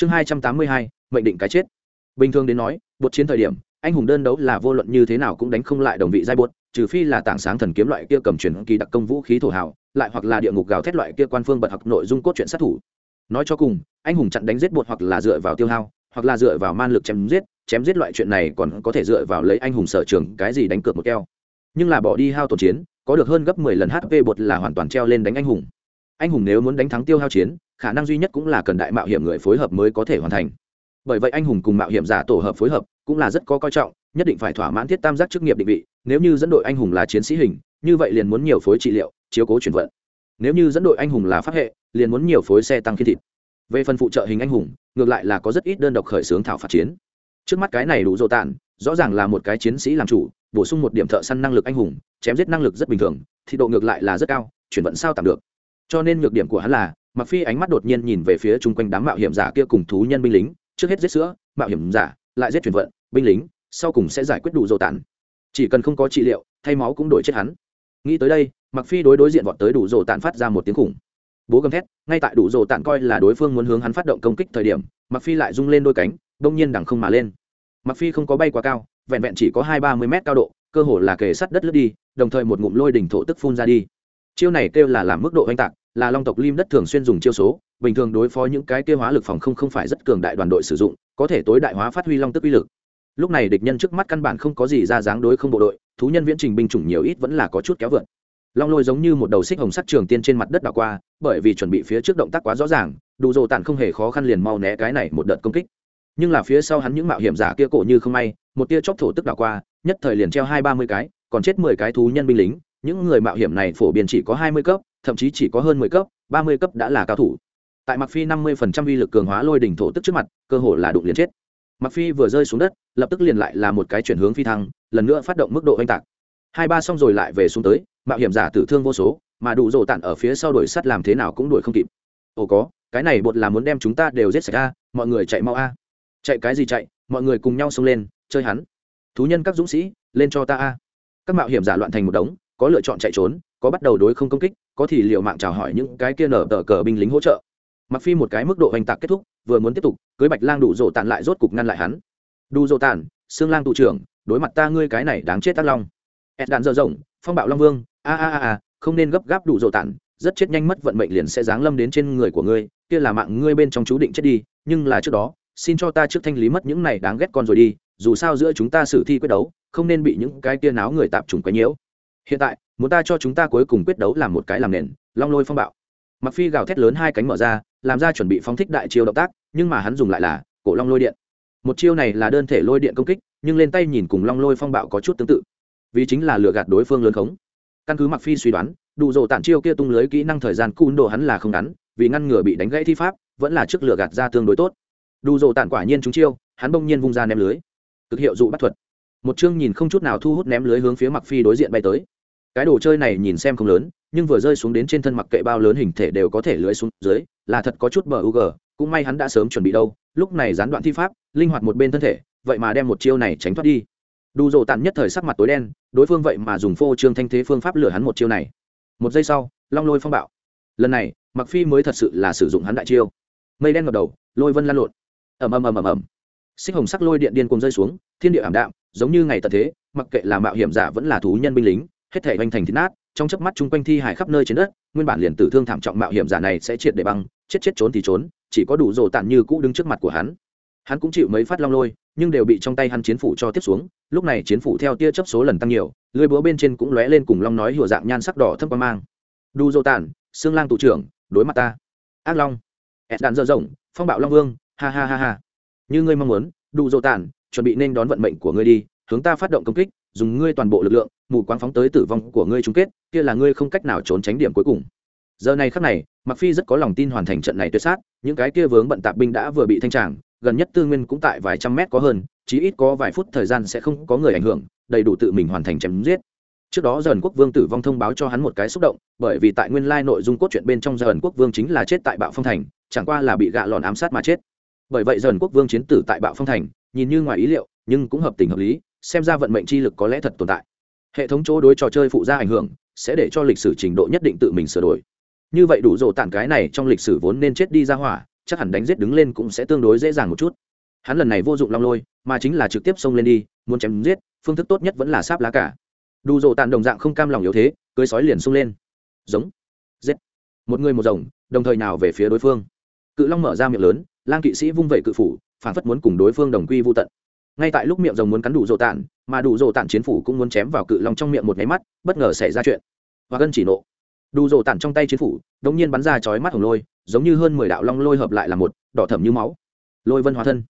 chương hai trăm tám mươi hai, mệnh định cái chết. Bình thường đến nói, bột chiến thời điểm, anh hùng đơn đấu là vô luận như thế nào cũng đánh không lại đồng vị giai bột, trừ phi là tảng sáng thần kiếm loại kia cầm truyền kỳ đặc công vũ khí thổ hào, lại hoặc là địa ngục gào thét loại kia quan phương bật học nội dung cốt truyện sát thủ. Nói cho cùng, anh hùng chặn đánh giết bột hoặc là dựa vào tiêu hao, hoặc là dựa vào man lực chém giết chém giết loại chuyện này còn có thể dựa vào lấy anh hùng sở trường cái gì đánh cược một keo. Nhưng là bỏ đi hao tổn chiến, có được hơn gấp mười lần hp bột là hoàn toàn treo lên đánh anh hùng. Anh hùng nếu muốn đánh thắng tiêu hao chiến khả năng duy nhất cũng là cần đại mạo hiểm người phối hợp mới có thể hoàn thành. Bởi vậy anh hùng cùng mạo hiểm giả tổ hợp phối hợp cũng là rất có coi trọng, nhất định phải thỏa mãn thiết tam giác chức nghiệp định vị, nếu như dẫn đội anh hùng là chiến sĩ hình, như vậy liền muốn nhiều phối trị liệu, chiếu cố chuyển vận. Nếu như dẫn đội anh hùng là pháp hệ, liền muốn nhiều phối xe tăng khiên thịt. Về phần phụ trợ hình anh hùng, ngược lại là có rất ít đơn độc khởi xướng thảo phạt chiến. Trước mắt cái này đủ dỗ tản rõ ràng là một cái chiến sĩ làm chủ, bổ sung một điểm thợ săn năng lực anh hùng, chém giết năng lực rất bình thường, thì độ ngược lại là rất cao, chuyển vận sao tạm được. Cho nên nhược điểm của hắn là mặc phi ánh mắt đột nhiên nhìn về phía chung quanh đám mạo hiểm giả kia cùng thú nhân binh lính, trước hết giết sữa, mạo hiểm giả, lại giết chuyển vận, binh lính, sau cùng sẽ giải quyết đủ dồ tản. Chỉ cần không có trị liệu, thay máu cũng đổi chết hắn. Nghĩ tới đây mặc phi đối đối diện vọt tới đủ dồ tản phát ra một tiếng khủng. Bố gầm thét, ngay tại đủ dồ tản coi là đối phương muốn hướng hắn phát động công kích thời điểm mặc phi lại rung lên đôi cánh, đông nhiên đằng không mà lên. Mặc phi không có bay quá cao, vẹn vẹn chỉ có hai ba mươi mét cao độ, cơ hồ là kề sắt đất lướt đi, đồng thời một ngụm lôi đỉnh thổ tức phun ra đi. Chiêu này kêu là làm mức độ oanh tạc là long tộc lim đất thường xuyên dùng chiêu số, bình thường đối phó những cái kêu hóa lực phòng không không phải rất cường đại đoàn đội sử dụng, có thể tối đại hóa phát huy long tức uy lực. Lúc này địch nhân trước mắt căn bản không có gì ra dáng đối không bộ đội, thú nhân viễn trình binh chủng nhiều ít vẫn là có chút kéo vượt. Long lôi giống như một đầu xích hồng sắc trường tiên trên mặt đất đảo qua, bởi vì chuẩn bị phía trước động tác quá rõ ràng, đủ dồ tản không hề khó khăn liền mau né cái này một đợt công kích. Nhưng là phía sau hắn những mạo hiểm giả kia cổ như không may, một tia chóc thổ tức đảo qua, nhất thời liền treo hai ba mươi cái, còn chết mười cái thú nhân binh lính, những người mạo hiểm này phổ biến chỉ có hai mươi cấp thậm chí chỉ có hơn mười cấp, ba mươi cấp đã là cao thủ. Tại mặc phi năm mươi phần trăm uy lực cường hóa lôi đỉnh thổ tức trước mặt, cơ hồ là đụng liền chết. Mặc phi vừa rơi xuống đất, lập tức liền lại là một cái chuyển hướng phi thăng, lần nữa phát động mức độ oanh tạc. Hai ba xong rồi lại về xuống tới, mạo hiểm giả tử thương vô số, mà đủ rộ tản ở phía sau đuổi sắt làm thế nào cũng đuổi không kịp. Ồ có, cái này bột là muốn đem chúng ta đều giết sạch a, mọi người chạy mau a. Chạy cái gì chạy, mọi người cùng nhau xông lên, chơi hắn. Thú nhân các dũng sĩ, lên cho ta a. Các mạo hiểm giả loạn thành một đống, có lựa chọn chạy trốn có bắt đầu đối không công kích, có thì liệu mạng chào hỏi những cái kia nở tờ cờ binh lính hỗ trợ. Mặc phi một cái mức độ hành tạc kết thúc, vừa muốn tiếp tục, cưới bạch lang đủ rổ tàn lại rốt cục ngăn lại hắn. Đủ rổ tàn xương lang tụ trưởng, đối mặt ta ngươi cái này đáng chết tác long. Ed đạn dở rộng, phong bạo long vương, a a a a, không nên gấp gáp đủ rổ tàn, rất chết nhanh mất vận mệnh liền sẽ giáng lâm đến trên người của ngươi, kia là mạng ngươi bên trong chú định chết đi, nhưng là trước đó, xin cho ta trước thanh lý mất những này đáng ghét con rồi đi, dù sao giữa chúng ta xử thi quyết đấu, không nên bị những cái kia náo người tạp trùng quấy nhiễu hiện tại, muốn ta cho chúng ta cuối cùng quyết đấu làm một cái làm nền, long lôi phong bạo. Mặc phi gào thét lớn hai cánh mở ra, làm ra chuẩn bị phóng thích đại chiêu động tác, nhưng mà hắn dùng lại là cổ long lôi điện. Một chiêu này là đơn thể lôi điện công kích, nhưng lên tay nhìn cùng long lôi phong bạo có chút tương tự. Vì chính là lừa gạt đối phương lớn khống. Căn cứ mặc phi suy đoán, đủ rồ tản chiêu kia tung lưới kỹ năng thời gian cun đồ hắn là không ngắn, vì ngăn ngừa bị đánh gãy thi pháp, vẫn là trước lừa gạt ra tương đối tốt. Đủ rồ tản quả nhiên chúng chiêu, hắn bỗng nhiên vung ra ném lưới. Cực hiệu dụ bắt thuật. Một chương nhìn không chút nào thu hút ném lưới hướng phía mặc phi đối diện bay tới cái đồ chơi này nhìn xem không lớn, nhưng vừa rơi xuống đến trên thân mặc kệ bao lớn hình thể đều có thể lưới xuống dưới, là thật có chút bờ u g cũng may hắn đã sớm chuẩn bị đâu, lúc này gián đoạn thi pháp, linh hoạt một bên thân thể, vậy mà đem một chiêu này tránh thoát đi. Đủ rộ tàn nhất thời sắc mặt tối đen, đối phương vậy mà dùng phô trương thanh thế phương pháp lừa hắn một chiêu này. Một giây sau, long lôi phong bạo. Lần này mặc phi mới thật sự là sử dụng hắn đại chiêu. Mây đen ngập đầu, lôi vân lan lộn. Ầm ầm ầm ầm ầm. Xích hồng sắc lôi điện điên cùng rơi xuống, thiên địa ảm đạm, giống như ngày tận thế, mặc kệ là mạo hiểm giả vẫn là thú nhân binh lính hết thể hoành thành thịt nát, trong chớp mắt chung quanh thi hải khắp nơi trên đất, nguyên bản liền tử thương thảm trọng mạo hiểm giả này sẽ triệt để băng, chết chết trốn thì trốn, chỉ có đủ rồ tản như cũ đứng trước mặt của hắn. Hắn cũng chịu mấy phát long lôi, nhưng đều bị trong tay hắn chiến phủ cho tiếp xuống, lúc này chiến phủ theo tia chấp số lần tăng nhiều, lưới búa bên trên cũng lóe lên cùng long nói hùa dạng nhan sắc đỏ thâm qua mang. Đủ dô tản xương lang tụ trưởng, đối mặt ta. Ác long. Ép đạn dơ rộng, phong bạo long vương, ha ha ha ha. Như ngươi mong muốn đủ dô tản, chuẩn bị nên đón vận mệnh của ngươi đi, hướng ta phát động công kích dùng ngươi toàn bộ lực lượng, mù quáng phóng tới tử vong của ngươi chung kết, kia là ngươi không cách nào trốn tránh điểm cuối cùng. Giờ này khắc này mặc phi rất có lòng tin hoàn thành trận này tuyệt sát, những cái kia vướng bận tạp binh đã vừa bị thanh tràng, gần nhất tư nguyên cũng tại vài trăm mét có hơn, chí ít có vài phút thời gian sẽ không có người ảnh hưởng, đầy đủ tự mình hoàn thành chém giết. Trước đó dần quốc vương tử vong thông báo cho hắn một cái xúc động, bởi vì tại nguyên lai nội dung cốt truyện bên trong dần quốc vương chính là chết tại bạo phong thành, chẳng qua là bị gạ lòn ám sát mà chết. Bởi vậy dần quốc vương chiến tử tại bạo phong thành, nhìn như ngoài ý liệu, nhưng cũng hợp tình hợp lý xem ra vận mệnh chi lực có lẽ thật tồn tại. Hệ thống chỗ đối trò chơi phụ ra ảnh hưởng, sẽ để cho lịch sử trình độ nhất định tự mình sửa đổi. Như vậy đủ rộ tản cái này trong lịch sử vốn nên chết đi ra hỏa, chắc hẳn đánh giết đứng lên cũng sẽ tương đối dễ dàng một chút. Hắn lần này vô dụng long lôi, mà chính là trực tiếp xông lên đi, muốn chém giết, phương thức tốt nhất vẫn là sáp lá cả. Đủ rộ tản đồng dạng không cam lòng yếu thế, cưới sói liền xông lên. Giống. Giết. Một người một rồng, đồng thời nào về phía đối phương. Cự long mở ra miệng lớn, lang kỵ sĩ vung vẩy cự phủ, phản phất muốn cùng đối phương đồng quy vô tận ngay tại lúc miệng rồng muốn cắn đủ rộ tản, mà đủ rộ tản chiến phủ cũng muốn chém vào cự long trong miệng một máy mắt bất ngờ xảy ra chuyện. Và gân chỉ nộ. Đủ rộ tản trong tay chiến phủ đống nhiên bắn ra chói mắt hồng lôi giống như hơn mười đạo long lôi hợp lại là một đỏ thẩm như máu. Lôi vân hóa thân.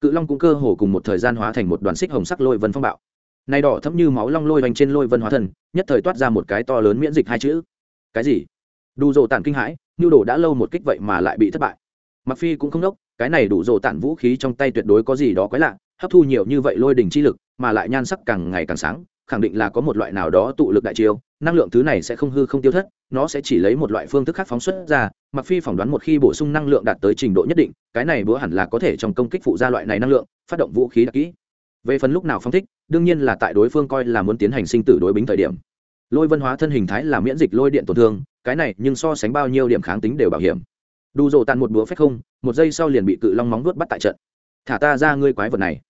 Cự long cũng cơ hồ cùng một thời gian hóa thành một đoàn xích hồng sắc lôi vân phong bạo. Nay đỏ thẫm như máu long lôi vành trên lôi vân hóa thân nhất thời toát ra một cái to lớn miễn dịch hai chữ. Cái gì? Đủ rộ tản kinh hãi nhu đồ đã lâu một kích vậy mà lại bị thất bại. Mặc phi cũng không đốc cái này đủ rộ tản vũ khí trong tay tuyệt đối có gì đó quái lạ hấp thu nhiều như vậy lôi đỉnh chi lực, mà lại nhan sắc càng ngày càng sáng, khẳng định là có một loại nào đó tụ lực đại chiêu, năng lượng thứ này sẽ không hư không tiêu thất, nó sẽ chỉ lấy một loại phương thức khác phóng xuất ra mặc phi phỏng đoán một khi bổ sung năng lượng đạt tới trình độ nhất định, cái này bữa hẳn là có thể trong công kích phụ ra loại này năng lượng, phát động vũ khí đặc kỹ. Về phần lúc nào phong thích, đương nhiên là tại đối phương coi là muốn tiến hành sinh tử đối bính thời điểm. Lôi văn hóa thân hình thái là miễn dịch lôi điện tổn thương, cái này nhưng so sánh bao nhiêu điểm kháng tính đều bảo hiểm. Đủ rộ tàn một búa phép không, một giây sau liền bị cự long móng vuốt bắt tại trận. Thả ta ra ngươi quái vật này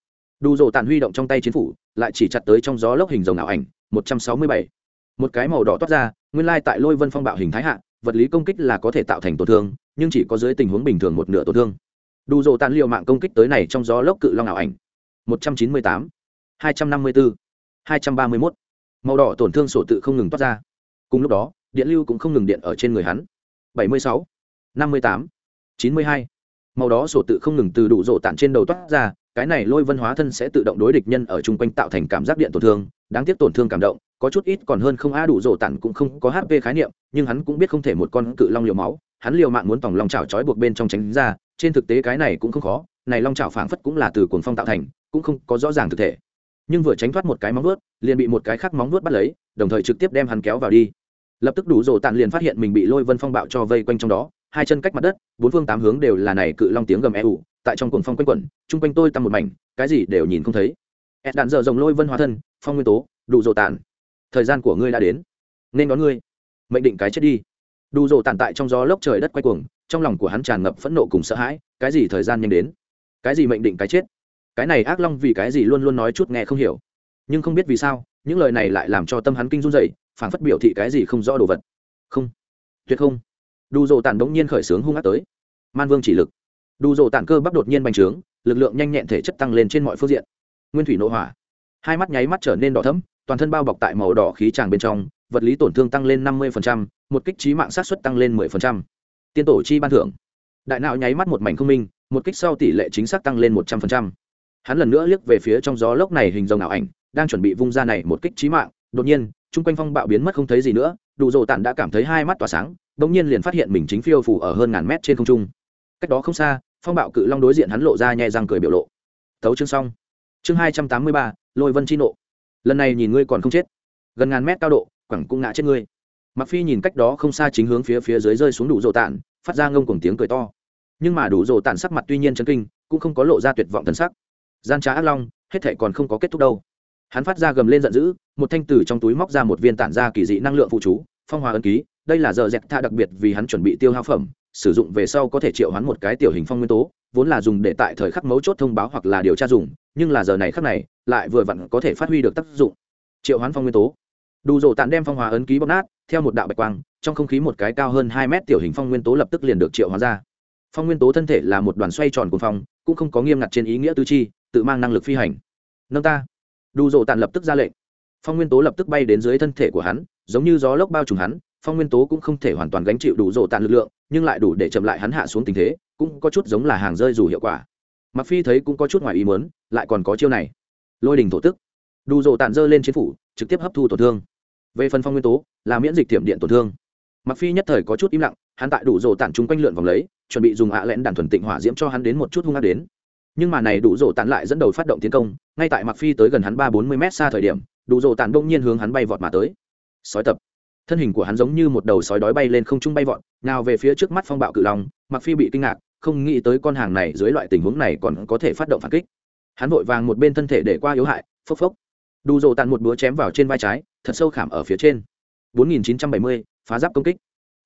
đủ rổ tàn huy động trong tay chiến phủ, lại chỉ chặt tới trong gió lốc hình rồng ảo ảnh, một trăm sáu mươi bảy. Một cái màu đỏ toát ra, nguyên lai tại lôi vân phong bạo hình thái hạ, vật lý công kích là có thể tạo thành tổn thương, nhưng chỉ có dưới tình huống bình thường một nửa tổn thương. Đủ rổ tàn liều mạng công kích tới này trong gió lốc cự long ảo ảnh. một trăm chín mươi tám, hai trăm năm mươi bốn hai trăm ba mươi mốt. Màu đỏ tổn thương sổ tự không ngừng toát ra. Cùng lúc đó, điện lưu cũng không ngừng điện ở trên người hắn. bảy mươi sáu, năm mươi tám, chín mươi hai. Màu đó sổ tự không ngừng từ đủ rổ tàn trên đầu toát ra cái này lôi vân hóa thân sẽ tự động đối địch nhân ở chung quanh tạo thành cảm giác điện tổn thương, đáng tiếc tổn thương cảm động, có chút ít còn hơn không a đủ rổ tản cũng không có hp khái niệm, nhưng hắn cũng biết không thể một con cự long liều máu, hắn liều mạng muốn tòng long chảo trói buộc bên trong tránh ra, trên thực tế cái này cũng không khó, này long chảo phảng phất cũng là từ cuồng phong tạo thành, cũng không có rõ ràng thực thể. Nhưng vừa tránh thoát một cái móng vuốt, liền bị một cái khác móng vuốt bắt lấy, đồng thời trực tiếp đem hắn kéo vào đi. Lập tức đủ rổ tản liền phát hiện mình bị lôi vân phong bạo cho vây quanh trong đó, hai chân cách mặt đất, bốn phương tám hướng đều là này cự long tiếng gầm e ủ tại trong cuồng phong quanh quẩn, chung quanh tôi tăm một mảnh, cái gì đều nhìn không thấy. Ed đạn dở dòng lôi vân hóa thân, phong nguyên tố, đủ rộ tàn. thời gian của ngươi đã đến. Nên đón ngươi. Mệnh định cái chết đi. Đủ rộ tàn tại trong gió lốc trời đất quay cuồng, trong lòng của hắn tràn ngập phẫn nộ cùng sợ hãi, cái gì thời gian nhanh đến? Cái gì mệnh định cái chết? Cái này ác long vì cái gì luôn luôn nói chút nghe không hiểu. Nhưng không biết vì sao, những lời này lại làm cho tâm hắn kinh run dậy phản phất biểu thị cái gì không rõ đồ vật. Không. Tuyệt không. Đủ rộ tàn đống nhiên khởi sướng hung ác tới. Man vương chỉ lực đủ rộ tản cơ bắp đột nhiên bành trướng, lực lượng nhanh nhẹn thể chất tăng lên trên mọi phương diện. Nguyên thủy nội hỏa. Hai mắt nháy mắt trở nên đỏ thấm toàn thân bao bọc tại màu đỏ khí tràng bên trong, vật lý tổn thương tăng lên năm mươi một kích trí mạng sát xuất tăng lên 10%. tiên tổ chi ban thưởng. Đại não nháy mắt một mảnh không minh, một kích sau tỷ lệ chính xác tăng lên một trăm linh hắn lần nữa liếc về phía trong gió lốc này hình dòng ảo ảnh, đang chuẩn bị vung ra này một kích trí mạng, đột nhiên, chung quanh phong bạo biến mất không thấy gì nữa đủ rộ tản đã cảm thấy hai mắt tỏa sáng đ ỗ n g nhiên liền phát hiện mình chính phiêu phủ ở hơn ngàn mét trên không trung. Cách đó không xa phong bạo cự long đối diện hắn lộ ra nhẹ răng cười biểu lộ. Thấu chương xong. Chương hai trăm tám mươi ba, lôi vân chi nộ. Lần này nhìn ngươi còn không chết. Gần ngàn mét cao độ, quẳng cũng ngã chết ngươi. Mặc phi nhìn cách đó không xa chính hướng phía phía dưới rơi xuống đủ rộ tản, phát ra ngông cùng tiếng cười to. Nhưng mà đủ rộ tản sắc mặt tuy nhiên chân kinh, cũng không có lộ ra tuyệt vọng thần sắc. Gian trá ác long, hết thể còn không có kết thúc đâu. Hắn phát ra gầm lên giận dữ, một thanh tử trong túi móc ra một viên tản ra kỳ dị năng lượng phụ chú, phong hòa ân ký, đây là giờ dẹp tha đặc biệt vì hắn chuẩn bị tiêu hao phẩm sử dụng về sau có thể triệu hoán một cái tiểu hình phong nguyên tố, vốn là dùng để tại thời khắc mấu chốt thông báo hoặc là điều tra dùng, nhưng là giờ này khắc này, lại vừa vặn có thể phát huy được tác dụng. Triệu hoán phong nguyên tố. Đủ rộ tàn đem phong hòa ấn ký bóc nát, theo một đạo bạch quang, trong không khí một cái cao hơn hai mét tiểu hình phong nguyên tố lập tức liền được triệu hóa ra. Phong nguyên tố thân thể là một đoàn xoay tròn của phong, cũng không có nghiêm ngặt trên ý nghĩa tư chi, tự mang năng lực phi hành. Nâng ta. Đủ rộ tàn lập tức ra lệnh. Phong nguyên tố lập tức bay đến dưới thân thể của hắn, giống như gió lốc bao trùm hắn phong nguyên tố cũng không thể hoàn toàn gánh chịu đủ rổ tàn lực lượng, nhưng lại đủ để chậm lại hắn hạ xuống tình thế, cũng có chút giống là hàng rơi dù hiệu quả. Mặc phi thấy cũng có chút ngoài ý muốn, lại còn có chiêu này. Lôi đình thổ tức. Đủ rổ tàn rơi lên chiến phủ, trực tiếp hấp thu tổn thương. Về phần phong nguyên tố, là miễn dịch tiệm điện tổn thương. Mặc phi nhất thời có chút im lặng, hắn tại đủ rổ tàn chung quanh lượn vòng lấy, chuẩn bị dùng ạ lẽn đàn thuần tịnh hỏa diễm cho hắn đến một chút hung ác đến. Nhưng mà này đủ rổ tàn lại dẫn đầu phát động tiến công, ngay tại mặc phi tới gần hắn ba bốn mươi mét xa thời điểm, đủ rổ tàn đông nhiên hướng hắn bay vọt mà tới. Sói tập thân hình của hắn giống như một đầu sói đói bay lên không trung bay vọt nào về phía trước mắt phong bạo cự long mặc phi bị kinh ngạc không nghĩ tới con hàng này dưới loại tình huống này còn có thể phát động phản kích. Hắn vội vàng một bên thân thể để qua yếu hại phốc phốc. Đủ rộ tàn một búa chém vào trên vai trái thật sâu khảm ở phía trên. 4970, phá giáp công kích.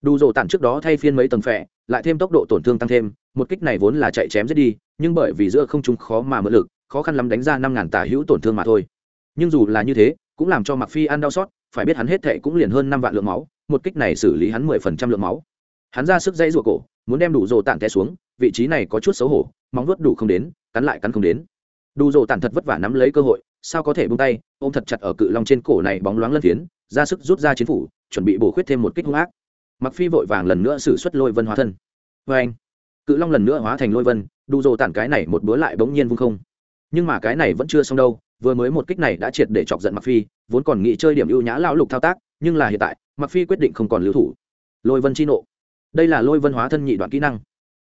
Đủ rộ tàn trước đó thay phiên mấy tầng phẹ lại thêm tốc độ tổn thương tăng thêm một kích này vốn là chạy chém giết đi nhưng bởi vì giữa không trung khó mà mượn lực khó khăn lắm đánh ra năm ngàn tả hữu tổn thương mà thôi. Nhưng dù là như thế cũng làm cho mặc phi ăn đau xót phải biết hắn hết thệ cũng liền hơn năm vạn lượng máu, một kích này xử lý hắn mười phần trăm lượng máu. Hắn ra sức dây ruột cổ, muốn đem đủ rồ tản té xuống, vị trí này có chút xấu hổ, móng vuốt đủ không đến, cắn lại cắn không đến. Đủ rồ tản thật vất vả nắm lấy cơ hội, sao có thể buông tay, ôm thật chặt ở cự long trên cổ này bóng loáng lân thiến ra sức rút ra chiến phủ, chuẩn bị bổ khuyết thêm một kích hung ác. Mặc phi vội vàng lần nữa sử xuất lôi vân hóa thân. Vê anh, cự long lần nữa hóa thành lôi vân, đủ rồ tản cái này một bữa lại bỗng nhiên vung không. Nhưng mà cái này vẫn chưa xong đâu vừa mới một kích này đã triệt để chọc giận mặc phi, vốn còn nghĩ chơi điểm ưu nhã lão lục thao tác, nhưng là hiện tại mặc phi quyết định không còn lưu thủ. Lôi vân chi nộ. Đây là lôi vân hóa thân nhị đoạn kỹ năng.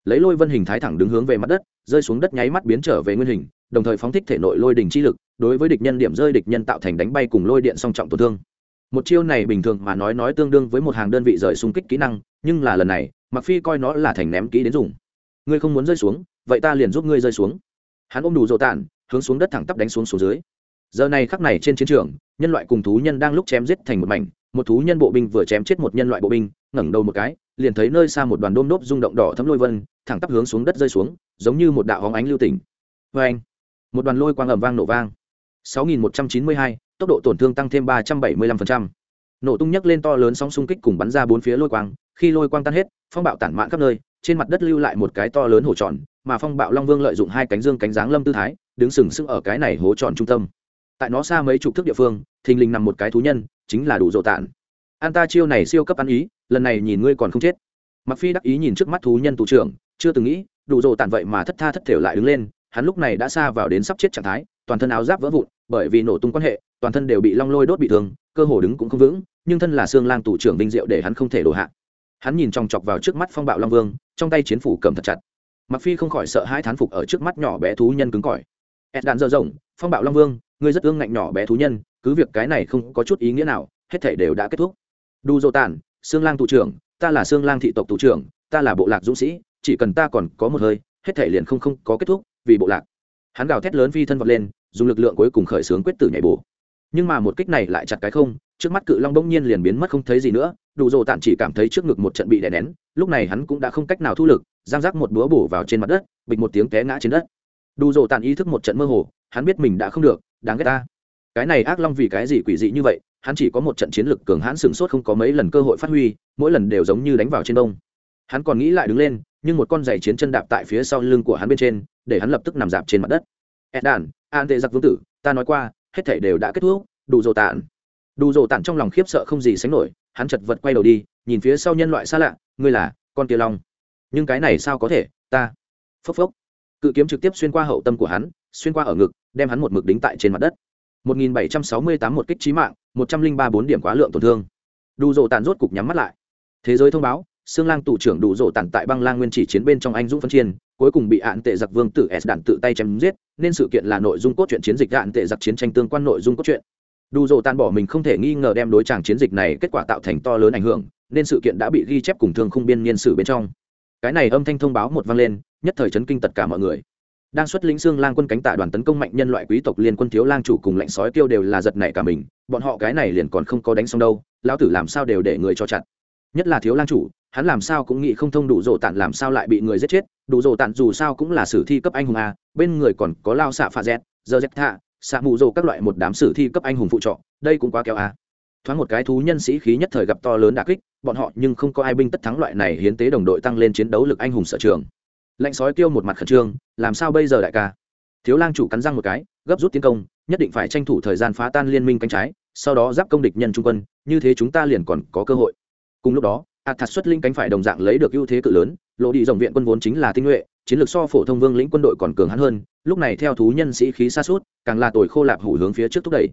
Lấy lôi vân hình thái thẳng đứng hướng về mặt đất, rơi xuống đất nháy mắt biến trở về nguyên hình, đồng thời phóng thích thể nội lôi đỉnh chi lực, đối với địch nhân điểm rơi địch nhân tạo thành đánh bay cùng lôi điện song trọng tổn thương. Một chiêu này bình thường mà nói nói tương đương với một hàng đơn vị rời xung kích kỹ năng, nhưng là lần này mặc phi coi nó là thành ném kỹ đến dùng. Ngươi không muốn rơi xuống, vậy ta liền giúp ngươi rơi xuống. Hắn ôm đủ dỗ tản hướng xuống đất thẳng tắp đánh xuống xuống dưới. Giờ này khắc này trên chiến trường nhân loại cùng thú nhân đang lúc chém giết thành một mảnh một thú nhân bộ binh vừa chém chết một nhân loại bộ binh ngẩng đầu một cái liền thấy nơi xa một đoàn đôm nốt rung động đỏ thấm lôi vân thẳng tắp hướng xuống đất rơi xuống giống như một đạo hóng ánh lưu tỉnh vê vâng! anh một đoàn lôi quang ầm vang nổ vang. 6192, tốc độ tổn thương tăng thêm 375%. nổ tung nhấc lên to lớn sóng xung kích cùng bắn ra bốn phía lôi quang khi lôi quang tan hết phong bạo tản mạn khắp nơi trên mặt đất lưu lại một cái to lớn hổ tròn mà phong bạo long vương lợi dụng hai cánh dương cánh dáng lâm tư thái đứng sừng sững ở cái này hố tròn trung tâm. Tại nó xa mấy chục thước địa phương, thình lình nằm một cái thú nhân, chính là đủ dộ tản an ta chiêu này siêu cấp ăn ý, lần này nhìn ngươi còn không chết. Mặc phi đắc ý nhìn trước mắt thú nhân tù trưởng, chưa từng nghĩ, đủ dộ tản vậy mà thất tha thất thểu lại đứng lên, hắn lúc này đã xa vào đến sắp chết trạng thái, toàn thân áo giáp vỡ vụn, bởi vì nổ tung quan hệ, toàn thân đều bị long lôi đốt bị thương, cơ hồ đứng cũng không vững, nhưng thân là xương lang tù trưởng vinh diệu để hắn không thể đổ hạ. Hắn nhìn chòng chọc vào trước mắt phong bạo long vương, trong tay chiến phủ cầm thật chặt. Mặc phi không khỏi sợ hai thán phục ở trước mắt nhỏ bé thú nhân cứng cỏi ed đạn dơ rộng, phong bạo long vương ngươi rất ương ngạnh nhỏ bé thú nhân, cứ việc cái này không có chút ý nghĩa nào, hết thể đều đã kết thúc. Đu dô tản xương lang thủ trưởng, ta là xương lang thị tộc thủ trưởng, ta là bộ lạc dũng sĩ, chỉ cần ta còn có một hơi, hết thể liền không không có kết thúc, vì bộ lạc. Hắn gào thét lớn phi thân vọt lên, dùng lực lượng cuối cùng khởi xướng quyết tử nhảy bổ. Nhưng mà một kích này lại chặt cái không, trước mắt cự long bỗng nhiên liền biến mất không thấy gì nữa đủ dồ tản chỉ cảm thấy trước ngực một trận bị đè nén, lúc này hắn cũng đã không cách nào thu lực, giang giác một búa bổ vào trên mặt đất, bịch một tiếng té ngã trên đất đủ dồ tàn ý thức một trận mơ hồ, hắn biết mình đã không được, đáng ghét ta. Cái này ác long vì cái gì quỷ dị như vậy, hắn chỉ có một trận chiến lực cường hãn sửng sốt không có mấy lần cơ hội phát huy, mỗi lần đều giống như đánh vào trên đông hắn còn nghĩ lại đứng lên, nhưng một con giày chiến chân đạp tại phía sau lưng của hắn bên trên, để hắn lập tức nằm dạp trên mặt đất. Ed đàn, an tệ giặc vương tử, ta nói qua, hết thể đều đã kết thúc đủ dồ tàn. Đủ dồ tàn trong lòng khiếp sợ không gì sánh nổi, hắn chật vật quay đầu đi, nhìn phía sau nhân loại xa lạ, ngươi là con kia long. Nhưng cái này sao có thể, ta. Phốc phốc cự kiếm trực tiếp xuyên qua hậu tâm của hắn, xuyên qua ở ngực, đem hắn một mực đính tại trên mặt đất. 1768 một kích chí mạng 103 bốn điểm quá lượng tổn thương. Đủ rộ tàn rốt cục nhắm mắt lại. Thế giới thông báo xương lang tù trưởng đủ rộ tàn tại băng lang nguyên chỉ chiến bên trong anh dũng phân chiên cuối cùng bị hạn tệ giặc vương tử s đạn tự tay chém giết, nên sự kiện là nội dung cốt truyện chiến dịch hạn tệ giặc chiến tranh tương quan nội dung cốt truyện. Đủ rộ tàn bỏ mình không thể nghi ngờ đem đối tràng chiến dịch này kết quả tạo thành to lớn ảnh hưởng, nên sự kiện đã bị ghi chép cùng thương khung biên niên sử bên trong. Cái này âm thanh thông báo một vang lên nhất thời chấn kinh tất cả mọi người. Đang xuất lĩnh xương lang quân cánh tả đoàn tấn công mạnh nhân loại quý tộc liên quân thiếu lang chủ cùng lệnh sói kêu đều là giật nảy cả mình, bọn họ cái này liền còn không có đánh xong đâu, lão tử làm sao đều để người cho chặt. Nhất là thiếu lang chủ, hắn làm sao cũng nghĩ không thông đủ rộ tản làm sao lại bị người giết chết, đủ rộ tản dù sao cũng là sử thi cấp anh hùng a, bên người còn có lao xạ pha z giờ z thạ, xạ mù rộ các loại một đám sử thi cấp anh hùng phụ trọ, đây cũng quá kéo a. Thoáng một cái thú nhân sĩ khí nhất thời gặp to lớn đà kích, bọn họ nhưng không có ai binh tất thắng loại này hiến tế đồng đội tăng lên chiến đấu lực anh hùng sở trường lạnh sói kêu một mặt khẩn trương, làm sao bây giờ đại ca? Thiếu lang chủ cắn răng một cái, gấp rút tiến công, nhất định phải tranh thủ thời gian phá tan liên minh cánh trái, sau đó giáp công địch nhân trung quân, như thế chúng ta liền còn có cơ hội. Cùng lúc đó ạt thạt xuất linh cánh phải đồng dạng lấy được ưu thế cự lớn lộ đi dòng viện quân vốn chính là tinh nhuệ, chiến lược so phổ thông vương lĩnh quân đội còn cường hắn hơn, lúc này theo thú nhân sĩ khí xa suốt càng là tồi khô lạp hủ hướng phía trước thúc đẩy.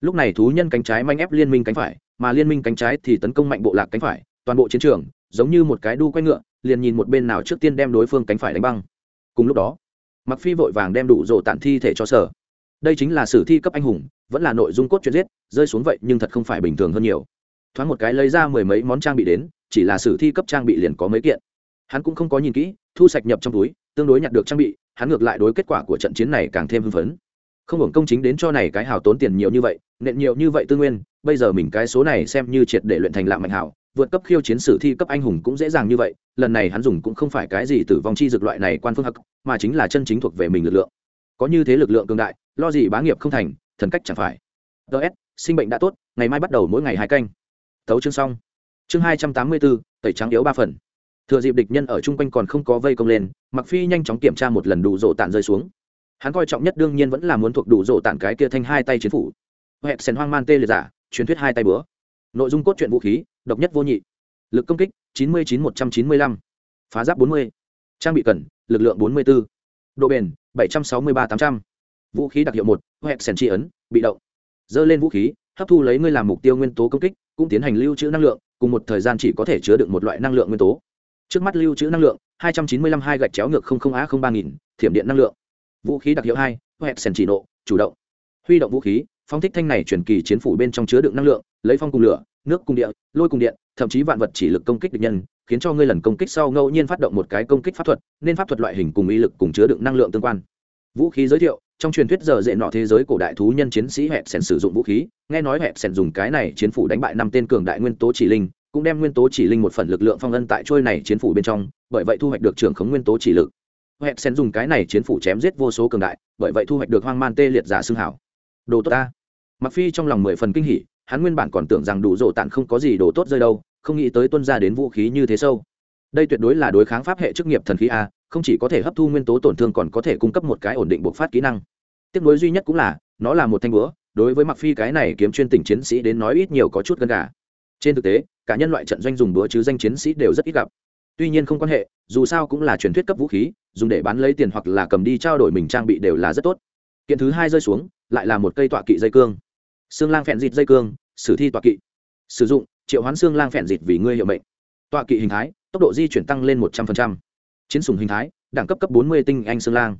Lúc này thú nhân cánh trái manh ép liên minh cánh phải, mà liên minh cánh trái thì tấn công mạnh bộ lạc cánh phải, toàn bộ chiến trường, giống như một cái đu quay ngựa liền nhìn một bên nào trước tiên đem đối phương cánh phải đánh băng. Cùng lúc đó mặc phi vội vàng đem đủ rổ tản thi thể cho sở. Đây chính là sử thi cấp anh hùng, vẫn là nội dung cốt truyện giết, rơi xuống vậy nhưng thật không phải bình thường hơn nhiều. Thoáng một cái lấy ra mười mấy món trang bị đến, chỉ là sử thi cấp trang bị liền có mấy kiện. Hắn cũng không có nhìn kỹ, thu sạch nhập trong túi, tương đối nhặt được trang bị, hắn ngược lại đối kết quả của trận chiến này càng thêm hưng phấn. Không hưởng công chính đến cho này cái hào tốn tiền nhiều như vậy, nện nhiều như vậy tư nguyên, bây giờ mình cái số này xem như triệt để luyện thành lạm mạnh hảo vượt cấp khiêu chiến sử thi cấp anh hùng cũng dễ dàng như vậy, lần này hắn dùng cũng không phải cái gì tử vong chi dược loại này quan phương hắc, mà chính là chân chính thuộc về mình lực lượng. Có như thế lực lượng cường đại, lo gì bá nghiệp không thành, thần cách chẳng phải. Ts sinh bệnh đã tốt, ngày mai bắt đầu mỗi ngày hai canh. Thấu chương xong. Chương hai trăm tám mươi bốn, tẩy trắng yếu ba phần. Thừa dịp địch nhân ở chung quanh còn không có vây công lên mặc phi nhanh chóng kiểm tra một lần đủ rộ tản rơi xuống. Hắn coi trọng nhất đương nhiên vẫn là muốn thuộc đủ rộ tản cái kia thanh hai tay chiến phủ. Hẹp sèn hoang man tê liệt giả, truyền thuyết hai tay bữa nội dung cốt truyện vũ khí, độc nhất vô nhị. Lực công kích, chín mươi chín một trăm chín mươi lăm. Phá giáp bốn mươi. Trang bị cần, lực lượng bốn mươi b ố độ bền, bảy trăm sáu mươi ba tám trăm. Vũ khí đặc hiệu một hẹp sèn tri ấn, bị động. Dơ lên vũ khí, hấp thu lấy ngươi làm mục tiêu nguyên tố công kích, cũng tiến hành lưu trữ năng lượng, cùng một thời gian chỉ có thể chứa được một loại năng lượng nguyên tố. Trước mắt lưu trữ năng lượng, hai trăm chín mươi lăm hai gạch chéo ngược không không a không ba nghìn, thiểm điện năng lượng. Vũ khí đặc hiệu hai hẹp sèn chỉ nộ, chủ động. Huy động vũ khí phong thích thanh này truyền kỳ chiến phủ bên trong chứa đựng năng lượng, lấy phong cùng lửa, nước cùng địa, lôi cùng điện, thậm chí vạn vật chỉ lực công kích địch nhân, khiến cho ngươi lần công kích sau ngẫu nhiên phát động một cái công kích pháp thuật, nên pháp thuật loại hình cùng ý lực cùng chứa đựng năng lượng tương quan. Vũ khí giới thiệu, trong truyền thuyết giờ dễ nọ thế giới cổ đại thú nhân chiến sĩ hẹp sèn sử dụng vũ khí, nghe nói hẹp sèn dùng cái này chiến phủ đánh bại năm tên cường đại nguyên tố chỉ linh, cũng đem nguyên tố chỉ linh một phần lực lượng phong ân tại trôi này chiến phủ bên trong, bởi vậy thu hoạch được trưởng khống nguyên tố chỉ lực. Hẹp sèn dùng cái này chiến phủ chém giết vô số cường đại, bởi vậy thu hoạch được hoang man tê liệt giả xương hảo. Đồ tốt ta mặc phi trong lòng mười phần kinh hỉ, hắn nguyên bản còn tưởng rằng đủ rổ tản không có gì đồ tốt rơi đâu, không nghĩ tới tuân ra đến vũ khí như thế sâu. Đây tuyệt đối là đối kháng pháp hệ chức nghiệp thần khí a, không chỉ có thể hấp thu nguyên tố tổn thương còn có thể cung cấp một cái ổn định bộc phát kỹ năng. Tiếp nối duy nhất cũng là, nó là một thanh búa, đối với mặc phi cái này kiếm chuyên tình chiến sĩ đến nói ít nhiều có chút gần gà. Trên thực tế, cả nhân loại trận doanh dùng búa chứ danh chiến sĩ đều rất ít gặp. Tuy nhiên không quan hệ, dù sao cũng là truyền thuyết cấp vũ khí, dùng để bán lấy tiền hoặc là cầm đi trao đổi mình trang bị đều là rất tốt. Kiện thứ hai rơi xuống, lại là một cây tọa kỵ dây cương xương lang phèn dịt dây cương, sử thi tọa kỵ. Sử dụng, triệu hoán xương lang phèn dịt vì ngươi hiệu mệnh. Tọa kỵ hình thái, tốc độ di chuyển tăng lên một trăm linh chiến sùng hình thái, đẳng cấp cấp bốn mươi tinh anh xương lang.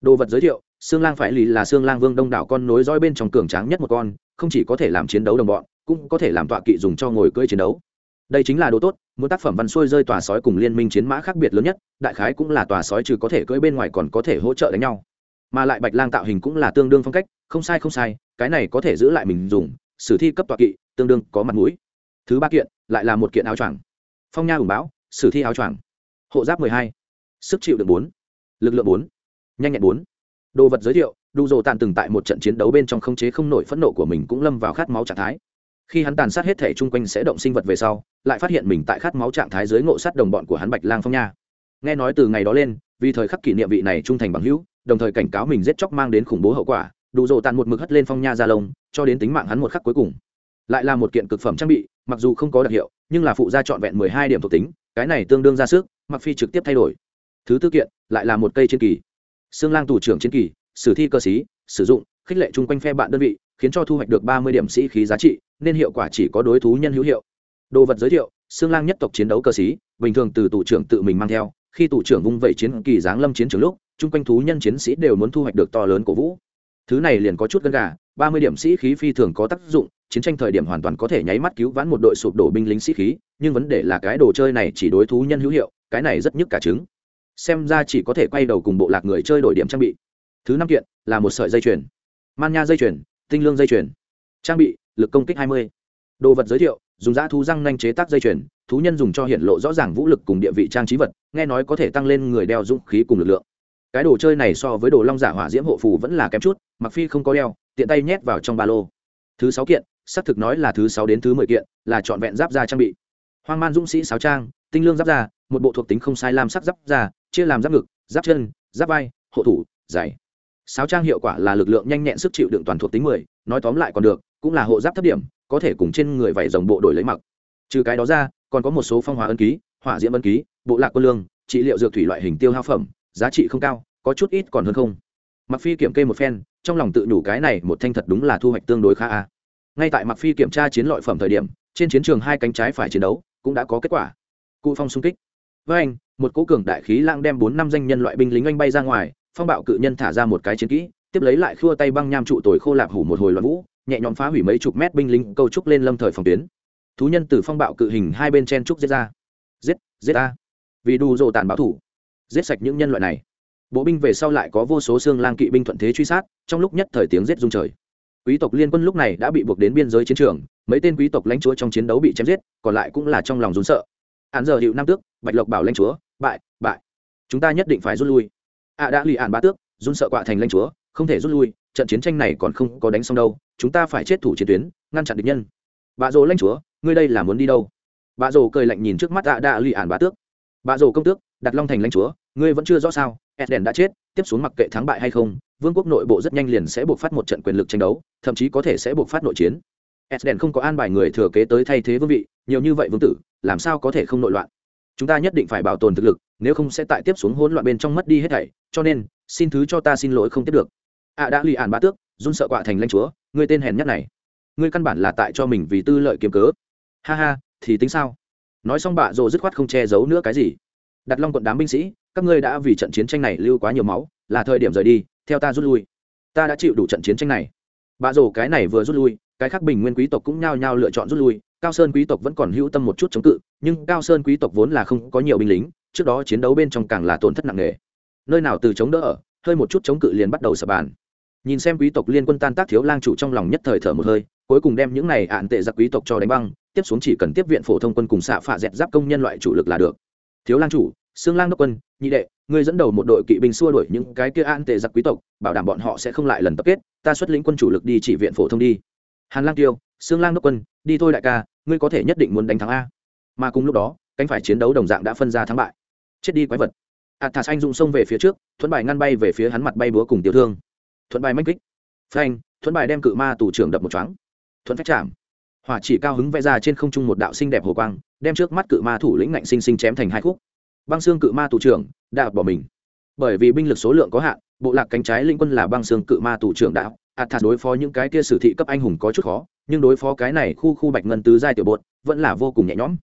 Đồ vật giới thiệu, xương lang phải lì là xương lang vương đông đảo con nối dõi bên trong cường tráng nhất một con, không chỉ có thể làm chiến đấu đồng bọn, cũng có thể làm tọa kỵ dùng cho ngồi cưỡi chiến đấu. Đây chính là đồ tốt, muốn tác phẩm văn xuôi rơi tòa sói cùng liên minh chiến mã khác biệt lớn nhất, đại khái cũng là tòa sói trừ có thể cưỡi bên ngoài còn có thể hỗ trợ đánh nhau. Mà lại bạch lang tạo hình cũng là tương đương phong cách, không sai không sai cái này có thể giữ lại mình dùng, sử thi cấp tọa kỵ, tương đương có mặt mũi. Thứ ba kiện, lại là một kiện áo choàng. Phong nha ủng báo, sử thi áo choàng. Hộ giáp mười hai, sức chịu được bốn, lực lượng bốn, nhanh nhẹn bốn. Đồ vật giới thiệu đủ dồ tàn từng tại một trận chiến đấu bên trong không chế không nổi phẫn nộ của mình cũng lâm vào khát máu trạng thái. Khi hắn tàn sát hết thể chung quanh sẽ động sinh vật về sau, lại phát hiện mình tại khát máu trạng thái dưới ngộ sát đồng bọn của hắn bạch lang phong nha. Nghe nói từ ngày đó lên, vì thời khắc kỷ niệm vị này trung thành bằng hữu, đồng thời cảnh cáo mình giết chóc mang đến khủng bố hậu quả đủ rộ tàn một mực hất lên phong nha ra lông, cho đến tính mạng hắn một khắc cuối cùng. Lại là một kiện cực phẩm trang bị, mặc dù không có đặc hiệu, nhưng là phụ gia trọn vẹn mười hai điểm thuộc tính, cái này tương đương ra sức mặc phi trực tiếp thay đổi. Thứ tư kiện, lại là một cây chiến kỳ. Xương lang tù trưởng chiến kỳ, sử thi cơ sĩ, sử dụng, khích lệ chung quanh phe bạn đơn vị, khiến cho thu hoạch được ba mươi điểm sĩ khí giá trị, nên hiệu quả chỉ có đối thú nhân hữu hiệu. Đồ vật giới thiệu xương lang nhất tộc chiến đấu cơ sĩ, bình thường từ tù trưởng tự mình mang theo, khi tù trưởng vung vẩy chiến kỳ giáng lâm chiến trường lúc, chung quanh thú nhân chiến sĩ đều muốn thu hoạch được to lớn cổ vũ thứ này liền có chút gân gà, ba mươi điểm sĩ khí phi thường có tác dụng, chiến tranh thời điểm hoàn toàn có thể nháy mắt cứu vãn một đội sụp đổ binh lính sĩ khí, nhưng vấn đề là cái đồ chơi này chỉ đối thú nhân hữu hiệu, cái này rất nhức cả trứng. Xem ra chỉ có thể quay đầu cùng bộ lạc người chơi đổi điểm trang bị. Thứ năm kiện, là một sợi dây chuyền. Man nha dây chuyền, tinh lương dây chuyền. Trang bị, lực công kích hai mươi. Đồ vật giới thiệu, dùng giã thú răng nanh chế tác dây chuyền, thú nhân dùng cho hiện lộ rõ ràng vũ lực cùng địa vị trang trí vật, nghe nói có thể tăng lên người đeo dũng khí cùng lực lượng. Cái đồ chơi này so với đồ long giả hỏa diễm hộ phù vẫn là kém chút mặc phi không có đeo, tiện tay nhét vào trong ba lô. Thứ sáu kiện, xác thực nói là thứ sáu đến thứ mười kiện, là trọn vẹn giáp da trang bị. Hoang man dũng sĩ sáo trang, tinh lương giáp da, một bộ thuộc tính không sai lam sắc giáp da, chia làm giáp ngực, giáp chân, giáp vai, hộ thủ, giày. Sáo trang hiệu quả là lực lượng nhanh nhẹn sức chịu đựng toàn thuộc tính mười, nói tóm lại còn được, cũng là hộ giáp thấp điểm, có thể cùng trên người vảy dòng bộ đổi lấy mặc. Trừ cái đó ra, còn có một số phong hóa ân ký, hỏa diễm ân ký, bộ lạc quân lương, trị liệu dược thủy loại hình tiêu hao phẩm, giá trị không cao, có chút ít còn hơn không mặc phi kiểm kê một phen, trong lòng tự nhủ cái này một thanh thật đúng là thu hoạch tương đối khá a. Ngay tại mặc phi kiểm tra chiến lợi phẩm thời điểm, trên chiến trường hai cánh trái phải chiến đấu cũng đã có kết quả. Cụ phong xung kích. Với anh, một cố cường đại khí lang đem bốn năm danh nhân loại binh lính anh bay ra ngoài, phong bạo cự nhân thả ra một cái chiến kỹ, tiếp lấy lại khua tay băng nham trụ tồi khô lạp hủ một hồi loạn vũ, nhẹ nhõm phá hủy mấy chục mét binh lính câu trúc lên lâm thời phòng tuyến. Thú nhân từ phong bạo cự hình hai bên chen trúc giết ra. Giết giết a. Vì đủ rộ tàn báo thủ. Giết sạch những nhân loại này bộ binh về sau lại có vô số xương lang kỵ binh thuận thế truy sát, trong lúc nhất thời tiếng giết rung trời. Quý tộc liên quân lúc này đã bị buộc đến biên giới chiến trường, mấy tên quý tộc lãnh chúa trong chiến đấu bị chém giết, còn lại cũng là trong lòng rún sợ. Hạn giờ hiệu nam tước, bạch lộc bảo lãnh chúa, bại bại. Chúng ta nhất định phải rút lui. Ạ đã lì ạn ba tước, run sợ quạ thành lãnh chúa, không thể rút lui, trận chiến tranh này còn không có đánh xong đâu, chúng ta phải chết thủ chiến tuyến, ngăn chặn địch nhân. Bà rồ lãnh chúa, ngươi đây là muốn đi đâu? Bà rồ cười lạnh nhìn trước mắt ạ đã lì ạn ba tước. Bà rồ công tước đặt long thành lãnh chúa, ngươi vẫn chưa rõ sao edden đã chết, tiếp xuống mặc kệ thắng bại hay không, vương quốc nội bộ rất nhanh liền sẽ buộc phát một trận quyền lực tranh đấu, thậm chí có thể sẽ buộc phát nội chiến. Edden không có an bài người thừa kế tới thay thế vương vị, nhiều như vậy vương tử, làm sao có thể không nội loạn? Chúng ta nhất định phải bảo tồn thực lực, nếu không sẽ tại tiếp xuống hỗn loạn bên trong mất đi hết thảy, cho nên, xin thứ cho ta xin lỗi không tiếp được. Ạ đã lì ản ba tước, run sợ quạ thành lãnh chúa, ngươi tên hèn nhất này. Ngươi căn bản là tại cho mình vì tư lợi kiếm cớ. Ha ha, thì tính sao? Nói xong bạ rồ dứt khoát không che giấu nữa cái gì đặt long quận đám binh sĩ, các ngươi đã vì trận chiến tranh này lưu quá nhiều máu, là thời điểm rời đi, theo ta rút lui. Ta đã chịu đủ trận chiến tranh này. Bà rồ cái này vừa rút lui, cái khác bình nguyên quý tộc cũng nhao nhao lựa chọn rút lui, cao sơn quý tộc vẫn còn hữu tâm một chút chống cự, nhưng cao sơn quý tộc vốn là không có nhiều binh lính, trước đó chiến đấu bên trong càng là tổn thất nặng nề. Nơi nào từ chống đỡ ở, hơi một chút chống cự liền bắt đầu sập bàn. Nhìn xem quý tộc liên quân tan tác thiếu lang chủ trong lòng nhất thời thở một hơi, cuối cùng đem những này ạn tệ giặc quý tộc cho đánh băng, tiếp xuống chỉ cần tiếp viện phổ thông quân cùng xạ phạ dẹt giáp công nhân loại chủ lực là được. Thiếu lang chủ xương lang đốc quân, nhị đệ, ngươi dẫn đầu một đội kỵ binh xua đuổi những cái kia an tệ giặc quý tộc, bảo đảm bọn họ sẽ không lại lần tập kết, ta xuất lĩnh quân chủ lực đi chỉ viện phổ thông đi. Hàn lang tiêu xương lang đốc quân, đi thôi đại ca, ngươi có thể nhất định muốn đánh thắng a. Mà cùng lúc đó, cánh phải chiến đấu đồng dạng đã phân ra thắng bại. Chết đi quái vật. Athas anh dụng xông về phía trước, thuẫn bài ngăn bay về phía hắn mặt bay búa cùng tiêu thương. Thuẫn bài manh kích. Phanh, thuẫn bài đem cự ma tù trưởng đập một choáng. Thuẫn phách chạm. Hỏa chỉ cao hứng vẽ ra trên không trung một đạo xinh đẹp hồ quang, đem trước mắt cự ma thủ lĩnh ngạnh sinh sinh chém thành hai khúc băng xương cự ma tù trưởng đã bỏ mình. Bởi vì binh lực số lượng có hạn, bộ lạc cánh trái linh quân là băng xương cự ma tù trưởng đạo athas à, đối phó những cái kia sử thị cấp anh hùng có chút khó, nhưng đối phó cái này khu khu bạch ngân tứ giai tiểu bột vẫn là vô cùng nhẹ nhõm.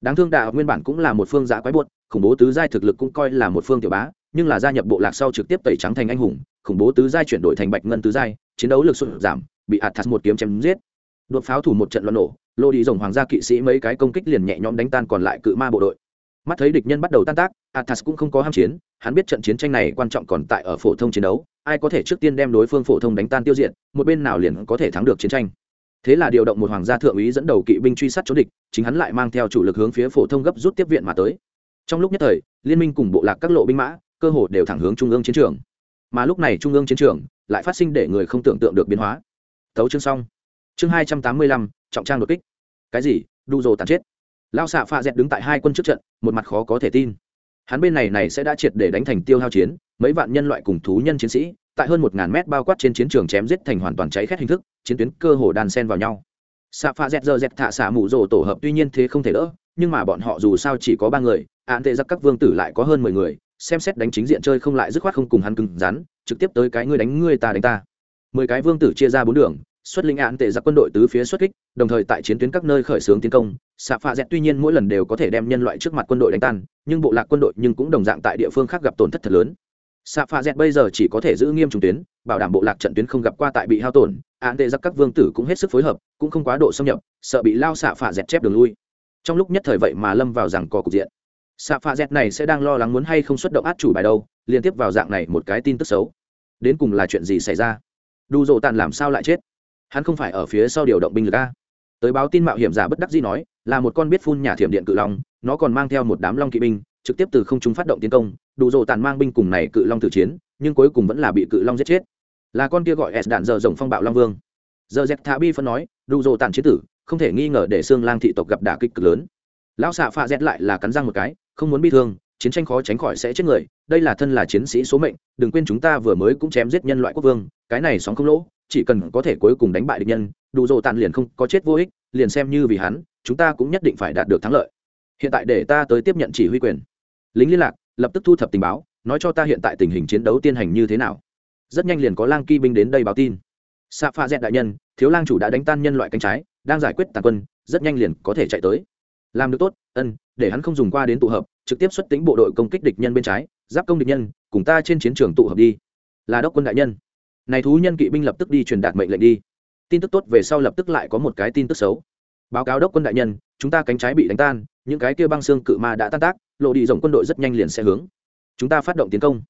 Đáng thương đạo nguyên bản cũng là một phương giã quái bột, khủng bố tứ giai thực lực cũng coi là một phương tiểu bá, nhưng là gia nhập bộ lạc sau trực tiếp tẩy trắng thành anh hùng, khủng bố tứ giai chuyển đổi thành bạch ngân tứ giai, chiến đấu lực sụt giảm, bị à, athas một kiếm chém giết. Đột pháo thủ một trận loạn nổ, lô đi rồng hoàng gia kỵ sĩ mấy cái công kích liền nhẹ nhõm đánh tan còn lại cự ma bộ đội mắt thấy địch nhân bắt đầu tan tác, athas cũng không có ham chiến, hắn biết trận chiến tranh này quan trọng còn tại ở phổ thông chiến đấu, ai có thể trước tiên đem đối phương phổ thông đánh tan tiêu diệt, một bên nào liền có thể thắng được chiến tranh. Thế là điều động một hoàng gia thượng úy dẫn đầu kỵ binh truy sát chống địch, chính hắn lại mang theo chủ lực hướng phía phổ thông gấp rút tiếp viện mà tới. Trong lúc nhất thời, liên minh cùng bộ lạc các lộ binh mã, cơ hồ đều thẳng hướng trung ương chiến trường. Mà lúc này trung ương chiến trường lại phát sinh để người không tưởng tượng được biến hóa. Thấu chương xong. Chương hai trăm tám mươi lăm, trọng trang đột kích. Cái gì? Đu dồ tàn chết. Lao xạ pha dẹt đứng tại hai quân trước trận một mặt khó có thể tin. Hắn bên này này sẽ đã triệt để đánh thành tiêu hao chiến, mấy vạn nhân loại cùng thú nhân chiến sĩ, tại hơn một ngàn mét bao quát trên chiến trường chém giết thành hoàn toàn cháy khét hình thức, chiến tuyến cơ hồ đàn sen vào nhau. Xạ pha dẹt dơ dẹt thạ xạ mù rồ tổ hợp tuy nhiên thế không thể đỡ, nhưng mà bọn họ dù sao chỉ có ba người án tệ giặc các vương tử lại có hơn mười người, xem xét đánh chính diện chơi không lại dứt khoát không cùng hắn cứng rắn, trực tiếp tới cái ngươi đánh ngươi ta đánh ta. Mười cái vương tử chia ra bốn đường xuất linh án tệ giặc quân đội tứ phía xuất kích, đồng thời tại chiến tuyến các nơi khởi xướng tiến công xạ pha dẹt tuy nhiên mỗi lần đều có thể đem nhân loại trước mặt quân đội đánh tan, nhưng bộ lạc quân đội nhưng cũng đồng dạng tại địa phương khác gặp tổn thất thật lớn. Xạ pha dẹt bây giờ chỉ có thể giữ nghiêm trung tuyến, bảo đảm bộ lạc trận tuyến không gặp qua tại bị hao tổn, án tệ giặc các vương tử cũng hết sức phối hợp, cũng không quá độ xâm nhập, sợ bị lao xạ pha dẹt chép đường lui. Trong lúc nhất thời vậy mà lâm vào rằng có cục diện. Xạ pha dẹt này sẽ đang lo lắng muốn hay không xuất động át chủ bài đâu, liên tiếp vào dạng này một cái tin tức xấu. Đến cùng là chuyện gì xảy ra? Đủ dỗ tàn làm sao lại chết? Hắn không phải ở phía sau điều động binh lực a. Tới báo tin mạo hiểm giả bất đắc dĩ nói, là một con biết phun nhà thiểm điện cự long, nó còn mang theo một đám long kỵ binh, trực tiếp từ không trung phát động tiến công, đủ dồ tàn mang binh cùng này cự long tử chiến, nhưng cuối cùng vẫn là bị cự long giết chết. Là con kia gọi s đạn giờ rồng phong bạo long vương. Giờ dẹt Thả bi phân nói, đủ dồ tàn chế tử, không thể nghi ngờ để xương lang thị tộc gặp đả kích cực lớn. Lão xạ pha dẹt lại là cắn răng một cái, không muốn bị thương, chiến tranh khó tránh khỏi sẽ chết người, đây là thân là chiến sĩ số mệnh, đừng quên chúng ta vừa mới cũng chém giết nhân loại quốc vương, cái này sóng không lỗ chỉ cần có thể cuối cùng đánh bại địch nhân, đủ dồ tàn liền không có chết vô ích, liền xem như vì hắn, chúng ta cũng nhất định phải đạt được thắng lợi. Hiện tại để ta tới tiếp nhận chỉ huy quyền. Lính liên lạc lập tức thu thập tình báo, nói cho ta hiện tại tình hình chiến đấu tiến hành như thế nào. Rất nhanh liền có lang kỵ binh đến đây báo tin. Xạ pha dẹn đại nhân, thiếu lang chủ đã đánh tan nhân loại cánh trái, đang giải quyết tàn quân, rất nhanh liền có thể chạy tới. Làm được tốt, ân, để hắn không dùng qua đến tụ hợp, trực tiếp xuất tính bộ đội công kích địch nhân bên trái, giáp công địch nhân, cùng ta trên chiến trường tụ hợp đi. Là đốc quân đại nhân này thú nhân kỵ binh lập tức đi truyền đạt mệnh lệnh đi. Tin tức tốt về sau lập tức lại có một cái tin tức xấu. Báo cáo đốc quân đại nhân, chúng ta cánh trái bị đánh tan, những cái kia băng xương cự ma đã tan tác, lộ đi rộng quân đội rất nhanh liền sẽ hướng. Chúng ta phát động tiến công.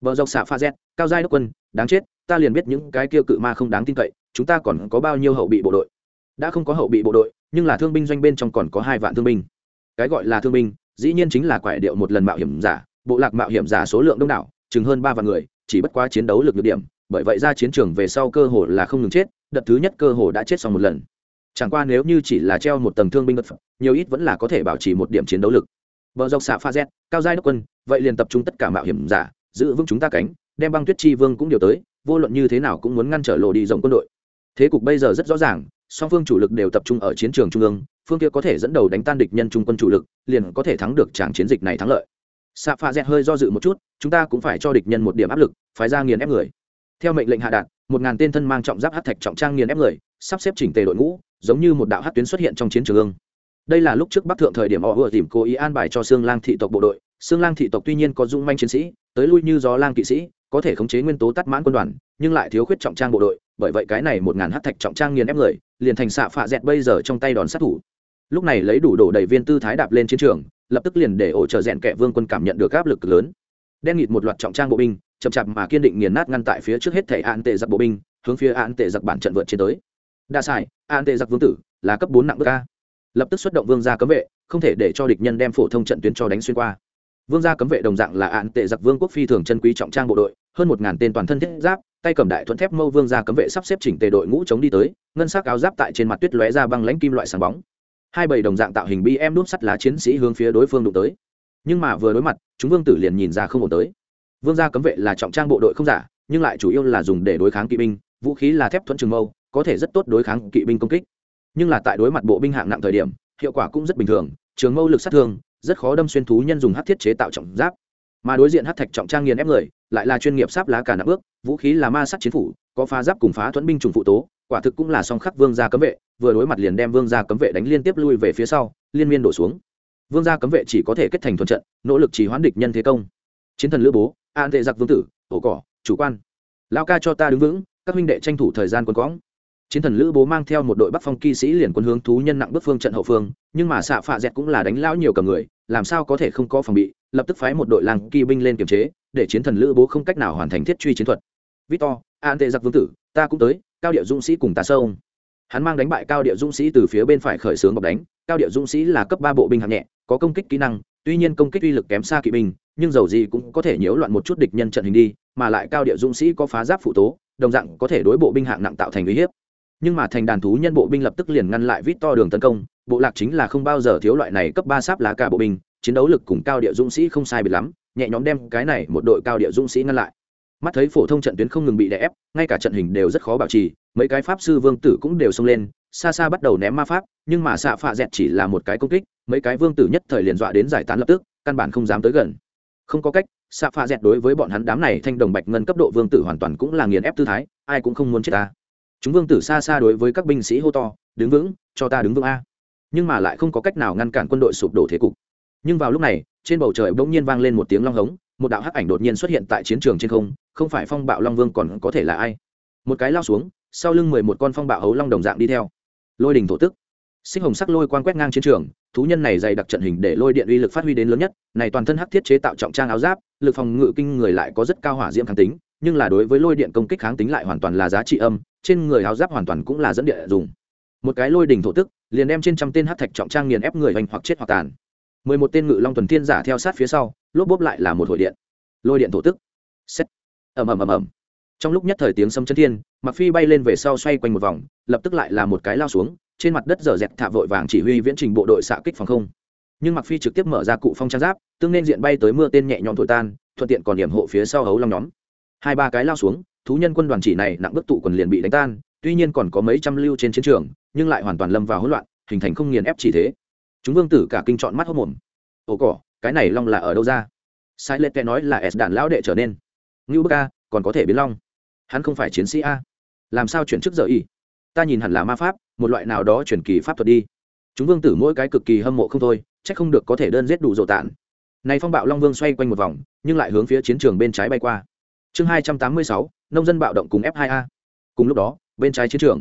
Vợ dọc xạ pha z, cao giai đốc quân, đáng chết, ta liền biết những cái kia cự ma không đáng tin cậy, chúng ta còn có bao nhiêu hậu bị bộ đội? Đã không có hậu bị bộ đội, nhưng là thương binh doanh bên trong còn có hai vạn thương binh. Cái gọi là thương binh, dĩ nhiên chính là quải điệu một lần mạo hiểm giả, bộ lạc mạo hiểm giả số lượng đông đảo, chừng hơn ba vạn người, chỉ bất quá chiến đấu lực nhược điểm bởi vậy ra chiến trường về sau cơ hồ là không ngừng chết, đợt thứ nhất cơ hồ đã chết xong một lần. Chẳng qua nếu như chỉ là treo một tầng thương binh bất nhiều ít vẫn là có thể bảo trì một điểm chiến đấu lực. Vợ dọc xạ pha z, cao giai đốc quân, vậy liền tập trung tất cả mạo hiểm giả, giữ vững chúng ta cánh, đem băng tuyết chi vương cũng điều tới, vô luận như thế nào cũng muốn ngăn trở lộ đi rộng quân đội. Thế cục bây giờ rất rõ ràng, song phương chủ lực đều tập trung ở chiến trường trung ương, phương kia có thể dẫn đầu đánh tan địch nhân trung quân chủ lực, liền có thể thắng được tràng chiến dịch này thắng lợi. Xạ pha dẹt hơi do dự một chút, chúng ta cũng phải cho địch nhân một điểm áp lực, phái ra nghiền ép người theo mệnh lệnh hạ đạt, một ngàn tên thân mang trọng giáp hát thạch trọng trang nghiền ép người, sắp xếp chỉnh tề đội ngũ, giống như một đạo hát tuyến xuất hiện trong chiến trường ương. Đây là lúc trước bắc thượng thời điểm họ vừa tìm cố ý an bài cho xương lang thị tộc bộ đội. Xương lang thị tộc tuy nhiên có dung manh chiến sĩ, tới lui như gió lang kỵ sĩ, có thể khống chế nguyên tố tắt mãn quân đoàn, nhưng lại thiếu khuyết trọng trang bộ đội, bởi vậy cái này một ngàn hát thạch trọng trang nghiền ép người, liền thành xạ phạ dẹt bây giờ trong tay đòn sát thủ. Lúc này lấy đủ đổ đầy viên tư thái đạp lên chiến trường, lập tức liền để ổ trợ dẹn kẻ vương quân cảm nhận được áp lực lớn. Đen nghịt một loạt trọng trang bộ binh chậm chạp mà kiên định nghiền nát ngăn tại phía trước hết thể an tệ giặc bộ binh, hướng phía an tệ giặc bản trận vượt trên tới. Đa sai, an tệ giặc vương tử là cấp bốn nặng bước a. Lập tức xuất động vương gia cấm vệ, không thể để cho địch nhân đem phổ thông trận tuyến cho đánh xuyên qua. Vương gia cấm vệ đồng dạng là an tệ giặc vương quốc phi thường chân quý trọng trang bộ đội, hơn một ngàn tên toàn thân thiết giáp, tay cầm đại thuẫn thép mâu vương gia cấm vệ sắp xếp chỉnh tề đội ngũ chống đi tới, ngân sắc áo giáp tại trên mặt tuyết lóe ra băng lãnh kim loại sáng bóng. Hai bầy đồng dạng tạo hình bi em đúp sắt lá chiến sĩ hướng phía đối phương đụng tới. Nhưng mà vừa đối mặt, chúng vương tử liền nhìn ra không ổn tới vương gia cấm vệ là trọng trang bộ đội không giả, nhưng lại chủ yếu là dùng để đối kháng kỵ binh, vũ khí là thép thuẫn trường mâu, có thể rất tốt đối kháng kỵ binh công kích. Nhưng là tại đối mặt bộ binh hạng nặng thời điểm, hiệu quả cũng rất bình thường, trường mâu lực sát thương, rất khó đâm xuyên thú nhân dùng hát thiết chế tạo trọng giáp. Mà đối diện hát thạch trọng trang nghiền ép người, lại là chuyên nghiệp sáp lá cả nặng bước, vũ khí là ma sát chiến phủ, có phá giáp cùng phá thuẫn binh trùng phụ tố, quả thực cũng là song khắc vương gia cấm vệ, vừa đối mặt liền đem vương gia cấm vệ đánh liên tiếp lui về phía sau, liên miên đổ xuống. Vương gia cấm vệ chỉ có thể kết thành thuận trận, nỗ lực chỉ hoán địch nhân thế công. Chiến thần lữ bố an tệ giặc vương tử ổ cỏ, chủ quan. Lao ca cho ta đứng vững, các huynh đệ tranh thủ thời gian quân quõng chiến thần lữ bố mang theo một đội bắc phong kỵ sĩ liền quân hướng thú nhân nặng bước phương trận hậu phương, nhưng mà xạ phạ dẹt cũng là đánh lão nhiều cầm người, làm sao có thể không có phòng bị, lập tức phái một đội làng kỵ binh lên kiềm chế, để chiến thần lữ bố không cách nào hoàn thành thiết truy chiến thuật. Victor, an tệ giặc vương tử, ta cũng tới, cao địa dũng sĩ cùng tà sâu hắn mang đánh bại cao địa dũng sĩ từ phía bên phải khởi xướng bọc đánh. Cao địa dũng sĩ là cấp ba bộ binh hạng nhẹ, có công kích kỹ năng, tuy nhiên công kích uy lực kém xa kỵ binh nhưng dầu gì cũng có thể nhiễu loạn một chút địch nhân trận hình đi, mà lại cao địa dũng sĩ có phá giáp phụ tố, đồng dạng có thể đối bộ binh hạng nặng tạo thành uy hiếp. Nhưng mà thành đàn thú nhân bộ binh lập tức liền ngăn lại vít to đường tấn công, bộ lạc chính là không bao giờ thiếu loại này cấp ba sáp lá cả bộ binh, chiến đấu lực cùng cao địa dũng sĩ không sai biệt lắm, nhẹ nhõm đem cái này một đội cao địa dũng sĩ ngăn lại. Mắt thấy phổ thông trận tuyến không ngừng bị đè ép, ngay cả trận hình đều rất khó bảo trì, mấy cái pháp sư vương tử cũng đều xông lên, xa xa bắt đầu ném ma pháp, nhưng mà xạ phạ dẹt chỉ là một cái công kích, mấy cái vương tử nhất thời liền dọa đến giải tán lập tức, căn bản không dám tới gần không có cách xạ pha dẹt đối với bọn hắn đám này thanh đồng bạch ngân cấp độ vương tử hoàn toàn cũng là nghiền ép tư thái, ai cũng không muốn chết ta. Chúng vương tử xa xa đối với các binh sĩ hô to, đứng vững, cho ta đứng vững a. Nhưng mà lại không có cách nào ngăn cản quân đội sụp đổ thế cục. Nhưng vào lúc này, trên bầu trời bỗng nhiên vang lên một tiếng long hống, một đạo hắc ảnh đột nhiên xuất hiện tại chiến trường trên không không phải phong bạo long vương còn có thể là ai? Một cái lao xuống, sau lưng mười một con phong bạo hấu long đồng dạng đi theo. Lôi đình thổ tức sinh hồng sắc lôi quang quét ngang chiến trường, thú nhân này dày đặc trận hình để lôi điện uy lực phát huy đến lớn nhất, này toàn thân hắc thiết chế tạo trọng trang áo giáp, lực phòng ngự kinh người lại có rất cao hỏa diễm kháng tính, nhưng là đối với lôi điện công kích kháng tính lại hoàn toàn là giá trị âm, trên người áo giáp hoàn toàn cũng là dẫn địa dùng. Một cái lôi đỉnh thổ tức, liền đem trên trăm tên hắc thạch trọng trang nghiền ép người hành hoặc chết hoặc tàn. Mười một tên ngự long tuần thiên giả theo sát phía sau, lốp bốp lại là một hồi điện. Lôi điện thổ tức. Xét ầm ầm ầm ầm. Trong lúc nhất thời tiếng sấm chân thiên mặc phi bay lên về sau xoay quanh một vòng, lập tức lại là một cái lao xuống trên mặt đất dở dẹt thạ vội vàng chỉ huy viễn trình bộ đội xạ kích phòng không. Nhưng mặc phi trực tiếp mở ra cụ phong trang giáp, tương nên diện bay tới mưa tên nhẹ nhõm thổi tan, thuận tiện còn điểm hộ phía sau hấu long nhóm. Hai ba cái lao xuống, thú nhân quân đoàn chỉ này nặng bức tụ quần liền bị đánh tan, tuy nhiên còn có mấy trăm lưu trên chiến trường, nhưng lại hoàn toàn lâm vào hỗn loạn, hình thành không nghiền ép chỉ thế. Chúng vương tử cả kinh chọn mắt hốc mồm. Ồ cỏ, cái này long là ở đâu ra? Sai lệ kẻ nói là s đàn lão đệ trở nên. Ngưu bức a, còn có thể biến long. Hắn không phải chiến sĩ a. Làm sao chuyển chức giờ y? Ta nhìn hẳn là ma pháp một loại nào đó truyền kỳ pháp thuật đi. Chúng vương tử mỗi cái cực kỳ hâm mộ không thôi c h ắ c không được có thể đơn giết đủ dộ tản. Này phong bạo long vương xoay quanh một vòng, nhưng lại hướng phía chiến trường bên trái bay qua. Chương hai trăm tám mươi sáu, nông dân bạo động cùng f 2 a. Cùng lúc đó, bên trái chiến trường.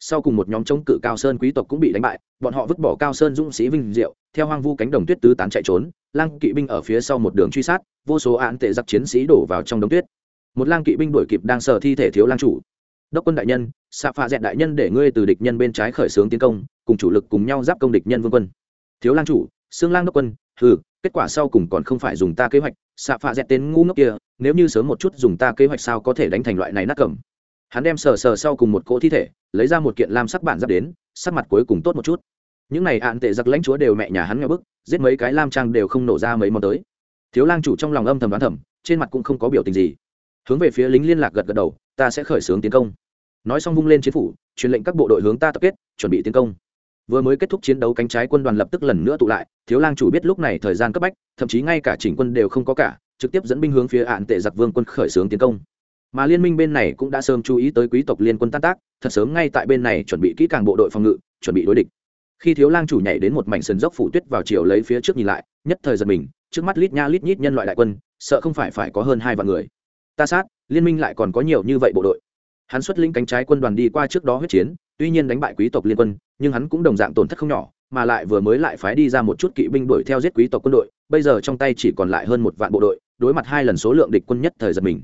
Sau cùng một nhóm chống cự cao sơn quý tộc cũng bị đánh bại, bọn họ vứt bỏ cao sơn dũng sĩ vinh diệu, theo hoang vu cánh đồng tuyết tứ tán chạy trốn, lang kỵ binh ở phía sau một đường truy sát, vô số án tệ giặc chiến sĩ đổ vào trong đống tuyết. Một lang kỵ binh đuổi kịp đang sờ thi thể thiếu lang chủ. Đốc quân đại nhân xạ phạ dẹt đại nhân để ngươi từ địch nhân bên trái khởi xướng tiến công, cùng chủ lực cùng nhau giáp công địch nhân vương quân. Thiếu lang chủ, xương lang đốc quân ừ kết quả sau cùng còn không phải dùng ta kế hoạch, xạ phạ dẹt tên ngu ngốc kia, nếu như sớm một chút dùng ta kế hoạch sao có thể đánh thành loại này nát cầm. Hắn đem sờ sờ sau cùng một cỗ thi thể, lấy ra một kiện lam sắc bản giáp đến, sắc mặt cuối cùng tốt một chút. Những này ạn tệ giặc lãnh chúa đều mẹ nhà hắn nghe bức, giết mấy cái lam trang đều không nổ ra mấy món tới. Thiếu lang chủ trong lòng âm thầm đoán thầm, trên mặt cũng không có biểu tình gì. Hướng về phía lính liên lạc gật gật đầu, ta sẽ khởi xướng tiến công nói xong vung lên chiến phủ, truyền lệnh các bộ đội hướng ta tập kết, chuẩn bị tiến công. Vừa mới kết thúc chiến đấu cánh trái quân đoàn lập tức lần nữa tụ lại, thiếu lang chủ biết lúc này thời gian cấp bách, thậm chí ngay cả chỉnh quân đều không có cả, trực tiếp dẫn binh hướng phía ạn tệ giặc vương quân khởi xướng tiến công. Mà liên minh bên này cũng đã sớm chú ý tới quý tộc liên quân tan tác, thật sớm ngay tại bên này chuẩn bị kỹ càng bộ đội phòng ngự, chuẩn bị đối địch. Khi thiếu lang chủ nhảy đến một mảnh sườn dốc phủ tuyết vào chiều lấy phía trước nhìn lại, nhất thời giật mình, trước mắt lít nha lít nhít nhân loại đại quân, sợ không phải phải có hơn hai vạn người. Ta sát, liên minh lại còn có nhiều như vậy bộ đội hắn xuất lĩnh cánh trái quân đoàn đi qua trước đó huyết chiến, tuy nhiên đánh bại quý tộc liên quân, nhưng hắn cũng đồng dạng tổn thất không nhỏ, mà lại vừa mới lại phái đi ra một chút kỵ binh đuổi theo giết quý tộc quân đội, bây giờ trong tay chỉ còn lại hơn một vạn bộ đội, đối mặt hai lần số lượng địch quân nhất thời giật mình.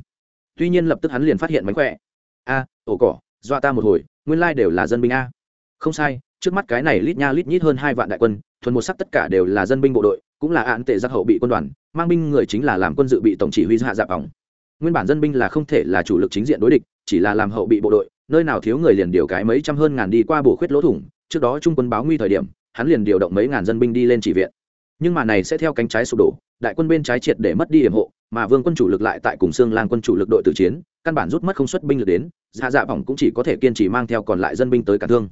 Tuy nhiên lập tức hắn liền phát hiện mánh khỏe. A, ổ cỏ, dọa ta một hồi, nguyên lai đều là dân binh a. Không sai, trước mắt cái này lít nha lít nhít hơn hai vạn đại quân, thuần một sắc tất cả đều là dân binh bộ đội, cũng là án tệ giác hậu bị quân đoàn, mang binh người chính là làm quân dự bị tổng chỉ huy hạ dạp vòng nguyên bản dân binh là không thể là chủ lực chính diện đối địch, chỉ là làm hậu bị bộ đội, nơi nào thiếu người liền điều cái mấy trăm hơn ngàn đi qua bổ khuyết lỗ thủng, trước đó trung quân báo nguy thời điểm, hắn liền điều động mấy ngàn dân binh đi lên chỉ viện. Nhưng mà này sẽ theo cánh trái sụp đổ, đại quân bên trái triệt để mất đi hiểm hộ, mà vương quân chủ lực lại tại cùng xương lang quân chủ lực đội tử chiến, căn bản rút mất không xuất binh lực đến dạ dạ vọng cũng chỉ có thể kiên trì mang theo còn lại dân binh tới cả thương.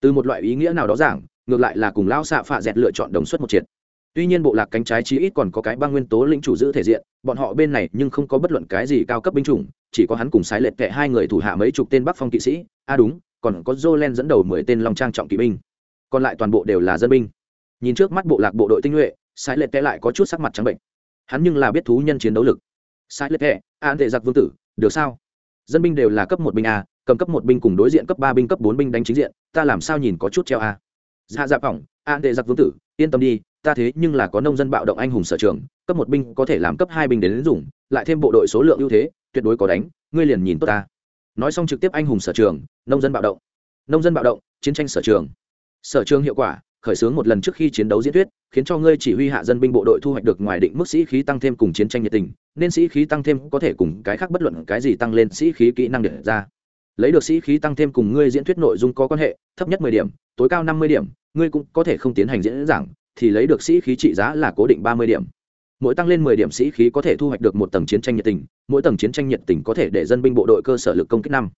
Từ một loại ý nghĩa nào đó giảng, ngược lại là cùng lao xạ phạ dẹt lựa chọn đồng xuất một triệt tuy nhiên bộ lạc cánh trái chí ít còn có cái băng nguyên tố lĩnh chủ giữ thể diện, bọn họ bên này nhưng không có bất luận cái gì cao cấp binh chủng, chỉ có hắn cùng sái lệch kệ hai người thủ hạ mấy chục tên bắc phong kỵ sĩ. A à đúng, còn có jolen dẫn đầu mười tên long trang trọng kỵ binh. Còn lại toàn bộ đều là dân binh. Nhìn trước mắt bộ lạc bộ đội tinh nhuệ sái lệch kệ lại có chút sắc mặt trắng bệnh. Hắn nhưng là biết thú nhân chiến đấu lực. Sái lệch kệ, an tệ giặc vương tử, được sao? Dân binh đều là cấp một binh a, cầm cấp một binh cùng đối diện cấp ba binh cấp bốn binh đánh chính diện, ta làm sao nhìn có chút treo a. Dạ dạ phỏng, an tệ giặc vương tử, yên tâm đi ta thế nhưng là có nông dân bạo động anh hùng sở trường cấp một binh có thể làm cấp hai binh đến, đến dùng lại thêm bộ đội số lượng ưu thế tuyệt đối có đánh ngươi liền nhìn tốt ta. Nói xong trực tiếp anh hùng sở trường nông dân bạo động. Nông dân bạo động chiến tranh sở trường. Sở trường hiệu quả khởi xướng một lần trước khi chiến đấu diễn thuyết khiến cho ngươi chỉ huy hạ dân binh bộ đội thu hoạch được ngoài định mức sĩ khí tăng thêm cùng chiến tranh nhiệt tình nên sĩ khí tăng thêm có thể cùng cái khác bất luận cái gì tăng lên sĩ khí kỹ năng để ra. Lấy được sĩ khí tăng thêm cùng ngươi diễn thuyết nội dung có quan hệ thấp nhất mười điểm tối cao năm mươi điểm ngươi cũng có thể không tiến hành diễn giảng thì lấy được sĩ khí trị giá là cố định ba mươi điểm. Mỗi tăng lên mười điểm sĩ khí có thể thu hoạch được một tầng chiến tranh nhiệt tình, mỗi tầng chiến tranh nhiệt tình có thể để dân binh bộ đội cơ sở lực công kích năm.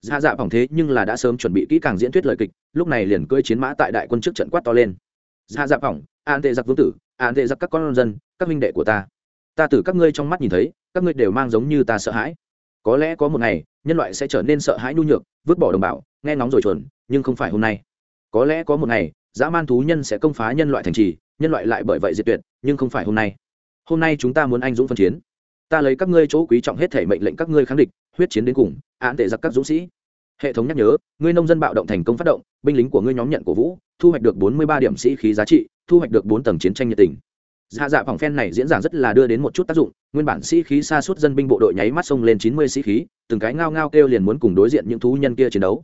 Dạ dạ phòng thế nhưng là đã sớm chuẩn bị kỹ càng diễn thuyết lời kịch, lúc này liền cưỡi chiến mã tại đại quân trước trận quát to lên. Dạ dạ phòng, an tệ giặc vương tử, an tệ giặc các con dân, các minh đệ của ta. Ta từ các ngươi trong mắt nhìn thấy, các ngươi đều mang giống như ta sợ hãi. Có lẽ có một ngày, nhân loại sẽ trở nên sợ hãi nhu nhược, vứt bỏ đồng bào, nghe ngóng rồi chuẩn, nhưng không phải hôm nay. Có lẽ có một ngày dã man thú nhân sẽ công phá nhân loại thành trì, nhân loại lại bởi vậy diệt tuyệt, nhưng không phải hôm nay. Hôm nay chúng ta muốn anh dũng phân chiến. Ta lấy các ngươi chỗ quý trọng hết thể mệnh lệnh các ngươi kháng địch, huyết chiến đến cùng, án tệ giặc các dũng sĩ. Hệ thống nhắc nhớ, ngươi nông dân bạo động thành công phát động, binh lính của ngươi nhóm nhận cổ vũ, thu hoạch được bốn mươi ba điểm sĩ khí giá trị, thu hoạch được bốn tầng chiến tranh nhiệt tình. Dạ dạ phòng phen này diễn giảng rất là đưa đến một chút tác dụng, nguyên bản sĩ khí xa suốt dân binh bộ đội nháy mắt xông lên chín mươi sĩ khí, từng cái ngao ngao kêu liền muốn cùng đối diện những thú nhân kia chiến đấu.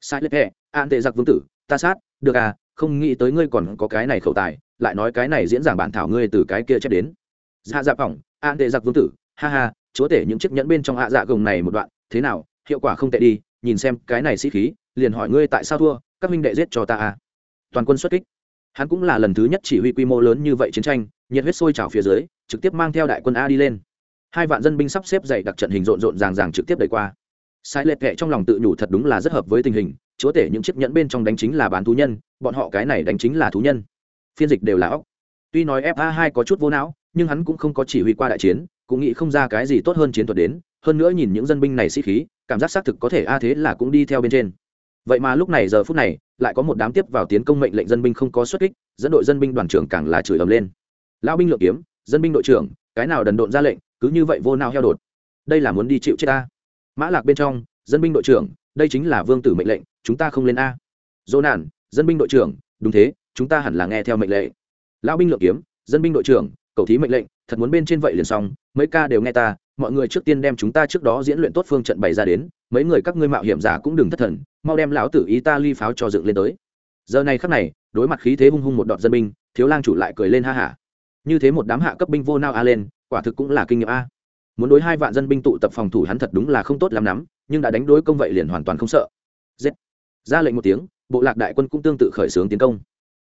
Sai lệ hệ an tệ giặc vương tử, ta sát, được à không nghĩ tới ngươi còn có cái này khẩu tài lại nói cái này diễn giảng bản thảo ngươi từ cái kia chép đến. Dạ dạ phỏng, an tệ giặc vương tử ha ha chúa tể những chiếc nhẫn bên trong hạ dạ gồng này một đoạn thế nào hiệu quả không tệ đi nhìn xem cái này sĩ khí liền hỏi ngươi tại sao thua các minh đệ giết cho ta à? Toàn quân xuất kích. Hắn cũng là lần thứ nhất chỉ huy quy mô lớn như vậy chiến tranh nhiệt huyết sôi trào phía dưới trực tiếp mang theo đại quân a đi lên. Hai vạn dân binh sắp xếp dày đặc trận hình rộn rộn ràng ràng trực tiếp đẩy qua. Sai lệch kệ trong lòng tự nhủ thật đúng là rất hợp với tình hình chúa tể những chiếc nhẫn bên trong đánh chính là bán thú nhân, bọn họ cái này đánh chính là thú nhân. Phiên dịch đều là óc. Tuy nói fa hai có chút vô não, nhưng hắn cũng không có chỉ huy qua đại chiến, cũng nghĩ không ra cái gì tốt hơn chiến thuật đến, hơn nữa nhìn những dân binh này sĩ khí, cảm giác xác thực có thể a thế là cũng đi theo bên trên. Vậy mà lúc này, giờ phút này, lại có một đám tiếp vào tiến công mệnh lệnh dân binh không có xuất kích, dẫn đội dân binh đoàn trưởng càng là chửi ầm lên. Lão binh lượng kiếm, dân binh đội trưởng, cái nào đần độn ra lệnh, cứ như vậy vô nào heo đột. Đây là muốn đi chịu chết ta. Mã lạc bên trong, dân binh đội trưởng đây chính là vương tử mệnh lệnh, chúng ta không lên a. Dỗ nản, dân binh đội trưởng, đúng thế, chúng ta hẳn là nghe theo mệnh lệnh lão binh lượng kiếm, dân binh đội trưởng, cầu thí mệnh lệnh, thật muốn bên trên vậy liền xong, mấy ca đều nghe ta, mọi người trước tiên đem chúng ta trước đó diễn luyện tốt phương trận bày ra đến, mấy người các ngươi mạo hiểm giả cũng đừng thất thần, mau đem lão tử ý ta ly pháo cho dựng lên tới. Giờ này khắc này, đối mặt khí thế hung hung một đọt dân binh, thiếu lang chủ lại cười lên ha hả. Như thế một đám hạ cấp binh vô nao a lên, quả thực cũng là kinh nghiệm a muốn đối hai vạn dân binh tụ tập phòng thủ hắn thật đúng là không tốt lắm lắm, nhưng đã đánh đối công vậy liền hoàn toàn không sợ. Giết. Ra lệnh một tiếng, bộ lạc đại quân cũng tương tự khởi xướng tiến công.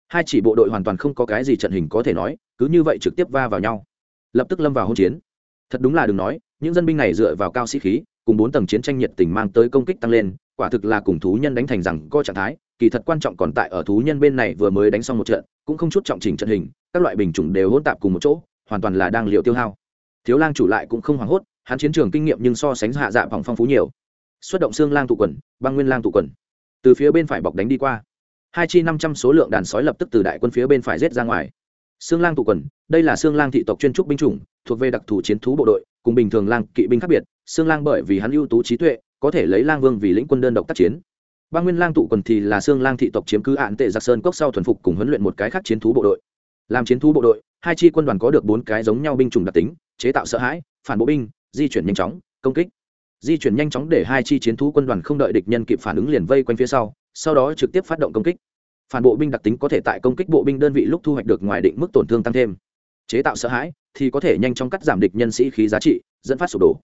Hai chỉ bộ đội hoàn toàn không có cái gì trận hình có thể nói, cứ như vậy trực tiếp va vào nhau. Lập tức lâm vào hỗn chiến. Thật đúng là đừng nói, những dân binh này dựa vào cao sĩ khí, cùng bốn tầng chiến tranh nhiệt tình mang tới công kích tăng lên, quả thực là cùng thú nhân đánh thành rằng co trạng thái, kỳ thật quan trọng còn tại ở thú nhân bên này vừa mới đánh xong một trận, cũng không chút trọng trình trận hình, các loại bình chủng đều hỗn tạp cùng một chỗ, hoàn toàn là đang liệu tiêu hao thiếu lang chủ lại cũng không hoảng hốt, hắn chiến trường kinh nghiệm nhưng so sánh hạ dạ vòng phong phú nhiều. Xuất động xương lang tụ quần, băng nguyên lang tụ quần. Từ phía bên phải bọc đánh đi qua. Hai chi năm trăm số lượng đàn sói lập tức từ đại quân phía bên phải rết ra ngoài. Xương lang tụ quần, đây là xương lang thị tộc chuyên trúc binh chủng, thuộc về đặc thù chiến thú bộ đội, cùng bình thường lang kỵ binh khác biệt. Xương lang bởi vì hắn ưu tú trí tuệ, có thể lấy lang vương vì lĩnh quân đơn độc tác chiến. Băng nguyên lang tụ quần thì là xương lang thị tộc chiếm cứ ạn tệ giặc sơn cốc sau thuần phục cùng huấn luyện một cái khác chiến thú bộ đội làm chiến thú bộ đội, hai chi quân đoàn có được bốn cái giống nhau binh chủng đặc tính, chế tạo sợ hãi, phản bộ binh, di chuyển nhanh chóng, công kích. Di chuyển nhanh chóng để hai chi chiến thú quân đoàn không đợi địch nhân kịp phản ứng liền vây quanh phía sau sau đó trực tiếp phát động công kích. Phản bộ binh đặc tính có thể tại công kích bộ binh đơn vị lúc thu hoạch được ngoài định mức tổn thương tăng thêm. Chế tạo sợ hãi thì có thể nhanh chóng cắt giảm địch nhân sĩ khí giá trị, dẫn phát sụp đổ.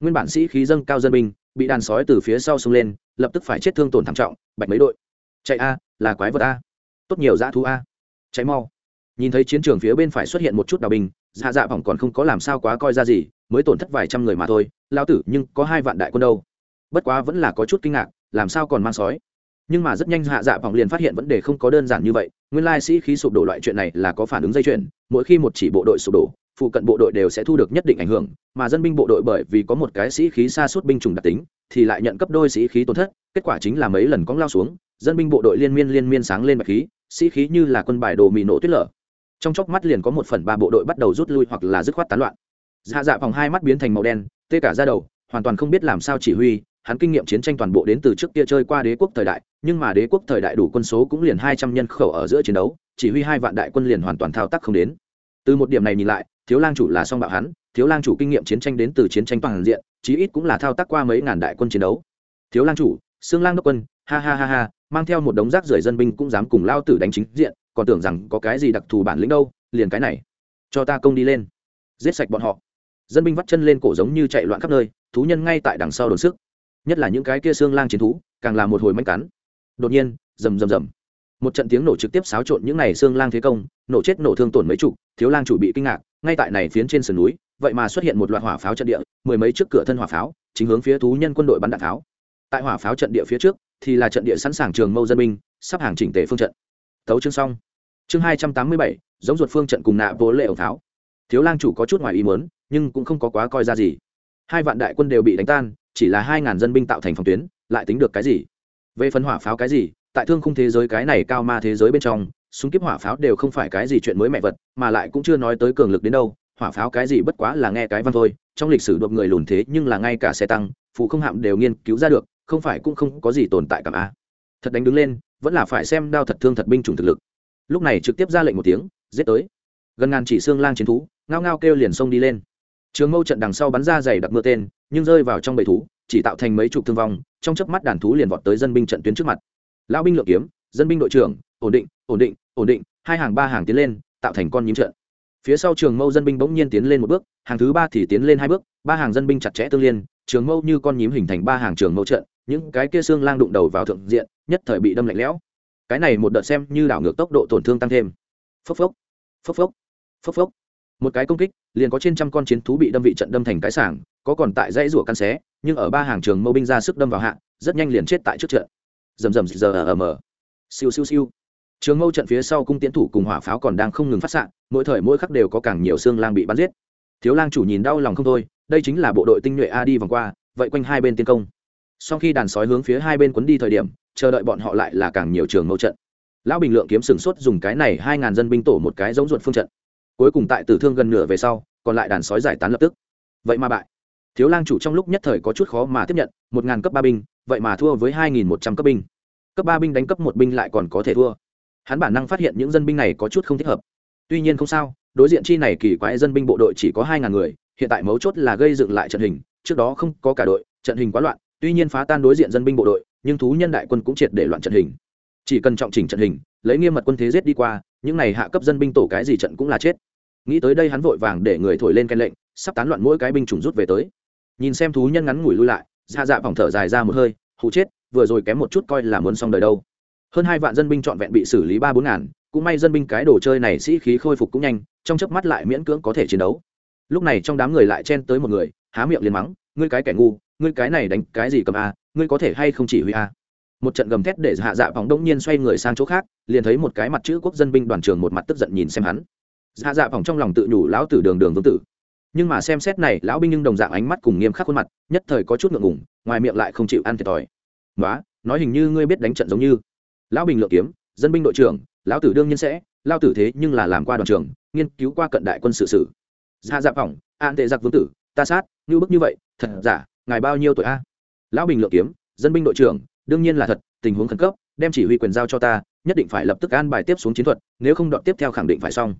Nguyên bản sĩ khí dâng cao dân binh, bị đàn sói từ phía sau xông lên, lập tức phải chết thương tổn thảm trọng, bạch mấy đội. Chạy a, là quái vật a. Tốt nhiều dã thú a. Cháy mau nhìn thấy chiến trường phía bên phải xuất hiện một chút đào binh dạ dạ bỏng còn không có làm sao quá coi ra gì, mới tổn thất vài trăm người mà thôi lao tử, nhưng có hai vạn đại quân đâu. Bất quá vẫn là có chút kinh ngạc, làm sao còn mang sói. Nhưng mà rất nhanh hạ dạ, dạ vọng liền phát hiện vấn đề không có đơn giản như vậy, nguyên lai sĩ khí sụp đổ loại chuyện này là có phản ứng dây chuyền, mỗi khi một chỉ bộ đội sụp đổ, phụ cận bộ đội đều sẽ thu được nhất định ảnh hưởng, mà dân binh bộ đội bởi vì có một cái sĩ khí xa suốt binh chủng đặc tính, thì lại nhận cấp đôi sĩ khí tổn thất, kết quả chính là mấy lần cóng lao xuống, dân binh bộ đội liên miên liên miên sáng lên bạch khí, sĩ khí như là quân bài đồ mì nổ tuyết lở trong chốc mắt liền có một phần ba bộ đội bắt đầu rút lui hoặc là dứt khoát tán loạn. Dạ dạ vòng hai mắt biến thành màu đen, tê cả ra đầu, hoàn toàn không biết làm sao chỉ huy, hắn kinh nghiệm chiến tranh toàn bộ đến từ trước kia chơi qua đế quốc thời đại, nhưng mà đế quốc thời đại đủ quân số cũng liền hai trăm nhân khẩu ở giữa chiến đấu, chỉ huy hai vạn đại quân liền hoàn toàn thao tác không đến. Từ một điểm này nhìn lại, thiếu lang chủ là song bạo hắn, thiếu lang chủ kinh nghiệm chiến tranh đến từ chiến tranh toàn diện, chí ít cũng là thao tác qua mấy ngàn đại quân chiến đấu. Thiếu lang chủ xương lang đốc quân, ha ha ha ha, mang theo một đống rác rưởi dân binh cũng dám cùng lao tử đánh chính diện còn tưởng rằng có cái gì đặc thù bản lĩnh đâu, liền cái này. Cho ta công đi lên. Giết sạch bọn họ. Dân binh vắt chân lên cổ giống như chạy loạn khắp nơi, thú nhân ngay tại đằng sau đồn sức. Nhất là những cái kia xương lang chiến thú, càng là một hồi manh cắn. Đột nhiên, rầm rầm rầm. Một trận tiếng nổ trực tiếp xáo trộn những này xương lang thế công, nổ chết nổ thương tổn mấy chục, thiếu lang chủ bị kinh ngạc, ngay tại này phiến trên sườn núi, vậy mà xuất hiện một loạt hỏa pháo trận địa, mười mấy trước cửa thân hỏa pháo, chính hướng phía thú nhân quân đội bắn đạn pháo. Tại hỏa pháo trận địa phía trước, thì là trận địa sẵn sàng trường mâu dân binh, sắp hàng chỉnh tề phương trận tấu chương xong. Chương hai trăm tám mươi bảy, giống ruột phương trận cùng nạ bố lệ ẩu tháo. Thiếu lang chủ có chút ngoài ý muốn, nhưng cũng không có quá coi ra gì. Hai vạn đại quân đều bị đánh tan, chỉ là hai ngàn dân binh tạo thành phòng tuyến, lại tính được cái gì? Về phần hỏa pháo cái gì, tại thương khung thế giới cái này cao ma thế giới bên trong, súng kiếp hỏa pháo đều không phải cái gì chuyện mới mẹ vật, mà lại cũng chưa nói tới cường lực đến đâu. Hỏa pháo cái gì bất quá là nghe cái văn thôi, trong lịch sử đột người lùn thế nhưng là ngay cả xe tăng, phụ không hạm đều nghiên cứu ra được, không phải cũng không có gì tồn tại cảm a. Thật đánh đứng lên vẫn là phải xem đao thật thương thật binh chủng thực lực. Lúc này trực tiếp ra lệnh một tiếng, giết tới. Gần ngàn chỉ xương lang chiến thú, ngao ngao kêu liền xông đi lên. Trường mâu trận đằng sau bắn ra dày đặc mưa tên, nhưng rơi vào trong bầy thú, chỉ tạo thành mấy chục thương vong, trong chớp mắt đàn thú liền vọt tới dân binh trận tuyến trước mặt. Lão binh lượng kiếm, dân binh đội trưởng, ổn định ổn định ổn định, hai hàng ba hàng tiến lên, tạo thành con nhím trận. Phía sau trường mâu dân binh bỗng nhiên tiến lên một bước, hàng thứ ba thì tiến lên hai bước, ba hàng dân binh chặt chẽ tương liên, trường mâu như con nhím hình thành ba hàng trường mâu trận những cái kia xương lang đụng đầu vào thượng diện, nhất thời bị đâm lạnh lẽo. Cái này một đợt xem như đảo ngược tốc độ tổn thương tăng thêm. Phốc phốc phốc phốc phốc phốc. Một cái công kích, liền có trên trăm con chiến thú bị đâm vị trận đâm thành cái sảng, có còn tại dãy rủa căn xé, nhưng ở ba hàng trường mâu binh ra sức đâm vào hạng rất nhanh liền chết tại trước trận. Rầm rầm, giờ ở mờ. Siêu siêu siêu. Trường mâu trận phía sau cung tiến thủ cùng hỏa pháo còn đang không ngừng phát sạn mỗi thời mỗi khắc đều có càng nhiều xương lang bị bắn giết. Thiếu lang chủ nhìn đau lòng không thôi, đây chính là bộ đội tinh nhuệ a đi vòng qua, vậy quanh hai bên tiến công sau khi đàn sói hướng phía hai bên quấn đi thời điểm, chờ đợi bọn họ lại là càng nhiều trường mâu trận. Lão bình lượng kiếm sừng sốt dùng cái này hai ngàn dân binh tổ một cái giống ruột phương trận. Cuối cùng tại tử thương gần nửa về sau, còn lại đàn sói giải tán lập tức. Vậy mà bại. Thiếu lang chủ trong lúc nhất thời có chút khó mà tiếp nhận, một ngàn cấp ba binh, vậy mà thua với hai nghìn một trăm cấp binh. Cấp ba binh đánh cấp một binh lại còn có thể thua. Hắn bản năng phát hiện những dân binh này có chút không thích hợp. Tuy nhiên không sao, đối diện chi này kỳ quái dân binh bộ đội chỉ có hai ngàn người, hiện tại mấu chốt là gây dựng lại trận hình, trước đó không có cả đội, trận hình quá loạn tuy nhiên phá tan đối diện dân binh bộ đội, nhưng thú nhân đại quân cũng triệt để loạn trận hình. Chỉ cần trọng chỉnh trận hình, lấy nghiêm mật quân thế giết đi qua, những này hạ cấp dân binh tổ cái gì trận cũng là chết. Nghĩ tới đây hắn vội vàng để người thổi lên canh lệnh, sắp tán loạn mỗi cái binh chủng rút về tới. Nhìn xem thú nhân ngắn ngủi lui lại dạ dạ vòng thở dài ra một hơi hụ chết, vừa rồi kém một chút coi là muốn xong đời đâu. Hơn hai vạn dân binh trọn vẹn bị xử lý ba bốn ngàn, cũng may dân binh cái đồ chơi này sĩ khí khôi phục cũng nhanh, trong chớp mắt lại miễn cưỡng có thể chiến đấu. Lúc này trong đám người lại chen tới một người, há miệng liền mắng, ngươi cái kẻ ngu ngươi cái này đánh cái gì cầm a, ngươi có thể hay không chỉ huy a? Một trận gầm thét để hạ dạ phòng đông nhiên xoay người sang chỗ khác, liền thấy một cái mặt chữ quốc dân binh đoàn trường một mặt tức giận nhìn xem hắn. Hạ dạ phòng trong lòng tự nhủ lão tử đường đường vương tử. Nhưng mà xem xét này, lão binh nhưng đồng dạng ánh mắt cùng nghiêm khắc khuôn mặt, nhất thời có chút ngượng ngùng, ngoài miệng lại không chịu ăn thiệt thòi. Nói nói hình như ngươi biết đánh trận giống như. Lão bình lượng kiếm, dân binh đội trưởng, lão tử đương nhiên sẽ lao tử thế nhưng là làm qua đoàn trường nghiên cứu qua cận đại quân sự sử Hạ dạ phỏng an tệ giặc vương tử, ta sát như bức như vậy, thật giả? Ngài bao nhiêu tuổi a? Lão bình lượng kiếm, dân binh đội trưởng, đương nhiên là thật, tình huống khẩn cấp, đem chỉ huy quyền giao cho ta, nhất định phải lập tức an bài tiếp xuống chiến thuật, nếu không đoạn tiếp theo khẳng định phải xong.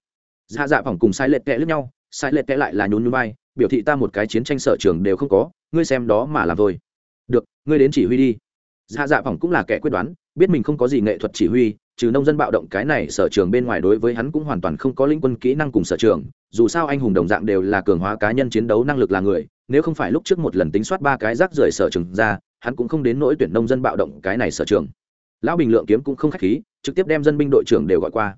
Dạ dạ phỏng cùng sai lệch kẽ lẫn nhau, sai lệch kẽ lại là nhún nhún vai, biểu thị ta một cái chiến tranh sở trường đều không có, ngươi xem đó mà làm thôi. Được, ngươi đến chỉ huy đi. Dạ dạ phỏng cũng là kẻ quyết đoán biết mình không có gì nghệ thuật chỉ huy, trừ nông dân bạo động cái này sở trường bên ngoài đối với hắn cũng hoàn toàn không có lĩnh quân kỹ năng cùng sở trường, dù sao anh hùng đồng dạng đều là cường hóa cá nhân chiến đấu năng lực là người, nếu không phải lúc trước một lần tính soát ba cái rác rưởi sở trường ra, hắn cũng không đến nỗi tuyển nông dân bạo động cái này sở trường. Lão bình lượng kiếm cũng không khách khí, trực tiếp đem dân binh đội trưởng đều gọi qua.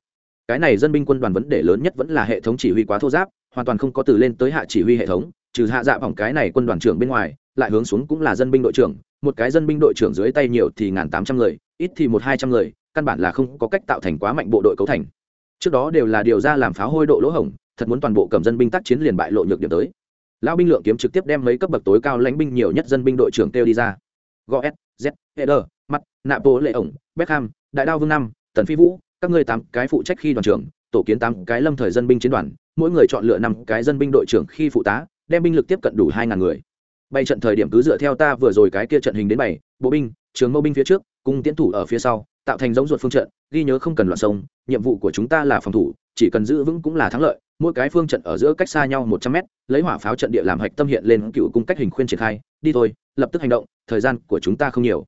Cái này dân binh quân đoàn vấn đề lớn nhất vẫn là hệ thống chỉ huy quá thô giáp, hoàn toàn không có từ lên tới hạ chỉ huy hệ thống, trừ hạ dạ vòng cái này quân đoàn trưởng bên ngoài, lại hướng xuống cũng là dân binh đội trưởng một cái dân binh đội trưởng dưới tay nhiều thì ngàn tám trăm người, ít thì một hai trăm người, căn bản là không có cách tạo thành quá mạnh bộ đội cấu thành. Trước đó đều là điều ra làm phá hôi độ lỗ hổng, thật muốn toàn bộ cầm dân binh tác chiến liền bại lộ nhược điểm tới. Lão binh lượng kiếm trực tiếp đem mấy cấp bậc tối cao lãnh binh nhiều nhất dân binh đội trưởng têu đi ra. Gos z, eder mặt napo lệ ổng beckham, đại đao vương năm, tần phi vũ, các ngươi tám cái phụ trách khi đoàn trưởng, tổ kiến tám cái lâm thời dân binh chiến đoàn, mỗi người chọn lựa năm cái dân binh đội trưởng khi phụ tá, đem binh lực tiếp cận đủ hai ngàn người bay trận thời điểm cứ dựa theo ta vừa rồi cái kia trận hình đến bảy, bộ binh, trường mâu binh phía trước, cung tiến thủ ở phía sau, tạo thành giống ruột phương trận, ghi nhớ không cần loạn sông, nhiệm vụ của chúng ta là phòng thủ, chỉ cần giữ vững cũng là thắng lợi, mỗi cái phương trận ở giữa cách xa nhau một trăm mét, lấy hỏa pháo trận địa làm hạch tâm hiện lên cựu cung cách hình khuyên triển khai, đi thôi, lập tức hành động, thời gian của chúng ta không nhiều.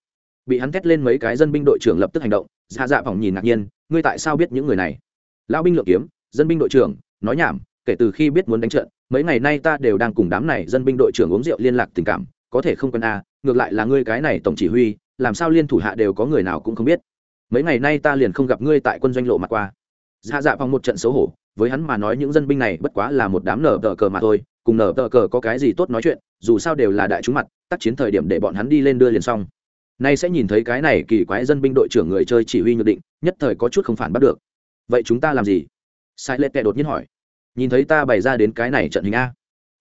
Bị hắn thét lên mấy cái dân binh đội trưởng lập tức hành động dạ dạ vòng nhìn ngạc nhiên, ngươi tại sao biết những người này? Lão binh lượng kiếm, dân binh đội trưởng, nói nhảm, kể từ khi biết muốn đánh trận mấy ngày nay ta đều đang cùng đám này dân binh đội trưởng uống rượu liên lạc tình cảm, có thể không cần a à, ngược lại là ngươi cái này tổng chỉ huy, làm sao liên thủ hạ đều có người nào cũng không biết. Mấy ngày nay ta liền không gặp ngươi tại quân doanh lộ mặt qua. Dạ dạ vòng một trận xấu hổ, với hắn mà nói những dân binh này bất quá là một đám nở tờ cờ mà thôi, cùng nở tờ cờ có cái gì tốt nói chuyện, dù sao đều là đại chúng mặt, tác chiến thời điểm để bọn hắn đi lên đưa liền xong. Nay sẽ nhìn thấy cái này kỳ quái dân binh đội trưởng người chơi chỉ huy nhược định, nhất thời có chút không phản bắt được. Vậy chúng ta làm gì? Sai lệ tệ đột nhiên hỏi nhìn thấy ta bày ra đến cái này trận hình a.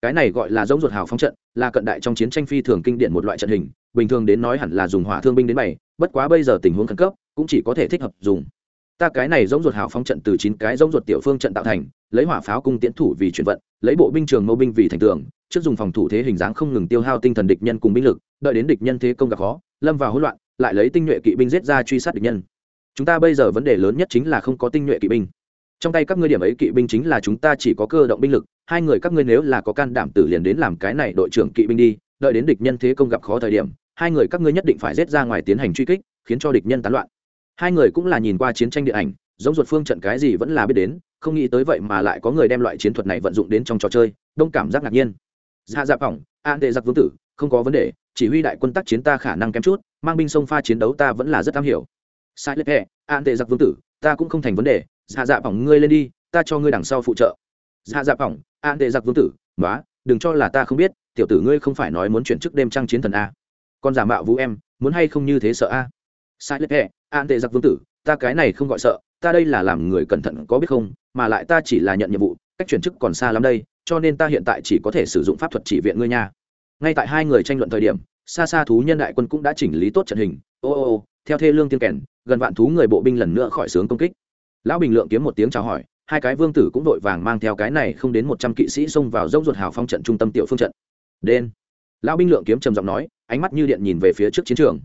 Cái này gọi là giống ruột hào phóng trận, là cận đại trong chiến tranh phi thường kinh điển một loại trận hình, bình thường đến nói hẳn là dùng hỏa thương binh đến bày, bất quá bây giờ tình huống khẩn cấp, cũng chỉ có thể thích hợp dùng. Ta cái này giống ruột hào phóng trận từ chín cái giống ruột tiểu phương trận tạo thành, lấy hỏa pháo cung tiến thủ vì chuyển vận, lấy bộ binh trường mâu binh vì thành tường, trước dùng phòng thủ thế hình dáng không ngừng tiêu hao tinh thần địch nhân cùng binh lực, đợi đến địch nhân thế công gặp khó, lâm vào hỗn loạn, lại lấy tinh nhuệ kỵ binh giết ra truy sát địch nhân. Chúng ta bây giờ vấn đề lớn nhất chính là không có tinh nhuệ kỵ binh trong tay các ngươi điểm ấy kỵ binh chính là chúng ta chỉ có cơ động binh lực, hai người các ngươi nếu là có can đảm tử liền đến làm cái này đội trưởng kỵ binh đi, đợi đến địch nhân thế công gặp khó thời điểm, hai người các ngươi nhất định phải giết ra ngoài tiến hành truy kích, khiến cho địch nhân tán loạn. Hai người cũng là nhìn qua chiến tranh điện ảnh, giống ruột phương trận cái gì vẫn là biết đến, không nghĩ tới vậy mà lại có người đem loại chiến thuật này vận dụng đến trong trò chơi, đông cảm giác ngạc nhiên. Dạ dạ phỏng, an tệ giặc vương tử, không có vấn đề, chỉ huy đại quân tác chiến ta khả năng kém chút, mang binh sông pha chiến đấu ta vẫn là rất am hiểu. Sai lệp hẹ an tệ giặc vương tử, ta cũng không thành vấn đề dạ dạ phỏng ngươi lên đi, ta cho ngươi đằng sau phụ trợ. Dạ dạ phỏng an tệ giặc vương tử nói đừng cho là ta không biết, tiểu tử ngươi không phải nói muốn chuyển chức đêm trăng chiến thần a. Con giả mạo vũ em, muốn hay không như thế sợ a? Sai lệch hẹ an tệ giặc vương tử, ta cái này không gọi sợ, ta đây là làm người cẩn thận có biết không, mà lại ta chỉ là nhận nhiệm vụ, cách chuyển chức còn xa lắm đây, cho nên ta hiện tại chỉ có thể sử dụng pháp thuật chỉ viện ngươi nha. Ngay tại hai người tranh luận thời điểm, xa xa thú nhân đại quân cũng đã chỉnh lý tốt trận hình. Ô ô ô, theo thê lương tiên kèn, gần vạn thú người bộ binh lần nữa khỏi sướng công kích lão bình lượng kiếm một tiếng chào hỏi, hai cái vương tử cũng đội vàng mang theo cái này không đến một trăm kỵ sĩ xông vào dốc ruột hào phong trận trung tâm tiểu phương trận. Đen. Lão binh lượng kiếm trầm giọng nói, ánh mắt như điện nhìn về phía trước chiến trường.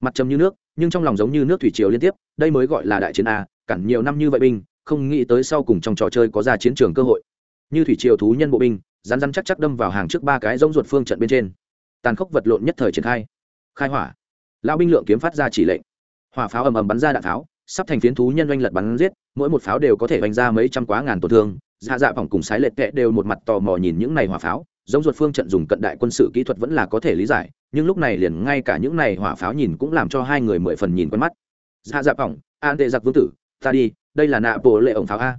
Mặt trầm như nước, nhưng trong lòng giống như nước thủy triều liên tiếp, đây mới gọi là đại chiến a, cản nhiều năm như vậy binh, không nghĩ tới sau cùng trong trò chơi có ra chiến trường cơ hội. Như thủy triều thú nhân bộ binh rán rán chắc chắc đâm vào hàng trước ba cái giống ruột phương trận bên trên. Tàn khốc vật lộn nhất thời triển khai. Khai hỏa. Lão binh lượng kiếm phát ra chỉ lệnh. Hỏa pháo ầm ầm bắn ra đạn pháo sắp thành phiến thú nhân oanh lật bắn giết, mỗi một pháo đều có thể oanh ra mấy trăm quá ngàn tổn thương. Dạ dạ vòng cùng sái lệ tệ đều một mặt tò mò nhìn những này hỏa pháo, giống ruột phương trận dùng cận đại quân sự kỹ thuật vẫn là có thể lý giải, nhưng lúc này liền ngay cả những này hỏa pháo nhìn cũng làm cho hai người mười phần nhìn quen mắt. Dạ dạ vòng an tệ giặc vương tử, ta đi, đây là nạ bộ lệ ổng pháo a.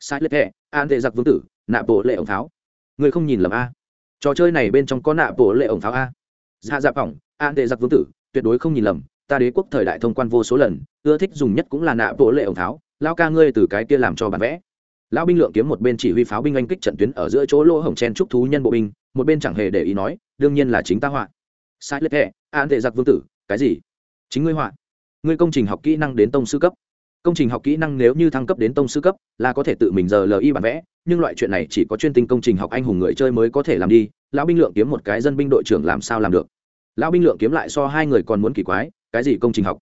Sai lệ tệ, an tệ giặc vương tử, nạ bộ lệ ổng pháo. Người không nhìn lầm a. Trò chơi này bên trong có nạ bộ lệ ổng pháo a. Dạ dạ vòng an tệ giặc vương tử, tuyệt đối không nhìn lầm ta đế quốc thời đại thông quan vô số lần, ưa thích dùng nhất cũng là nạ bộ lệ ổng tháo. lao ca ngươi từ cái kia làm cho bản vẽ. Lão binh lượng kiếm một bên chỉ huy pháo binh anh kích trận tuyến ở giữa chỗ lỗ hổng chen trúc thú nhân bộ binh, một bên chẳng hề để ý nói, đương nhiên là chính ta họa. Sai lệch hệ, an tệ giặc vương tử, cái gì? Chính ngươi họa. Ngươi công trình học kỹ năng đến tông sư cấp. Công trình học kỹ năng nếu như thăng cấp đến tông sư cấp, là có thể tự mình giờ li bản vẽ, nhưng loại chuyện này chỉ có chuyên tinh công trình học anh hùng người chơi mới có thể làm đi, lão binh lượng kiếm một cái dân binh đội trưởng làm sao làm được? Lão binh lượng kiếm lại so hai người còn muốn kỳ quái cái gì công trình học?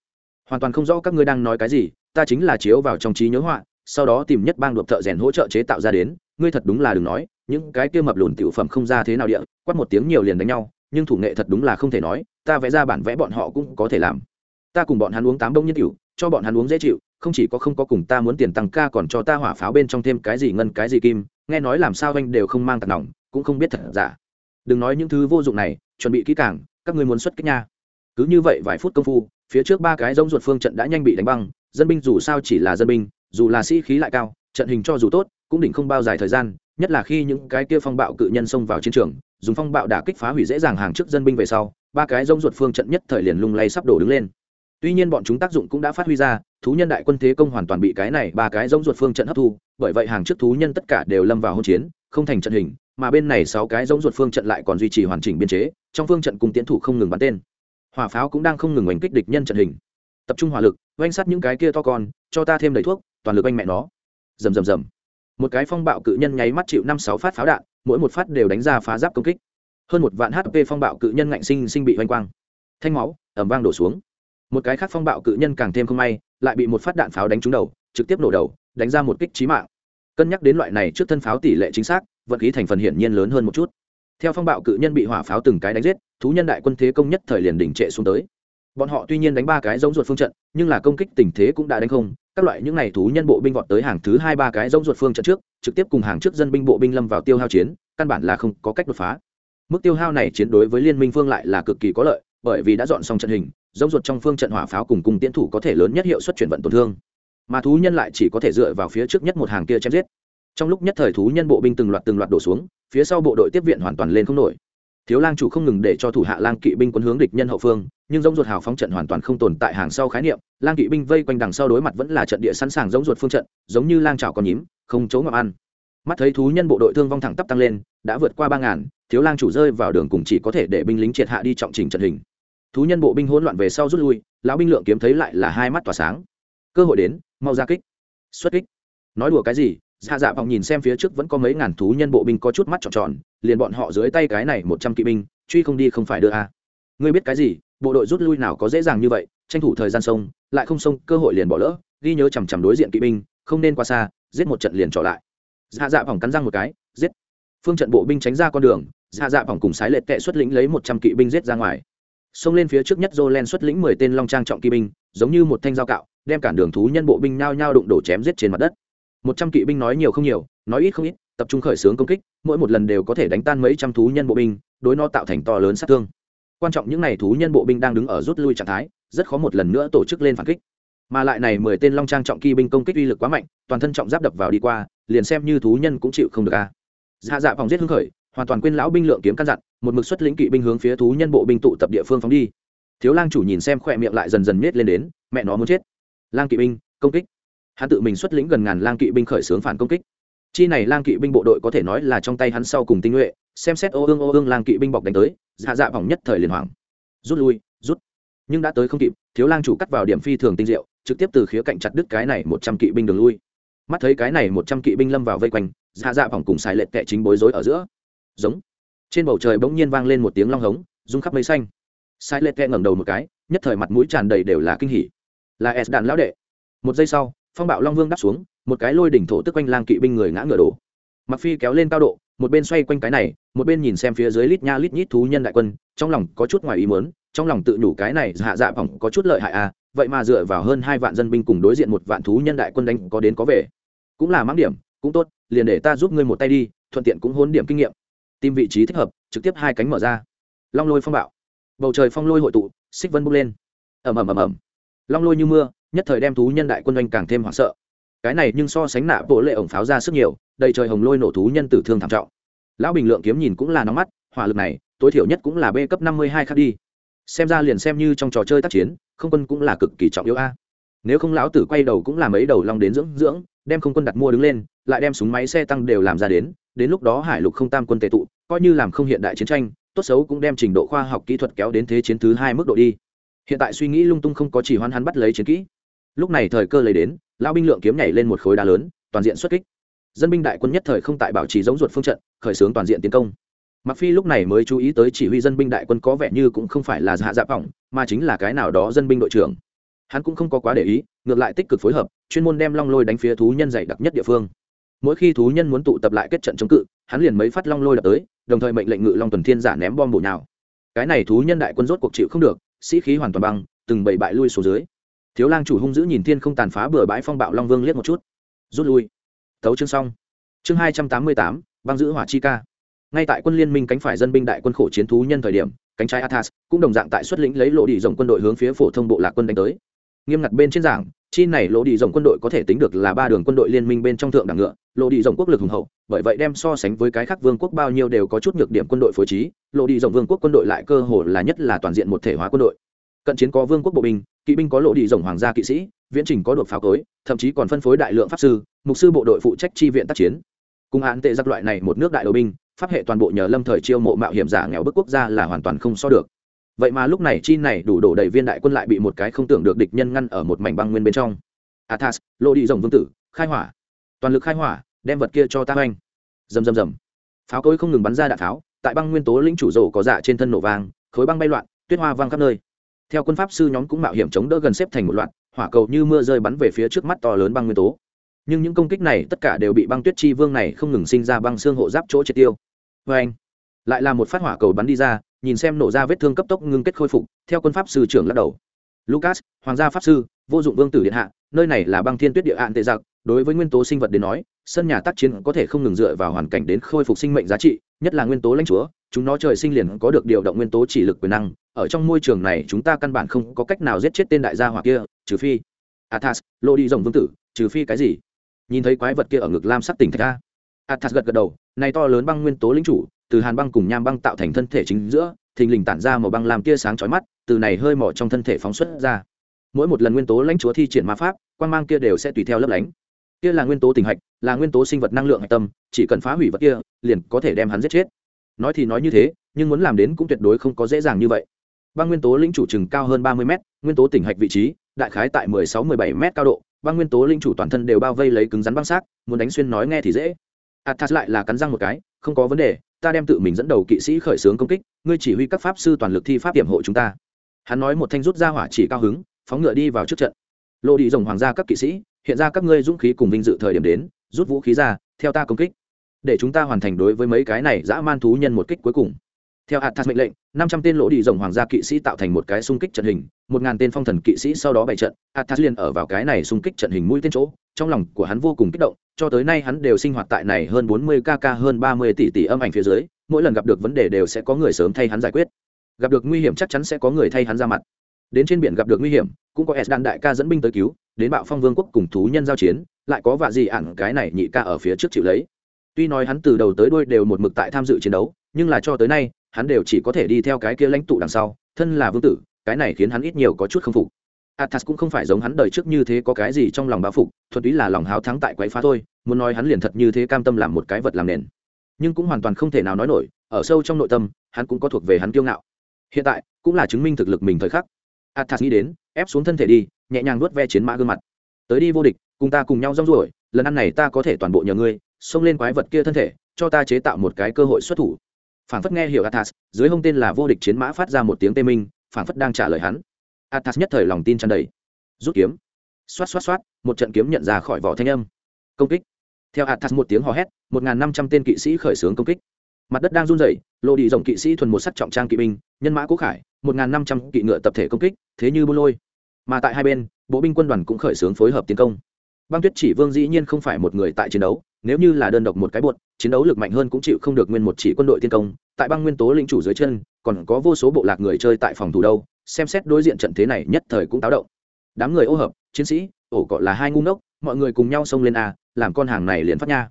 Hoàn toàn không rõ các ngươi đang nói cái gì, ta chính là chiếu vào trong trí nhớ họa, sau đó tìm nhất bang đột thợ rèn hỗ trợ chế tạo ra đến, ngươi thật đúng là đừng nói, những cái kia mập lùn tiểu phẩm không ra thế nào địa, quát một tiếng nhiều liền đánh nhau, nhưng thủ nghệ thật đúng là không thể nói, ta vẽ ra bản vẽ bọn họ cũng có thể làm. Ta cùng bọn hắn uống tám đông nhân tiểu, cho bọn hắn uống dễ chịu, không chỉ có không có cùng ta muốn tiền tăng ca còn cho ta hỏa pháo bên trong thêm cái gì ngân cái gì kim, nghe nói làm sao anh đều không mang tạt nòng, cũng không biết thật giả. Đừng nói những thứ vô dụng này, chuẩn bị kỹ càng, các ngươi muốn xuất kích nha cứ như vậy vài phút công phu, phía trước ba cái giống ruột phương trận đã nhanh bị đánh băng, dân binh dù sao chỉ là dân binh, dù là sĩ khí lại cao, trận hình cho dù tốt, cũng đỉnh không bao dài thời gian, nhất là khi những cái kia phong bạo cự nhân xông vào chiến trường, dùng phong bạo đả kích phá hủy dễ dàng hàng trước dân binh về sau, ba cái giống ruột phương trận nhất thời liền lung lay sắp đổ đứng lên. Tuy nhiên bọn chúng tác dụng cũng đã phát huy ra, thú nhân đại quân thế công hoàn toàn bị cái này ba cái giống ruột phương trận hấp thu, bởi vậy hàng trước thú nhân tất cả đều lâm vào hỗn chiến, không thành trận hình, mà bên này sáu cái giống ruột phương trận lại còn duy trì hoàn chỉnh biên chế, trong phương trận cùng tiến thủ không ngừng bắn tên hỏa pháo cũng đang không ngừng oanh kích địch nhân trận hình. Tập trung hỏa lực, oanh sát những cái kia to con, cho ta thêm đầy thuốc, toàn lực oanh mẹ nó. Rầm rầm rầm. Một cái phong bạo cự nhân nháy mắt chịu năm sáu phát pháo đạn, mỗi một phát đều đánh ra phá giáp công kích. Hơn một vạn hp phong bạo cự nhân ngạnh sinh sinh bị oanh quang. Thanh máu ẩm vang đổ xuống. Một cái khác phong bạo cự nhân càng thêm không may, lại bị một phát đạn pháo đánh trúng đầu, trực tiếp nổ đầu, đánh ra một kích trí mạng. Cân nhắc đến loại này trước thân pháo tỷ lệ chính xác vật khí thành phần hiển nhiên lớn hơn một chút. Theo phong bạo cự nhân bị hỏa pháo từng cái đánh giết thú nhân đại quân thế công nhất thời liền đỉnh trệ xuống tới. Bọn họ tuy nhiên đánh ba cái giống ruột phương trận, nhưng là công kích tình thế cũng đã đánh không. Các loại những n à y thú nhân bộ binh vọt tới hàng thứ hai ba cái giống ruột phương trận trước, trực tiếp cùng hàng trước dân binh bộ binh lâm vào tiêu hao chiến, căn bản là không có cách đột phá. Mức tiêu hao này chiến đối với liên minh phương lại là cực kỳ có lợi, bởi vì đã dọn xong trận hình, giống ruột trong phương trận hỏa pháo cùng cùng tiến thủ có thể lớn nhất hiệu suất chuyển vận tổn thương. Mà thú nhân lại chỉ có thể dựa vào phía trước nhất một hàng kia chém giết. Trong lúc nhất thời thú nhân bộ binh từng loạt từng loạt đổ xuống, phía sau bộ đội tiếp viện hoàn toàn lên không nổi thiếu lang chủ không ngừng để cho thủ hạ lang kỵ binh quân hướng địch nhân hậu phương, nhưng giống ruột hào phóng trận hoàn toàn không tồn tại hàng sau khái niệm. Lang kỵ binh vây quanh đằng sau đối mặt vẫn là trận địa sẵn sàng giống ruột phương trận, giống như lang trào con nhím, không chấu ngọc ăn. Mắt thấy thú nhân bộ đội thương vong thẳng tắp tăng lên, đã vượt qua ba ngàn, thiếu lang chủ rơi vào đường cùng chỉ có thể để binh lính triệt hạ đi trọng trình trận hình. Thú nhân bộ binh hỗn loạn về sau rút lui, lão binh lượng kiếm thấy lại là hai mắt tỏa sáng. Cơ hội đến, mau ra kích. Xuất kích. Nói đùa cái gì hạ dạ, dạ vọng nhìn xem phía trước vẫn có mấy ngàn thú nhân bộ binh có chút mắt tròn tròn liền bọn họ dưới tay cái này một trăm kỵ binh truy không đi không phải đưa a. Ngươi biết cái gì bộ đội rút lui nào có dễ dàng như vậy tranh thủ thời gian sông lại không sông cơ hội liền bỏ lỡ ghi nhớ chằm chằm đối diện kỵ binh không nên qua xa giết một trận liền trọ lại. Hạ dạ, dạ vòng cắn răng một cái giết. Phương trận bộ binh tránh ra con đường hạ dạ, dạ vòng cùng sái lệ tệ xuất lĩnh lấy một trăm kỵ binh giết ra ngoài. Xông lên phía trước nhất Jolen xuất lĩnh mười tên long trang trọng kỵ binh, giống như một thanh dao cạo, đem cản đường thú nhân bộ binh nhao nhao đụng đổ chém giết trên mặt đất. Một trăm kỵ binh nói nhiều không nhiều, nói ít không ít, tập trung khởi xướng công kích, mỗi một lần đều có thể đánh tan mấy trăm thú nhân bộ binh, đối nó tạo thành to lớn sát thương. Quan trọng những này thú nhân bộ binh đang đứng ở rút lui trạng thái, rất khó một lần nữa tổ chức lên phản kích. Mà lại này mười tên long trang trọng kỵ binh công kích uy lực quá mạnh, toàn thân trọng giáp đập vào đi qua, liền xem như thú nhân cũng chịu không được a. Dạ dạ phòng giết hưng khởi, hoàn toàn quên lão binh lượng kiếm căn dặn, một mực xuất lĩnh kỵ binh hướng phía thú nhân bộ binh tụ tập địa phương phóng đi thiếu lang chủ nhìn xem khỏe miệng lại dần dần miết lên đến mẹ nó muốn chết lang kỵ binh công kích hắn tự mình xuất lĩnh gần ngàn lang kỵ binh khởi xướng phản công kích. Chi này lang kỵ binh bộ đội có thể nói là trong tay hắn sau cùng tinh nhuệ, xem xét ô ương ô ương lang kỵ binh bọc đánh tới dạ dạ vòng nhất thời liền hoàng rút lui, rút. Nhưng đã tới không kịp, thiếu lang chủ cắt vào điểm phi thường tinh diệu, trực tiếp từ khía cạnh chặt đứt cái này một trăm kỵ binh đường lui. Mắt thấy cái này một trăm kỵ binh lâm vào vây quanh dạ dạ vòng cùng xài lệ kệ chính bối rối ở giữa. Giống. Trên bầu trời bỗng nhiên vang lên một tiếng long hống, rung khắp mây xanh. Sai lệ kẹ ngẩng đầu một cái, nhất thời mặt mũi tràn đầy đều là kinh hỉ. Là s đạn lão đệ. Một giây sau phong bạo long vương đáp xuống, một cái lôi đỉnh thổ tức quanh lang kỵ binh người ngã ngựa đổ. Mặc phi kéo lên cao độ, một bên xoay quanh cái này, một bên nhìn xem phía dưới lít nha lít nhít thú nhân đại quân, trong lòng có chút ngoài ý muốn, trong lòng tự nhủ cái này hạ dạ, dạ phỏng có chút lợi hại à vậy mà dựa vào hơn hai vạn dân binh cùng đối diện một vạn thú nhân đại quân đánh có đến có về. Cũng là mắng điểm, cũng tốt, liền để ta giúp ngươi một tay đi, thuận tiện cũng hôn điểm kinh nghiệm. Tìm vị trí thích hợp, trực tiếp hai cánh mở ra. Long lôi phong bạo. Bầu trời phong lôi hội tụ, xích vân bốc lên. Ầm ầm ầm ầm. Long lôi như mưa nhất thời đem thú nhân đại quân doanh càng thêm hoảng sợ. Cái này nhưng so sánh nạ bộ lệ ổng pháo ra sức nhiều, đầy trời hồng lôi nổ thú nhân tử thương thảm trọng. Lão bình lượng kiếm nhìn cũng là nóng mắt, hỏa lực này, tối thiểu nhất cũng là b cấp năm mươi hai khác đi. Xem ra liền xem như trong trò chơi tác chiến, không quân cũng là cực kỳ trọng yếu a. Nếu không lão tử quay đầu cũng làm ấy đầu long đến dưỡng dưỡng, đem không quân đặt mua đứng lên, lại đem súng máy, xe tăng đều làm ra đến đến lúc đó hải lục không tam quân tệ tụ, coi như làm không hiện đại chiến tranh, tốt xấu cũng đem trình độ khoa học kỹ thuật kéo đến thế chiến thứ hai mức độ đi. Hiện tại suy nghĩ lung tung không có chỉ hoan hắn bắt lấy chiến kỹ lúc này thời cơ lấy đến, lão binh lượng kiếm nhảy lên một khối đá lớn, toàn diện xuất kích. Dân binh đại quân nhất thời không tại bảo trì giống ruột phương trận, khởi xướng toàn diện tiến công. Mặc phi lúc này mới chú ý tới chỉ huy dân binh đại quân có vẻ như cũng không phải là hạ dạ vọng mà chính là cái nào đó dân binh đội trưởng. Hắn cũng không có quá để ý, ngược lại tích cực phối hợp, chuyên môn đem long lôi đánh phía thú nhân dày đặc nhất địa phương. Mỗi khi thú nhân muốn tụ tập lại kết trận chống cự, hắn liền mấy phát long lôi đập tới, đồng thời mệnh lệnh ngự long tuần thiên giả ném bom bổ nhào. Cái này thú nhân đại quân rốt cuộc chịu không được, sĩ khí hoàn toàn băng, từng bảy bại lui xuống dưới thiếu lang chủ hung dữ nhìn thiên không tàn phá bừa bãi phong bạo long vương liếc một chút. Rút lui. Thấu chương xong. Chương hai trăm tám mươi tám, băng giữ hỏa chi ca. Ngay tại quân liên minh cánh phải dân binh đại quân khổ chiến thú nhân thời điểm, cánh trái athas cũng đồng dạng tại xuất lĩnh lấy lộ đi dòng quân đội hướng phía phổ thông bộ lạc quân đánh tới. Nghiêm ngặt bên trên giảng, chi này lộ đi dòng quân đội có thể tính được là ba đường quân đội liên minh bên trong thượng đẳng ngựa lộ đi dòng quốc lực hùng hậu, bởi vậy đem so sánh với cái khác vương quốc bao nhiêu đều có chút nhược điểm quân đội phối trí lộ đi dòng vương quốc quân đội lại cơ hồ là nhất là toàn diện một thể hóa quân đội cận chiến có vương quốc bộ binh, kỵ binh có lộ đi rồng hoàng gia kỵ sĩ, viễn trình có đột pháo cối, thậm chí còn phân phối đại lượng pháp sư, mục sư bộ đội phụ trách chi viện tác chiến. Cùng hạn tệ giặc loại này một nước đại đầu binh, pháp hệ toàn bộ nhờ lâm thời chiêu mộ mạo hiểm giả nghèo bức quốc gia là hoàn toàn không so được. Vậy mà lúc này chi này đủ đổ đầy viên đại quân lại bị một cái không tưởng được địch nhân ngăn ở một mảnh băng nguyên bên trong. Athas, lộ đi rồng vương tử, khai hỏa. Toàn lực khai hỏa, đem vật kia cho ta oanh rầm rầm rầm. Pháo cối không ngừng bắn ra đạn tháo, tại băng nguyên tố lĩnh chủ rổ có dạ trên thân nổ vàng khối băng bay loạn, tuyết hoa văng khắp nơi theo quân pháp sư nhóm cũng mạo hiểm chống đỡ gần xếp thành một loạt, hỏa cầu như mưa rơi bắn về phía trước mắt to lớn băng nguyên tố. Nhưng những công kích này tất cả đều bị băng tuyết chi vương này không ngừng sinh ra băng xương hộ giáp chỗ triệt tiêu. Vê anh, lại là một phát hỏa cầu bắn đi ra, nhìn xem nổ ra vết thương cấp tốc ngưng kết khôi phục, theo quân pháp sư trưởng lắc đầu. Lucas, hoàng gia pháp sư, vô dụng vương tử điện hạ, nơi này là băng thiên tuyết địa hạn tệ giặc, đối với nguyên tố sinh vật đến nói, sân nhà tác chiến có thể không ngừng dựa vào hoàn cảnh đến khôi phục sinh mệnh giá trị, nhất là nguyên tố lãnh chúa, chúng nó trời sinh liền có được điều động nguyên tố chỉ lực quyền năng ở trong môi trường này chúng ta căn bản không có cách nào giết chết tên đại gia hỏa kia, trừ phi, athas, lô đi rồng vương tử, trừ phi cái gì? Nhìn thấy quái vật kia ở ngực lam sắc tỉnh thạch ra, athas gật gật đầu, này to lớn băng nguyên tố lính chủ, từ hàn băng cùng nham băng tạo thành thân thể chính giữa, thình lình tản ra màu băng làm tia sáng chói mắt, từ này hơi mỏ trong thân thể phóng xuất ra. Mỗi một lần nguyên tố lãnh chúa thi triển ma pháp quan mang kia đều sẽ tùy theo lấp lánh. Kia là nguyên tố tình hạch, là nguyên tố sinh vật năng lượng hạch tâm, chỉ cần phá hủy vật kia, liền có thể đem hắn giết chết. Nói thì nói như thế, nhưng muốn làm đến cũng tuyệt đối không có dễ dàng như vậy băng nguyên tố lĩnh chủ chừng cao hơn ba mươi m nguyên tố tỉnh hạch vị trí, đại khái tại mười sáu, mười bảy m cao độ. Băng nguyên tố linh chủ toàn thân đều bao vây lấy cứng rắn băng xác, muốn đánh xuyên nói nghe thì dễ. Athas lại là cắn răng một cái, không có vấn đề, ta đem tự mình dẫn đầu kỵ sĩ khởi xướng công kích, ngươi chỉ huy các pháp sư toàn lực thi pháp hiểm hộ chúng ta. Hắn nói một thanh rút ra hỏa chỉ cao hứng, phóng ngựa đi vào trước trận. Lộ đi rồng hoàng gia các kỵ sĩ, hiện ra các ngươi dũng khí cùng vinh dự thời điểm đến, rút vũ khí ra, theo ta công kích, để chúng ta hoàn thành đối với mấy cái này dã man thú nhân một kích cuối cùng theo athas mệnh lệnh, năm trăm tên lỗ đi rồng hoàng gia kỵ sĩ tạo thành một cái xung kích trận hình, một ngàn tên phong thần kỵ sĩ sau đó bày trận. Athas liền ở vào cái này xung kích trận hình mũi tên chỗ, trong lòng của hắn vô cùng kích động, cho tới nay hắn đều sinh hoạt tại này hơn bốn mươi kk hơn ba mươi tỷ tỷ âm ảnh phía dưới, mỗi lần gặp được vấn đề đều sẽ có người sớm thay hắn giải quyết. Gặp được nguy hiểm chắc chắn sẽ có người thay hắn ra mặt. Đến trên biển gặp được nguy hiểm, cũng có s đan đại ca dẫn binh tới cứu, đến bạo phong vương quốc cùng thú nhân giao chiến, lại có vạ gì ản cái này nhị ca ở phía trước chịu lấy. Tuy nói hắn từ đầu tới đuôi đều một mực tại tham dự chiến đấu, nhưng là cho tới nay hắn đều chỉ có thể đi theo cái kia lãnh tụ đằng sau, thân là vương tử, cái này khiến hắn ít nhiều có chút không phục. Athas cũng không phải giống hắn đời trước như thế có cái gì trong lòng báo phục, thuần túy là lòng háo thắng tại quấy phá thôi, muốn nói hắn liền thật như thế cam tâm làm một cái vật làm nền. Nhưng cũng hoàn toàn không thể nào nói nổi, ở sâu trong nội tâm, hắn cũng có thuộc về hắn kiêu ngạo. Hiện tại, cũng là chứng minh thực lực mình thời khắc. Athas nghĩ đến, ép xuống thân thể đi, nhẹ nhàng nuốt ve chiến mã gương mặt. Tới đi vô địch, cùng ta cùng nhau rong ruổi, lần ăn này ta có thể toàn bộ nhờ ngươi, xông lên quái vật kia thân thể, cho ta chế tạo một cái cơ hội xuất thủ phản phất nghe hiểu athas dưới hông tên là vô địch chiến mã phát ra một tiếng tê minh phản phất đang trả lời hắn. Athas nhất thời lòng tin tràn đầy. Rút kiếm. Xoát xoát xoát, một trận kiếm nhận ra khỏi vỏ thanh âm. Công kích. Theo athas một tiếng hò hét, một năm trăm tên kỵ sĩ khởi xướng công kích. Mặt đất đang run rẩy lộ đi rồng kỵ sĩ thuần một sắc trọng trang kỵ binh, nhân mã quốc khải, một năm trăm kỵ ngựa tập thể công kích, thế như bô lôi. Mà tại hai bên, bộ binh quân đoàn cũng khởi xướng phối hợp tiến công. Băng tuyết chỉ vương dĩ nhiên không phải một người tại chiến đấu nếu như là đơn độc một cái buột chiến đấu lực mạnh hơn cũng chịu không được nguyên một chỉ quân đội tiên công, tại băng nguyên tố lĩnh chủ dưới chân, còn có vô số bộ lạc người chơi tại phòng thủ đâu, xem xét đối diện trận thế này nhất thời cũng táo động. Đám người ô hợp, chiến sĩ, ổ cọ là hai ngu ngốc, mọi người cùng nhau xông lên a, làm con hàng này liền phát nha.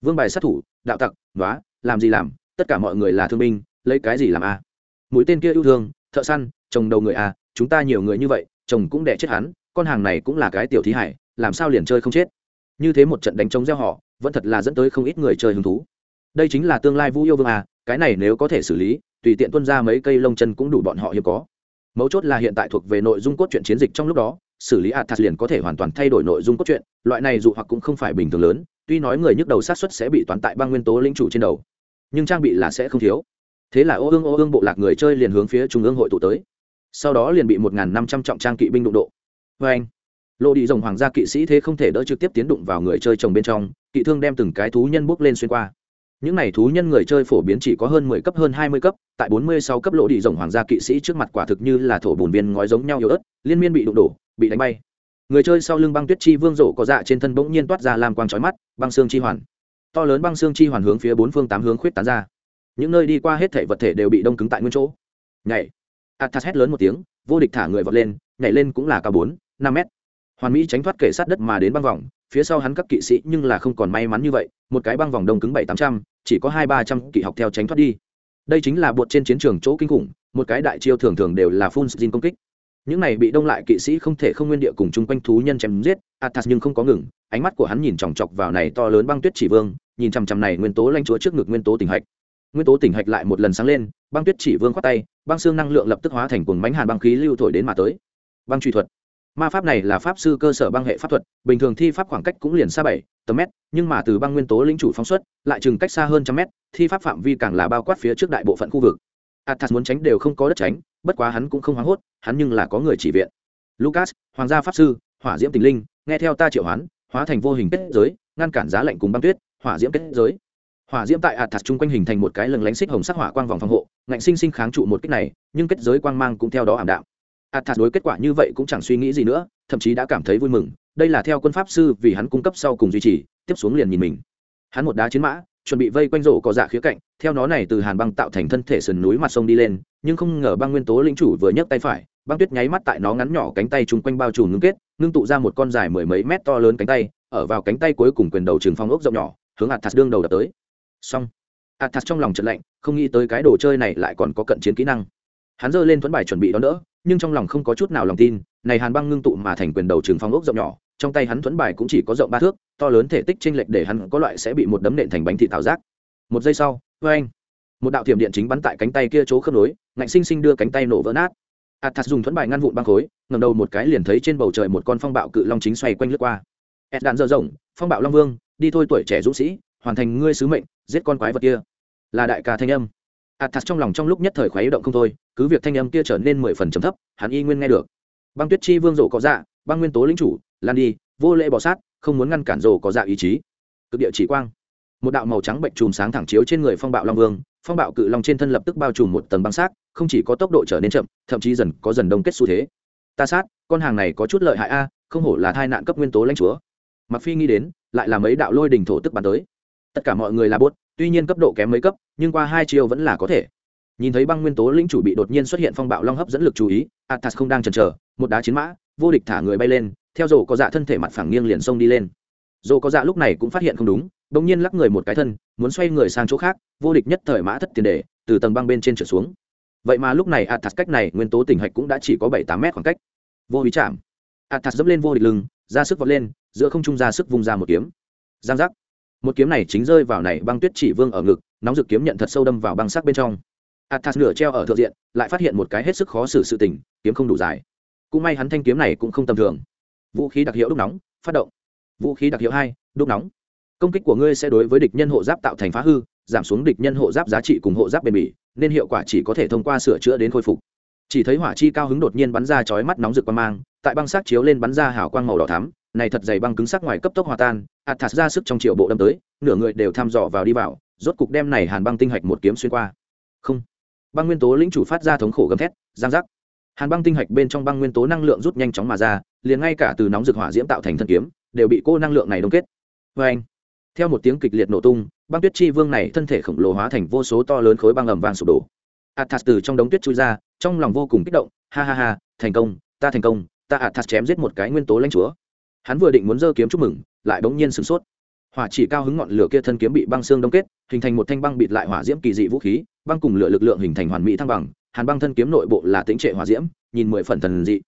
Vương bài sát thủ, đạo tặc nói làm gì làm, tất cả mọi người là thương binh, lấy cái gì làm a? Mũi tên kia yêu thương, thợ săn, chồng đầu người a, chúng ta nhiều người như vậy, chồng cũng đẻ chết hắn, con hàng này cũng là cái tiểu thí hải, làm sao liền chơi không chết? Như thế một trận đánh trống gieo họ vẫn thật là dẫn tới không ít người chơi hứng thú. Đây chính là tương lai vũ yêu vương à cái này nếu có thể xử lý, tùy tiện tuân ra mấy cây lông chân cũng đủ bọn họ hiếm có. Mấu chốt là hiện tại thuộc về nội dung cốt truyện chiến dịch trong lúc đó, xử lý athas liền có thể hoàn toàn thay đổi nội dung cốt truyện, loại này dụ hoặc cũng không phải bình thường lớn, tuy nói người nhức đầu sát xuất sẽ bị toán tại băng nguyên tố lĩnh chủ trên đầu, nhưng trang bị là sẽ không thiếu. Thế là ô ương ô ương bộ lạc người chơi liền hướng phía trung ương hội tụ tới. Sau đó liền bị một năm trăm trọng trang kỵ binh đụng độ. Vê anh lộ đi rồng hoàng gia kỵ sĩ thế không thể đỡ trực tiếp tiến đụng vào người chơi chồng bên trong, kỵ thương đem từng cái thú nhân bước lên xuyên qua. Những này thú nhân người chơi phổ biến chỉ có hơn mười cấp, hơn hai mươi cấp, tại bốn mươi sáu cấp lộ đi rồng hoàng gia kỵ sĩ trước mặt quả thực như là thổ bùn viên ngói giống nhau yếu ớt, liên miên bị đụng đổ, bị đánh bay. Người chơi sau lưng băng tuyết chi vương rộ có dạ trên thân bỗng nhiên toát ra làm quang trói mắt, băng xương chi hoàn. To lớn băng xương chi hoàn hướng phía bốn phương tám hướng khuyết tán ra. Những nơi đi qua hết thể vật thể đều bị đông cứng tại nguyên chỗ. Nhảy. Athas hét lớn một tiếng, vô địch thả người vọt lên, nhảy lên cũng là cao bốn, năm mét hoàn mỹ tránh thoát kể sát đất mà đến băng vòng, phía sau hắn các kỵ sĩ nhưng là không còn may mắn như vậy, một cái băng vòng đông cứng bảy tám trăm, chỉ có hai ba trăm kỵ học theo tránh thoát đi. Đây chính là bột trên chiến trường chỗ kinh khủng, một cái đại chiêu thường thường đều là phun xin công kích. Những này bị đông lại kỵ sĩ không thể không nguyên địa cùng chung quanh thú nhân chém giết, athas nhưng không có ngừng, ánh mắt của hắn nhìn chòng chọc vào này to lớn băng tuyết chỉ vương, nhìn chằm chằm này nguyên tố lanh chúa trước ngực nguyên tố tỉnh hạch. Nguyên tố tỉnh hạch lại một lần sáng lên, băng tuyết chỉ vương khoát tay, băng xương năng lượng lập tức hóa thành cuồng bánh hàn băng khí lưu thổi đến mà tới. Băng truy thuật ma pháp này là pháp sư cơ sở băng hệ pháp thuật, bình thường thi pháp khoảng cách cũng liền xa bảy tầm mét, nhưng mà từ băng nguyên tố lĩnh chủ phóng xuất, lại chừng cách xa hơn trăm mét, thi pháp phạm vi càng là bao quát phía trước đại bộ phận khu vực. Athas muốn tránh đều không có đất tránh, bất quá hắn cũng không hoảng hốt, hắn nhưng là có người chỉ viện. Lucas, hoàng gia pháp sư, hỏa diễm tình linh, nghe theo ta triệu hoán, hóa thành vô hình kết giới, ngăn cản giá lạnh cùng băng tuyết, hỏa diễm kết giới. Hỏa diễm tại athas chung quanh hình thành một cái lừng lánh xích hồng sắc hỏa quang vòng phòng hộ, ngạnh sinh sinh kháng trụ một kích này, nhưng kết giới quang mang cũng theo đó ảm đạm athas đối kết quả như vậy cũng chẳng suy nghĩ gì nữa, thậm chí đã cảm thấy vui mừng. Đây là theo quân pháp sư vì hắn cung cấp sau cùng duy trì, tiếp xuống liền nhìn mình. Hắn một đá chiến mã, chuẩn bị vây quanh rổ có dạ khía cạnh, theo nó này từ hàn băng tạo thành thân thể sườn núi mặt sông đi lên, nhưng không ngờ băng nguyên tố lĩnh chủ vừa nhấc tay phải, băng tuyết nháy mắt tại nó ngắn nhỏ cánh tay chung quanh bao trùm ngưng kết, ngưng tụ ra một con dài mười mấy mét to lớn cánh tay, ở vào cánh tay cuối cùng quyền đầu trường phong ốc rộng nhỏ, hướng athas đương đầu đập tới. Xong. Athas trong lòng trận lạnh, không nghĩ tới cái đồ chơi này lại còn có cận chiến kỹ năng hắn giơ lên thuẫn bài chuẩn bị đón đỡ, nhưng trong lòng không có chút nào lòng tin, này hàn băng ngưng tụ mà thành quyền đầu trường phong ốc rộng nhỏ, trong tay hắn thuẫn bài cũng chỉ có rộng ba thước, to lớn thể tích chênh lệch để hắn có loại sẽ bị một đấm nện thành bánh thị tạo giác. Một giây sau, vê anh, một đạo thiểm điện chính bắn tại cánh tay kia chỗ khớp nối, ngạnh sinh sinh đưa cánh tay nổ vỡ nát. Athas dùng thuẫn bài ngăn vụn băng khối ngầm đầu một cái liền thấy trên bầu trời một con phong bạo cự long chính xoay quanh lướt qua. Ed đạn dơ rộng, phong bạo long vương, đi thôi tuổi trẻ dũng sĩ, hoàn thành ngươi sứ mệnh, giết con quái vật kia. Là đại ca thanh âm. À, athas trong lòng trong lúc nhất thời khoái động không thôi cứ việc thanh âm kia trở nên mười phần trầm thấp hắn y nguyên nghe được. Băng tuyết chi vương rộ có dạ băng nguyên tố lính chủ lan đi vô lễ bỏ sát không muốn ngăn cản rồ có dạ ý chí. Cực địa chỉ quang. Một đạo màu trắng bệnh chùm sáng thẳng chiếu trên người phong bạo long vương phong bạo cự long trên thân lập tức bao trùm một tầng băng sát, không chỉ có tốc độ trở nên chậm thậm chí dần có dần đông kết xu thế. Ta sát con hàng này có chút lợi hại a không hổ là thai nạn cấp nguyên tố lãnh chúa. Mặc phi nghĩ đến lại là mấy đạo lôi đình thổ tức bắn tới tất cả mọi người là bốt, tuy nhiên cấp độ kém mấy cấp, nhưng qua hai chiêu vẫn là có thể. Nhìn thấy băng nguyên tố lĩnh chủ bị đột nhiên xuất hiện phong bạo long hấp dẫn lực chú ý, athas không đang chần chờ, một đá chiến mã, vô địch thả người bay lên, theo rổ có dạ thân thể mặt phẳng nghiêng liền xông đi lên. Rổ có dạ lúc này cũng phát hiện không đúng đ ỗ n g nhiên lắc người một cái thân, muốn xoay người sang chỗ khác, vô địch nhất thời mã thất tiền đề, từ tầng băng bên trên trở xuống. Vậy mà lúc này athas cách này nguyên tố tình hạch cũng đã chỉ có bảy tám mét khoảng cách. Vô ý chạm. Athas dẫm lên vô địch lưng, ra sức vọt lên, giữa không trung ra sức vung ra một kiếm. Giang giác một kiếm này chính rơi vào này băng tuyết chỉ vương ở ngực, nóng rực kiếm nhận thật sâu đâm vào băng sắc bên trong. Athas nửa treo ở thượng diện, lại phát hiện một cái hết sức khó xử sự tình, kiếm không đủ dài. Cũng may hắn thanh kiếm này cũng không tầm thường. Vũ khí đặc hiệu đúc nóng, phát động. Vũ khí đặc hiệu hai, đúc nóng. Công kích của ngươi sẽ đối với địch nhân hộ giáp tạo thành phá hư, giảm xuống địch nhân hộ giáp giá trị cùng hộ giáp bền bỉ, nên hiệu quả chỉ có thể thông qua sửa chữa đến khôi phục. Chỉ thấy hỏa chi cao hứng đột nhiên bắn ra chói mắt nóng rực qua mang tại băng sắc chiếu lên bắn ra hào quang màu đỏ thắm, này thật dày băng cứng sắc ngoài cấp tốc hòa tan athas ra sức trong triệu bộ đâm tới, nửa người đều thăm dò vào đi vào, rốt cục đem này hàn băng tinh hạch một kiếm xuyên qua. Không. Băng nguyên tố lĩnh chủ phát ra thống khổ gầm thét, giang giác. Hàn băng tinh hạch bên trong băng nguyên tố năng lượng rút nhanh chóng mà ra, liền ngay cả từ nóng rực hỏa diễm tạo thành thân kiếm, đều bị cô năng lượng này đông kết. Vê anh, theo một tiếng kịch liệt nổ tung, băng tuyết chi vương này thân thể khổng lồ hóa thành vô số to lớn khối băng ẩm vàng sụp đổ. Athas từ trong đống tuyết chui ra, trong lòng vô cùng kích động, ha ha ha, thành công, ta thành công ta athas chém giết một cái nguyên tố lãnh chúa. Hắn vừa định muốn giơ kiếm chúc mừng, lại bỗng nhiên sửng sốt. Hỏa chỉ cao hứng ngọn lửa kia thân kiếm bị băng xương đông kết, hình thành một thanh băng bịt lại hỏa diễm kỳ dị vũ khí, băng cùng lửa lực lượng hình thành hoàn mỹ thăng bằng, hàn băng thân kiếm nội bộ là tĩnh trệ hỏa diễm, nhìn mười phần thần dị.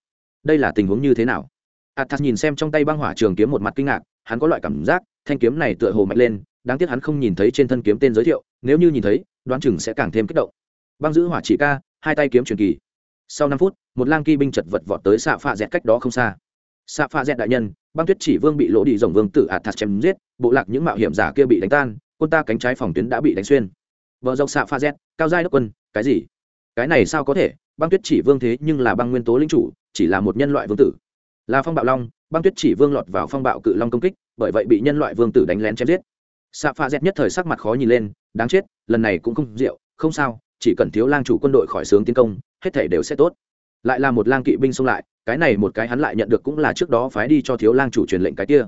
Đây là tình huống như thế nào? Athas nhìn xem trong tay băng hỏa trường kiếm một mặt kinh ngạc, hắn có loại cảm giác, thanh kiếm này tựa hồ mạnh lên, đáng tiếc hắn không nhìn thấy trên thân kiếm tên giới thiệu, nếu như nhìn thấy, đoán chừng sẽ càng thêm kích động. Băng giữ hỏa chỉ ca, hai tay kiếm truyền kỳ sau năm phút, một lang kỳ binh chật vật vọt tới xạ pha dẹt cách đó không xa. Xạ pha dẹt đại nhân, băng tuyết chỉ vương bị lỗ đi rồng vương tử athas chém giết, bộ lạc những mạo hiểm giả kia bị đánh tan, quân ta cánh trái phòng tuyến đã bị đánh xuyên. Vợ dọc xạ pha z cao giai đốc quân, cái gì? Cái này sao có thể? Băng tuyết chỉ vương thế nhưng là băng nguyên tố linh chủ, chỉ là một nhân loại vương tử. Là phong bạo long, băng tuyết chỉ vương lọt vào phong bạo cự long công kích, bởi vậy bị nhân loại vương tử đánh lén chém giết. Xạ pha z nhất thời sắc mặt khó nhìn lên, đáng chết, lần này cũng không rượu, không sao chỉ cần thiếu lang chủ quân đội khỏi sướng tiến công, hết thể đều sẽ tốt. Lại là một lang kỵ binh xông lại, cái này một cái hắn lại nhận được cũng là trước đó phái đi cho thiếu lang chủ truyền lệnh cái kia.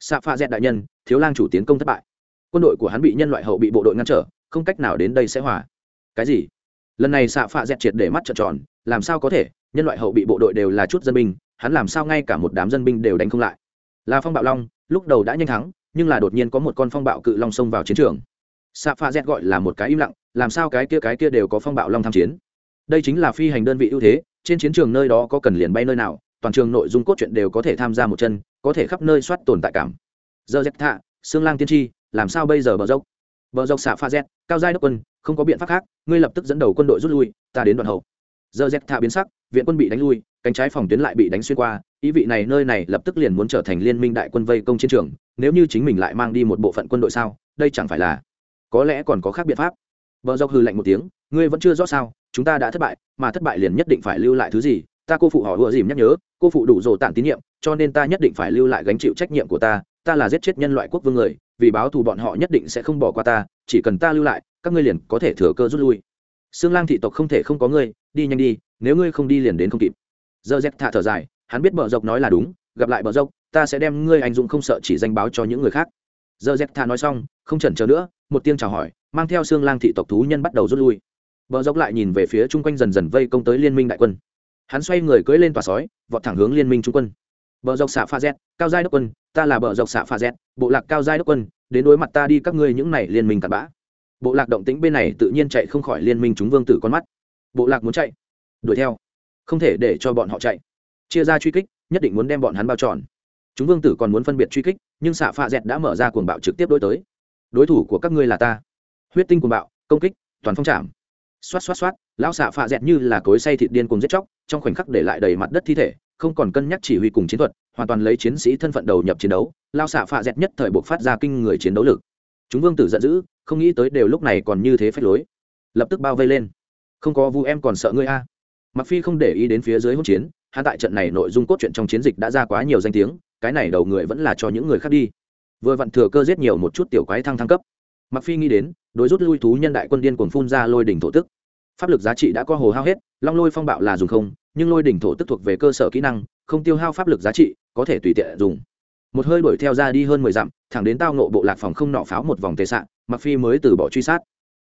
Xạ pha dẹn đại nhân, thiếu lang chủ tiến công thất bại. Quân đội của hắn bị nhân loại hậu bị bộ đội ngăn trở, không cách nào đến đây sẽ hòa. cái gì? Lần này xạ pha dẹt triệt để mắt trợn tròn, làm sao có thể? Nhân loại hậu bị bộ đội đều là chút dân binh, hắn làm sao ngay cả một đám dân binh đều đánh không lại? Là phong bạo long, lúc đầu đã nhanh thắng, nhưng là đột nhiên có một con phong bạo cự long xông vào chiến trường xạ pha z gọi là một cái im lặng, làm sao cái kia cái kia đều có phong bạo long tham chiến? Đây chính là phi hành đơn vị ưu thế, trên chiến trường nơi đó có cần liền bay nơi nào, toàn trường nội dung cốt truyện đều có thể tham gia một chân, có thể khắp nơi soát tồn tại cảm. Giờ z thạ xương lang tiên tri, làm sao bây giờ bờ dốc? Bờ dốc xạ pha z cao giai đốc quân, không có biện pháp khác, ngươi lập tức dẫn đầu quân đội rút lui, ta đến đoạn hậu. Giờ z thạ biến sắc, viện quân bị đánh lui, cánh trái phòng tuyến lại bị đánh xuyên qua, ý vị này nơi này lập tức liền muốn trở thành liên minh đại quân vây công chiến trường, nếu như chính mình lại mang đi một bộ phận quân đội sao, đây chẳng phải là có lẽ còn có khác biện pháp. Vợ dốc hư lạnh một tiếng, ngươi vẫn chưa rõ sao, chúng ta đã thất bại, mà thất bại liền nhất định phải lưu lại thứ gì, ta cô phụ họ ùa dìm nhắc nhớ, cô phụ đủ rồ tản tín nhiệm, cho nên ta nhất định phải lưu lại gánh chịu trách nhiệm của ta ta là giết chết nhân loại quốc vương người, vì báo thù bọn họ nhất định sẽ không bỏ qua ta, chỉ cần ta lưu lại, các ngươi liền có thể thừa cơ rút lui. Xương lang thị tộc không thể không có ngươi, đi nhanh đi, nếu ngươi không đi liền đến không kịp. Giờ dẹp thả thở dài, hắn biết bờ dọc nói là đúng, gặp lại bờ dốc ta sẽ đem ngươi anh dũng không sợ chỉ danh báo cho những người khác. Giờ dẹp thả nói xong không chần chờ nữa, một tiếng chào hỏi, mang theo xương lang thị tộc thú nhân bắt đầu rút lui. Bờ dốc lại nhìn về phía chung quanh dần dần vây công tới liên minh đại quân. Hắn xoay người cưỡi lên tòa sói, vọt thẳng hướng liên minh trung quân. Bờ dọc xạ pha z, cao giai đốc quân, ta là bờ dọc xạ pha z, bộ lạc cao giai đốc quân, đến đối mặt ta đi các ngươi những này liên minh cặn bã. Bộ lạc động tĩnh bên này tự nhiên chạy không khỏi liên minh chúng vương tử con mắt. Bộ lạc muốn chạy, đuổi theo, không thể để cho bọn họ chạy. Chia ra truy kích, nhất định muốn đem bọn hắn bao tròn chúng vương tử còn muốn phân biệt truy kích, nhưng xạ pha dẹt đã mở ra cuồng bạo trực tiếp đối tới đối thủ của các ngươi là ta. Huyết tinh cuồng bạo, công kích, toàn phong trảm. Xoát xoát xoát, lão xạ pha dẹt như là cối say thịt điên cùng giết chóc, trong khoảnh khắc để lại đầy mặt đất thi thể, không còn cân nhắc chỉ huy cùng chiến thuật, hoàn toàn lấy chiến sĩ thân phận đầu nhập chiến đấu lao xạ pha dẹt nhất thời buộc phát ra kinh người chiến đấu lực. Chúng vương tử giận dữ, không nghĩ tới đều lúc này còn như thế phách lối. Lập tức bao vây lên. Không có vu em còn sợ ngươi a. Mặc phi không để ý đến phía dưới hỗn chiến, hắn tại trận này nội dung cốt truyện trong chiến dịch đã ra quá nhiều danh tiếng, cái này đầu người vẫn là cho những người khác đi vừa vặn thừa cơ giết nhiều một chút tiểu quái thăng thăng cấp. Mặc phi nghĩ đến, đối rút lui thú nhân đại quân điên cuồng phun ra lôi đỉnh thổ tức. Pháp lực giá trị đã có hồ hao hết, long lôi phong bạo là dùng không, nhưng lôi đỉnh thổ tức thuộc về cơ sở kỹ năng, không tiêu hao pháp lực giá trị, có thể tùy tiện dùng. Một hơi đuổi theo ra đi hơn mười dặm, thẳng đến tao nộ bộ lạc phòng không nọ pháo một vòng tệ sạn mặc phi mới từ bỏ truy sát.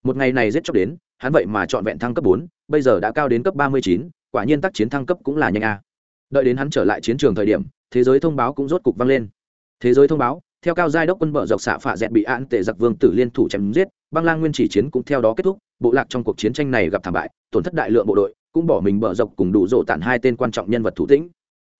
Một ngày này giết chóc đến, hắn vậy mà chọn vẹn thăng cấp bốn, bây giờ đã cao đến cấp ba mươi chín, quả nhiên tác chiến thăng cấp cũng là nhanh a. Đợi đến hắn trở lại chiến trường thời điểm, thế giới thông báo cũng rốt cục vang lên. Thế giới thông báo theo cao giai đốc quân bờ dọc xạ phạ dẹt bị án tệ giặc vương tử liên thủ chém giết, băng lang nguyên chỉ chiến cũng theo đó kết thúc, bộ lạc trong cuộc chiến tranh này gặp thảm bại, tổn thất đại lượng bộ đội, cũng bỏ mình bờ dọc cùng đủ rộ tản hai tên quan trọng nhân vật thủ tĩnh.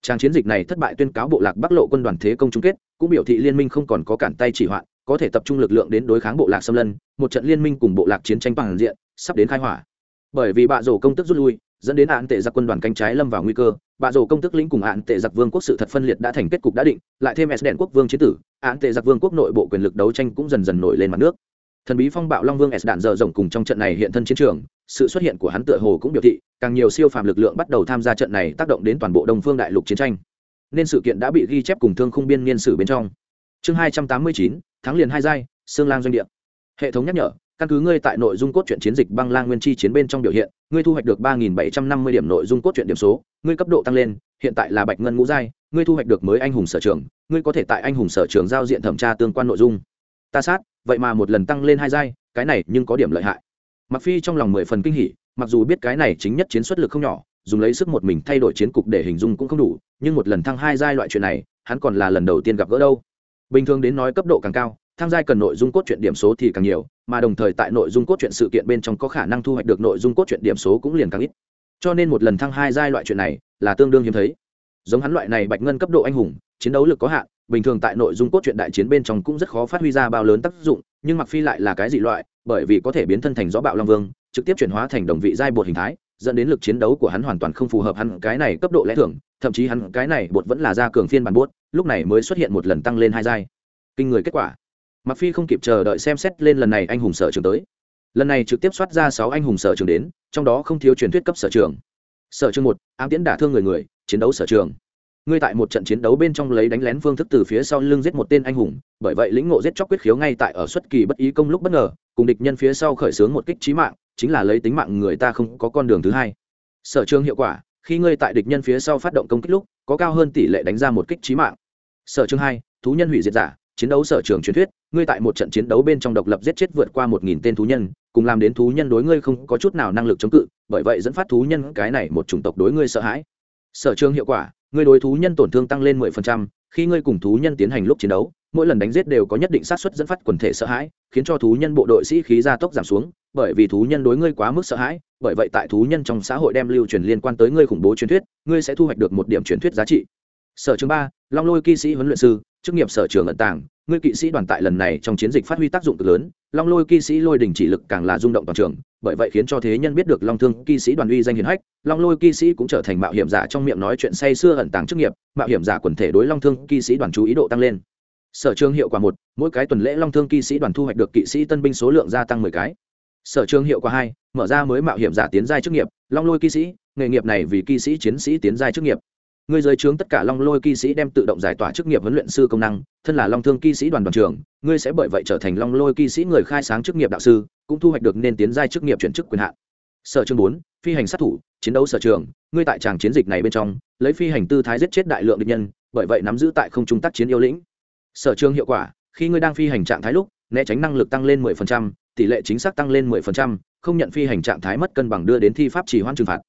Trang chiến dịch này thất bại tuyên cáo bộ lạc bắc lộ quân đoàn thế công chung kết, cũng biểu thị liên minh không còn có cản tay chỉ hoạn, có thể tập trung lực lượng đến đối kháng bộ lạc xâm lân một trận liên minh cùng bộ lạc chiến tranh bằng diện, sắp đến khai hỏa. Bởi vì bạ rổ công tức rút lui, dẫn đến hạn tệ giặc quân đoàn cánh trái lâm vào nguy cơ, bạ rổ công tức lĩnh cùng hạn tệ giặc vương quốc sự thật phân liệt đã thành kết cục đã định, lại thêm s đèn quốc vương chiến tử án tệ giặc vương quốc nội bộ quyền lực đấu tranh cũng dần dần nổi lên mặt nước. Thần bí phong bạo long vương s đạn dở rộng cùng trong trận này hiện thân chiến trường, sự xuất hiện của hắn tựa hồ cũng biểu thị, càng nhiều siêu phàm lực lượng bắt đầu tham gia trận này tác động đến toàn bộ đông phương đại lục chiến tranh. Nên sự kiện đã bị ghi chép cùng thương khung biên niên sử bên trong. Chương hai trăm tám mươi chín tháng liền hai giai xương lang doanh địa. Hệ thống nhắc nhở, căn cứ ngươi tại nội dung cốt truyện chiến dịch băng lang nguyên chi chiến bên trong biểu hiện, ngươi thu hoạch được ba nghìn bảy trăm năm mươi điểm nội dung cốt truyện điểm số, ngươi cấp độ tăng lên, hiện tại là bạch ngân ngũ giai ngươi thu hoạch được mới anh hùng sở trường, ngươi có thể tại anh hùng sở trường giao diện thẩm tra tương quan nội dung. Ta sát, vậy mà một lần tăng lên hai giai, cái này nhưng có điểm lợi hại. Mặc phi trong lòng mười phần kinh hỉ, mặc dù biết cái này chính nhất chiến xuất lực không nhỏ, dùng lấy sức một mình thay đổi chiến cục để hình dung cũng không đủ, nhưng một lần thăng hai giai loại chuyện này, hắn còn là lần đầu tiên gặp gỡ đâu. Bình thường đến nói cấp độ càng cao, thăng giai cần nội dung cốt truyện điểm số thì càng nhiều, mà đồng thời tại nội dung cốt truyện sự kiện bên trong có khả năng thu hoạch được nội dung cốt truyện điểm số cũng liền càng ít. Cho nên một lần thăng hai giai loại chuyện này là tương đương hiếm thấy giống hắn loại này bạch ngân cấp độ anh hùng, chiến đấu lực có hạn, bình thường tại nội dung cốt truyện đại chiến bên trong cũng rất khó phát huy ra bao lớn tác dụng, nhưng mặc phi lại là cái dị loại, bởi vì có thể biến thân thành gió bạo long vương, trực tiếp chuyển hóa thành đồng vị giai bột hình thái, dẫn đến lực chiến đấu của hắn hoàn toàn không phù hợp hắn cái này cấp độ lẽ thường, thậm chí hắn cái này bột vẫn là gia cường phiên bản bốt lúc này mới xuất hiện một lần tăng lên hai giai. Kinh người kết quả. Mặc phi không kịp chờ đợi xem xét lên lần này anh hùng sở trường tới. Lần này trực tiếp soát ra sáu anh hùng sở trường đến, trong đó không thiếu truyền thuyết cấp sở trường. Sở trường một, ám tiễn đả thương người người chiến đấu sở trường. Ngươi tại một trận chiến đấu bên trong lấy đánh lén phương thức từ phía sau lưng giết một tên anh hùng, bởi vậy lĩnh ngộ giết chóc quyết khiếu ngay tại ở xuất kỳ bất ý công lúc bất ngờ, cùng địch nhân phía sau khởi xướng một kích trí mạng, chính là lấy tính mạng người ta không có con đường thứ hai. Sở trường hiệu quả, khi ngươi tại địch nhân phía sau phát động công kích lúc, có cao hơn tỷ lệ đánh ra một kích trí mạng. Sở trường hai, thú nhân hủy diệt giả, chiến đấu sở trường truyền thuyết, ngươi tại một trận chiến đấu bên trong độc lập giết chết vượt qua một nghìn tên thú nhân, cùng làm đến thú nhân đối ngươi không có chút nào năng lực chống cự, bởi vậy dẫn phát thú nhân cái này một chủng tộc đối ngươi sợ hãi sở trường hiệu quả người đối thú nhân tổn thương tăng lên mười phần trăm, khi ngươi cùng thú nhân tiến hành lúc chiến đấu, mỗi lần đánh giết đều có nhất định sát xuất dẫn phát quần thể sợ hãi, khiến cho thú nhân bộ đội sĩ khí gia tốc giảm xuống, bởi vì thú nhân đối ngươi quá mức sợ hãi, bởi vậy tại thú nhân trong xã hội đem lưu truyền liên quan tới ngươi khủng bố truyền thuyết, ngươi sẽ thu hoạch được một điểm truyền thuyết giá trị. Sở trường ba, long lôi kỵ sĩ huấn luyện sư chức nghiệp sở trường ẩn tàng, ngươi kỵ sĩ đoàn tại lần này trong chiến dịch phát huy tác dụng cực lớn, long lôi kỵ sĩ lôi đình chỉ lực càng là rung động toàn trường, bởi vậy khiến cho thế nhân biết được long thương kỵ sĩ đoàn uy danh hiền hách, long lôi kỵ sĩ cũng trở thành mạo hiểm giả trong miệng nói chuyện say xưa ẩn tàng chức nghiệp, mạo hiểm giả quần thể đối long thương kỵ sĩ đoàn chú ý độ tăng lên. Sở trường hiệu quả một, mỗi cái tuần lễ long thương kỵ sĩ đoàn thu hoạch được kỵ sĩ tân binh số lượng gia tăng mười cái. Sở trường hiệu quả hai, mở ra mới mạo hiểm giả tiến giai chức nghiệp, long lôi kỵ sĩ, nghề nghiệp này vì kỵ sĩ chiến sĩ tiến giai chức nghiệp người dưới trướng tất cả long lôi kỵ sĩ đem tự động giải tỏa chức nghiệp huấn luyện sư công năng thân là long thương kỵ sĩ đoàn đoàn trưởng ngươi sẽ bởi vậy trở thành long lôi kỵ sĩ người khai sáng chức nghiệp đạo sư cũng thu hoạch được nên tiến giai chức nghiệp chuyển chức quyền hạn. Sở chương bốn phi hành sát thủ chiến đấu sở trường ngươi tại tràng chiến dịch này bên trong lấy phi hành tư thái giết chết đại lượng địch nhân bởi vậy nắm giữ tại không trung tác chiến yêu lĩnh. Sở trường hiệu quả khi ngươi đang phi hành trạng thái lúc né tránh năng lực tăng lên 10%, tỷ lệ chính xác tăng lên 10%, không nhận phi hành trạng thái mất cân bằng đưa đến thi pháp chỉ hoãn trừng phạt.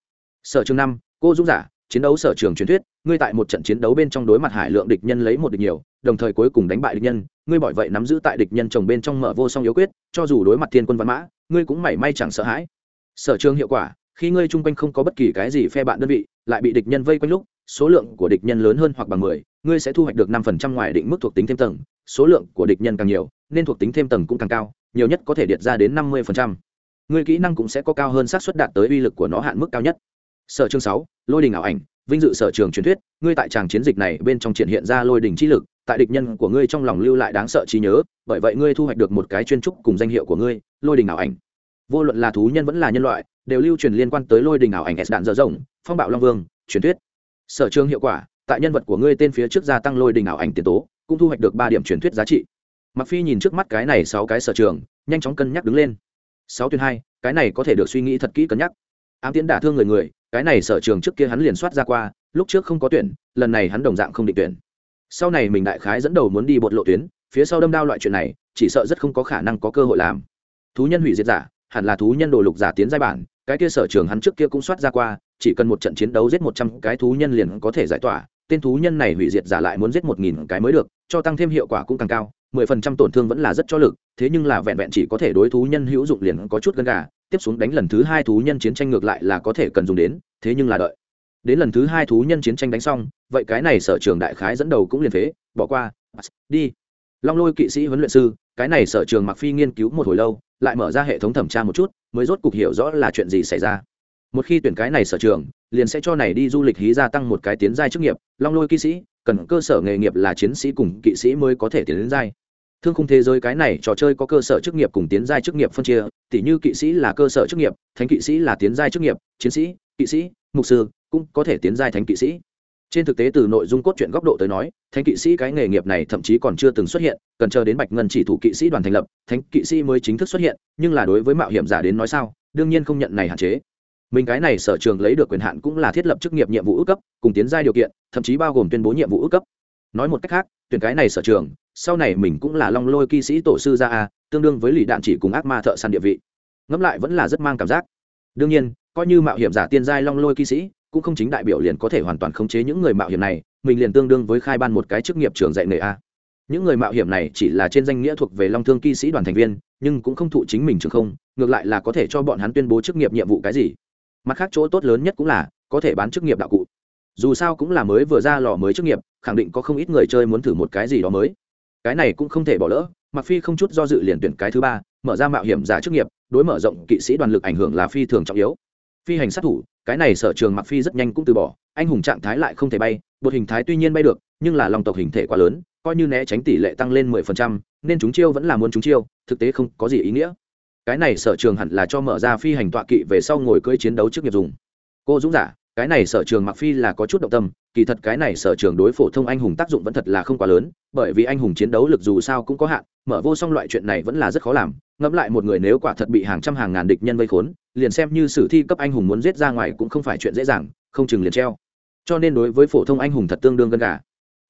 Sở trường năm cô dũng giả chiến đấu sở trường truyền thuyết, ngươi tại một trận chiến đấu bên trong đối mặt hải lượng địch nhân lấy một địch nhiều, đồng thời cuối cùng đánh bại địch nhân, ngươi bởi vậy nắm giữ tại địch nhân chồng bên trong mở vô song yếu quyết, cho dù đối mặt thiên quân văn mã, ngươi cũng mảy may chẳng sợ hãi. Sở trường hiệu quả, khi ngươi chung quanh không có bất kỳ cái gì phe bạn đơn vị, lại bị địch nhân vây quanh lúc, số lượng của địch nhân lớn hơn hoặc bằng mười, ngươi sẽ thu hoạch được năm phần trăm ngoài định mức thuộc tính thêm tầng, số lượng của địch nhân càng nhiều, nên thuộc tính thêm tầng cũng càng cao, nhiều nhất có thể điệt ra đến năm mươi phần trăm. Ngươi kỹ năng cũng sẽ có cao hơn xác suất đạt tới uy lực của nó hạn mức cao nhất sở chương sáu, lôi đình ảo ảnh, vinh dự sở trường truyền thuyết, ngươi tại tràng chiến dịch này bên trong triển hiện ra lôi đình chi lực, tại địch nhân của ngươi trong lòng lưu lại đáng sợ trí nhớ, bởi vậy ngươi thu hoạch được một cái chuyên trúc cùng danh hiệu của ngươi, lôi đình ảo ảnh. Vô luận là thú nhân vẫn là nhân loại, đều lưu truyền liên quan tới lôi đình ảo ảnh s đạn dở rộng, phong bạo long vương, truyền thuyết. Sở trường hiệu quả, tại nhân vật của ngươi tên phía trước gia tăng lôi đình ảo ảnh tiền tố, cũng thu hoạch được ba điểm truyền thuyết giá trị. Mặc phi nhìn trước mắt cái này sáu cái sở trường, nhanh chóng cân nhắc đứng lên. Sáu tuyến hai, cái này có thể được suy nghĩ thật kỹ cân nhắc. Ám tiến đả thương người người cái này sở trường trước kia hắn liền soát ra qua, lúc trước không có tuyển, lần này hắn đồng dạng không định tuyển. Sau này mình đại khái dẫn đầu muốn đi bột lộ tuyến, phía sau đâm đao loại chuyện này, chỉ sợ rất không có khả năng có cơ hội làm. Thú nhân hủy diệt giả, hẳn là thú nhân đồ lục giả tiến giai bản, cái kia sở trường hắn trước kia cũng soát ra qua, chỉ cần một trận chiến đấu giết một trăm cái thú nhân liền có thể giải tỏa, tên thú nhân này hủy diệt giả lại muốn giết một nghìn cái mới được, cho tăng thêm hiệu quả cũng càng cao, mười phần trăm tổn thương vẫn là rất cho lực, thế nhưng là vẹn vẹn chỉ có thể đối thú nhân hữu dụng liền có chút gân gà tiếp xuống đánh lần thứ hai thú nhân chiến tranh ngược lại là có thể cần dùng đến, thế nhưng là đợi. Đến lần thứ hai thú nhân chiến tranh đánh xong, vậy cái này sở trường đại khái dẫn đầu cũng liền phế, bỏ qua đi. Long lôi kỵ sĩ huấn luyện sư, cái này sở trường mặc phi nghiên cứu một hồi lâu, lại mở ra hệ thống thẩm tra một chút, mới rốt cục hiểu rõ là chuyện gì xảy ra. Một khi tuyển cái này sở trường, liền sẽ cho này đi du lịch hí gia tăng một cái tiến giai chức nghiệp. Long lôi kỵ sĩ, cần cơ sở nghề nghiệp là chiến sĩ cùng kỵ sĩ mới có thể tiến đến giai thương khung thế giới cái này trò chơi có cơ sở chức nghiệp cùng tiến giai chức nghiệp phân chia, tỉ như kỵ sĩ là cơ sở chức nghiệp, thánh kỵ sĩ là tiến giai chức nghiệp, chiến sĩ, kỵ sĩ, mục sư cũng có thể tiến giai thánh kỵ sĩ. Trên thực tế từ nội dung cốt truyện góc độ tới nói, thánh kỵ sĩ cái nghề nghiệp này thậm chí còn chưa từng xuất hiện, cần chờ đến bạch ngân chỉ thủ kỵ sĩ đoàn thành lập, thánh kỵ sĩ mới chính thức xuất hiện, nhưng là đối với mạo hiểm giả đến nói sao, đương nhiên không nhận này hạn chế. Mình cái này sở trường lấy được quyền hạn cũng là thiết lập chức nghiệp nhiệm vụ ước cấp, cùng tiến giai điều kiện, thậm chí bao gồm tuyên bố nhiệm vụ ước cấp. Nói một cách khác, tuyển cái này sở trường sau này mình cũng là long lôi kỵ sĩ tổ sư gia a, tương đương với lì đạn chỉ cùng ác ma thợ săn địa vị. Ngẫm lại vẫn là rất mang cảm giác. Đương nhiên, coi như mạo hiểm giả tiên giai long lôi kỵ sĩ, cũng không chính đại biểu liền có thể hoàn toàn khống chế những người mạo hiểm này, mình liền tương đương với khai ban một cái chức nghiệp trường dạy nghề a. Những người mạo hiểm này chỉ là trên danh nghĩa thuộc về long thương kỵ sĩ đoàn thành viên, nhưng cũng không thụ chính mình trường không, ngược lại là có thể cho bọn hắn tuyên bố chức nghiệp nhiệm vụ cái gì. Mặt khác chỗ tốt lớn nhất cũng là có thể bán chức nghiệp đạo cụ. Dù sao cũng là mới vừa ra lò mới chức nghiệp, khẳng định có không ít người chơi muốn thử một cái gì đó mới cái này cũng không thể bỏ lỡ mặc phi không chút do dự liền tuyển cái thứ ba mở ra mạo hiểm giả chức nghiệp đối mở rộng kỵ sĩ đoàn lực ảnh hưởng là phi thường trọng yếu. Phi hành sát thủ cái này sở trường mặc phi rất nhanh cũng từ bỏ anh hùng trạng thái lại không thể bay bột hình thái tuy nhiên bay được nhưng là lòng tộc hình thể quá lớn coi như né tránh tỷ lệ tăng lên mười phần trăm, nên chúng chiêu vẫn là muốn chúng chiêu thực tế không có gì ý nghĩa. Cái này sở trường hẳn là cho mở ra phi hành tọa kỵ về sau ngồi cưỡi chiến đấu trước nghiệp dùng. Cô dũng giả cái này sở trường mặc phi là có chút động tâm, kỳ thật cái này sở trường đối phổ thông anh hùng tác dụng vẫn thật là không quá lớn, bởi vì anh hùng chiến đấu lực dù sao cũng có hạn, mở vô song loại chuyện này vẫn là rất khó làm, ngẫm lại một người nếu quả thật bị hàng trăm hàng ngàn địch nhân vây khốn, liền xem như sử thi cấp anh hùng muốn giết ra ngoài cũng không phải chuyện dễ dàng, không chừng liền treo. Cho nên đối với phổ thông anh hùng thật tương đương gần cả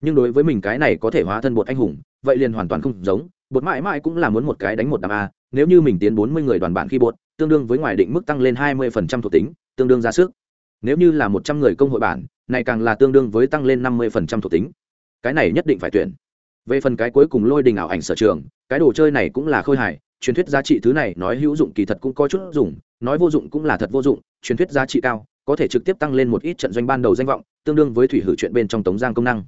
nhưng đối với mình cái này có thể hóa thân bột anh hùng, vậy liền hoàn toàn không giống, bột mãi mãi cũng là muốn một cái đánh một đám a, nếu như mình tiến bốn mươi người đoàn bản khi bột, tương đương với ngoài định mức tăng lên hai mươi phần trăm thuộc tính, tương đương ra sức nếu như là một trăm người công hội bản, này càng là tương đương với tăng lên năm mươi phần trăm thuộc tính. Cái này nhất định phải tuyển. Về phần cái cuối cùng lôi đình ảo ảnh sở trường, cái đồ chơi này cũng là khôi hài, truyền thuyết giá trị thứ này nói hữu dụng kỳ thật cũng có chút dùng, nói vô dụng cũng là thật vô dụng, truyền thuyết giá trị cao, có thể trực tiếp tăng lên một ít trận doanh ban đầu danh vọng, tương đương với thủy hử chuyện bên trong tống giang công năng.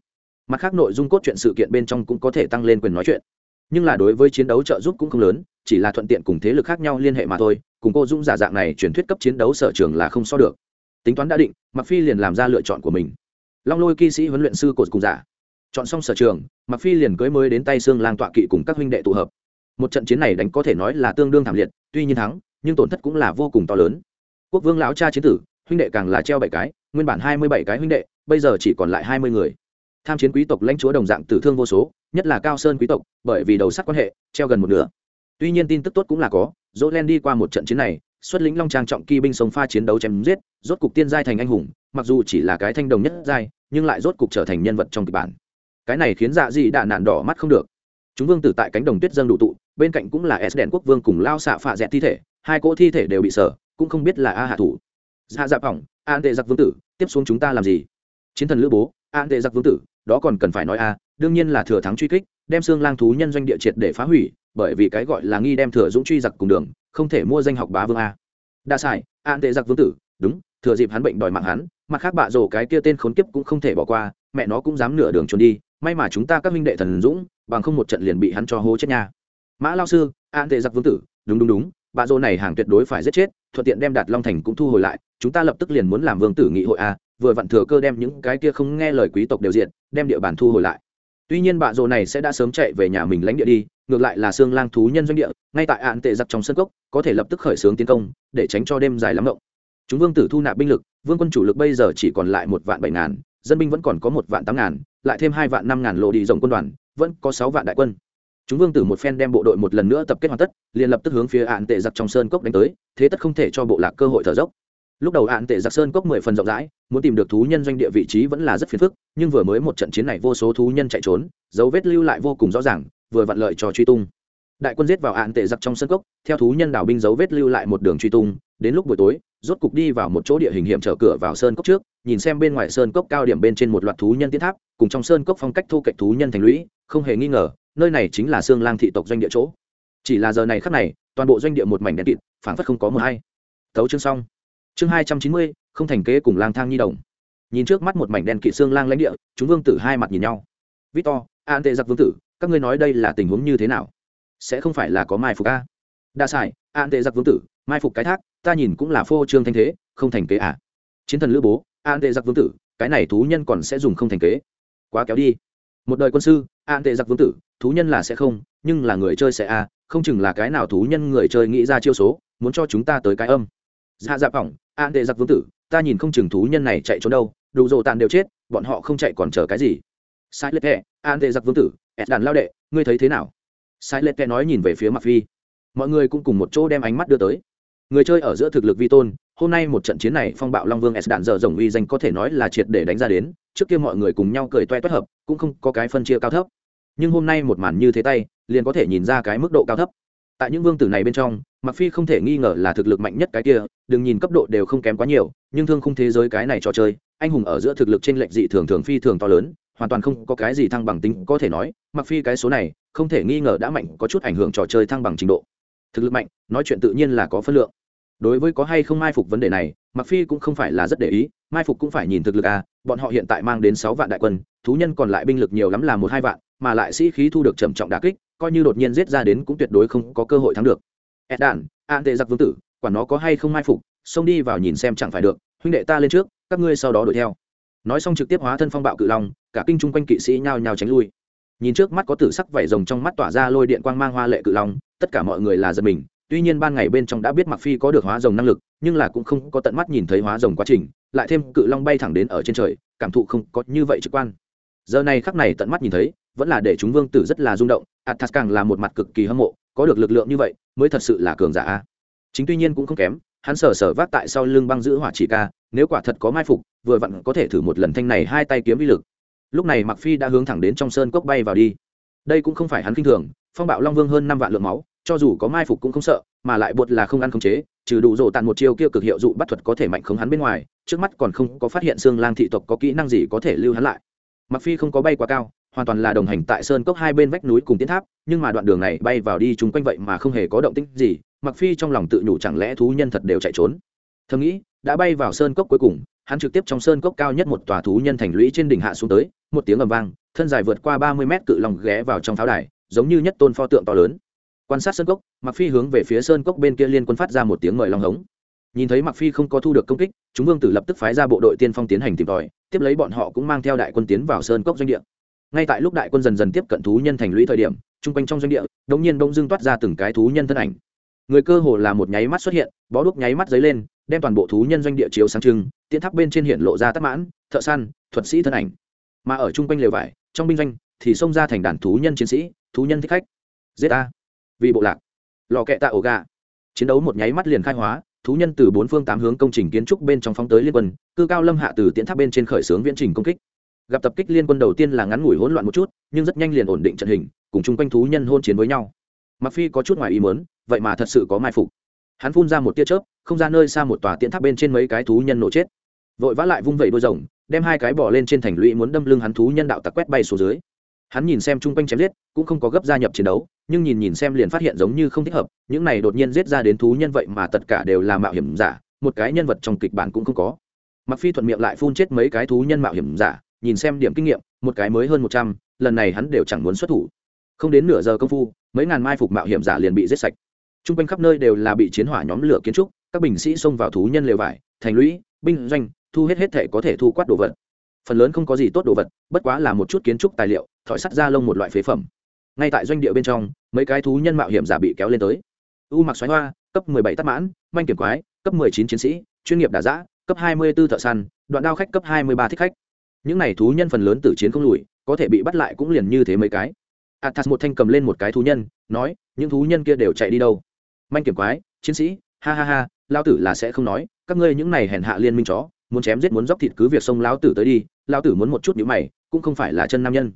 Mặt khác nội dung cốt truyện sự kiện bên trong cũng có thể tăng lên quyền nói chuyện. Nhưng là đối với chiến đấu trợ giúp cũng không lớn, chỉ là thuận tiện cùng thế lực khác nhau liên hệ mà thôi, cùng cô dũng giả dạng này truyền thuyết cấp chiến đấu sở trường là không so được tính toán đã định mặc phi liền làm ra lựa chọn của mình. Long lôi kỵ sĩ huấn luyện sư cột cùng giả. Chọn xong sở trường mặc phi liền cưới mới đến tay xương lang tọa kỵ cùng các huynh đệ tụ hợp. Một trận chiến này đánh có thể nói là tương đương thảm liệt, tuy nhiên thắng, nhưng tổn thất cũng là vô cùng to lớn. Quốc vương lão cha chiến tử, huynh đệ càng là treo bảy cái, nguyên bản hai mươi bảy cái huynh đệ, bây giờ chỉ còn lại hai mươi người. Tham chiến quý tộc lãnh chúa đồng dạng tử thương vô số, nhất là cao sơn quý tộc, bởi vì đầu sắt quan hệ, treo gần một nửa. Tuy nhiên tin tức tốt cũng là có dỗ len đi qua một trận chiến này xuất lĩnh long trang trọng kỳ binh sông pha chiến đấu chém giết, rốt cục tiên giai thành anh hùng, mặc dù chỉ là cái thanh đồng nhất giai, nhưng lại rốt cục trở thành nhân vật trong kịch bản. Cái này khiến dạ dị đạ nạn đỏ mắt không được. Chúng vương tử tại cánh đồng tuyết dâng đủ tụ, bên cạnh cũng là s đèn quốc vương cùng lao xạ phạ dẹt thi thể, hai cỗ thi thể đều bị sở, cũng không biết là a hạ thủ. Dạ dạp hỏng an tệ giặc vương tử, tiếp xuống chúng ta làm gì? Chiến thần lữ bố an tệ giặc vương tử, đó còn cần phải nói a, đương nhiên là thừa thắng truy kích đem xương lang thú nhân doanh địa triệt để phá hủy, bởi vì cái gọi là nghi đem thừa dũng truy giặc cùng đường, không thể mua danh học bá vương a. Đa sai, an tệ giặc vương tử, đúng, thừa dịp hắn bệnh đòi mạng hắn, mặt khác bạ rổ cái kia tên khốn kiếp cũng không thể bỏ qua, mẹ nó cũng dám nửa đường trốn đi, may mà chúng ta các minh đệ thần dũng, bằng không một trận liền bị hắn cho hố chết nha. Mã lao sư, an tệ giặc vương tử, đúng đúng đúng, bạ rổ này hàng tuyệt đối phải giết chết, thuận tiện đem đạt long thành cũng thu hồi lại, chúng ta lập tức liền muốn làm vương tử nghị hội a, vừa vặn thừa cơ đem những cái kia không nghe lời quý tộc đều diện đem địa bàn thu hồi lại tuy nhiên bạ rồ này sẽ đã sớm chạy về nhà mình lãnh địa đi, ngược lại là xương lang thú nhân doanh địa, ngay tại ạn tệ giặc trong sân cốc, có thể lập tức khởi xướng tiến công, để tránh cho đêm dài lắm rộng chúng vương tử thu nạp binh lực, vương quân chủ lực bây giờ chỉ còn lại một vạn bảy ngàn, dân binh vẫn còn có một vạn tám ngàn, lại thêm hai vạn năm ngàn lộ đi rộng quân đoàn, vẫn có sáu vạn đại quân. Chúng vương tử một phen đem bộ đội một lần nữa tập kết hoàn tất, liền lập tức hướng phía ạn tệ giặc trong sơn cốc đánh tới, thế tất không thể cho bộ lạc cơ hội thở dốc lúc đầu hạn tệ giặc sơn cốc mười phần rộng rãi, muốn tìm được thú nhân doanh địa vị trí vẫn là rất phiền phức, nhưng vừa mới một trận chiến này vô số thú nhân chạy trốn, dấu vết lưu lại vô cùng rõ ràng, vừa vặn lợi cho truy tung. Đại quân giết vào hạn tệ giặc trong sân cốc, theo thú nhân đảo binh dấu vết lưu lại một đường truy tung, đến lúc buổi tối, rốt cục đi vào một chỗ địa hình hiểm trở cửa vào sơn cốc trước, nhìn xem bên ngoài sơn cốc cao điểm bên trên một loạt thú nhân tiến tháp, cùng trong sơn cốc phong cách thu cạnh thú nhân thành lũy, không hề nghi ngờ, nơi này chính là xương lang thị tộc doanh địa chỗ. Chỉ là giờ này khắc này, toàn bộ doanh địa một mảnh đen kịt, phảng phất không có một hay. Tấu chương xong chương hai trăm chín mươi, không thành kế cùng lang thang nhi đồng. Nhìn trước mắt một mảnh đen kỵ xương lang lãnh địa, chúng vương tử hai mặt nhìn nhau. Victor an tệ giặc vương tử, các ngươi nói đây là tình huống như thế nào? Sẽ không phải là có mai phục a? Đa sải an tệ giặc vương tử, mai phục cái thác, ta nhìn cũng là phô trương thanh thế, không thành kế à? Chiến thần lữ bố an tệ giặc vương tử, cái này thú nhân còn sẽ dùng không thành kế. Quá kéo đi. Một đời quân sư an tệ giặc vương tử, thú nhân là sẽ không, nhưng là người chơi sẽ à? Không chừng là cái nào thú nhân người chơi nghĩ ra chiêu số, muốn cho chúng ta tới cái âm dạ dạ phỏng à, an tệ giặc vương tử, ta nhìn không chừng thú nhân này chạy trốn đâu, đủ rộ tàn đều chết, bọn họ không chạy còn chờ cái gì. Sai lệ kệ à, an tệ giặc vương tử ed đàn lao đệ, ngươi thấy thế nào? Sai lệ kệ nói nhìn về phía mặt phi. Mọi người cũng cùng một chỗ đem ánh mắt đưa tới. Người chơi ở giữa thực lực vi tôn, hôm nay một trận chiến này phong bạo long vương s đạn dở rồng uy danh có thể nói là triệt để đánh ra đến, trước kia mọi người cùng nhau cười toe toét hợp, cũng không có cái phân chia cao thấp. Nhưng hôm nay một màn như thế tay, liền có thể nhìn ra cái mức độ cao thấp tại những vương tử này bên trong mặc phi không thể nghi ngờ là thực lực mạnh nhất cái kia, đừng nhìn cấp độ đều không kém quá nhiều, nhưng thương khung thế giới cái này trò chơi, anh hùng ở giữa thực lực trên lệch dị thường thường phi thường to lớn, hoàn toàn không có cái gì thăng bằng tính có thể nói mặc phi cái số này, không thể nghi ngờ đã mạnh, có chút ảnh hưởng trò chơi thăng bằng trình độ. Thực lực mạnh, nói chuyện tự nhiên là có phân lượng. Đối với có hay không mai phục vấn đề này mặc phi cũng không phải là rất để ý, mai phục cũng phải nhìn thực lực à bọn họ hiện tại mang đến sáu vạn đại quân, thú nhân còn lại binh lực nhiều lắm là một hai vạn, mà lại sĩ khí thu được trầm trọng đả kích coi như đột nhiên giết ra đến cũng tuyệt đối không có cơ hội thắng được. Ed đản an tệ giặc vương tử, quản nó có hay không mai phục, xông đi vào nhìn xem chẳng phải được, huynh đệ ta lên trước, các ngươi sau đó đuổi theo. Nói xong trực tiếp hóa thân phong bạo cự long, cả kinh chung quanh kỵ sĩ nhao nhao tránh lui. Nhìn trước mắt có tử sắc vảy rồng trong mắt tỏa ra lôi điện quang mang hoa lệ cự long, tất cả mọi người là giật mình, tuy nhiên ban ngày bên trong đã biết mặc phi có được hóa rồng năng lực, nhưng là cũng không có tận mắt nhìn thấy hóa rồng quá trình, lại thêm cự long bay thẳng đến ở trên trời, cảm thụ không có như vậy trực quan. Giờ này khắc này tận mắt nhìn thấy vẫn là để chúng vương tử rất là rung động, athas càng là một mặt cực kỳ hâm mộ, có được lực lượng như vậy, mới thật sự là cường giả chính tuy nhiên cũng không kém, hắn sở sở vác tại sau lưng băng giữ hỏa chỉ ca, nếu quả thật có mai phục, vừa vặn có thể thử một lần thanh này hai tay kiếm vi lực. Lúc này mặc phi đã hướng thẳng đến trong sơn cốc bay vào đi. Đây cũng không phải hắn kinh thường, phong bạo long vương hơn năm vạn lượng máu, cho dù có mai phục cũng không sợ, mà lại bột là không ăn không chế, trừ đủ rộ tàn một chiêu kia cực hiệu dụ bắt thuật có thể mạnh khống hắn bên ngoài, trước mắt còn không có phát hiện xương lang thị tộc có kỹ năng gì có thể lưu hắn lại. Mặc phi không có bay quá cao hoàn toàn là đồng hành tại sơn cốc hai bên vách núi cùng tiến tháp, nhưng mà đoạn đường này bay vào đi chung quanh vậy mà không hề có động tĩnh gì mặc phi trong lòng tự nhủ chẳng lẽ thú nhân thật đều chạy trốn. Thầm nghĩ, đã bay vào sơn cốc cuối cùng, hắn trực tiếp trong sơn cốc cao nhất một tòa thú nhân thành lũy trên đỉnh hạ xuống tới, một tiếng ầm vang, thân dài vượt qua ba mươi mét cự lòng ghé vào trong pháo đài, giống như nhất tôn pho tượng to lớn. Quan sát sơn cốc mặc phi hướng về phía sơn cốc bên kia liên quân phát ra một tiếng ngợi long hống. Nhìn thấy mặc phi không có thu được công kích, chúng vương tử lập tức phái ra bộ đội tiên phong tiến hành tìm tòi, tiếp lấy bọn họ cũng mang theo đại quân tiến vào sơn cốc doanh địa ngay tại lúc đại quân dần dần tiếp cận thú nhân thành lũy thời điểm, chung quanh trong doanh địa, đống nhiên đông dương toát ra từng cái thú nhân thân ảnh. Người cơ hồ là một nháy mắt xuất hiện, bó đuốc nháy mắt dấy lên, đem toàn bộ thú nhân doanh địa chiếu sáng trưng tiến tháp bên trên hiện lộ ra tắc mãn, thợ săn, thuật sĩ thân ảnh. Mà ở chung quanh lều vải, trong binh doanh thì xông ra thành đàn thú nhân chiến sĩ, thú nhân thích khách. Giết a vì bộ lạc. Lò kẹ tạ ổ gà. Chiến đấu một nháy mắt liền khai hóa, thú nhân từ bốn phương tám hướng công trình kiến trúc bên trong phóng tới liên quân, cư cao lâm hạ từ tiễn tháp bên trên khởi xướng viễn trình công kích gặp tập kích liên quân đầu tiên là ngắn ngủi hỗn loạn một chút, nhưng rất nhanh liền ổn định trận hình, cùng chung quanh thú nhân hôn chiến với nhau. Mặc phi có chút ngoài ý muốn, vậy mà thật sự có mai phục. Hắn phun ra một tia chớp, không ra nơi xa một tòa tiễn tháp bên trên mấy cái thú nhân nổ chết. Vội vã lại vung vẩy đôi rồng, đem hai cái bỏ lên trên thành lũy muốn đâm lưng hắn thú nhân đạo tặc quét bay xuống dưới. Hắn nhìn xem chung quanh chém giết, cũng không có gấp gia nhập chiến đấu, nhưng nhìn nhìn xem liền phát hiện giống như không thích hợp, những này đột nhiên giết ra đến thú nhân vậy mà tất cả đều là mạo hiểm giả, một cái nhân vật trong kịch bản cũng không có. Mặc phi thuận miệng lại phun chết mấy cái thú nhân mạo hiểm giả nhìn xem điểm kinh nghiệm, một cái mới hơn một trăm, lần này hắn đều chẳng muốn xuất thủ. Không đến nửa giờ công phu, mấy ngàn mai phục mạo hiểm giả liền bị giết sạch. T r u n g quanh khắp nơi đều là bị chiến hỏa nhóm lửa kiến trúc, các binh sĩ xông vào thú nhân lều vải, thành lũy, binh doanh, thu hết hết thể có thể thu quát đồ vật. Phần lớn không có gì tốt đồ vật, bất quá là một chút kiến trúc tài liệu, thỏi sắt da lông một loại phế phẩm. Ngay tại doanh địa bên trong, mấy cái thú nhân mạo hiểm giả bị kéo lên tới. U mặc xoáy hoa, cấp mười bảy tắc mãn, manh kiểm quái, cấp mười chín chiến sĩ, chuyên nghiệp đà giã, cấp hai mươi b ố thợ săn, đoạn đao khách cấp hai mươi ba thích khách những này thú nhân phần lớn tử chiến không lùi, có thể bị bắt lại cũng liền như thế mấy cái. Athas một thanh cầm lên một cái thú nhân, nói, những thú nhân kia đều chạy đi đâu? Manh kiểm quái, chiến sĩ, ha ha ha lao tử là sẽ không nói, các ngươi những này hèn hạ liên minh chó, muốn chém giết muốn dóc thịt cứ việc xông lao tử tới đi lao tử muốn một chút nhữ mày, cũng không phải là chân nam nhân.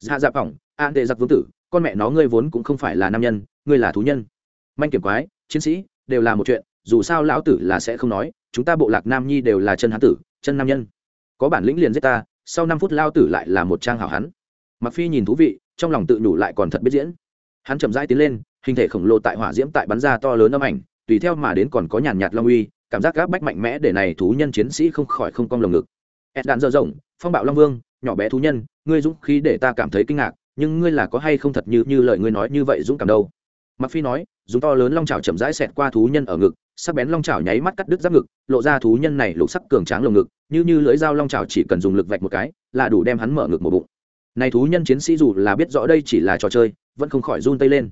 Dạ dạ phỏng an tệ giặc vương tử, con mẹ nó ngươi vốn cũng không phải là nam nhân, ngươi là thú nhân. Manh kiểm quái, chiến sĩ, đều là một chuyện, dù sao lão tử là sẽ không nói, chúng ta bộ lạc nam nhi đều là chân hán tử, chân nam nhân có bản lĩnh liền giết ta, sau năm phút lao tử lại là một trang hảo hắn. Mặc phi nhìn thú vị, trong lòng tự nhủ lại còn thật biết diễn. Hắn chậm rãi tiến lên, hình thể khổng lồ tại hỏa diễm tại bắn ra to lớn âm ảnh, tùy theo mà đến còn có nhàn nhạt long uy, cảm giác gáp bách mạnh mẽ để này thú nhân chiến sĩ không khỏi không cong lồng ngực. Ed đạn dơ rộng, phong bạo long vương, nhỏ bé thú nhân, ngươi dũng khí để ta cảm thấy kinh ngạc, nhưng ngươi là có hay không thật như như lời ngươi nói như vậy dũng cảm đâu? Mặc phi nói, dùng to lớn long chảo chậm rãi xẹt qua thú nhân ở ngực sắc bén long chảo nháy mắt cắt đứt giáp ngực lộ ra thú nhân này lục sắc cường tráng lồng ngực như như lưỡi dao long chảo chỉ cần dùng lực vạch một cái là đủ đem hắn mở ngực một bụng. Này thú nhân chiến sĩ dù là biết rõ đây chỉ là trò chơi vẫn không khỏi run tay lên.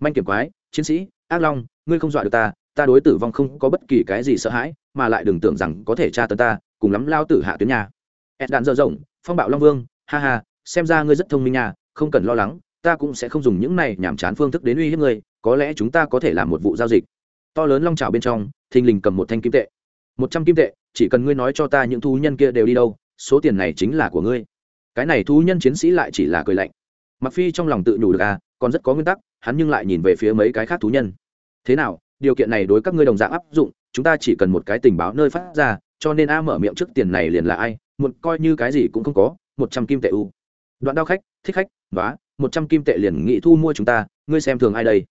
Manh kiểm quái chiến sĩ ác long ngươi không dọa được ta ta đối tử vong không có bất kỳ cái gì sợ hãi mà lại đừng tưởng rằng có thể tra tấn ta cùng lắm lao tử hạ tuyến nhà. Ed đạn dở rộng phong bạo long vương ha ha xem ra ngươi rất thông minh nhà, không cần lo lắng ta cũng sẽ không dùng những này nhảm chán phương thức đến uy hiếp ngươi có lẽ chúng ta có thể làm một vụ giao dịch to lớn long trào bên trong, thình lình cầm một thanh kim tệ. Một trăm kim tệ, chỉ cần ngươi nói cho ta những thú nhân kia đều đi đâu, số tiền này chính là của ngươi. Cái này thú nhân chiến sĩ lại chỉ là cười lạnh. Mặc phi trong lòng tự nhủ được à còn rất có nguyên tắc, hắn nhưng lại nhìn về phía mấy cái khác thú nhân. Thế nào, điều kiện này đối các ngươi đồng dạng áp dụng, chúng ta chỉ cần một cái tình báo nơi phát ra, cho nên a mở miệng trước tiền này liền là ai, một coi như cái gì cũng không có, một trăm kim tệ u đoạn đao khách, thích khách vá một trăm kim tệ liền nghị thu mua chúng ta, ngươi xem thường ai đây.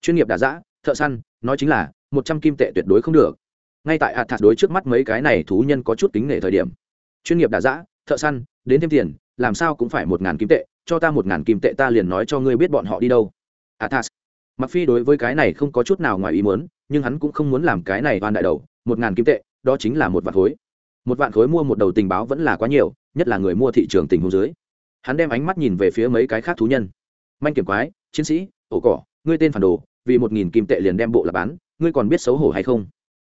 Chuyên nghiệp đà giã thợ săn nói chính là, một trăm kim tệ tuyệt đối không được. Ngay tại athas đối trước mắt mấy cái này thú nhân có chút kính nể thời điểm, chuyên nghiệp đã giã, thợ săn, đến thêm tiền, làm sao cũng phải một ngàn kim tệ, cho ta một ngàn kim tệ ta liền nói cho ngươi biết bọn họ đi đâu. Athas. Mặc phi đối với cái này không có chút nào ngoài ý muốn, nhưng hắn cũng không muốn làm cái này oan đại đầu, một ngàn kim tệ, đó chính là một vạn khối. Một vạn khối mua một đầu tình báo vẫn là quá nhiều, nhất là người mua thị trường tình huống dưới. Hắn đem ánh mắt nhìn về phía mấy cái khác thú nhân. Manh kiểm quái, chiến sĩ, ổ cỏ, ngươi tên phản đồ vì một nghìn kim tệ liền đem bộ là bán, ngươi còn biết xấu hổ hay không?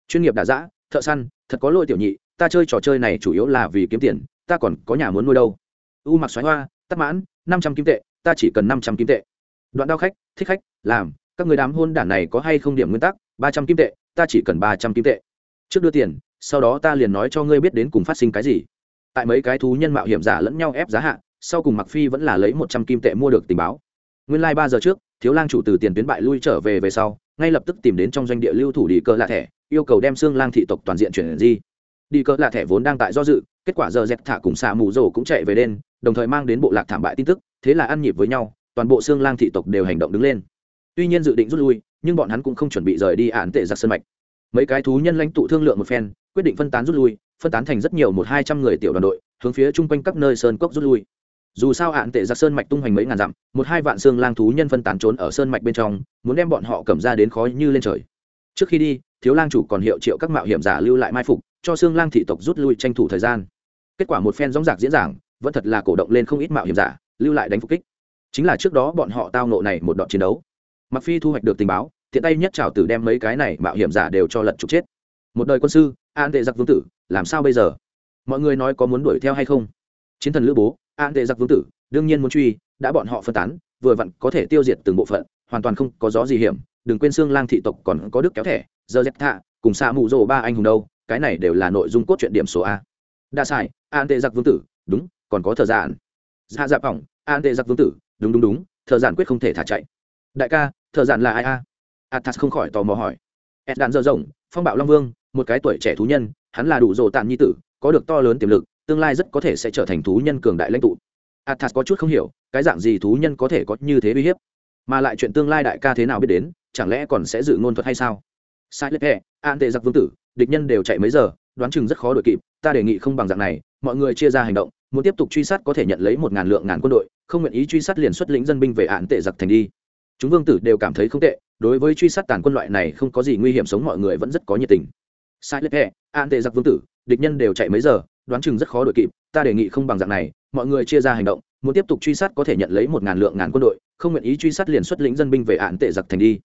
Chuyên nghiệp đã giã thợ săn, thật có lỗi tiểu nhị, ta chơi trò chơi này chủ yếu là vì kiếm tiền, ta còn có nhà muốn nuôi đâu. U mặc xoáy hoa tắt mãn, năm trăm kim tệ, ta chỉ cần năm trăm kim tệ. Đoạn đao khách, thích khách, làm, các người đám hôn đản này có hay không điểm nguyên tắc? Ba trăm kim tệ, ta chỉ cần ba trăm kim tệ. Trước đưa tiền, sau đó ta liền nói cho ngươi biết đến cùng phát sinh cái gì. Tại mấy cái thú nhân mạo hiểm giả lẫn nhau ép giá hạ, sau cùng mặc phi vẫn là lấy một trăm kim tệ mua được tình báo. Nguyên lai ba giờ trước thiếu lang chủ từ tiền tuyến bại lui trở về về sau, ngay lập tức tìm đến trong doanh địa lưu thủ đi cơ lạ thẻ, yêu cầu đem xương lang thị tộc toàn diện chuyển di. Đi cơ lạ thẻ vốn đang tại do dự, kết quả giờ dẹp thả cùng xạ mù rồ cũng chạy về đen, đồng thời mang đến bộ lạc thảm bại tin tức, thế là ăn nhịp với nhau, toàn bộ xương lang thị tộc đều hành động đứng lên. Tuy nhiên dự định rút lui, nhưng bọn hắn cũng không chuẩn bị rời đi án tệ giặc sân mạch. Mấy cái thú nhân lãnh tụ thương lượng một phen, quyết định phân tán rút lui, phân tán thành rất nhiều một hai trăm người tiểu đoàn đội, hướng phía chung quanh các nơi sơn cốc rút lui dù sao hạn tệ giặc sơn mạch tung hoành mấy ngàn dặm, một hai vạn xương lang thú nhân phân tán trốn ở sơn mạch bên trong, muốn đem bọn họ cầm ra đến khói như lên trời. Trước khi đi, thiếu lang chủ còn hiệu triệu các mạo hiểm giả lưu lại mai phục, cho xương lang thị tộc rút lui tranh thủ thời gian. Kết quả một phen gióng giạc diễn giảng, vẫn thật là cổ động lên không ít mạo hiểm giả, lưu lại đánh phục kích. Chính là trước đó bọn họ tao nộ này một đoạn chiến đấu. Mặc phi thu hoạch được tình báo thiện tay nhất trào tử đem mấy cái này mạo hiểm giả đều cho lật trục chết. Một đời quân sư, an tệ giặc vương tử, làm sao bây giờ? Mọi người nói có muốn đuổi theo hay không? Chiến thần lữ bố an tệ giặc vương tử, đương nhiên muốn truy, đã bọn họ phân tán, vừa vặn có thể tiêu diệt từng bộ phận, hoàn toàn không có gió gì hiểm, đừng quên xương lang thị tộc còn có đức kéo thẻ, giờ dẹp thạ, cùng xa mù rồ ba anh hùng đâu, cái này đều là nội dung cốt truyện điểm số a. Đa sai an tệ giặc vương tử, đúng, còn có thờ giản. Hạ dạ phỏng an tệ giặc vương tử, đúng đúng đúng thờ giản quyết không thể thả chạy. Đại ca thờ giản là ai a? Athas không khỏi tò mò hỏi. Ed đạn dơ rộng phong bạo long vương, một cái tuổi trẻ thú nhân, hắn là đủ rồ tàn nhi tử, có được to lớn tiềm lực tương lai rất có thể sẽ trở thành thú nhân cường đại lãnh tụ. Athas có chút không hiểu, cái dạng gì thú nhân có thể có như thế uy hiếp? Mà lại chuyện tương lai đại ca thế nào biết đến, chẳng lẽ còn sẽ dự ngôn thuật hay sao? Sai lệch hẹ an tệ giặc vương tử, địch nhân đều chạy mấy giờ, đoán chừng rất khó đội kịp, ta đề nghị không bằng dạng này, mọi người chia ra hành động, muốn tiếp tục truy sát có thể nhận lấy một ngàn lượng ngàn quân đội, không nguyện ý truy sát liền xuất lĩnh dân binh về án tệ giặc thành đi. Chúng vương tử đều cảm thấy không tệ, đối với truy sát tàn quân loại này không có gì nguy hiểm, sống mọi người vẫn rất có nhiệt tình. Sai lệch hẹ an tệ giặc vương tử, địch nhân đều chạy mấy giờ đoán chừng rất khó đội kịp, ta đề nghị không bằng dạng này, mọi người chia ra hành động, muốn tiếp tục truy sát có thể nhận lấy một ngàn lượng ngàn quân đội, không nguyện ý truy sát liền xuất lĩnh dân binh về án tệ giặc thành đi.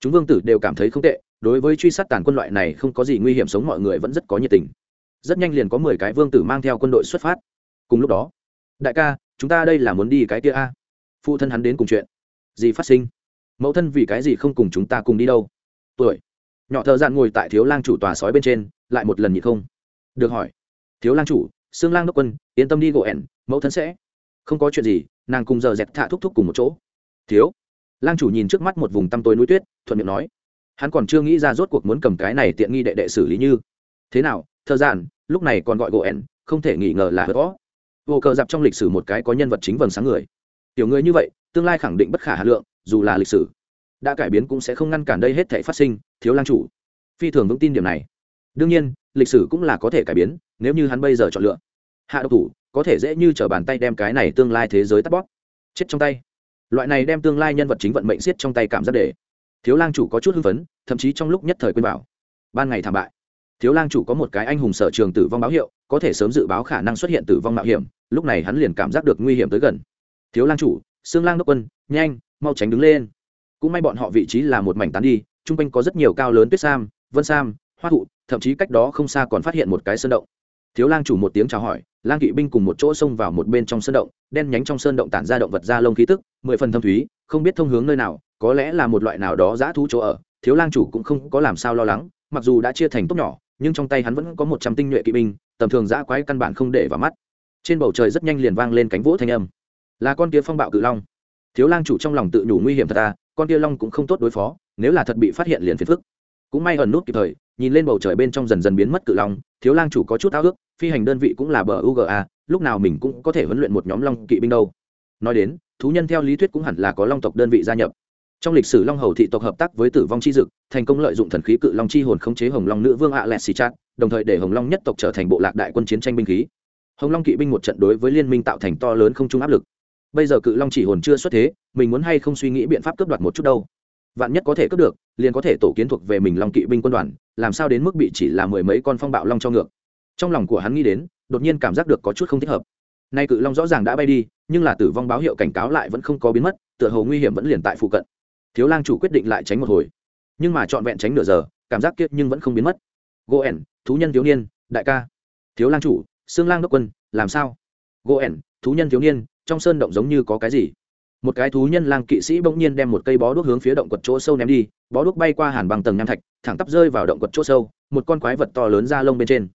Chúng vương tử đều cảm thấy không tệ, đối với truy sát tàn quân loại này không có gì nguy hiểm sống mọi người vẫn rất có nhiệt tình. Rất nhanh liền có mười cái vương tử mang theo quân đội xuất phát. Cùng lúc đó, đại ca, chúng ta đây là muốn đi cái kia a. Phụ thân hắn đến cùng chuyện gì phát sinh? Mẫu thân vì cái gì không cùng chúng ta cùng đi đâu? Tuổi, nhỏ thợ dạn ngồi tại thiếu lang chủ tòa sói bên trên, lại một lần nhị không. Được hỏi thiếu lang chủ, xương lang đốc quân, yên tâm đi gỗ ẻn, mẫu thân sẽ. Không có chuyện gì, nàng cùng giờ dẹp thạ thúc thúc cùng một chỗ. Thiếu, lang chủ nhìn trước mắt một vùng tăm tối núi tuyết, thuận miệng nói. Hắn còn chưa nghĩ ra rốt cuộc muốn cầm cái này tiện nghi đệ đệ xử lý như. Thế nào, thơ giản, lúc này còn gọi gỗ ẻn, không thể nghi ngờ là hớt võ. Vô cờ dạp trong lịch sử một cái có nhân vật chính vầng sáng người. Tiểu người như vậy, tương lai khẳng định bất khả hà lượng, dù là lịch sử. Đã cải biến cũng sẽ không ngăn cản đây hết thể phát sinh, thiếu lang chủ. Phi thường vững tin điểm này đương nhiên, lịch sử cũng là có thể cải biến, nếu như hắn bây giờ chọn lựa. Hạ độc thủ, có thể dễ như t r ở bàn tay đem cái này tương lai thế giới tắt bóp. Chết trong tay. Loại này đem tương lai nhân vật chính vận mệnh siết trong tay cảm giác để. Thiếu lang chủ có chút hưng phấn, thậm chí trong lúc nhất thời quên bảo. Ban ngày thảm bại. Thiếu lang chủ có một cái anh hùng sở trường tử vong báo hiệu, có thể sớm dự báo khả năng xuất hiện tử vong mạo hiểm, lúc này hắn liền cảm giác được nguy hiểm tới gần. Thiếu lang chủ, xương lang đốc quân, nhanh, mau tránh đứng lên. Cũng may bọn họ vị trí là một mảnh tán đi, chung quanh có rất nhiều cao lớn tuyết sam, vân sam, hoa thụ thậm chí cách đó không xa còn phát hiện một cái sơn động. Thiếu lang chủ một tiếng chào hỏi, lang kỵ binh cùng một chỗ xông vào một bên trong sơn động, đen nhánh trong sơn động tản ra động vật da lông khí tức, mười phần thâm thúy, không biết thông hướng nơi nào, có lẽ là một loại nào đó giã thú chỗ ở. Thiếu lang chủ cũng không có làm sao lo lắng, mặc dù đã chia thành tốt nhỏ, nhưng trong tay hắn vẫn có một trăm tinh nhuệ kỵ binh, tầm thường giã quái căn bản không để vào mắt. Trên bầu trời rất nhanh liền vang lên cánh vỗ thanh âm. Là con kia phong bạo cự long. Thiếu lang chủ trong lòng tự nhủ nguy hiểm thật ta con kia long cũng không tốt đối phó, nếu là thật bị phát hiện liền phiền phức cũng may ẩn nút kịp thời, nhìn lên bầu trời bên trong dần dần biến mất cự long, thiếu lang chủ có chút ao ước, phi hành đơn vị cũng là bờ uga lúc nào mình cũng có thể huấn luyện một nhóm long kỵ binh đâu. Nói đến, thú nhân theo lý thuyết cũng hẳn là có long tộc đơn vị gia nhập. Trong lịch sử long hầu thị tộc hợp tác với tử vong chi dực, thành công lợi dụng thần khí cự long chi hồn khống chế hồng long nữ vương ạ lẹt xì chát đồng thời để hồng long nhất tộc trở thành bộ lạc đại quân chiến tranh binh khí. Hồng long kỵ binh một trận đối với liên minh tạo thành to lớn không chung áp lực. Bây giờ cự long chỉ hồn chưa xuất thế, mình muốn hay không suy nghĩ biện pháp cướp đoạt một chút đâu? Vạn nhất có thể cướp được liền có thể tổ kiến thuộc về mình long kỵ binh quân đoàn làm sao đến mức bị chỉ là mười mấy con phong bạo long cho ngược. Trong lòng của hắn nghĩ đến đột nhiên cảm giác được có chút không thích hợp. Nay cự long rõ ràng đã bay đi nhưng là tử vong báo hiệu cảnh cáo lại vẫn không có biến mất tựa hồ nguy hiểm vẫn liền tại phụ cận. Thiếu lang chủ quyết định lại tránh một hồi. Nhưng mà trọn vẹn tránh nửa giờ cảm giác kiệt nhưng vẫn không biến mất. Gỗ ẻn, thú nhân thiếu niên đại ca. Thiếu lang chủ xương lang đốc quân làm sao? Gỗ ẻn, thú nhân thiếu niên trong sơn động giống như có cái gì? Một cái thú nhân lang kỵ sĩ bỗng nhiên đem một cây bó đuốc hướng phía động quật chỗ sâu ném đi, bó đuốc bay qua hàn bằng tầng nham thạch, thẳng tắp rơi vào động quật chỗ sâu, một con quái vật to lớn ra lông bên trên.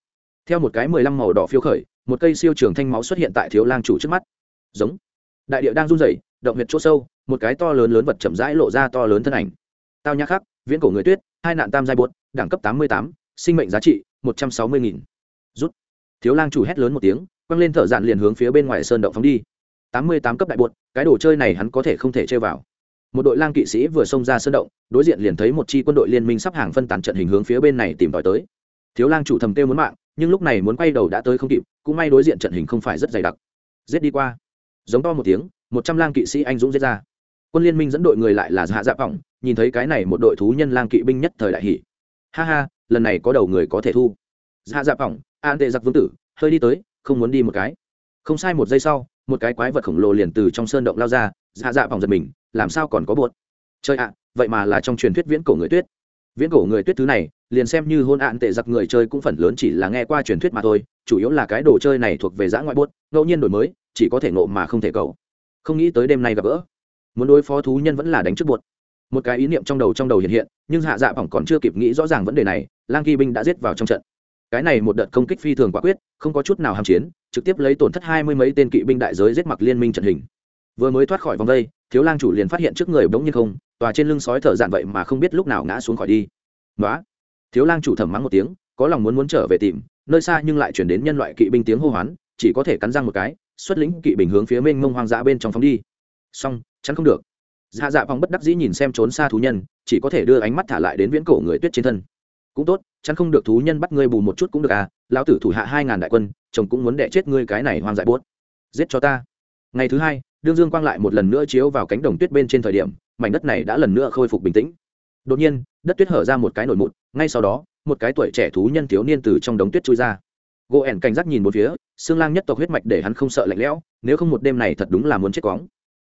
Theo một cái mười lăm màu đỏ phiêu khởi, một cây siêu trường thanh máu xuất hiện tại thiếu lang chủ trước mắt. Giống. Đại địa đang run rẩy, động huyệt chỗ sâu, một cái to lớn lớn vật chậm rãi lộ ra to lớn thân ảnh. Tao nhã khắc, viễn cổ người tuyết, hai nạn tam giai buột đẳng cấp tám mươi tám, sinh mệnh giá trị một trăm sáu mươi nghìn. Rút. Thiếu lang chủ hét lớn một tiếng, quăng lên thở dạn liền hướng phía bên ngoài sơn động phóng đi tám mươi tám cấp đại buột cái đồ chơi này hắn có thể không thể chơi vào. Một đội lang kỵ sĩ vừa xông ra sơn động, đối diện liền thấy một chi quân đội liên minh sắp hàng phân tán trận hình hướng phía bên này tìm tòi tới. Thiếu lang chủ thầm kêu muốn mạng, nhưng lúc này muốn quay đầu đã tới không kịp, cũng may đối diện trận hình không phải rất dày đặc. Giết đi qua. Giống to một tiếng, một trăm lang kỵ sĩ anh dũng giết ra. Quân liên minh dẫn đội người lại là hạ dạ vọng nhìn thấy cái này một đội thú nhân lang kỵ binh nhất thời đại hỷ ha ha, lần này có đầu người có thể thu. Hạ dạ vọng an tệ giặc vương tử, hơi đi tới, không muốn đi một cái. Không sai một giây sau một cái quái vật khổng lồ liền từ trong sơn động lao ra hạ dạ, dạ vọng giật mình, làm sao còn có bột chơi ạ, vậy mà là trong truyền thuyết viễn cổ người tuyết. Viễn cổ người tuyết thứ này, liền xem như hôn ạn tệ giặc người chơi cũng phần lớn chỉ là nghe qua truyền thuyết mà thôi, chủ yếu là cái đồ chơi này thuộc về giã ngoại buốt, ngẫu nhiên đổi mới, chỉ có thể ngộ mà không thể cầu. Không nghĩ tới đêm nay gặp gỡ, muốn đối phó thú nhân vẫn là đánh trước bột một cái ý niệm trong đầu trong đầu hiện hiện, nhưng hạ dạ bỏng còn chưa kịp nghĩ rõ ràng vấn đề này, lang kỳ binh đã giết vào trong trận cái này một đợt công kích phi thường quả quyết, không có chút nào hàm chiến, trực tiếp lấy tổn thất hai mươi mấy tên kỵ binh đại giới giết mặc liên minh trận hình. Vừa mới thoát khỏi vòng đây, thiếu lang chủ liền phát hiện trước người bỗng nhiên không, tòa trên lưng sói thở dạn vậy mà không biết lúc nào ngã xuống khỏi đi. Nói thiếu lang chủ thầm mắng một tiếng, có lòng muốn muốn trở về tìm, nơi xa nhưng lại chuyển đến nhân loại kỵ binh tiếng hô hoán, chỉ có thể cắn răng một cái, xuất lĩnh kỵ binh hướng phía mênh mông hoang dã bên trong phóng đi. Xong, chắn không được. Dạ dạ phong bất đắc dĩ nhìn xem trốn xa thú nhân, chỉ có thể đưa ánh mắt thả lại đến viễn cổ người tuyết trên thân. Cũng tốt chắn không được thú nhân bắt ngươi bù một chút cũng được à lão tử thủ hạ hai ngàn đại quân, chồng cũng muốn đẻ chết ngươi cái này hoang dại buốt. Giết cho ta. Ngày thứ hai, đương dương quang lại một lần nữa chiếu vào cánh đồng tuyết bên trên thời điểm, mảnh đất này đã lần nữa khôi phục bình tĩnh. Đột nhiên, đất tuyết hở ra một cái nổi mụn, ngay sau đó, một cái tuổi trẻ thú nhân thiếu niên từ trong đống tuyết trôi ra. Gỗ ẻn cảnh giác nhìn một phía, xương lang nhất tộc huyết mạch để hắn không sợ lạnh lẽo, nếu không một đêm này thật đúng là muốn chết quóng.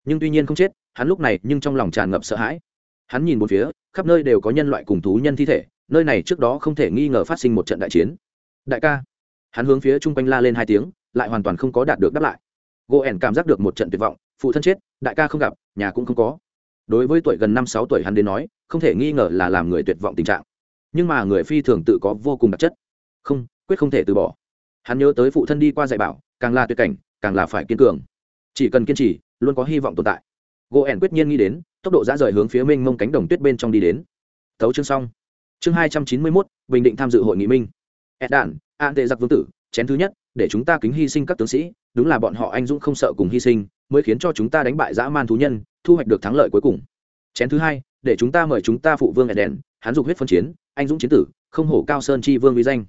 Nhưng tuy nhiên không chết, hắn lúc này nhưng trong lòng tràn ngập sợ hãi. Hắn nhìn một phía, khắp nơi đều có nhân loại cùng thú nhân thi thể nơi này trước đó không thể nghi ngờ phát sinh một trận đại chiến. Đại ca. Hắn hướng phía chung quanh la lên hai tiếng, lại hoàn toàn không có đạt được đáp lại. Gỗ ẻn cảm giác được một trận tuyệt vọng, phụ thân chết, đại ca không gặp, nhà cũng không có. Đối với tuổi gần năm sáu tuổi hắn đến nói, không thể nghi ngờ là làm người tuyệt vọng tình trạng. Nhưng mà người phi thường tự có vô cùng đặc chất. Không, quyết không thể từ bỏ. Hắn nhớ tới phụ thân đi qua dạy bảo, càng là tuyệt cảnh, càng là phải kiên cường. Chỉ cần kiên trì, luôn có hy vọng tồn tại. Gỗ ẻn quyết nhiên nghĩ đến, tốc độ dã rời hướng phía mênh mông cánh đồng tuyết bên trong đi đến. Thấu chương xong chương hai trăm chín mươi mốt, bình định tham dự hội nghị minh. Ed đản an tệ giặc vương tử, chén thứ nhất, để chúng ta kính hy sinh các tướng sĩ. Đúng là bọn họ anh dũng không sợ cùng hy sinh, mới khiến cho chúng ta đánh bại dã man thú nhân, thu hoạch được thắng lợi cuối cùng. Chén thứ hai, để chúng ta mời chúng ta phụ vương đèn hắn dục huyết phân chiến, anh dũng chiến tử, không hổ cao sơn chi vương vi danh.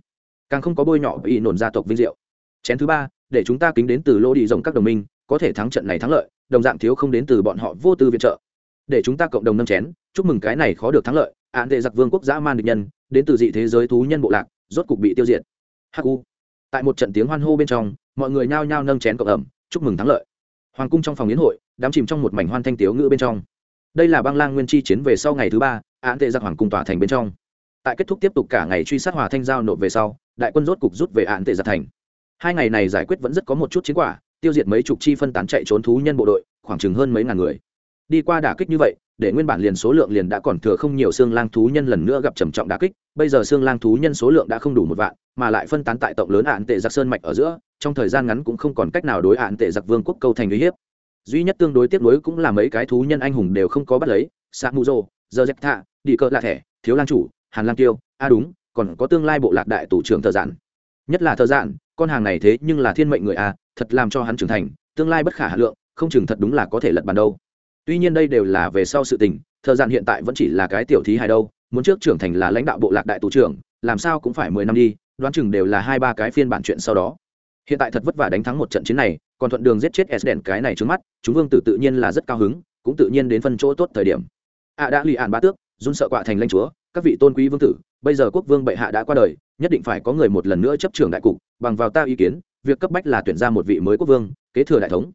Càng không có bôi nhọ bị nổn gia tộc vinh diệu. Chén thứ ba, để chúng ta kính đến từ lô đi rộng các đồng minh, có thể thắng trận này thắng lợi, đồng dạng thiếu không đến từ bọn họ vô tư viện trợ. Để chúng ta cộng đồng nâng chén, chúc mừng cái này khó được thắng lợi án đệ giặc vương quốc dã man địch nhân, đến từ dị thế giới thú nhân bộ lạc, rốt cục bị tiêu diệt. Hắc u. tại một trận tiếng hoan hô bên trong, mọi người nhao nhao nâng chén cộng ẩm, chúc mừng thắng lợi. Hoàng cung trong phòng yến hội, đám chìm trong một mảnh hoan thanh tiếu ngữ bên trong. Đây là băng lang nguyên chi chiến về sau ngày thứ ba, án tệ giặc hoàng cung tỏa thành bên trong. Tại kết thúc tiếp tục cả ngày truy sát hòa thanh giao nộp về sau, đại quân rốt cục rút về án tệ giặc thành. Hai ngày này giải quyết vẫn rất có một chút chiến quả, tiêu diệt mấy chục chi phân tán chạy trốn thú nhân bộ đội, khoảng chừng hơn mấy ngàn người đi qua đả kích như vậy, để nguyên bản liền số lượng liền đã còn thừa không nhiều xương lang thú nhân lần nữa gặp trầm trọng đả kích, bây giờ xương lang thú nhân số lượng đã không đủ một vạn, mà lại phân tán tại tổng lớn ạn tệ giặc sơn mạch ở giữa, trong thời gian ngắn cũng không còn cách nào đối ạn tệ giặc vương quốc câu thành uy hiếp. Duy nhất tương đối tiếp nối cũng là mấy cái thú nhân anh hùng đều không có bắt lấy sa mu rô giờ dẹp thạ đi cỡ lạ thẻ, thiếu lang chủ, hàn lang tiêu a đúng, còn có tương lai bộ lạc đại tủ trưởng thợ giản. Nhất là thợ giản, con hàng này thế nhưng là thiên mệnh người a, thật làm cho hắn trưởng thành, tương lai bất khả hà lượng, không chừng thật đúng là có thể lật bàn đâu tuy nhiên đây đều là về sau sự tình thời gian hiện tại vẫn chỉ là cái tiểu thí hài đâu, muốn trước trưởng thành là lãnh đạo bộ lạc đại tù trưởng, làm sao cũng phải mười năm đi, đoán chừng đều là hai ba cái phiên bản chuyện sau đó. Hiện tại thật vất vả đánh thắng một trận chiến này, còn thuận đường giết chết s đèn cái này trước mắt, chúng vương tử tự nhiên là rất cao hứng, cũng tự nhiên đến phân chỗ tốt thời điểm. Ạ đã lì ạn ba tước, run sợ quạ thành lãnh chúa, các vị tôn quý vương tử, bây giờ quốc vương bệ hạ đã qua đời, nhất định phải có người một lần nữa chấp trưởng đại cục, bằng vào ta ý kiến, việc cấp bách là tuyển ra một vị mới quốc vương, kế thừa đại thống.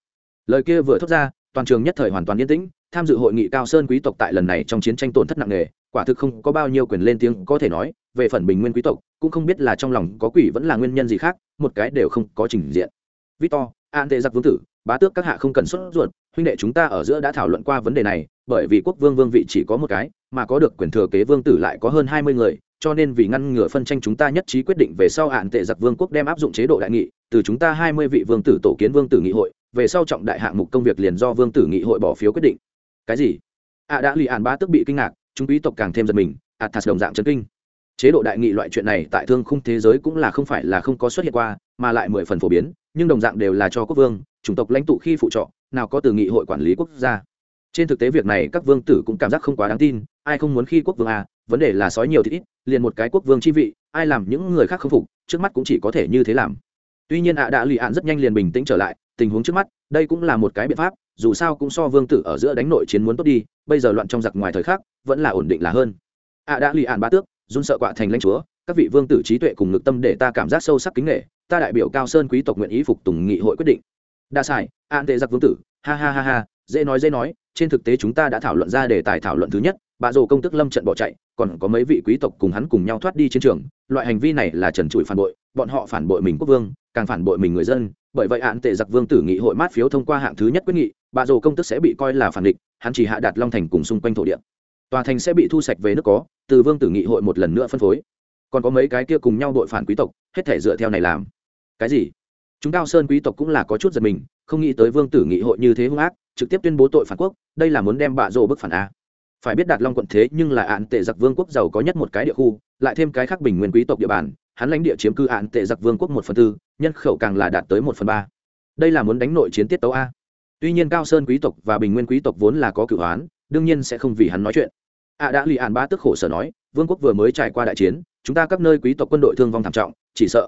Lời kia vừa thốt ra toàn trường nhất thời hoàn toàn yên tĩnh, tham dự hội nghị cao sơn quý tộc tại lần này trong chiến tranh tổn thất nặng nề, quả thực không có bao nhiêu quyền lên tiếng có thể nói, về phần bình nguyên quý tộc, cũng không biết là trong lòng có quỷ vẫn là nguyên nhân gì khác, một cái đều không có trình diện. Victor an tệ giặc vương tử, bá tước các hạ không cần xuất ruột, huynh đệ chúng ta ở giữa đã thảo luận qua vấn đề này, bởi vì quốc vương vương vị chỉ có một cái, mà có được quyền thừa kế vương tử lại có hơn hai mươi người, cho nên vì ngăn ngừa phân tranh chúng ta nhất trí quyết định về sau hạn tệ giặc vương quốc đem áp dụng chế độ đại nghị, từ chúng ta hai mươi vị vương tử tổ kiến vương tử nghị hội về sau trọng đại hạng mục công việc liền do vương tử nghị hội bỏ phiếu quyết định. Cái gì? Ạ đã lì ạn ba tức bị kinh ngạc, chúng quý tộc càng thêm giật mình, athas đồng dạng chấn kinh. Chế độ đại nghị loại chuyện này tại thương khung thế giới cũng là không phải là không có xuất hiện qua, mà lại mười phần phổ biến, nhưng đồng dạng đều là cho quốc vương, chủng tộc lãnh tụ khi phụ trọ, nào có từ nghị hội quản lý quốc gia. Trên thực tế việc này các vương tử cũng cảm giác không quá đáng tin, ai không muốn khi quốc vương à vấn đề là sói nhiều thì ít, liền một cái quốc vương chi vị, ai làm những người khác không phục, trước mắt cũng chỉ có thể như thế làm. Tuy nhiên ạ đã lì ạn rất nhanh liền bình tĩnh trở lại tình huống trước mắt, đây cũng là một cái biện pháp, dù sao cũng so vương tử ở giữa đánh nội chiến muốn tốt đi, bây giờ loạn trong giặc ngoài thời khắc, vẫn là ổn định là hơn. Ạ đã lì ạn ba tước, run sợ quạ thành lãnh chúa, các vị vương tử trí tuệ cùng ngực tâm để ta cảm giác sâu sắc kính nghệ ta đại biểu cao sơn quý tộc nguyện ý phục tùng nghị hội quyết định. Đa sải an tệ giặc vương tử, ha ha ha ha, dễ nói dễ nói, trên thực tế chúng ta đã thảo luận ra đề tài thảo luận thứ nhất, bà rồ công tức lâm trận bỏ chạy, còn có mấy vị quý tộc cùng hắn cùng nhau thoát đi chiến trường, loại hành vi này là trần trụi phản bội, bọn họ phản bội mình quốc vương, càng phản bội mình người dân bởi vậy án tệ giặc vương tử nghị hội mát phiếu thông qua hạng thứ nhất quyết nghị, bà rồ công tức sẽ bị coi là phản địch, hắn chỉ hạ đạt long thành cùng xung quanh thổ địa. Tòa thành sẽ bị thu sạch về nước có, từ vương tử nghị hội một lần nữa phân phối. Còn có mấy cái kia cùng nhau đội phản quý tộc, hết thể dựa theo này làm. Cái gì? Chúng cao sơn quý tộc cũng là có chút giật mình, không nghĩ tới vương tử nghị hội như thế hung ác, trực tiếp tuyên bố tội phản quốc, đây là muốn đem bạ rồ bức phản a. Phải biết đạt long quận thế nhưng là ạn tệ giặc vương quốc giàu có nhất một cái địa khu, lại thêm cái khác bình nguyên quý tộc địa bàn hắn lãnh địa chiếm cư hạn tệ giặc vương quốc một phần tư, nhân khẩu càng là đạt tới một phần ba. Đây là muốn đánh nội chiến tiết tấu a. Tuy nhiên cao sơn quý tộc và bình nguyên quý tộc vốn là có cựu hoán đương nhiên sẽ không vì hắn nói chuyện. À đã lì ạn ba tức khổ sở nói, vương quốc vừa mới trải qua đại chiến, chúng ta các nơi quý tộc quân đội thương vong thảm trọng, chỉ sợ.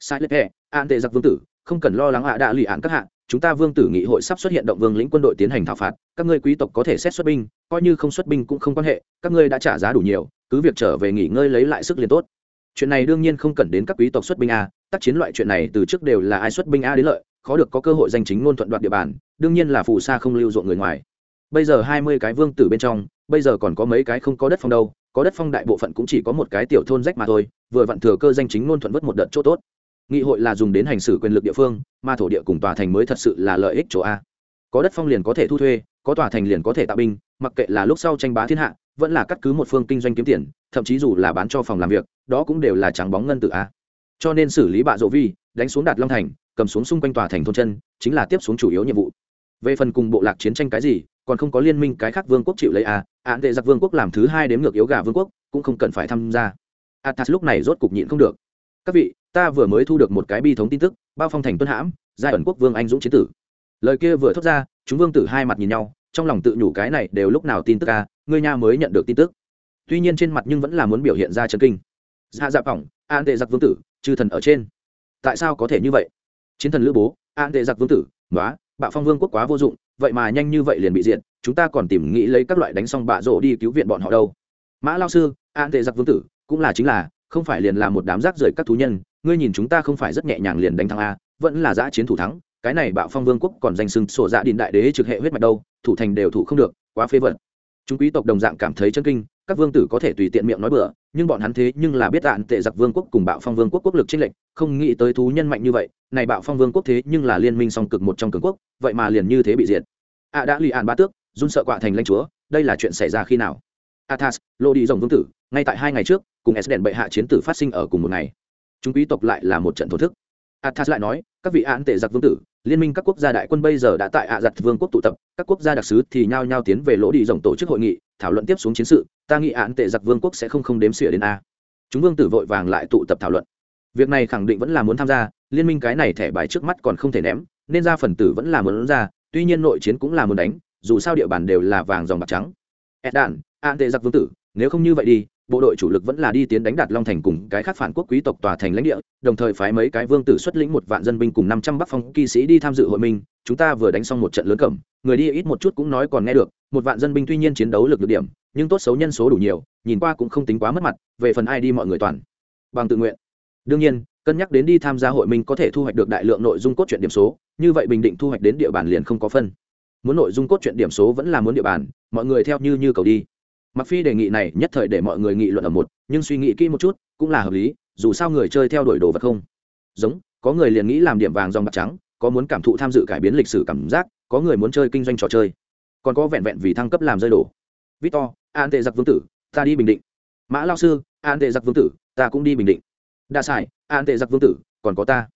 Sai lệp hẹ an tệ giặc vương tử, không cần lo lắng ạ đã lì ạn các hạng chúng ta vương tử nghị hội sắp xuất hiện động vương lĩnh quân đội tiến hành thảo phạt, các ngươi quý tộc có thể xét xuất binh, coi như không xuất binh cũng không quan hệ, các ngươi đã trả giá đủ nhiều, cứ việc trở về nghỉ ngơi lấy lại sức liền tốt chuyện này đương nhiên không cần đến các quý tộc xuất binh a, tác chiến loại chuyện này từ trước đều là ai xuất binh a đến lợi, khó được có cơ hội danh chính ngôn thuận đoạt địa bàn, đương nhiên là phù sa không lưu ruộng người ngoài. Bây giờ hai mươi cái vương tử bên trong, bây giờ còn có mấy cái không có đất phong đâu, có đất phong đại bộ phận cũng chỉ có một cái tiểu thôn rách mà thôi, vừa vặn thừa cơ danh chính ngôn thuận vất một đợt chỗ tốt. Nghị hội là dùng đến hành xử quyền lực địa phương, mà thổ địa cùng tòa thành mới thật sự là lợi ích chỗ a. Có đất phong liền có thể thu thuê, có tòa thành liền có thể tạo binh, mặc kệ là lúc sau tranh bá thiên hạ vẫn là cắt cứ một phương kinh doanh kiếm tiền, thậm chí dù là bán cho phòng làm việc, đó cũng đều là trắng bóng ngân tự a. Cho nên xử lý bạ rộ vi, đánh xuống đạt long thành, cầm xuống xung quanh tòa thành thôn chân, chính là tiếp xuống chủ yếu nhiệm vụ. Về phần cùng bộ lạc chiến tranh cái gì, còn không có liên minh cái khác vương quốc chịu lấy a án tệ giặc vương quốc làm thứ hai đếm ngược yếu gà vương quốc, cũng không cần phải tham gia. Athas lúc này rốt cục nhịn không được. Các vị, ta vừa mới thu được một cái bi thống tin tức, bao phong thành tuân hãm, giai ẩn quốc vương anh dũng chiến tử. Lời kia vừa thốt ra, chúng vương tử hai mặt nhìn nhau trong lòng tự nhủ cái này đều lúc nào tin tức ca ngươi nha mới nhận được tin tức. Tuy nhiên trên mặt nhưng vẫn là muốn biểu hiện ra chân kinh. Dạ dạ phỏng, an tệ giặc vương tử, chư thần ở trên. Tại sao có thể như vậy? Chiến thần lữ bố, an tệ giặc vương tử nói bạo phong vương quốc quá vô dụng, vậy mà nhanh như vậy liền bị diện chúng ta còn tìm nghĩ lấy các loại đánh xong bạ rỗ đi cứu viện bọn họ đâu. Mã lao sư, an tệ giặc vương tử, cũng là chính là, không phải liền là một đám rác rời các thú nhân, ngươi nhìn chúng ta không phải rất nhẹ nhàng liền đánh thắng a, vẫn là giã chiến thủ thắng, cái này bạo phong vương quốc còn danh sưng sổ dạ điện đại đế trực hệ huyết mạch đâu thủ thành đều thủ không được, quá phế vật. Chúng quý tộc đồng dạng cảm thấy chân kinh, các vương tử có thể tùy tiện miệng nói bừa, nhưng bọn hắn thế nhưng là biết đạn tệ giặc vương quốc cùng bạo phong vương quốc quốc lực chênh lệch, không nghĩ tới thú nhân mạnh như vậy, này bạo phong vương quốc thế nhưng là liên minh song cực một trong cường quốc, vậy mà liền như thế bị diệt. Ạ đã lì ạn ba tước, run sợ quạ thành lãnh chúa, đây là chuyện xảy ra khi nào? Athas, lô đi rồng vương tử, ngay tại hai ngày trước, cùng s đèn bệ hạ chiến tử phát sinh ở cùng một ngày. Chúng quý tộc lại là một trận thổ thức. Athas lại nói, các vị án tệ giặc vương tử, liên minh các quốc gia đại quân bây giờ đã tại ạ giặt vương quốc tụ tập các quốc gia đặc sứ thì nhao nhao tiến về lỗ đi rồng tổ chức hội nghị, thảo luận tiếp xuống chiến sự, ta nghĩ án tệ giặc vương quốc sẽ không không đếm xỉa đến a. Chúng vương tử vội vàng lại tụ tập thảo luận. Việc này khẳng định vẫn là muốn tham gia, liên minh cái này thẻ bài trước mắt còn không thể ném, nên ra phần tử vẫn là muốn ra, tuy nhiên nội chiến cũng là muốn đánh, dù sao địa bàn đều là vàng dòng bạc trắng. Ed đạn an tệ giặc vương tử, nếu không như vậy đi bộ đội chủ lực vẫn là đi tiến đánh đạt long thành cùng cái khác phản quốc quý tộc tòa thành lãnh địa, đồng thời phái mấy cái vương tử xuất lĩnh một vạn dân binh cùng năm trăm bắc phong kỵ sĩ đi tham dự hội minh. Chúng ta vừa đánh xong một trận lớn cẩm, người đi ít một chút cũng nói còn nghe được, một vạn dân binh tuy nhiên chiến đấu lực được điểm, nhưng tốt xấu nhân số đủ nhiều, nhìn qua cũng không tính quá mất mặt, về phần ai đi mọi người toàn. Bằng tự nguyện. Đương nhiên, cân nhắc đến đi tham gia hội minh có thể thu hoạch được đại lượng nội dung cốt truyện điểm số, như vậy bình định thu hoạch đến địa bàn liền không có phân. Muốn nội dung cốt truyện điểm số vẫn là muốn địa bàn, mọi người theo như như cầu đi mặc phi đề nghị này nhất thời để mọi người nghị luận ở một, nhưng suy nghĩ kỹ một chút cũng là hợp lý, dù sao người chơi theo đuổi đồ vật không? Giống, có người liền nghĩ làm điểm vàng dòng bạc trắng, có muốn cảm thụ tham dự cải biến lịch sử cảm giác, có người muốn chơi kinh doanh trò chơi. Còn có vẹn vẹn vì thăng cấp làm rơi đổ victor an tệ giặc vương tử, ta đi bình định. Mã lao sư an tệ giặc vương tử, ta cũng đi bình định. Đa sải an tệ giặc vương tử, còn có ta.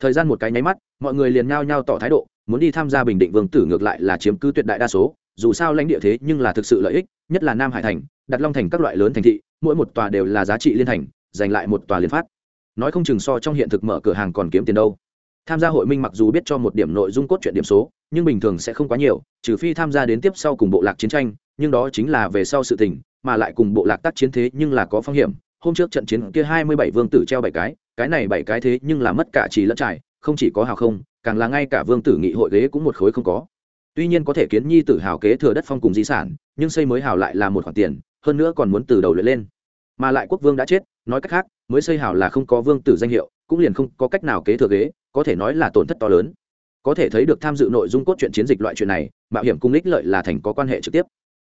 Thời gian một cái nháy mắt, mọi người liền nhao nhao tỏ thái độ muốn đi tham gia bình định vương tử ngược lại là chiếm cứ tuyệt đại đa số, dù sao lãnh địa thế nhưng là thực sự lợi ích, nhất là nam hải thành, đặt long thành các loại lớn thành thị, mỗi một tòa đều là giá trị liên thành, giành lại một tòa liên phát. Nói không chừng so trong hiện thực mở cửa hàng còn kiếm tiền đâu. Tham gia hội minh mặc dù biết cho một điểm nội dung cốt truyện điểm số, nhưng bình thường sẽ không quá nhiều, trừ phi tham gia đến tiếp sau cùng bộ lạc chiến tranh, nhưng đó chính là về sau sự tình, mà lại cùng bộ lạc tác chiến thế nhưng là có phong hiểm. Hôm trước trận chiến kia hai mươi bảy vương tử treo bảy cái cái này bảy cái thế nhưng là mất cả trì lẫn trải không chỉ có hào không, càng là ngay cả vương tử nghị hội ghế cũng một khối không có. Tuy nhiên có thể kiến nhi tử hào kế thừa đất phong cùng di sản, nhưng xây mới hào lại là một khoản tiền, hơn nữa còn muốn từ đầu luyện lên. Mà lại quốc vương đã chết, nói cách khác, mới xây hào là không có vương tử danh hiệu, cũng liền không có cách nào kế thừa ghế, có thể nói là tổn thất to lớn. Có thể thấy được tham dự nội dung cốt truyện chiến dịch loại chuyện này, mạo hiểm cung ních lợi là thành có quan hệ trực tiếp.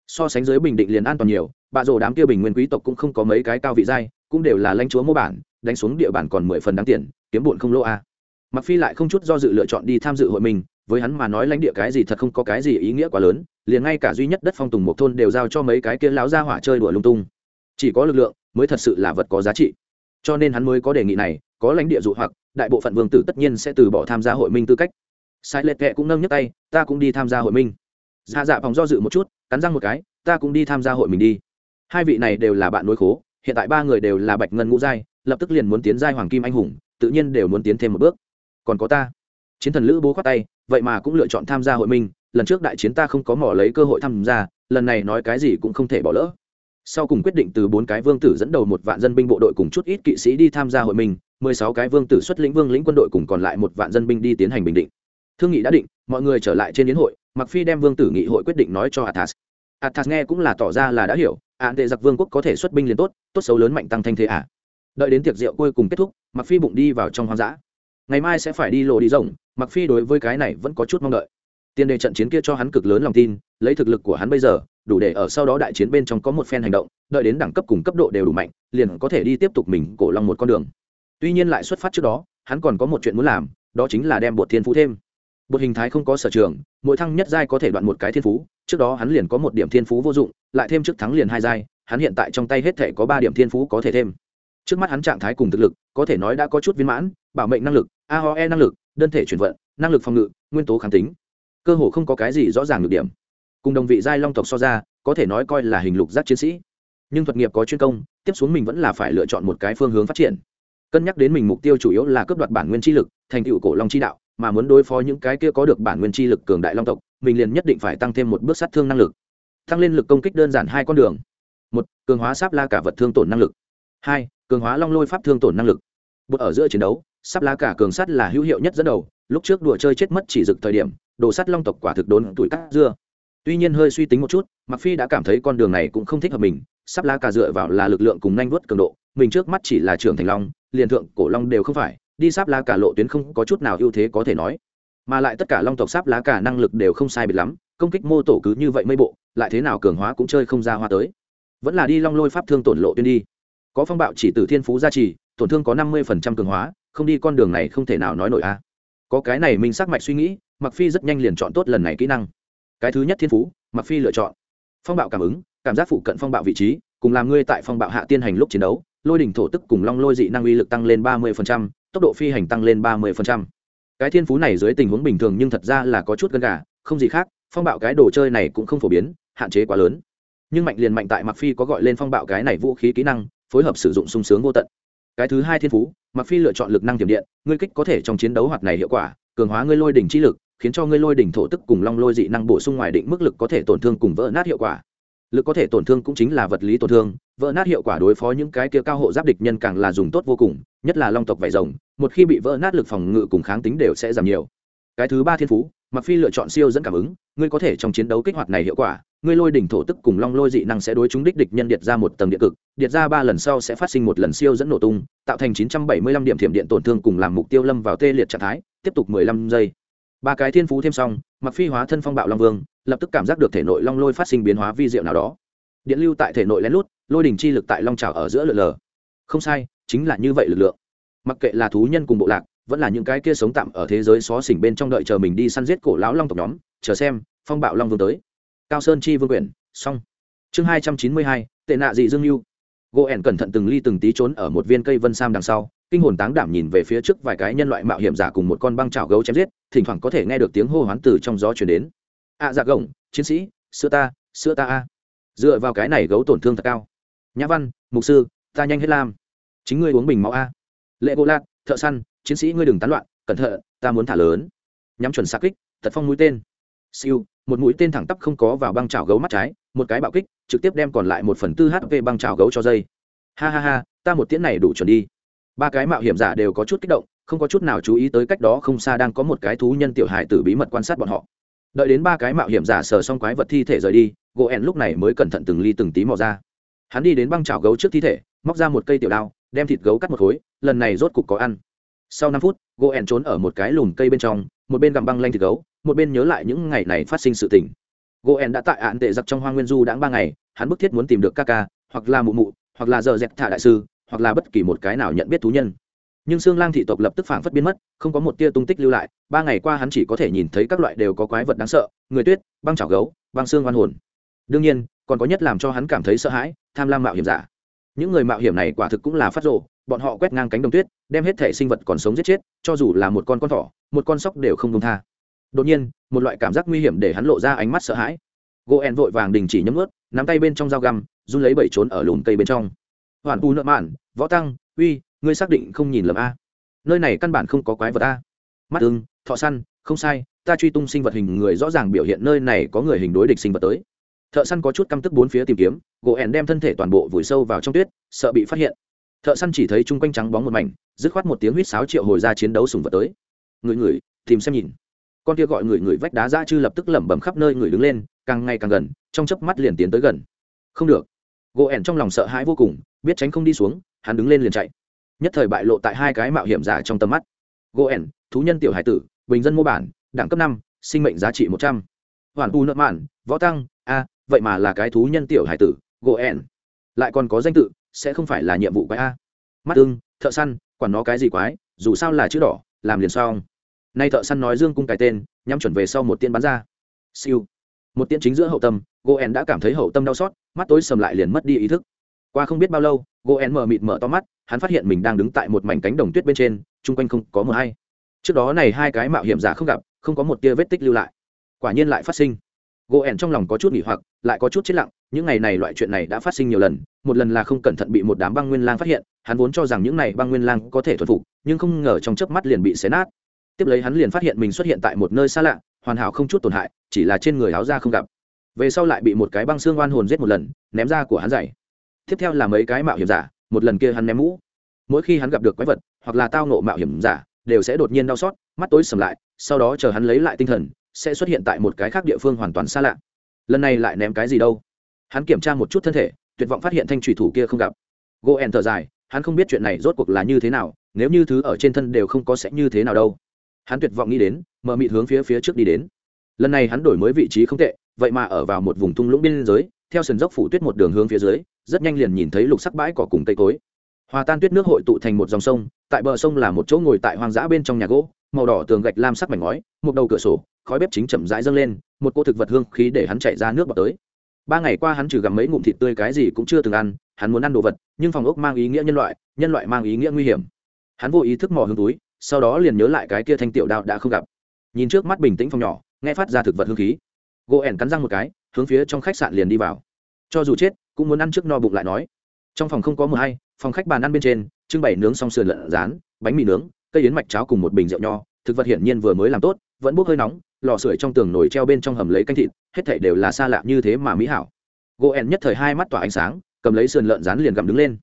So sánh dưới bình định liền an toàn nhiều bạ rồ đám kia bình nguyên quý tộc cũng không có mấy cái cao vị giai, cũng đều là lãnh chúa mô bản, đánh xuống địa bàn còn mười phần đáng tiền, kiếm bụn không lỗ a mặc phi lại không chút do dự lựa chọn đi tham dự hội mình, với hắn mà nói lãnh địa cái gì thật không có cái gì ý nghĩa quá lớn, liền ngay cả duy nhất đất phong tùng một thôn đều giao cho mấy cái kia láo ra hỏa chơi đùa lung tung. Chỉ có lực lượng mới thật sự là vật có giá trị. Cho nên hắn mới có đề nghị này, có lãnh địa dụ hoặc, đại bộ phận vương tử tất nhiên sẽ từ bỏ tham gia hội minh tư cách. Sai lệ kệ cũng nâng nhấc tay, ta cũng đi tham gia hội minh dạ dạ phòng do dự một chút, cắn răng một cái, ta cũng đi tham gia hội mình đi. Hai vị này đều là bạn nối khố, hiện tại ba người đều là bạch ngân ngũ giai, lập tức liền muốn tiến giai hoàng kim anh hùng, tự nhiên đều muốn tiến thêm một bước còn có ta. Chiến thần lữ bố khoát tay, vậy mà cũng lựa chọn tham gia hội minh, lần trước đại chiến ta không có mỏ lấy cơ hội tham gia, lần này nói cái gì cũng không thể bỏ lỡ. Sau cùng quyết định từ bốn cái vương tử dẫn đầu một vạn dân binh bộ đội cùng chút ít kỵ sĩ đi tham gia hội minh, mười sáu cái vương tử xuất lĩnh vương lĩnh quân đội cùng còn lại một vạn dân binh đi tiến hành bình định. Thương nghị đã định, mọi người trở lại trên yến hội mặc phi đem vương tử nghị hội quyết định nói cho athas. Athas nghe cũng là tỏ ra là đã hiểu ạn tệ giặc vương quốc có thể xuất binh liền tốt tốt xấu lớn mạnh tăng thanh thế à. Đợi đến tiệc rượu cuối cùng kết thúc mặc phi bụng đi vào trong hoang dã ngày mai sẽ phải đi lộ đi rộng mặc phi đối với cái này vẫn có chút mong đợi. Tiền đề trận chiến kia cho hắn cực lớn lòng tin, lấy thực lực của hắn bây giờ, đủ để ở sau đó đại chiến bên trong có một phen hành động, đợi đến đẳng cấp cùng cấp độ đều đủ mạnh, liền có thể đi tiếp tục mình cổ long một con đường. Tuy nhiên lại xuất phát trước đó, hắn còn có một chuyện muốn làm, đó chính là đem bột thiên phú thêm. Bột hình thái không có sở trường, mỗi thăng nhất giai có thể đoạn một cái thiên phú, trước đó hắn liền có một điểm thiên phú vô dụng, lại thêm trước thắng liền hai giai, hắn hiện tại trong tay hết thể có ba điểm thiên phú có thể thêm. Trước mắt hắn trạng thái cùng thực lực, có thể nói đã có chút viên mãn bảo mệnh năng lực aoe năng lực, đơn thể chuyển vận, năng lực phòng ngự, nguyên tố kháng tính. Cơ hồ không có cái gì rõ ràng được điểm. Cùng đồng vị giai long tộc so ra, có thể nói coi là hình lục giác chiến sĩ. Nhưng thuật nghiệp có chuyên công, tiếp xuống mình vẫn là phải lựa chọn một cái phương hướng phát triển. Cân nhắc đến mình mục tiêu chủ yếu là cướp đoạt bản nguyên chi lực, thành tựu cổ long chi đạo, mà muốn đối phó những cái kia có được bản nguyên chi lực cường đại long tộc, mình liền nhất định phải tăng thêm một bước sát thương năng lực. Tăng lên lực công kích đơn giản hai con đường. Một, cường hóa sáp la cả vật thương tổn năng lực. Hai, cường hóa long lôi pháp thương tổn năng lực. Bột ở giữa chiến đấu sáp lá cả cường sắt là hữu hiệu nhất dẫn đầu, lúc trước đùa chơi chết mất chỉ dực thời điểm, đồ sắt long tộc quả thực đốn tuổi cắt dưa. Tuy nhiên hơi suy tính một chút mặc phi đã cảm thấy con đường này cũng không thích hợp mình, sắp lá cả dựa vào là lực lượng cùng nhanh vuốt cường độ, mình trước mắt chỉ là trưởng thành long, liền thượng cổ long đều không phải, đi sáp lá cả lộ tuyến không có chút nào ưu thế có thể nói. Mà lại tất cả long tộc sáp lá cả năng lực đều không sai biệt lắm, công kích mô tổ cứ như vậy mây bộ, lại thế nào cường hóa cũng chơi không ra hoa tới. Vẫn là đi long lôi pháp thương tổn lộ tuyên đi. Có phong bạo chỉ từ thiên phú gia trì, tổn thương có năm mươi phần trăm cường hóa không đi con đường này không thể nào nói nổi a. À. Có cái này mình sắc mạch suy nghĩ mặc phi rất nhanh liền chọn tốt lần này kỹ năng. Cái thứ nhất thiên phú mặc phi lựa chọn. Phong bạo cảm ứng, cảm giác phụ cận phong bạo vị trí, cùng làm ngươi tại phong bạo hạ tiên hành lúc chiến đấu, lôi đỉnh thổ tức cùng long lôi dị năng uy lực tăng lên ba mươi tốc độ phi hành tăng lên ba mươi cái thiên phú này dưới tình huống bình thường nhưng thật ra là có chút gần gà, không gì khác, phong bạo cái đồ chơi này cũng không phổ biến, hạn chế quá lớn. Nhưng mạnh liền mạnh tại mặc phi có gọi lên phong bạo cái này vũ khí kỹ năng, phối hợp sử dụng sung sướng vô tận. Cái thứ hai thiên phú mặc phi lựa chọn lực năng tiềm điện, ngươi kích có thể trong chiến đấu hoạt này hiệu quả, cường hóa ngươi lôi đỉnh chi lực, khiến cho ngươi lôi đỉnh thổ tức cùng long lôi dị năng bổ sung ngoài định mức lực có thể tổn thương cùng vỡ nát hiệu quả. Lực có thể tổn thương cũng chính là vật lý tổn thương, vỡ nát hiệu quả đối phó những cái kia cao hộ giáp địch nhân càng là dùng tốt vô cùng, nhất là long tộc vải rồng, một khi bị vỡ nát lực phòng ngự cùng kháng tính đều sẽ giảm nhiều. Cái thứ ba thiên phú mặc phi lựa chọn siêu dẫn cảm ứng, ngươi có thể trong chiến đấu kích hoạt này hiệu quả, ngươi lôi đỉnh thổ tức cùng long lôi dị năng sẽ đối chúng đích địch nhân điện ra một tầng địa cực điện ra ba lần sau sẽ phát sinh một lần siêu dẫn nổ tung, tạo thành 975 điểm thiểm điện tổn thương cùng làm mục tiêu lâm vào tê liệt trạng thái, tiếp tục 15 giây. Ba cái thiên phú thêm xong mặc phi hóa thân phong bạo long vương, lập tức cảm giác được thể nội long lôi phát sinh biến hóa vi diệu nào đó. Điện lưu tại thể nội lén lút, lôi đỉnh chi lực tại long trào ở giữa lượn lờ không sai, chính là như vậy lực lượng. Mặc kệ là thú nhân cùng bộ lạc vẫn là những cái kia sống tạm ở thế giới xó xỉnh bên trong đợi chờ mình đi săn giết cổ lão long tộc nhóm chờ xem phong bạo long vương tới. Cao sơn chi vương quyển xong. Chương hai trăm chín mươi hai tệ nạ dị dương mưu gỗ ẻn cẩn thận từng ly từng tí trốn ở một viên cây vân sam đằng sau kinh hồn táng đảm nhìn về phía trước vài cái nhân loại mạo hiểm giả cùng một con băng trào gấu chém giết thỉnh thoảng có thể nghe được tiếng hô hoán từ trong gió chuyển đến. A à, dạ gồng chiến sĩ sữa ta sữa ta a. Dựa vào cái này gấu tổn thương thật cao. Nhã văn mục sư ta nhanh hết lam. Chính ngươi uống bình máu a. Lệ gỗ lạc thợ săn chiến sĩ ngươi đừng tán loạn, cẩn thận, ta muốn thả lớn. Nhắm chuẩn xa kích tật phong mũi tên. Siêu, một mũi tên thẳng tắp không có vào băng trào gấu mắt trái, một cái bạo kích, trực tiếp đem còn lại một phần tư hp băng trào gấu cho dây. Ha ha ha, ta một tiễn này đủ chuẩn đi. Ba cái mạo hiểm giả đều có chút kích động, không có chút nào chú ý tới cách đó không xa đang có một cái thú nhân tiểu hài tử bí mật quan sát bọn họ. Đợi đến ba cái mạo hiểm giả sờ xong quái vật thi thể rời đi, gỗ ẻn lúc này mới cẩn thận từng ly từng tí mò ra. Hắn đi đến băng chảo gấu trước thi thể, móc ra một cây tiểu đao, đem thịt gấu cắt một khối, lần này rốt cục có ăn sau năm phút gỗ ẻn trốn ở một cái lùm cây bên trong, một bên gặm băng lanh thịt gấu, một bên nhớ lại những ngày này phát sinh sự tình. Gỗ ẻn đã tại ạn tệ giặc trong hoa nguyên du đã ba ngày, hắn bức thiết muốn tìm được ca ca, hoặc là mụ mụ, hoặc là giờ dẹp thả đại sư, hoặc là bất kỳ một cái nào nhận biết thú nhân. Nhưng xương lang thị tộc lập tức phảng phất biến mất, không có một tia tung tích lưu lại, ba ngày qua hắn chỉ có thể nhìn thấy các loại đều có quái vật đáng sợ, người tuyết, băng chảo gấu, băng xương oan hồn. Đương nhiên, còn có nhất làm cho hắn cảm thấy sợ hãi, tham lam mạo hiểm giả. Những người mạo hiểm này quả thực cũng là phát rộ bọn họ quét ngang cánh đồng tuyết, đem hết thể sinh vật còn sống giết chết, cho dù là một con con thỏ, một con sóc đều không công tha. Đột nhiên, một loại cảm giác nguy hiểm để hắn lộ ra ánh mắt sợ hãi. Goen vội vàng đình chỉ nhấm ướt nắm tay bên trong dao găm, run lấy bẩy trốn ở lùm cây bên trong. Hoàn u nợ mạn, võ tăng, uy, ngươi xác định không nhìn lầm a? Nơi này căn bản không có quái vật a. Mắt ưng, thọ săn, không sai, ta truy tung sinh vật hình người rõ ràng biểu hiện nơi này có người hình đối địch sinh vật tới. Thợ săn có chút căm tức bốn phía tìm kiếm gỗ ẹn đem thân thể toàn bộ vùi sâu vào trong tuyết, sợ bị phát hiện thợ săn chỉ thấy chung quanh trắng bóng một mảnh, dứt khoát một tiếng huýt sáo triệu hồi ra chiến đấu sùng vật tới. Người người, tìm xem nhìn. Con kia gọi người người vách đá ra chư lập tức lẩm bẩm khắp nơi, người đứng lên, càng ngày càng gần, trong chớp mắt liền tiến tới gần. Không được. Gỗ ẻn trong lòng sợ hãi vô cùng, biết tránh không đi xuống, hắn đứng lên liền chạy. Nhất thời bại lộ tại hai cái mạo hiểm giả trong tầm mắt. Gỗ ẻn, thú nhân tiểu hải tử, bình dân mô bản, đẳng cấp năm, sinh mệnh giá trị một trăm. Hoàn tu nợ mạn, võ tăng, a, vậy mà là cái thú nhân tiểu hải tử, gỗ ẻn. Lại còn có danh tự sẽ không phải là nhiệm vụ quái a. Mắt ưng, thợ săn, quản nó cái gì quái, dù sao là chữ đỏ, làm liền xong. Nay thợ săn nói dương cung cái tên, nhắm chuẩn về sau một tiên bắn ra. Siêu. Một tiên chính giữa hậu tâm, goen đã cảm thấy hậu tâm đau xót, mắt tối sầm lại liền mất đi ý thức. Qua không biết bao lâu, goen mờ mịt mở to mắt, hắn phát hiện mình đang đứng tại một mảnh cánh đồng tuyết bên trên, chung quanh không có mờ hay. Trước đó này hai cái mạo hiểm giả không gặp, không có một tia vết tích lưu lại. Quả nhiên lại phát sinh. Goen trong lòng có chút nghỉ hoặc, lại có chút chết lặng, những ngày này loại chuyện này đã phát sinh nhiều lần một lần là không cẩn thận bị một đám băng nguyên lang phát hiện, hắn vốn cho rằng những này băng nguyên lang có thể thuần phục, nhưng không ngờ trong chớp mắt liền bị xé nát. Tiếp lấy hắn liền phát hiện mình xuất hiện tại một nơi xa lạ, hoàn hảo không chút tổn hại, chỉ là trên người áo da không gặp. Về sau lại bị một cái băng xương oan hồn giết một lần, ném ra của hắn dày tiếp theo là mấy cái mạo hiểm giả, một lần kia hắn ném mũ. Mỗi khi hắn gặp được quái vật, hoặc là tao nộ mạo hiểm giả, đều sẽ đột nhiên đau xót, mắt tối sầm lại, sau đó chờ hắn lấy lại tinh thần, sẽ xuất hiện tại một cái khác địa phương hoàn toàn xa lạ. Lần này lại ném cái gì đâu? Hắn kiểm tra một chút thân thể tuyệt vọng phát hiện thanh thủy thủ kia không gặp. Gỗ en thở dài, hắn không biết chuyện này rốt cuộc là như thế nào, nếu như thứ ở trên thân đều không có sẽ như thế nào đâu. Hắn tuyệt vọng nghĩ đến mờ mịt hướng phía phía trước đi đến. Lần này hắn đổi mới vị trí không tệ, vậy mà ở vào một vùng thung lũng biên giới, theo sườn dốc phủ tuyết một đường hướng phía dưới, rất nhanh liền nhìn thấy lục sắc bãi cỏ cùng cây cối. Hòa tan tuyết nước hội tụ thành một dòng sông, tại bờ sông là một chỗ ngồi tại hoang dã bên trong nhà gỗ, màu đỏ tường gạch lam sắc mảnh ngói, một đầu cửa sổ, khói bếp chính chậm rãi dâng lên, một cô thực vật hương khí để hắn chạy ra nước bọt tới ba ngày qua hắn trừ gặm mấy ngụm thịt tươi cái gì cũng chưa từng ăn, hắn muốn ăn đồ vật, nhưng phòng ốc mang ý nghĩa nhân loại nhân loại mang ý nghĩa nguy hiểm. Hắn vô ý thức mò hương túi, sau đó liền nhớ lại cái kia thanh tiểu đạo đã không gặp. Nhìn trước mắt bình tĩnh phòng nhỏ, nghe phát ra thực vật hương khí. Gỗ ẻn cắn răng một cái, hướng phía trong khách sạn liền đi vào. Cho dù chết, cũng muốn ăn trước no bụng lại nói. Trong phòng không có mờ hay, phòng khách bàn ăn bên trên, trưng bày nướng xong sườn lợn rán, bánh mì nướng, cây yến mạch cháo cùng một bình rượu nho. Thực vật hiển nhiên vừa mới làm tốt, vẫn bốc hơi nóng lò sưởi trong tường nổi treo bên trong hầm lấy canh thịt, hết thảy đều là xa lạ như thế mà mỹ hảo. Goen nhất thời hai mắt tỏa ánh sáng, cầm lấy sườn lợn rán liền gặm đứng lên.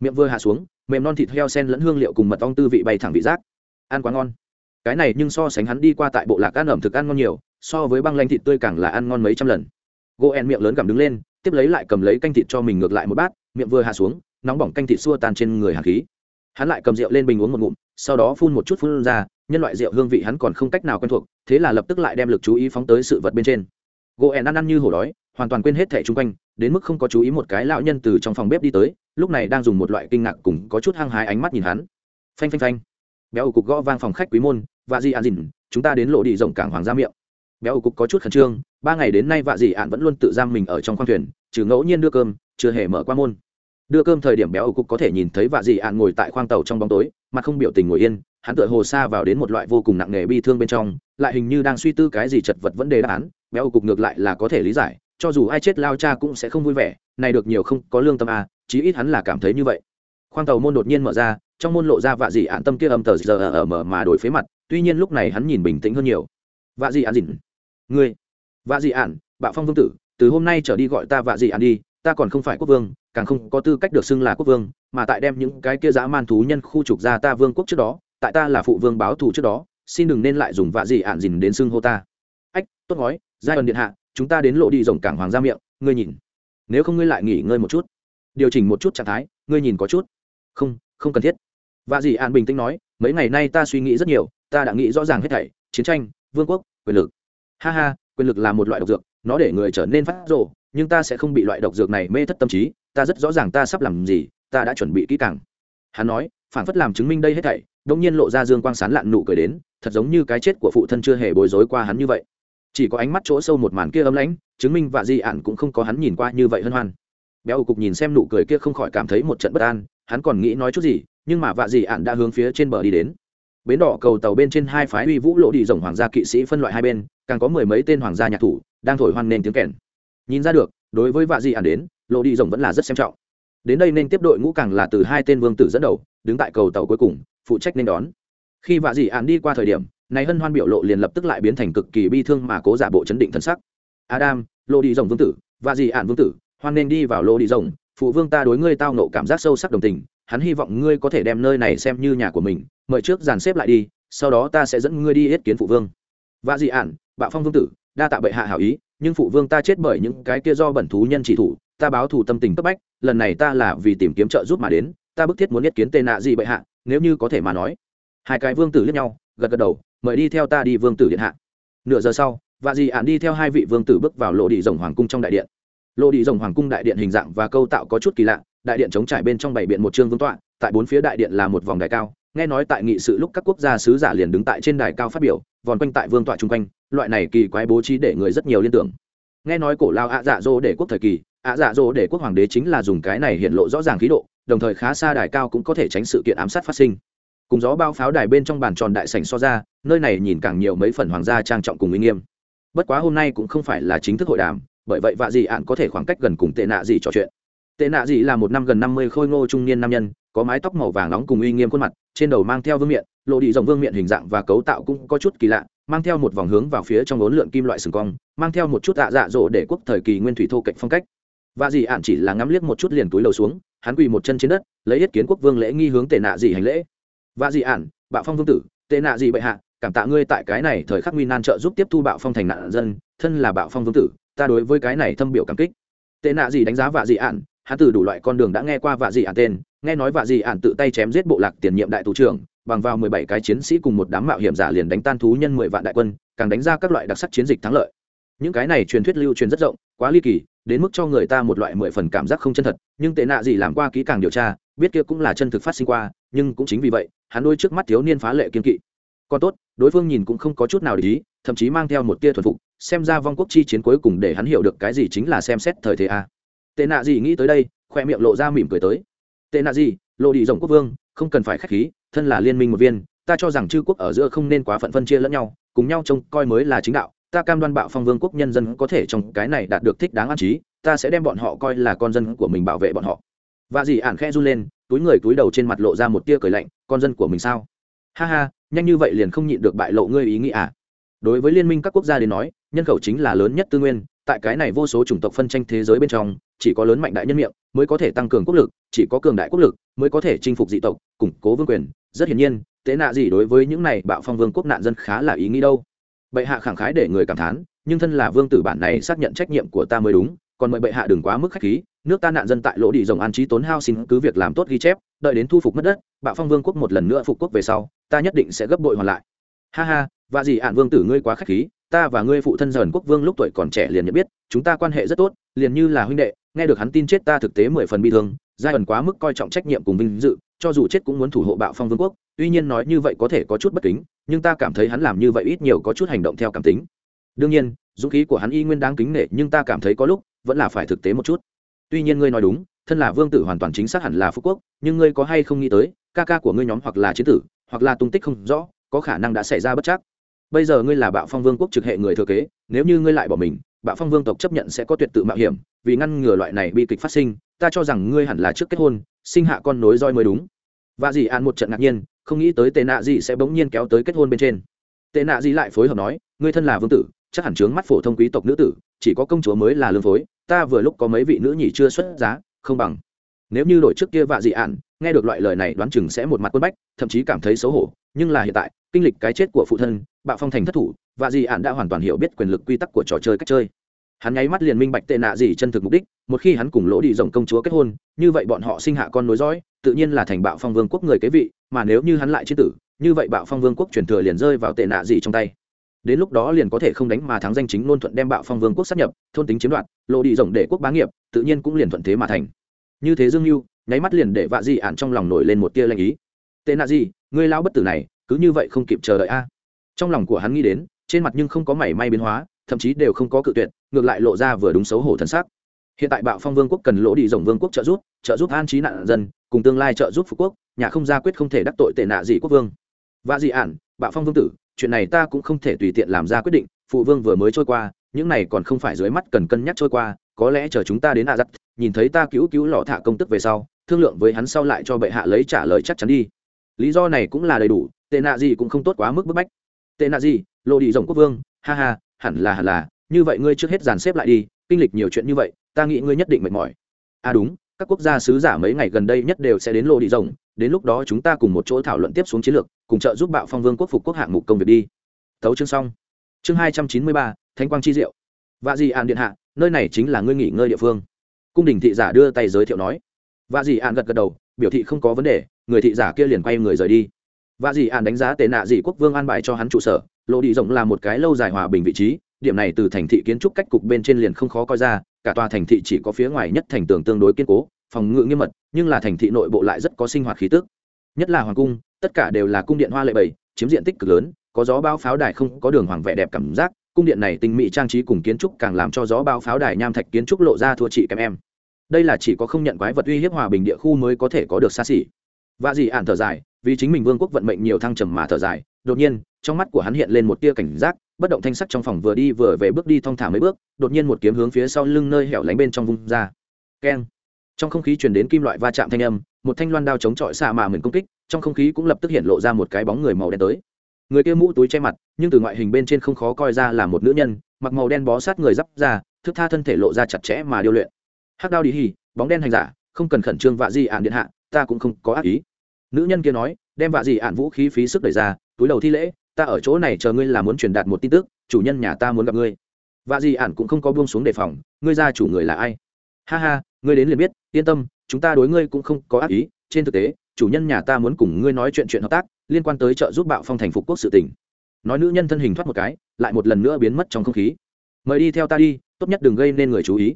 Miệng vừa hạ xuống, mềm non thịt heo sen lẫn hương liệu cùng mật ong tư vị bay thẳng vị giác. Ăn quá ngon. Cái này nhưng so sánh hắn đi qua tại bộ lạc ăn ẩm thực ăn ngon nhiều, so với băng lanh thịt tươi càng là ăn ngon mấy trăm lần. Goen miệng lớn gặm đứng lên, tiếp lấy lại cầm lấy canh thịt cho mình ngược lại một bát, miệng vừa hạ xuống, nóng bỏng canh thịt xua tan trên người hàn khí. Hắn lại cầm rượu lên bình uống một ngụm, sau đó phun một chút phun ra, nhân loại rượu hương vị hắn còn không cách nào quen thuộc thế là lập tức lại đem lực chú ý phóng tới sự vật bên trên. Gỗ ẻn ăn ăn như hổ đói, hoàn toàn quên hết thẻ chung quanh, đến mức không có chú ý một cái lão nhân từ trong phòng bếp đi tới, lúc này đang dùng một loại kinh ngạc cùng có chút hăng hái ánh mắt nhìn hắn. Phanh phanh phanh. Béo cục gõ vang phòng khách quý môn và di an dìn chúng ta đến lộ đi rộng cảng hoàng gia miệng. Béo cục có chút khẩn trương, ba ngày đến nay vạ dị ạn vẫn luôn tự giam mình ở trong khoang thuyền, trừ ngẫu nhiên đưa cơm, chưa hề mở qua môn đưa cơm thời điểm béo cục có thể nhìn thấy vạ dị ạn ngồi tại khoang tàu trong bóng tối, mà không biểu tình ngồi yên, hắn tựa hồ xa vào đến một loại vô cùng nặng nề bi thương bên trong, lại hình như đang suy tư cái gì chật vật vấn đề đáp án, béo cục ngược lại là có thể lý giải, cho dù ai chết lao cha cũng sẽ không vui vẻ, này được nhiều không có lương tâm à chí ít hắn là cảm thấy như vậy. Khoang tàu môn đột nhiên mở ra, trong môn lộ ra vạ dị ạn tâm kia âm tờ giờ ở mở mà đổi phế mặt, tuy nhiên lúc này hắn nhìn bình tĩnh hơn nhiều. Vạ dị ạn dịn, ngươi, vạ dị ạn, bạo phong vương tử, từ hôm nay trở đi gọi ta vạ dị ạn đi, ta còn không phải quốc vương càng không có tư cách được xưng là quốc vương, mà tại đem những cái kia dã man thú nhân khu trục ra ta vương quốc trước đó, tại ta là phụ vương báo thù trước đó, xin đừng nên lại dùng vạ gì ạn dìn đến xưng hô ta. Ách, tốt nói giai ẩn điện hạ, chúng ta đến lộ đi rồng cảng hoàng gia miệng, ngươi nhìn. Nếu không ngươi lại nghỉ ngơi một chút. Điều chỉnh một chút trạng thái, ngươi nhìn có chút. Không không cần thiết. Vạ dị ạn bình tĩnh nói, mấy ngày nay ta suy nghĩ rất nhiều, ta đã nghĩ rõ ràng hết thảy, chiến tranh, vương quốc, quyền lực. Ha ha, quyền lực là một loại độc dược, nó để người trở nên phát rộ nhưng ta sẽ không bị loại độc dược này mê thất tâm trí ta rất rõ ràng ta sắp làm gì, ta đã chuẩn bị kỹ càng. Hắn nói, phản phất làm chứng minh đây hết thảy đông nhiên lộ ra dương quang sán lạn nụ cười đến, thật giống như cái chết của phụ thân chưa hề bối rối qua hắn như vậy. Chỉ có ánh mắt chỗ sâu một màn kia ấm lãnh, chứng minh vạ di ản cũng không có hắn nhìn qua như vậy hân hoan. Béo cục nhìn xem nụ cười kia không khỏi cảm thấy một trận bất an, hắn còn nghĩ nói chút gì, nhưng mà vạ dị ạn đã hướng phía trên bờ đi đến. Bến đỏ cầu tàu bên trên hai phái uy vũ lộ đi rồng hoàng gia kỵ sĩ phân loại hai bên, càng có mười mấy tên hoàng gia nhạc thủ, đang thổi hoan nên tiếng kèn. Nhìn ra được, đối với vạ dị ạn đến lộ đi rồng vẫn là rất xem trọng. Đến đây nên tiếp đội ngũ càng là từ hai tên vương tử dẫn đầu, đứng tại cầu tàu cuối cùng, phụ trách nên đón. Khi vạ dị ạn đi qua thời điểm, này hân hoan biểu lộ liền lập tức lại biến thành cực kỳ bi thương mà cố giả bộ chấn định thân sắc. Adam, lô đi rồng vương tử, vạ dị ạn vương tử, hoan nên đi vào lô đi rồng, phụ vương ta đối ngươi tao nộ cảm giác sâu sắc đồng tình, hắn hy vọng ngươi có thể đem nơi này xem như nhà của mình, mời trước dàn xếp lại đi, sau đó ta sẽ dẫn ngươi đi yết kiến phụ vương. Vạ dị ạn bạo phong vương tử, đa tạ bệ hạ hảo ý, nhưng phụ vương ta chết bởi những cái kia do bẩn thú nhân chỉ thủ ta báo thù tâm tình cấp bách, lần này ta là vì tìm kiếm trợ giúp mà đến, ta bức thiết muốn nhất kiến tên nạ gì bệ hạ, nếu như có thể mà nói. Hai cái vương tử liếc nhau, gật gật đầu, mời đi theo ta đi vương tử điện hạ. Nửa giờ sau và dì ạn đi theo hai vị vương tử bước vào lộ đi rồng hoàng cung trong đại điện. Lộ đi rồng hoàng cung đại điện hình dạng và câu tạo có chút kỳ lạ, đại điện chống trải bên trong bảy biện một chương vương tọa, tại bốn phía đại điện là một vòng đài cao, nghe nói tại nghị sự lúc các quốc gia sứ giả liền đứng tại trên đài cao phát biểu vòn quanh tại vương tọa chung quanh, loại này kỳ quái bố trí để người rất nhiều liên tưởng nghe nói cổ lao ạ dạ dỗ để quốc thời kỳ, ạ dạ dỗ để quốc hoàng đế chính là dùng cái này hiện lộ rõ ràng khí độ, đồng thời khá xa đài cao cũng có thể tránh sự kiện ám sát phát sinh. Cùng gió bao pháo đài bên trong bàn tròn đại sảnh so ra, nơi này nhìn càng nhiều mấy phần hoàng gia trang trọng cùng uy nghiêm. Bất quá hôm nay cũng không phải là chính thức hội đàm, bởi vậy vạ dị ạn có thể khoảng cách gần cùng tệ nạ dị trò chuyện. Tệ nạ dị là một năm gần năm mươi khôi ngô trung niên nam nhân, có mái tóc màu vàng nóng cùng uy nghiêm khuôn mặt, trên đầu mang theo vương miện, lộ đi dòng vương miện hình dạng và cấu tạo cũng có chút kỳ lạ mang theo một vòng hướng vào phía trong ốn lượn kim loại sừng cong, mang theo một chút tạ dạ dỗ để quốc thời kỳ nguyên thủy thô cạnh phong cách. Và dì ạn chỉ là ngắm liếc một chút liền túi lầu xuống, hắn quỳ một chân trên đất, lấy yết kiến quốc vương lễ nghi hướng tệ nạ dì hành lễ. Và dì ạn bạo phong vương tử, tệ nạ dì bệ hạ, cảm tạ ngươi tại cái này thời khắc nguy nan trợ giúp tiếp thu bạo phong thành nạn dân, thân là bạo phong vương tử, ta đối với cái này thâm biểu cảm kích. Tệ nạ dị đánh giá vạ dị ạn hắn từ đủ loại con đường đã nghe qua vạ dị ạn tên, nghe nói vạ dị ạn tự tay chém giết bộ lạc tiền nhiệm đại thủ trưởng bằng vào mười bảy cái chiến sĩ cùng một đám mạo hiểm giả liền đánh tan thú nhân mười vạn đại quân, càng đánh ra các loại đặc sắc chiến dịch thắng lợi. Những cái này truyền thuyết lưu truyền rất rộng, quá ly kỳ, đến mức cho người ta một loại mười phần cảm giác không chân thật, nhưng tệ nạ gì làm qua kỹ càng điều tra, biết kia cũng là chân thực phát sinh qua, nhưng cũng chính vì vậy, hắn đôi trước mắt thiếu niên phá lệ kiên kỵ. Còn tốt, đối phương nhìn cũng không có chút nào để ý, thậm chí mang theo một tia thuần phục, xem ra vong quốc chi chiến cuối cùng để hắn hiểu được cái gì chính là xem xét thời thế a. Tệ nạ gì nghĩ tới đây, khoe miệng lộ ra mỉm cười tới. Tệ nạ gì lộ đi rồng quốc vương, không cần phải k h á c h khí thân là liên minh một viên, ta cho rằng chư quốc ở giữa không nên quá phận phân chia lẫn nhau, cùng nhau trông coi mới là chính đạo, ta cam đoan bạo phong vương quốc nhân dân có thể trong cái này đạt được thích đáng an trí, ta sẽ đem bọn họ coi là con dân của mình bảo vệ bọn họ. Và dì ản khe run lên, túi người túi đầu trên mặt lộ ra một tia cười lạnh, con dân của mình sao? Ha ha, nhanh như vậy liền không nhịn được bại lộ ngươi ý nghĩ à? Đối với liên minh các quốc gia đến nói, nhân khẩu chính là lớn nhất tư nguyên, tại cái này vô số chủng tộc phân tranh thế giới bên trong, chỉ có lớn mạnh đại nhân miệng mới có thể tăng cường quốc lực, chỉ có cường đại quốc lực mới có thể chinh phục dị tộc, củng cố vương quyền rất hiển nhiên tế nạ gì đối với những này bạo phong vương quốc nạn dân khá là ý nghĩ đâu. Bệ hạ khẳng khái để người cảm thán, nhưng thân là vương tử bản này xác nhận trách nhiệm của ta mới đúng, còn mời bệ hạ đừng quá mức khách khí, nước ta nạn dân tại lỗ đi rồng an trí tốn hao xin cứ việc làm tốt ghi chép, đợi đến thu phục mất đất, bạo phong vương quốc một lần nữa phục quốc về sau, ta nhất định sẽ gấp bội hoàn lại. Ha ha, và gì ạn vương tử ngươi quá khách khí, ta và ngươi phụ thân dần quốc vương lúc tuổi còn trẻ liền nhận biết, chúng ta quan hệ rất tốt, liền như là huynh đệ, nghe được hắn tin chết ta thực tế mười phần bi thương giai ẩn quá mức coi trọng trách nhiệm cùng vinh dự, cho dù chết cũng muốn thủ hộ bạo phong vương quốc, tuy nhiên nói như vậy có thể có chút bất kính, nhưng ta cảm thấy hắn làm như vậy ít nhiều có chút hành động theo cảm tính. Đương nhiên, dũng khí của hắn y nguyên đáng kính nể, nhưng ta cảm thấy có lúc, vẫn là phải thực tế một chút. Tuy nhiên ngươi nói đúng, thân là vương tử hoàn toàn chính xác hẳn là phú quốc, nhưng ngươi có hay không nghĩ tới, ca ca của ngươi nhóm hoặc là chiến tử, hoặc là tung tích không rõ, có khả năng đã xảy ra bất chắc. Bây giờ ngươi là bạo phong vương quốc trực hệ người thừa kế, nếu như ngươi lại bỏ mình, bạo phong vương tộc chấp nhận sẽ có tuyệt tự mạo hiểm, vì ngăn ngừa loại này bi kịch phát sinh ta cho rằng ngươi hẳn là trước kết hôn, sinh hạ con nối roi mới đúng. Và dì an một trận ngạc nhiên, không nghĩ tới tệ nạ dì sẽ bỗng nhiên kéo tới kết hôn bên trên. Tệ nạ dì lại phối hợp nói, ngươi thân là vương tử, chắc hẳn trướng mắt phổ thông quý tộc nữ tử, chỉ có công chúa mới là lương phối, ta vừa lúc có mấy vị nữ nhị chưa xuất giá, không bằng. Nếu như đổi trước kia vạ dị ạn nghe được loại lời này đoán chừng sẽ một mặt quân bách, thậm chí cảm thấy xấu hổ, nhưng là hiện tại, kinh lịch cái chết của phụ thân, bạo phong thành thất thủ, vạ dị ạn đã hoàn toàn hiểu biết quyền lực quy tắc của trò chơi cách chơi hắn nháy mắt liền minh bạch tệ nạ gì chân thực mục đích, một khi hắn cùng lỗ đi rồng công chúa kết hôn, như vậy bọn họ sinh hạ con nối dõi, tự nhiên là thành bạo phong vương quốc người kế vị, mà nếu như hắn lại chế tử, như vậy bạo phong vương quốc truyền thừa liền rơi vào tệ nạ gì trong tay. Đến lúc đó liền có thể không đánh mà thắng danh chính luôn thuận đem bạo phong vương quốc sát nhập, thôn tính chiếm đoạt lộ đi rộng để quốc bá nghiệp, tự nhiên cũng liền thuận thế mà thành. Như thế dương mưu nháy mắt liền để vạ di ạn trong lòng nổi lên một tia lanh ý. Tệ nạ gì, ngươi lao bất tử này, cứ như vậy không kịp chờ đợi a. Trong lòng của hắn nghĩ đến, trên mặt nhưng không có mảy may biến hóa thậm chí đều không có cự tuyệt, ngược lại lộ ra vừa đúng xấu hổ thân xác hiện tại bạo phong vương quốc cần lỗ đi rồng vương quốc trợ giúp trợ giúp an trí nạn dân, cùng tương lai trợ giúp phú quốc, nhà không ra quyết không thể đắc tội tệ nạ gì quốc vương. Và dị ản, bạo phong vương tử, chuyện này ta cũng không thể tùy tiện làm ra quyết định, phụ vương vừa mới trôi qua, những này còn không phải dưới mắt cần cân nhắc trôi qua, có lẽ chờ chúng ta đến a giặt nhìn thấy ta cứu cứu lọ thả công tức về sau, thương lượng với hắn sau lại cho bệ hạ lấy trả lời chắc chắn đi. Lý do này cũng là đầy đủ, tệ nạ gì cũng không tốt quá mức bức bách. Tệ nạ gì lộ đi rồng quốc vương, ha ha hẳn là hẳn là, như vậy ngươi trước hết dàn xếp lại đi, kinh lịch nhiều chuyện như vậy, ta nghĩ ngươi nhất định mệt mỏi. À đúng, các quốc gia sứ giả mấy ngày gần đây nhất đều sẽ đến lộ đi rồng, đến lúc đó chúng ta cùng một chỗ thảo luận tiếp xuống chiến lược, cùng trợ giúp bạo phong vương quốc phục quốc hạng mục công việc đi. Thấu chương xong. Chương hai trăm chín mươi ba, thánh quang chi diệu. Và dị an điện hạ, nơi này chính là ngươi nghỉ ngơi địa phương. Cung đình thị giả đưa tay giới thiệu nói. Và dị an gật gật đầu, biểu thị không có vấn đề, người thị giả kia liền quay người rời đi. Và dị an đánh giá tệ nạ dị quốc vương an bài cho hắn trụ sở lộ đi rộng là một cái lâu dài hòa bình vị trí, điểm này từ thành thị kiến trúc cách cục bên trên liền không khó coi ra, cả tòa thành thị chỉ có phía ngoài nhất thành tường tương đối kiên cố, phòng ngự nghiêm mật, nhưng là thành thị nội bộ lại rất có sinh hoạt khí tức. Nhất là hoàng cung, tất cả đều là cung điện hoa lệ bảy chiếm diện tích cực lớn, có gió bao pháo đài không có đường hoàng vẻ đẹp cảm giác, cung điện này tinh mỹ trang trí cùng kiến trúc càng làm cho gió bao pháo đài nham thạch kiến trúc lộ ra thua chị kém em. Đây là chỉ có không nhận quái vật uy hiếp hòa bình địa khu mới có thể có được xa xỉ. Và gì ản thở dài, vì chính mình vương quốc vận mệnh nhiều thăng trầm mà thở dài đột nhiên, trong mắt của hắn hiện lên một tia cảnh giác, bất động thanh sắc trong phòng vừa đi vừa về bước đi thong thả mấy bước, đột nhiên một kiếm hướng phía sau lưng nơi hẻo lánh bên trong vung ra. Keng. Trong không khí truyền đến kim loại va chạm thanh âm, một thanh loan đao chống chọi xạ mà mình công kích, trong không khí cũng lập tức hiện lộ ra một cái bóng người màu đen tới. Người kia mũ túi che mặt, nhưng từ ngoại hình bên trên không khó coi ra là một nữ nhân, mặc màu đen bó sát người d ra, thức tha thân thể lộ ra chặt chẽ mà điêu luyện. Hắc đao đi hì bóng đen hành giả, không cần khẩn trương vạ di ạn điện hạ, ta cũng không có ác ý. Nữ nhân kia nói, đem vạ di ạn vũ khí phí sức đẩy ra túi đầu thi lễ, ta ở chỗ này chờ ngươi là muốn truyền đạt một tin tức, chủ nhân nhà ta muốn gặp ngươi. Vạ di ản cũng không có buông xuống đề phòng, ngươi ra chủ người là ai? Ha ha, ngươi đến liền biết, yên tâm, chúng ta đối ngươi cũng không có ác ý, trên thực tế, chủ nhân nhà ta muốn cùng ngươi nói chuyện chuyện hợp tác, liên quan tới trợ giúp bạo phong thành phục quốc sự tỉnh nói nữ nhân thân hình thoát một cái, lại một lần nữa biến mất trong không khí. Mời đi theo ta đi, tốt nhất đừng gây nên người chú ý.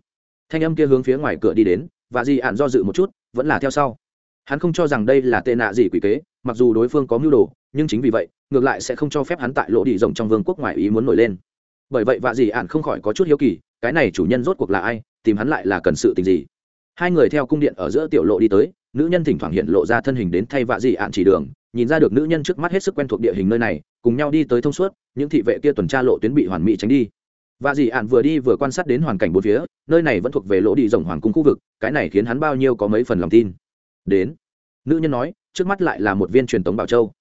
Thanh âm kia hướng phía ngoài cửa đi đến và di ạn do dự một chút, vẫn là theo sau. Hắn không cho rằng đây là tệ nạ gì quỷ kế, mặc dù đối phương có mưu đồ nhưng chính vì vậy, ngược lại sẽ không cho phép hắn tại lỗ đi rồng trong vương quốc ngoài ý muốn nổi lên. Bởi vậy vạ dị ạn không khỏi có chút hiếu kỳ, cái này chủ nhân rốt cuộc là ai, tìm hắn lại là cần sự tình gì? Hai người theo cung điện ở giữa tiểu lộ đi tới, nữ nhân thỉnh thoảng hiện lộ ra thân hình đến thay vạ dị ạn chỉ đường, nhìn ra được nữ nhân trước mắt hết sức quen thuộc địa hình nơi này, cùng nhau đi tới thông suốt, những thị vệ kia tuần tra lộ tuyến bị hoàn mỹ tránh đi. Vạ dì ạn vừa đi vừa quan sát đến hoàn cảnh bốn phía, nơi này vẫn thuộc về lỗ đi rồng hoàng cung khu vực, cái này khiến hắn bao nhiêu có mấy phần lòng tin. Đến, nữ nhân nói, trước mắt lại là một viên truyền tống bảo châu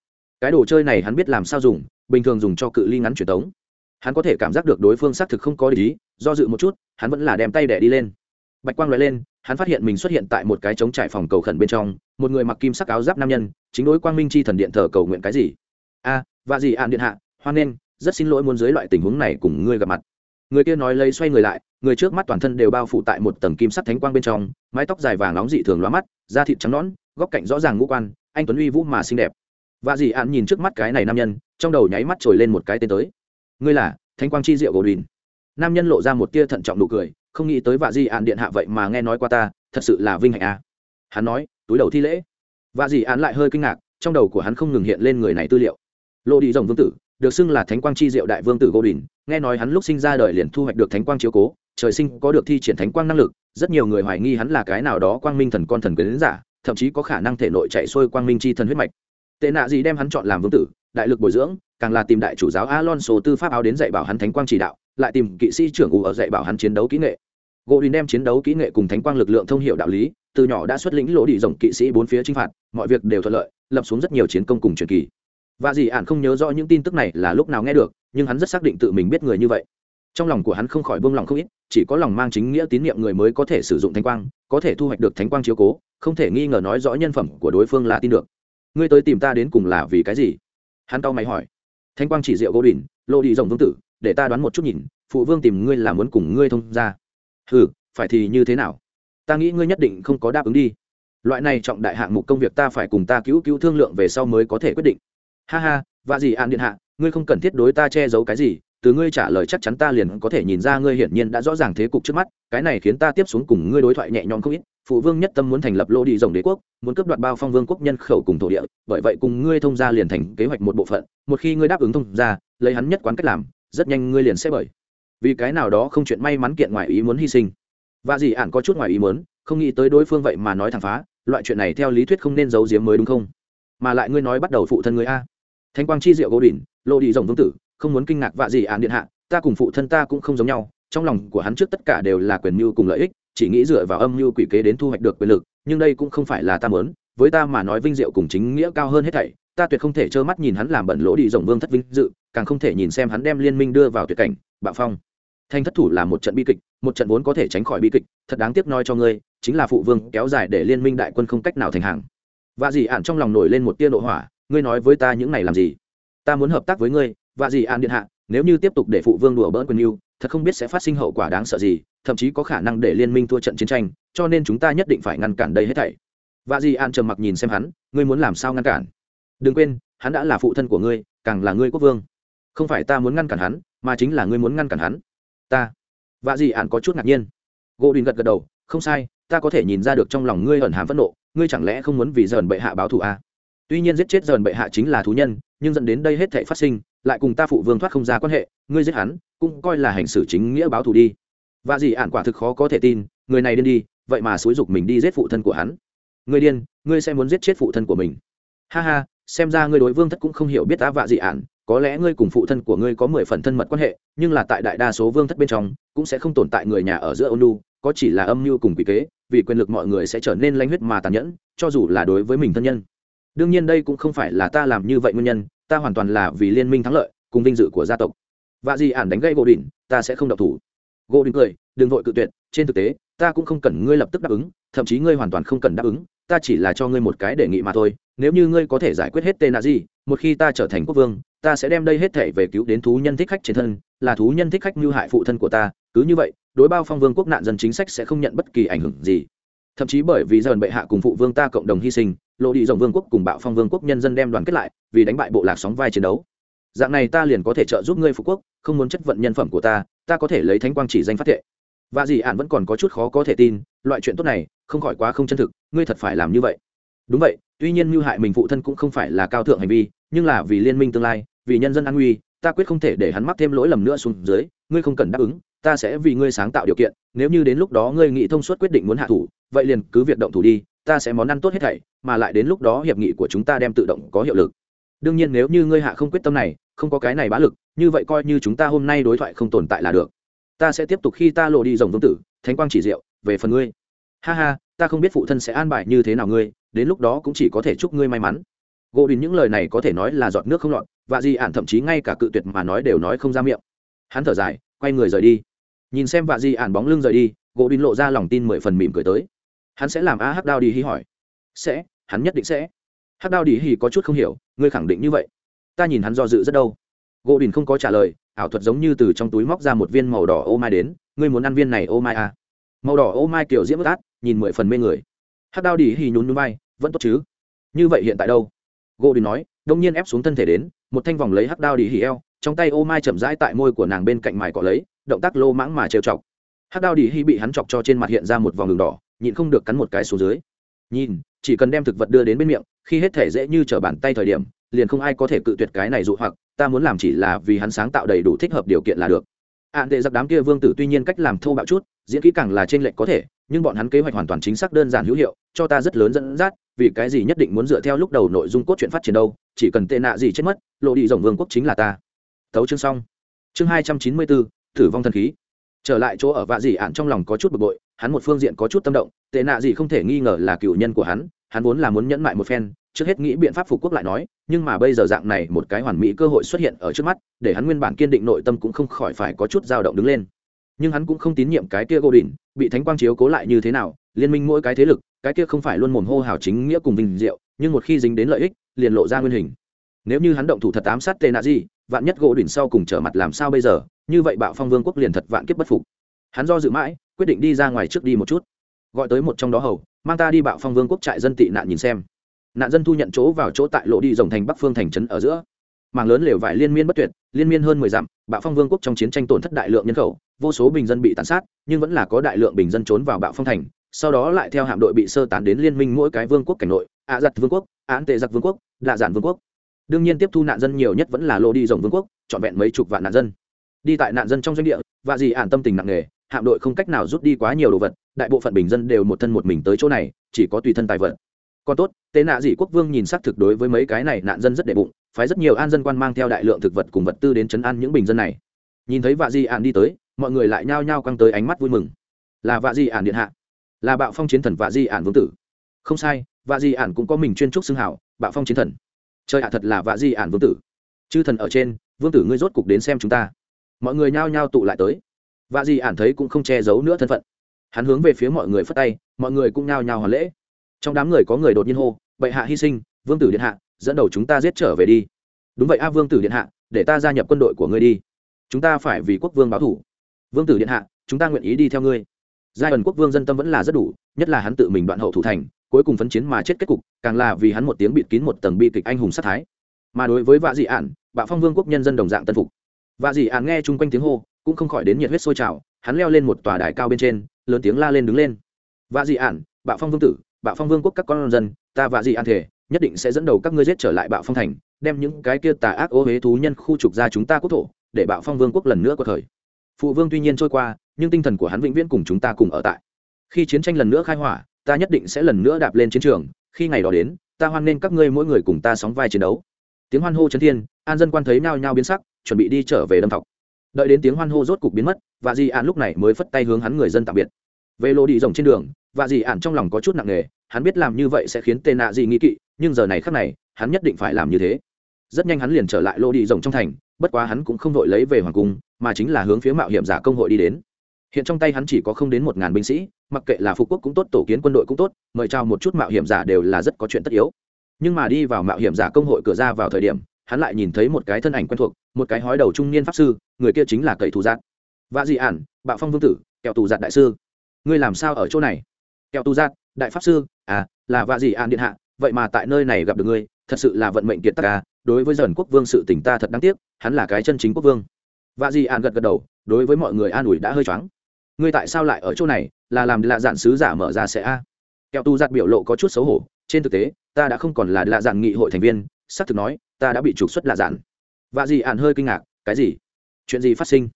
cái đồ chơi này hắn biết làm sao dùng, bình thường dùng cho cự ly ngắn truyền tống. Hắn có thể cảm giác được đối phương xác thực không có lý, do dự một chút, hắn vẫn là đem tay đẻ đi lên. Bạch quang loại lên, hắn phát hiện mình xuất hiện tại một cái trống trải phòng cầu khẩn bên trong, một người mặc kim sắc áo giáp nam nhân, chính đối quang minh chi thần điện thờ cầu nguyện cái gì? A và gì ạn điện hạ, hoan nghênh, rất xin lỗi muốn dưới loại tình huống này cùng ngươi gặp mặt. Người kia nói lấy xoay người lại, người trước mắt toàn thân đều bao phủ tại một tầng kim sắc thánh quang bên trong, mái tóc dài vàng nóng dị thường loa mắt, da thịt trắng nõn, góc cạnh rõ ràng ngũ quan, anh tuấn uy vũ mà xinh đẹp và dì ạn nhìn trước mắt cái này nam nhân, trong đầu nháy mắt trồi lên một cái tên tới. Ngươi là thánh quang chi diệu gỗ đùn nam nhân lộ ra một tia thận trọng nụ cười, không nghĩ tới vạ di ạn điện hạ vậy mà nghe nói qua ta, thật sự là vinh hạnh à. hắn nói, túi đầu thi lễ. Vạ di ạn lại hơi kinh ngạc, trong đầu của hắn không ngừng hiện lên người này tư liệu. Lộ đi rồng vương tử, được xưng là thánh quang chi diệu đại vương tử gỗ đình, nghe nói hắn lúc sinh ra đời liền thu hoạch được thánh quang chiếu cố, trời sinh có được thi triển thánh quang năng lực, rất nhiều người hoài nghi hắn là cái nào đó quang minh thần con thần quyến giả, thậm chí có khả năng thể nội chạy xuôi quang minh chi thần huyết mạch tệ nạ gì đem hắn chọn làm vương tử, đại lực bồi dưỡng, càng là tìm đại chủ giáo alonso tư pháp áo đến dạy bảo hắn thánh quang chỉ đạo, lại tìm kỵ sĩ trưởng ủ ở dạy bảo hắn chiến đấu kỹ nghệ. Gỗ đình đem chiến đấu kỹ nghệ cùng thánh quang lực lượng thông hiệu đạo lý, từ nhỏ đã xuất lĩnh lỗ đi rộng kỵ sĩ bốn phía chinh phạt, mọi việc đều thuận lợi, lập xuống rất nhiều chiến công cùng truyền kỳ. Và dì ạn không nhớ rõ những tin tức này là lúc nào nghe được, nhưng hắn rất xác định tự mình biết người như vậy. Trong lòng của hắn không khỏi buông lòng không ít, chỉ có lòng mang chính nghĩa tín nhiệm người mới có thể sử dụng thánh quang, có thể thu hoạch được thánh quang chiếu cố, không thể nghi ngờ nói rõ nhân phẩm của đối phương là tin được ngươi tới tìm ta đến cùng là vì cái gì? Hắn cau mày hỏi. Thanh quang chỉ diệu gỗ đỉnh, lộ đi rồng vương tử, để ta đoán một chút nhìn, phụ vương tìm ngươi là muốn cùng ngươi thông ra ừ phải thì như thế nào? Ta nghĩ ngươi nhất định không có đáp ứng đi. Loại này trọng đại hạng mục công việc ta phải cùng ta cứu cứu thương lượng về sau mới có thể quyết định. Ha ha và gì an điện hạ, ngươi không cần thiết đối ta che giấu cái gì, từ ngươi trả lời chắc chắn ta liền có thể nhìn ra ngươi hiển nhiên đã rõ ràng thế cục trước mắt, cái này khiến ta tiếp xuống cùng ngươi đối thoại nhẹ nhõm không ít phụ vương nhất tâm muốn thành lập lô đi rồng đế quốc, muốn cướp đoạt bao phong vương quốc nhân khẩu cùng thổ địa, bởi vậy cùng ngươi thông gia liền thành kế hoạch một bộ phận, một khi ngươi đáp ứng thông gia, lấy hắn nhất quán cách làm, rất nhanh ngươi liền sẽ bởi. Vì cái nào đó không chuyện may mắn kiện ngoài ý muốn hy sinh. Và gì ạn có chút ngoài ý muốn, không nghĩ tới đối phương vậy mà nói thẳng phá, loại chuyện này theo lý thuyết không nên giấu giếm mới đúng không? Mà lại ngươi nói bắt đầu phụ thân ngươi a. Thanh quang chi diệu gỗ đỉnh lộ đi rồng vương tử, không muốn kinh ngạc vạ gì ạn điện hạ, ta cùng phụ thân ta cũng không giống nhau, trong lòng của hắn trước tất cả đều là quyền mưu cùng lợi ích chỉ nghĩ dựa vào âm mưu quỷ kế đến thu hoạch được quyền lực, nhưng đây cũng không phải là ta muốn, với ta mà nói vinh diệu cùng chính nghĩa cao hơn hết thảy, ta tuyệt không thể trơ mắt nhìn hắn làm bẩn lỗ đi rồng vương thất vinh dự, càng không thể nhìn xem hắn đem liên minh đưa vào tuyệt cảnh, bạo phong. Thanh thất thủ là một trận bi kịch, một trận vốn có thể tránh khỏi bi kịch, thật đáng tiếc nói cho ngươi, chính là phụ vương kéo dài để liên minh đại quân không cách nào thành hàng. Và dì ạn trong lòng nổi lên một tia nội hỏa, ngươi nói với ta những này làm gì? Ta muốn hợp tác với ngươi và dì ạn điện hạ, nếu như tiếp tục để phụ vương đùa bỡn quân yêu thật không biết sẽ phát sinh hậu quả đáng sợ gì, thậm chí có khả năng để liên minh thua trận chiến tranh, cho nên chúng ta nhất định phải ngăn cản đây hết thảy. Và Di an trầm mặc nhìn xem hắn, ngươi muốn làm sao ngăn cản? Đừng quên, hắn đã là phụ thân của ngươi, càng là ngươi quốc vương. Không phải ta muốn ngăn cản hắn, mà chính là ngươi muốn ngăn cản hắn. Ta. Và Di an có chút ngạc nhiên. Gỗ đình gật gật đầu, không sai, ta có thể nhìn ra được trong lòng ngươi ẩn hàm phẫn nộ, ngươi chẳng lẽ không muốn vì dần bệ hạ báo thù à? tuy nhiên giết chết dần bệ hạ chính là thú nhân, nhưng dẫn đến đây hết thảy phát sinh lại cùng ta phụ vương thoát không ra quan hệ, ngươi giết hắn, cũng coi là hành xử chính nghĩa báo thù đi. Và gì ạn quả thực khó có thể tin, người này điên đi, vậy mà xúi dục mình đi giết phụ thân của hắn. Người điên, ngươi sẽ muốn giết chết phụ thân của mình. Ha ha, xem ra ngươi đối vương thất cũng không hiểu biết ta vạ dị ạn có lẽ ngươi cùng phụ thân của ngươi có mười phần thân mật quan hệ, nhưng là tại đại đa số vương thất bên trong, cũng sẽ không tồn tại người nhà ở giữa ôn lu có chỉ là âm mưu cùng quỷ kế, vì quyền lực mọi người sẽ trở nên lanh huyết mà tàn nhẫn, cho dù là đối với mình thân nhân. Đương nhiên đây cũng không phải là ta làm như vậy nguyên nhân ta hoàn toàn là vì liên minh thắng lợi, cùng vinh dự của gia tộc. Và gì ản đánh gây gỗ đỉnh ta sẽ không độc thủ. Gỗ đỉnh cười, đừng vội cự tuyệt, trên thực tế, ta cũng không cần ngươi lập tức đáp ứng, thậm chí ngươi hoàn toàn không cần đáp ứng, ta chỉ là cho ngươi một cái đề nghị mà thôi, nếu như ngươi có thể giải quyết hết tên nạ gì một khi ta trở thành quốc vương, ta sẽ đem đây hết thể về cứu đến thú nhân thích khách trên thân, là thú nhân thích khách như hại phụ thân của ta, cứ như vậy, đối bao phong vương quốc nạn dân chính sách sẽ không nhận bất kỳ ảnh hưởng gì thậm chí bởi vì dần bệ hạ cùng phụ vương ta cộng đồng hy sinh lộ đi dòng vương quốc cùng bạo phong vương quốc nhân dân đem đoàn kết lại, vì đánh bại bộ lạc sóng vai chiến đấu. Dạng này ta liền có thể trợ giúp ngươi phục quốc, không muốn chất vận nhân phẩm của ta ta có thể lấy thánh quang chỉ danh phát thệ. Và dì ạn vẫn còn có chút khó có thể tin, loại chuyện tốt này, không khỏi quá không chân thực, ngươi thật phải làm như vậy. Đúng vậy, tuy nhiên mưu hại mình phụ thân cũng không phải là cao thượng hành vi, nhưng là vì liên minh tương lai, vì nhân dân an nguy, ta quyết không thể để hắn mắc thêm lỗi lầm nữa xuống dưới, ngươi không cần đáp ứng, ta sẽ vì ngươi sáng tạo điều kiện, nếu như đến lúc đó ngươi nghĩ thông suốt quyết định muốn hạ thủ vậy liền cứ việc động thủ đi, ta sẽ món ăn tốt hết thảy, mà lại đến lúc đó hiệp nghị của chúng ta đem tự động có hiệu lực. Đương nhiên nếu như ngươi hạ không quyết tâm này, không có cái này bá lực, như vậy coi như chúng ta hôm nay đối thoại không tồn tại là được. Ta sẽ tiếp tục khi ta lộ đi rồng vương tử, thánh quang chỉ diệu, về phần ngươi. Ha ha, ta không biết phụ thân sẽ an bài như thế nào ngươi, đến lúc đó cũng chỉ có thể chúc ngươi may mắn. Gỗ đình những lời này có thể nói là giọt nước không lọt, và di ản thậm chí ngay cả cự tuyệt mà nói đều nói không ra miệng. Hắn thở dài, quay người rời đi. Nhìn xem và di ản bóng lưng rời đi, gỗ đình lộ ra lòng tin mười phần mỉm cười tới hắn sẽ làm a hắc đao đi hí hỏi. Sẽ, hắn nhất định sẽ. Hắc đao đi hí có chút không hiểu, ngươi khẳng định như vậy. Ta nhìn hắn do dự rất đâu. Gỗ đình không có trả lời, ảo thuật giống như từ trong túi móc ra một viên màu đỏ ô mai đến, ngươi muốn ăn viên này ô mai à. màu đỏ ô mai kiểu diễm bất át, nhìn mười phần mê người. Hắc đao đi hì nhún núi bay vẫn tốt chứ? Như vậy hiện tại đâu? Gỗ đình nói, đông nhiên ép xuống thân thể đến, một thanh vòng lấy hắc đao đi hì eo, trong tay ô mai chậm rãi tại môi của nàng bên cạnh mài cọ lấy, động tác lô mãng mà trêu chọc. Hắc đao đi hì bị hắn chọc cho trên mặt hiện ra một vòng đường đỏ nhịn không được cắn một cái xuống dưới. Nhìn, chỉ cần đem thực vật đưa đến bên miệng, khi hết thể dễ như t r ở bàn tay thời điểm, liền không ai có thể cự tuyệt cái này dụ hoặc, ta muốn làm chỉ là vì hắn sáng tạo đầy đủ thích hợp điều kiện là được. Ạn tệ giặc đám kia vương tử tuy nhiên cách làm thô bạo chút, diễn kỹ càng là trên lệnh có thể, nhưng bọn hắn kế hoạch hoàn toàn chính xác đơn giản hữu hiệu, cho ta rất lớn dẫn dắt, vì cái gì nhất định muốn dựa theo lúc đầu nội dung cốt chuyện phát triển đâu, chỉ cần tệ nạ gì chết mất, lộ đi rồng vương quốc chính là ta. Tấu chương xong. Chương hai trăm chín mươi bốn, thử vong thần khí. Trở lại chỗ ở vạ dị ạn trong lòng có chút bực bội hắn một phương diện có chút tâm động, tệ nạ gì không thể nghi ngờ là cựu nhân của hắn hắn vốn là muốn nhẫn mại một phen, trước hết nghĩ biện pháp phục quốc lại nói, nhưng mà bây giờ dạng này một cái hoàn mỹ cơ hội xuất hiện ở trước mắt, để hắn nguyên bản kiên định nội tâm cũng không khỏi phải có chút dao động đứng lên. Nhưng hắn cũng không tín nhiệm cái kia gô đỉnh bị thánh quang chiếu cố lại như thế nào, liên minh mỗi cái thế lực, cái kia không phải luôn mồm hô hào chính nghĩa cùng vinh diệu, nhưng một khi dính đến lợi ích, liền lộ ra nguyên hình. Nếu như hắn động thủ thật ám sát tệ nạ gì, vạn nhất gỗ đỉnh sau cùng trở mặt làm sao bây giờ, như vậy bạo phong vương quốc liền thật vạn kiếp bất phục. Hắn do dự mãi quyết định đi ra ngoài trước đi một chút. Gọi tới một trong đó hầu, mang ta đi bạo phong vương quốc trại dân tị nạn nhìn xem. Nạn dân thu nhận chỗ vào chỗ tại lộ đi dòng thành bắc phương thành trấn ở giữa. Mảng lớn lều vải liên miên bất tuyệt, liên miên hơn mười dặm, bạo phong vương quốc trong chiến tranh tổn thất đại lượng nhân khẩu, vô số bình dân bị tàn sát, nhưng vẫn là có đại lượng bình dân trốn vào bạo phong thành, sau đó lại theo hạm đội bị sơ tán đến liên minh mỗi cái vương quốc cảnh nội ạ giặt vương quốc án tệ giặc vương quốc, lạ giản vương quốc. Đương nhiên tiếp thu nạn dân nhiều nhất vẫn là lộ đi dòng vương quốc, trọn vẹn mấy chục vạn nạn dân. Đi tại nạn dân trong doanh địa và gì ản tâm tình nặng nề hạm đội không cách nào rút đi quá nhiều đồ vật, đại bộ phận bình dân đều một thân một mình tới chỗ này, chỉ có tùy thân tài vật. Còn tốt tế nạ dị quốc vương nhìn xác thực đối với mấy cái này nạn dân rất đệ bụng, phái rất nhiều an dân quan mang theo đại lượng thực vật cùng vật tư đến chấn an những bình dân này. Nhìn thấy vạ di ạn đi tới, mọi người lại nhao nhao căng tới ánh mắt vui mừng. Là vạ di ạn điện hạ. Là bạo phong chiến thần vạ di ạn vương tử. Không sai, vạ di ạn cũng có mình chuyên trúc xưng hảo bạo phong chiến thần. Trời hạ thật là vạ di ạn vương tử. Chư thần ở trên, vương tử ngươi rốt cục đến xem chúng ta. Mọi người nhao nhao tụ lại tới vạ dị ản thấy cũng không che giấu nữa thân phận. Hắn hướng về phía mọi người phất tay, mọi người cũng nhao nhao hoàn lễ. Trong đám người có người đột nhiên hô, bệ hạ hy sinh, vương tử điện hạ, dẫn đầu chúng ta giết trở về đi. Đúng vậy a, vương tử điện hạ, để ta gia nhập quân đội của ngươi đi. Chúng ta phải vì quốc vương báo thủ. Vương tử điện hạ, chúng ta nguyện ý đi theo ngươi. Giai ẩn quốc vương dân tâm vẫn là rất đủ, nhất là hắn tự mình đoạn hậu thủ thành, cuối cùng phấn chiến mà chết kết cục, càng là vì hắn một tiếng bịt kín một tầng bi kịch anh hùng sát thái. Mà đối với vạ dị ản bạ phong vương quốc nhân dân đồng dạng tân phục. Vạ dị ản nghe chung quanh tiếng hô cũng không khỏi đến nhiệt huyết sôi trào, hắn leo lên một tòa đài cao bên trên, lớn tiếng la lên đứng lên. Vạ dị ản, bạo phong vương tử, bạo phong vương quốc các con dân, ta vạ dị ản thể, nhất định sẽ dẫn đầu các ngươi giết trở lại bạo phong thành, đem những cái kia tà ác ô huế thú nhân khu trục ra chúng ta quốc thổ, để bạo phong vương quốc lần nữa có thời phụ vương tuy nhiên trôi qua, nhưng tinh thần của hắn vĩnh viễn cùng chúng ta cùng ở tại. Khi chiến tranh lần nữa khai hỏa, ta nhất định sẽ lần nữa đạp lên chiến trường, khi ngày đó đến, ta hoan nên các ngươi mỗi người cùng ta sóng vai chiến đấu. Tiếng hoan hô chấn thiên, an dân quan thấy nhao nhao biến sắc, chuẩn bị đi trở về đâm thọc đợi đến tiếng hoan hô rốt cục biến mất và di ạn lúc này mới phất tay hướng hắn người dân tạm biệt. Về lô đi rồng trên đường và di ạn trong lòng có chút nặng nề, hắn biết làm như vậy sẽ khiến tên nạ Dị nghi kỵ, nhưng giờ này khác này, hắn nhất định phải làm như thế. Rất nhanh hắn liền trở lại lô đi rồng trong thành, bất quá hắn cũng không vội lấy về hoàng cung, mà chính là hướng phía mạo hiểm giả công hội đi đến. Hiện trong tay hắn chỉ có không đến một ngàn binh sĩ, mặc kệ là phục quốc cũng tốt, tổ kiến quân đội cũng tốt, mời trao một chút mạo hiểm giả đều là rất có chuyện tất yếu. Nhưng mà đi vào mạo hiểm giả công hội cửa ra vào thời điểm hắn lại nhìn thấy một cái thân ảnh quen thuộc, một cái hói đầu trung niên pháp sư, người kia chính là cậy thù giạt. Vạ dị ản, bạo phong vương tử, kẹo tù giạt đại sư. Ngươi làm sao ở chỗ này? Kẹo tù giạt, đại pháp sư à là vạ dị an điện hạ, vậy mà tại nơi này gặp được ngươi, thật sự là vận mệnh kiệt tắc à đối với dần quốc vương sự tình ta thật đáng tiếc, hắn là cái chân chính quốc vương. Vạ dị an gật gật đầu, đối với mọi người an ủi đã hơi choáng. Ngươi tại sao lại ở chỗ này, là làm lạ dạn sứ giả mở ra sẽ a? À? kẹo tu giặt biểu lộ có chút xấu hổ, trên thực tế, ta đã không còn là lạ dạn nghị hội thành viên xác thực nói, ta đã bị trục xuất lạ dạn. Và dì ạn hơi kinh ngạc, cái gì? Chuyện gì phát sinh?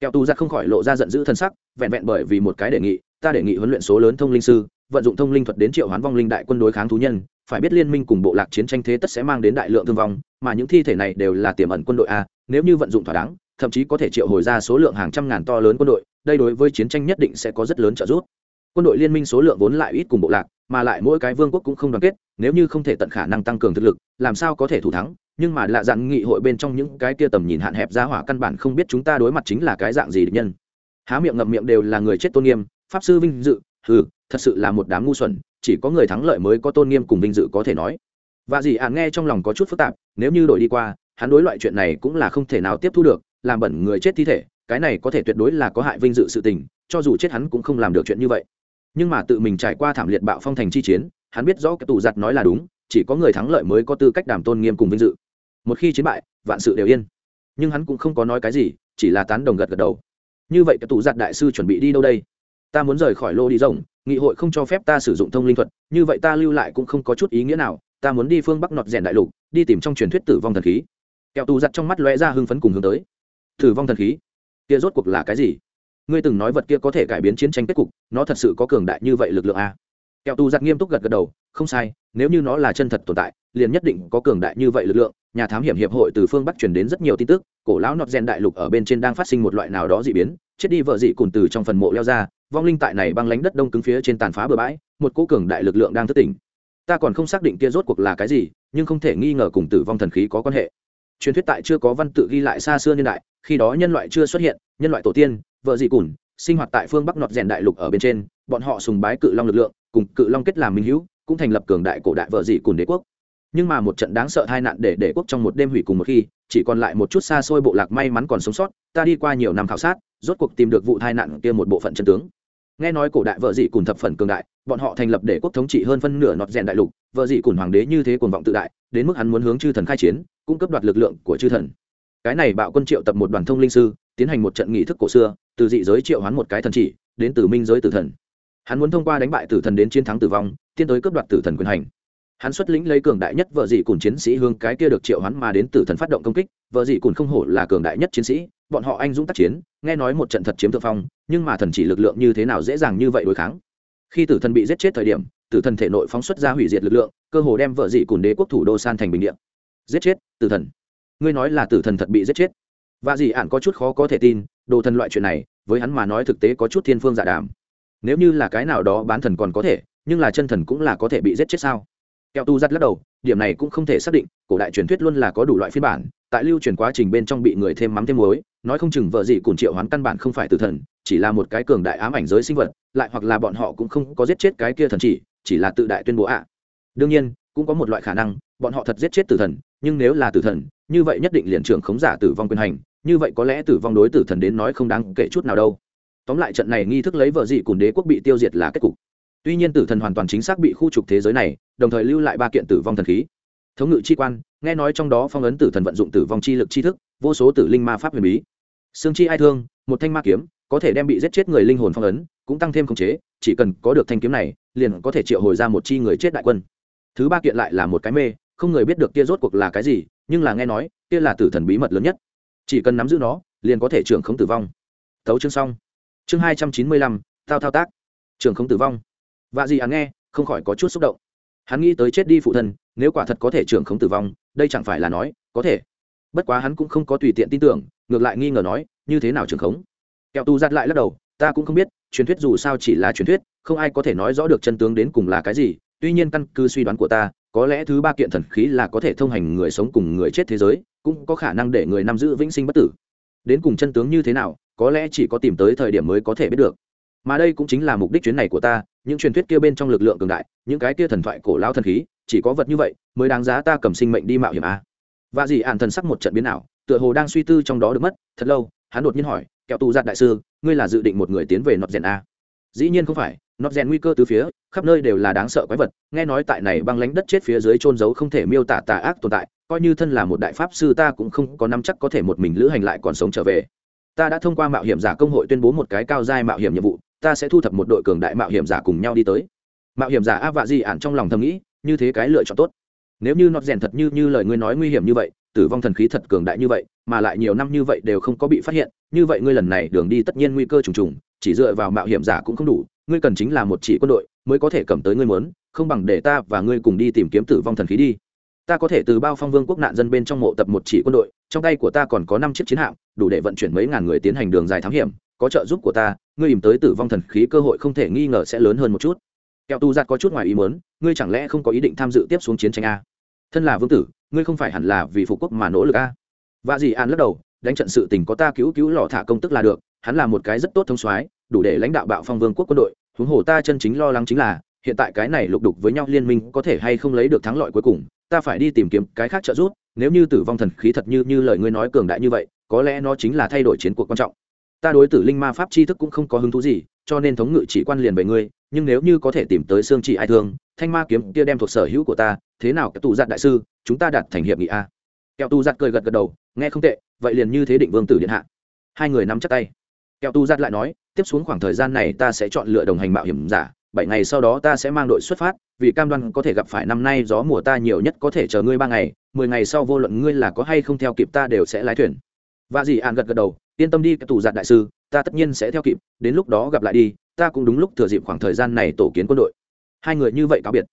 Kẹo tu giặt không khỏi lộ ra giận dữ thân sắc, vẹn vẹn bởi vì một cái đề nghị, ta đề nghị huấn luyện số lớn thông linh sư, vận dụng thông linh thuật đến triệu hoán vong linh đại quân đối kháng thú nhân, phải biết liên minh cùng bộ lạc chiến tranh thế tất sẽ mang đến đại lượng thương vong, mà những thi thể này đều là tiềm ẩn quân đội a, nếu như vận dụng thỏa đáng, thậm chí có thể triệu hồi ra số lượng hàng trăm ngàn to lớn quân đội, đây đối với chiến tranh nhất định sẽ có rất lớn trợ giúp. Quân đội liên minh số lượng vốn lại ít cùng bộ lạc mà lại mỗi cái vương quốc cũng không đoàn kết, nếu như không thể tận khả năng tăng cường thực lực, làm sao có thể thủ thắng? Nhưng mà lạ dặn nghị hội bên trong những cái kia tầm nhìn hạn hẹp ra hỏa căn bản không biết chúng ta đối mặt chính là cái dạng gì địch nhân. Há miệng ngậm miệng đều là người chết tôn nghiêm, pháp sư vinh dự ừ thật sự là một đám ngu xuẩn, chỉ có người thắng lợi mới có tôn nghiêm cùng vinh dự có thể nói. Và gì ạn nghe trong lòng có chút phức tạp, nếu như đổi đi qua, hắn đối loại chuyện này cũng là không thể nào tiếp thu được, làm bẩn người chết thi thể, cái này có thể tuyệt đối là có hại vinh dự sự tình, cho dù chết hắn cũng không làm được chuyện như vậy nhưng mà tự mình trải qua thảm liệt bạo phong thành chi chiến, hắn biết rõ cái tù giặt nói là đúng, chỉ có người thắng lợi mới có tư cách đảm tôn nghiêm cùng vinh dự. Một khi chiến bại, vạn sự đều yên. Nhưng hắn cũng không có nói cái gì, chỉ là tán đồng gật gật đầu. Như vậy cái tù giặt đại sư chuẩn bị đi đâu đây? Ta muốn rời khỏi lô đi rồng, nghị hội không cho phép ta sử dụng thông linh thuật, như vậy ta lưu lại cũng không có chút ý nghĩa nào, ta muốn đi phương bắc nọt rèn đại lục, đi tìm trong truyền thuyết tử vong thần khí. Kẹo tù giặt trong mắt lóe ra hưng phấn cùng hướng tới. Tử vong thần khí? Kia rốt cuộc là cái gì? Ngươi từng nói vật kia có thể cải biến chiến tranh kết cục, nó thật sự có cường đại như vậy lực lượng a kẹo tù giặt nghiêm túc gật gật đầu, không sai, nếu như nó là chân thật tồn tại, liền nhất định có cường đại như vậy lực lượng. Nhà thám hiểm hiệp hội từ phương bắc truyền đến rất nhiều tin tức, cổ lão nọt gen đại lục ở bên trên đang phát sinh một loại nào đó dị biến, chết đi vợ dị cùn từ trong phần mộ leo ra, vong linh tại này băng lánh đất đông cứng phía trên tàn phá bờ bãi, một cỗ cường đại lực lượng đang thất tỉnh. Ta còn không xác định kia rốt cuộc là cái gì, nhưng không thể nghi ngờ cùng tử vong thần khí có quan hệ. Truyền thuyết tại chưa có văn tự ghi lại xa xưa niên đại, khi đó nhân loại chưa xuất hiện, nhân loại tổ tiên vợ dị cùn, sinh hoạt tại phương bắc nọt rèn đại lục ở bên trên, bọn họ sùng bái cự long lực lượng, cùng cự long kết làm minh hữu, cũng thành lập cường đại cổ đại vợ dị cùn đế quốc. Nhưng mà một trận đáng sợ tai nạn để đế quốc trong một đêm hủy cùng một khi, chỉ còn lại một chút xa xôi bộ lạc may mắn còn sống sót, ta đi qua nhiều năm khảo sát, rốt cuộc tìm được vụ tai nạn kia một bộ phận chân tướng. Nghe nói cổ đại vợ dị cùn thập phần cường đại, bọn họ thành lập đế quốc thống trị hơn phân nửa nọt rèn đại lục, vợ dị cùn hoàng đế như thế cuồng vọng tự đại, đến mức hắn muốn hướng chư thần khai chiến cung cấp đoạt lực lượng của chư thần. Cái này bạo quân triệu tập một đoàn thông linh sư, tiến hành một trận nghị thức cổ xưa từ dị giới triệu hoán một cái thần chỉ, đến từ minh giới tử thần. Hắn muốn thông qua đánh bại tử thần đến chiến thắng tử vong, tiến tới cướp đoạt tử thần quyền hành. Hắn xuất lĩnh lấy cường đại nhất vợ dị cùn chiến sĩ hướng cái kia được triệu hoán mà đến tử thần phát động công kích. Vợ dị cùn không hổ là cường đại nhất chiến sĩ, bọn họ anh dũng tác chiến, nghe nói một trận thật chiếm thượng phong, nhưng mà thần chỉ lực lượng như thế nào dễ dàng như vậy đối kháng? Khi tử thần bị giết chết thời điểm, tử thần thể nội phóng xuất ra hủy diệt lực lượng, cơ hồ đem vợ dị cùn đế quốc thủ đô san thành bình điện giết chết, tử thần. Ngươi nói là tử thần thật bị giết chết và dị ạn có chút khó có thể tin, đồ thần loại chuyện này, với hắn mà nói thực tế có chút thiên phương dạ đàm. Nếu như là cái nào đó bán thần còn có thể, nhưng là chân thần cũng là có thể bị giết chết sao? Kẹo tu giắt lắc đầu, điểm này cũng không thể xác định, cổ đại truyền thuyết luôn là có đủ loại phiên bản, tại lưu truyền quá trình bên trong bị người thêm mắm thêm muối, nói không chừng vợ gì cùng triệu hoán căn bản không phải tử thần, chỉ là một cái cường đại ám ảnh giới sinh vật, lại hoặc là bọn họ cũng không có giết chết cái kia thần chỉ chỉ là tự đại tuyên bố ạ. Đương nhiên, cũng có một loại khả năng, bọn họ thật giết chết tử thần, nhưng nếu là tử thần, như vậy nhất định liền trưởng khống giả tử vong quyền hành như vậy có lẽ tử vong đối tử thần đến nói không đáng kể chút nào đâu. Tóm lại trận này nghi thức lấy vợ dị cùng đế quốc bị tiêu diệt là kết cục. Tuy nhiên tử thần hoàn toàn chính xác bị khu trục thế giới này, đồng thời lưu lại ba kiện tử vong thần khí. Thống ngự chi quan, nghe nói trong đó phong ấn tử thần vận dụng tử vong chi lực chi thức, vô số tử linh ma pháp huyền bí. Sương chi ai thương, một thanh ma kiếm, có thể đem bị giết chết người linh hồn phong ấn, cũng tăng thêm khống chế, chỉ cần có được thanh kiếm này, liền có thể triệu hồi ra một chi người chết đại quân. Thứ ba kiện lại là một cái mê, không người biết được kia rốt cuộc là cái gì, nhưng là nghe nói, kia là tử thần bí mật lớn nhất chỉ cần nắm giữ nó, liền có thể trưởng không tử vong. Thấu chương xong. Chương hai trăm chín mươi lăm, tao thao tác. Trưởng không tử vong. Vạ gì hắn nghe, không khỏi có chút xúc động. Hắn nghĩ tới chết đi phụ thân, nếu quả thật có thể trưởng không tử vong, đây chẳng phải là nói, có thể. Bất quá hắn cũng không có tùy tiện tin tưởng, ngược lại nghi ngờ nói, như thế nào trưởng khống? Kẹo tu giặt lại lắc đầu, ta cũng không biết, truyền thuyết dù sao chỉ là truyền thuyết, không ai có thể nói rõ được chân tướng đến cùng là cái gì. Tuy nhiên căn cứ suy đoán của ta, có lẽ thứ ba kiện thần khí là có thể thông hành người sống cùng người chết thế giới cũng có khả năng để người nắm giữ vĩnh sinh bất tử. Đến cùng chân tướng như thế nào, có lẽ chỉ có tìm tới thời điểm mới có thể biết được. Mà đây cũng chính là mục đích chuyến này của ta, những truyền thuyết kia bên trong lực lượng cường đại, những cái kia thần thoại cổ lao thần khí, chỉ có vật như vậy mới đáng giá ta cầm sinh mệnh đi mạo hiểm a. À. và gì ạn thần sắc một trận biến ảo, tựa hồ đang suy tư trong đó được mất, thật lâu, hắn đột nhiên hỏi, kẹo tù giạt đại sư, ngươi là dự định một người tiến về nọt rèn a? Dĩ nhiên không phải nọt rèn nguy cơ từ phía, khắp nơi đều là đáng sợ quái vật, nghe nói tại này băng lánh đất chết phía dưới trôn giấu không thể miêu tả tà ác tồn tại, coi như thân là một đại pháp sư ta cũng không có năm chắc có thể một mình lữ hành lại còn sống trở về. Ta đã thông qua mạo hiểm giả công hội tuyên bố một cái cao giai mạo hiểm nhiệm vụ, ta sẽ thu thập một đội cường đại mạo hiểm giả cùng nhau đi tới. Mạo hiểm giả a vạ di ản trong lòng thầm nghĩ, như thế cái lựa chọn tốt. Nếu như nọt rèn thật như như lời ngươi nói nguy hiểm như vậy, tử vong thần khí thật cường đại như vậy, mà lại nhiều năm như vậy đều không có bị phát hiện, như vậy ngươi lần này đường đi tất nhiên nguy cơ trùng trùng, chỉ dựa vào mạo hiểm giả cũng không đủ ngươi cần chính là một chỉ quân đội, mới có thể cầm tới ngươi muốn, không bằng để ta và ngươi cùng đi tìm kiếm tử vong thần khí đi. Ta có thể từ bao phong vương quốc nạn dân bên trong mộ tập một chỉ quân đội, trong tay của ta còn có năm chiếc chiến hạm, đủ để vận chuyển mấy ngàn người tiến hành đường dài thám hiểm, có trợ giúp của ta, ngươi tìm tới tử vong thần khí cơ hội không thể nghi ngờ sẽ lớn hơn một chút. Kẹo tu giặt có chút ngoài ý muốn, ngươi chẳng lẽ không có ý định tham dự tiếp xuống chiến tranh a? Thân là vương tử, ngươi không phải hẳn là vì phục quốc mà nỗ lực a? Và gì an lắc đầu, đánh trận sự tình có ta cứu cứu lò thả công tức là được, hắn là một cái rất tốt thông soái đủ để lãnh đạo bạo phong vương quốc quân đội. Huống hồ ta chân chính lo lắng chính là, hiện tại cái này lục đục với nhau liên minh có thể hay không lấy được thắng lợi cuối cùng, ta phải đi tìm kiếm cái khác trợ giúp, nếu như tử vong thần khí thật như như lời ngươi nói cường đại như vậy, có lẽ nó chính là thay đổi chiến cuộc quan trọng. Ta đối tử linh ma pháp tri thức cũng không có hứng thú gì, cho nên thống ngự chỉ quan liền về ngươi, nhưng nếu như có thể tìm tới xương chỉ ai thương, thanh ma kiếm kia đem thuộc sở hữu của ta, thế nào cái tù giặt đại sư, chúng ta đạt thành hiệp nghị a. Kẹo tù giặt cười gật gật đầu, nghe không tệ, vậy liền như thế định vương tử điện hạ. Hai người nắm chắc tay. Kẹo tù giặt lại nói tiếp xuống khoảng thời gian này ta sẽ chọn lựa đồng hành mạo hiểm giả, bảy ngày sau đó ta sẽ mang đội xuất phát, vì cam đoan có thể gặp phải năm nay gió mùa ta nhiều nhất có thể chờ ngươi ba ngày, mười ngày sau vô luận ngươi là có hay không theo kịp ta đều sẽ lái thuyền. Và dì an gật gật đầu, yên tâm đi, cái tù giạt đại sư, ta tất nhiên sẽ theo kịp, đến lúc đó gặp lại đi, ta cũng đúng lúc thừa dịp khoảng thời gian này tổ kiến quân đội. Hai người như vậy cáo biệt.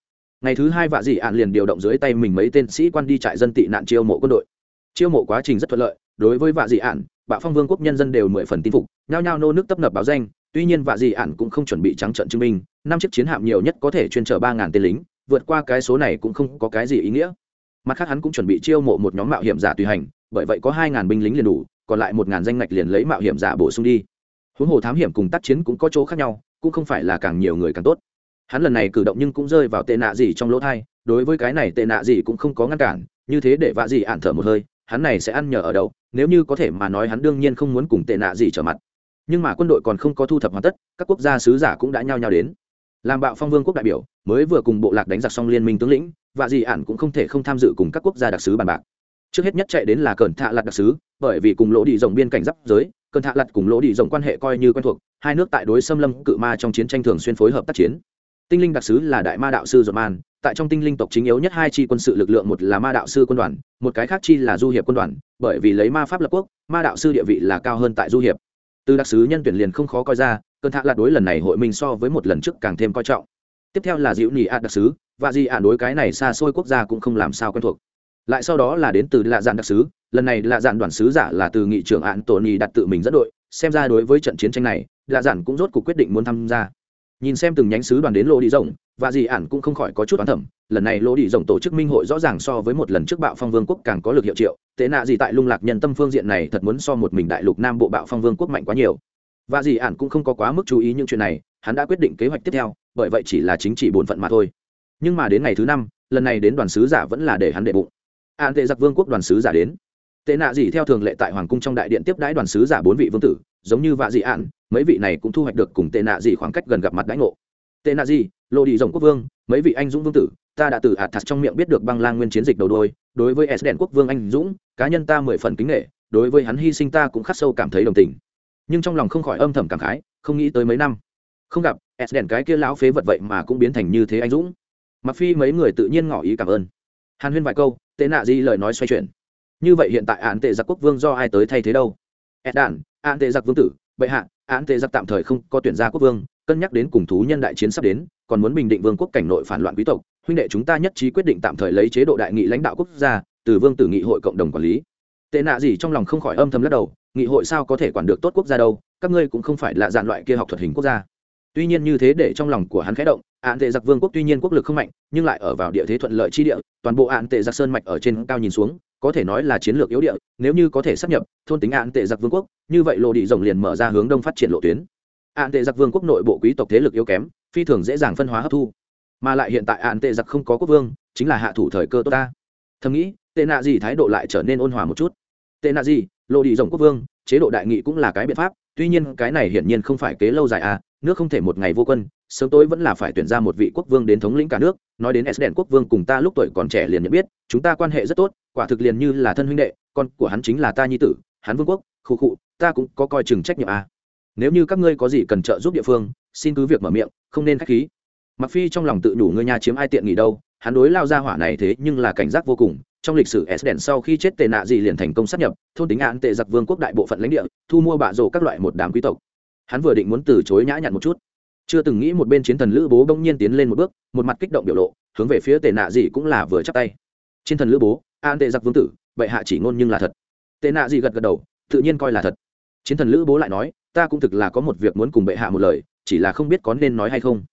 Ngày thứ hai vạ dị ạn liền điều động dưới tay mình mấy tên sĩ quan đi trại dân tị nạn chiêu mộ quân đội. Chiêu mộ quá trình rất thuận lợi, đối với vạ dị ạn bạo phong vương quốc nhân dân đều mười phần tin phục, nhao nhao nô nước tấp nập báo danh, tuy nhiên vạ dị ản cũng không chuẩn bị trắng trận chứng minh, năm chiếc chiến hạm nhiều nhất có thể chuyên chở ba ngàn tên lính, vượt qua cái số này cũng không có cái gì ý nghĩa. Mặt khác hắn cũng chuẩn bị chiêu mộ một nhóm mạo hiểm giả tùy hành, bởi vậy có hai ngàn binh lính liền đủ, còn lại một ngàn danh ngạch liền lấy mạo hiểm giả bổ sung đi. Huống hồ thám hiểm cùng tác chiến cũng có chỗ khác nhau, cũng không phải là càng nhiều người càng tốt. Hắn lần này cử động nhưng cũng rơi vào tệ nạ gì trong lỗ thai, đối với cái này tệ nạ gì cũng không có ngăn cản, như thế để vạ gì ạn thở một hơi hắn này sẽ ăn nhờ ở đâu, nếu như có thể mà nói hắn đương nhiên không muốn cùng tệ nạ gì trở mặt. Nhưng mà quân đội còn không có thu thập hoàn tất, các quốc gia sứ giả cũng đã nhao nhao đến. Làm bạo phong vương quốc đại biểu, mới vừa cùng bộ lạc đánh giặc xong liên minh tướng lĩnh và dị ản cũng không thể không tham dự cùng các quốc gia đặc sứ bàn bạc. Trước hết nhất chạy đến là cờn thạ lạt đặc sứ, bởi vì cùng lỗ đi rộng biên cảnh giáp giới cẩn thạ lặt cùng lỗ đi rộng quan hệ coi như quen thuộc, hai nước tại đối xâm lâm cự ma trong chiến tranh thường xuyên phối hợp tác chiến. Tinh linh đặc sứ là đại ma đạo sư dột man tại trong tinh linh tộc chính yếu nhất hai chi quân sự lực lượng, một là ma đạo sư quân đoàn, một cái khác chi là du hiệp quân đoàn, bởi vì lấy ma pháp lập quốc, ma đạo sư địa vị là cao hơn tại du hiệp. Từ đặc sứ nhân tuyển liền không khó coi ra, cơn thạ lặt đối lần này hội minh so với một lần trước càng thêm coi trọng. Tiếp theo là dịu nỉ ạ đặc sứ, và gì ạ đối cái này xa xôi quốc gia cũng không làm sao quen thuộc. Lại sau đó là đến từ lạ dạn đặc sứ, lần này lạ dạn đoàn sứ giả là từ nghị trưởng ạn tổ nhì đặt tự mình dẫn đội, xem ra đối với trận chiến tranh này, lạ dạn cũng rốt cuộc quyết định muốn tham gia nhìn xem từng nhánh sứ đoàn đến lô đi rộng và dì ản cũng không khỏi có chút toán thẩm lần này lô đi rộng tổ chức minh hội rõ ràng so với một lần trước bạo phong vương quốc càng có lực hiệu triệu, tệ nạ gì tại lung lạc nhân tâm phương diện này thật muốn so một mình đại lục nam bộ bạo phong vương quốc mạnh quá nhiều. Và dì ản cũng không có quá mức chú ý những chuyện này, hắn đã quyết định kế hoạch tiếp theo, bởi vậy chỉ là chính trị bổn phận mà thôi. Nhưng mà đến ngày thứ năm, lần này đến đoàn sứ giả vẫn là để hắn đệ bụng. An tệ giặc vương quốc đoàn sứ giả đến. Tệ nạ gì theo thường lệ tại hoàng cung trong đại điện tiếp đãi đoàn sứ giả bốn vị vương tử giống như vạ dị ạn, mấy vị này cũng thu hoạch được cùng tệ nạ dị khoảng cách gần gặp mặt đãi ngộ. Tệ nạ dị lộ đi rồng quốc vương, mấy vị anh dũng vương tử, ta đã từ ạt thật trong miệng biết được băng lang nguyên chiến dịch đầu đôi, đối với s đèn quốc vương anh dũng, cá nhân ta mười phần kính nghệ đối với hắn hy sinh ta cũng khắc sâu cảm thấy đồng tình. Nhưng trong lòng không khỏi âm thầm cảm khái, không nghĩ tới mấy năm, không gặp, s đèn cái kia lão phế vật vậy mà cũng biến thành như thế anh dũng. Mặc phi mấy người tự nhiên ngỏ ý cảm ơn. Hàn huyên vài câu, tệ nạ di lời nói xoay chuyển. Như vậy hiện tại án tệ giặc quốc vương do ai tới thay thế đâu? Ed đản an tệ giặc vương tử, bệ hạ, An tệ giặc tạm thời không có tuyển gia quốc vương, cân nhắc đến cùng thú nhân đại chiến sắp đến, còn muốn bình định vương quốc cảnh nội phản loạn quý tộc, huynh đệ chúng ta nhất trí quyết định tạm thời lấy chế độ đại nghị lãnh đạo quốc gia, từ vương tử nghị hội cộng đồng quản lý. Tệ nạ gì trong lòng không khỏi âm thầm lắc đầu, nghị hội sao có thể quản được tốt quốc gia đâu, các ngươi cũng không phải là dạng loại kia học thuật hình quốc gia. Tuy nhiên như thế để trong lòng của hắn khẽ động, An tệ giặc vương quốc tuy nhiên quốc lực không mạnh, nhưng lại ở vào địa thế thuận lợi chi địa, toàn bộ An tệ giặc sơn mạch ở trên cao nhìn xuống có thể nói là chiến lược yếu địa, nếu như có thể sắp nhập thôn tính án tệ giặc vương quốc, như vậy lộ đi rồng liền mở ra hướng đông phát triển lộ tuyến. Án tệ giặc vương quốc nội bộ quý tộc thế lực yếu kém, phi thường dễ dàng phân hóa hấp thu. Mà lại hiện tại án tệ giặc không có quốc vương, chính là hạ thủ thời cơ tốt ta. Thầm nghĩ, tệ nạ gì thái độ lại trở nên ôn hòa một chút. Tệ nạ gì lộ đi rồng quốc vương, chế độ đại nghị cũng là cái biện pháp, tuy nhiên cái này hiển nhiên không phải kế lâu dài à nước không thể một ngày vô quân, sớm tối vẫn là phải tuyển ra một vị quốc vương đến thống lĩnh cả nước, nói đến s đèn quốc vương cùng ta lúc tuổi còn trẻ liền nhận biết, chúng ta quan hệ rất tốt quả thực liền như là thân huynh đệ, con của hắn chính là ta nhi tử, hắn vương quốc, khu khụ ta cũng có coi chừng trách nhiệm à. nếu như các ngươi có gì cần trợ giúp địa phương, xin cứ việc mở miệng, không nên k h á c h khí. Mặc phi trong lòng tự đủ ngươi nhà chiếm ai tiện nghỉ đâu, hắn đối lao ra hỏa này thế nhưng là cảnh giác vô cùng, trong lịch sử s đèn sau khi chết tệ nạ gì liền thành công sát nhập, thôn tính án tệ giặc vương quốc đại bộ phận lãnh địa, thu mua bạ rổ các loại một đám quý tộc. Hắn vừa định muốn từ chối nhã nhặn một chút. Chưa từng nghĩ một bên chiến thần lữ bố bỗng nhiên tiến lên một bước, một mặt kích động biểu lộ, hướng về phía tệ nạ gì cũng là vừa chắp tay. Chiến thần lữ bố an tệ giặc vương tử, bệ hạ chỉ ngôn nhưng là thật. Tệ nạ gì gật gật đầu, tự nhiên coi là thật. Chiến thần lữ bố lại nói, ta cũng thực là có một việc muốn cùng bệ hạ một lời, chỉ là không biết có nên nói hay không.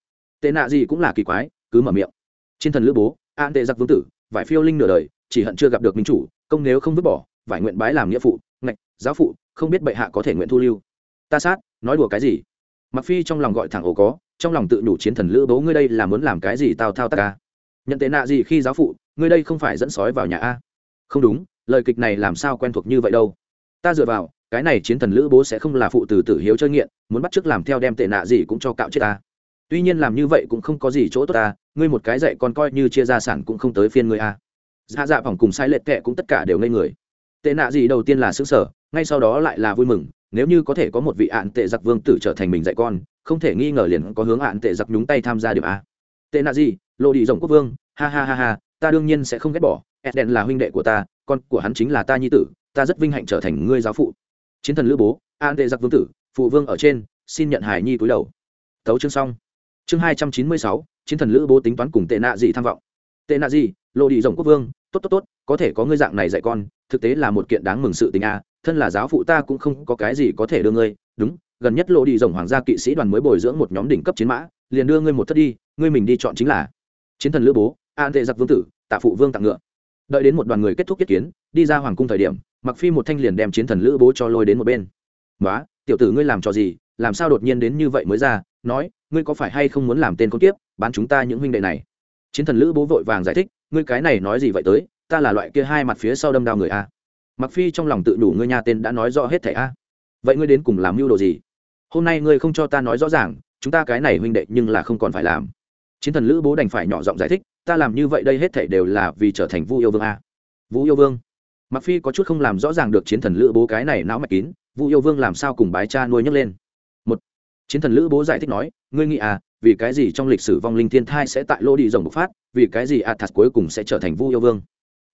Tệ nạ gì cũng là kỳ quái, cứ mở miệng. Chiến thần lữ bố, an tệ giặc vương tử, vải phiêu linh nửa đời, chỉ hận chưa gặp được minh chủ, công nếu không vứt bỏ, vải nguyện bái làm nghĩa phụ, ngạch, giáo phụ, không biết bệ hạ có thể nguyện thu lưu. Ta sát, nói đùa cái gì? Mặc phi trong lòng gọi thẳng ổ có, trong lòng tự nhủ chiến thần lữ bố ngươi đây là muốn làm cái gì tao thao tác a nhận tệ nạ gì khi giáo phụ, ngươi đây không phải dẫn sói vào nhà a. Không đúng, lời kịch này làm sao quen thuộc như vậy đâu. Ta dựa vào, cái này chiến thần lữ bố sẽ không là phụ tử tử hiếu chơi nghiện, muốn bắt chước làm theo đem tệ nạ gì cũng cho cạo chết ta. Tuy nhiên làm như vậy cũng không có gì chỗ tốt ta, ngươi một cái dạy còn coi như chia gia sản cũng không tới phiên ngươi a. Dạ dạ phòng cùng sai lệch kệ cũng tất cả đều ngây người. Tệ nạ gì đầu tiên là xứng sở ngay sau đó lại là vui mừng, nếu như có thể có một vị ạn tệ giặc vương tử trở thành mình dạy con, không thể nghi ngờ liền có hướng ạn tệ giặc nhúng tay tham gia điểm a. Tệ nạ gì lộ đi rồng quốc vương, ha ha ha ha, ta đương nhiên sẽ không ghét bỏ edden là huynh đệ của ta, con của hắn chính là ta nhi tử, ta rất vinh hạnh trở thành ngươi giáo phụ. Chiến thần lữ bố an tệ giặc vương tử, phụ vương ở trên, xin nhận hải nhi túi đầu. Tấu chương xong. Chương hai trăm chín mươi sáu, chiến thần lữ bố tính toán cùng tệ nạ gì tham vọng. Tệ nạ gì lộ đi rồng quốc vương, tốt tốt tốt, có thể có ngươi dạng này dạy con, thực tế là một kiện đáng mừng sự tình a, thân là giáo phụ ta cũng không có cái gì có thể đưa ngươi, đúng, gần nhất lộ đi rồng hoàng gia kỵ sĩ đoàn mới bồi dưỡng một nhóm đỉnh cấp chiến mã, liền đưa ngươi một thất đi, ngươi mình đi chọn chính là chiến thần lữ bố an tệ giặc vương tử, tạ phụ vương tặng ngựa. Đợi đến một đoàn người kết thúc kết kiến, đi ra hoàng cung thời điểm mặc phi một thanh liền đem chiến thần lữ bố cho lôi đến một bên. Nói tiểu tử ngươi làm trò gì, làm sao đột nhiên đến như vậy mới ra, nói, ngươi có phải hay không muốn làm tên con tiếp bán chúng ta những huynh đệ này? Chiến thần lữ bố vội vàng giải thích, ngươi cái này nói gì vậy tới, ta là loại kia hai mặt phía sau đâm đao người a. Mặc phi trong lòng tự đủ ngươi nhà tên đã nói rõ hết thảy a. Vậy ngươi đến cùng làm mưu đồ gì? Hôm nay ngươi không cho ta nói rõ ràng, chúng ta cái này huynh đệ nhưng là không còn phải làm chiến thần lữ bố đành phải nhỏ giọng giải thích, ta làm như vậy đây hết thể đều là vì trở thành vu yêu vương a. Vũ yêu vương? Mặc phi có chút không làm rõ ràng được chiến thần lữ bố cái này não mạch kín, vu yêu vương làm sao cùng bái cha nuôi nhấc lên? Một, chiến thần lữ bố giải thích nói, ngươi nghĩ à vì cái gì trong lịch sử vong linh thiên thai sẽ tại lô đi rồng bộc phát, vì cái gì a thật cuối cùng sẽ trở thành vu yêu vương?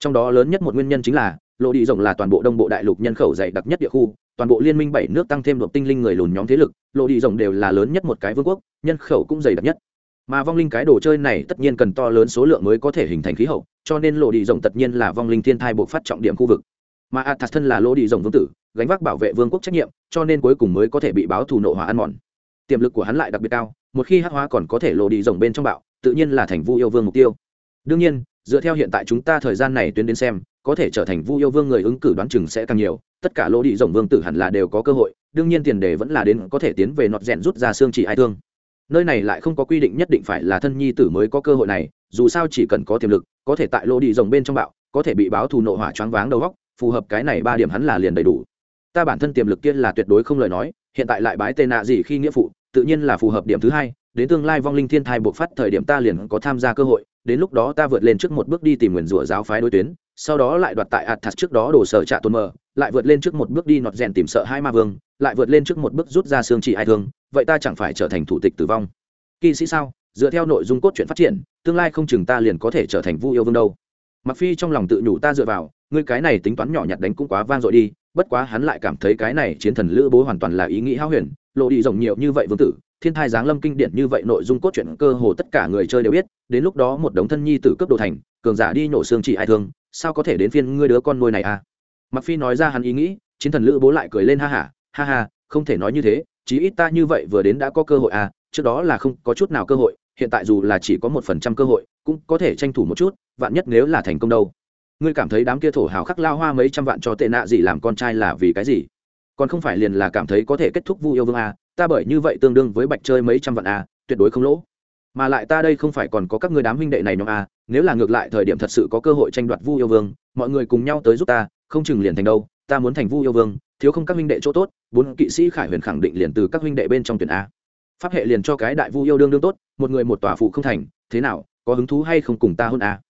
Trong đó lớn nhất một nguyên nhân chính là, lô đi rồng là toàn bộ đông bộ đại lục nhân khẩu dày đặc nhất địa khu, toàn bộ liên minh bảy nước tăng thêm độ tinh linh người lùn nhóm thế lực, lô đi rồng đều là lớn nhất một cái vương quốc, nhân khẩu cũng dày đặc nhất mà vong linh cái đồ chơi này tất nhiên cần to lớn số lượng mới có thể hình thành khí hậu, cho nên lộ đi rồng tất nhiên là vong linh thiên thai buộc phát trọng điểm khu vực. Mà athas thân là lộ đi rồng vương tử, gánh vác bảo vệ vương quốc trách nhiệm, cho nên cuối cùng mới có thể bị báo thù nộ hỏa ăn mòn. Tiềm lực của hắn lại đặc biệt cao, một khi hắc hóa còn có thể lộ đi rồng bên trong bạo, tự nhiên là thành vu yêu vương mục tiêu. Đương nhiên, dựa theo hiện tại chúng ta thời gian này tuyến đến xem, có thể trở thành vu yêu vương người ứng cử đoán chừng sẽ càng nhiều, tất cả lỗ đi rồng vương tử hẳn là đều có cơ hội, đương nhiên tiền đề vẫn là đến có thể tiến về nọt rèn rút ra xương chỉ ai thương nơi này lại không có quy định nhất định phải là thân nhi tử mới có cơ hội này, dù sao chỉ cần có tiềm lực, có thể tại lô đi rồng bên trong bạo, có thể bị báo thù nộ hỏa choáng váng đầu góc, phù hợp cái này ba điểm hắn là liền đầy đủ. Ta bản thân tiềm lực kia là tuyệt đối không lời nói, hiện tại lại bái tên nạ gì khi nghĩa phụ, tự nhiên là phù hợp điểm thứ hai, đến tương lai vong linh thiên thai buộc phát thời điểm ta liền có tham gia cơ hội, đến lúc đó ta vượt lên trước một bước đi tìm nguyền rủa giáo phái đối tuyến, sau đó lại đoạt tại athas trước đó đổ sở trạ tôn mờ, lại vượt lên trước một bước đi nọt rèn tìm sợ hai ma vương, lại vượt lên trước một bước rút ra xương chỉ ai thương vậy ta chẳng phải trở thành thủ tịch tử vong. Kỵ sĩ sao? Dựa theo nội dung cốt truyện phát triển, tương lai không chừng ta liền có thể trở thành vu yêu vương đâu. Mặc phi trong lòng tự nhủ ta dựa vào, ngươi cái này tính toán nhỏ nhặt đánh cũng quá vang dội đi, bất quá hắn lại cảm thấy cái này chiến thần lữ bố hoàn toàn là ý nghĩ hao huyền, lộ đi rộng nhiều như vậy vương tử, thiên thai giáng lâm kinh điển như vậy nội dung cốt truyện cơ hồ tất cả người chơi đều biết, đến lúc đó một đống thân nhi tử cấp đồ thành, cường giả đi nổ xương chỉ ai thương, sao có thể đến phiên ngươi đứa con nuôi này à? Mặc phi nói ra hắn ý nghĩ, chiến thần lữ bố lại cười lên ha ha ha ha, không thể nói như thế chí ít ta như vậy vừa đến đã có cơ hội à trước đó là không có chút nào cơ hội hiện tại dù là chỉ có một phần trăm cơ hội cũng có thể tranh thủ một chút vạn nhất nếu là thành công đâu. Ngươi cảm thấy đám kia thổ hào khắc lao hoa mấy trăm vạn cho tệ nạ gì làm con trai là vì cái gì? Còn không phải liền là cảm thấy có thể kết thúc vu yêu vương à, ta bởi như vậy tương đương với bạch chơi mấy trăm vạn à, tuyệt đối không lỗ. Mà lại ta đây không phải còn có các ngươi đám huynh đệ này nhóm à, nếu là ngược lại thời điểm thật sự có cơ hội tranh đoạt vu yêu vương mọi người cùng nhau tới giúp ta không chừng liền thành đâu ta muốn thành vu yêu vương thiếu không các huynh đệ chỗ tốt, bốn kỵ sĩ khải huyền khẳng định liền từ các huynh đệ bên trong tuyển a. Pháp hệ liền cho cái đại vu yêu đương đương tốt, một người một tòa phụ không thành, thế nào, có hứng thú hay không cùng ta hôn a?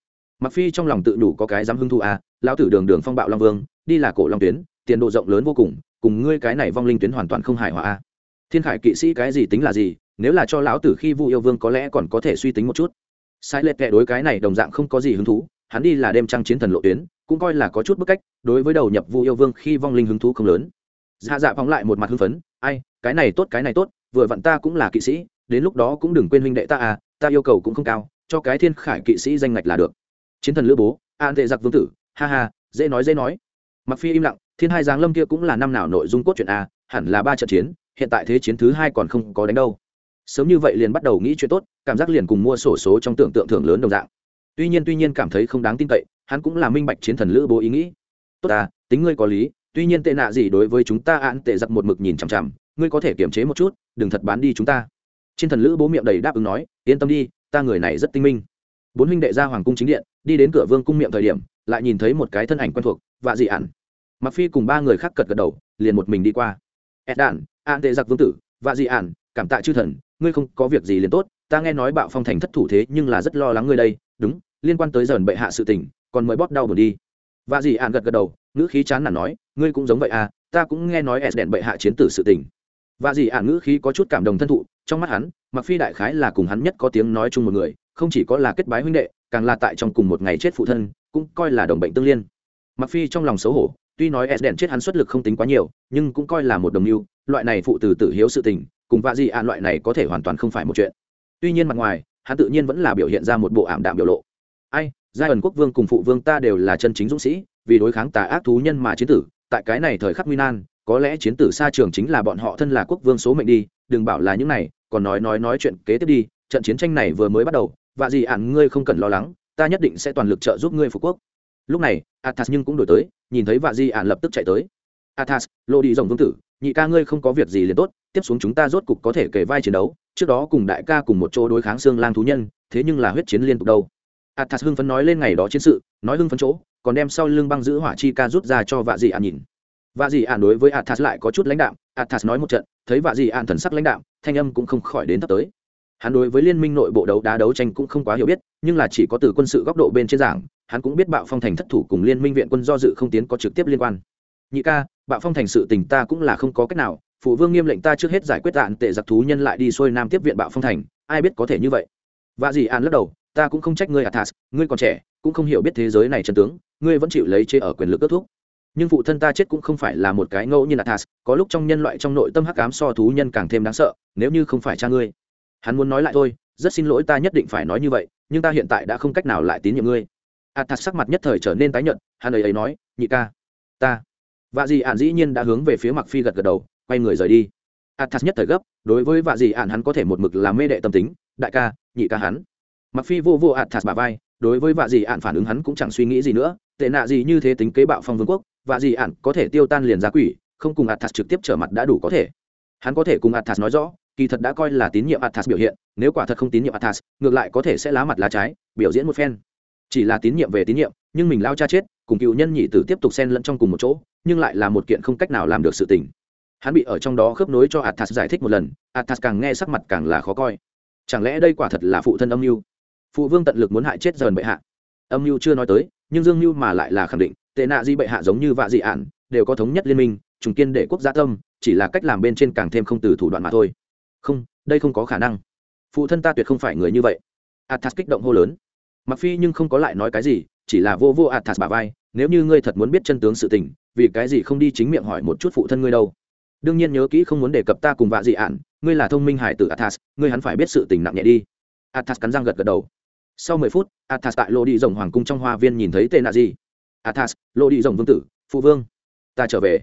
Mặc phi trong lòng tự đủ có cái dám hứng thú a, lão tử đường đường phong bạo long vương, đi là cổ long tuyến, tiền độ rộng lớn vô cùng cùng ngươi cái này vong linh tuyến hoàn toàn không hài hòa a. Thiên khải kỵ sĩ cái gì tính là gì, nếu là cho lão tử khi vu yêu vương có lẽ còn có thể suy tính một chút. Sai lệch kệ đối cái này đồng dạng không có gì hứng thú, hắn đi là đêm trăng chiến thần lộ tuyến cũng coi là có chút bức cách, đối với đầu nhập vu yêu vương khi vong linh hứng thú không lớn. Dạ dạ phóng lại một mặt hưng phấn, ai, cái này tốt, cái này tốt, vừa vặn ta cũng là kỵ sĩ, đến lúc đó cũng đừng quên huynh đệ ta à ta yêu cầu cũng không cao, cho cái thiên khải kỵ sĩ danh ngạch là được. Chiến thần lữ bố an tệ giặc vương tử, ha ha, dễ nói dễ nói. Mặc phi im lặng, thiên hai giáng lâm kia cũng là năm nào nội dung cốt truyện a hẳn là ba trận chiến, hiện tại thế chiến thứ hai còn không có đánh đâu. Sớm như vậy liền bắt đầu nghĩ chuyện tốt, cảm giác liền cùng mua sổ số trong tưởng tượng thưởng lớn đồng dạng. Tuy nhiên tuy nhiên cảm thấy không đáng tin cậy hắn cũng là minh bạch chiến thần lữ bố ý nghĩ. Tốt à tính ngươi có lý, tuy nhiên tệ nạ gì đối với chúng ta án tệ giặc một mực nhìn chằm chằm, ngươi có thể kiềm chế một chút, đừng thật bán đi chúng ta. Chiến thần lữ bố miệng đầy đáp ứng nói, yên tâm đi, ta người này rất tinh minh. Bốn huynh đệ ra hoàng cung chính điện, đi đến cửa vương cung miệng thời điểm, lại nhìn thấy một cái thân ảnh quen thuộc, vạ dị ản. Mặc phi cùng ba người khác cật gật đầu, liền một mình đi qua. Ed đản an tệ giặc vương tử, vạ dị ản, cảm tạ chư thần, ngươi không có việc gì liền tốt, ta nghe nói bạo phong thành thất thủ thế nhưng là rất lo lắng ngươi đây, đúng, liên quan tới dần bệ hạ sự tình còn mới bóp đau buồn đi. Và dì ạn gật gật đầu, ngữ khí chán nản nói, ngươi cũng giống vậy à ta cũng nghe nói s đèn bệ hạ chiến tử sự tình. Và dì ạn ngữ khí có chút cảm động thân thụ, trong mắt hắn mặc phi đại khái là cùng hắn nhất có tiếng nói chung một người, không chỉ có là kết bái huynh đệ, càng là tại trong cùng một ngày chết phụ thân, cũng coi là đồng bệnh tương liên. Mặc phi trong lòng xấu hổ, tuy nói s đèn chết hắn xuất lực không tính quá nhiều, nhưng cũng coi là một đồng mưu, loại này phụ từ tử hiếu sự tình, cùng vạ dị ạn loại này có thể hoàn toàn không phải một chuyện. Tuy nhiên mặt ngoài, hắn tự nhiên vẫn là biểu hiện ra một bộ ảm đạm biểu lộ. Ai giai ẩn quốc vương cùng phụ vương ta đều là chân chính dũng sĩ, vì đối kháng tà ác thú nhân mà chiến tử, tại cái này thời khắc nguy nan, có lẽ chiến tử xa trường chính là bọn họ thân là quốc vương số mệnh đi, đừng bảo là những này, còn nói nói nói chuyện kế tiếp đi, trận chiến tranh này vừa mới bắt đầu, và gì ạn ngươi không cần lo lắng, ta nhất định sẽ toàn lực trợ giúp ngươi phục quốc. Lúc này, athas nhưng cũng đổi tới, nhìn thấy vạ di ạn lập tức chạy tới. Athas lộ đi rồng vương tử, nhị ca ngươi không có việc gì liền tốt, tiếp xuống chúng ta rốt cục có thể kể vai chiến đấu, trước đó cùng đại ca cùng một chỗ đối kháng xương lang thú nhân, thế nhưng là huyết chiến liên tục đâu athas hưng phấn nói lên ngày đó chiến sự nói hưng phấn chỗ còn đem sau lưng băng giữ hỏa chi ca rút ra cho vạ dị ạn nhìn. Vạ dị ạn đối với athas lại có chút lãnh đạm athas nói một trận thấy vạ dị ạn thần sắc lãnh đạm thanh âm cũng không khỏi đến thấp tới. Hắn đối với liên minh nội bộ đấu đá đấu tranh cũng không quá hiểu biết nhưng là chỉ có từ quân sự góc độ bên trên giảng hắn cũng biết bạo phong thành thất thủ cùng liên minh viện quân do dự không tiến có trực tiếp liên quan. Nhị ca bạo phong thành sự tình ta cũng là không có cách nào phụ vương nghiêm lệnh ta trước hết giải quyết dạn, tệ giặc thú nhân lại đi xuôi nam tiếp viện bạo phong thành ai biết có thể như vậy. Và gì an lắc đầu ta cũng không trách ngươi, athas, ngươi còn trẻ, cũng không hiểu biết thế giới này chân tướng, ngươi vẫn chịu lấy chê ở quyền lực kết thúc. Nhưng phụ thân ta chết cũng không phải là một cái ngẫu như athas, có lúc trong nhân loại trong nội tâm hắc ám so thú nhân càng thêm đáng sợ, nếu như không phải cha ngươi. Hắn muốn nói lại thôi, rất xin lỗi ta nhất định phải nói như vậy, nhưng ta hiện tại đã không cách nào lại tín nhiệm ngươi. Athas sắc mặt nhất thời trở nên tái nhợt, hắn ấy ấy nói, nhị ca, ta. Vạ dị ạn dĩ nhiên đã hướng về phía mặc phi gật gật đầu, quay người rời đi. Athas nhất thời gấp, đối với vạ dị ạn hắn có thể một mực làm mê đệ tâm tính, đại ca, nhị ca hắn mặc phi vô vô thạt bà vai, đối với vạ dị ạn phản ứng hắn cũng chẳng suy nghĩ gì nữa, tệ nạ gì như thế tính kế bạo phong vương quốc, vạ dị ạn có thể tiêu tan liền ra quỷ, không cùng athas trực tiếp trở mặt đã đủ có thể. Hắn có thể cùng athas nói rõ, kỳ thật đã coi là tín nhiệm athas biểu hiện, nếu quả thật không tín nhiệm athas ngược lại có thể sẽ lá mặt lá trái, biểu diễn một phen. Chỉ là tín nhiệm về tín nhiệm, nhưng mình lao cha chết, cùng cựu nhân nhị tử tiếp tục xen lẫn trong cùng một chỗ, nhưng lại là một kiện không cách nào làm được sự tình. Hắn bị ở trong đó khớp nối cho athas giải thích một lần athas càng nghe sắc mặt càng là khó coi. Chẳng lẽ đây quả thật là phụ thân âm mưu? Phụ vương tận lực muốn hại chết dần bệ hạ. Âm mưu chưa nói tới nhưng dương mưu mà lại là khẳng định tệ nạ di bệ hạ giống như vạ dị ản, đều có thống nhất liên minh trùng kiên để quốc gia tâm chỉ là cách làm bên trên càng thêm không từ thủ đoạn mà thôi. Không đây không có khả năng. Phụ thân ta tuyệt không phải người như vậy. Athas kích động hô lớn. Mặc phi nhưng không có lại nói cái gì chỉ là vô vô athas bà vai nếu như ngươi thật muốn biết chân tướng sự tình vì cái gì không đi chính miệng hỏi một chút phụ thân ngươi đâu? Đương nhiên nhớ kỹ không muốn đề cập ta cùng vạ dị ản, ngươi là thông minh hải tử athas ngươi hắn phải biết sự tình nặng nhẹ đi. Athas cắn răng gật gật đầu sau mười phút, athas tại lô đi rồng hoàng cung trong hoa viên nhìn thấy tên là gì? Athas, lô đi rồng vương tử, phụ vương. Ta trở về.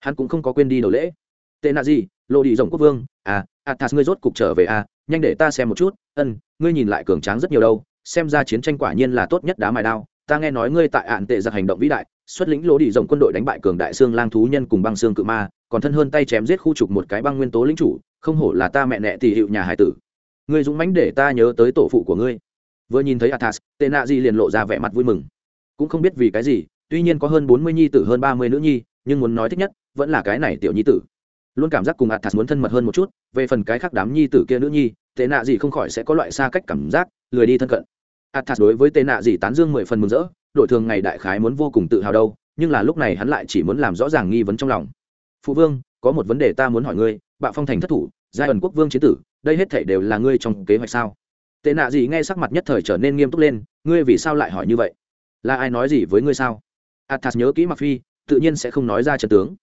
Hắn cũng không có quên đi đầu lễ. Tên là gì? Lô đi rồng quốc vương. À athas, ngươi rốt cục trở về à? Nhanh để ta xem một chút. Ân, ngươi nhìn lại cường tráng rất nhiều đâu. Xem ra chiến tranh quả nhiên là tốt nhất đá mài đao. Ta nghe nói ngươi tại ạn tệ giặc hành động vĩ đại, xuất lĩnh lỗ đi rồng quân đội đánh bại cường đại xương lang thú nhân cùng băng xương cự ma, còn thân hơn tay chém giết khu trục một cái băng nguyên tố lính chủ, không hổ là ta mẹ nẹ tỷ hiệu nhà hải tử. Ngươi dũng mãnh để ta nhớ tới tổ phụ của ngươi vừa nhìn thấy athas tệ nạ di liền lộ ra vẻ mặt vui mừng. Cũng không biết vì cái gì, tuy nhiên có hơn bốn mươi nhi tử, hơn ba mươi nữ nhi, nhưng muốn nói thích nhất, vẫn là cái này tiểu nhi tử. Luôn cảm giác cùng athas muốn thân mật hơn một chút, về phần cái khác đám nhi tử kia nữ nhi tệ nạ gì không khỏi sẽ có loại xa cách cảm giác, lười đi thân cận. Athas đối với tệ nạ gì tán dương mười phần mừng rỡ, đội thường ngày đại khái muốn vô cùng tự hào đâu, nhưng là lúc này hắn lại chỉ muốn làm rõ ràng nghi vấn trong lòng. Phụ vương, có một vấn đề ta muốn hỏi ngươi, bạo phong thành thất thủ, giai ẩn quốc vương chế tử, đây hết thể đều là ngươi trong kế hoạch sao? Tệ nạ gì nghe sắc mặt nhất thời trở nên nghiêm túc lên, ngươi vì sao lại hỏi như vậy? Là ai nói gì với ngươi sao? Athas nhớ kỹ mặc phi, tự nhiên sẽ không nói ra trận tướng.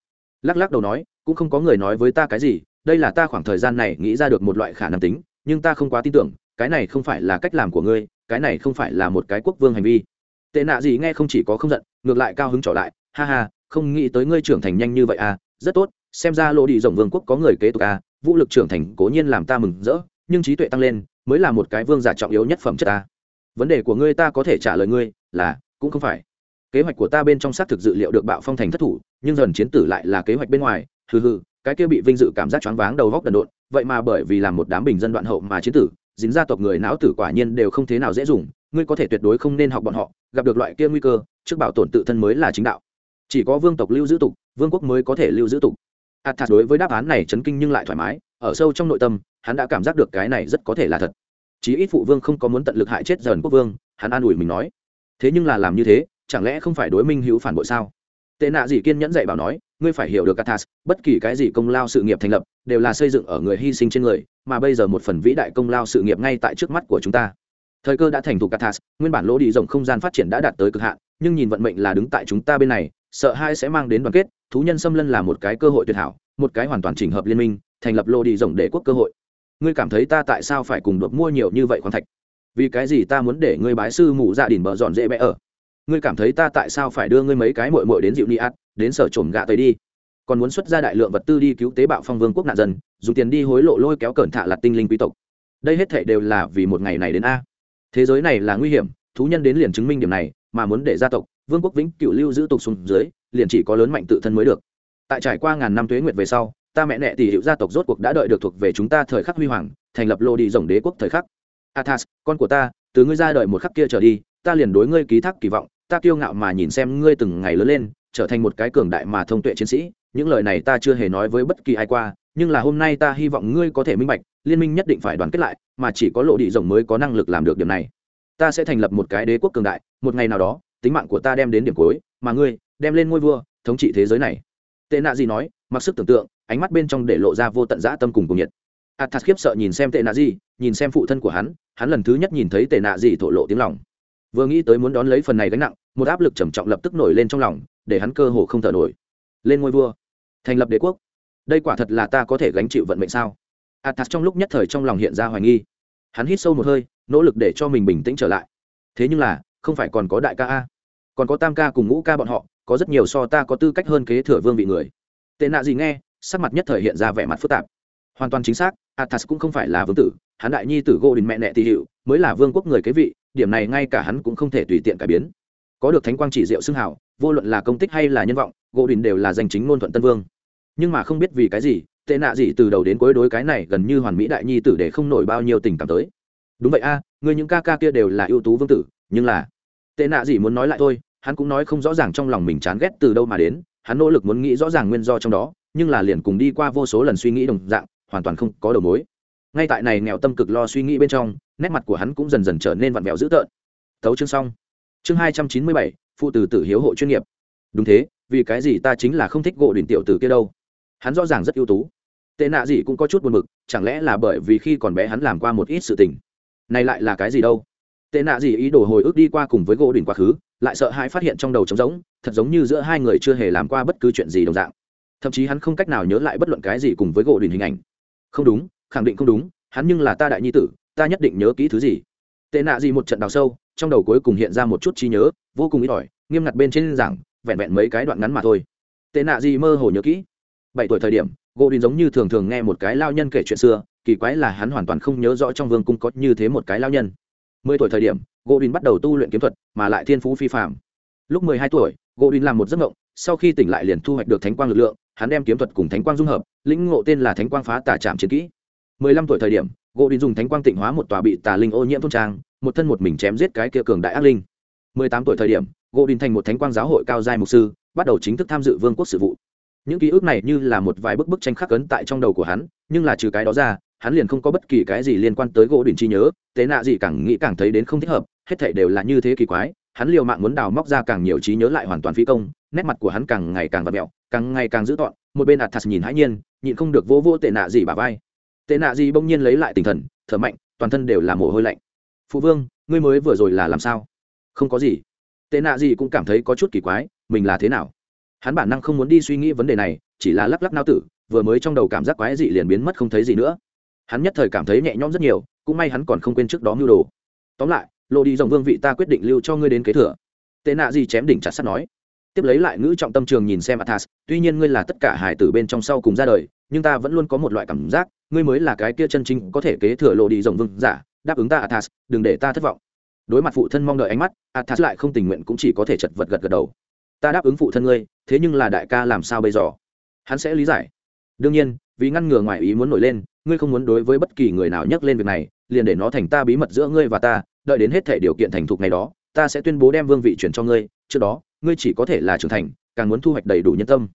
Lắc lắc đầu nói, cũng không có người nói với ta cái gì, đây là ta khoảng thời gian này nghĩ ra được một loại khả năng tính, nhưng ta không quá tin tưởng, cái này không phải là cách làm của ngươi, cái này không phải là một cái quốc vương hành vi. Tệ nạ gì nghe không chỉ có không giận, ngược lại cao hứng trở lại, ha ha, không nghĩ tới ngươi trưởng thành nhanh như vậy à rất tốt, xem ra lộ đi rộng vương quốc có người kế tục à vũ lực trưởng thành cố nhiên làm ta mừng rỡ, nhưng trí tuệ tăng lên mới là một cái vương giả trọng yếu nhất phẩm chất ta. Vấn đề của ngươi ta có thể trả lời ngươi là, cũng không phải. Kế hoạch của ta bên trong xác thực dự liệu được bạo phong thành thất thủ, nhưng dần chiến tử lại là kế hoạch bên ngoài. Hừ hừ, cái kia bị vinh dự cảm giác choáng váng đầu góc đần độn, vậy mà bởi vì làm một đám bình dân đoạn hậu mà chiến tử, dính gia tộc người não tử quả nhiên đều không thế nào dễ dùng, ngươi có thể tuyệt đối không nên học bọn họ, gặp được loại kia nguy cơ, trước bảo tồn tự thân mới là chính đạo. Chỉ có vương tộc lưu giữ tục, vương quốc mới có thể lưu giữ tục. Athas đối với đáp án này chấn kinh nhưng lại thoải mái, ở sâu trong nội tâm hắn đã cảm giác được cái này rất có thể là thật. Chí ít phụ vương không có muốn tận lực hại chết dần quốc vương hắn an ủi mình nói. Thế nhưng là làm như thế chẳng lẽ không phải đối minh hữu phản bội sao? Tệ nạ gì kiên nhẫn dạy bảo nói ngươi phải hiểu được Athas, bất kỳ cái gì công lao sự nghiệp thành lập đều là xây dựng ở người hy sinh trên người mà bây giờ một phần vĩ đại công lao sự nghiệp ngay tại trước mắt của chúng ta. Thời cơ đã thành thục Athas, nguyên bản lỗ đi rộng không gian phát triển đã đạt tới cực hạn nhưng nhìn vận mệnh là đứng tại chúng ta bên này sợ hai sẽ mang đến đoàn kết thú nhân xâm lân là một cái cơ hội tuyệt hảo một cái hoàn toàn chỉnh hợp liên minh thành lập lô đi rộng để quốc cơ hội ngươi cảm thấy ta tại sao phải cùng được mua nhiều như vậy khoáng thạch? Vì cái gì ta muốn để ngươi bái sư mụ dạ đỉnh bờ dọn dễ bẽ ở? Ngươi cảm thấy ta tại sao phải đưa ngươi mấy cái mội mội đến dịu ni át, đến sở trộm gạ tới đi? Còn muốn xuất ra đại lượng vật tư đi cứu tế bạo phong vương quốc nạn dân, dùng tiền đi hối lộ lôi kéo cẩn thạ lặt tinh linh quý tộc. Đây hết thể đều là vì một ngày này đến a. Thế giới này là nguy hiểm, thú nhân đến liền chứng minh điểm này, mà muốn để gia tộc, vương quốc vĩnh cựu lưu giữ tục xuống dưới, liền chỉ có lớn mạnh tự thân mới được. Tại trải qua ngàn năm tuế nguyệt về sau ta mẹ nẹ tỷ hiệu gia tộc rốt cuộc đã đợi được thuộc về chúng ta thời khắc huy hoàng, thành lập lô đi rồng đế quốc thời khắc. Athas, con của ta, từ ngươi ra đợi một khắc kia trở đi, ta liền đối ngươi ký thác kỳ vọng, ta kiêu ngạo mà nhìn xem ngươi từng ngày lớn lên, trở thành một cái cường đại mà thông tuệ chiến sĩ. Những lời này ta chưa hề nói với bất kỳ ai qua, nhưng là hôm nay ta hy vọng ngươi có thể minh bạch, liên minh nhất định phải đoàn kết lại, mà chỉ có lộ đi rồng mới có năng lực làm được điều này. Ta sẽ thành lập một cái đế quốc cường đại, một ngày nào đó, tính mạng của ta đem đến điểm cuối, mà ngươi, đem lên ngôi vua, thống trị thế giới này. Tệ nạ gì nói, mặc sức tưởng tượng ánh mắt bên trong để lộ ra vô tận dã tâm cùng cùng nhiệt. Athas khiếp sợ nhìn xem tệ nạ gì nhìn xem phụ thân của hắn hắn lần thứ nhất nhìn thấy tệ nạ gì thổ lộ tiếng lòng. Vừa nghĩ tới muốn đón lấy phần này gánh nặng, một áp lực trầm trọng lập tức nổi lên trong lòng, để hắn cơ hồ không thở nổi. Lên ngôi vua, thành lập đế quốc. Đây quả thật là ta có thể gánh chịu vận mệnh sao? Athas trong lúc nhất thời trong lòng hiện ra hoài nghi. Hắn hít sâu một hơi, nỗ lực để cho mình bình tĩnh trở lại. Thế nhưng là, không phải còn có đại ca a? Còn có tam ca cùng ngũ ca bọn họ, có rất nhiều so ta có tư cách hơn kế thừa vương vị người. Tệ nạ gì nghe sắc mặt nhất thời hiện ra vẻ mặt phức tạp. Hoàn toàn chính xác athas cũng không phải là vương tử hắn đại nhi tử gô đình mẹ nẹ tỳ hiệu mới là vương quốc người kế vị điểm này ngay cả hắn cũng không thể tùy tiện cải biến. Có được thánh quang chỉ diệu xưng hảo vô luận là công tích hay là nhân vọng gô đình đều là danh chính ngôn thuận tân vương. Nhưng mà không biết vì cái gì tệ nạ gì từ đầu đến cuối đối cái này gần như hoàn mỹ đại nhi tử để không nổi bao nhiêu tình cảm tới. Đúng vậy a à, người những ca ca kia đều là ưu tú vương tử nhưng là tệ nạ gì muốn nói lại thôi hắn cũng nói không rõ ràng trong lòng mình chán ghét từ đâu mà đến hắn nỗ lực muốn nghĩ rõ ràng nguyên do trong đó nhưng là liền cùng đi qua vô số lần suy nghĩ đồng dạng, hoàn toàn không có đầu mối. Ngay tại này nghèo tâm cực lo suy nghĩ bên trong, nét mặt của hắn cũng dần dần trở nên vặn vẹo dữ tợn. Thấu chương xong. Chương hai trăm chín mươi bảy, phụ tử tử hiếu hộ chuyên nghiệp. Đúng thế, vì cái gì ta chính là không thích gỗ đỉnh tiểu tử kia đâu? Hắn rõ ràng rất ưu tú. Tệ nạ gì cũng có chút buồn mực chẳng lẽ là bởi vì khi còn bé hắn làm qua một ít sự tình? Này lại là cái gì đâu? Tệ nạ gì ý đồ hồi ức đi qua cùng với gỗ đỉnh quá khứ, lại sợ hãi phát hiện trong đầu trống rỗng, thật giống như giữa hai người chưa hề làm qua bất cứ chuyện gì đồng dạng thậm chí hắn không cách nào nhớ lại bất luận cái gì cùng với gỗ đỉnh hình ảnh. Không đúng, khẳng định không đúng, hắn nhưng là ta đại nhi tử, ta nhất định nhớ kỹ thứ gì. Tệ nạ gì một trận đào sâu, trong đầu cuối cùng hiện ra một chút trí nhớ, vô cùng ít ỏi, nghiêm ngặt bên trên giảng, vẹn vẹn mấy cái đoạn ngắn mà thôi. Tệ nạ gì mơ hồ nhớ kỹ. Bảy tuổi thời điểm, gỗ đình giống như thường thường nghe một cái lao nhân kể chuyện xưa, kỳ quái là hắn hoàn toàn không nhớ rõ trong vương cung có như thế một cái lao nhân. Mười tuổi thời điểm, gỗ đình bắt đầu tu luyện kiếm thuật, mà lại thiên phú phi phạm lúc mười hai tuổi, gỗ đình làm một giấc mộng, sau khi tỉnh lại liền thu hoạch được thánh quang lực lượng hắn đem kiếm thuật cùng thánh quang dung hợp, lĩnh ngộ tên là thánh quang phá tà trạm chiến kỹ. Mười lăm tuổi thời điểm, gỗ đình dùng thánh quang tịnh hóa một tòa bị tà linh ô nhiễm thôn trang, một thân một mình chém giết cái kia cường đại ác linh. Mười tám tuổi thời điểm, gỗ đình thành một thánh quang giáo hội cao giai mục sư, bắt đầu chính thức tham dự vương quốc sự vụ. Những ký ức này như là một vài bức bức tranh khắc ấn tại trong đầu của hắn, nhưng là trừ cái đó ra, hắn liền không có bất kỳ cái gì liên quan tới gỗ đỉnh chi nhớ tế nạ gì càng nghĩ càng thấy đến không thích hợp, hết thảy đều là như thế kỳ quái, hắn liều mạng muốn đào móc ra càng nhiều trí nhớ lại hoàn toàn phi công, nét mặt của hắn càng ngày càng vặt mẹo càng ngày càng dữ tọn, một bên athas nhìn hãi nhiên, nhịn không được vô vô tệ nạ gì bà vai. Tệ nạ gì bỗng nhiên lấy lại tinh thần, thở mạnh, toàn thân đều là mồ hôi lạnh. Phụ vương, ngươi mới vừa rồi là làm sao? Không có gì. Tệ nạ gì cũng cảm thấy có chút kỳ quái, mình là thế nào? Hắn bản năng không muốn đi suy nghĩ vấn đề này, chỉ là lắc lắc nao tử, vừa mới trong đầu cảm giác quái dị liền biến mất không thấy gì nữa. Hắn nhất thời cảm thấy nhẹ nhõm rất nhiều, cũng may hắn còn không quên trước đó mưu đồ. Tóm lại lộ đi dòng vương vị ta quyết định lưu cho ngươi đến kế thừa. Tệ nạ gì chém đỉnh chặt sắt nói tiếp lấy lại ngữ trọng tâm trường nhìn xem athas, tuy nhiên ngươi là tất cả hải tử bên trong sau cùng ra đời, nhưng ta vẫn luôn có một loại cảm giác, ngươi mới là cái kia chân chính có thể kế thừa lộ đi rồng vương giả, đáp ứng ta athas, đừng để ta thất vọng. Đối mặt phụ thân mong đợi ánh mắt, athas lại không tình nguyện cũng chỉ có thể chật vật gật gật đầu. Ta đáp ứng phụ thân ngươi, thế nhưng là đại ca làm sao bây giờ? Hắn sẽ lý giải. Đương nhiên, vì ngăn ngừa ngoài ý muốn nổi lên, ngươi không muốn đối với bất kỳ người nào nhắc lên việc này, liền để nó thành ta bí mật giữa ngươi và ta, đợi đến hết thể điều kiện thành thục này đó, ta sẽ tuyên bố đem vương vị chuyển cho ngươi, trước đó ngươi chỉ có thể là trưởng thành, càng muốn thu hoạch đầy đủ nhân tâm.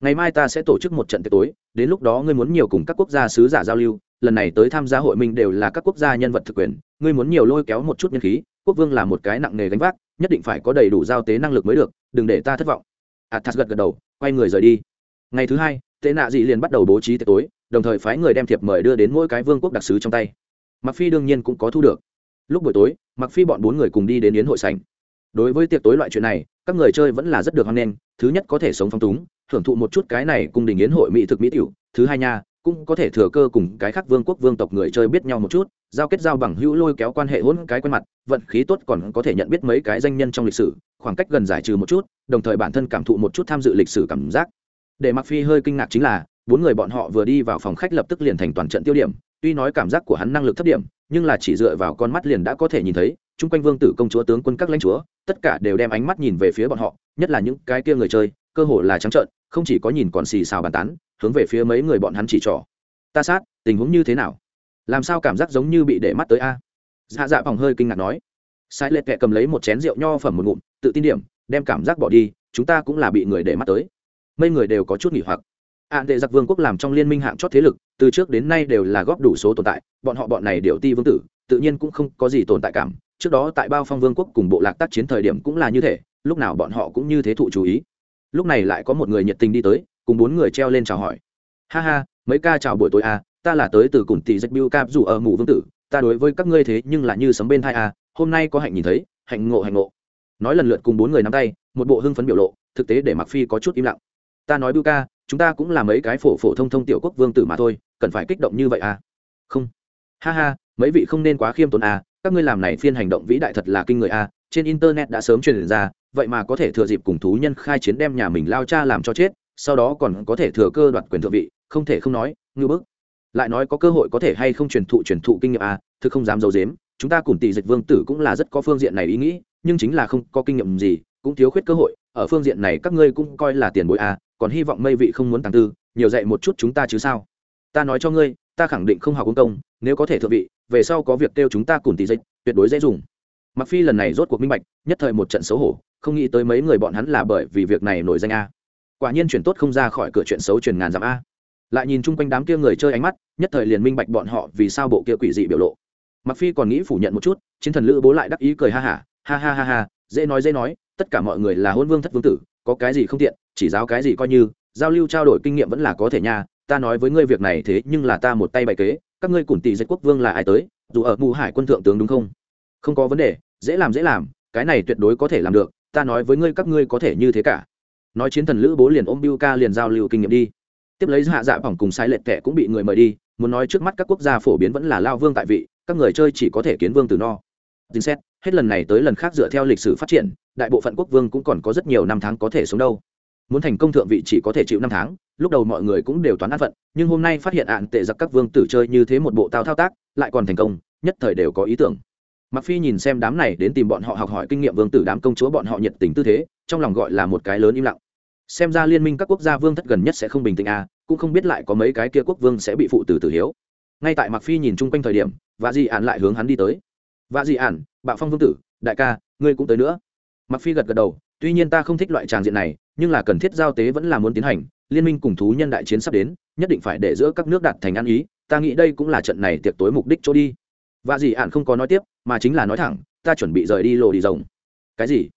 Ngày mai ta sẽ tổ chức một trận tiệc tối, đến lúc đó ngươi muốn nhiều cùng các quốc gia sứ giả giao lưu, lần này tới tham gia hội minh đều là các quốc gia nhân vật thực quyền, ngươi muốn nhiều lôi kéo một chút nhân khí, quốc vương là một cái nặng nề gánh vác, nhất định phải có đầy đủ giao tế năng lực mới được, đừng để ta thất vọng. Athas gật gật đầu, quay người rời đi. Ngày thứ hai, tệ nạ dị liền bắt đầu bố trí tiệc tối, đồng thời phái người đem thiệp mời đưa đến mỗi cái vương quốc đặc sứ trong tay. Mặc phi đương nhiên cũng có thu được. Lúc buổi tối mặc phi bọn bốn người cùng đi đến yến hội sảnh đối với tiệc tối loại chuyện này, các người chơi vẫn là rất được hoan nghênh. Thứ nhất có thể sống phong túng, thưởng thụ một chút cái này cùng đình yến hội mỹ thực mỹ tiểu. Thứ hai nha, cũng có thể thừa cơ cùng cái khác vương quốc vương tộc người chơi biết nhau một chút, giao kết giao bằng hữu lôi kéo quan hệ hỗn cái quen mặt, vận khí tốt còn có thể nhận biết mấy cái danh nhân trong lịch sử, khoảng cách gần giải trừ một chút, đồng thời bản thân cảm thụ một chút tham dự lịch sử cảm giác. Để mặc phi hơi kinh ngạc chính là, bốn người bọn họ vừa đi vào phòng khách lập tức liền thành toàn trận tiêu điểm. Tuy nói cảm giác của hắn năng lực thấp điểm, nhưng là chỉ dựa vào con mắt liền đã có thể nhìn thấy chung quanh vương tử công chúa, tướng quân các lãnh chúa, tất cả đều đem ánh mắt nhìn về phía bọn họ, nhất là những cái kia người chơi, cơ hồ là trắng trợn, không chỉ có nhìn còn xì xào bàn tán, hướng về phía mấy người bọn hắn chỉ trỏ. Ta sát, tình huống như thế nào? Làm sao cảm giác giống như bị để mắt tới a? Dạ dạ vòng hơi kinh ngạc nói. Sai lệ kệ cầm lấy một chén rượu nho phẩm một ngụm, tự tin điểm, đem cảm giác bỏ đi, chúng ta cũng là bị người để mắt tới. Mấy người đều có chút nghỉ hoặc. À, Ạn tệ giặc vương quốc làm trong liên minh hạng chót thế lực, từ trước đến nay đều là góp đủ số tồn tại, bọn họ bọn này đều ti vương tử, tự nhiên cũng không có gì tồn tại cảm trước đó tại bao phong vương quốc cùng bộ lạc tác chiến thời điểm cũng là như thế, lúc nào bọn họ cũng như thế thụ chú ý. Lúc này lại có một người nhiệt tình đi tới, cùng bốn người treo lên chào hỏi. Ha ha, mấy ca chào buổi tối à ta là tới từ cùng tỷ dạch biêu cap dù ở mù vương tử, ta đối với các ngươi thế nhưng là như sấm bên thai à hôm nay có hạnh nhìn thấy, hạnh ngộ hạnh ngộ. Nói lần lượt cùng bốn người nắm tay, một bộ hưng phấn biểu lộ, thực tế để mặc phi có chút im lặng. Ta nói biêu ca, chúng ta cũng là mấy cái phổ phổ thông thông tiểu quốc vương tử mà thôi, cần phải kích động như vậy à. Không. Ha ha, mấy vị không nên quá khiêm tốn à các ngươi làm này phiên hành động vĩ đại thật là kinh người a, trên internet đã sớm truyền ra, vậy mà có thể thừa dịp cùng thú nhân khai chiến đem nhà mình lao cha làm cho chết, sau đó còn có thể thừa cơ đoạt quyền thượng vị, không thể không nói, ngư bức. Lại nói có cơ hội có thể hay không truyền thụ truyền thụ kinh nghiệm à thực không dám d i dếm chúng ta cùng tỷ dịch vương tử cũng là rất có phương diện này ý nghĩ, nhưng chính là không có kinh nghiệm gì, cũng thiếu khuyết cơ hội, ở phương diện này các ngươi cũng coi là tiền bối à còn hy vọng mây vị không muốn tàng tư, nhiều dạy một chút chúng ta chứ sao? Ta nói cho ngươi, ta khẳng định không học công công, nếu có thể thượng vị về sau có việc kêu chúng ta cùng tỷ dịch tuyệt đối dễ dùng. Mặc phi lần này rốt cuộc minh bạch, nhất thời một trận xấu hổ, không nghĩ tới mấy người bọn hắn là bởi vì việc này nổi danh a. Quả nhiên chuyển tốt không ra khỏi cửa chuyện xấu truyền ngàn dặm a. Lại nhìn chung quanh đám kia người chơi ánh mắt, nhất thời liền minh bạch bọn họ vì sao bộ kia quỷ dị biểu lộ. Mặc phi còn nghĩ phủ nhận một chút, chiến thần lữ bố lại đắc ý cười ha hả ha ha ha ha, dễ nói dễ nói, tất cả mọi người là hôn vương thất vương tử, có cái gì không tiện, chỉ giáo cái gì coi như, giao lưu trao đổi kinh nghiệm vẫn là có thể nha, ta nói với ngươi việc này thế nhưng là ta một tay bày kế các ngươi cùng tỷ dịch quốc vương là ai tới, dù ở mù hải quân thượng tướng đúng không? Không có vấn đề, dễ làm dễ làm, cái này tuyệt đối có thể làm được, ta nói với ngươi các ngươi có thể như thế cả. Nói chiến thần lữ bố liền ôm biu ca liền giao lưu kinh nghiệm đi. Tiếp lấy hạ dạ bỏng cùng sai lệch tệ cũng bị người mời đi, muốn nói trước mắt các quốc gia phổ biến vẫn là lao vương tại vị, các người chơi chỉ có thể kiến vương từ no. Chính xét, hết lần này tới lần khác dựa theo lịch sử phát triển, đại bộ phận quốc vương cũng còn có rất nhiều năm tháng có thể sống đâu. Muốn thành công thượng vị chỉ có thể chịu năm tháng lúc đầu mọi người cũng đều toán an phận, nhưng hôm nay phát hiện ạn tệ giặc các vương tử chơi như thế một bộ tao thao tác, lại còn thành công, nhất thời đều có ý tưởng. Mặc phi nhìn xem đám này đến tìm bọn họ học hỏi kinh nghiệm vương tử đám công chúa bọn họ nhiệt tình tư thế, trong lòng gọi là một cái lớn im lặng. Xem ra liên minh các quốc gia vương thất gần nhất sẽ không bình tĩnh à cũng không biết lại có mấy cái kia quốc vương sẽ bị phụ tử tử hiếu. Ngay tại mặc phi nhìn chung quanh thời điểm và di ản lại hướng hắn đi tới. Và di ản, bạo phong vương tử, đại ca, ngươi cũng tới nữa. Mặc phi gật gật đầu, tuy nhiên ta không thích loại tràng diện này nhưng là cần thiết giao tế vẫn là muốn tiến hành, liên minh cùng thú nhân đại chiến sắp đến, nhất định phải để giữa các nước đạt thành ăn ý, ta nghĩ đây cũng là trận này tiệc tối mục đích chỗ đi. Và gì ạn không có nói tiếp, mà chính là nói thẳng, ta chuẩn bị rời đi lộ đi rồng. Cái gì?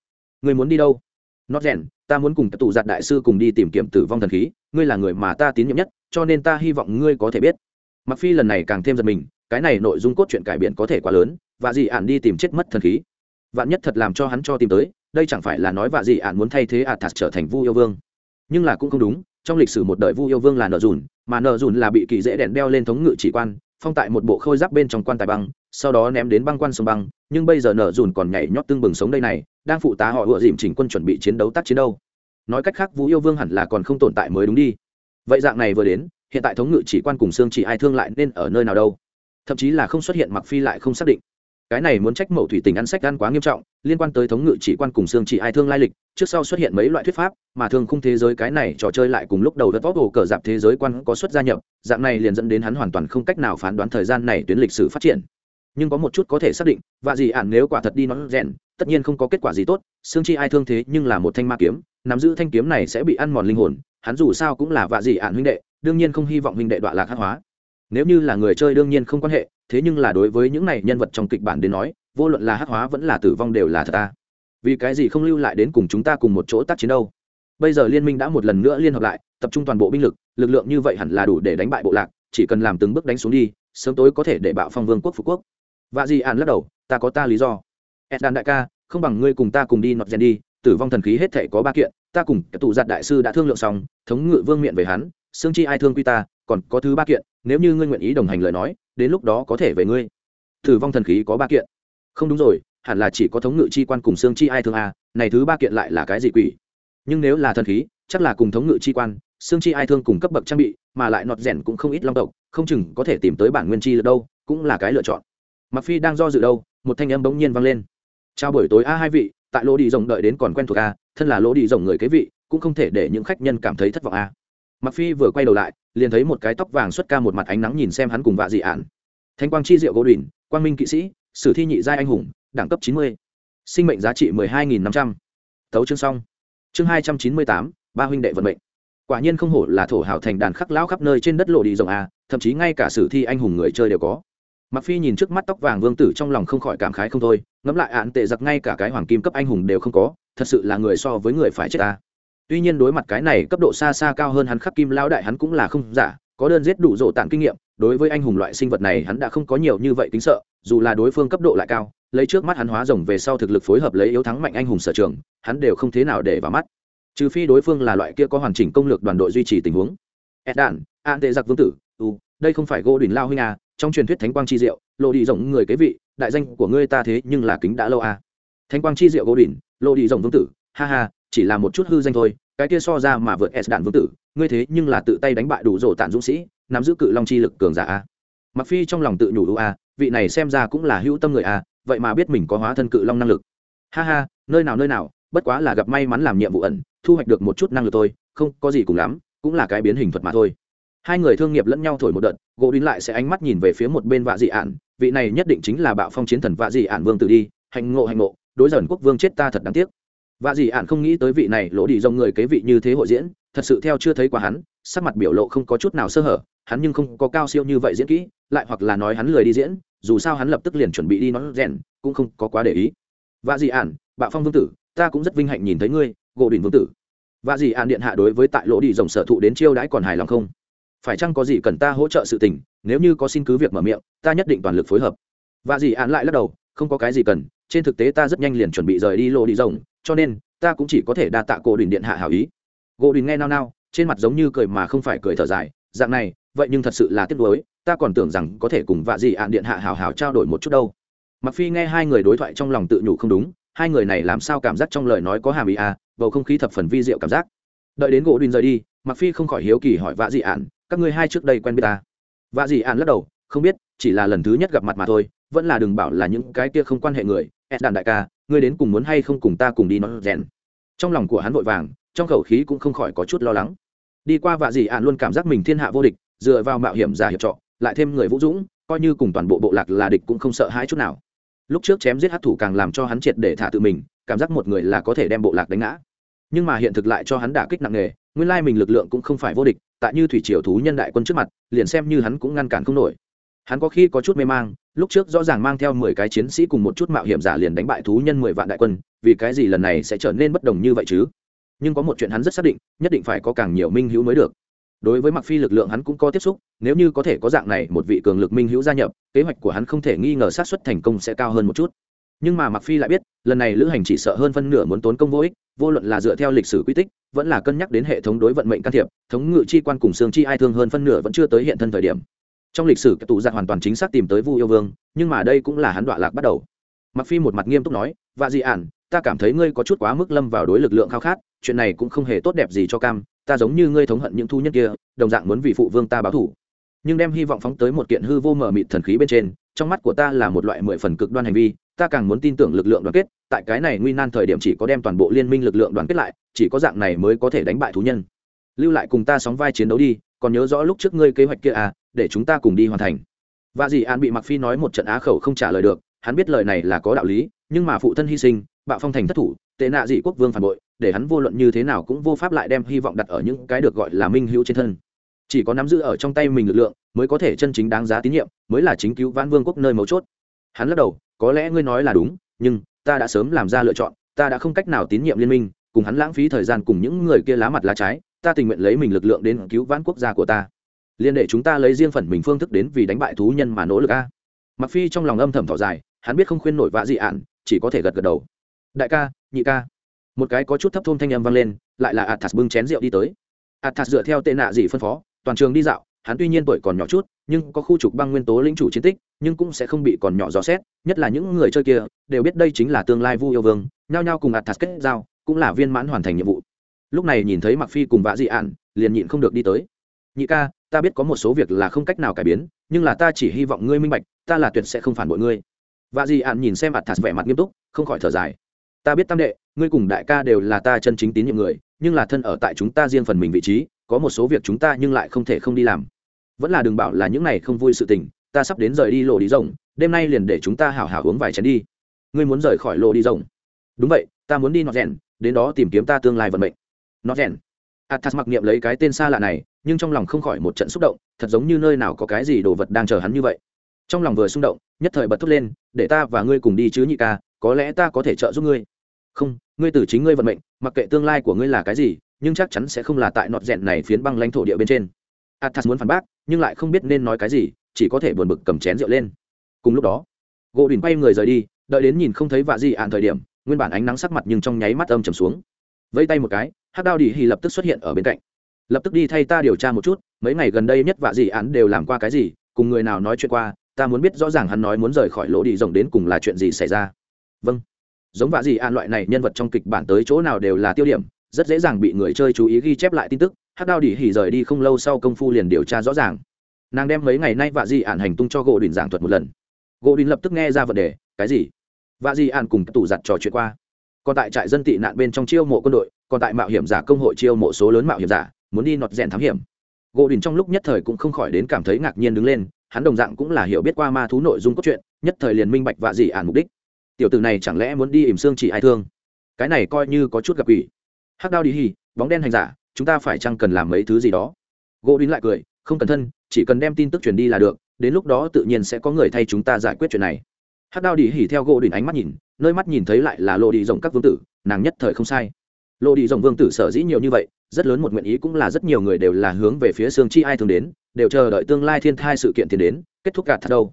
Người muốn đi đâu? Nó rèn, ta muốn cùng tụ giặt đại sư cùng đi tìm kiếm tử vong thần khí, ngươi là người mà ta tín nhiệm nhất, cho nên ta hy vọng ngươi có thể biết. Mặc phi lần này càng thêm giật mình, cái này nội dung cốt truyện cải biện có thể quá lớn và gì ạn đi tìm chết mất thần khí. Vạn nhất thật làm cho hắn cho tìm tới đây chẳng phải là nói vạ gì ạn muốn thay thế ạt trở thành vu yêu vương. Nhưng là cũng không đúng, trong lịch sử một đời vu yêu vương là nợ dùn, mà nợ dùn là bị kỳ dễ đèn đeo lên thống ngự chỉ quan, phong tại một bộ khôi giáp bên trong quan tài băng, sau đó ném đến băng quan sông băng, nhưng bây giờ nợ dùn còn nhảy nhót tương bừng sống đây này, đang phụ tá họ ựa dìm chỉnh quân chuẩn bị chiến đấu tác chiến đâu. Nói cách khác vũ yêu vương hẳn là còn không tồn tại mới đúng đi. Vậy dạng này vừa đến, hiện tại thống ngự chỉ quan cùng xương chỉ ai thương lại nên ở nơi nào đâu? Thậm chí là không xuất hiện mặc phi lại không xác định cái này muốn trách mẫu thủy tình ăn sách ăn quá nghiêm trọng, liên quan tới thống ngự chỉ quan cùng xương chỉ ai thương lai lịch, trước sau xuất hiện mấy loại thuyết pháp, mà thường khung thế giới cái này trò chơi lại cùng lúc đầu đất vóc hồ cờ dạp thế giới quan có xuất gia nhập, dạng này liền dẫn đến hắn hoàn toàn không cách nào phán đoán thời gian này tuyến lịch sử phát triển. Nhưng có một chút có thể xác định, và gì ản nếu quả thật đi nó rèn, tất nhiên không có kết quả gì tốt, xương chi ai thương thế nhưng là một thanh ma kiếm, nắm giữ thanh kiếm này sẽ bị ăn mòn linh hồn, hắn dù sao cũng là vạ dị ản huynh đệ, đương nhiên không hy vọng huynh đệ đoạn lạc hát hóa nếu như là người chơi đương nhiên không quan hệ, thế nhưng là đối với những này nhân vật trong kịch bản đến nói, vô luận là hắc hóa vẫn là tử vong đều là thật ta. Vì cái gì không lưu lại đến cùng chúng ta cùng một chỗ tác chiến đâu? Bây giờ liên minh đã một lần nữa liên hợp lại, tập trung toàn bộ binh lực lực lượng như vậy hẳn là đủ để đánh bại bộ lạc, chỉ cần làm từng bước đánh xuống đi, sớm tối có thể để bạo phong vương quốc phú quốc. Và gì ạn lắc đầu, ta có ta lý do. Eddan đại ca, không bằng ngươi cùng ta cùng đi nọt gen đi, tử vong thần khí hết thể có ba kiện, ta cùng tụ giặt đại sư đã thương lượng xong, thống ngự vương miệng về hắn, xương chi ai thương quy ta, còn có thứ ba kiện nếu như ngươi nguyện ý đồng hành lời nói, đến lúc đó có thể về ngươi. Thử vong thần khí có ba kiện. Không đúng rồi, hẳn là chỉ có thống ngự chi quan cùng xương chi ai thương a, này thứ ba kiện lại là cái gì quỷ? Nhưng nếu là thần khí, chắc là cùng thống ngự chi quan, xương chi ai thương cùng cấp bậc trang bị, mà lại nọt rèn cũng không ít long tộc, không chừng có thể tìm tới bản nguyên chi được đâu, cũng là cái lựa chọn. Mặc phi đang do dự đâu, một thanh âm bỗng nhiên vang lên. Chào buổi tối a hai vị, tại lỗ đi rồng đợi đến còn quen thuộc a, thân là lỗ đi rồng người kế vị, cũng không thể để những khách nhân cảm thấy thất vọng a mặc phi vừa quay đầu lại liền thấy một cái tóc vàng xuất ca một mặt ánh nắng nhìn xem hắn cùng vạ dị ản. thanh quang chi diệu gỗ đùn, quang minh kỵ sĩ sử thi nhị giai anh hùng đẳng cấp chín mươi. Sinh mệnh giá trị mười hai nghìn năm trăm. Tấu chương xong. Chương hai trăm chín mươi tám ba huynh đệ vận mệnh. Quả nhiên không hổ là thổ hảo thành đàn khắc lão khắp nơi trên đất lộ đi rồng a à, thậm chí ngay cả sử thi anh hùng người chơi đều có. Mặc phi nhìn trước mắt tóc vàng vương tử trong lòng không khỏi cảm khái không thôi ngẫm lại án tệ giặc ngay cả cái hoàng kim cấp anh hùng đều không có thật sự là người so với người phải chết ta tuy nhiên đối mặt cái này cấp độ xa xa cao hơn hắn khắc kim lao đại hắn cũng là không giả, có đơn giết đủ rộ tản kinh nghiệm, đối với anh hùng loại sinh vật này hắn đã không có nhiều như vậy tính sợ, dù là đối phương cấp độ lại cao, lấy trước mắt hắn hóa rồng về sau thực lực phối hợp lấy yếu thắng mạnh anh hùng sở trường, hắn đều không thế nào để vào mắt. Trừ phi đối phương là loại kia có hoàn chỉnh công lược đoàn đội duy trì tình huống. Ed đản an tệ giặc vương tử u đây không phải Gô đỉnh lao huynh à trong truyền thuyết thánh quang chi diệu, lộ đi rộng người kế vị, đại danh của ngươi ta thế nhưng là kính đã lâu à. Thánh quang chi diệu Gô đỉnh lộ đi rộng vương tử, ha ha chỉ là một chút hư danh thôi, cái kia so ra mà vượt s đạn vương tử, ngươi thế nhưng là tự tay đánh bại đủ rổ tản dũng sĩ, nắm giữ cự long chi lực cường giả a. Mặc phi trong lòng tự nhủ ưu a, vị này xem ra cũng là hữu tâm người a, vậy mà biết mình có hóa thân cự long năng lực. Ha ha, nơi nào nơi nào, bất quá là gặp may mắn làm nhiệm vụ ẩn, thu hoạch được một chút năng lực thôi, không có gì cùng lắm, cũng là cái biến hình thuật mà thôi. Hai người thương nghiệp lẫn nhau thổi một đợt, gỗ đín lại sẽ ánh mắt nhìn về phía một bên vạ dị ạn vị này nhất định chính là bạo phong chiến thần vạ dị ạn vương tử đi hành ngộ hành ngộ, đối dần quốc vương chết ta thật đáng tiếc vạ dị ạn không nghĩ tới vị này lỗ đi dòng người kế vị như thế hội diễn, thật sự theo chưa thấy qua hắn, sắc mặt biểu lộ không có chút nào sơ hở, hắn nhưng không có cao siêu như vậy diễn kỹ, lại hoặc là nói hắn lười đi diễn, dù sao hắn lập tức liền chuẩn bị đi nói rèn, cũng không có quá để ý. Vạ dị ạn bạo phong vương tử, ta cũng rất vinh hạnh nhìn thấy ngươi, gỗ điển vương tử. Vạ dị ạn điện hạ đối với tại lỗ đi dòng sở thụ đến chiêu đãi còn hài lòng không? Phải chăng có gì cần ta hỗ trợ sự tình, nếu như có xin cứ việc mở miệng, ta nhất định toàn lực phối hợp. Và gì án lại lắc đầu, không có cái gì cần, trên thực tế ta rất nhanh liền chuẩn bị rời đi lỗ đi rồng cho nên, ta cũng chỉ có thể đa tạ cổ đình điện hạ hảo ý. Gỗ đình nghe nao nao, trên mặt giống như cười mà không phải cười thở dài, dạng này, vậy nhưng thật sự là tiếc nuối, ta còn tưởng rằng có thể cùng vạ dị ạn điện hạ hảo hảo trao đổi một chút đâu. Mặc phi nghe hai người đối thoại trong lòng tự nhủ không đúng, hai người này làm sao cảm giác trong lời nói có hàm ý à bầu không khí thập phần vi diệu cảm giác. Đợi đến gỗ đình rời đi mặc phi không khỏi hiếu kỳ hỏi vạ dị ạn các ngươi hai trước đây quen biết ta? Vạ dị ạn lắc đầu, không biết, chỉ là lần thứ nhất gặp mặt mà thôi, vẫn là đừng bảo là những cái kia không quan hệ người ed đàn đại ca ngươi đến cùng muốn hay không cùng ta cùng đi nó rèn. Trong lòng của hắn vội vàng, trong khẩu khí cũng không khỏi có chút lo lắng. Đi qua vạ dị ạn luôn cảm giác mình thiên hạ vô địch, dựa vào mạo hiểm giả hiệp trọ, lại thêm người vũ dũng, coi như cùng toàn bộ bộ lạc là địch cũng không sợ hãi chút nào. Lúc trước chém giết hát thủ càng làm cho hắn triệt để thả tự mình, cảm giác một người là có thể đem bộ lạc đánh ngã. Nhưng mà hiện thực lại cho hắn đả kích nặng nề, nguyên lai mình lực lượng cũng không phải vô địch, tại như thủy triều thú nhân đại quân trước mặt, liền xem như hắn cũng ngăn cản không nổi. Hắn có khi có chút mê mang lúc trước rõ ràng mang theo mười cái chiến sĩ cùng một chút mạo hiểm giả liền đánh bại thú nhân mười vạn đại quân, vì cái gì lần này sẽ trở nên bất đồng như vậy chứ? Nhưng có một chuyện hắn rất xác định, nhất định phải có càng nhiều minh hữu mới được. Đối với mặc phi lực lượng hắn cũng có tiếp xúc, nếu như có thể có dạng này một vị cường lực minh hữu gia nhập, kế hoạch của hắn không thể nghi ngờ sát xuất thành công sẽ cao hơn một chút. Nhưng mà mặc phi lại biết, lần này lữ hành chỉ sợ hơn phân nửa muốn tốn công vô ích, vô luận là dựa theo lịch sử quy tích, vẫn là cân nhắc đến hệ thống đối vận mệnh can thiệp, thống ngự chi quan cùng xương chi ai thương hơn phân nửa vẫn chưa tới hiện thân thời điểm trong lịch sử, cái tụ giặc hoàn toàn chính xác tìm tới vu yêu vương, nhưng mà đây cũng là hắn đoạn lạc bắt đầu. Mặc phi một mặt nghiêm túc nói và dị ản, ta cảm thấy ngươi có chút quá mức lâm vào đối lực lượng khao khát, chuyện này cũng không hề tốt đẹp gì cho cam, ta giống như ngươi thống hận những thu nhân kia, đồng dạng muốn vì phụ vương ta báo thủ nhưng đem hy vọng phóng tới một kiện hư vô mờ mịt thần khí bên trên, trong mắt của ta là một loại mười phần cực đoan hành vi, ta càng muốn tin tưởng lực lượng đoàn kết, tại cái này nguy nan thời điểm chỉ có đem toàn bộ liên minh lực lượng đoàn kết lại, chỉ có dạng này mới có thể đánh bại thú nhân. Lưu lại cùng ta sóng vai chiến đấu đi, còn nhớ rõ lúc trước ngươi kế hoạch kia à để chúng ta cùng đi hoàn thành. Và dì an bị mặc phi nói một trận á khẩu không trả lời được, hắn biết lời này là có đạo lý, nhưng mà phụ thân hy sinh, bạo phong thành thất thủ, tệ nạ dị quốc vương phản bội, để hắn vô luận như thế nào cũng vô pháp lại đem hy vọng đặt ở những cái được gọi là minh hữu trên thân. Chỉ có nắm giữ ở trong tay mình lực lượng, mới có thể chân chính đáng giá tín nhiệm, mới là chính cứu vãn vương quốc nơi mấu chốt. Hắn lắc đầu, có lẽ ngươi nói là đúng, nhưng ta đã sớm làm ra lựa chọn, ta đã không cách nào tín nhiệm liên minh, cùng hắn lãng phí thời gian cùng những người kia lá mặt lá trái, ta tình nguyện lấy mình lực lượng đến cứu vãn quốc gia của ta liên để chúng ta lấy riêng phần mình phương thức đến vì đánh bại thú nhân mà nỗ lực a. Mặc phi trong lòng âm thầm thỏ dài, hắn biết không khuyên nổi vạ dị ạn, chỉ có thể gật gật đầu. Đại ca, nhị ca. Một cái có chút thấp thôn thanh âm vang lên, lại là athas bưng chén rượu đi tới. Athas dựa theo tệ nạ dị phân phó, toàn trường đi dạo, hắn tuy nhiên tuổi còn nhỏ chút, nhưng có khu trục băng nguyên tố lĩnh chủ chiến tích, nhưng cũng sẽ không bị còn nhỏ dò xét, nhất là những người chơi kia, đều biết đây chính là tương lai vu yêu vương, nhao nhao cùng athas kết giao, cũng là viên mãn hoàn thành nhiệm vụ. Lúc này nhìn thấy mặc phi cùng vạ dị ạn, liền nhịn không được đi tới. Nhị ca ta biết có một số việc là không cách nào cải biến, nhưng là ta chỉ hy vọng ngươi minh bạch, ta là tuyệt sẽ không phản bội ngươi. Và dì ạn nhìn xem athas vẻ mặt nghiêm túc, không khỏi thở dài. Ta biết tam đệ, ngươi cùng đại ca đều là ta chân chính tín nhiệm người, nhưng là thân ở tại chúng ta riêng phần mình vị trí, có một số việc chúng ta nhưng lại không thể không đi làm. Vẫn là đừng bảo là những này không vui sự tình, ta sắp đến rời đi lộ đi rồng, đêm nay liền để chúng ta hào hào uống vài chén đi. Ngươi muốn rời khỏi lộ đi rồng? Đúng vậy, ta muốn đi nọt rèn, đến đó tìm kiếm ta tương lai vận mệnh. Nọt rèn. Athas mặc niệm lấy cái tên xa lạ này nhưng trong lòng không khỏi một trận xúc động, thật giống như nơi nào có cái gì đồ vật đang chờ hắn như vậy. Trong lòng vừa xung động, nhất thời bật thốt lên, để ta và ngươi cùng đi chứ nhị ca, có lẽ ta có thể trợ giúp ngươi. Không, ngươi từ chính ngươi vận mệnh, mặc kệ tương lai của ngươi là cái gì, nhưng chắc chắn sẽ không là tại nọt rẽn này phiến băng lãnh thổ địa bên trên. Athas muốn phản bác, nhưng lại không biết nên nói cái gì, chỉ có thể buồn bực cầm chén rượu lên. Cùng lúc đó, gỗ đình quay người rời đi, đợi đến nhìn không thấy vạ gì ạn thời điểm, nguyên bản ánh nắng sắc mặt nhưng trong nháy mắt âm trầm xuống. Vẫy tay một cái hát đao đi hì lập tức xuất hiện ở bên cạnh lập tức đi thay ta điều tra một chút, mấy ngày gần đây nhất vạ gì án đều làm qua cái gì, cùng người nào nói chuyện qua, ta muốn biết rõ ràng hắn nói muốn rời khỏi lỗ đi rồng đến cùng là chuyện gì xảy ra. Vâng. Giống vạ gì án loại này, nhân vật trong kịch bản tới chỗ nào đều là tiêu điểm, rất dễ dàng bị người chơi chú ý ghi chép lại tin tức, hát đao đỉ hỉ rời đi không lâu sau công phu liền điều tra rõ ràng. Nàng đem mấy ngày nay vạ dị ạn hành tung cho gỗ đình giảng thuật một lần. Gỗ đình lập tức nghe ra vấn đề, cái gì? Vạ dị ạn cùng tủ giặt trò chuyện qua. Còn tại trại dân tị nạn bên trong chiêu mộ quân đội, còn tại mạo hiểm giả công hội chiêu mộ số lớn mạo hiểm giả muốn đi nọt rèn thám hiểm. Gỗ đình trong lúc nhất thời cũng không khỏi đến cảm thấy ngạc nhiên đứng lên, hắn đồng dạng cũng là hiểu biết qua ma thú nội dung cốt truyện, nhất thời liền minh bạch vạ dị ản mục đích. Tiểu tử này chẳng lẽ muốn đi ỉm xương chỉ ai thương? Cái này coi như có chút gặp ủy hắc đao đi hì, bóng đen hành giả, chúng ta phải chăng cần làm mấy thứ gì đó? Gỗ đình lại cười, không cần thân, chỉ cần đem tin tức truyền đi là được, đến lúc đó tự nhiên sẽ có người thay chúng ta giải quyết chuyện này. Hắc đao đi hỉ theo gỗ đỉnh ánh mắt nhìn, nơi mắt nhìn thấy lại là lộ đi rộng các vương tử, nàng nhất thời không sai. Lộ đi rộng vương tử sở dĩ nhiều như vậy rất lớn một nguyện ý cũng là rất nhiều người đều là hướng về phía xương chi ai thường đến, đều chờ đợi tương lai thiên thai sự kiện tiến đến, kết thúc cả thật đâu.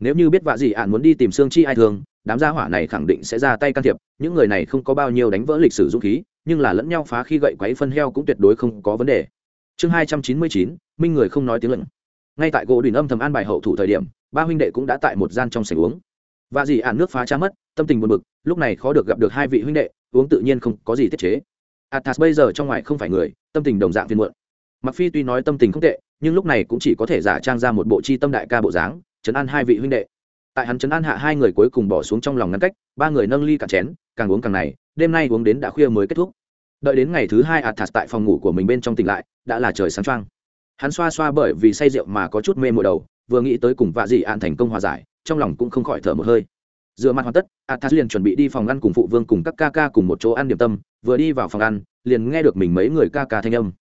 Nếu như biết vạ gì ạn muốn đi tìm xương chi ai thường đám gia hỏa này khẳng định sẽ ra tay can thiệp, những người này không có bao nhiêu đánh vỡ lịch sử dũng khí, nhưng là lẫn nhau phá khi gậy quấy phân heo cũng tuyệt đối không có vấn đề. Chương hai trăm chín mươi chín, minh người không nói tiếng lệnh ngay tại gỗ đình âm thầm an bài hậu thủ thời điểm, ba huynh đệ cũng đã tại một gian trong sảnh uống. Và dì ạn nước phá cha mất, tâm tình buồn bực, lúc này khó được gặp được hai vị huynh đệ, uống tự nhiên không có gì tiết chế athas bây giờ trong ngoài không phải người, tâm tình đồng dạng phiên muộn. Mặc phi tuy nói tâm tình không tệ, nhưng lúc này cũng chỉ có thể giả trang ra một bộ chi tâm đại ca bộ dáng chấn an hai vị huynh đệ. Tại hắn chấn an hạ hai người cuối cùng bỏ xuống trong lòng ngăn cách, ba người nâng ly cả chén, càng uống càng này, đêm nay uống đến đã khuya mới kết thúc. Đợi đến ngày thứ hai athas tại phòng ngủ của mình bên trong tỉnh lại, đã là trời sáng trăng hắn xoa xoa bởi vì say rượu mà có chút mê mùa đầu, vừa nghĩ tới cùng vạ dị an thành công hòa giải, trong lòng cũng không khỏi thở một hơi dựa mặt hoàn tất, athas liền chuẩn bị đi phòng ăn cùng phụ vương cùng các ca ca cùng một chỗ ăn điểm tâm, vừa đi vào phòng ăn, liền nghe được mình mấy người ca ca thanh âm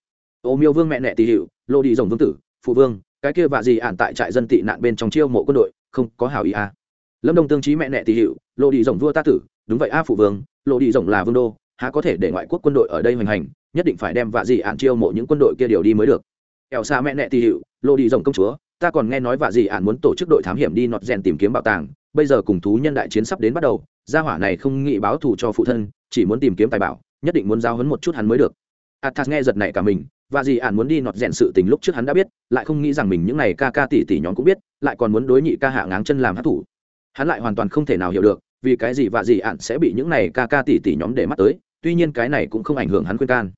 ô miêu vương mẹ nẹ tỳ hiệu, lô đi rồng vương tử, phụ vương, cái kia vạ gì ạn tại trại dân tị nạn bên trong chiêu mộ quân đội, không có hảo ý à. lâm đồng tương trí mẹ nẹ tỳ hiệu, lô đi rồng vua ta tử, đúng vậy a phụ vương, lô đi rồng là vương đô, há có thể để ngoại quốc quân đội ở đây hoành hành, nhất định phải đem vạ gì ạn chiêu mộ những quân đội kia điều đi mới được ẻo xa mẹ nẹ tỳ hiệu, lô đi rồng công chúa, ta còn nghe nói vạ gì ạn muốn tổ chức đội thám hiểm đi nọt rèn tìm kiếm bảo tàng bây giờ cùng thú nhân đại chiến sắp đến bắt đầu, gia hỏa này không nghĩ báo thù cho phụ thân, chỉ muốn tìm kiếm tài bảo, nhất định muốn giao hấn một chút hắn mới được. Athas nghe giật này cả mình, và gì ạn muốn đi nọt rèn sự tình lúc trước hắn đã biết, lại không nghĩ rằng mình những này ca ca tỷ tỷ nhóm cũng biết, lại còn muốn đối nhị ca hạ ngáng chân làm hát thủ. Hắn lại hoàn toàn không thể nào hiểu được, vì cái gì và gì ạn sẽ bị những này ca ca tỷ tỷ nhóm để mắt tới, tuy nhiên cái này cũng không ảnh hưởng hắn khuyên can.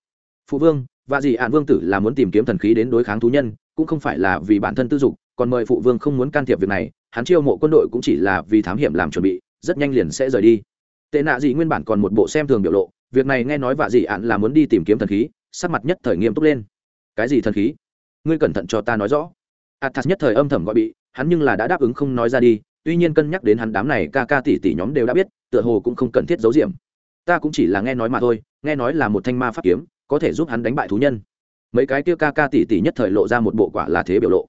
Phụ vương, và gì ạn vương tử là muốn tìm kiếm thần khí đến đối kháng thú nhân, cũng không phải là vì bản thân tư dục, còn mời phụ vương không muốn can thiệp việc này hắn chiêu mộ quân đội cũng chỉ là vì thám hiểm làm chuẩn bị, rất nhanh liền sẽ rời đi. Tệ nạ gì nguyên bản còn một bộ xem thường biểu lộ, việc này nghe nói vạ dị ạn là muốn đi tìm kiếm thần khí, sắc mặt nhất thời nghiêm túc lên. Cái gì thần khí? Ngươi cẩn thận cho ta nói rõ. Athas nhất thời âm thầm gọi bị, hắn nhưng là đã đáp ứng không nói ra đi, tuy nhiên cân nhắc đến hắn đám này ca ca tỷ tỷ nhóm đều đã biết, tựa hồ cũng không cần thiết giấu diệm ta cũng chỉ là nghe nói mà thôi, nghe nói là một thanh ma pháp kiếm, có thể giúp hắn đánh bại thú nhân. Mấy cái kia ca ca tỷ tỷ nhất thời lộ ra một bộ quả là thế biểu lộ.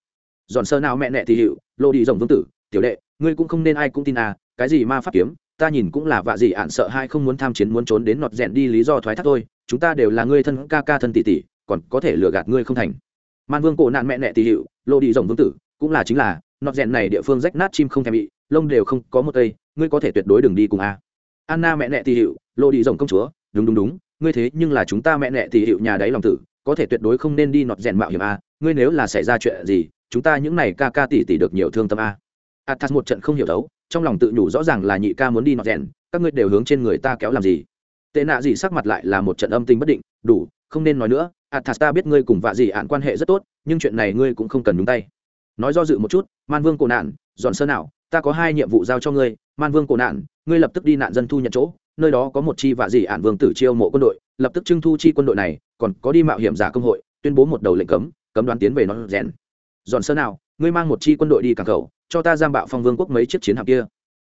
Giòn sơ nào mẹ nẹ thì hiệu lô đi rồng vương tử, tiểu đệ, ngươi cũng không nên ai cũng tin à cái gì ma pháp kiếm, ta nhìn cũng là vạ gì ạn sợ hai không muốn tham chiến muốn trốn đến nọt rẽn đi lý do thoái thác thôi, chúng ta đều là ngươi thân, ca ca thân tỷ tỷ, còn có thể lừa gạt ngươi không thành. Man vương cổ nạn mẹ nẹ tỷ hiệu, lô đi rồng vương tử, cũng là chính là, nọt rẽn này địa phương rách nát chim không thèm bị, lông đều không có một cây, ngươi có thể tuyệt đối đừng đi cùng a. Anna mẹ nẹ tỷ hiệu, lô đi rồng công chúa, đúng đúng đúng, ngươi thế nhưng là chúng ta mẹ nẹ tỷ hiệu nhà đáy lòng tử, có thể tuyệt đối không nên đi nọt rèn mạo hiểm a, ngươi nếu là xảy ra chuyện gì chúng ta những này ca ca tỷ tỷ được nhiều thương tâm a. Athas một trận không hiểu đấu, trong lòng tự nhủ rõ ràng là nhị ca muốn đi nọt rèn, các ngươi đều hướng trên người ta kéo làm gì. Tệ nạ gì sắc mặt lại là một trận âm tình bất định, đủ, không nên nói nữa, athas ta biết ngươi cùng vạ gì ạn quan hệ rất tốt, nhưng chuyện này ngươi cũng không cần nhúng tay. Nói do dự một chút, man vương cổ nạn dọn sơn nào ta có hai nhiệm vụ giao cho ngươi, man vương cổ nạn, ngươi lập tức đi nạn dân thu nhận chỗ, nơi đó có một chi vạ gì ạn vương tử chiêu mộ quân đội, lập tức trưng thu chi quân đội này, còn có đi mạo hiểm giả công hội, tuyên bố một đầu lệnh cấm cấm đoán tiến về nó rèn dọn sơ nào, ngươi mang một chi quân đội đi cảng khẩu, cho ta giam bạo phong vương quốc mấy chiếc chiến hạm kia.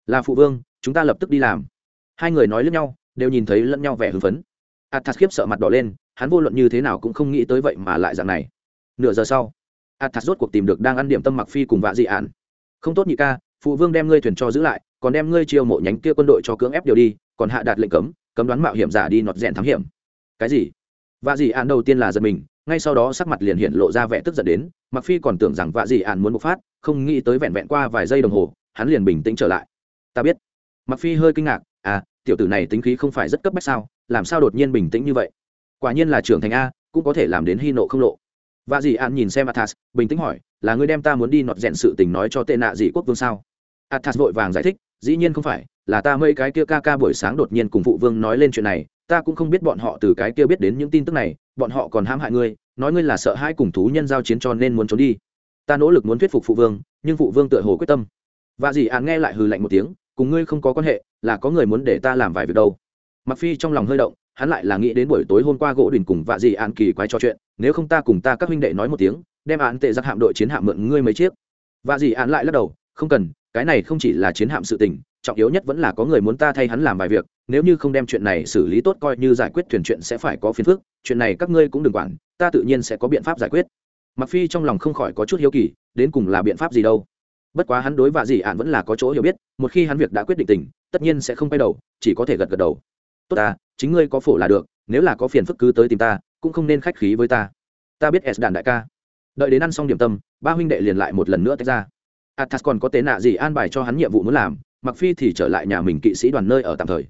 Là phụ vương, chúng ta lập tức đi làm. Hai người nói lẫn nhau, đều nhìn thấy lẫn nhau vẻ hưng phấn. Athas khiếp sợ mặt đỏ lên, hắn vô luận như thế nào cũng không nghĩ tới vậy mà lại dạng này. Nửa giờ sau athas rốt cuộc tìm được đang ăn điểm tâm mặc phi cùng vạ dị ạn. Không tốt nhị ca, phụ vương đem ngươi thuyền cho giữ lại, còn đem ngươi chiêu mộ nhánh kia quân đội cho cưỡng ép điều đi, còn hạ đạt lệnh cấm cấm đoán mạo hiểm giả đi nọt rèn thám hiểm. Cái gì? Vạ dị ạn đầu tiên là giật mình ngay sau đó sắc mặt liền hiện lộ ra vẻ tức giận đến mặc phi còn tưởng rằng vạ dị ạn muốn bộc phát, không nghĩ tới vẹn vẹn qua vài giây đồng hồ, hắn liền bình tĩnh trở lại. Ta biết. Mặc phi hơi kinh ngạc à tiểu tử này tính khí không phải rất cấp bách sao, làm sao đột nhiên bình tĩnh như vậy? Quả nhiên là trưởng thành a, cũng có thể làm đến hy nộ không lộ. Vạ dị an nhìn xem athas, bình tĩnh hỏi, là ngươi đem ta muốn đi nọt rèn sự tình nói cho tệ nạ dị quốc vương sao? Athas vội vàng giải thích, dĩ nhiên không phải, là ta mấy cái kia ca ca buổi sáng đột nhiên cùng phụ vương nói lên chuyện này ta cũng không biết bọn họ từ cái kia biết đến những tin tức này, bọn họ còn hãm hại ngươi, nói ngươi là sợ hai cùng thú nhân giao chiến cho nên muốn trốn đi. Ta nỗ lực muốn thuyết phục phụ vương, nhưng phụ vương tựa hồ quyết tâm. Và dì an nghe lại hừ lạnh một tiếng, cùng ngươi không có quan hệ, là có người muốn để ta làm vài việc đâu. Mặc phi trong lòng hơi động, hắn lại là nghĩ đến buổi tối hôm qua gỗ đình cùng vạ dì an kỳ quái trò chuyện, nếu không ta cùng ta các huynh đệ nói một tiếng, đem án tệ giặc hạm đội chiến hạm mượn ngươi mấy chiếc. Vạ dì an lại lắc đầu, không cần, cái này không chỉ là chiến hạm sự tình, trọng yếu nhất vẫn là có người muốn ta thay hắn làm vài việc nếu như không đem chuyện này xử lý tốt coi như giải quyết thuyền chuyện sẽ phải có phiền phức, chuyện này các ngươi cũng đừng quản, ta tự nhiên sẽ có biện pháp giải quyết. Mặc phi trong lòng không khỏi có chút hiếu kỳ, đến cùng là biện pháp gì đâu. Bất quá hắn đối vạ dị ạn vẫn là có chỗ hiểu biết, một khi hắn việc đã quyết định tình, tất nhiên sẽ không quay đầu, chỉ có thể gật gật đầu. Tốt ta, chính ngươi có phổ là được, nếu là có phiền phức cứ tới tìm ta, cũng không nên khách khí với ta. Ta biết s đàn đại ca. Đợi đến ăn xong điểm tâm, ba huynh đệ liền lại một lần nữa tách ra. Athas còn có tế nạ gì an bài cho hắn nhiệm vụ muốn làm mặc phi thì trở lại nhà mình kỵ sĩ đoàn nơi ở tạm thời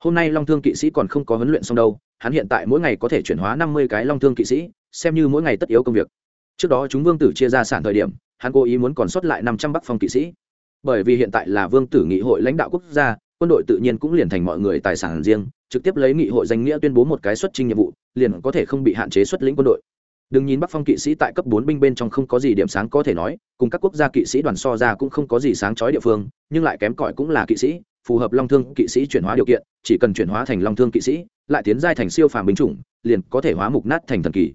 hôm nay long thương kỵ sĩ còn không có huấn luyện xong đâu, hắn hiện tại mỗi ngày có thể chuyển hóa năm mươi cái long thương kỵ sĩ, xem như mỗi ngày tất yếu công việc. Trước đó chúng vương tử chia ra sản thời điểm, hắn cố ý muốn còn sót lại năm trăm bắc phong kỵ sĩ. Bởi vì hiện tại là vương tử nghị hội lãnh đạo quốc gia, quân đội tự nhiên cũng liền thành mọi người tài sản riêng, trực tiếp lấy nghị hội danh nghĩa tuyên bố một cái xuất trình nhiệm vụ, liền có thể không bị hạn chế xuất lĩnh quân đội. Đừng nhìn bắc phong kỵ sĩ tại cấp bốn binh bên trong không có gì điểm sáng có thể nói, cùng các quốc gia kỵ sĩ đoàn so ra cũng không có gì sáng chói địa phương, nhưng lại kém cỏi cũng là kỵ sĩ phù hợp long thương kỵ sĩ chuyển hóa điều kiện, chỉ cần chuyển hóa thành long thương kỵ sĩ, lại tiến giai thành siêu phàm binh chủng, liền có thể hóa mục nát thành thần kỳ.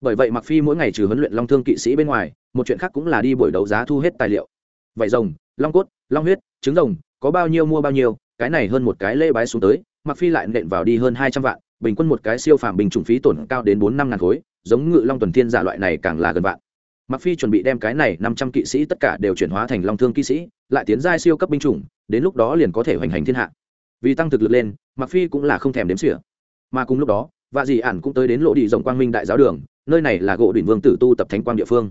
Bởi vậy mặc phi mỗi ngày trừ huấn luyện long thương kỵ sĩ bên ngoài, một chuyện khác cũng là đi buổi đấu giá thu hết tài liệu. Vậy rồng, long cốt, long huyết, trứng rồng, có bao nhiêu mua bao nhiêu, cái này hơn một cái lễ bái xuống tới mặc phi lại nện vào đi hơn hai trăm vạn, bình quân một cái siêu phàm bình chủng phí tổn cao đến bốn năm ngàn khối, giống ngự long tuần thiên giả loại này càng là gần vạn mặc phi chuẩn bị đem cái này năm trăm kỵ sĩ tất cả đều chuyển hóa thành long thương kỵ sĩ, lại tiến giai siêu cấp binh chủng, đến lúc đó liền có thể hoành hành thiên hạ. Vì tăng thực lực lên mặc phi cũng là không thèm đếm xỉa. Mà cùng lúc đó, Vạ Dị ản cũng tới đến lộ đi rộng quang minh đại giáo đường, nơi này là gỗ đỉnh vương tử tu tập thánh quang địa phương.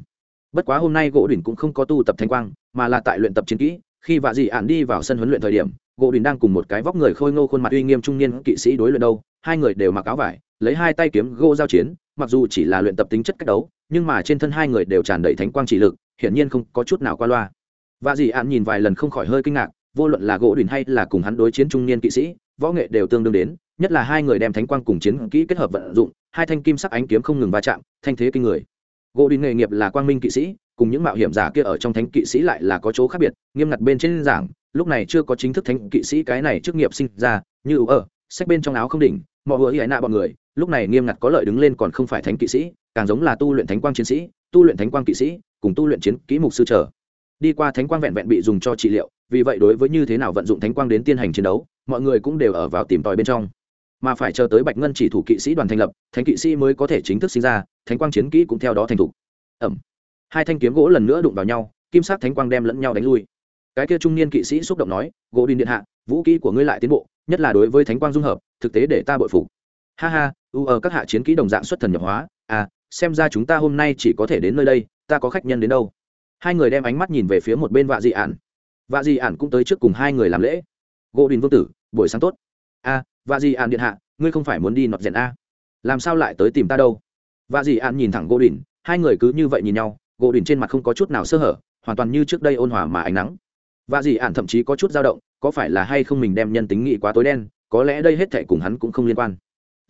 Bất quá hôm nay gỗ đỉnh cũng không có tu tập thánh quang, mà là tại luyện tập chiến kỹ, khi vạ Dị ản đi vào sân huấn luyện thời điểm, gỗ đỉnh đang cùng một cái vóc người khôi ngô khuôn mặt uy nghiêm trung niên kỵ sĩ đối luyện đâu, hai người đều mặc áo vải, lấy hai tay kiếm gỗ giao chiến mặc dù chỉ là luyện tập tính chất cách đấu, nhưng mà trên thân hai người đều tràn đầy thánh quang chỉ lực, hiển nhiên không có chút nào qua loa. Và dì ạn nhìn vài lần không khỏi hơi kinh ngạc, vô luận là gỗ đỉnh hay là cùng hắn đối chiến trung niên kỵ sĩ, võ nghệ đều tương đương đến, nhất là hai người đem thánh quang cùng chiến kỹ kết hợp vận dụng, hai thanh kim sắc ánh kiếm không ngừng va chạm, thanh thế kinh người. Gỗ đỉnh nghề nghiệp là quang minh kỵ sĩ, cùng những mạo hiểm giả kia ở trong thánh kỵ sĩ lại là có chỗ khác biệt, nghiêm ngặt bên trên giảng, lúc này chưa có chính thức thánh kỵ sĩ cái này chức nghiệp sinh ra, như ở, sách bên trong áo không đỉnh mọi hứa hãy nạ bọn người lúc này nghiêm ngặt có lợi đứng lên còn không phải thánh kỵ sĩ, càng giống là tu luyện thánh quang chiến sĩ, tu luyện thánh quang kỵ sĩ, cùng tu luyện chiến kỹ mục sư trở đi qua thánh quang vẹn vẹn bị dùng cho trị liệu, vì vậy đối với như thế nào vận dụng thánh quang đến tiên hành chiến đấu, mọi người cũng đều ở vào tìm tòi bên trong. Mà phải chờ tới bạch ngân chỉ thủ kỵ sĩ đoàn thành lập, thánh kỵ sĩ mới có thể chính thức sinh ra, thánh quang chiến kỹ cũng theo đó thành thục. Ẩm. Hai thanh kiếm gỗ lần nữa đụng vào nhau, kim sắc thánh quang đem lẫn nhau đánh lui. Cái kia trung niên kỵ sĩ xúc động nói, gỗ đi điện hạ, vũ kỹ của ngươi lại tiến bộ, nhất là đối với thánh quang dung hợp, thực tế để ta bội phục. Ha ha u ở các hạ chiến kỹ đồng dạng xuất thần nhập hóa. À xem ra chúng ta hôm nay chỉ có thể đến nơi đây ta có khách nhân đến đâu? Hai người đem ánh mắt nhìn về phía một bên vạ dị ản. Vạ dị ản cũng tới trước cùng hai người làm lễ. Gỗ đình vương tử buổi sáng tốt. A à, vạ dị ản điện hạ ngươi không phải muốn đi nọt rèn a. Làm sao lại tới tìm ta đâu? Vạ dị ản nhìn thẳng gỗ đình hai người cứ như vậy nhìn nhau gỗ đình trên mặt không có chút nào sơ hở hoàn toàn như trước đây ôn hòa mà ánh nắng. Vạ dị ản thậm chí có chút dao động có phải là hay không mình đem nhân tính nghị quá tối đen có lẽ đây hết thảy cùng hắn cũng không liên quan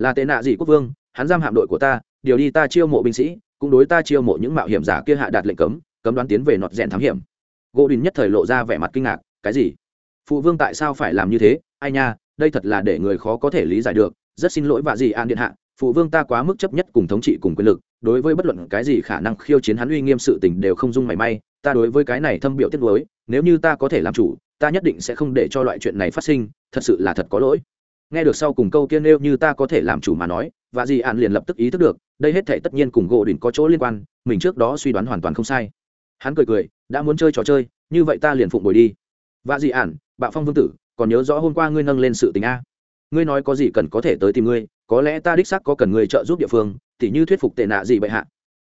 là tệ nạ gì quốc vương, hắn giam hạm đội của ta, điều đi ta chiêu mộ binh sĩ, cũng đối ta chiêu mộ những mạo hiểm giả kia hạ đạt lệnh cấm cấm đoán tiến về nọt rèn thám hiểm. Gỗ đình nhất thời lộ ra vẻ mặt kinh ngạc, cái gì? Phụ vương tại sao phải làm như thế? Ai nha, đây thật là để người khó có thể lý giải được, rất xin lỗi vạ gì an điện hạ, phụ vương ta quá mức chấp nhất cùng thống trị cùng quyền lực, đối với bất luận cái gì khả năng khiêu chiến hắn uy nghiêm sự tình đều không dung mảy may, ta đối với cái này thâm biểu tiết lối nếu như ta có thể làm chủ, ta nhất định sẽ không để cho loại chuyện này phát sinh, thật sự là thật có lỗi nghe được sau cùng câu kia nêu như ta có thể làm chủ mà nói, và dì ạn liền lập tức ý thức được, đây hết thể tất nhiên cùng gỗ đỉnh có chỗ liên quan, mình trước đó suy đoán hoàn toàn không sai. Hắn cười cười, đã muốn chơi trò chơi, như vậy ta liền phụng bồi đi. Và dì ạn, bạo phong vương tử, còn nhớ rõ hôm qua ngươi nâng lên sự tình a. Ngươi nói có gì cần có thể tới tìm ngươi, có lẽ ta đích xác có cần ngươi trợ giúp địa phương, tỉ như thuyết phục tệ nạ gì bệ hạ.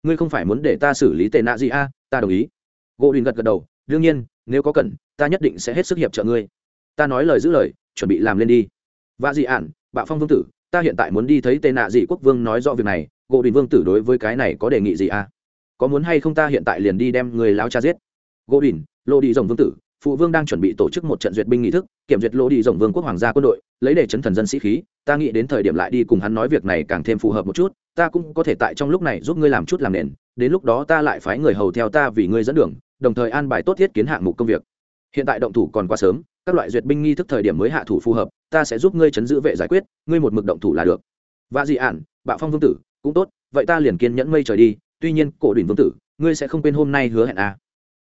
Ngươi không phải muốn để ta xử lý tệ nạ gì a, ta đồng ý. Gỗ đình gật gật đầu, đương nhiên, nếu có cần, ta nhất định sẽ hết sức hiệp trợ ngươi. Ta nói lời giữ lời, chuẩn bị làm lên đi và dị ạn bạo phong vương tử, ta hiện tại muốn đi thấy tên nạ dị quốc vương nói rõ việc này, gỗ đình vương tử đối với cái này có đề nghị gì à? Có muốn hay không ta hiện tại liền đi đem người lao cha giết? Gỗ đình, lô đi rồng vương tử, phụ vương đang chuẩn bị tổ chức một trận duyệt binh nghị thức, kiểm duyệt lô đi rồng vương quốc hoàng gia quân đội, lấy để chấn thần dân sĩ khí, ta nghĩ đến thời điểm lại đi cùng hắn nói việc này càng thêm phù hợp một chút, ta cũng có thể tại trong lúc này giúp ngươi làm chút làm nền, đến lúc đó ta lại phái người hầu theo ta vì ngươi dẫn đường, đồng thời an bài tốt thiết kiến hạng mục công việc. Hiện tại động thủ còn quá sớm, các loại duyệt binh nghi thức thời điểm mới hạ thủ phù hợp ta sẽ giúp ngươi chấn giữ vệ giải quyết, ngươi một mực động thủ là được và dị ản, bạo phong vương tử, cũng tốt, vậy ta liền kiên nhẫn mây trời đi, tuy nhiên, cổ đỉnh vương tử, ngươi sẽ không quên hôm nay hứa hẹn a à.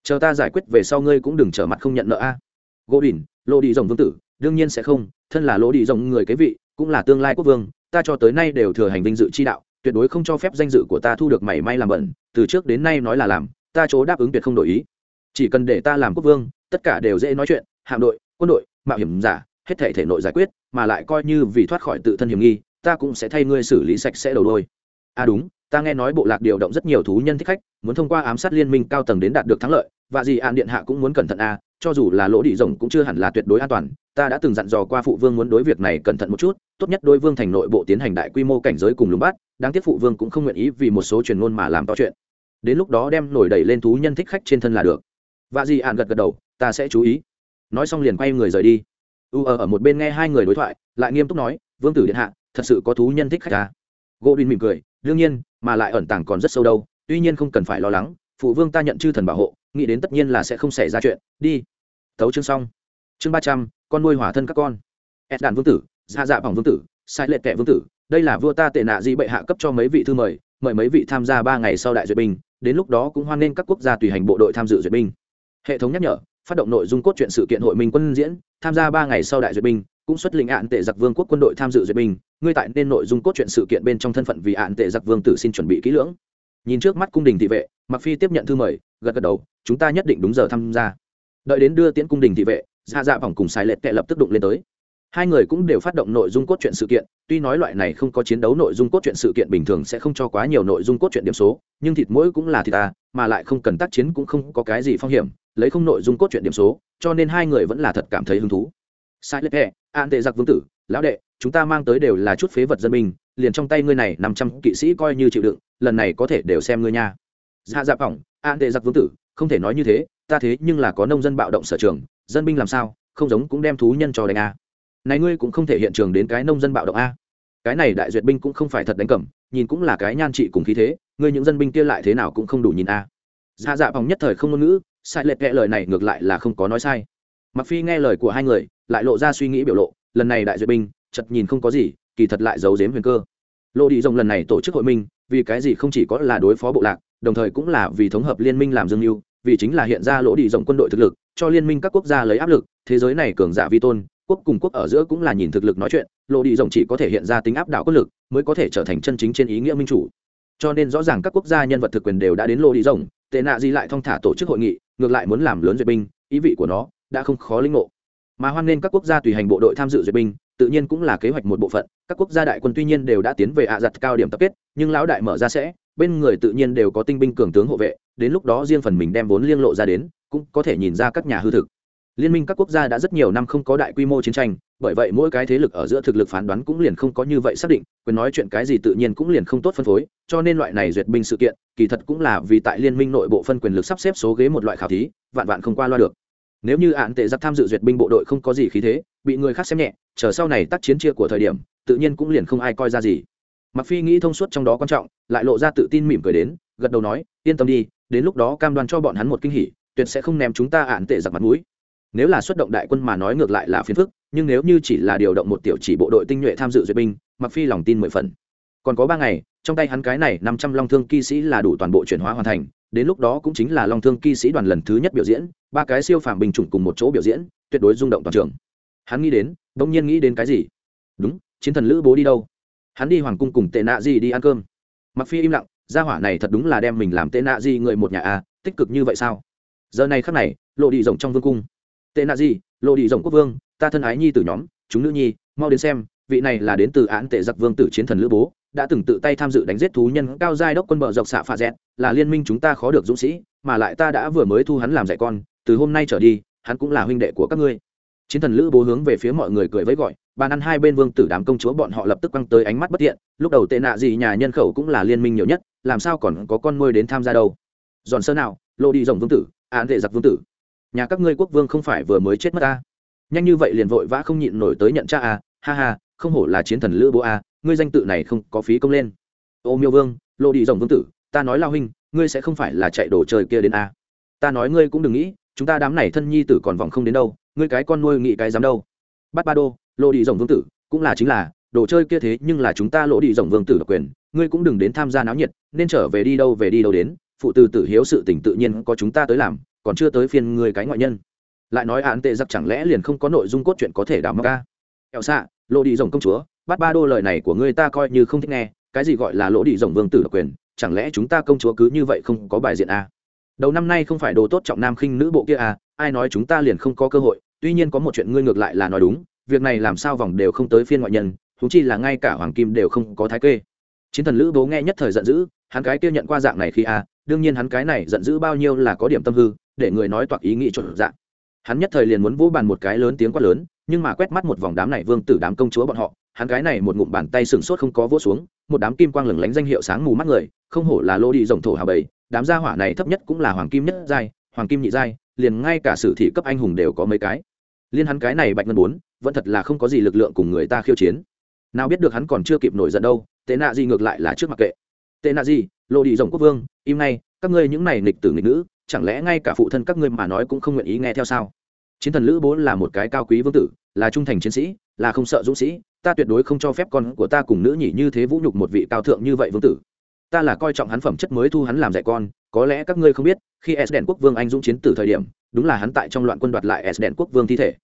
chờ ta giải quyết về sau ngươi cũng đừng trở mặt không nhận nợ a à. gỗ đỉnh, lô đi rồng vương tử, đương nhiên sẽ không, thân là lô đi rồng người kế vị, cũng là tương lai quốc vương, ta cho tới nay đều thừa hành vinh dự chi đạo, tuyệt đối không cho phép danh dự của ta thu được mảy may làm bẩn, từ trước đến nay nói là làm, ta chỗ đáp ứng tuyệt không đổi ý chỉ cần để ta làm quốc vương, tất cả đều dễ nói chuyện, hạm đội, quân đội, mạo hiểm giả hết thể thể nội giải quyết, mà lại coi như vì thoát khỏi tự thân hiểm nghi, ta cũng sẽ thay ngươi xử lý sạch sẽ đầu đôi. À đúng, ta nghe nói bộ lạc điều động rất nhiều thú nhân thích khách, muốn thông qua ám sát liên minh cao tầng đến đạt được thắng lợi, và gì an điện hạ cũng muốn cẩn thận à cho dù là lỗ đi rồng cũng chưa hẳn là tuyệt đối an toàn, ta đã từng dặn dò qua phụ vương muốn đối việc này cẩn thận một chút, tốt nhất đối vương thành nội bộ tiến hành đại quy mô cảnh giới cùng lùng bắt, đáng tiếc phụ vương cũng không nguyện ý vì một số truyền ngôn mà làm to chuyện. Đến lúc đó đem nổi đẩy lên thú nhân thích khách trên thân là được. Và gì an gật gật đầu, ta sẽ chú ý. Nói xong liền quay người rời đi u ở một bên nghe hai người đối thoại, lại nghiêm túc nói, vương tử điện hạ, thật sự có thú nhân thích khách ta gỗ đinh mỉm cười, đương nhiên, mà lại ẩn tàng còn rất sâu đâu, tuy nhiên không cần phải lo lắng, phụ vương ta nhận chư thần bảo hộ, nghĩ đến tất nhiên là sẽ không xảy ra chuyện, đi. Thấu chương xong. Chương ba trăm, con nuôi hỏa thân các con. Ed đàn vương tử dạ dạ bằng vương tử, sai lệ kẻ vương tử, đây là vua ta tệ nạ di bệ hạ cấp cho mấy vị thư mời mời mấy vị tham gia ba ngày sau đại duyệt binh, đến lúc đó cũng hoan nghênh các quốc gia tùy hành bộ đội tham dự duyệt binh. Hệ thống nhắc nhở, phát động nội dung cốt truyện sự kiện hội minh quân diễn tham gia ba ngày sau đại duyệt binh, cũng xuất lĩnh ạn tệ giặc vương quốc quân đội tham dự duyệt binh. Ngươi tại nên nội dung cốt truyện sự kiện bên trong thân phận vì ạn tệ giặc vương tử xin chuẩn bị kỹ lưỡng. Nhìn trước mắt cung đình thị vệ mặc phi tiếp nhận thư mời, gật gật đầu, chúng ta nhất định đúng giờ tham gia. Đợi đến đưa tiễn cung đình thị vệ dạ dạ vòng cùng sai lệ tệ lập tức đụng lên tới hai người cũng đều phát động nội dung cốt truyện sự kiện, tuy nói loại này không có chiến đấu nội dung cốt truyện sự kiện bình thường sẽ không cho quá nhiều nội dung cốt truyện điểm số, nhưng thịt mũi cũng là thịt ta, mà lại không cần tác chiến cũng không có cái gì phong hiểm, lấy không nội dung cốt truyện điểm số, cho nên hai người vẫn là thật cảm thấy hứng thú. Sai lệ kệ an tệ giặc vương tử, lão đệ, chúng ta mang tới đều là chút phế vật dân minh liền trong tay ngươi này năm trăm kỵ sĩ coi như chịu đựng, lần này có thể đều xem ngươi nha. Dạ dạ phỏng, an tệ giặc vương tử, không thể nói như thế, ta thế nhưng là có nông dân bạo động sở trường, dân binh làm sao, không giống cũng đem thú nhân cho đánh a này ngươi cũng không thể hiện trường đến cái nông dân bạo động a. Cái này đại duyệt binh cũng không phải thật đánh cẩm nhìn cũng là cái nhan trị cùng khí thế, ngươi những dân binh kia lại thế nào cũng không đủ nhìn a. Dạ dạ phòng nhất thời không ngôn ngữ, sai lệch kệ lời này ngược lại là không có nói sai. Mặc phi nghe lời của hai người, lại lộ ra suy nghĩ biểu lộ, lần này đại duyệt binh, chật nhìn không có gì, kỳ thật lại giấu giếm huyền cơ. Lộ đi rồng lần này tổ chức hội minh, vì cái gì không chỉ có là đối phó bộ lạc, đồng thời cũng là vì thống hợp liên minh làm dương mưu, vì chính là hiện ra lỗ đi rộng quân đội thực lực cho liên minh các quốc gia lấy áp lực, thế giới này cường giả vi tôn, quốc cùng quốc ở giữa cũng là nhìn thực lực nói chuyện, lộ đi rộng chỉ có thể hiện ra tính áp đảo quốc lực, mới có thể trở thành chân chính trên ý nghĩa minh chủ. Cho nên rõ ràng các quốc gia nhân vật thực quyền đều đã đến lộ đi rộng, tệ nạ di lại thong thả tổ chức hội nghị, ngược lại muốn làm lớn duyệt binh, ý vị của nó đã không khó linh ngộ. Mà hoan nên các quốc gia tùy hành bộ đội tham dự duyệt binh, tự nhiên cũng là kế hoạch một bộ phận, các quốc gia đại quân tuy nhiên đều đã tiến về ạ giặt cao điểm tập kết, nhưng lão đại mở ra sẽ, bên người tự nhiên đều có tinh binh cường tướng hộ vệ, đến lúc đó riêng phần mình đem vốn liên lộ ra đến cũng có thể nhìn ra các nhà hư thực. Liên minh các quốc gia đã rất nhiều năm không có đại quy mô chiến tranh, bởi vậy mỗi cái thế lực ở giữa thực lực phán đoán cũng liền không có như vậy xác định, quyền nói chuyện cái gì tự nhiên cũng liền không tốt phân phối, cho nên loại này duyệt binh sự kiện, kỳ thật cũng là vì tại liên minh nội bộ phân quyền lực sắp xếp số ghế một loại khảo thí, vạn vạn không qua loa được. Nếu như án tệ giặc tham dự duyệt binh bộ đội không có gì khí thế, bị người khác xem nhẹ, chờ sau này tác chiến chia của thời điểm, tự nhiên cũng liền không ai coi ra gì. Mặc phi nghĩ thông suốt trong đó quan trọng, lại lộ ra tự tin mỉm cười đến, gật đầu nói, yên tâm đi, đến lúc đó cam đoan cho bọn hắn một kinh hỉ tuyệt sẽ không ném chúng ta ạn tệ giặc mặt mũi. Nếu là xuất động đại quân mà nói ngược lại là phiền phức, nhưng nếu như chỉ là điều động một tiểu chỉ bộ đội tinh nhuệ tham dự duyệt binh mặc phi lòng tin mười phần. Còn có ba ngày, trong tay hắn cái này năm trăm long thương kỵ sĩ là đủ toàn bộ chuyển hóa hoàn thành, đến lúc đó cũng chính là long thương kỵ sĩ đoàn lần thứ nhất biểu diễn, ba cái siêu phàm bình chủng cùng một chỗ biểu diễn, tuyệt đối rung động toàn trường. Hắn nghĩ đến, bỗng nhiên nghĩ đến cái gì? Đúng, chiến thần lữ bố đi đâu? Hắn đi hoàng cung cùng tệ nạ gì đi ăn cơm. Mặc phi im lặng, gia hỏa này thật đúng là đem mình làm tệ nạ gì người một nhà a tích cực như vậy sao? Giờ này khắc này, lộ đi rộng trong vương cung. Tệ nạ gì? Lộ đi rộng quốc vương, ta thân ái nhi từ nhóm, chúng nữ nhi, mau đến xem, vị này là đến từ án tệ giặc vương tử chiến thần lữ bố, đã từng tự tay tham dự đánh giết thú nhân cao giai đốc quân bờ dọc xạ phạ dẹt, là liên minh chúng ta khó được dũng sĩ, mà lại ta đã vừa mới thu hắn làm dạy con, từ hôm nay trở đi, hắn cũng là huynh đệ của các ngươi. Chiến thần lữ bố hướng về phía mọi người cười với gọi, bàn ăn hai bên vương tử đám công chúa bọn họ lập tức quăng tới ánh mắt bất thiện, lúc đầu tệ nạ gì nhà nhân khẩu cũng là liên minh nhiều nhất, làm sao còn có con nuôi đến tham gia đâu. Giòn sơ nào lô đi rồng vương tử án tệ giặc vương tử. Nhà các ngươi quốc vương không phải vừa mới chết mất ta. Nhanh như vậy liền vội vã không nhịn nổi tới nhận cha à ha ha, không hổ là chiến thần lữ bố à ngươi danh tự này không có phí công lên. Ô miêu vương lộ đi rồng vương tử, ta nói lao huynh, ngươi sẽ không phải là chạy đồ chơi kia đến à. ta nói ngươi cũng đừng nghĩ, chúng ta đám này thân nhi tử còn vòng không đến đâu, ngươi cái con nuôi nghĩ cái dám đâu. Bắt ba đô lộ đi rồng vương tử, cũng là chính là, đồ chơi kia thế nhưng là chúng ta lỗ đi rồng vương tử độc quyền, ngươi cũng đừng đến tham gia náo nhiệt, nên trở về đi đâu về đi đâu đến phụ từ tử hiếu sự tình tự nhiên có chúng ta tới làm, còn chưa tới phiên người cái ngoại nhân. Lại nói án tệ giặc chẳng lẽ liền không có nội dung cốt truyện có thể đào mắc ca eo xạ lỗ đi rồng công chúa, bắt ba đô lời này của ngươi ta coi như không thích nghe, cái gì gọi là lỗ đi rồng vương tử độc quyền, chẳng lẽ chúng ta công chúa cứ như vậy không có bài diện à? đầu năm nay không phải đồ tốt trọng nam khinh nữ bộ kia à ai nói chúng ta liền không có cơ hội, tuy nhiên có một chuyện ngươi ngược lại là nói đúng, việc này làm sao vòng đều không tới phiên ngoại nhân thú chi là ngay cả hoàng kim đều không có thái kê. Chiến thần lữ bố nghe nhất thời giận dữ hắn cái kia nhận qua dạng này khi à đương nhiên hắn cái này giận dữ bao nhiêu là có điểm tâm hư, để người nói toạc ý nghĩ chuẩn dạng. Hắn nhất thời liền muốn vỗ bàn một cái lớn tiếng quát lớn, nhưng mà quét mắt một vòng đám này vương tử đám công chúa bọn họ, hắn cái này một ngụm bàn tay sừng sốt không có vỗ xuống, một đám kim quang lửng lánh danh hiệu sáng mù mắt người, không hổ là lô đi rồng thổ hà bầy, đám gia hỏa này thấp nhất cũng là hoàng kim nhất giai, hoàng kim nhị giai, liền ngay cả sử thị cấp anh hùng đều có mấy cái. Liên hắn cái này bạch ngân bốn, vẫn thật là không có gì lực lượng cùng người ta khiêu chiến. Nào biết được hắn còn chưa kịp nổi giận đâu, tệ nạ gì ngược lại là trước mặt kệ tệ nạ gì lộ đi rồng quốc vương, im ngay, các ngươi những này nghịch tử nghịch nữ, chẳng lẽ ngay cả phụ thân các ngươi mà nói cũng không nguyện ý nghe theo sao? Chiến thần lữ bố là một cái cao quý vương tử, là trung thành chiến sĩ, là không sợ dũng sĩ, ta tuyệt đối không cho phép con của ta cùng nữ nhỉ như thế vũ nhục một vị cao thượng như vậy vương tử. Ta là coi trọng hắn phẩm chất mới thu hắn làm dạy con, có lẽ các ngươi không biết, khi s đèn quốc vương anh dũng chiến từ thời điểm, đúng là hắn tại trong loạn quân đoạt lại s đèn quốc vương thi thể.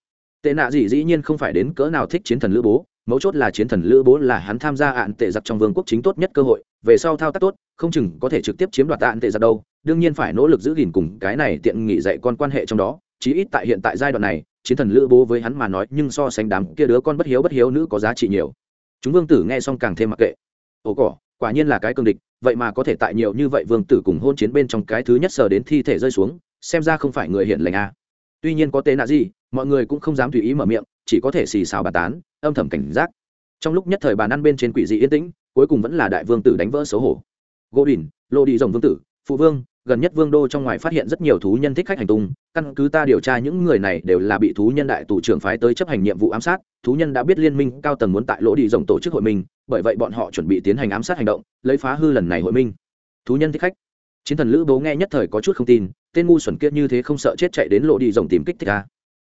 Tệ nạ gì dĩ nhiên không phải đến cỡ nào thích chiến thần lữ bố mấu chốt là chiến thần lữ bố là hắn tham gia ạn tệ giặc trong vương quốc chính tốt nhất cơ hội, về sau thao tác tốt, không chừng có thể trực tiếp chiếm đoạt ạn tệ giặc đâu, đương nhiên phải nỗ lực giữ gìn cùng cái này tiện nghị dạy con quan hệ trong đó, chí ít tại hiện tại giai đoạn này, chiến thần lữ bố với hắn mà nói nhưng so sánh đám kia đứa con bất hiếu bất hiếu nữ có giá trị nhiều chúng vương tử nghe xong càng thêm mặc kệ ồ cỏ, quả nhiên là cái cương địch, vậy mà có thể tại nhiều như vậy vương tử cùng hôn chiến bên trong cái thứ nhất sờ đến thi thể rơi xuống, xem ra không phải người hiện lành a à. tuy nhiên có tên nạ gì, mọi người cũng không dám tùy ý mở miệng, chỉ có thể xì xào bà tán âm thầm cảnh giác. Trong lúc nhất thời bàn ăn bên trên quỷ dị yên tĩnh, cuối cùng vẫn là đại vương tử đánh vỡ xấu hổ. Gỗ đỉnh lô đi rồng vương tử, phụ vương, gần nhất vương đô trong ngoài phát hiện rất nhiều thú nhân thích khách hành tung, căn cứ ta điều tra những người này đều là bị thú nhân đại tù trưởng phái tới chấp hành nhiệm vụ ám sát, thú nhân đã biết liên minh cao tầng muốn tại lỗ đi rồng tổ chức hội minh bởi vậy bọn họ chuẩn bị tiến hành ám sát hành động, lấy phá hư lần này hội minh thú nhân thích khách. Chiến thần lữ bố nghe nhất thời có chút không tin, tên ngu xuẩn kia như thế không sợ chết chạy đến lộ đi rồng tìm kích thích ta.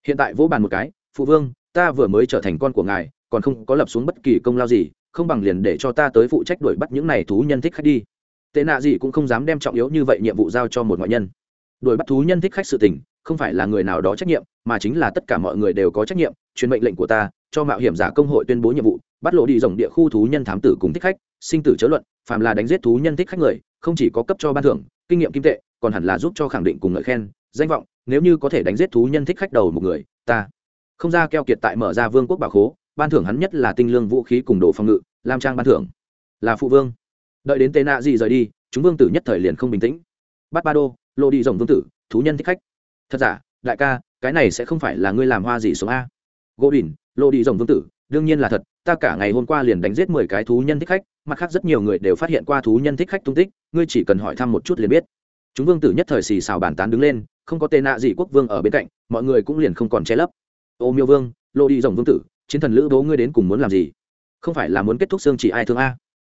Hiện tại vỗ bàn một cái, phụ vương ta vừa mới trở thành con của ngài, còn không có lập xuống bất kỳ công lao gì, không bằng liền để cho ta tới phụ trách đuổi bắt những này thú nhân thích khách đi. Tệ nạ gì cũng không dám đem trọng yếu như vậy nhiệm vụ giao cho một ngoại nhân. Đuổi bắt thú nhân thích khách sự tình, không phải là người nào đó trách nhiệm, mà chính là tất cả mọi người đều có trách nhiệm, truyền mệnh lệnh của ta, cho mạo hiểm giả công hội tuyên bố nhiệm vụ, bắt lộ đi rồng địa khu thú nhân thám tử cùng thích khách, sinh tử chớ luận, phàm là đánh giết thú nhân thích khách người, không chỉ có cấp cho ban thưởng, kinh nghiệm kim tệ, còn hẳn là giúp cho khẳng định cùng ngợi khen, danh vọng, nếu như có thể đánh giết thú nhân thích khách đầu một người, ta không ra keo kiệt tại mở ra vương quốc bảo khố, ban thưởng hắn nhất là tinh lương vũ khí cùng đồ phòng ngự làm trang ban thưởng. Là phụ vương. Đợi đến tệ nạ gì rời đi, chúng vương tử nhất thời liền không bình tĩnh. Bắt ba đô lộ đi rồng vương tử, thú nhân thích khách. Thật giả, đại ca, cái này sẽ không phải là ngươi làm hoa gì số a. Gỗ đỉnh lộ đi rồng vương tử, đương nhiên là thật, ta cả ngày hôm qua liền đánh giết mười cái thú nhân thích khách, mặt khác rất nhiều người đều phát hiện qua thú nhân thích khách tung tích, ngươi chỉ cần hỏi thăm một chút liền biết. Chúng vương tử nhất thời xì xào bàn tán đứng lên, không có tên nạ gì quốc vương ở bên cạnh, mọi người cũng liền không còn che lấp ô miêu vương lộ đi rồng vương tử, chiến thần lữ bố ngươi đến cùng muốn làm gì? Không phải là muốn kết thúc xương chỉ ai thương a?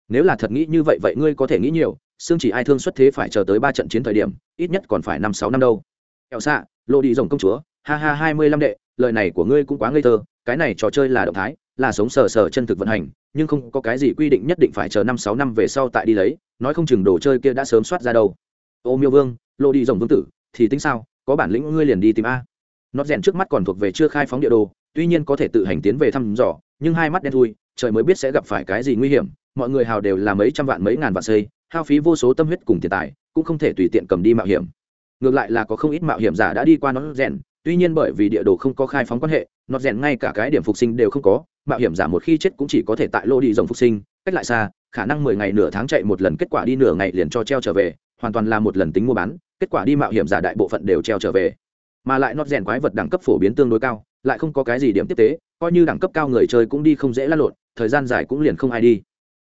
Nếu là thật nghĩ như vậy vậy ngươi có thể nghĩ nhiều. Xương chỉ ai thương xuất thế phải chờ tới ba trận chiến thời điểm, ít nhất còn phải năm sáu năm đâu. Eo xạ lộ đi rồng công chúa, ha ha, hai mươi lăm đệ, lời này của ngươi cũng quá ngây thơ. Cái này trò chơi là động thái, là sống sờ sờ chân thực vận hành, nhưng không có cái gì quy định nhất định phải chờ năm sáu năm về sau tại đi lấy. Nói không chừng đồ chơi kia đã sớm soát ra đâu. Ô miêu vương lộ đi rồng vương tử, thì tính sao? Có bản lĩnh ngươi liền đi tìm a nó rèn trước mắt còn thuộc về chưa khai phóng địa đồ, tuy nhiên có thể tự hành tiến về thăm dò, nhưng hai mắt đen thui, trời mới biết sẽ gặp phải cái gì nguy hiểm. Mọi người hào đều là mấy trăm vạn mấy ngàn vạn xây, hao phí vô số tâm huyết cùng tiền tài, cũng không thể tùy tiện cầm đi mạo hiểm. Ngược lại là có không ít mạo hiểm giả đã đi qua nó rèn, tuy nhiên bởi vì địa đồ không có khai phóng quan hệ, nó rèn ngay cả cái điểm phục sinh đều không có. Mạo hiểm giả một khi chết cũng chỉ có thể tại lô đi rồng phục sinh, cách lại xa, khả năng mười ngày nửa tháng chạy một lần, kết quả đi nửa ngày liền cho treo trở về, hoàn toàn là một lần tính mua bán, kết quả đi mạo hiểm giả đại bộ phận đều treo trở về mà lại nọt rèn quái vật đẳng cấp phổ biến tương đối cao, lại không có cái gì điểm tiếp tế, coi như đẳng cấp cao người chơi cũng đi không dễ lăn lộn, thời gian dài cũng liền không ai đi.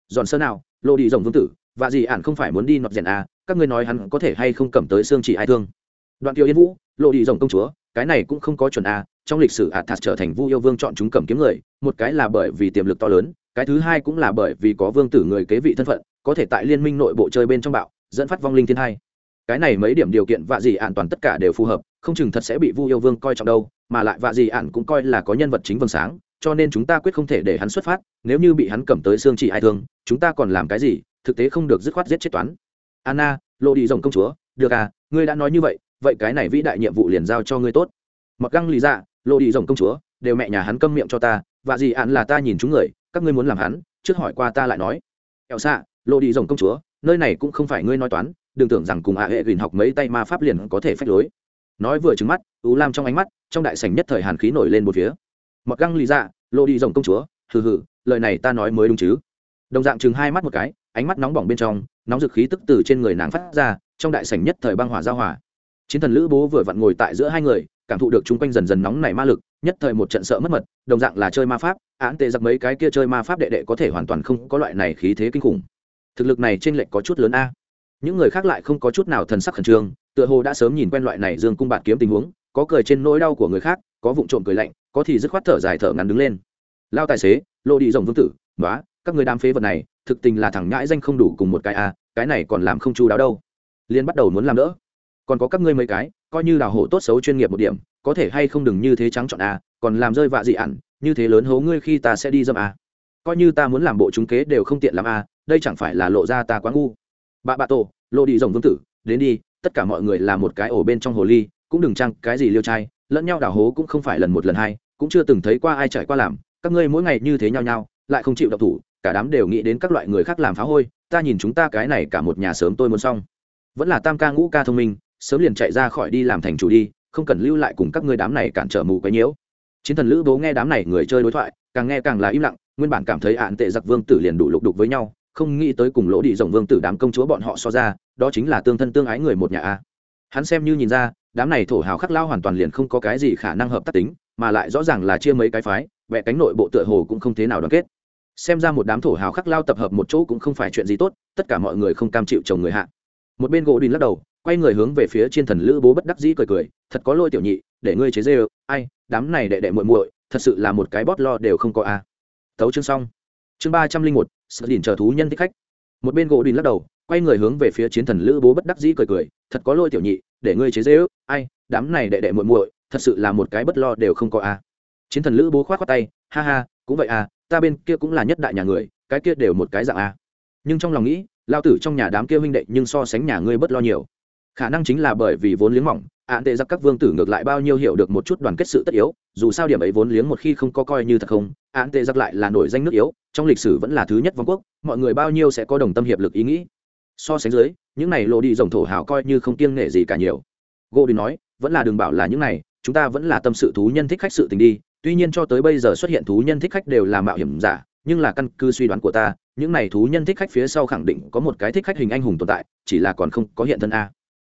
Dọn sơ nào, lô đi rồng vương tử, và gì ản không phải muốn đi nọt rèn à các ngươi nói hắn có thể hay không cầm tới xương chỉ ai thương? Đoạn kiều yên vũ lộ đi rồng công chúa, cái này cũng không có chuẩn a trong lịch sử ạt thạt trở thành vu yêu vương chọn chúng cầm kiếm người, một cái là bởi vì tiềm lực to lớn, cái thứ hai cũng là bởi vì có vương tử người kế vị thân phận, có thể tại liên minh nội bộ chơi bên trong bạo, dẫn phát vong linh thiên hai cái này mấy điểm điều kiện vạ gì an toàn tất cả đều phù hợp, không chừng thật sẽ bị vu yêu vương coi trọng đâu, mà lại vạ gì ạn cũng coi là có nhân vật chính vầng sáng, cho nên chúng ta quyết không thể để hắn xuất phát, nếu như bị hắn cầm tới xương chỉ ai thương, chúng ta còn làm cái gì, thực tế không được dứt khoát giết chết toán. Anna lộ đi rồng công chúa, được à ngươi đã nói như vậy vậy cái này vĩ đại nhiệm vụ liền giao cho ngươi tốt. Mặc găng lý dạ lộ đi rồng công chúa, đều mẹ nhà hắn câm miệng cho ta và gì ạn là ta nhìn chúng người, các ngươi muốn làm hắn, trước hỏi qua ta lại nói. Eo xạ lộ đi rồng công chúa nơi này cũng không phải ngươi nói toán, đừng tưởng rằng cùng hạ hệ gìn học mấy tay ma pháp liền có thể phách lối. Nói vừa trứng mắt ú lam trong ánh mắt, trong đại sảnh nhất thời hàn khí nổi lên một phía. Mặc găng lì dạ lộ đi rồng công chúa, hừ hừ, lời này ta nói mới đúng chứ. Đồng dạng chừng hai mắt một cái, ánh mắt nóng bỏng bên trong, nóng dực khí tức từ trên người nàng phát ra, trong đại sảnh nhất thời băng hỏa giao hỏa chiến thần lữ bố vừa vặn ngồi tại giữa hai người, cảm thụ được chung quanh dần dần nóng nảy ma lực, nhất thời một trận sợ mất mật, đồng dạng là chơi ma pháp, án tệ giặc mấy cái kia chơi ma pháp đệ đệ có thể hoàn toàn không có loại này khí thế kinh khủng thực lực này trên lệch có chút lớn a. Những người khác lại không có chút nào thần sắc khẩn trương, tựa hồ đã sớm nhìn quen loại này dương cung bạt kiếm tình huống, có cười trên nỗi đau của người khác, có vụng trộm cười lạnh, có thì dứt khoát thở dài thở ngắn đứng lên. Lao tài xế, lô đi rồng vương tử nói các người đam phế vật này, thực tình là thằng ngãi danh không đủ cùng một cái a, cái này còn làm không chu đáo đâu. Liên bắt đầu muốn làm đỡ. Còn có các ngươi mấy cái, coi như đào hổ tốt xấu chuyên nghiệp một điểm, có thể hay không đừng như thế trắng chọn a, còn làm rơi vạ dị ản, như thế lớn hố ngươi khi ta sẽ đi dâm a. Coi như ta muốn làm bộ trúng kế đều không tiện làm a đây chẳng phải là lộ ra ta quá ngu. Bà bà tổ, lộ đi rồng vương tử, đến đi, tất cả mọi người là một cái ổ bên trong hồ ly, cũng đừng chăng cái gì liêu trai, lẫn nhau đào hố cũng không phải lần một lần hai, cũng chưa từng thấy qua ai trải qua làm, các ngươi mỗi ngày như thế nhau nhau lại không chịu độc thủ, cả đám đều nghĩ đến các loại người khác làm phá hôi, ta nhìn chúng ta cái này cả một nhà sớm tôi muốn xong. Vẫn là tam ca ngũ ca thông minh, sớm liền chạy ra khỏi đi làm thành chủ đi, không cần lưu lại cùng các ngươi đám này cản trở mù quấy nhiễu. Chiến thần lữ bố nghe đám này người chơi đối thoại, càng nghe càng là im lặng, nguyên bản cảm thấy ạn tệ giặc vương tử liền đủ lục đục với nhau không nghĩ tới cùng lỗ đi rồng vương tử đám công chúa bọn họ so ra, đó chính là tương thân tương ái người một nhà a. Hắn xem như nhìn ra, đám này thổ hào khắc lao hoàn toàn liền không có cái gì khả năng hợp tác tính, mà lại rõ ràng là chia mấy cái phái vẽ cánh nội bộ tựa hồ cũng không thế nào đoàn kết. Xem ra một đám thổ hào khắc lao tập hợp một chỗ cũng không phải chuyện gì tốt, tất cả mọi người không cam chịu chồng người hạ. Một bên gỗ đình lắc đầu, quay người hướng về phía trên thần lữ bố bất đắc dĩ cười cười, thật có lôi tiểu nhị, để ngươi chế dê ai, đám này đệ đệ muội muội, thật sự là một cái bót lo đều không có a. À. thấu chương xong. Chương ba trăm linh một sợ đỉnh chờ thú nhân thích khách. Một bên gỗ đình lắc đầu, quay người hướng về phía chiến thần lữ bố bất đắc dĩ cười cười, thật có lôi tiểu nhị, để ngươi chế dễ ước. Ai, đám này đệ đệ muội muội, thật sự là một cái bất lo đều không có a. Chiến thần lữ bố khoát khoát tay, ha ha, cũng vậy à ta bên kia cũng là nhất đại nhà người, cái kia đều một cái dạng a. Nhưng trong lòng nghĩ lao tử trong nhà đám kia huynh đệ nhưng so sánh nhà ngươi bất lo nhiều. Khả năng chính là bởi vì vốn liếng mỏng ạn tệ giặc các vương tử ngược lại bao nhiêu hiểu được một chút đoàn kết sự tất yếu, dù sao điểm ấy vốn liếng một khi không có coi như thật không ạn tệ giặc lại là nổi danh nước yếu, trong lịch sử vẫn là thứ nhất vương quốc, mọi người bao nhiêu sẽ có đồng tâm hiệp lực ý nghĩ. So sánh dưới, những này lộ đi dòng thổ hào coi như không kiêng nể gì cả nhiều. Gô đi nói, vẫn là đừng bảo là những này, chúng ta vẫn là tâm sự thú nhân thích khách sự tình đi, tuy nhiên cho tới bây giờ xuất hiện thú nhân thích khách đều là mạo hiểm giả, nhưng là căn cứ suy đoán của ta, những này thú nhân thích khách phía sau khẳng định có một cái thích khách hình anh hùng tồn tại, chỉ là còn không có hiện thân a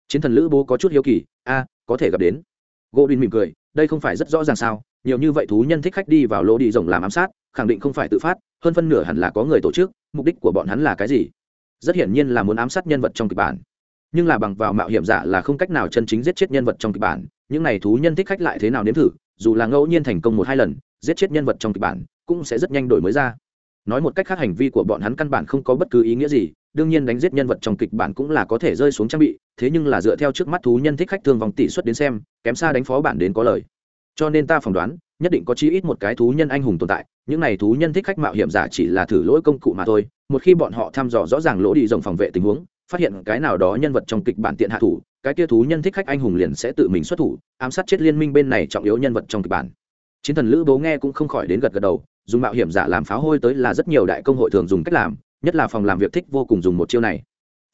chiến thần lữ bố có chút hiếu kỳ, a, có thể gặp đến. Gỗ đin mỉm cười, đây không phải rất rõ ràng sao, nhiều như vậy thú nhân thích khách đi vào lô đi rồng làm ám sát, khẳng định không phải tự phát, hơn phân nửa hẳn là có người tổ chức, mục đích của bọn hắn là cái gì? Rất hiển nhiên là muốn ám sát nhân vật trong kịch bản. Nhưng là bằng vào mạo hiểm giả là không cách nào chân chính giết chết nhân vật trong kịch bản, những này thú nhân thích khách lại thế nào nếm thử, dù là ngẫu nhiên thành công một hai lần, giết chết nhân vật trong kịch bản cũng sẽ rất nhanh đổi mới ra nói một cách khác hành vi của bọn hắn căn bản không có bất cứ ý nghĩa gì, đương nhiên đánh giết nhân vật trong kịch bản cũng là có thể rơi xuống trang bị, thế nhưng là dựa theo trước mắt thú nhân thích khách thương vòng tỷ suất đến xem, kém xa đánh phó bản đến có lời. Cho nên ta phỏng đoán, nhất định có chi ít một cái thú nhân anh hùng tồn tại, những này thú nhân thích khách mạo hiểm giả chỉ là thử lỗi công cụ mà thôi, một khi bọn họ thăm dò rõ ràng lỗ đi dòng phòng vệ tình huống, phát hiện cái nào đó nhân vật trong kịch bản tiện hạ thủ, cái kia thú nhân thích khách anh hùng liền sẽ tự mình xuất thủ, ám sát chết liên minh bên này trọng yếu nhân vật trong kịch bản. Chiến thần lữ bố nghe cũng không khỏi đến gật gật đầu dùng mạo hiểm giả làm pháo hôi tới là rất nhiều đại công hội thường dùng cách làm, nhất là phòng làm việc thích vô cùng dùng một chiêu này.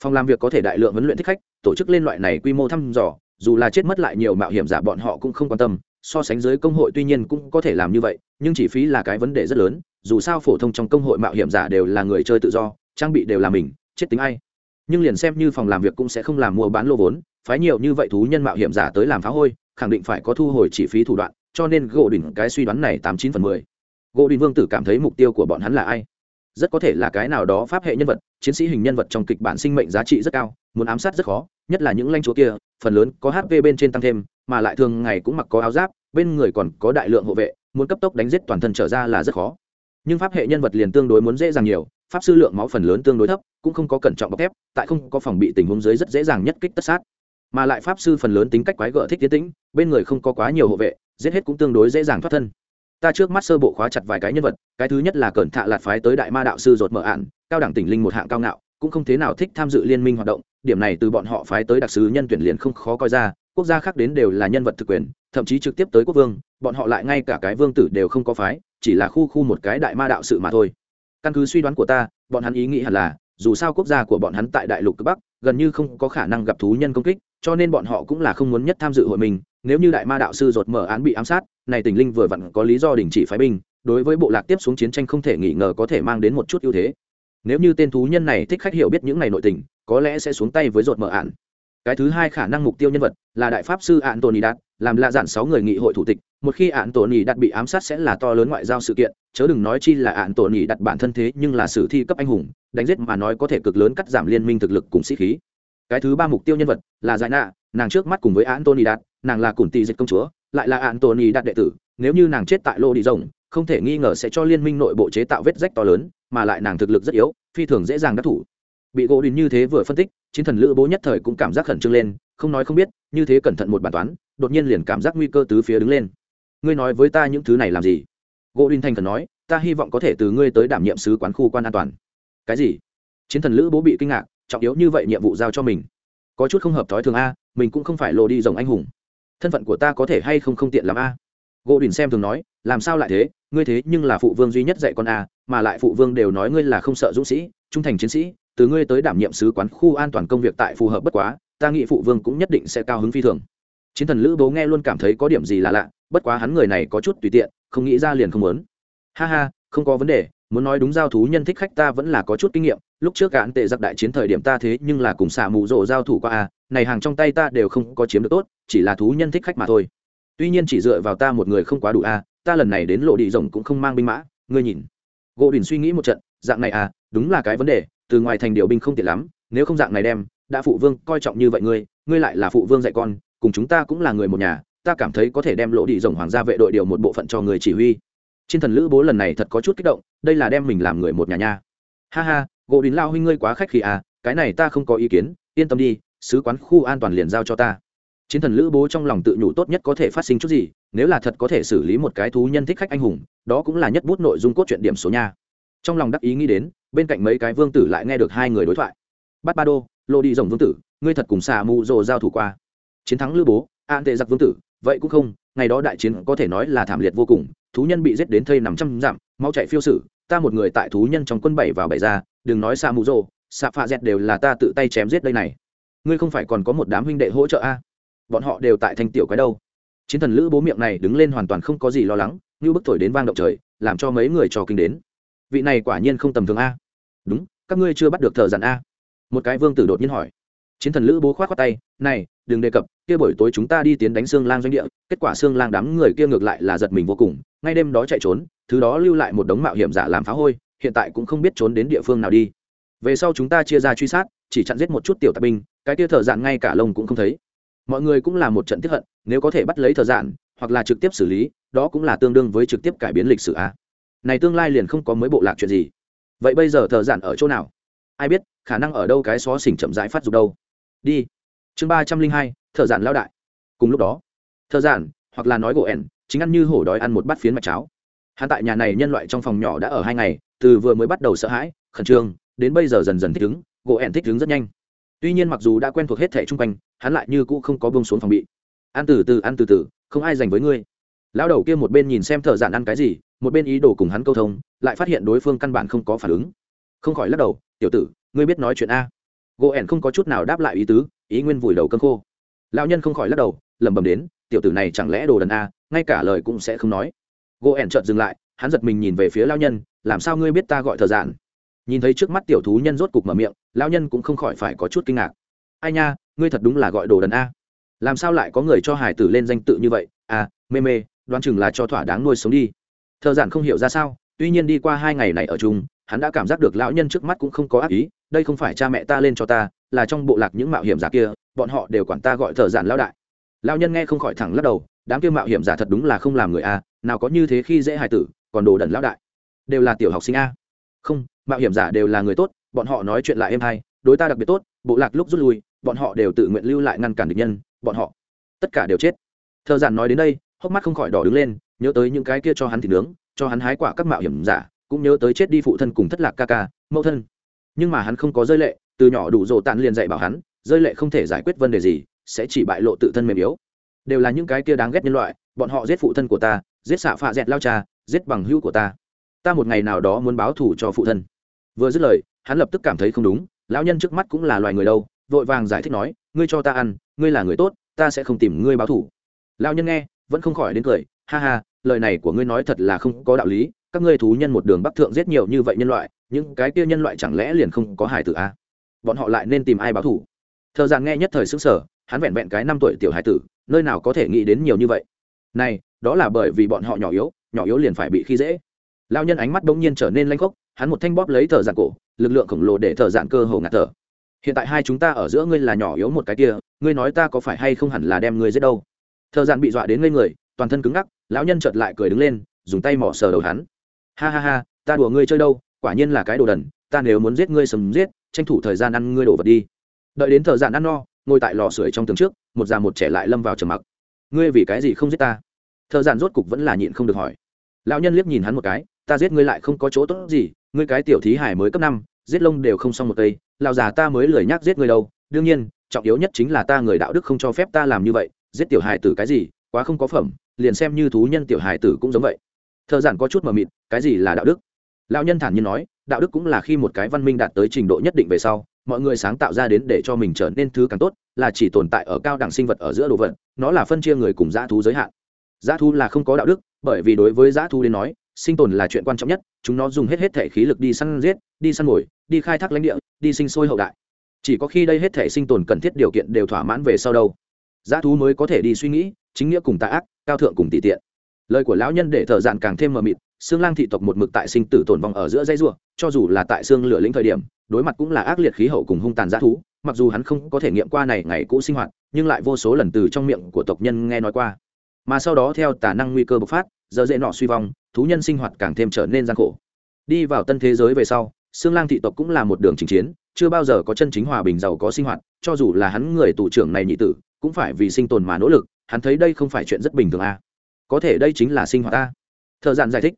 Phòng làm việc có thể đại lượng huấn luyện thích khách, tổ chức lên loại này quy mô thăm dò, dù là chết mất lại nhiều mạo hiểm giả bọn họ cũng không quan tâm, so sánh dưới công hội tuy nhiên cũng có thể làm như vậy, nhưng chi phí là cái vấn đề rất lớn, dù sao phổ thông trong công hội mạo hiểm giả đều là người chơi tự do, trang bị đều là mình, chết tính ai. Nhưng liền xem như phòng làm việc cũng sẽ không làm mua bán lô vốn, phái nhiều như vậy thú nhân mạo hiểm giả tới làm phá hôi, khẳng định phải có thu hồi chi phí thủ đoạn, cho nên gỗ đỉnh cái suy đoán này tám chín phần mười gỗ Đinh vương tử cảm thấy mục tiêu của bọn hắn là ai? Rất có thể là cái nào đó pháp hệ nhân vật, chiến sĩ hình nhân vật trong kịch bản sinh mệnh giá trị rất cao, muốn ám sát rất khó, nhất là những lanh chúa kia, phần lớn có hp bên trên tăng thêm, mà lại thường ngày cũng mặc có áo giáp, bên người còn có đại lượng hộ vệ, muốn cấp tốc đánh giết toàn thân trở ra là rất khó. Nhưng pháp hệ nhân vật liền tương đối muốn dễ dàng nhiều, pháp sư lượng máu phần lớn tương đối thấp, cũng không có cẩn trọng bọc thép, tại không có phòng bị tình huống dưới rất dễ dàng nhất kích tất sát. Mà lại pháp sư phần lớn tính cách quái gở thích tiến tĩnh, bên người không có quá nhiều hộ vệ, giết hết cũng tương đối dễ dàng thoát thân ta trước mắt sơ bộ khóa chặt vài cái nhân vật, cái thứ nhất là cẩn thạ lạt phái tới đại ma đạo sư dột mở ạn, cao đẳng tỉnh linh một hạng cao ngạo, cũng không thế nào thích tham dự liên minh hoạt động, điểm này từ bọn họ phái tới đặc sứ nhân tuyển liền không khó coi ra, quốc gia khác đến đều là nhân vật thực quyền, thậm chí trực tiếp tới quốc vương, bọn họ lại ngay cả cái vương tử đều không có phái, chỉ là khu khu một cái đại ma đạo sự mà thôi. Căn cứ suy đoán của ta, bọn hắn ý nghĩ hẳn là, dù sao quốc gia của bọn hắn tại đại lục cực bắc, gần như không có khả năng gặp thú nhân công kích, cho nên bọn họ cũng là không muốn nhất tham dự hội mình nếu như đại ma đạo sư rột mở án bị ám sát, này tình linh vừa vặn có lý do đình chỉ phái binh, đối với bộ lạc tiếp xuống chiến tranh không thể nghi ngờ có thể mang đến một chút ưu thế. Nếu như tên thú nhân này thích khách hiểu biết những này nội tình, có lẽ sẽ xuống tay với rột mở án. Cái thứ hai khả năng mục tiêu nhân vật là đại pháp sư ạn tony đạt làm lạ dạn sáu người nghị hội thủ tịch, một khi ạn tony đạt bị ám sát sẽ là to lớn ngoại giao sự kiện, chớ đừng nói chi là ạn tony đặt bản thân thế, nhưng là sử thi cấp anh hùng, đánh giết mà nói có thể cực lớn cắt giảm liên minh thực lực cùng sĩ khí. Cái thứ ba mục tiêu nhân vật là giải nạ nàng trước mắt cùng với antony đạt nàng là cùn tì dịch công chúa, lại là antony đạt đệ tử, nếu như nàng chết tại lô đi rồng, không thể nghi ngờ sẽ cho liên minh nội bộ chế tạo vết rách to lớn, mà lại nàng thực lực rất yếu, phi thường dễ dàng đắc thủ. Bị gỗ đình như thế vừa phân tích, chiến thần lữ bố nhất thời cũng cảm giác khẩn trương lên, không nói không biết, như thế cẩn thận một bản toán, đột nhiên liền cảm giác nguy cơ tứ phía đứng lên. Ngươi nói với ta những thứ này làm gì? Gỗ đình thành cần nói, ta hy vọng có thể từ ngươi tới đảm nhiệm sứ quán khu quan an toàn. Cái gì? Chiến thần lữ bố bị kinh ngạc, trọng yếu như vậy nhiệm vụ giao cho mình. Có chút không hợp thói thường a mình cũng không phải lộ đi rồng anh hùng. Thân phận của ta có thể hay không không tiện làm a? Gỗ đình xem thường nói, làm sao lại thế? Ngươi thế nhưng là phụ vương duy nhất dạy con a, mà lại phụ vương đều nói ngươi là không sợ dũng sĩ, trung thành chiến sĩ. Từ ngươi tới đảm nhiệm sứ quán khu an toàn công việc tại phù hợp bất quá, ta nghĩ phụ vương cũng nhất định sẽ cao hứng phi thường. Chiến thần lữ bố nghe luôn cảm thấy có điểm gì là lạ, bất quá hắn người này có chút tùy tiện, không nghĩ ra liền không muốn. Ha ha, không có vấn đề muốn nói đúng giao thú nhân thích khách ta vẫn là có chút kinh nghiệm, lúc trước cạn tệ giặc đại chiến thời điểm ta thế nhưng là cùng xả mù rộ giao thủ qua a, này hàng trong tay ta đều không có chiếm được tốt, chỉ là thú nhân thích khách mà thôi. Tuy nhiên chỉ dựa vào ta một người không quá đủ a, ta lần này đến lộ đi rồng cũng không mang binh mã, ngươi nhìn. Gỗ đình suy nghĩ một trận, dạng này à đúng là cái vấn đề, từ ngoài thành điều binh không tiện lắm, nếu không dạng này đem, đã phụ vương coi trọng như vậy ngươi ngươi lại là phụ vương dạy con, cùng chúng ta cũng là người một nhà, ta cảm thấy có thể đem lộ đi rồng hoàng gia vệ đội điều một bộ phận cho người chỉ huy trên thần lữ bố lần này thật có chút kích động, đây là đem mình làm người một nhà nha. Ha ha, gỗ đình lao huynh ngươi quá khách khi à cái này ta không có ý kiến, yên tâm đi, sứ quán khu an toàn liền giao cho ta. Chiến thần lữ bố trong lòng tự nhủ tốt nhất có thể phát sinh chút gì, nếu là thật có thể xử lý một cái thú nhân thích khách anh hùng, đó cũng là nhất bút nội dung cốt truyện điểm số nha. Trong lòng đắc ý nghĩ đến, bên cạnh mấy cái vương tử lại nghe được hai người đối thoại. Bắt ba đô, lô đi rồng vương tử, ngươi thật cùng xà mù rồ giao thủ qua. Chiến thắng lữ bố, an tệ giặc vương tử, vậy cũng không, ngày đó đại chiến có thể nói là thảm liệt vô cùng thú nhân bị giết đến thây nằm trăm dặm, mau chạy phiêu sử ta một người tại thú nhân trong quân bảy vào bảy ra, đừng nói xa mù rô xạ phạ dẹt đều là ta tự tay chém giết đây này. Ngươi không phải còn có một đám huynh đệ hỗ trợ a? Bọn họ đều tại thanh tiểu cái đâu. Chiến thần lữ bố miệng này đứng lên hoàn toàn không có gì lo lắng, như bức thổi đến vang động trời, làm cho mấy người trò kinh đến. Vị này quả nhiên không tầm thường a. Đúng, các ngươi chưa bắt được thợ dặn a. Một cái vương tử đột nhiên hỏi chiến thần lữ bố khoát khoát tay, này, đừng đề cập, kia buổi tối chúng ta đi tiến đánh xương lang doanh địa, kết quả xương lang đám người kia ngược lại là giật mình vô cùng, ngay đêm đó chạy trốn, thứ đó lưu lại một đống mạo hiểm giả làm phá hôi, hiện tại cũng không biết trốn đến địa phương nào đi. Về sau chúng ta chia ra truy sát, chỉ chặn giết một chút tiểu tạp binh, cái kia thợ dạn ngay cả lông cũng không thấy. Mọi người cũng là một trận tiếp hận, nếu có thể bắt lấy thợ dạn, hoặc là trực tiếp xử lý, đó cũng là tương đương với trực tiếp cải biến lịch sử a. Này tương lai liền không có mới bộ lạc chuyện gì. Vậy bây giờ thợ dạn ở chỗ nào? Ai biết, khả năng ở đâu cái xó xỉnh chậm rãi phát dục đâu? Đi. Chương ba trăm linh hai, thợ dạn lao đại. Cùng lúc đó, thợ dạn hoặc là nói gỗ ẻn, chính ăn như hổ đói ăn một bát phiến mạch cháo. Hắn tại nhà này nhân loại trong phòng nhỏ đã ở hai ngày, từ vừa mới bắt đầu sợ hãi, khẩn trương, đến bây giờ dần dần thích ứng, gỗ ẻn thích ứng rất nhanh. Tuy nhiên mặc dù đã quen thuộc hết thẻ chung quanh, hắn lại như cũ không có bông xuống phòng bị. Ăn từ từ, ăn từ từ, không ai dành với ngươi. Lão đầu kia một bên nhìn xem thợ dạn ăn cái gì, một bên ý đồ cùng hắn câu thông, lại phát hiện đối phương căn bản không có phản ứng. Không khỏi lắc đầu, tiểu tử, ngươi biết nói chuyện a? Gỗ ẻn không có chút nào đáp lại ý tứ, ý nguyên vùi đầu cơn khô. Lão nhân không khỏi lắc đầu, lẩm bẩm đến, tiểu tử này chẳng lẽ đồ đần a, ngay cả lời cũng sẽ không nói. Gỗ ẻn chợt dừng lại, hắn giật mình nhìn về phía lão nhân, làm sao ngươi biết ta gọi thờ giản? Nhìn thấy trước mắt tiểu thú nhân rốt cục mở miệng, lão nhân cũng không khỏi phải có chút kinh ngạc. Ai nha, ngươi thật đúng là gọi đồ đần a. Làm sao lại có người cho hải tử lên danh tự như vậy? À mê mê, đoán chừng là cho thỏa đáng nuôi sống đi. Thợ giản không hiểu ra sao, tuy nhiên đi qua hai ngày này ở chung, hắn đã cảm giác được lão nhân trước mắt cũng không có ác ý đây không phải cha mẹ ta lên cho ta, là trong bộ lạc những mạo hiểm giả kia, bọn họ đều quản ta gọi thợ giản lão đại. Lão nhân nghe không khỏi thẳng lắc đầu, đám kia mạo hiểm giả thật đúng là không làm người a, nào có như thế khi dễ hài tử, còn đồ đần lão đại. Đều là tiểu học sinh a. Không, mạo hiểm giả đều là người tốt, bọn họ nói chuyện lại êm hay, đối ta đặc biệt tốt, bộ lạc lúc rút lui, bọn họ đều tự nguyện lưu lại ngăn cản địch nhân, bọn họ tất cả đều chết. Thợ giản nói đến đây, hốc mắt không khỏi đỏ đứng lên, nhớ tới những cái kia cho hắn thì nướng, cho hắn hái quả các mạo hiểm giả, cũng nhớ tới chết đi phụ thân cùng thất lạc ca ca, mẫu thân nhưng mà hắn không có rơi lệ, từ nhỏ đủ rộ tàn liền dạy bảo hắn, rơi lệ không thể giải quyết vấn đề gì, sẽ chỉ bại lộ tự thân mềm yếu. Đều là những cái kia đáng ghét nhân loại, bọn họ giết phụ thân của ta, giết xạ phạ dẹt lao cha, giết bằng hữu của ta. Ta một ngày nào đó muốn báo thù cho phụ thân. Vừa dứt lời, hắn lập tức cảm thấy không đúng, lão nhân trước mắt cũng là loài người đâu, vội vàng giải thích nói, ngươi cho ta ăn, ngươi là người tốt, ta sẽ không tìm ngươi báo thù. Lão nhân nghe, vẫn không khỏi đến cười, ha ha, lời này của ngươi nói thật là không có đạo lý các ngươi thú nhân một đường bắc thượng giết nhiều như vậy nhân loại, những cái kia nhân loại chẳng lẽ liền không có hải tử a à? bọn họ lại nên tìm ai báo thủ? thợ giàn nghe nhất thời xứng sở hắn vẹn vẹn cái năm tuổi tiểu hải tử, nơi nào có thể nghĩ đến nhiều như vậy? Này, đó là bởi vì bọn họ nhỏ yếu nhỏ yếu liền phải bị khi dễ. Lao nhân ánh mắt bỗng nhiên trở nên lanh khốc, hắn một thanh bóp lấy thợ giàn cổ, lực lượng khổng lồ để thợ giàn cơ hồ ngạt thở. Hiện tại hai chúng ta ở giữa ngươi là nhỏ yếu một cái kia, ngươi nói ta có phải hay không hẳn là đem ngươi giết đâu? Thợ giàn bị dọa đến ngây người, toàn thân cứng ngắc, lão nhân chợt lại cười đứng lên, dùng tay mỏ sờ đầu hắn ha ha ha, ta đùa ngươi chơi đâu, quả nhiên là cái đồ đần, ta nếu muốn giết ngươi sầm giết, tranh thủ thời gian ăn ngươi đổ vật đi. Đợi đến thời gian ăn no, ngồi tại lò sưởi trong tường trước, một già một trẻ lại lâm vào trầm mặc. Ngươi vì cái gì không giết ta? Thợ giản rốt cục vẫn là nhịn không được hỏi. Lão nhân liếc nhìn hắn một cái, ta giết ngươi lại không có chỗ tốt gì, ngươi cái tiểu thí hải mới cấp năm, giết lông đều không xong một cây, lão già ta mới lười nhác giết ngươi đâu. Đương nhiên, trọng yếu nhất chính là ta người đạo đức không cho phép ta làm như vậy, giết tiểu hài tử cái gì, quá không có phẩm, liền xem như thú nhân tiểu hài tử cũng giống vậy thợ giản có chút mờ mịt, cái gì là đạo đức? Lão nhân thản nhiên nói, đạo đức cũng là khi một cái văn minh đạt tới trình độ nhất định về sau, mọi người sáng tạo ra đến để cho mình trở nên thứ càng tốt, là chỉ tồn tại ở cao đẳng sinh vật ở giữa đồ vật, nó là phân chia người cùng dã thú giới hạn. Dã thú là không có đạo đức, bởi vì đối với dã thú đến nói, sinh tồn là chuyện quan trọng nhất, chúng nó dùng hết hết thể khí lực đi săn giết, đi săn mồi, đi khai thác lãnh địa, đi sinh sôi hậu đại. Chỉ có khi đây hết thể sinh tồn cần thiết điều kiện đều thỏa mãn về sau đâu. Dã thú mới có thể đi suy nghĩ, chính nghĩa cùng tà ác, cao thượng cùng tỷ tiện lời của lão nhân để thợ dạn càng thêm mờ mịt, xương lang thị tộc một mực tại sinh tử tồn vong ở giữa dây ruộng cho dù là tại xương lửa lĩnh thời điểm, đối mặt cũng là ác liệt khí hậu cùng hung tàn dã thú, mặc dù hắn không có thể nghiệm qua này ngày cũ sinh hoạt, nhưng lại vô số lần từ trong miệng của tộc nhân nghe nói qua mà sau đó theo tả năng nguy cơ bộc phát, giờ dễ nọ suy vong, thú nhân sinh hoạt càng thêm trở nên gian khổ đi vào tân thế giới về sau, xương lang thị tộc cũng là một đường chính chiến, chưa bao giờ có chân chính hòa bình giàu có sinh hoạt, cho dù là hắn người tù trưởng này nhị tử, cũng phải vì sinh tồn mà nỗ lực, hắn thấy đây không phải chuyện rất bình thường à có thể đây chính là sinh hoạt ta. Thợ dạn giải thích,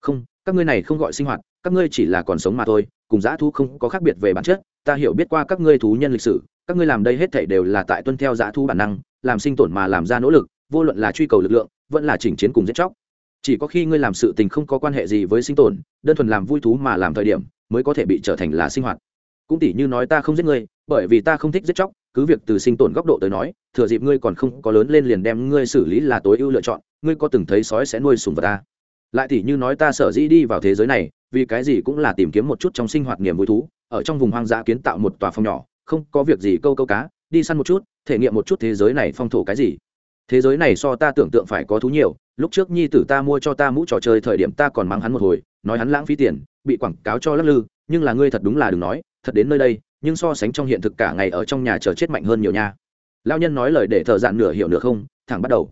không, các ngươi này không gọi sinh hoạt, các ngươi chỉ là còn sống mà thôi, cùng dã thú không có khác biệt về bản chất. Ta hiểu biết qua các ngươi thú nhân lịch sử, các ngươi làm đây hết thảy đều là tại tuân theo dã thú bản năng, làm sinh tồn mà làm ra nỗ lực, vô luận là truy cầu lực lượng, vẫn là chỉnh chiến cùng giết chóc. Chỉ có khi ngươi làm sự tình không có quan hệ gì với sinh tồn, đơn thuần làm vui thú mà làm thời điểm, mới có thể bị trở thành là sinh hoạt. Cũng tỉ như nói ta không giết ngươi, bởi vì ta không thích giết chóc cứ việc từ sinh tồn góc độ tới nói, thừa dịp ngươi còn không có lớn lên liền đem ngươi xử lý là tối ưu lựa chọn, ngươi có từng thấy sói sẽ nuôi sùng vật ta? Lại thì như nói ta sở dĩ đi vào thế giới này, vì cái gì cũng là tìm kiếm một chút trong sinh hoạt niềm vui thú, ở trong vùng hoang dã kiến tạo một tòa phòng nhỏ, không có việc gì câu câu cá, đi săn một chút, thể nghiệm một chút thế giới này phong thổ cái gì. Thế giới này so ta tưởng tượng phải có thú nhiều, lúc trước nhi tử ta mua cho ta mũ trò chơi thời điểm ta còn mắng hắn một hồi, nói hắn lãng phí tiền, bị quảng cáo cho lắc lư, nhưng là ngươi thật đúng là đừng nói, thật đến nơi đây nhưng so sánh trong hiện thực cả ngày ở trong nhà chờ chết mạnh hơn nhiều nha. Lao nhân nói lời để thợ dạn nửa hiểu nửa không, thẳng bắt đầu.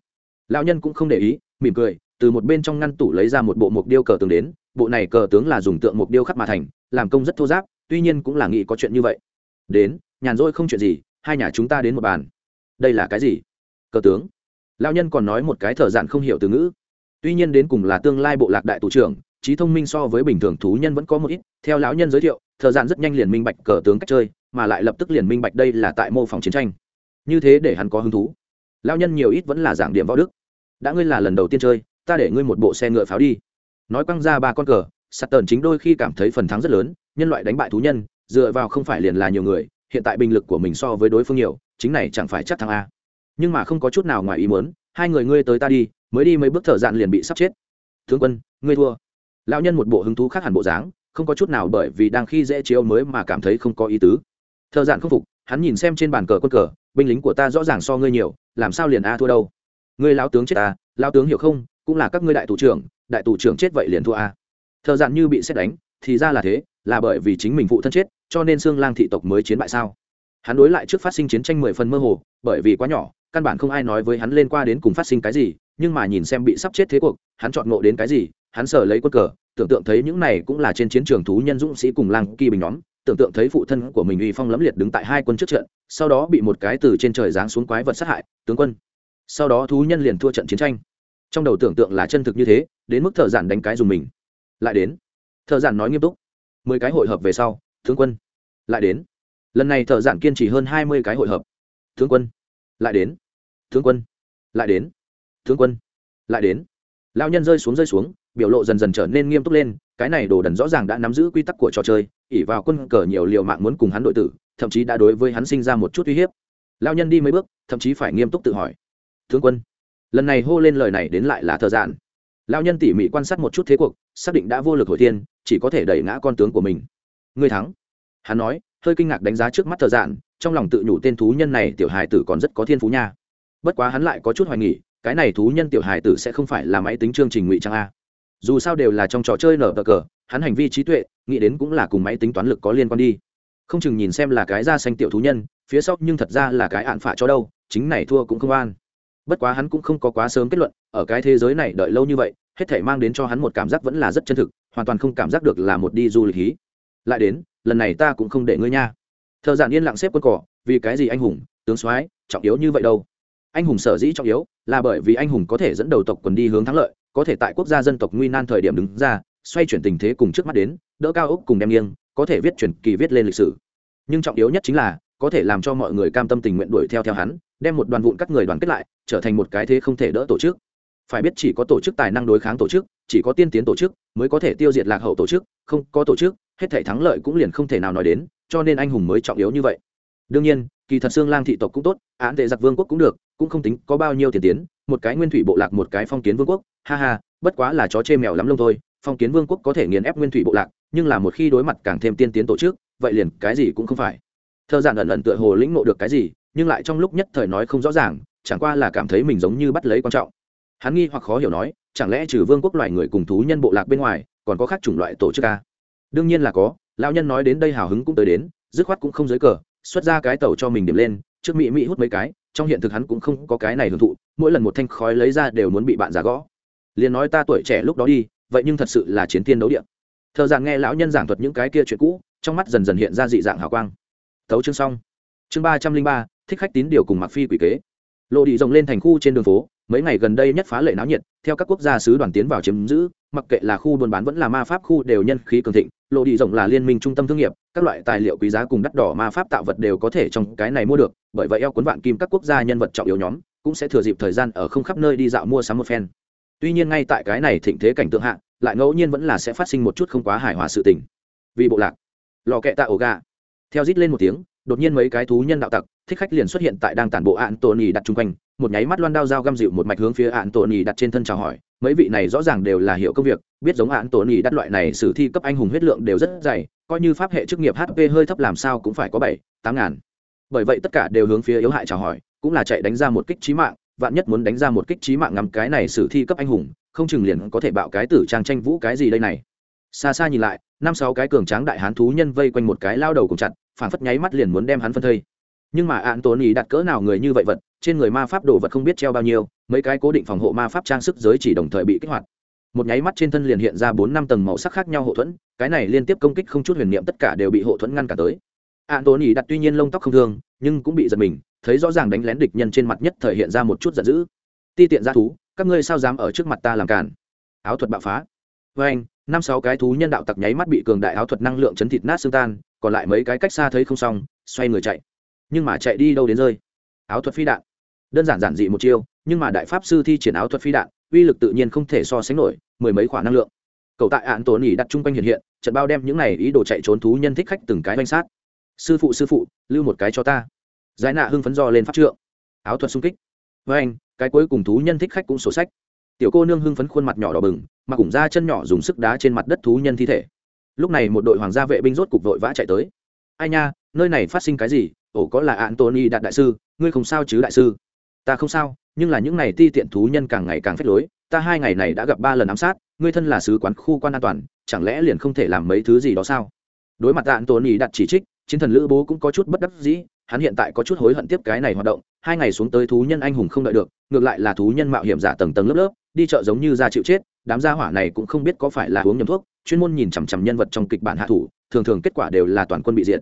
Lao nhân cũng không để ý, mỉm cười, từ một bên trong ngăn tủ lấy ra một bộ mục điêu cờ tướng đến, bộ này cờ tướng là dùng tượng mục điêu khắc mà thành, làm công rất thô giáp, tuy nhiên cũng là nghĩ có chuyện như vậy. Đến, nhàn rỗi không chuyện gì, hai nhà chúng ta đến một bàn. Đây là cái gì? Cờ tướng. Lao nhân còn nói một cái thợ dạn không hiểu từ ngữ. Tuy nhiên đến cùng là tương lai bộ lạc đại tù trưởng, trí thông minh so với bình thường thú nhân vẫn có một ít, theo lão nhân giới thiệu thợ dạn rất nhanh liền minh bạch cờ tướng cách chơi, mà lại lập tức liền minh bạch đây là tại mô phỏng chiến tranh. Như thế để hắn có hứng thú. Lao nhân nhiều ít vẫn là giảng điểm võ đức. Đã ngươi là lần đầu tiên chơi, ta để ngươi một bộ xe ngựa pháo đi. Nói quăng ra ba con cờ, sạt tờn chính đôi khi cảm thấy phần thắng rất lớn, nhân loại đánh bại thú nhân, dựa vào không phải liền là nhiều người, hiện tại bình lực của mình so với đối phương nhiều, chính này chẳng phải chắc thắng a. Nhưng mà không có chút nào ngoài ý muốn, hai người ngươi tới ta đi, mới đi mấy bước thở dạn liền bị sắp chết. Tướng quân, ngươi thua. Lão nhân một bộ hứng thú khác hẳn bộ dáng không có chút nào bởi vì đang khi dễ chiếu mới mà cảm thấy không có ý tứ. Thợ dạn không phục, hắn nhìn xem trên bàn cờ quân cờ, binh lính của ta rõ ràng so ngươi nhiều, làm sao liền a thua đâu? Ngươi lão tướng chết ta lão tướng hiểu không, cũng là các ngươi đại thủ trưởng, đại thủ trưởng chết vậy liền thua a. Thợ dạn như bị xét đánh, thì ra là thế, là bởi vì chính mình phụ thân chết, cho nên xương lang thị tộc mới chiến bại sao? Hắn đối lại trước phát sinh chiến tranh mười phần mơ hồ, bởi vì quá nhỏ, căn bản không ai nói với hắn lên qua đến cùng phát sinh cái gì, nhưng mà nhìn xem bị sắp chết thế cuộc, hắn chọn ngộ đến cái gì, hắn sở lấy quân cờ tưởng tượng thấy những này cũng là trên chiến trường thú nhân dũng sĩ cùng lang kỳ bình nhóm, tưởng tượng thấy phụ thân của mình uy phong lẫm liệt đứng tại hai quân trước trận, sau đó bị một cái từ trên trời giáng xuống quái vật sát hại, tướng quân. Sau đó thú nhân liền thua trận chiến tranh. Trong đầu tưởng tượng là chân thực như thế, đến mức thợ giản đánh cái dùng mình. Lại đến. Thợ giản nói nghiêm túc. Mười cái hội hợp về sau, tướng quân. Lại đến. Lần này thợ giản kiên trì hơn hai mươi cái hội hợp. Tướng quân. Lại đến. Tướng quân. Lại đến. Tướng quân. Lại đến. Lao nhân rơi xuống rơi xuống biểu lộ dần dần trở nên nghiêm túc lên, cái này đồ đần rõ ràng đã nắm giữ quy tắc của trò chơi ỉ vào quân cờ nhiều liều mạng muốn cùng hắn đội tử, thậm chí đã đối với hắn sinh ra một chút uy hiếp. Lao nhân đi mấy bước, thậm chí phải nghiêm túc tự hỏi. Tướng quân, lần này hô lên lời này đến lại là thợ giản lao nhân tỉ mỉ quan sát một chút thế cuộc, xác định đã vô lực hồi thiên, chỉ có thể đẩy ngã con tướng của mình. Ngươi thắng. Hắn nói, hơi kinh ngạc đánh giá trước mắt thợ giản trong lòng tự nhủ tên thú nhân này tiểu hài tử còn rất có thiên phú nha. Bất quá hắn lại có chút hoài nghỉ cái này thú nhân tiểu hài tử sẽ không phải là máy tính chương trình ngụy trang a dù sao đều là trong trò chơi nở cờ, hắn hành vi trí tuệ, nghĩ đến cũng là cùng máy tính toán lực có liên quan đi. Không chừng nhìn xem là cái da xanh tiểu thú nhân, phía sau nhưng thật ra là cái ạn phả cho đâu, chính này thua cũng không an. Bất quá hắn cũng không có quá sớm kết luận, ở cái thế giới này đợi lâu như vậy, hết thể mang đến cho hắn một cảm giác vẫn là rất chân thực, hoàn toàn không cảm giác được là một đi du lịch hí. Lại đến, lần này ta cũng không để ngươi nha. Thợ giản yên lặng xếp quân cỏ, vì cái gì anh hùng, tướng soái, trọng yếu như vậy đâu? Anh hùng sở dĩ trọng yếu, là bởi vì anh hùng có thể dẫn đầu tộc quần đi hướng thắng lợi có thể tại quốc gia dân tộc nguy nan thời điểm đứng ra, xoay chuyển tình thế cùng trước mắt đến, đỡ cao ốc cùng đem nghiêng, có thể viết truyền kỳ viết lên lịch sử. Nhưng trọng yếu nhất chính là, có thể làm cho mọi người cam tâm tình nguyện đuổi theo theo hắn, đem một đoàn vụn các người đoàn kết lại, trở thành một cái thế không thể đỡ tổ chức. Phải biết chỉ có tổ chức tài năng đối kháng tổ chức, chỉ có tiên tiến tổ chức mới có thể tiêu diệt lạc hậu tổ chức, không có tổ chức, hết thể thắng lợi cũng liền không thể nào nói đến, cho nên anh hùng mới trọng yếu như vậy. Đương nhiên, kỳ thật xương lang thị tộc cũng tốt, án tệ giặc vương quốc cũng được, cũng không tính có bao nhiêu tiền tiến một cái nguyên thủy bộ lạc, một cái phong kiến vương quốc. Ha ha, bất quá là chó chê mèo lắm lông thôi. Phong kiến vương quốc có thể nghiền ép nguyên thủy bộ lạc, nhưng là một khi đối mặt càng thêm tiên tiến tổ chức, vậy liền cái gì cũng không phải. Thơ giản ẩn ẩn tựa hồ lĩnh ngộ được cái gì, nhưng lại trong lúc nhất thời nói không rõ ràng, chẳng qua là cảm thấy mình giống như bắt lấy quan trọng. Hắn nghi hoặc khó hiểu nói, chẳng lẽ trừ vương quốc loài người cùng thú nhân bộ lạc bên ngoài, còn có khác chủng loại tổ chức ca đương nhiên là có, lão nhân nói đến đây hào hứng cũng tới đến, dứt khoát cũng không giới cờ, xuất ra cái tàu cho mình điểm lên, trước mỹ mỹ hút mấy cái trong hiện thực hắn cũng không có cái này hưởng thụ, mỗi lần một thanh khói lấy ra đều muốn bị bạn giả gõ. Liền nói ta tuổi trẻ lúc đó đi, vậy nhưng thật sự là chiến thiên đấu điện thợ giảng nghe lão nhân giảng thuật những cái kia chuyện cũ, trong mắt dần dần hiện ra dị dạng hào quang. Thấu chương xong. Chương ba trăm linh ba, thích khách tín điều cùng mặc phi quỷ kế. Lộ đi rồng lên thành khu trên đường phố, mấy ngày gần đây nhất phá lệ náo nhiệt, theo các quốc gia sứ đoàn tiến vào chiếm giữ, mặc kệ là khu buôn bán vẫn là ma pháp khu đều nhân khí cường thịnh lộ đi rộng là liên minh trung tâm thương nghiệp, các loại tài liệu quý giá cùng đắt đỏ ma pháp tạo vật đều có thể trong cái này mua được, bởi vậy eo cuốn vạn kim các quốc gia nhân vật trọng yếu nhóm cũng sẽ thừa dịp thời gian ở không khắp nơi đi dạo mua sắm một phen. Tuy nhiên ngay tại cái này thịnh thế cảnh tượng hạ, lại ngẫu nhiên vẫn là sẽ phát sinh một chút không quá hài hòa sự tình. Vì bộ lạc, lò kẹ tạ ổ gà. Theo rít lên một tiếng, đột nhiên mấy cái thú nhân đạo tặc thích khách liền xuất hiện tại đang tản bộ ạn tổ nỉ đặt chung quanh, một nháy mắt loan đao dao găm dịu một mạch hướng phía ạn tổ nỉ đặt trên thân chào hỏi. Mấy vị này rõ ràng đều là hiệu công việc, biết giống ạn tổ nỉ đặt loại này sử thi cấp anh hùng huyết lượng đều rất dày, coi như pháp hệ chức nghiệp hp hơi thấp làm sao cũng phải có bảy, tám ngàn. Bởi vậy tất cả đều hướng phía yếu hại chào hỏi, cũng là chạy đánh ra một kích trí mạng, vạn nhất muốn đánh ra một kích trí mạng ngắm cái này sử thi cấp anh hùng, không chừng liền có thể bạo cái tử trang tranh vũ cái gì đây này. Xa xa nhìn lại, năm sáu cái cường tráng đại hán thú nhân vây quanh một cái lao đầu cùng chặt phản phất nháy mắt liền muốn đem hắn phân thây nhưng mà ạn tốn ý đặt cỡ nào người như vậy vật, trên người ma pháp đồ vật không biết treo bao nhiêu, mấy cái cố định phòng hộ ma pháp trang sức giới chỉ đồng thời bị kích hoạt. Một nháy mắt trên thân liền hiện ra bốn năm tầng màu sắc khác nhau hộ thuẫn, cái này liên tiếp công kích không chút huyền niệm tất cả đều bị hộ thuẫn ngăn cả tới. Ạn tốn ý đặt tuy nhiên lông tóc không thương, nhưng cũng bị giật mình, thấy rõ ràng đánh lén địch nhân trên mặt nhất thời hiện ra một chút giận dữ. Ti tiện ra thú, các ngươi sao dám ở trước mặt ta làm cản? Áo thuật bạo phá. Với anh năm sáu cái thú nhân đạo tặc nháy mắt bị cường đại áo thuật năng lượng chấn thịt nát xương tan, còn lại mấy cái cách xa thấy không xong, xoay người chạy nhưng mà chạy đi đâu đến rơi? Áo thuật phi đạn. Đơn giản giản dị một chiêu, nhưng mà đại pháp sư thi triển áo thuật phi đạn, uy lực tự nhiên không thể so sánh nổi, mười mấy khoản năng lượng. Cậu tại ạn tổ nỉ đặt chung quanh hiện hiện, trận bao đem những này ý đồ chạy trốn thú nhân thích khách từng cái oanh sát. Sư phụ sư phụ, lưu một cái cho ta. Giải nạ hưng phấn do lên pháp trượng. Áo thuật xung kích. Với anh, cái cuối cùng thú nhân thích khách cũng sổ sách. Tiểu cô nương hưng phấn khuôn mặt nhỏ đỏ bừng, mà cùng ra chân nhỏ dùng sức đá trên mặt đất thú nhân thi thể. Lúc này một đội hoàng gia vệ binh rốt cục vội vã chạy tới. Ai nha, nơi này phát sinh cái gì? Ổ có là antony đạt đại sư, ngươi không sao chứ đại sư? Ta không sao, nhưng là những này ti tiện thú nhân càng ngày càng phết lối, ta hai ngày này đã gặp ba lần ám sát, ngươi thân là sứ quán khu quan an toàn, chẳng lẽ liền không thể làm mấy thứ gì đó sao? Đối mặt antony đặt chỉ trích, chiến thần lữ bố cũng có chút bất đắc dĩ, hắn hiện tại có chút hối hận tiếp cái này hoạt động, hai ngày xuống tới thú nhân anh hùng không đợi được, ngược lại là thú nhân mạo hiểm giả tầng tầng lớp lớp, đi chợ giống như ra chịu chết, đám gia hỏa này cũng không biết có phải là uống nhầm thuốc, chuyên môn nhìn chằm chằm nhân vật trong kịch bản hạ thủ, thường thường kết quả đều là toàn quân bị diệt.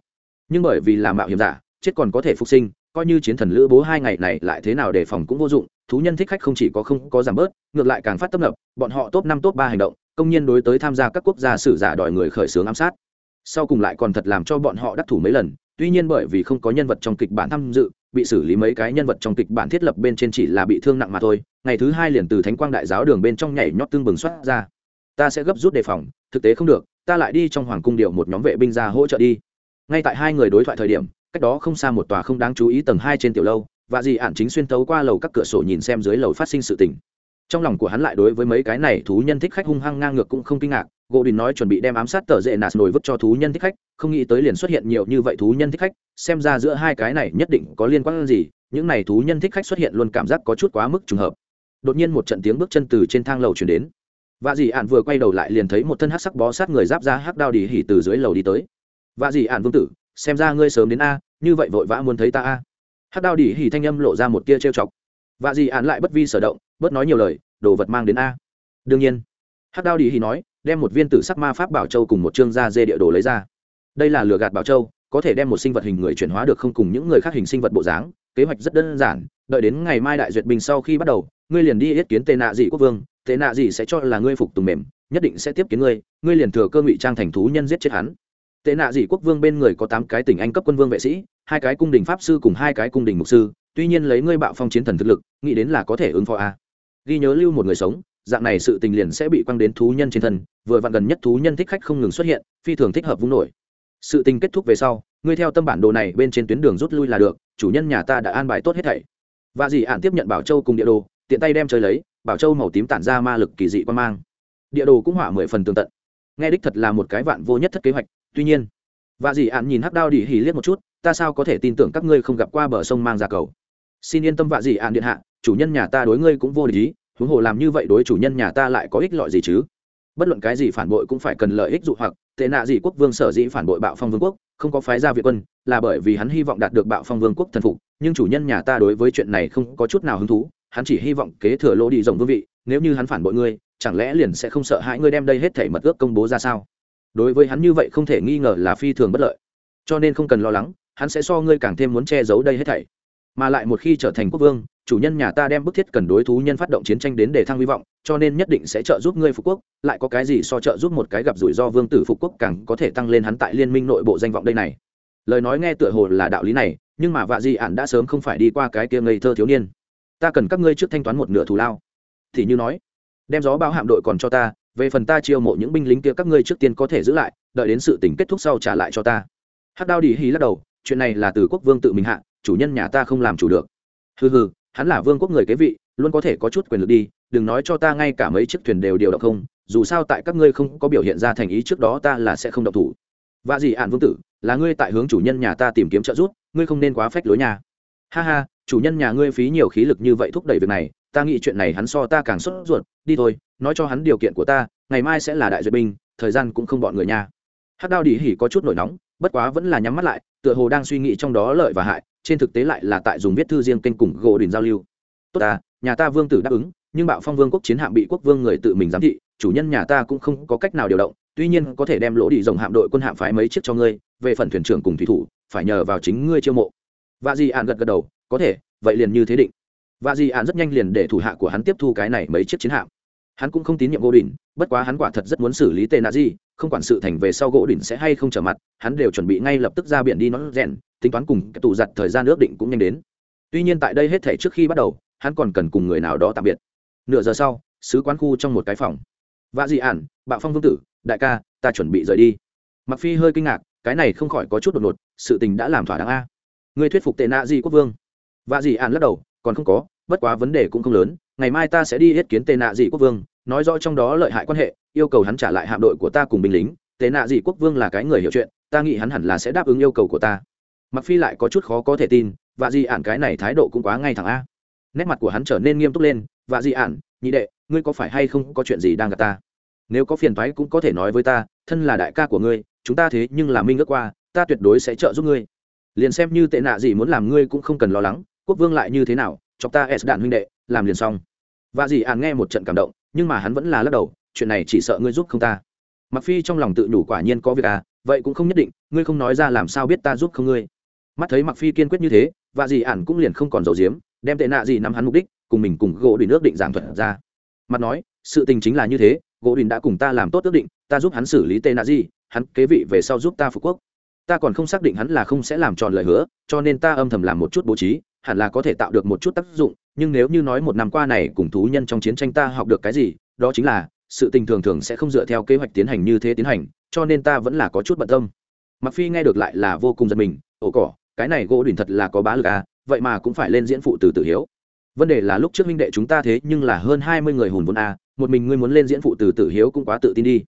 Nhưng bởi vì là mạo hiểm giả chết còn có thể phục sinh, coi như chiến thần lữ bố hai ngày này lại thế nào đề phòng cũng vô dụng, thú nhân thích khách không chỉ có không có giảm bớt, ngược lại càng phát tấp nập, bọn họ top năm, top ba hành động, công nhiên đối tới tham gia các quốc gia sử giả đòi người khởi xướng ám sát. Sau cùng lại còn thật làm cho bọn họ đắc thủ mấy lần, tuy nhiên bởi vì không có nhân vật trong kịch bản tham dự, bị xử lý mấy cái nhân vật trong kịch bản thiết lập bên trên chỉ là bị thương nặng mà thôi, ngày thứ hai liền từ thánh quang đại giáo đường bên trong nhảy nhót tương bừng xuất ra. Ta sẽ gấp rút đề phòng, thực tế không được, ta lại đi trong hoàng cung điều một nhóm vệ binh ra hỗ trợ đi. Ngay tại hai người đối thoại thời điểm cách đó không xa một tòa không đáng chú ý tầng hai trên tiểu lâu, và dì ạn chính xuyên tấu qua lầu các cửa sổ nhìn xem dưới lầu phát sinh sự tình. Trong lòng của hắn lại đối với mấy cái này thú nhân thích khách hung hăng ngang ngược cũng không kinh ngạc gỗ đình nói chuẩn bị đem ám sát tờ dễ nạt nổi vứt cho thú nhân thích khách, không nghĩ tới liền xuất hiện nhiều như vậy thú nhân thích khách, xem ra giữa hai cái này nhất định có liên quan gì, những này thú nhân thích khách xuất hiện luôn cảm giác có chút quá mức trùng hợp. Đột nhiên một trận tiếng bước chân từ trên thang lầu chuyển đến. Và dì ạn vừa quay đầu lại liền thấy một thân hát sắc bó sát người giáp ra hắc đao đi hỉ từ dưới lầu đi tới. Và dì ạn vương tử xem ra ngươi sớm đến a, như vậy vội vã muốn thấy ta a. Hắc đao đỉ hỉ thanh âm lộ ra một tia trêu chọc. Và dì ạn lại bất vi sở động, bớt nói nhiều lời, đồ vật mang đến a. Đương nhiên hắc đao đỉ hỉ nói, đem một viên tử sắc ma pháp bảo châu cùng một chương da dê địa đồ lấy ra. Đây là lừa gạt bảo châu, có thể đem một sinh vật hình người chuyển hóa được không cùng những người khác hình sinh vật bộ dáng, kế hoạch rất đơn giản, đợi đến ngày mai đại duyệt bình sau khi bắt đầu, ngươi liền đi yết kiến tệ nạ dị quốc vương tệ nạ dị sẽ cho là ngươi phục tùng mềm, nhất định sẽ tiếp kiến ngươi ngươi liền thừa cơ ngụy trang thành thú nhân giết chết hắn tệ nạ dị quốc vương bên người có tám cái tỉnh anh cấp quân vương vệ sĩ, hai cái cung đình pháp sư cùng hai cái cung đình mục sư. Tuy nhiên lấy ngươi bạo phong chiến thần thực lực, nghĩ đến là có thể ứng phó a. Ghi nhớ lưu một người sống, dạng này sự tình liền sẽ bị quăng đến thú nhân trên thân, vừa vặn gần nhất thú nhân thích khách không ngừng xuất hiện, phi thường thích hợp vung nổi. Sự tình kết thúc về sau, ngươi theo tâm bản đồ này bên trên tuyến đường rút lui là được, chủ nhân nhà ta đã an bài tốt hết thảy. Và dì ạn tiếp nhận bảo châu cùng địa đồ, tiện tay đem chơi lấy, bảo châu màu tím tản ra ma lực kỳ dị quan mang. Địa đồ cũng hỏa mười phần tường tận. Nghe đích thật là một cái vạn vô nhất thất kế hoạch tuy nhiên và dì ạn nhìn hắc đao đi hỉ liếc một chút, ta sao có thể tin tưởng các ngươi không gặp qua bờ sông mang ra cầu? Xin yên tâm vạ dì ạn điện hạ, chủ nhân nhà ta đối ngươi cũng vô lý, huống hồ làm như vậy đối chủ nhân nhà ta lại có ích lợi gì chứ? Bất luận cái gì phản bội cũng phải cần lợi ích dụ hoặc, tệ nạ gì quốc vương sở dĩ phản bội bạo phong vương quốc, không có phái ra việt quân, là bởi vì hắn hy vọng đạt được bạo phong vương quốc thần phục, nhưng chủ nhân nhà ta đối với chuyện này không có chút nào hứng thú, hắn chỉ hy vọng kế thừa lỗ đi rồng vương vị, nếu như hắn phản bội ngươi, chẳng lẽ liền sẽ không sợ hãi ngươi đem đây hết thể mật ước công bố ra sao? Đối với hắn như vậy không thể nghi ngờ là phi thường bất lợi. Cho nên không cần lo lắng, hắn sẽ so ngươi càng thêm muốn che giấu đây hết thảy. Mà lại một khi trở thành quốc vương, chủ nhân nhà ta đem bức thiết cần đối thú nhân phát động chiến tranh đến để thăng hy vọng, cho nên nhất định sẽ trợ giúp ngươi phục quốc, lại có cái gì so trợ giúp một cái gặp rủi ro vương tử phục quốc càng có thể tăng lên hắn tại liên minh nội bộ danh vọng đây này. Lời nói nghe tựa hồ là đạo lý này, nhưng mà vạ di ản đã sớm không phải đi qua cái kia ngây thơ thiếu niên. Ta cần các ngươi trước thanh toán một nửa thù lao. Thì như nói, đem gió bao hạm đội còn cho ta về phần ta chiêu mộ những binh lính kia các ngươi trước tiên có thể giữ lại, đợi đến sự tình kết thúc sau trả lại cho ta. Hắc đao đi hí lắc đầu, chuyện này là từ quốc vương tự mình hạ, chủ nhân nhà ta không làm chủ được. Hừ hừ, hắn là vương quốc người kế vị, luôn có thể có chút quyền lực đi, đừng nói cho ta ngay cả mấy chiếc thuyền đều điều động không, dù sao tại các ngươi không có biểu hiện ra thành ý trước đó ta là sẽ không động thủ. Và gì ạn vương tử, là ngươi tại hướng chủ nhân nhà ta tìm kiếm trợ giúp, ngươi không nên quá phách lối nhà ha ha, chủ nhân nhà ngươi phí nhiều khí lực như vậy thúc đẩy việc này, ta nghĩ chuyện này hắn so ta càng sốt ruột, đi thôi nói cho hắn điều kiện của ta, ngày mai sẽ là đại duyệt binh, thời gian cũng không bọn người nha. Hát đao đi hỉ có chút nổi nóng, bất quá vẫn là nhắm mắt lại, tựa hồ đang suy nghĩ trong đó lợi và hại, trên thực tế lại là tại dùng viết thư riêng kênh cùng gỗ đình giao lưu. Tốt ta, nhà ta vương tử đáp ứng, nhưng bạo phong vương quốc chiến hạm bị quốc vương người tự mình giám thị, chủ nhân nhà ta cũng không có cách nào điều động, tuy nhiên có thể đem lỗ đi dòng hạm đội quân hạm phái mấy chiếc cho ngươi, về phần thuyền trưởng cùng thủy thủ, phải nhờ vào chính ngươi chiêu mộ. Và di ạn gật gật đầu, có thể, vậy liền như thế định. Và di ạn rất nhanh liền để thủ hạ của hắn tiếp thu cái này mấy chiếc chiến hạm hắn cũng không tín nhiệm gỗ đỉnh bất quá hắn quả thật rất muốn xử lý tệ nạ di, không quản sự thành về sau gỗ đỉnh sẽ hay không trở mặt, hắn đều chuẩn bị ngay lập tức ra biển đi nó rèn, tính toán cùng cái tụ giặt thời gian ước định cũng nhanh đến. Tuy nhiên tại đây hết thể trước khi bắt đầu, hắn còn cần cùng người nào đó tạm biệt. Nửa giờ sau, sứ quán khu trong một cái phòng. Vạ dị ản, bạo phong vương tử, đại ca, ta chuẩn bị rời đi. Mặc phi hơi kinh ngạc, cái này không khỏi có chút đột ngột, sự tình đã làm thỏa đáng a. Người thuyết phục tệ nạ di quốc vương. Vạ dị ản lắc đầu, còn không có, bất quá vấn đề cũng không lớn ngày mai ta sẽ đi yết kiến tệ nạ dị quốc vương, nói rõ trong đó lợi hại quan hệ, yêu cầu hắn trả lại hạm đội của ta cùng binh lính, tệ nạ dị quốc vương là cái người hiểu chuyện, ta nghĩ hắn hẳn là sẽ đáp ứng yêu cầu của ta. Mặc phi lại có chút khó có thể tin và dị ản cái này thái độ cũng quá ngay thẳng a. Nét mặt của hắn trở nên nghiêm túc lên và dị ản, nhị đệ, ngươi có phải hay không có chuyện gì đang gặp ta? Nếu có phiền toái cũng có thể nói với ta, thân là đại ca của ngươi, chúng ta thế nhưng là minh ước qua, ta tuyệt đối sẽ trợ giúp ngươi. Liền xem như tệ nạ gì muốn làm ngươi cũng không cần lo lắng, quốc vương lại như thế nào chọc ta s đạn huynh đệ, làm liền xong. Và dì ạn nghe một trận cảm động, nhưng mà hắn vẫn là lắc đầu, chuyện này chỉ sợ ngươi giúp không ta. Mặc phi trong lòng tự nhủ quả nhiên có việc à vậy cũng không nhất định, ngươi không nói ra làm sao biết ta giúp không ngươi. Mắt thấy mặc phi kiên quyết như thế và dì ạn cũng liền không còn dầu diếm đem tệ nạ gì nắm hắn mục đích, cùng mình cùng gỗ đùi nước định giảng thuật ra. Mặt nói, sự tình chính là như thế, gỗ đùi đã cùng ta làm tốt ước định, ta giúp hắn xử lý tệ nạ gì, hắn kế vị về sau giúp ta phục quốc. Ta còn không xác định hắn là không sẽ làm tròn lời hứa, cho nên ta âm thầm làm một chút bố trí hẳn là có thể tạo được một chút tác dụng, nhưng nếu như nói một năm qua này cùng thú nhân trong chiến tranh ta học được cái gì, đó chính là, sự tình thường thường sẽ không dựa theo kế hoạch tiến hành như thế tiến hành, cho nên ta vẫn là có chút bận tâm. Mặc phi nghe được lại là vô cùng giật mình, ồ cỏ, cái này gỗ đỉnh thật là có bá lực à vậy mà cũng phải lên diễn phụ từ tử hiếu. Vấn đề là lúc trước minh đệ chúng ta thế nhưng là hơn hai mươi người hùn vốn à một mình ngươi muốn lên diễn phụ từ tử hiếu cũng quá tự tin đi.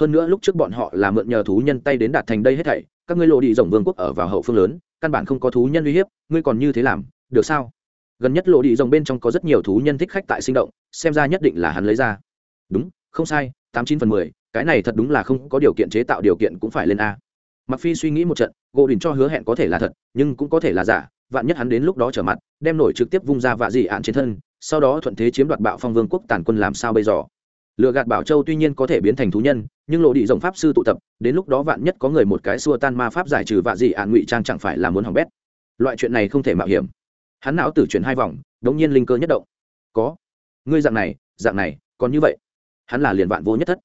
Hơn nữa lúc trước bọn họ là mượn nhờ thú nhân tay đến đạt thành đây hết thảy, các ngươi lộ đi rồng vương quốc ở vào hậu phương lớn, căn bản không có thú nhân uy hiếp, ngươi còn như thế làm được sao? Gần nhất lộ đi rồng bên trong có rất nhiều thú nhân thích khách tại sinh động, xem ra nhất định là hắn lấy ra. Đúng, không sai, tám chín phần mười, cái này thật đúng là không có điều kiện chế tạo điều kiện cũng phải lên a. Mặc phi suy nghĩ một trận, gỗ đình cho hứa hẹn có thể là thật, nhưng cũng có thể là giả, vạn nhất hắn đến lúc đó trở mặt, đem nổi trực tiếp vung ra vạ dị ạn trên thân, sau đó thuận thế chiếm đoạt bạo phong vương quốc tàn quân làm sao bây giờ? Lựa gạt bảo châu tuy nhiên có thể biến thành thú nhân, nhưng lộ đi rồng pháp sư tụ tập, đến lúc đó vạn nhất có người một cái xua tan ma pháp giải trừ vạ dị ạn ngụy trang chẳng phải là muốn hỏng bét. Loại chuyện này không thể mạo hiểm hắn não tử chuyển hai vòng đống nhiên linh cơ nhất động. Có. Ngươi dạng này dạng này, còn như vậy. Hắn là liền vạn vô nhất thất.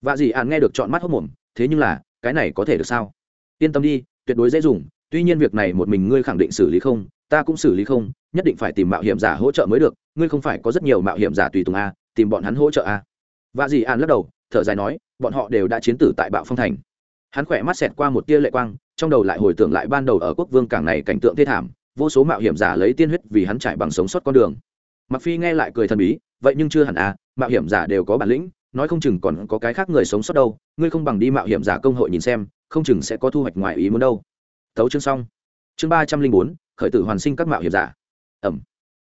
Vạ dị ạn nghe được chọn mắt hốc mồm, thế nhưng là, cái này có thể được sao? Yên tâm đi, tuyệt đối dễ dùng, tuy nhiên việc này một mình ngươi khẳng định xử lý không, ta cũng xử lý không, nhất định phải tìm mạo hiểm giả hỗ trợ mới được, ngươi không phải có rất nhiều mạo hiểm giả tùy tùng a tìm bọn hắn hỗ trợ a Vạ dì an lắc đầu, thở dài nói, bọn họ đều đã chiến tử tại bạo phong thành. Hắn khỏe mắt xẹt qua một tia lệ quang, trong đầu lại hồi tưởng lại ban đầu ở quốc vương cảng này cảnh tượng thê thảm vô số mạo hiểm giả lấy tiên huyết vì hắn trải bằng sống sót con đường. Mặc phi nghe lại cười thần bí, vậy nhưng chưa hẳn à mạo hiểm giả đều có bản lĩnh, nói không chừng còn có cái khác người sống sót đâu, ngươi không bằng đi mạo hiểm giả công hội nhìn xem, không chừng sẽ có thu hoạch ngoài ý muốn đâu. Thấu chương xong. Chương ba trăm linh bốn, khởi tử hoàn sinh các mạo hiểm giả. Ẩm.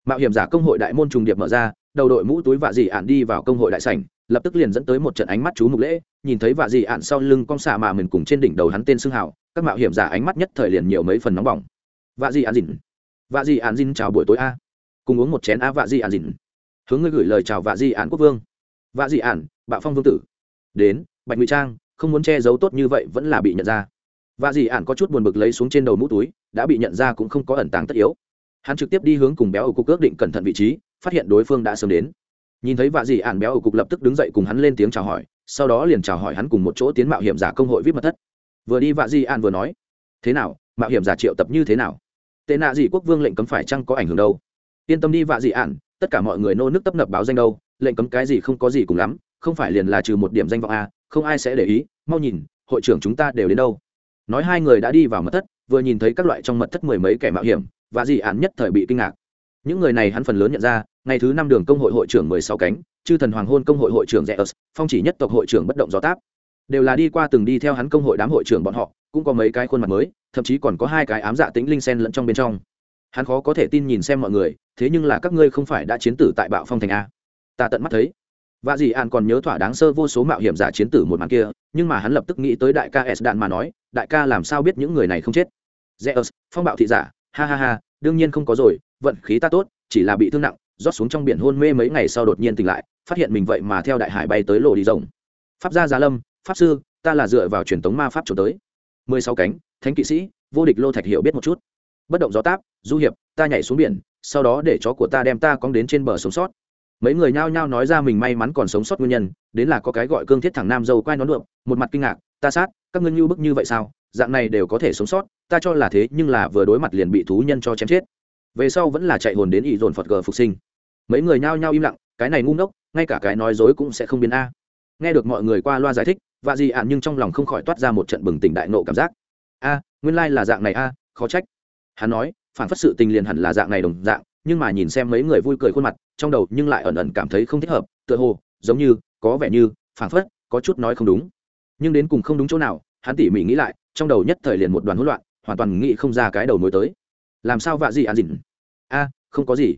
Mạo hiểm giả công hội đại môn trùng điệp mở ra, đầu đội mũ túi vạ dị ạn đi vào công hội đại sảnh, lập tức liền dẫn tới một trận ánh mắt chú mục lễ, nhìn thấy vạ dị ạn sau lưng con xạ mà mình cùng trên đỉnh đầu hắn tên xưng hào, các mạo hiểm giả ánh mắt nhất thời liền nhiều mấy phần nóng bỏng vạ dị ạn dìn. Vạ dị ạn dìn chào buổi tối a. Cùng uống một chén a vạ dị ạn dìn. Hướng ngươi gửi lời chào vạ dị ạn quốc vương. Vạ dị ạn bạo phong vương tử. Đến, bạch ngụy trang, không muốn che giấu tốt như vậy vẫn là bị nhận ra. Vạ dị ạn có chút buồn bực lấy xuống trên đầu mũ túi, đã bị nhận ra cũng không có ẩn tàng tất yếu. Hắn trực tiếp đi hướng cùng béo ở cục ước định cẩn thận vị trí, phát hiện đối phương đã sớm đến. Nhìn thấy vạ dị ạn béo ở cục lập tức đứng dậy cùng hắn lên tiếng chào hỏi, sau đó liền chào hỏi hắn cùng một chỗ tiến mạo hiểm giả công hội vip mật thất. Vừa đi vạ dị ạn vừa nói, thế nào? Mạo hiểm giả triệu tập như thế nào? Tệ nạ gì quốc vương lệnh cấm phải chăng có ảnh hưởng đâu? Yên tâm đi, vạ dị ạn tất cả mọi người nô nước tấp nập báo danh đâu. Lệnh cấm cái gì không có gì cùng lắm, không phải liền là trừ một điểm danh vọng a không ai sẽ để ý. Mau nhìn, hội trưởng chúng ta đều đến đâu. Nói hai người đã đi vào mật thất, vừa nhìn thấy các loại trong mật thất mười mấy kẻ mạo hiểm và dị án nhất thời bị kinh ngạc. Những người này hắn phần lớn nhận ra, ngày thứ năm đường công hội hội trưởng mười sáu cánh, chư thần hoàng hôn công hội hội trưởng rẽ ớt phong chỉ nhất tộc hội trưởng bất động gió táp. Đều là đi qua từng đi theo hắn công hội đám hội trưởng bọn họ, cũng có mấy cái khuôn mặt mới thậm chí còn có hai cái ám dạ tính linh sen lẫn trong bên trong. Hắn khó có thể tin nhìn xem mọi người, thế nhưng là các ngươi không phải đã chiến tử tại bạo phong thành a. Ta tận mắt thấy. Và dì an còn nhớ thỏa đáng sơ vô số mạo hiểm giả chiến tử một màn kia, nhưng mà hắn lập tức nghĩ tới đại ca s đạn mà nói, đại ca làm sao biết những người này không chết? Zeus, phong bạo thị giả, ha ha ha, đương nhiên không có rồi, vận khí ta tốt, chỉ là bị thương nặng, rót xuống trong biển hôn mê mấy ngày sau đột nhiên tỉnh lại, phát hiện mình vậy mà theo đại hải bay tới lộ đi rồng. Pháp gia gia lâm, pháp sư, ta là dựa vào truyền thống ma pháp trốn tới mười sáu cánh, thánh kỵ sĩ, vô địch lô thạch hiểu biết một chút. Bất động gió táp, du hiệp, ta nhảy xuống biển, sau đó để chó của ta đem ta cong đến trên bờ sống sót. Mấy người nhao nhao nói ra mình may mắn còn sống sót nguyên nhân, đến là có cái gọi cương thiết thẳng nam dâu quay nón đượm một mặt kinh ngạc, ta sát, các ngươi như bức như vậy sao? Dạng này đều có thể sống sót, ta cho là thế, nhưng là vừa đối mặt liền bị thú nhân cho chém chết. Về sau vẫn là chạy hồn đến ỷ dồn phật gờ phục sinh. Mấy người nhao nhao im lặng, cái này ngu ngốc, ngay cả cái nói dối cũng sẽ không biến a. Nghe được mọi người qua loa giải thích và gì ạn nhưng trong lòng không khỏi toát ra một trận bừng tỉnh đại nộ cảm giác. A, nguyên lai là dạng này a, khó trách. Hắn nói, phản phất sự tình liền hẳn là dạng này đồng dạng, nhưng mà nhìn xem mấy người vui cười khuôn mặt, trong đầu nhưng lại ẩn ẩn cảm thấy không thích hợp, tựa hồ, giống như, có vẻ như, phản phất, có chút nói không đúng. Nhưng đến cùng không đúng chỗ nào, hắn tỉ mỉ nghĩ lại, trong đầu nhất thời liền một đoàn hỗn loạn, hoàn toàn nghĩ không ra cái đầu nối tới. Làm sao vạ gì an dịn? A, không có gì.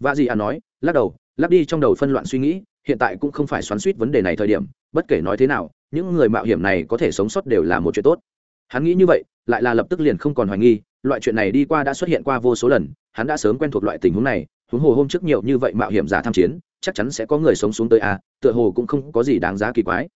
Vạ gì an nói, lắc đầu, lắc đi trong đầu phân loạn suy nghĩ hiện tại cũng không phải xoắn suýt vấn đề này thời điểm, bất kể nói thế nào, những người mạo hiểm này có thể sống sót đều là một chuyện tốt. Hắn nghĩ như vậy, lại là lập tức liền không còn hoài nghi, loại chuyện này đi qua đã xuất hiện qua vô số lần, hắn đã sớm quen thuộc loại tình huống này, huống hồ hôm trước nhiều như vậy mạo hiểm giả tham chiến, chắc chắn sẽ có người sống xuống tới a tựa hồ cũng không có gì đáng giá kỳ quái.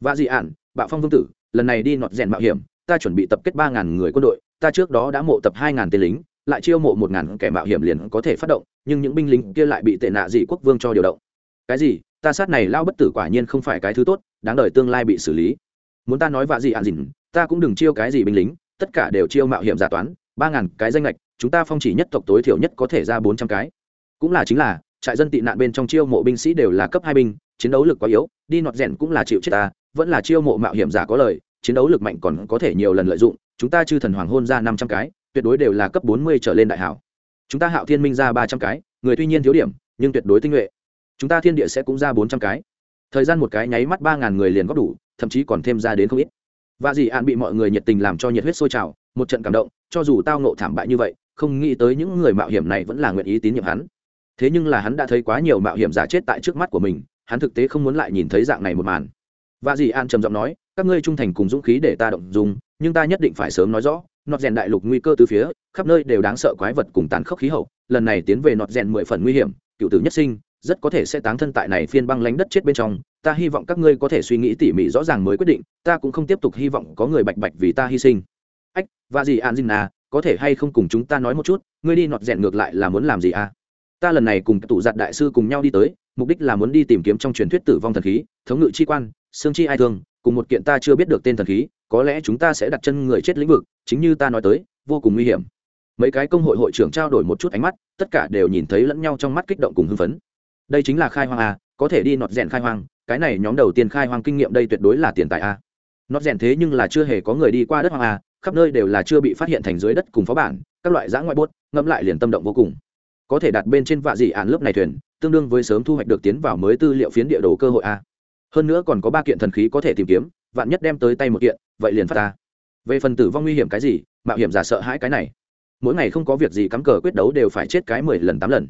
Và dị ản, bạo phong vương tử, lần này đi nọt rèn mạo hiểm, ta chuẩn bị tập kết ba ngàn người quân đội, ta trước đó đã mộ tập hai ngàn tên lính, lại chiêu mộ một ngàn kẻ mạo hiểm liền có thể phát động, nhưng những binh lính kia lại bị tệ nạ dị quốc vương cho điều động. Cái gì? Ta sát này lao bất tử quả nhiên không phải cái thứ tốt, đáng đời tương lai bị xử lý. Muốn ta nói vạ gì ạn dìn, ta cũng đừng chiêu cái gì binh lính, tất cả đều chiêu mạo hiểm giả toán, ba ngàn cái danh lệch, chúng ta phong chỉ nhất tộc tối thiểu nhất có thể ra bốn trăm cái. Cũng là chính là, trại dân tị nạn bên trong chiêu mộ binh sĩ đều là cấp hai binh, chiến đấu lực quá yếu, đi nọt rèn cũng là chịu chết ta, vẫn là chiêu mộ mạo hiểm giả có lời, chiến đấu lực mạnh còn có thể nhiều lần lợi dụng, chúng ta chư thần hoàng hôn ra năm trăm cái, tuyệt đối đều là cấp bốn mươi trở lên đại hảo. Chúng ta hạo thiên minh ra ba trăm cái, người tuy nhiên thiếu điểm, nhưng tuyệt đối tinh nhuệ chúng ta thiên địa sẽ cũng ra bốn trăm cái. Thời gian một cái nháy mắt ba ngàn người liền góp đủ, thậm chí còn thêm ra đến không ít. Và dì an bị mọi người nhiệt tình làm cho nhiệt huyết sôi trào, một trận cảm động, cho dù tao nộ thảm bại như vậy, không nghĩ tới những người mạo hiểm này vẫn là nguyện ý tín nhiệm hắn. Thế nhưng là hắn đã thấy quá nhiều mạo hiểm giả chết tại trước mắt của mình, hắn thực tế không muốn lại nhìn thấy dạng này một màn. Và dì an trầm giọng nói, các ngươi trung thành cùng dũng khí để ta động dùng nhưng ta nhất định phải sớm nói rõ, nọt rèn đại lục nguy cơ từ phía, khắp nơi đều đáng sợ quái vật cùng tàn khốc khí hậu, lần này tiến về nọt rèn mười phần nguy hiểm, cựu tử nhất sinh rất có thể sẽ táng thân tại này phiên băng lánh đất chết bên trong, ta hy vọng các ngươi có thể suy nghĩ tỉ mỉ rõ ràng mới quyết định, ta cũng không tiếp tục hy vọng có người bạch bạch vì ta hy sinh. Ách, và gì an dinh à có thể hay không cùng chúng ta nói một chút, ngươi đi nọt rèn ngược lại là muốn làm gì à? Ta lần này cùng tụ giặt đại sư cùng nhau đi tới, mục đích là muốn đi tìm kiếm trong truyền thuyết tử vong thần khí, thống ngự chi quan, xương chi ai thương, cùng một kiện ta chưa biết được tên thần khí, có lẽ chúng ta sẽ đặt chân người chết lĩnh vực, chính như ta nói tới, vô cùng nguy hiểm. Mấy cái công hội hội trưởng trao đổi một chút ánh mắt, tất cả đều nhìn thấy lẫn nhau trong mắt kích động cùng hưng phấn đây chính là khai hoang à? có thể đi nọt rèn khai hoang, cái này nhóm đầu tiên khai hoang kinh nghiệm đây tuyệt đối là tiền tài a nọt rèn thế nhưng là chưa hề có người đi qua đất hoang a khắp nơi đều là chưa bị phát hiện thành dưới đất cùng phó bản, các loại giã ngoại bốt, ngẫm lại liền tâm động vô cùng. Có thể đặt bên trên vạ dị ạn lớp này thuyền, tương đương với sớm thu hoạch được tiến vào mới tư liệu phiến địa đồ cơ hội a hơn nữa còn có ba kiện thần khí có thể tìm kiếm, vạn nhất đem tới tay một kiện, vậy liền phát ta về phần tử vong nguy hiểm cái gì, mạo hiểm giả sợ hãi cái này. Mỗi ngày không có việc gì cắm cờ quyết đấu đều phải chết cái mười lần tám lần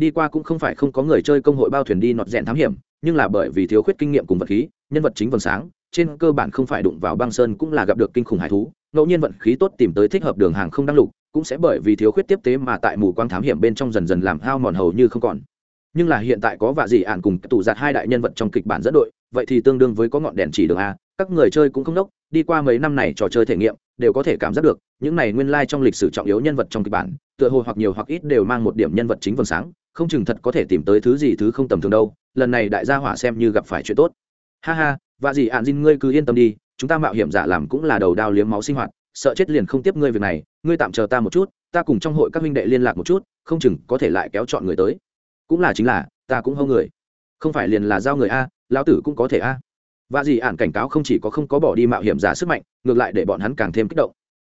đi qua cũng không phải không có người chơi công hội bao thuyền đi nọt rèn thám hiểm, nhưng là bởi vì thiếu khuyết kinh nghiệm cùng vật khí, nhân vật chính vầng sáng, trên cơ bản không phải đụng vào băng sơn cũng là gặp được kinh khủng hải thú, ngẫu nhiên vận khí tốt tìm tới thích hợp đường hàng không đăng lục, cũng sẽ bởi vì thiếu khuyết tiếp tế mà tại mù quang thám hiểm bên trong dần dần làm hao mòn hầu như không còn. Nhưng là hiện tại có vạ dị ạn cùng tủ giạt hai đại nhân vật trong kịch bản dẫn đội, vậy thì tương đương với có ngọn đèn chỉ đường a, các người chơi cũng không đốc, đi qua mấy năm này trò chơi thể nghiệm đều có thể cảm giác được, những này nguyên lai trong lịch sử trọng yếu nhân vật trong kịch bản, tựa hồ hoặc nhiều hoặc ít đều mang một điểm nhân vật chính vầng sáng, không chừng thật có thể tìm tới thứ gì thứ không tầm thường đâu, lần này đại gia hỏa xem như gặp phải chuyện tốt. Ha ha và gì ạn dinh ngươi cứ yên tâm đi, chúng ta mạo hiểm giả làm cũng là đầu đao liếm máu sinh hoạt, sợ chết liền không tiếp ngươi việc này, ngươi tạm chờ ta một chút, ta cùng trong hội các huynh đệ liên lạc một chút, không chừng có thể lại kéo chọn người tới. Cũng là chính là, ta cũng hâu người. Không phải liền là giao người a, lão tử cũng có thể a và dì ạn cảnh cáo không chỉ có không có bỏ đi mạo hiểm giả sức mạnh, ngược lại để bọn hắn càng thêm kích động.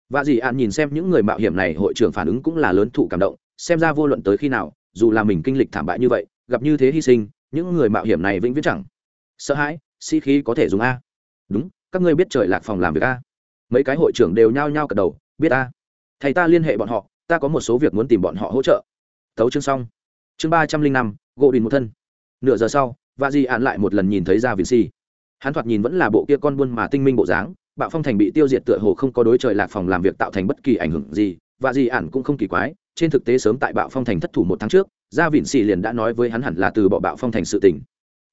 Và dì ạn nhìn xem những người mạo hiểm này, hội trưởng phản ứng cũng là lớn thụ cảm động, xem ra vô luận tới khi nào, dù là mình kinh lịch thảm bại như vậy, gặp như thế hy sinh, những người mạo hiểm này vĩnh viễn chẳng sợ hãi, sĩ、si、khí có thể dùng a. Đúng, các ngươi biết trời lạc phòng làm việc a. Mấy cái hội trưởng đều nhao nhao cật đầu, biết a. Thầy ta liên hệ bọn họ, ta có một số việc muốn tìm bọn họ hỗ trợ. Thấu chương xong. Chương ba trăm linh năm, gỗ đình một thân. Nửa giờ sau và di ạn lại một lần nhìn thấy ra viền si hắn thoạt nhìn vẫn là bộ kia con buôn mà tinh minh bộ dáng, bạo phong thành bị tiêu diệt tựa hồ không có đối trời lạc phòng làm việc tạo thành bất kỳ ảnh hưởng gì, và gì ản cũng không kỳ quái, trên thực tế sớm tại bạo phong thành thất thủ một tháng trước, gia vịn xì liền đã nói với hắn hẳn là từ bỏ bạo phong thành sự tỉnh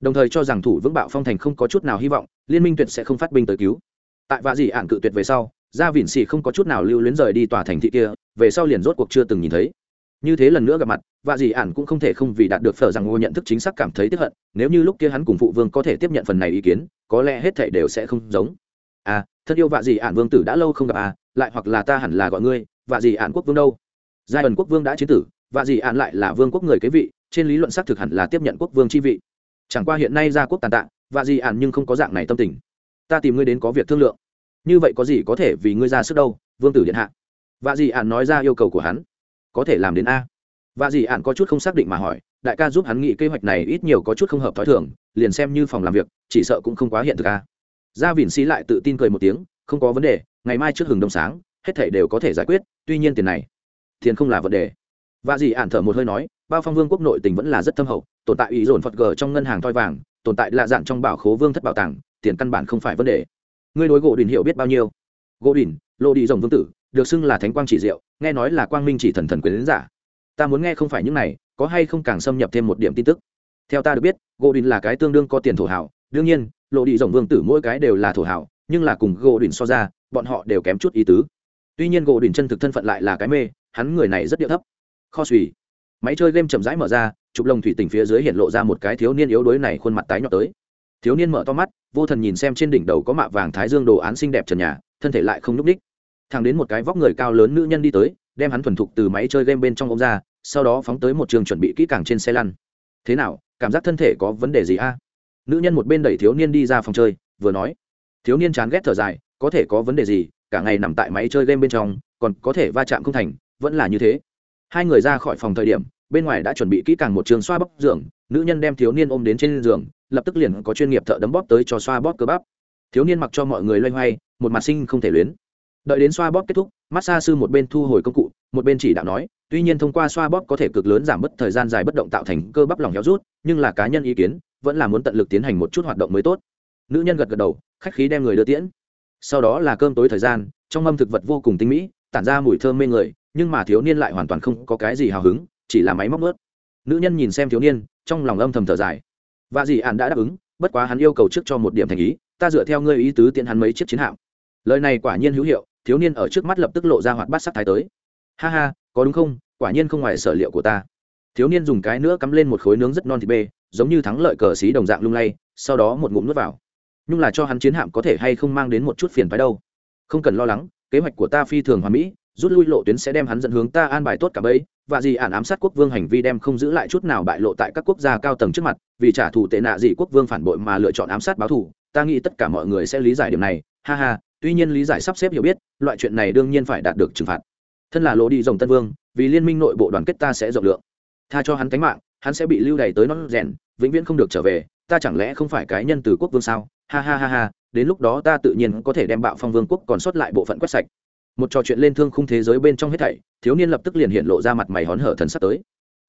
đồng thời cho rằng thủ vững bạo phong thành không có chút nào hy vọng, liên minh tuyệt sẽ không phát binh tới cứu. Tại Vạ Dị ạn cự tuyệt về sau, gia vịn xì không có chút nào lưu luyến rời đi tòa thành thị kia, về sau liền rốt cuộc chưa từng nhìn thấy như thế lần nữa gặp mặt và dì ản cũng không thể không vì đạt được phở rằng ngô nhận thức chính xác cảm thấy tiếp hận, nếu như lúc kia hắn cùng phụ vương có thể tiếp nhận phần này ý kiến, có lẽ hết thể đều sẽ không giống. À thân yêu vạ dì ản vương tử đã lâu không gặp à lại hoặc là ta hẳn là gọi ngươi, vạ dì ản quốc vương đâu? Giai ẩn quốc vương đã chế tử, vạ dì ản lại là vương quốc người kế vị, trên lý luận xác thực hẳn là tiếp nhận quốc vương chi vị. Chẳng qua hiện nay ra quốc tàn tạ, vạ dì ản nhưng không có dạng này tâm tình. Ta tìm ngươi đến có việc thương lượng. Như vậy có gì có thể vì ngươi ra sức đâu, vương tử điện hạ. Vạ dì ản nói ra yêu cầu của hắn có thể làm đến a. Và dì ạn có chút không xác định mà hỏi, đại ca giúp hắn nghĩ kế hoạch này ít nhiều có chút không hợp t h ó i thường, liền xem như phòng làm việc, chỉ sợ cũng không quá hiện thực a. Gia vìn xí lại tự tin cười một tiếng, không có vấn đề, ngày mai trước hừng đông sáng, hết thể đều có thể giải quyết, tuy nhiên tiền này, tiền không là vấn đề. Và dì ạn thở một hơi nói, bao phong vương quốc nội tình vẫn là rất thâm hậu, tồn tại ý dồn phật gờ trong ngân hàng thoi vàng, tồn tại lạ dạng trong bảo khố vương thất bảo tàng, tiền căn bản không phải vấn đề. Ngươi đối gỗ đình hiểu biết bao nhiêu? Gỗ đình, lô đi rồng vương tử được xưng là thánh quang chỉ diệu, nghe nói là quang minh chỉ thần thần quyền giả. Ta muốn nghe không phải những này, có hay không càng xâm nhập thêm một điểm tin tức. Theo ta được biết gỗ đình là cái tương đương có tiền thổ hảo đương nhiên, lộ đi rồng vương tử mỗi cái đều là thổ hảo nhưng là cùng gỗ đình so ra, bọn họ đều kém chút ý tứ. Tuy nhiên gỗ đình chân thực thân phận lại là cái mê, hắn người này rất điệu thấp. Kho suy. Máy chơi game chậm rãi mở ra, chụp lồng thủy tỉnh phía dưới hiện lộ ra một cái thiếu niên yếu đuối này khuôn mặt tái nhọt tới. Thiếu niên mở to mắt, vô thần nhìn xem trên đỉnh đầu có mạ vàng thái dương đồ án xinh đẹp trần nhà, thân thể lại không n ú c ních thằng đến một cái vóc người cao lớn nữ nhân đi tới, đem hắn thuần thục từ máy chơi game bên trong ông ra, sau đó phóng tới một trường chuẩn bị kỹ càng trên xe lăn. Thế nào, cảm giác thân thể có vấn đề gì a? Nữ nhân một bên đẩy thiếu niên đi ra phòng chơi, vừa nói. Thiếu niên chán ghét thở dài, có thể có vấn đề gì, cả ngày nằm tại máy chơi game bên trong, còn có thể va chạm không thành, vẫn là như thế. Hai người ra khỏi phòng thời điểm, bên ngoài đã chuẩn bị kỹ càng một trường xoa bóp giường, nữ nhân đem thiếu niên ôm đến trên giường, lập tức liền có chuyên nghiệp thợ đấm bóp tới cho xoa bóp cơ bắp. Thiếu niên mặc cho mọi người loay hoay, một mặt sinh không thể luyến đợi đến xoa bóp kết thúc massage sư một bên thu hồi công cụ, một bên chỉ đạo nói, tuy nhiên thông qua xoa bóp có thể cực lớn giảm bớt thời gian dài bất động tạo thành cơ bắp lòng héo rút, nhưng là cá nhân ý kiến, vẫn là muốn tận lực tiến hành một chút hoạt động mới tốt. Nữ nhân gật gật đầu, khách khí đem người đưa tiễn. Sau đó là cơm tối thời gian, trong mâm thực vật vô cùng tinh mỹ, tản ra mùi thơm mê người, nhưng mà thiếu niên lại hoàn toàn không có cái gì hào hứng, chỉ là máy móc ướt nữ nhân nhìn xem thiếu niên, trong lòng âm thầm thở dài. Và dì ạn đã đáp ứng, bất quá hắn yêu cầu trước cho một điểm thành ý, ta dựa theo ngươi ý tứ tiện hắn mấy chiếc chiến hạm. Lời này quả nhiên hữu hiệu thiếu niên ở trước mắt lập tức lộ ra hoạt bát sắc thái tới. Ha ha, có đúng không? Quả nhiên không ngoài sở liệu của ta. Thiếu niên dùng cái nữa cắm lên một khối nướng rất non thịt bê, giống như thắng lợi cờ xí đồng dạng lung lay, sau đó một ngụm nuốt vào. Nhưng là cho hắn chiến hạm có thể hay không mang đến một chút phiền phái đâu. Không cần lo lắng, kế hoạch của ta phi thường hoàn mỹ, rút lui lộ tuyến sẽ đem hắn dẫn hướng ta an bài tốt cả bấy và gì ản ám sát quốc vương hành vi đem không giữ lại chút nào bại lộ tại các quốc gia cao tầng trước mặt, vì trả thù tệ nạ gì quốc vương phản bội mà lựa chọn ám sát báo thù, ta nghĩ tất cả mọi người sẽ lý giải điểm này, ha ha tuy nhiên lý giải sắp xếp hiểu biết, loại chuyện này đương nhiên phải đạt được trừng phạt. Thân là lỗ đi rồng tân vương, vì liên minh nội bộ đoàn kết ta sẽ rộng lượng. Tha cho hắn cánh mạng, hắn sẽ bị lưu đày tới non rèn, vĩnh viễn không được trở về, ta chẳng lẽ không phải cái nhân từ quốc vương sao? Ha ha ha ha, đến lúc đó ta tự nhiên có thể đem bạo phong vương quốc còn sót lại bộ phận quét sạch. Một trò chuyện lên thương khung thế giới bên trong hết thảy, thiếu niên lập tức liền hiện lộ ra mặt mày hón hở thần sắp tới.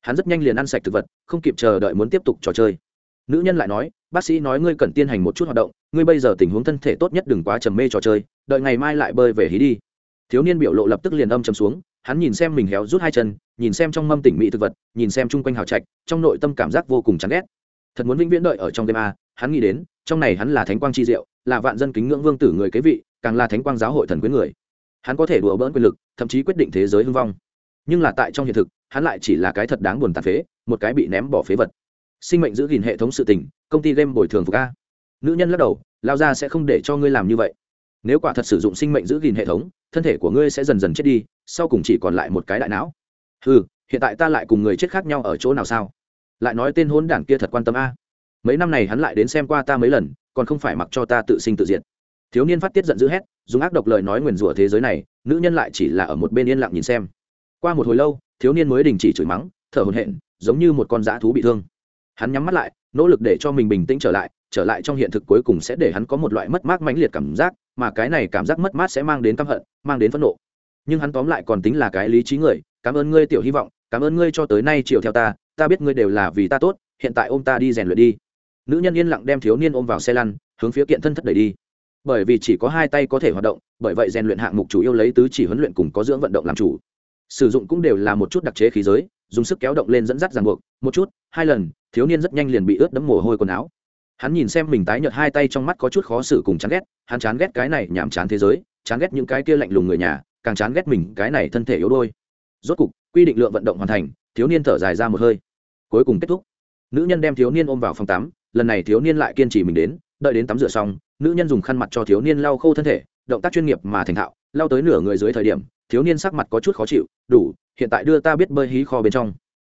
Hắn rất nhanh liền ăn sạch thực vật, không kịp chờ đợi muốn tiếp tục trò chơi. Nữ nhân lại nói, bác sĩ nói ngươi cần tiến hành một chút hoạt động ngươi bây giờ tình huống thân thể tốt nhất đừng quá trầm mê trò chơi, đợi ngày mai lại bơi về hí đi. Thiếu niên biểu lộ lập tức liền âm chầm xuống, hắn nhìn xem mình héo rút hai chân, nhìn xem trong mâm tỉnh mỹ thực vật, nhìn xem chung quanh hào trạch, trong nội tâm cảm giác vô cùng chán ghét. Thật muốn vĩnh viễn đợi ở trong đêm a, hắn nghĩ đến, trong này hắn là thánh quang chi diệu, là vạn dân kính ngưỡng vương tử người kế vị, càng là thánh quang giáo hội thần quyến người. Hắn có thể đùa bỡn quyền lực, thậm chí quyết định thế giới hưng vong. Nhưng là tại trong hiện thực, hắn lại chỉ là cái thật đáng buồn tàn phế, một cái bị ném bỏ phế vật. Sinh mệnh giữ gìn hệ thống sự tình, công ty game bồi thường phục a nữ nhân lắc đầu, lao ra sẽ không để cho ngươi làm như vậy. Nếu quả thật sử dụng sinh mệnh giữ gìn hệ thống, thân thể của ngươi sẽ dần dần chết đi, sau cùng chỉ còn lại một cái đại não. Ừ hiện tại ta lại cùng người chết khác nhau ở chỗ nào sao? Lại nói tên hôn đảng kia thật quan tâm a. Mấy năm này hắn lại đến xem qua ta mấy lần, còn không phải mặc cho ta tự sinh tự diệt. Thiếu niên phát tiết giận dữ hét, dùng ác độc lời nói nguyền rủa thế giới này, nữ nhân lại chỉ là ở một bên yên lặng nhìn xem. Qua một hồi lâu, thiếu niên mới đình chỉ chửi mắng, thở hồn hện giống như một con dã thú bị thương. Hắn nhắm mắt lại, nỗ lực để cho mình bình tĩnh trở lại trở lại trong hiện thực cuối cùng sẽ để hắn có một loại mất mát mãnh liệt cảm giác, mà cái này cảm giác mất mát sẽ mang đến căm hận, mang đến phẫn nộ. Nhưng hắn tóm lại còn tính là cái lý trí người, cảm ơn ngươi, tiểu hy vọng, cảm ơn ngươi cho tới nay chiều theo ta ta biết ngươi đều là vì ta tốt, hiện tại ôm ta đi rèn luyện đi. Nữ nhân yên lặng đem thiếu niên ôm vào xe lăn, hướng phía kiện thân thất đẩy đi. Bởi vì chỉ có hai tay có thể hoạt động, bởi vậy rèn luyện hạng mục chủ yếu lấy tứ chỉ huấn luyện cùng có dưỡng vận động làm chủ. Sử dụng cũng đều là một chút đặc chế khí giới, dùng sức kéo động lên dẫn dắt ràng buộc. Một chút, hai lần, thiếu niên rất nhanh liền bị ướt đẫm mồ hôi quần áo hắn nhìn xem mình tái nhợt hai tay trong mắt có chút khó xử cùng chán ghét, hắn chán ghét cái này nhàm chán thế giới, chán ghét những cái kia lạnh lùng người nhà, càng chán ghét mình cái này thân thể yếu đôi rốt cục, quy định lượng vận động hoàn thành, thiếu niên thở dài ra một hơi. Cuối cùng kết thúc. Nữ nhân đem thiếu niên ôm vào phòng tắm, lần này thiếu niên lại kiên trì mình đến, đợi đến tắm rửa xong, nữ nhân dùng khăn mặt cho thiếu niên lau khô thân thể, động tác chuyên nghiệp mà thành thạo, lau tới nửa người dưới thời điểm, thiếu niên sắc mặt có chút khó chịu, đủ, hiện tại đưa ta biết bơi hí kho bên trong.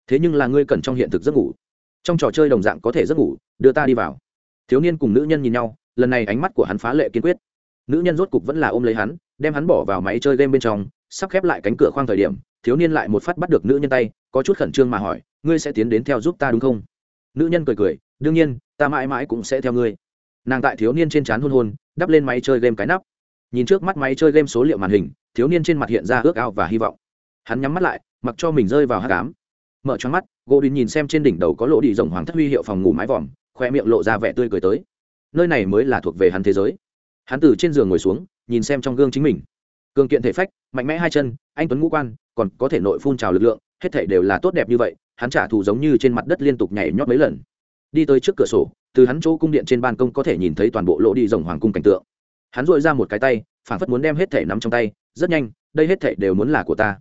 Thế nhưng là ngươi cần trong hiện thực giấc ngủ. Trong trò chơi đồng dạng có thể giấc ngủ, đưa ta đi vào thiếu niên cùng nữ nhân nhìn nhau, lần này ánh mắt của hắn phá lệ kiên quyết. Nữ nhân rốt cục vẫn là ôm lấy hắn, đem hắn bỏ vào máy chơi game bên trong, sắp khép lại cánh cửa khoang thời điểm, thiếu niên lại một phát bắt được nữ nhân tay, có chút khẩn trương mà hỏi, ngươi sẽ tiến đến theo giúp ta đúng không? Nữ nhân cười cười, đương nhiên, ta mãi mãi cũng sẽ theo ngươi. Nàng tại thiếu niên trên trán hôn hôn, đắp lên máy chơi game cái nắp. Nhìn trước mắt máy chơi game số liệu màn hình, thiếu niên trên mặt hiện ra ước ao và hy vọng. Hắn nhắm mắt lại, mặc cho mình rơi vào hát cám mở cho mắt gỗ đình nhìn xem trên đỉnh đầu có lỗ đi rồng hoàng thất huy hiệu phòng ngủ mái vòm khoe miệng lộ ra vẻ tươi cười tới. Nơi này mới là thuộc về hắn thế giới. Hắn từ trên giường ngồi xuống, nhìn xem trong gương chính mình. Cường kiện thể phách, mạnh mẽ hai chân, anh tuấn ngũ quan, còn có thể nội phun trào lực lượng, hết thể đều là tốt đẹp như vậy, hắn trả thù giống như trên mặt đất liên tục nhảy nhót mấy lần. Đi tới trước cửa sổ, từ hắn chỗ cung điện trên ban công có thể nhìn thấy toàn bộ lỗ đi rồng hoàng cung cảnh tượng. Hắn dội ra một cái tay phản phất muốn đem hết thể nắm trong tay, rất nhanh, đây hết thể đều muốn là của ta.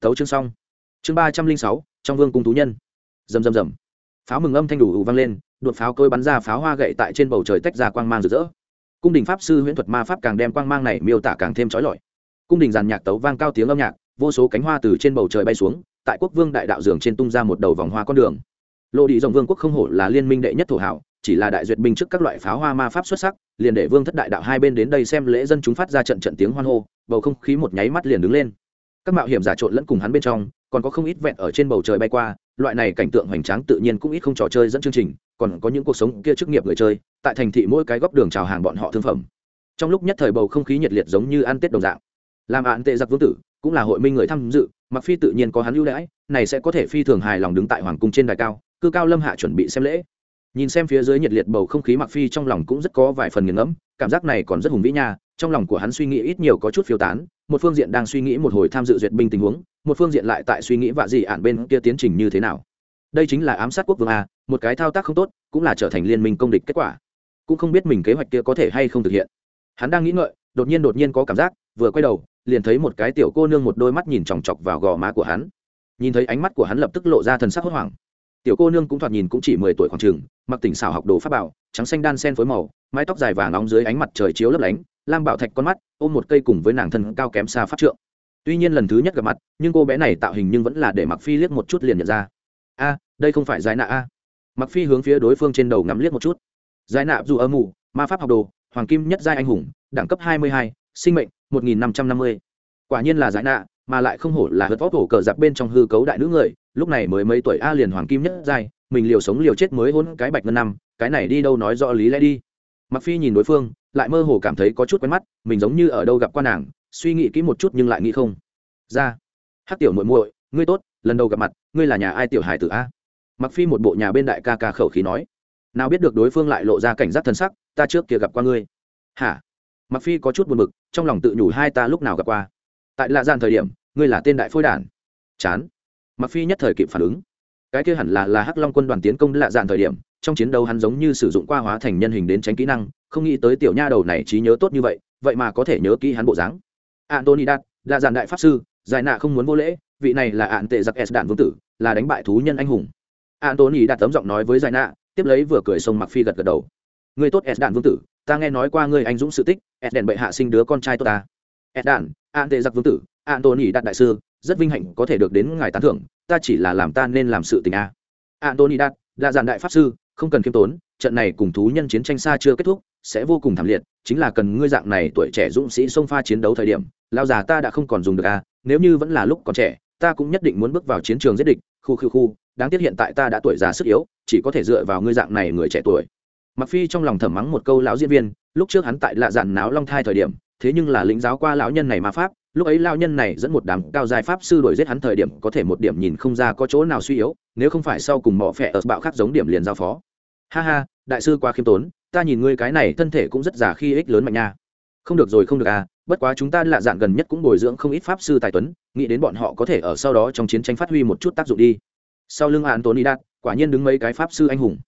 Tấu chương xong. Chương ba trăm linh sáu, trong vương cung tú nhân. Rầm rầm rầm. Pháo mừng âm thanh đủ vang lên đột pháo cối bắn ra pháo hoa gậy tại trên bầu trời tách ra quang mang rực rỡ. Cung đình pháp sư huyễn thuật ma pháp càng đem quang mang này miêu tả càng thêm trói lọi. Cung đình giàn nhạc tấu vang cao tiếng âm nhạc, vô số cánh hoa từ trên bầu trời bay xuống, tại quốc vương đại đạo dường trên tung ra một đầu vòng hoa con đường. Lộ đi dòng vương quốc không hổ là liên minh đệ nhất thổ hảo, chỉ là đại duyệt binh trước các loại pháo hoa ma pháp xuất sắc, liền để vương thất đại đạo hai bên đến đây xem lễ dân chúng phát ra trận trận tiếng hoan hô, bầu không khí một nháy mắt liền đứng lên. Các mạo hiểm giả trộn lẫn cùng hắn bên trong còn có không ít vẹn ở trên bầu trời bay qua, loại này cảnh tượng hoành tráng tự nhiên cũng ít không trò chơi dẫn chương trình, còn có những cuộc sống kia chức nghiệp người chơi, tại thành thị mỗi cái góc đường chào hàng bọn họ thương phẩm. Trong lúc nhất thời bầu không khí nhiệt liệt giống như ăn tết đồng dạng. Làm án tệ giặc vương tử cũng là hội minh người tham dự mặc phi tự nhiên có hắn ưu đãi, này sẽ có thể phi thường hài lòng đứng tại hoàng cung trên đài cao, cư cao lâm hạ chuẩn bị xem lễ. Nhìn xem phía dưới nhiệt liệt bầu không khí mặc phi trong lòng cũng rất có vài phần nghiền ngẫm, cảm giác này còn rất hùng vĩ nha, trong lòng của hắn suy nghĩ ít nhiều có chút phiêu tán, một phương diện đang suy nghĩ một hồi tham dự duyệt binh tình huống một phương diện lại tại suy nghĩ vạ dị ạn bên kia tiến trình như thế nào. Đây chính là ám sát quốc vương a, một cái thao tác không tốt, cũng là trở thành liên minh công địch kết quả. Cũng không biết mình kế hoạch kia có thể hay không thực hiện. Hắn đang nghĩ ngợi, đột nhiên đột nhiên có cảm giác, vừa quay đầu, liền thấy một cái tiểu cô nương một đôi mắt nhìn chòng chọc vào gò má của hắn. Nhìn thấy ánh mắt của hắn lập tức lộ ra thần sắc hốt hoảng. Tiểu cô nương cũng thoạt nhìn cũng chỉ mười tuổi khoảng trường mặc tỉnh xảo học đồ pháp bảo, trắng xanh đan sen phối màu, mái tóc dài vàng nóng dưới ánh mặt trời chiếu lấp lánh, lam bảo thạch con mắt, ôm một cây cùng với nàng thân cao kém xa phát trượng tuy nhiên lần thứ nhất gặp mặt nhưng cô bé này tạo hình nhưng vẫn là để mặc phi liếc một chút liền nhận ra. A đây không phải giải nạ a. Mặc phi hướng phía đối phương trên đầu ngắm liếc một chút. Giải nạ dù âm mù ma pháp học đồ hoàng kim nhất giai anh hùng đẳng cấp 22, sinh mệnh 1550. quả nhiên là giải nạ mà lại không hổ là hớt vóc hổ cờ giặc bên trong hư cấu đại nữ người lúc này mới mấy tuổi a liền hoàng kim nhất giai mình liều sống liều chết mới hôn cái bạch ngân năm cái này đi đâu nói rõ lý lẽ đi. Mặc phi nhìn đối phương lại mơ hồ cảm thấy có chút quen mắt mình giống như ở đâu gặp qua nàng suy nghĩ kỹ một chút nhưng lại nghĩ không. Ra. Hát tiểu muội muội, ngươi tốt, lần đầu gặp mặt, ngươi là nhà ai tiểu hải tử a? Mặc phi một bộ nhà bên đại ca ca khẩu khí nói. Nào biết được đối phương lại lộ ra cảnh giác thân sắc, ta trước kia gặp qua ngươi. Hả? Mặc phi có chút buồn bực, trong lòng tự nhủ hai ta lúc nào gặp qua. Tại lạ gian thời điểm, ngươi là tên đại phôi đản. Chán. Mặc phi nhất thời kịp phản ứng. Cái kia hẳn là là hắc long quân đoàn tiến công lạ dạn thời điểm, trong chiến đấu hắn giống như sử dụng qua hóa thành nhân hình đến tránh kỹ năng, không nghĩ tới tiểu nha đầu này trí nhớ tốt như vậy vậy mà có thể nhớ kỹ hắn bộ dáng antony đạt là giản đại pháp sư, giải nạ không muốn vô lễ, vị này là ạn tệ giặc s đạn vương tử, là đánh bại thú nhân anh hùng. Antony đạt tấm giọng nói với giải nạ, tiếp lấy vừa cười sông mặc phi gật gật đầu. Người tốt s đạn vương tử, ta nghe nói qua người anh dũng sự tích, s đèn bệ hạ sinh đứa con trai tốt ta. S đạn, ạn tệ giặc vương tử antony đạt đại sư, rất vinh hạnh có thể được đến ngài tán thưởng, ta chỉ là làm ta nên làm sự tình a. Antony đạt là giản đại pháp sư, không cần khiêm tốn, trận này cùng thú nhân chiến tranh xa chưa kết thúc, sẽ vô cùng thảm liệt chính là cần ngươi dạng này tuổi trẻ dũng sĩ xông pha chiến đấu thời điểm, lao già ta đã không còn dùng được a nếu như vẫn là lúc còn trẻ, ta cũng nhất định muốn bước vào chiến trường giết địch, khu khu khu, đáng tiếc hiện tại ta đã tuổi già sức yếu, chỉ có thể dựa vào ngươi dạng này người trẻ tuổi. Mặc phi trong lòng thầm mắng một câu lão diễn viên, lúc trước hắn tại lạ dạn náo long thai thời điểm, thế nhưng là lĩnh giáo qua lão nhân này ma pháp, lúc ấy lão nhân này dẫn một đám cao giai pháp sư đuổi giết hắn thời điểm có thể một điểm nhìn không ra có chỗ nào suy yếu, nếu không phải sau cùng mỏ phệ ở bạo khắc giống điểm liền giao phó. Ha ha, đại sư quá khiêm tốn ta nhìn ngươi cái này thân thể cũng rất già khi ích lớn mạnh nha. Không được rồi, không được à bất quá chúng ta lạ dạng gần nhất cũng bồi dưỡng không ít pháp sư tài tuấn, nghĩ đến bọn họ có thể ở sau đó trong chiến tranh phát huy một chút tác dụng đi. Sau lưng án tốn đi đạt, quả nhiên đứng mấy cái pháp sư anh hùng.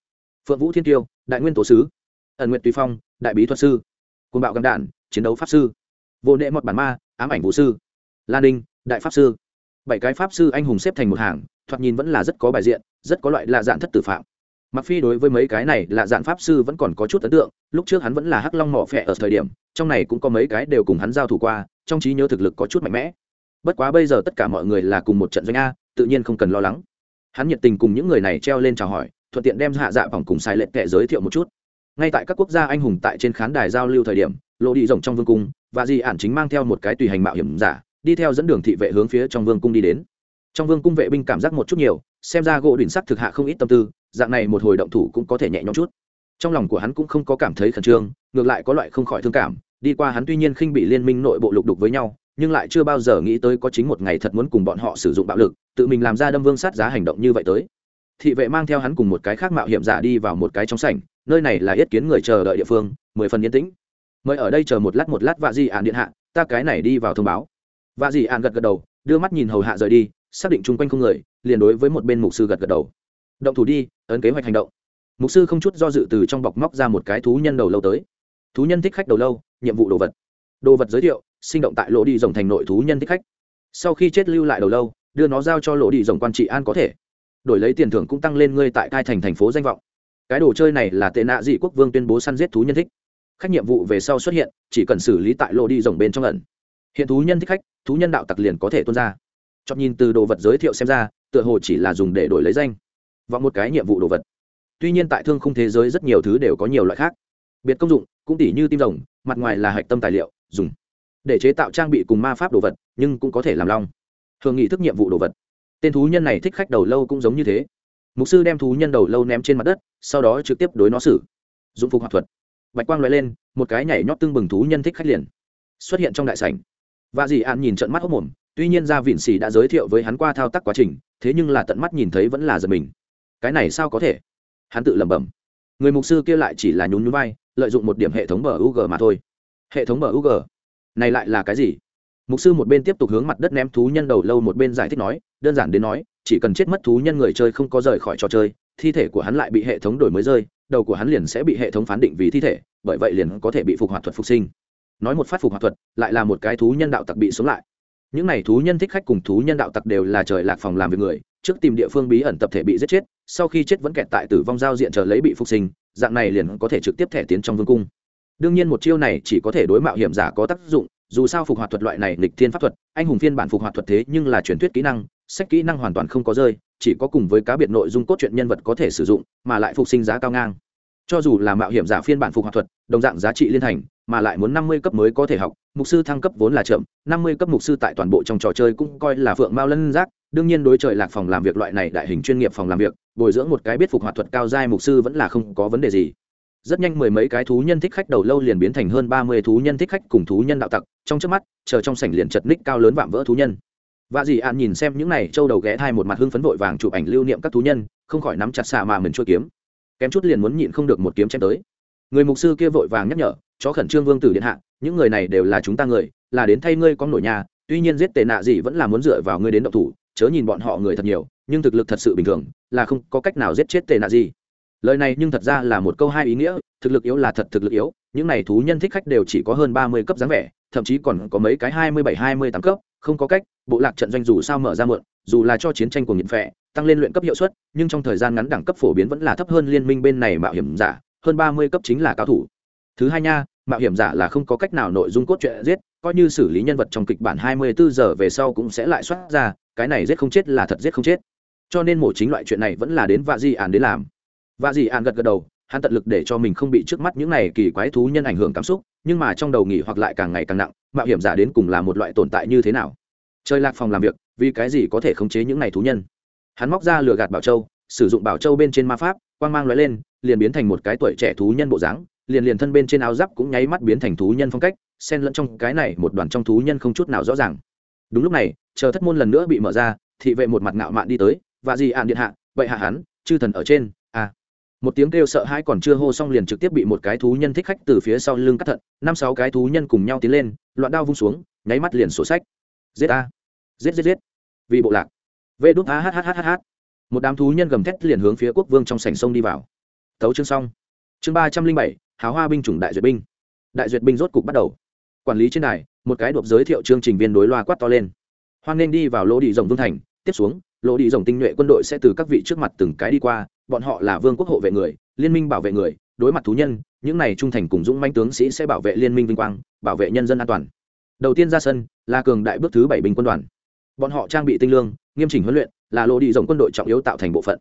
Phượng vũ thiên tiêu, đại nguyên tổ sứ, ẩn nguyện tùy phong, đại bí thuật sư côn bạo găm đạn, chiến đấu pháp sư, vô nệ một bản ma, ám ảnh vũ sư, lan đinh đại pháp sư. Bảy cái pháp sư anh hùng xếp thành một hàng, thoạt nhìn vẫn là rất có bài diện, rất có loại lạ dạng thất tử phạm mặc phi đối với mấy cái này là dạng pháp sư vẫn còn có chút ấn tượng, lúc trước hắn vẫn là hắc long mỏ phẹ ở thời điểm, trong này cũng có mấy cái đều cùng hắn giao thủ qua, trong trí nhớ thực lực có chút mạnh mẽ. Bất quá bây giờ tất cả mọi người là cùng một trận doanh a, tự nhiên không cần lo lắng. Hắn nhiệt tình cùng những người này treo lên chào hỏi, thuận tiện đem hạ dạ vòng cùng sai lệch kệ giới thiệu một chút. Ngay tại các quốc gia anh hùng tại trên khán đài giao lưu thời điểm lộ đi rộng trong vương cung, và di ản chính mang theo một cái tùy hành mạo hiểm giả, đi theo dẫn đường thị vệ hướng phía trong vương cung đi đến. Trong vương cung vệ binh cảm giác một chút nhiều, xem ra gỗ đỉnh sắc thực hạ không ít tâm tư dạng này một hồi động thủ cũng có thể nhẹ nhõm chút. Trong lòng của hắn cũng không có cảm thấy khẩn trương, ngược lại có loại không khỏi thương cảm. Đi qua hắn tuy nhiên khinh bị liên minh nội bộ lục đục với nhau, nhưng lại chưa bao giờ nghĩ tới có chính một ngày thật muốn cùng bọn họ sử dụng bạo lực, tự mình làm ra đâm vương sát giá hành động như vậy tới. Thị vệ mang theo hắn cùng một cái khác mạo hiểm giả đi vào một cái trong sảnh, nơi này là yết kiến người chờ đợi địa phương, mười phần yên tĩnh. Mời ở đây chờ một lát một lát vạ di ạn điện hạ, ta cái này đi vào thông báo. Vạ di ạn gật gật đầu, đưa mắt nhìn hầu hạ rời đi, xác định chung quanh không người, liền đối với một bên mục sư gật gật đầu. Động thủ đi ấn kế hoạch hành động. Mục sư không chút do dự từ trong bọc móc ra một cái thú nhân đầu lâu tới. Thú nhân thích khách đầu lâu, nhiệm vụ đồ vật. Đồ vật giới thiệu, sinh động tại lỗ đi rồng thành nội thú nhân thích khách. Sau khi chết lưu lại đầu lâu, đưa nó giao cho lỗ đi rồng quan trị an có thể. Đổi lấy tiền thưởng cũng tăng lên ngươi tại cai thành thành phố danh vọng. Cái đồ chơi này là tệ nạ dị quốc vương tuyên bố săn giết thú nhân thích. Khách nhiệm vụ về sau xuất hiện, chỉ cần xử lý tại lỗ đi rồng bên trong ẩn. hiện thú nhân thích khách, thú nhân đạo tặc liền có thể tuân ra. Chọn nhìn từ đồ vật giới thiệu xem ra, tựa hồ chỉ là dùng để đổi lấy danh và một cái nhiệm vụ đồ vật. Tuy nhiên tại thương khung thế giới rất nhiều thứ đều có nhiều loại khác. Biệt công dụng, cũng tỉ như tim rồng, mặt ngoài là hạch tâm tài liệu, dùng. Để chế tạo trang bị cùng ma pháp đồ vật, nhưng cũng có thể làm long. Thường nghị thức nhiệm vụ đồ vật. Tên thú nhân này thích khách đầu lâu cũng giống như thế. Mục sư đem thú nhân đầu lâu ném trên mặt đất, sau đó trực tiếp đối nó xử. Dụng phục hoạt thuật. Bạch quang loại lên, một cái nhảy nhót tưng bừng thú nhân thích khách liền. Xuất hiện trong đại sảnh. Và dì an nhìn trận mắt hốc mồm, tuy nhiên ra vịn xì đã giới thiệu với hắn qua thao tác quá trình, thế nhưng là tận mắt nhìn thấy vẫn là giật mình cái này sao có thể? Hắn tự lẩm bẩm. Người mục sư kia lại chỉ là nhún nhún vai, lợi dụng một điểm hệ thống bờ g mà thôi. Hệ thống bờ g này lại là cái gì? Mục sư một bên tiếp tục hướng mặt đất ném thú nhân đầu lâu một bên giải thích nói, đơn giản đến nói, chỉ cần chết mất thú nhân người chơi không có rời khỏi trò chơi, thi thể của hắn lại bị hệ thống đổi mới rơi, đầu của hắn liền sẽ bị hệ thống phán định vì thi thể, bởi vậy liền có thể bị phục hoạt thuật phục sinh. Nói một phát phục hoạt thuật, lại là một cái thú nhân đạo tặc bị sống lại. Những n à y thú nhân thích khách cùng thú nhân đạo tặc đều là trời lạc phòng làm việc người, trước tìm địa phương bí ẩn tập thể bị giết chết sau khi chết vẫn kẹt tại tử vong giao diện chờ lấy bị phục sinh, dạng này liền có thể trực tiếp thẻ tiến trong vương cung. Đương nhiên một chiêu này chỉ có thể đối mạo hiểm giả có tác dụng, dù sao phục hoạt thuật loại này lịch thiên pháp thuật, anh hùng phiên bản phục hoạt thuật thế nhưng là truyền thuyết kỹ năng, sách kỹ năng hoàn toàn không có rơi, chỉ có cùng với cá biệt nội dung cốt truyện nhân vật có thể sử dụng, mà lại phục sinh giá cao ngang. Cho dù là mạo hiểm giả phiên bản phục hoạt thuật, đồng dạng giá trị liên thành, mà lại muốn năm mươi cấp mới có thể học, mục sư thăng cấp vốn là chậm, năm mươi cấp mục sư tại toàn bộ trong trò chơi cũng coi là phượng mao lân giác, đương nhiên đối trời lạc phòng làm việc loại này đại hình chuyên nghiệp phòng làm việc bồi dưỡng một cái biết phục hoạt thuật cao giai mục sư vẫn là không có vấn đề gì. Rất nhanh mười mấy cái thú nhân thích khách đầu lâu liền biến thành hơn ba mươi thú nhân thích khách cùng thú nhân đạo tặc, trong trước mắt, chờ trong sảnh liền chật ních cao lớn vạm vỡ thú nhân. Và dì an nhìn xem những này trâu đầu ghé thai một mặt hưng phấn vội vàng chụp ảnh lưu niệm các thú nhân, không khỏi nắm chặt xạ mà mình chua kiếm. Kém chút liền muốn nhịn không được một kiếm chém tới. Người mục sư kia vội vàng nhắc nhở, chó khẩn trương vương tử điện hạ, những người này đều là chúng ta người, là đến thay ngươi con nổi nhà, tuy nhiên giết tệ nạ gì vẫn là muốn dựa vào ngươi đến động thủ, chớ nhìn bọn họ người thật nhiều nhưng thực lực thật sự bình thường, là không có cách nào giết chết tệ nạ gì lời này nhưng thật ra là một câu hai ý nghĩa, thực lực yếu là thật thực lực yếu, những này thú nhân thích khách đều chỉ có hơn ba mươi cấp dáng vẻ, thậm chí còn có mấy cái hai mươi bảy, hai mươi tám cấp, không có cách, bộ lạc trận doanh dù sao mở ra mượn dù là cho chiến tranh của nhiệt phệ, tăng lên luyện cấp hiệu suất, nhưng trong thời gian ngắn đẳng cấp phổ biến vẫn là thấp hơn liên minh bên này mạo hiểm giả, hơn ba mươi cấp chính là cao thủ. Thứ hai nha, mạo hiểm giả là không có cách nào nội dung cốt truyện giết, coi như xử lý nhân vật trong kịch bản hai mươi bốn giờ về sau cũng sẽ lại soát ra, cái này giết không chết là thật giết không chết cho nên mổ chính loại chuyện này vẫn là đến vạ di ạn đến làm. Vạ di ạn gật gật đầu, hắn tận lực để cho mình không bị trước mắt những này kỳ quái thú nhân ảnh hưởng cảm xúc, nhưng mà trong đầu nghỉ hoặc lại càng ngày càng nặng, mạo hiểm giả đến cùng là một loại tồn tại như thế nào? Chơi lạc phòng làm việc, vì cái gì có thể khống chế những này thú nhân? Hắn móc ra lừa gạt bảo châu, sử dụng bảo châu bên trên ma pháp, quang mang loại lên, liền biến thành một cái tuổi trẻ thú nhân bộ dáng, liền liền thân bên trên áo giáp cũng nháy mắt biến thành thú nhân phong cách, xen lẫn trong cái này một đoàn trong thú nhân không chút nào rõ ràng. Đúng lúc này, chờ thất môn lần nữa bị mở ra, thị vệ một mặt ngạo mạn đi tới và gì ạn điện hạ, vậy hạ hắn, chư thần ở trên à. Một tiếng kêu sợ hãi còn chưa hô xong liền trực tiếp bị một cái thú nhân thích khách từ phía sau lưng cắt thận, năm sáu cái thú nhân cùng nhau tiến lên, loạn đao vung xuống, nháy mắt liền sổ sách. Giết a. Giết giết giết. Vì bộ lạc. Vê đút a h h h h một đám thú nhân gầm thét liền hướng phía quốc vương trong sảnh sông đi vào. Tấu chương xong. Chương ba trăm linh bảy háo hoa binh chủng đại duyệt binh. Đại duyệt binh rốt cục bắt đầu. Quản lý trên đài, một cái đột giới thiệu chương trình viên đối loa quát to lên. Hoan nên đi vào lỗ đi rồng vương thành, tiếp xuống lỗ đi Dòng tinh nhuệ quân đội sẽ từ các vị trước mặt từng cái đi qua, bọn họ là vương quốc hộ vệ người, liên minh bảo vệ người, đối mặt thú nhân, những này trung thành cùng dũng manh tướng sĩ sẽ bảo vệ liên minh vinh quang, bảo vệ nhân dân an toàn. Đầu tiên ra sân, là cường đại bước thứ bảy binh quân đoàn. Bọn họ trang bị tinh lương, nghiêm chỉnh huấn luyện, là lỗ đi Dòng quân đội trọng yếu tạo thành bộ phận.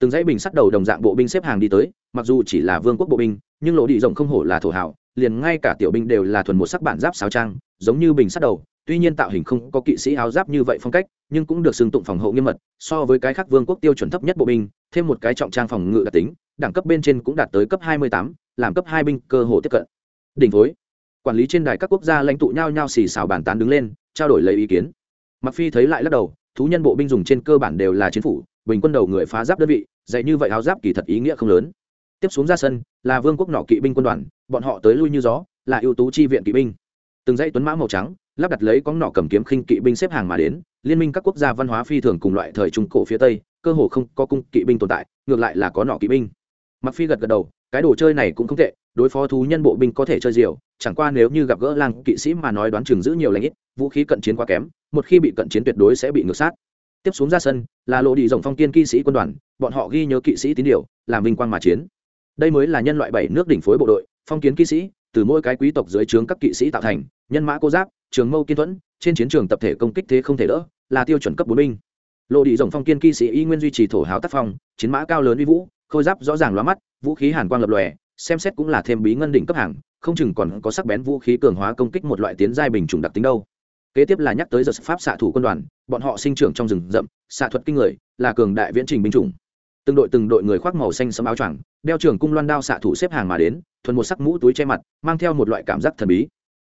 Từng dãy bình sắt đầu đồng dạng bộ binh xếp hàng đi tới, mặc dù chỉ là vương quốc bộ binh, nhưng lỗ đi Dòng không hổ là thổ hảo liền ngay cả tiểu binh đều là thuần một sắc bản giáp sáo trang, giống như bình sắt đầu tuy nhiên tạo hình không có kỵ sĩ áo giáp như vậy phong cách nhưng cũng được xưng tụng phòng hộ nghiêm mật so với cái khác vương quốc tiêu chuẩn thấp nhất bộ binh thêm một cái trọng trang phòng ngự đặc tính đẳng cấp bên trên cũng đạt tới cấp 28, làm cấp hai binh cơ hồ tiếp cận. Đỉnh phối. Quản lý trên đài các quốc gia lãnh tụ nhau nhau xì xào bàn tán đứng lên trao đổi lấy ý kiến. Mặc phi thấy lại lắc đầu thú nhân bộ binh dùng trên cơ bản đều là chiến phủ bình quân đầu người phá giáp đơn vị dạy như vậy áo giáp kỳ thật ý nghĩa không lớn. Tiếp xuống ra sân là vương quốc nọ kỵ binh quân đoàn bọn họ tới lui như gió là ưu tú chi viện kỵ binh. Từng dãy tuấn mã màu trắng lắp đặt lấy có nọ cầm kiếm khinh kỵ binh xếp hàng mà đến, liên minh các quốc gia văn hóa phi thường cùng loại thời trung cổ phía tây, cơ hồ không có cung kỵ binh tồn tại, ngược lại là có nọ kỵ binh. Mặc phi gật gật đầu, cái đồ chơi này cũng không tệ, đối phó thú nhân bộ binh có thể chơi diều, chẳng qua nếu như gặp gỡ lang kỵ sĩ mà nói đoán chừng giữ nhiều lãnh ít, vũ khí cận chiến quá kém, một khi bị cận chiến tuyệt đối sẽ bị ngược sát. Tiếp xuống ra sân, là lộ đi rộng phong kiên kỵ sĩ quân đoàn, bọn họ ghi nhớ kỵ sĩ tín điều, làm vinh quang mà chiến. Đây mới là nhân loại bảy nước đỉnh phối bộ đội, phong kiến kỵ sĩ, từ mỗi cái quý tộc dưới trướng các kỵ sĩ tạo thành, nhân mã cô giáp trường mâu kiên thuẫn, trên chiến trường tập thể công kích thế không thể đỡ, là tiêu chuẩn cấp bốn binh. Lộ đi rồng phong kiên kỵ sĩ y nguyên duy trì thổ hào tác phong, chiến mã cao lớn uy vũ, khôi giáp rõ ràng loa mắt, vũ khí hàn quang lập lòe, xem xét cũng là thêm bí ngân đỉnh cấp hàng, không chừng còn có sắc bén vũ khí cường hóa công kích một loại tiến giai bình chủng đặc tính đâu. Kế tiếp là nhắc tới giật pháp xạ thủ quân đoàn, bọn họ sinh trưởng trong rừng rậm, xạ thuật kinh người, là cường đại viễn trình binh chủng. Từng đội từng đội người khoác màu xanh sẫm áo choàng, đeo trường cung loan đao xạ thủ xếp hàng mà đến, thuần một sắc mũ túi che mặt, mang theo một loại cảm giác thần bí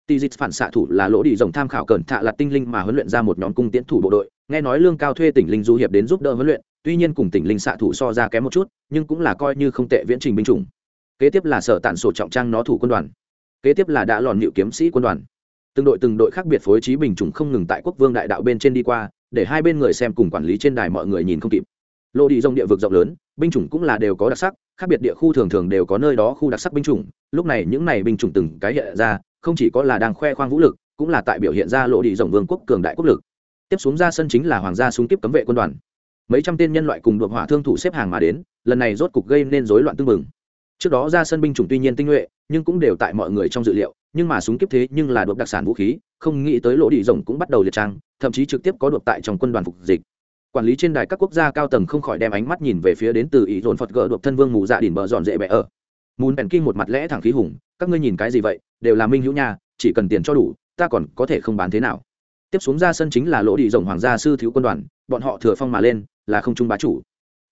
tỷ dịch phản xạ thủ là lỗ đi rồng tham khảo cẩn thạ là tinh linh mà huấn luyện ra một nhóm cung tiễn thủ bộ đội. Nghe nói lương cao thuê tỉnh linh du hiệp đến giúp đỡ huấn luyện, tuy nhiên cùng tỉnh linh xạ thủ so ra kém một chút, nhưng cũng là coi như không tệ viễn trình binh chủng. Kế tiếp là sở tản sổ trọng trang nó thủ quân đoàn. Kế tiếp là đã lòn nhịu kiếm sĩ quân đoàn. Từng đội từng đội khác biệt phối trí bình chủng không ngừng tại quốc vương đại đạo bên trên đi qua, để hai bên người xem cùng quản lý trên đài mọi người nhìn không kịp. Lộ đi rộng địa vực rộng lớn, binh chủng cũng là đều có đặc sắc, khác biệt địa khu thường thường đều có nơi đó khu đặc sắc binh chủng. Lúc này những này binh chủng từng cái hiện ra không chỉ có là đang khoe khoang vũ lực, cũng là tại biểu hiện ra lộ đi rộng vương quốc cường đại quốc lực. Tiếp xuống ra sân chính là hoàng gia súng kiếp cấm vệ quân đoàn. Mấy trăm tên nhân loại cùng đột hỏa thương thủ xếp hàng mà đến, lần này rốt cục gây nên rối loạn tương mừng trước đó ra sân binh chủng tuy nhiên tinh nhuệ, nhưng cũng đều tại mọi người trong dự liệu, nhưng mà súng kiếp thế nhưng là đột đặc sản vũ khí, không nghĩ tới lỗ đi rồng cũng bắt đầu liệt trang, thậm chí trực tiếp có đột tại trong quân đoàn phục dịch. Quản lý trên đài các quốc gia cao tầng không khỏi đem ánh mắt nhìn về phía đến từ ý dồn phật gỡ đột thân vương mù dạ đỉnh bờ dọn dễ bẹ ở. Mùn bèn kinh một mặt lẽ thẳng khí hùng, các ngươi nhìn cái gì vậy? Đều là minh hữu nha, chỉ cần tiền cho đủ, ta còn có thể không bán thế nào. Tiếp xuống ra sân chính là lỗ đi rồng hoàng gia sư thiếu quân đoàn, bọn họ thừa phong mà lên, là không trung bá chủ.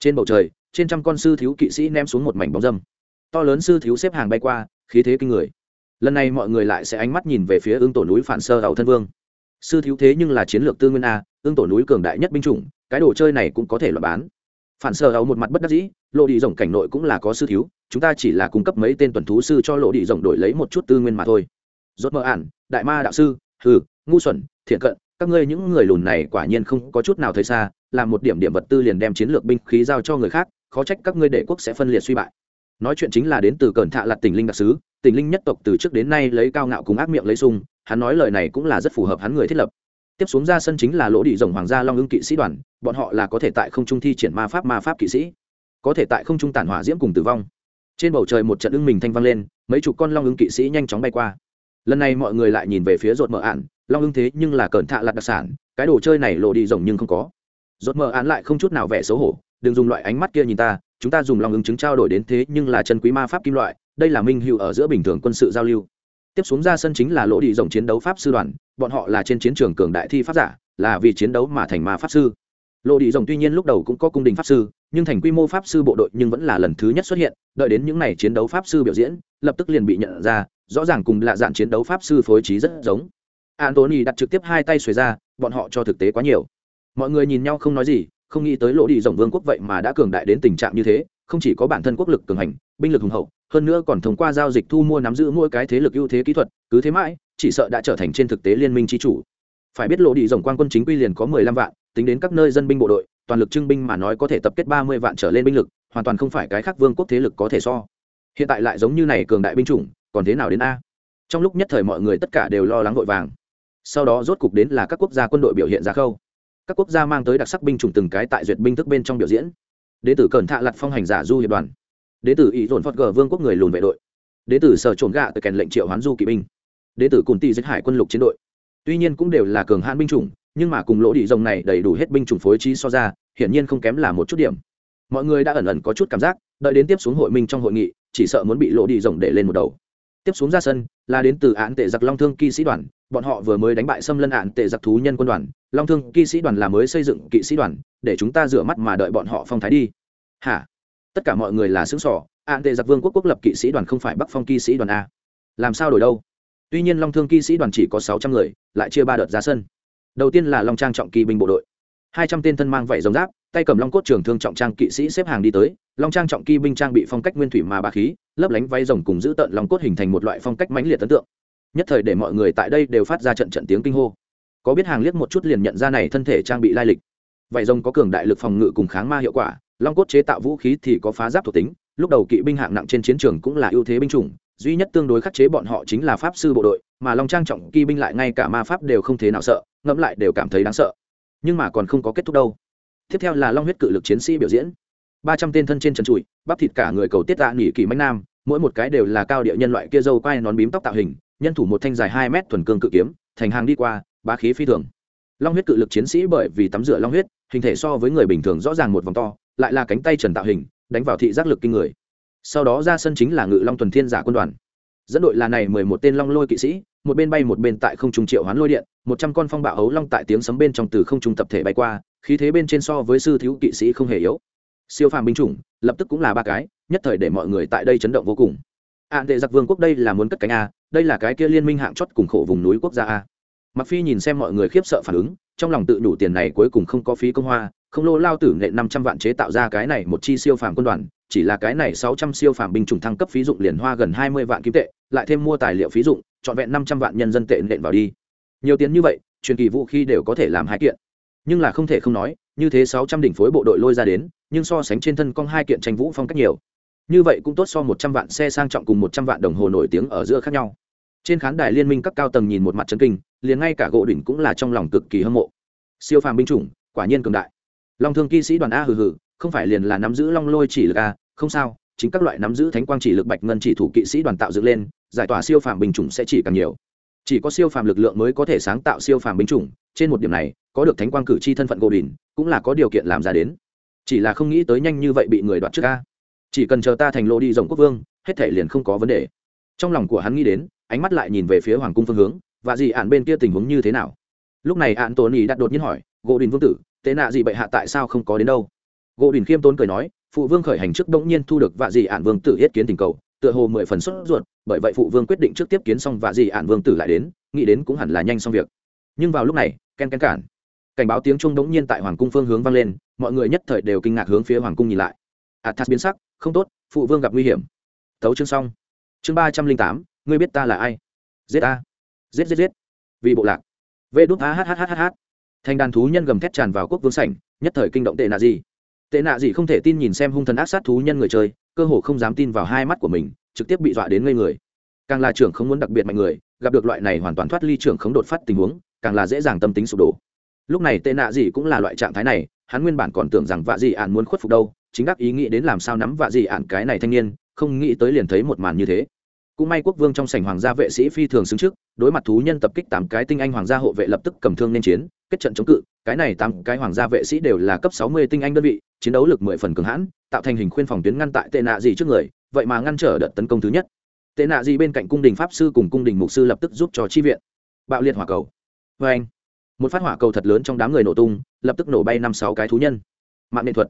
Trên bầu trời, trên trăm con sư thiếu kỵ sĩ ném xuống một mảnh bóng dâm. To lớn sư thiếu xếp hàng bay qua, khí thế kinh người. Lần này mọi người lại sẽ ánh mắt nhìn về phía ương tổ núi phản sơ hậu thân vương. Sư thiếu thế nhưng là chiến lược tư nguyên a, ương tổ núi cường đại nhất binh chủng, cái đồ chơi này cũng có thể loại bán. Phản sơ hậu một mặt bất đắc dĩ lộ đi rồng cảnh nội cũng là có sư thiếu, chúng ta chỉ là cung cấp mấy tên tuần thú sư cho lộ đi rồng đổi lấy một chút tư nguyên mà thôi. Rốt mơ ản, đại ma đạo sư, hừ, ngu xuẩn, thiện cận, các ngươi những người lùn này quả nhiên không có chút nào thấy xa, làm một điểm điểm vật tư liền đem chiến lược binh khí giao cho người khác, khó trách các ngươi đệ quốc sẽ phân liệt suy bại. Nói chuyện chính là đến từ cẩn thạ lặt tình linh đặc sứ tình linh nhất tộc từ trước đến nay lấy cao ngạo cùng ác miệng lấy sung, hắn nói lời này cũng là rất phù hợp hắn người thiết lập. Tiếp xuống ra sân chính là lỗ đi rồng hoàng gia long ưng kỵ sĩ đoàn, bọn họ là có thể tại không trung thi triển ma pháp ma pháp kỵ sĩ có thể tại không trung tản hỏa diễm cùng tử vong. Trên bầu trời một trận ưng mình thanh vang lên, mấy chục con long ưng kỵ sĩ nhanh chóng bay qua. Lần này mọi người lại nhìn về phía rột mở ạn, long ưng thế nhưng là cẩn thạ lặt đặc sản, cái đồ chơi này lộ đi rồng nhưng không có. Rột mở ạn lại không chút nào vẻ xấu hổ, đừng dùng loại ánh mắt kia nhìn ta, chúng ta dùng long ưng chứng trao đổi đến thế nhưng là chân quý ma pháp kim loại, đây là minh hữu ở giữa bình thường quân sự giao lưu. Tiếp xuống ra sân chính là lỗ đi rồng chiến đấu pháp sư đoàn, bọn họ là trên chiến trường cường đại thi pháp giả, là vì chiến đấu mà thành ma pháp sư lộ đi rồng tuy nhiên lúc đầu cũng có cung đình pháp sư, nhưng thành quy mô pháp sư bộ đội nhưng vẫn là lần thứ nhất xuất hiện, đợi đến những n à y chiến đấu pháp sư biểu diễn, lập tức liền bị nhận ra, rõ ràng cùng lạ dạng chiến đấu pháp sư phối trí rất giống. Antony đặt trực tiếp hai tay xuề ra, bọn họ cho thực tế quá nhiều. Mọi người nhìn nhau không nói gì, không nghĩ tới lỗ đi rồng vương quốc vậy mà đã cường đại đến tình trạng như thế, không chỉ có bản thân quốc lực cường hành, binh lực hùng hậu, hơn nữa còn thông qua giao dịch thu mua nắm giữ mỗi cái thế lực ưu thế kỹ thuật, cứ thế mãi, chỉ sợ đã trở thành trên thực tế liên minh tri chủ. Phải biết lộ đi rồng quan quân chính quy liền có mười lăm vạn tính đến các nơi dân binh bộ đội, toàn lực trưng binh mà nói có thể tập kết ba mươi vạn trở lên binh lực, hoàn toàn không phải cái khác vương quốc thế lực có thể so. Hiện tại lại giống như này cường đại binh chủng, còn thế nào đến a? Trong lúc nhất thời mọi người tất cả đều lo lắng vội vàng. Sau đó rốt cục đến là các quốc gia quân đội biểu hiện ra khâu. Các quốc gia mang tới đặc sắc binh chủng từng cái tại duyệt binh thức bên trong biểu diễn. Đế tử cẩn thạ lặt phong hành giả du hiệp đoàn. Đế tử ý dồn phật gờ vương quốc người lùn vệ đội. Đế tử sở trồn gạ từ kèn lệnh triệu hoán du kỵ binh. Đế tử cùn tị giết hải quân lục chiến đội. Tuy nhiên cũng đều là cường hãn binh chủng nhưng mà cùng lỗ đi rồng này đầy đủ hết binh chủng phối trí so ra, hiển nhiên không kém là một chút điểm. Mọi người đã ẩn ẩn có chút cảm giác, đợi đến tiếp xuống hội minh trong hội nghị, chỉ sợ muốn bị lỗ đi rồng để lên một đầu. Tiếp xuống ra sân, là đến từ án tệ giặc long thương kỵ sĩ đoàn, bọn họ vừa mới đánh bại xâm lân án tệ giặc thú nhân quân đoàn. Long thương kỵ sĩ đoàn là mới xây dựng kỵ sĩ đoàn, để chúng ta rửa mắt mà đợi bọn họ phong thái đi. Hả? Tất cả mọi người là xứng sỏ án tệ giặc vương quốc quốc lập kỵ sĩ đoàn không phải bắc phong kỵ sĩ đoàn a. Làm sao đổi đâu? Tuy nhiên long thương kỵ sĩ đoàn chỉ có sáu trăm người, lại chia ba đợt ra sân đầu tiên là long trang trọng kỳ binh bộ đội. Hai trăm tên thân mang vảy rồng giáp, tay cầm long cốt trường thương trọng trang kỵ sĩ xếp hàng đi tới, long trang trọng kỳ binh trang bị phong cách nguyên thủy mà ba khí, lấp lánh váy rồng cùng giữ tận long cốt hình thành một loại phong cách mãnh liệt ấn tượng. Nhất thời để mọi người tại đây đều phát ra trận trận tiếng kinh hô. Có biết hàng liếc một chút liền nhận ra này thân thể trang bị lai lịch. Vảy rồng có cường đại lực phòng ngự cùng kháng ma hiệu quả, long cốt chế tạo vũ khí thì có phá giáp thuộc tính, lúc đầu kỵ binh hạng nặng trên chiến trường cũng là ưu thế binh chủng, duy nhất tương đối khắc chế bọn họ chính là pháp sư bộ đội mà long trang trọng Kỵ binh lại ngay cả ma pháp đều không thế nào sợ, ngẫm lại đều cảm thấy đáng sợ. Nhưng mà còn không có kết thúc đâu. Tiếp theo là long huyết cự lực chiến sĩ biểu diễn. Ba trăm tên thân trên trần trụi, bắp thịt cả người cầu tiết tạ nghỉ kỳ mánh nam, mỗi một cái đều là cao địa nhân loại kia dâu quai nón bím tóc tạo hình, nhân thủ một thanh dài hai mét thuần cương cự kiếm, thành hàng đi qua, bá khí phi thường. Long huyết cự lực chiến sĩ bởi vì tắm rửa long huyết, hình thể so với người bình thường rõ ràng một vòng to, lại là cánh tay trần tạo hình, đánh vào thị giác lực kinh người. Sau đó ra sân chính là ngự long tuần thiên giả quân đoàn dẫn đội là này mười một tên long lôi kỵ sĩ, một bên bay một bên tại không trung triệu hoán lôi điện, một trăm con phong bạo hấu long tại tiếng sấm bên trong từ không trung tập thể bay qua, khí thế bên trên so với sư thiếu kỵ sĩ không hề yếu. Siêu phàm binh chủng, lập tức cũng là ba cái, nhất thời để mọi người tại đây chấn động vô cùng. Ạn tệ giặc vương quốc đây là muốn cất cánh a, đây là cái kia liên minh hạng chót cùng khổ vùng núi quốc gia a. Mặc phi nhìn xem mọi người khiếp sợ phản ứng, trong lòng tự đủ tiền này cuối cùng không có phí công hoa, không lô lao tử nghệ năm trăm vạn chế tạo ra cái này một chi siêu phàm quân đoàn, chỉ là cái này sáu trăm siêu phàm binh chủng thăng cấp phí dụng liền hoa gần hai mươi vạn kim tệ lại thêm mua tài liệu phí dụng, trọn vẹn năm trăm vạn nhân dân tệ nện vào đi. Nhiều tiền như vậy, truyền kỳ vũ khí đều có thể làm hai kiện. Nhưng là không thể không nói, như thế sáu trăm đỉnh phối bộ đội lôi ra đến, nhưng so sánh trên thân con hai kiện tranh vũ phong cách nhiều. Như vậy cũng tốt so một trăm vạn xe sang trọng cùng một trăm vạn đồng hồ nổi tiếng ở giữa khác nhau. Trên khán đài liên minh các cao tầng nhìn một mặt chân kinh, liền ngay cả gỗ đỉnh cũng là trong lòng cực kỳ hâm mộ. Siêu phàm binh chủng, quả nhiên cường đại. Long thương kỵ sĩ đoàn a hừ hừ, không phải liền là nắm giữ long lôi chỉ lực a, không sao chính các loại nắm giữ thánh quang chỉ lực bạch ngân chỉ thủ kỵ sĩ đoàn tạo dựng lên, giải tỏa siêu phàm binh chủng sẽ chỉ càng nhiều. Chỉ có siêu phàm lực lượng mới có thể sáng tạo siêu phàm binh chủng, trên một điểm này, có được thánh quang cử tri thân phận gỗ đỉnh cũng là có điều kiện làm ra đến. Chỉ là không nghĩ tới nhanh như vậy bị người đoạt trước ca chỉ cần chờ ta thành lô đi rồng quốc vương, hết thể liền không có vấn đề. Trong lòng của hắn nghĩ đến, ánh mắt lại nhìn về phía hoàng cung phương hướng, và gì ạn bên kia tình huống như thế nào? Lúc này ạn tổ ý đặt đột nhiên hỏi gỗ đình vương tử tế nạ gì bệ hạ tại sao không có đến đâu? Gỗ đình khiêm tốn cười nói phụ vương khởi hành trước bỗng nhiên thu được vạ dị ạn vương tử yết kiến tình cầu, tựa hồ mười phần xuất ruột, bởi vậy phụ vương quyết định trước tiếp kiến xong vạ dị ạn vương tử lại đến, nghĩ đến cũng hẳn là nhanh xong việc. Nhưng vào lúc này, ken ken cản. Cảnh báo tiếng trung đống nhiên tại hoàng cung phương hướng vang lên, mọi người nhất thời đều kinh ngạc hướng phía hoàng cung nhìn lại. Athas biến sắc, không tốt, phụ vương gặp nguy hiểm. Tấu chương xong. Chương ba trăm linh tám, ngươi biết ta là ai? Giết a giết giết giết. Vì bộ lạc. Vê đút a h h h h thành đàn thú nhân gầm thét tràn vào quốc vương sảnh, nhất thời kinh động tệ nạ gì tệ nạ gì không thể tin nhìn xem hung thần ác sát thú nhân người chơi, cơ hồ không dám tin vào hai mắt của mình, trực tiếp bị dọa đến ngây người. Càng là trưởng không muốn đặc biệt mạnh người, gặp được loại này hoàn toàn thoát ly trưởng không đột phát tình huống, càng là dễ dàng tâm tính sụp đổ. Lúc này tệ nạ gì cũng là loại trạng thái này, hắn nguyên bản còn tưởng rằng vạ dị ạn muốn khuất phục đâu, chính đắc ý nghĩ đến làm sao nắm vạ dị ạn cái này thanh niên, không nghĩ tới liền thấy một màn như thế cũng may quốc vương trong sảnh hoàng gia vệ sĩ phi thường xứng trước, đối mặt thú nhân tập kích tám cái tinh anh hoàng gia hộ vệ lập tức cầm thương nên chiến, kết trận chống cự. Cái này tám cái hoàng gia vệ sĩ đều là cấp sáu mươi tinh anh đơn vị, chiến đấu lực mười phần cường hãn, tạo thành hình khuyên phòng tuyến ngăn tại tệ nạ gì trước người, vậy mà ngăn trở đợt tấn công thứ nhất. Tệ nạ gì bên cạnh cung đình pháp sư cùng cung đình mục sư lập tức giúp cho chi viện. Bạo liệt hỏa cầu. Vê anh. Một phát hỏa cầu thật lớn trong đám người nổ tung, lập tức nổ bay năm sáu cái thú nhân. Mạng nghệ thuật.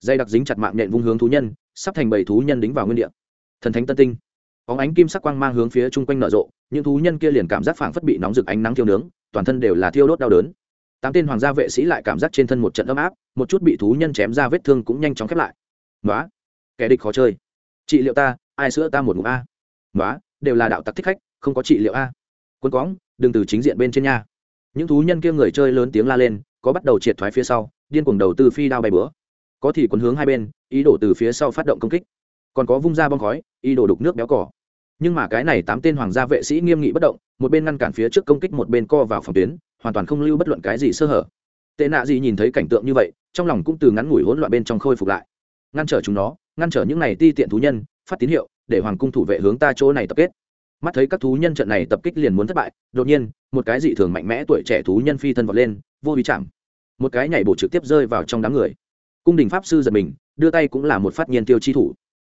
Dây đặc dính chặt mạng nhện vung hướng thú nhân, sắp thành bảy thú nhân đính vào nguyên địa. Thần thánh tân tinh óng ánh kim sắc quang mang hướng phía chung quanh nở rộ, những thú nhân kia liền cảm giác phảng phất bị nóng rực ánh nắng thiêu nướng, toàn thân đều là thiêu đốt đau đớn. Tám tên hoàng gia vệ sĩ lại cảm giác trên thân một trận ấm áp, một chút bị thú nhân chém ra vết thương cũng nhanh chóng khép lại. Nói kẻ địch khó chơi. Trị liệu ta, ai sữa ta một ngụm a. Nói đều là đạo tặc thích khách, không có trị liệu a. Quân cóng, đừng từ chính diện bên trên nha. Những thú nhân kia người chơi lớn tiếng la lên, có bắt đầu triệt thoái phía sau, điên cuồng đầu tư phi đao bay bữa. Có thì quấn hướng hai bên, ý đồ từ phía sau phát động công kích. Còn có vung ra bong khói, ý đồ đục nước béo cỏ nhưng mà cái này tám tên hoàng gia vệ sĩ nghiêm nghị bất động, một bên ngăn cản phía trước công kích, một bên co vào phòng tuyến, hoàn toàn không lưu bất luận cái gì sơ hở. Tệ nạ gì nhìn thấy cảnh tượng như vậy, trong lòng cũng từ ngắn ngủi hỗn loạn bên trong khôi phục lại. Ngăn trở chúng nó, ngăn trở những này ti tiện thú nhân, phát tín hiệu, để hoàng cung thủ vệ hướng ta chỗ này tập kết. Mắt thấy các thú nhân trận này tập kích liền muốn thất bại, đột nhiên, một cái dị thường mạnh mẽ tuổi trẻ thú nhân phi thân vọt lên, vô ý chạm. Một cái nhảy bổ trực tiếp rơi vào trong đám người. Cung đình pháp sư giật mình, đưa tay cũng là một phát nhiên tiêu chi thủ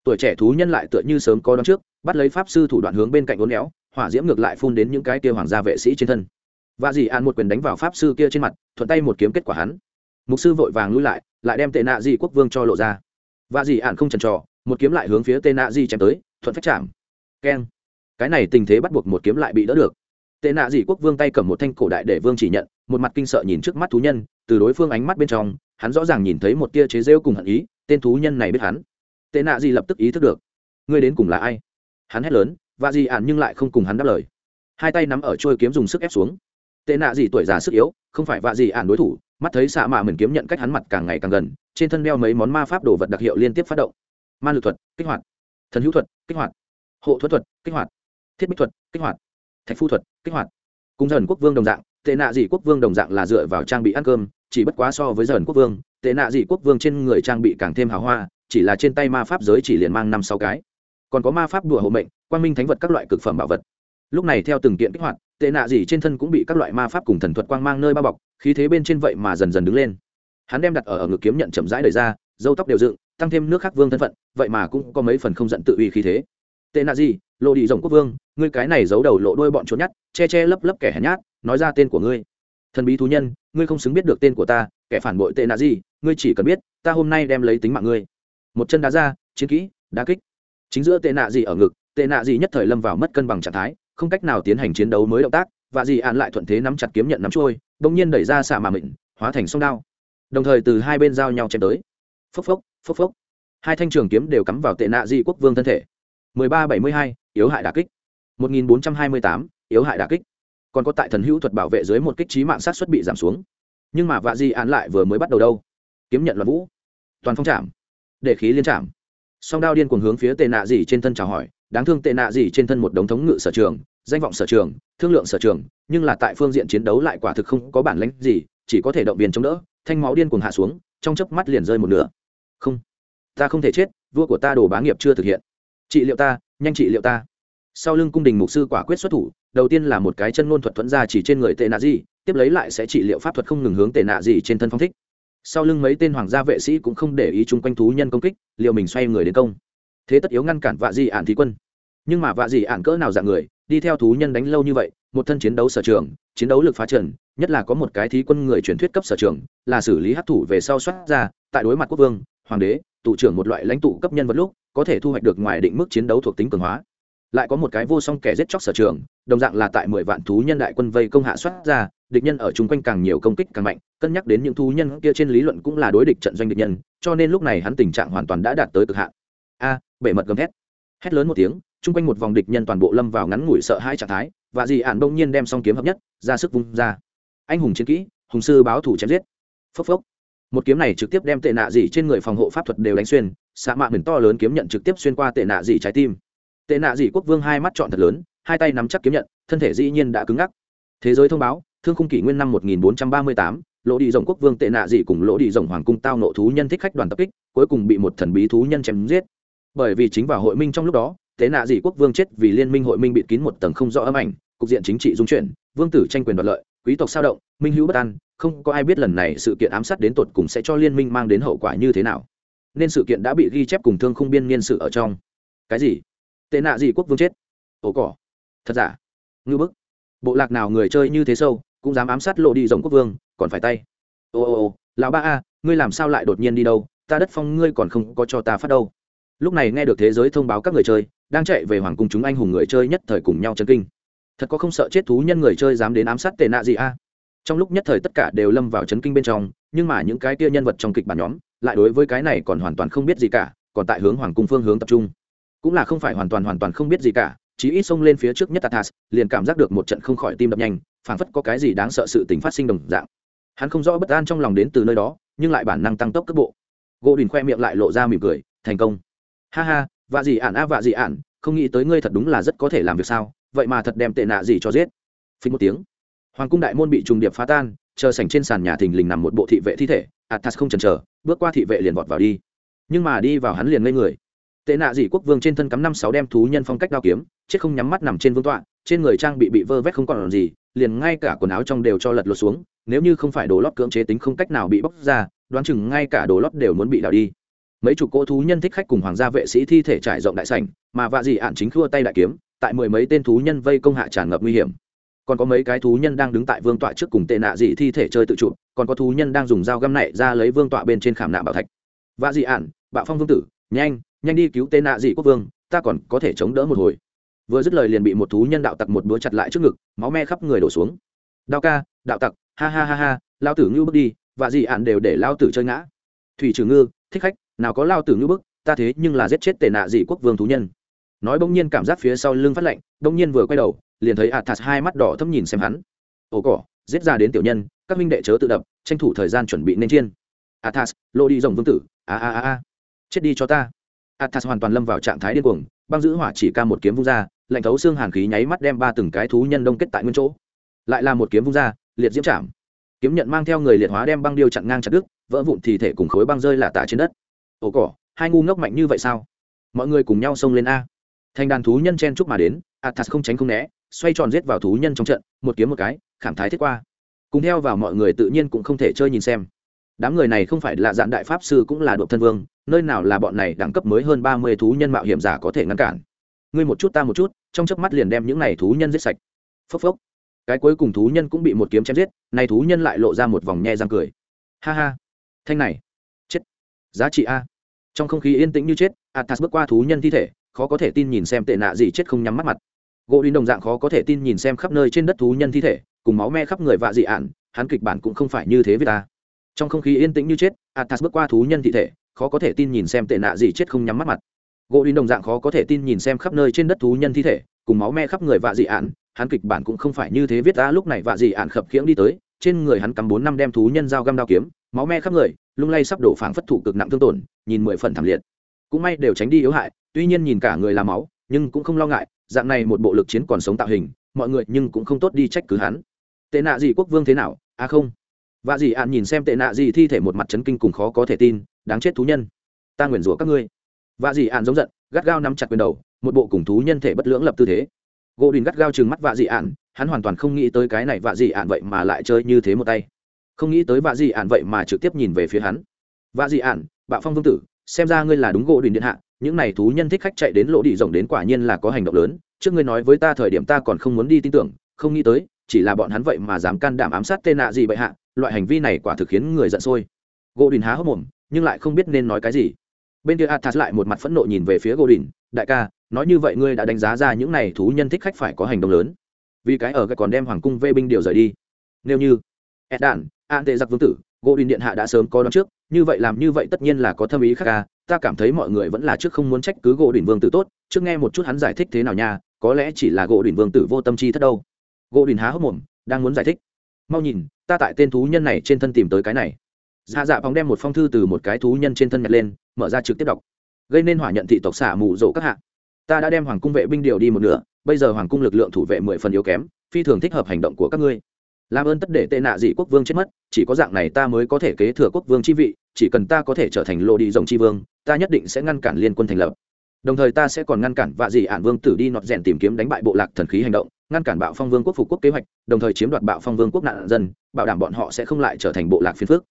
tuổi trẻ thú nhân lại tựa như sớm có đón trước, bắt lấy pháp sư thủ đoạn hướng bên cạnh uốn éo, hỏa diễm ngược lại phun đến những cái kia hoàng gia vệ sĩ trên thân. Và dì an một quyền đánh vào pháp sư kia trên mặt, thuận tay một kiếm kết quả hắn. Mục sư vội vàng lui lại lại đem tệ nạ di quốc vương cho lộ ra. Và dì an không chần trò một kiếm lại hướng phía tệ nạ di chém tới, thuận phách chạm. Keng. Cái này tình thế bắt buộc một kiếm lại bị đỡ được. Tệ nạ dị quốc vương tay cầm một thanh cổ đại để vương chỉ nhận, một mặt kinh sợ nhìn trước mắt thú nhân, từ đối phương ánh mắt bên trong, hắn rõ ràng nhìn thấy một tia chế rêu cùng hận ý, tên thú nhân này biết hắn tệ nạ dị lập tức ý thức được. Ngươi đến cùng là ai? Hắn hét lớn, và dị ạn nhưng lại không cùng hắn đáp lời. Hai tay nắm ở trôi kiếm dùng sức ép xuống. Tệ nạ dị tuổi già sức yếu, không phải vạ dị ạn đối thủ, mắt thấy xạ mạ mình kiếm nhận cách hắn mặt càng ngày càng gần, trên thân đeo mấy món ma pháp đồ vật đặc hiệu liên tiếp phát động. Ma lực thuật, kích hoạt. Thần hữu thuật, kích hoạt. Hộ thuật thuật, kích hoạt. Thiết bích thuật, kích hoạt. Thạch phu thuật, kích hoạt. Cùng dần quốc vương đồng dạng, tệ nạ dị quốc vương đồng dạng là dựa vào trang bị ăn cơm, chỉ bất quá so với dần quốc vương, tệ nạ dị quốc vương trên người trang bị càng thêm hào hoa chỉ là trên tay ma pháp giới chỉ liền mang năm sáu cái. Còn có ma pháp đùa hộ mệnh quan minh thánh vật các loại cực phẩm bảo vật. Lúc này theo từng kiện kích hoạt tệ nạ gì trên thân cũng bị các loại ma pháp cùng thần thuật quang mang nơi bao bọc khí thế bên trên vậy mà dần dần đứng lên. Hắn đem đặt ở, ở ngực kiếm nhận chậm rãi đời ra dâu tóc đều dựng tăng thêm nước khắc vương thân phận vậy mà cũng có mấy phần không giận tự uy khí thế. Tệ nạ gì lộ đi rồng quốc vương ngươi cái này giấu đầu lộ đôi bọn trốn nhát che che lấp lấp kẻ hèn nhát nói ra tên của ngươi. Thần bí thú nhân ngươi không xứng biết được tên của ta kẻ phản bội tệ nạ gì ngươi chỉ cần biết ta hôm nay đem lấy tính mạng ngươi một chân đá ra chiến kỹ đá kích. Chính giữa tệ nạ gì ở ngực tệ nạ gì nhất thời lâm vào mất cân bằng trạng thái không cách nào tiến hành chiến đấu mới động tác và gì ạn lại thuận thế nắm chặt kiếm nhận nắm trôi bỗng nhiên đẩy ra xạ mà mịn hóa thành sông đao. Đồng thời từ hai bên giao nhau chém tới. Phốc phốc phốc phốc. Hai thanh trường kiếm đều cắm vào tệ nạ di quốc vương thân thể. 1372, yếu hại đả kích. 1428, yếu hại đả kích. Còn có tại thần hữu thuật bảo vệ dưới một kích trí mạng sát xuất bị giảm xuống. Nhưng mà vạ di án lại vừa mới bắt đầu đâu? Kiếm nhận loạn vũ. Toàn phong chạm để khí liên chạm song đao điên cuồng hướng phía tệ nạ gì trên thân chào hỏi, đáng thương tệ nạ gì trên thân một đống thống ngự sở trường, danh vọng sở trường, thương lượng sở trường, nhưng là tại phương diện chiến đấu lại quả thực không có bản lĩnh gì, chỉ có thể động viên chống đỡ, thanh máu điên cuồng hạ xuống, trong chớp mắt liền rơi một nửa. Không, ta không thể chết, vua của ta đồ bá nghiệp chưa thực hiện. Trị liệu ta, nhanh trị liệu ta. Sau lưng cung đình mục sư quả quyết xuất thủ, đầu tiên là một cái chân ngôn thuật thuẫn ra chỉ trên người tệ nạ gì tiếp lấy lại sẽ trị liệu pháp thuật không ngừng hướng tệ nạ gì trên thân phong thích sau lưng mấy tên hoàng gia vệ sĩ cũng không để ý chung quanh thú nhân công kích, liệu mình xoay người đến công. Thế tất yếu ngăn cản vạ dị ản thí quân. Nhưng mà vạ dị ản cỡ nào dạng người, đi theo thú nhân đánh lâu như vậy, một thân chiến đấu sở trường, chiến đấu lực phá trần, nhất là có một cái thí quân người truyền thuyết cấp sở trường, là xử lý hấp thủ về sau soát ra, tại đối mặt quốc vương, hoàng đế tụ trưởng một loại lãnh tụ cấp nhân vật lúc, có thể thu hoạch được ngoài định mức chiến đấu thuộc tính cường hóa lại có một cái vô song kẻ giết chóc sở trường, đồng dạng là tại mười vạn thú nhân đại quân vây công hạ soát ra, địch nhân ở chung quanh càng nhiều công kích càng mạnh, cân nhắc đến những thú nhân kia trên lý luận cũng là đối địch trận doanh địch nhân, cho nên lúc này hắn tình trạng hoàn toàn đã đạt tới cực hạn. A, bể mật gầm thét. Hét lớn một tiếng, chung quanh một vòng địch nhân toàn bộ lâm vào ngắn ngủi sợ hai trạng thái, và dì ạn bỗng nhiên đem song kiếm hợp nhất, ra sức vung ra. Anh hùng chiến kỹ, hùng sư báo thủ chém giết. Phốc phốc. Một kiếm này trực tiếp đem tệ nạ dị trên người phòng hộ pháp thuật đều đánh xuyên, xạ mạ mình to lớn kiếm nhận trực tiếp xuyên qua tệ nạ dị trái tim tệ nạ dị quốc vương hai mắt chọn thật lớn hai tay nắm chắc kiếm nhận thân thể dĩ nhiên đã cứng ngắc. Thế giới thông báo thương khung kỷ nguyên năm 1438, lỗ đi rồng quốc vương tệ nạ dị cùng lỗ đi rồng hoàng cung tao nộ thú nhân thích khách đoàn tập kích cuối cùng bị một thần bí thú nhân chém giết. Bởi vì chính vào hội minh trong lúc đó tệ nạ dị quốc vương chết vì liên minh hội minh bịt kín một tầng không rõ âm ảnh cục diện chính trị dung chuyển vương tử tranh quyền đoạt lợi quý tộc sao động minh hữu bất an không có ai biết lần này sự kiện ám sát đến tột cùng sẽ cho liên minh mang đến hậu quả như thế nào. Nên sự kiện đã bị ghi chép cùng thương khung biên niên sự ở trong. Cái gì? Tệ nạ gì quốc vương chết. Ồ cỏ. Thật giả? Ngư bức. Bộ lạc nào người chơi như thế sâu, cũng dám ám sát lộ đi rồng quốc vương, còn phải tay. Ô ô ô, lão ba a, ngươi làm sao lại đột nhiên đi đâu? Ta đất phong ngươi còn không có cho ta phát đâu. Lúc này nghe được thế giới thông báo các người chơi, đang chạy về hoàng cung chúng anh hùng người chơi nhất thời cùng nhau chân kinh. Thật có không sợ chết thú nhân người chơi dám đến ám sát tệ nạ gì a? Trong lúc nhất thời tất cả đều lâm vào chấn kinh bên trong, nhưng mà những cái kia nhân vật trong kịch bản nhóm, lại đối với cái này còn hoàn toàn không biết gì cả, còn tại hướng hoàng cung phương hướng tập trung cũng là không phải hoàn toàn hoàn toàn không biết gì cả chỉ ít xông lên phía trước nhất tatas liền cảm giác được một trận không khỏi tim đập nhanh, phảng phất có cái gì đáng sợ sự tình phát sinh đồng dạng. Hắn không rõ bất an trong lòng đến từ nơi đó, nhưng lại bản năng tăng tốc cấp bộ. Gỗ đình khoe miệng lại lộ ra mỉm cười, thành công. Ha ha, vạ gì ản a vạ gì ản, không nghĩ tới ngươi thật đúng là rất có thể làm việc sao, vậy mà thật đem tệ nạ gì cho giết. Phí một tiếng. Hoàng cung đại môn bị trùng điệp phá tan, chờ sảnh trên sàn nhà thình lình nằm một bộ thị vệ thi thể, athas không chần chờ, bước qua thị vệ liền vọt vào đi. Nhưng mà đi vào hắn liền ngây người tệ nạ dị quốc vương trên thân cắm năm sáu đem thú nhân phong cách đao kiếm, chết không nhắm mắt nằm trên vương tọa, trên người trang bị bị vơ vét không còn gì, liền ngay cả quần áo trong đều cho lật lột xuống, nếu như không phải đồ lót cưỡng chế tính không cách nào bị bóc ra, đoán chừng ngay cả đồ lót đều muốn bị đào đi. Mấy chục cỗ thú nhân thích khách cùng hoàng gia vệ sĩ thi thể trải rộng đại sảnh, mà vạ dị ạn chính khua tay đại kiếm, tại mười mấy tên thú nhân vây công hạ tràn ngập nguy hiểm. Còn có mấy cái thú nhân đang đứng tại vương tọa trước cùng tệ nạ dị thi thể chơi tự trụ còn có thú nhân đang dùng dao găm này ra lấy vương tọa bên trên khảm nạ bảo thạch. Vạ dị ạn, bạo phong vương tử, nhanh nhanh đi cứu tên nạ dị quốc vương ta còn có thể chống đỡ một hồi. Vừa dứt lời liền bị một thú nhân đạo tặc một búa chặt lại trước ngực máu me khắp người đổ xuống. Đao ca đạo tặc ha ha ha ha lao tử ngưu bước đi và dị ạn đều để lao tử chơi ngã. Thủy trừ ngư thích khách nào có lao tử ngưu bước, ta thế nhưng là giết chết tệ nạ dị quốc vương thú nhân. Nói bỗng nhiên cảm giác phía sau lưng phát lạnh bỗng nhiên vừa quay đầu liền thấy athas hai mắt đỏ thâm nhìn xem hắn. Ồ cỏ giết ra đến tiểu nhân các minh đệ chớ tự đập tranh thủ thời gian chuẩn bị nên chiên. Athas lô đi rồng vương tử a a a a. Chết đi cho ta athas hoàn toàn lâm vào trạng thái điên cuồng, băng giữ hỏa chỉ ca một kiếm vung ra, lạnh thấu xương hàn khí nháy mắt đem ba từng cái thú nhân đông kết tại nguyên chỗ. Lại là một kiếm vung ra, liệt diễm chạm. Kiếm nhận mang theo người liệt hóa đem băng điêu chặn ngang chặt đứt, vỡ vụn thì thể cùng khối băng rơi lả tả trên đất. Ồ cỏ, hai ngu ngốc mạnh như vậy sao? Mọi người cùng nhau xông lên a. Thành đàn thú nhân chen chúc mà đến, athas không tránh không né, xoay tròn giết vào thú nhân trong trận, một kiếm một cái, khảm thái thiết qua. Cùng theo vào mọi người tự nhiên cũng không thể chơi nhìn xem. Đám người này không phải là dạng đại pháp sư cũng là độ thân vương nơi nào là bọn này đẳng cấp mới hơn ba mươi thú nhân mạo hiểm giả có thể ngăn cản? Ngươi một chút ta một chút, trong chớp mắt liền đem những này thú nhân giết sạch. Phốc phốc. Cái cuối cùng thú nhân cũng bị một kiếm chém giết, này thú nhân lại lộ ra một vòng nhe răng cười. Ha ha. Thanh này. Chết. Giá trị a. Trong không khí yên tĩnh như chết, athas bước qua thú nhân thi thể, khó có thể tin nhìn xem tệ nạ gì chết không nhắm mắt mặt. Gỗ đinh đồng dạng khó có thể tin nhìn xem khắp nơi trên đất thú nhân thi thể, cùng máu me khắp người vạ dị ạn, hắn kịch bản cũng không phải như thế với ta. Trong không khí yên tĩnh như chết, athas bước qua thú nhân thi thể khó có thể tin nhìn xem tệ nạ gì chết không nhắm mắt mặt. Gỗ đinh đồng dạng khó có thể tin nhìn xem khắp nơi trên đất thú nhân thi thể, cùng máu me khắp người vạ dị ạn, hắn kịch bản cũng không phải như thế viết ra lúc này vạ dị ạn khập khiễng đi tới, trên người hắn cắm bốn năm đem thú nhân dao găm đao kiếm, máu me khắp người, lung lay sắp đổ phảng phất thủ cực nặng thương tổn, nhìn mười phần thảm liệt. Cũng may đều tránh đi yếu hại, tuy nhiên nhìn cả người là máu, nhưng cũng không lo ngại, dạng này một bộ lực chiến còn sống tạo hình, mọi người nhưng cũng không tốt đi trách cứ hắn. Tệ nạ gì quốc vương thế nào? À không và dì ạn nhìn xem tệ nạ gì thi thể một mặt chấn kinh cùng khó có thể tin, đáng chết thú nhân. Ta nguyền rủa các ngươi. Vạ dị ạn giống giận, gắt gao nắm chặt quyền đầu, một bộ cùng thú nhân thể bất lưỡng lập tư thế. Gỗ đình gắt gao chừng mắt vạ dị ạn hắn hoàn toàn không nghĩ tới cái này vạ dị ạn vậy mà lại chơi như thế một tay. Không nghĩ tới vạ dị ạn vậy mà trực tiếp nhìn về phía hắn. Vạ dị ạn bạo phong vương tử, xem ra ngươi là đúng gỗ đình điện hạ, những này thú nhân thích khách chạy đến lỗ đi rộng đến quả nhiên là có hành động lớn. Trước ngươi nói với ta thời điểm ta còn không muốn đi tin tưởng, không nghĩ tới, chỉ là bọn hắn vậy mà dám can đảm ám sát tên nạ gì bệ hạ loại hành vi này quả thực khiến người giận sôi. Gỗ đình há hốc mồm, nhưng lại không biết nên nói cái gì. Bên kia athas lại một mặt phẫn nộ nhìn về phía gỗ đình, đại ca, nói như vậy ngươi đã đánh giá ra những này thú nhân thích khách phải có hành động lớn. Vì cái ở cái còn đem hoàng cung vê binh điều rời đi. Nếu như ed đạn an tệ giặc vương tử, gỗ đình điện hạ đã sớm có đón trước, như vậy làm như vậy tất nhiên là có thâm ý khác ca. Ta cảm thấy mọi người vẫn là trước không muốn trách cứ gỗ đình vương tử tốt, trước nghe một chút hắn giải thích thế nào nha, có lẽ chỉ là gỗ đình vương tử vô tâm chi thất đâu. Gỗ đình há hốc mồm, đang muốn giải thích. Mau nhìn ta tại tên thú nhân này trên thân tìm tới cái này. Dạ dạ phóng đem một phong thư từ một cái thú nhân trên thân nhặt lên, mở ra trực tiếp đọc. Gây nên hỏa nhận thị tộc xả mù rộ các hạ. Ta đã đem hoàng cung vệ binh điều đi một nửa, bây giờ hoàng cung lực lượng thủ vệ mười phần yếu kém, phi thường thích hợp hành động của các ngươi. Làm ơn tất để tệ nạ dị quốc vương chết mất, chỉ có dạng này ta mới có thể kế thừa quốc vương chi vị, chỉ cần ta có thể trở thành lộ đi rồng chi vương, ta nhất định sẽ ngăn cản liên quân thành lập. Đồng thời ta sẽ còn ngăn cản vạ dị ản vương tử đi nọt rèn tìm kiếm đánh bại bộ lạc thần khí hành động, ngăn cản bạo phong vương quốc phục quốc kế hoạch, đồng thời chiếm đoạt bạo phong vương quốc nạn dân bảo đảm bọn họ sẽ không lại trở thành bộ lạc phiên phước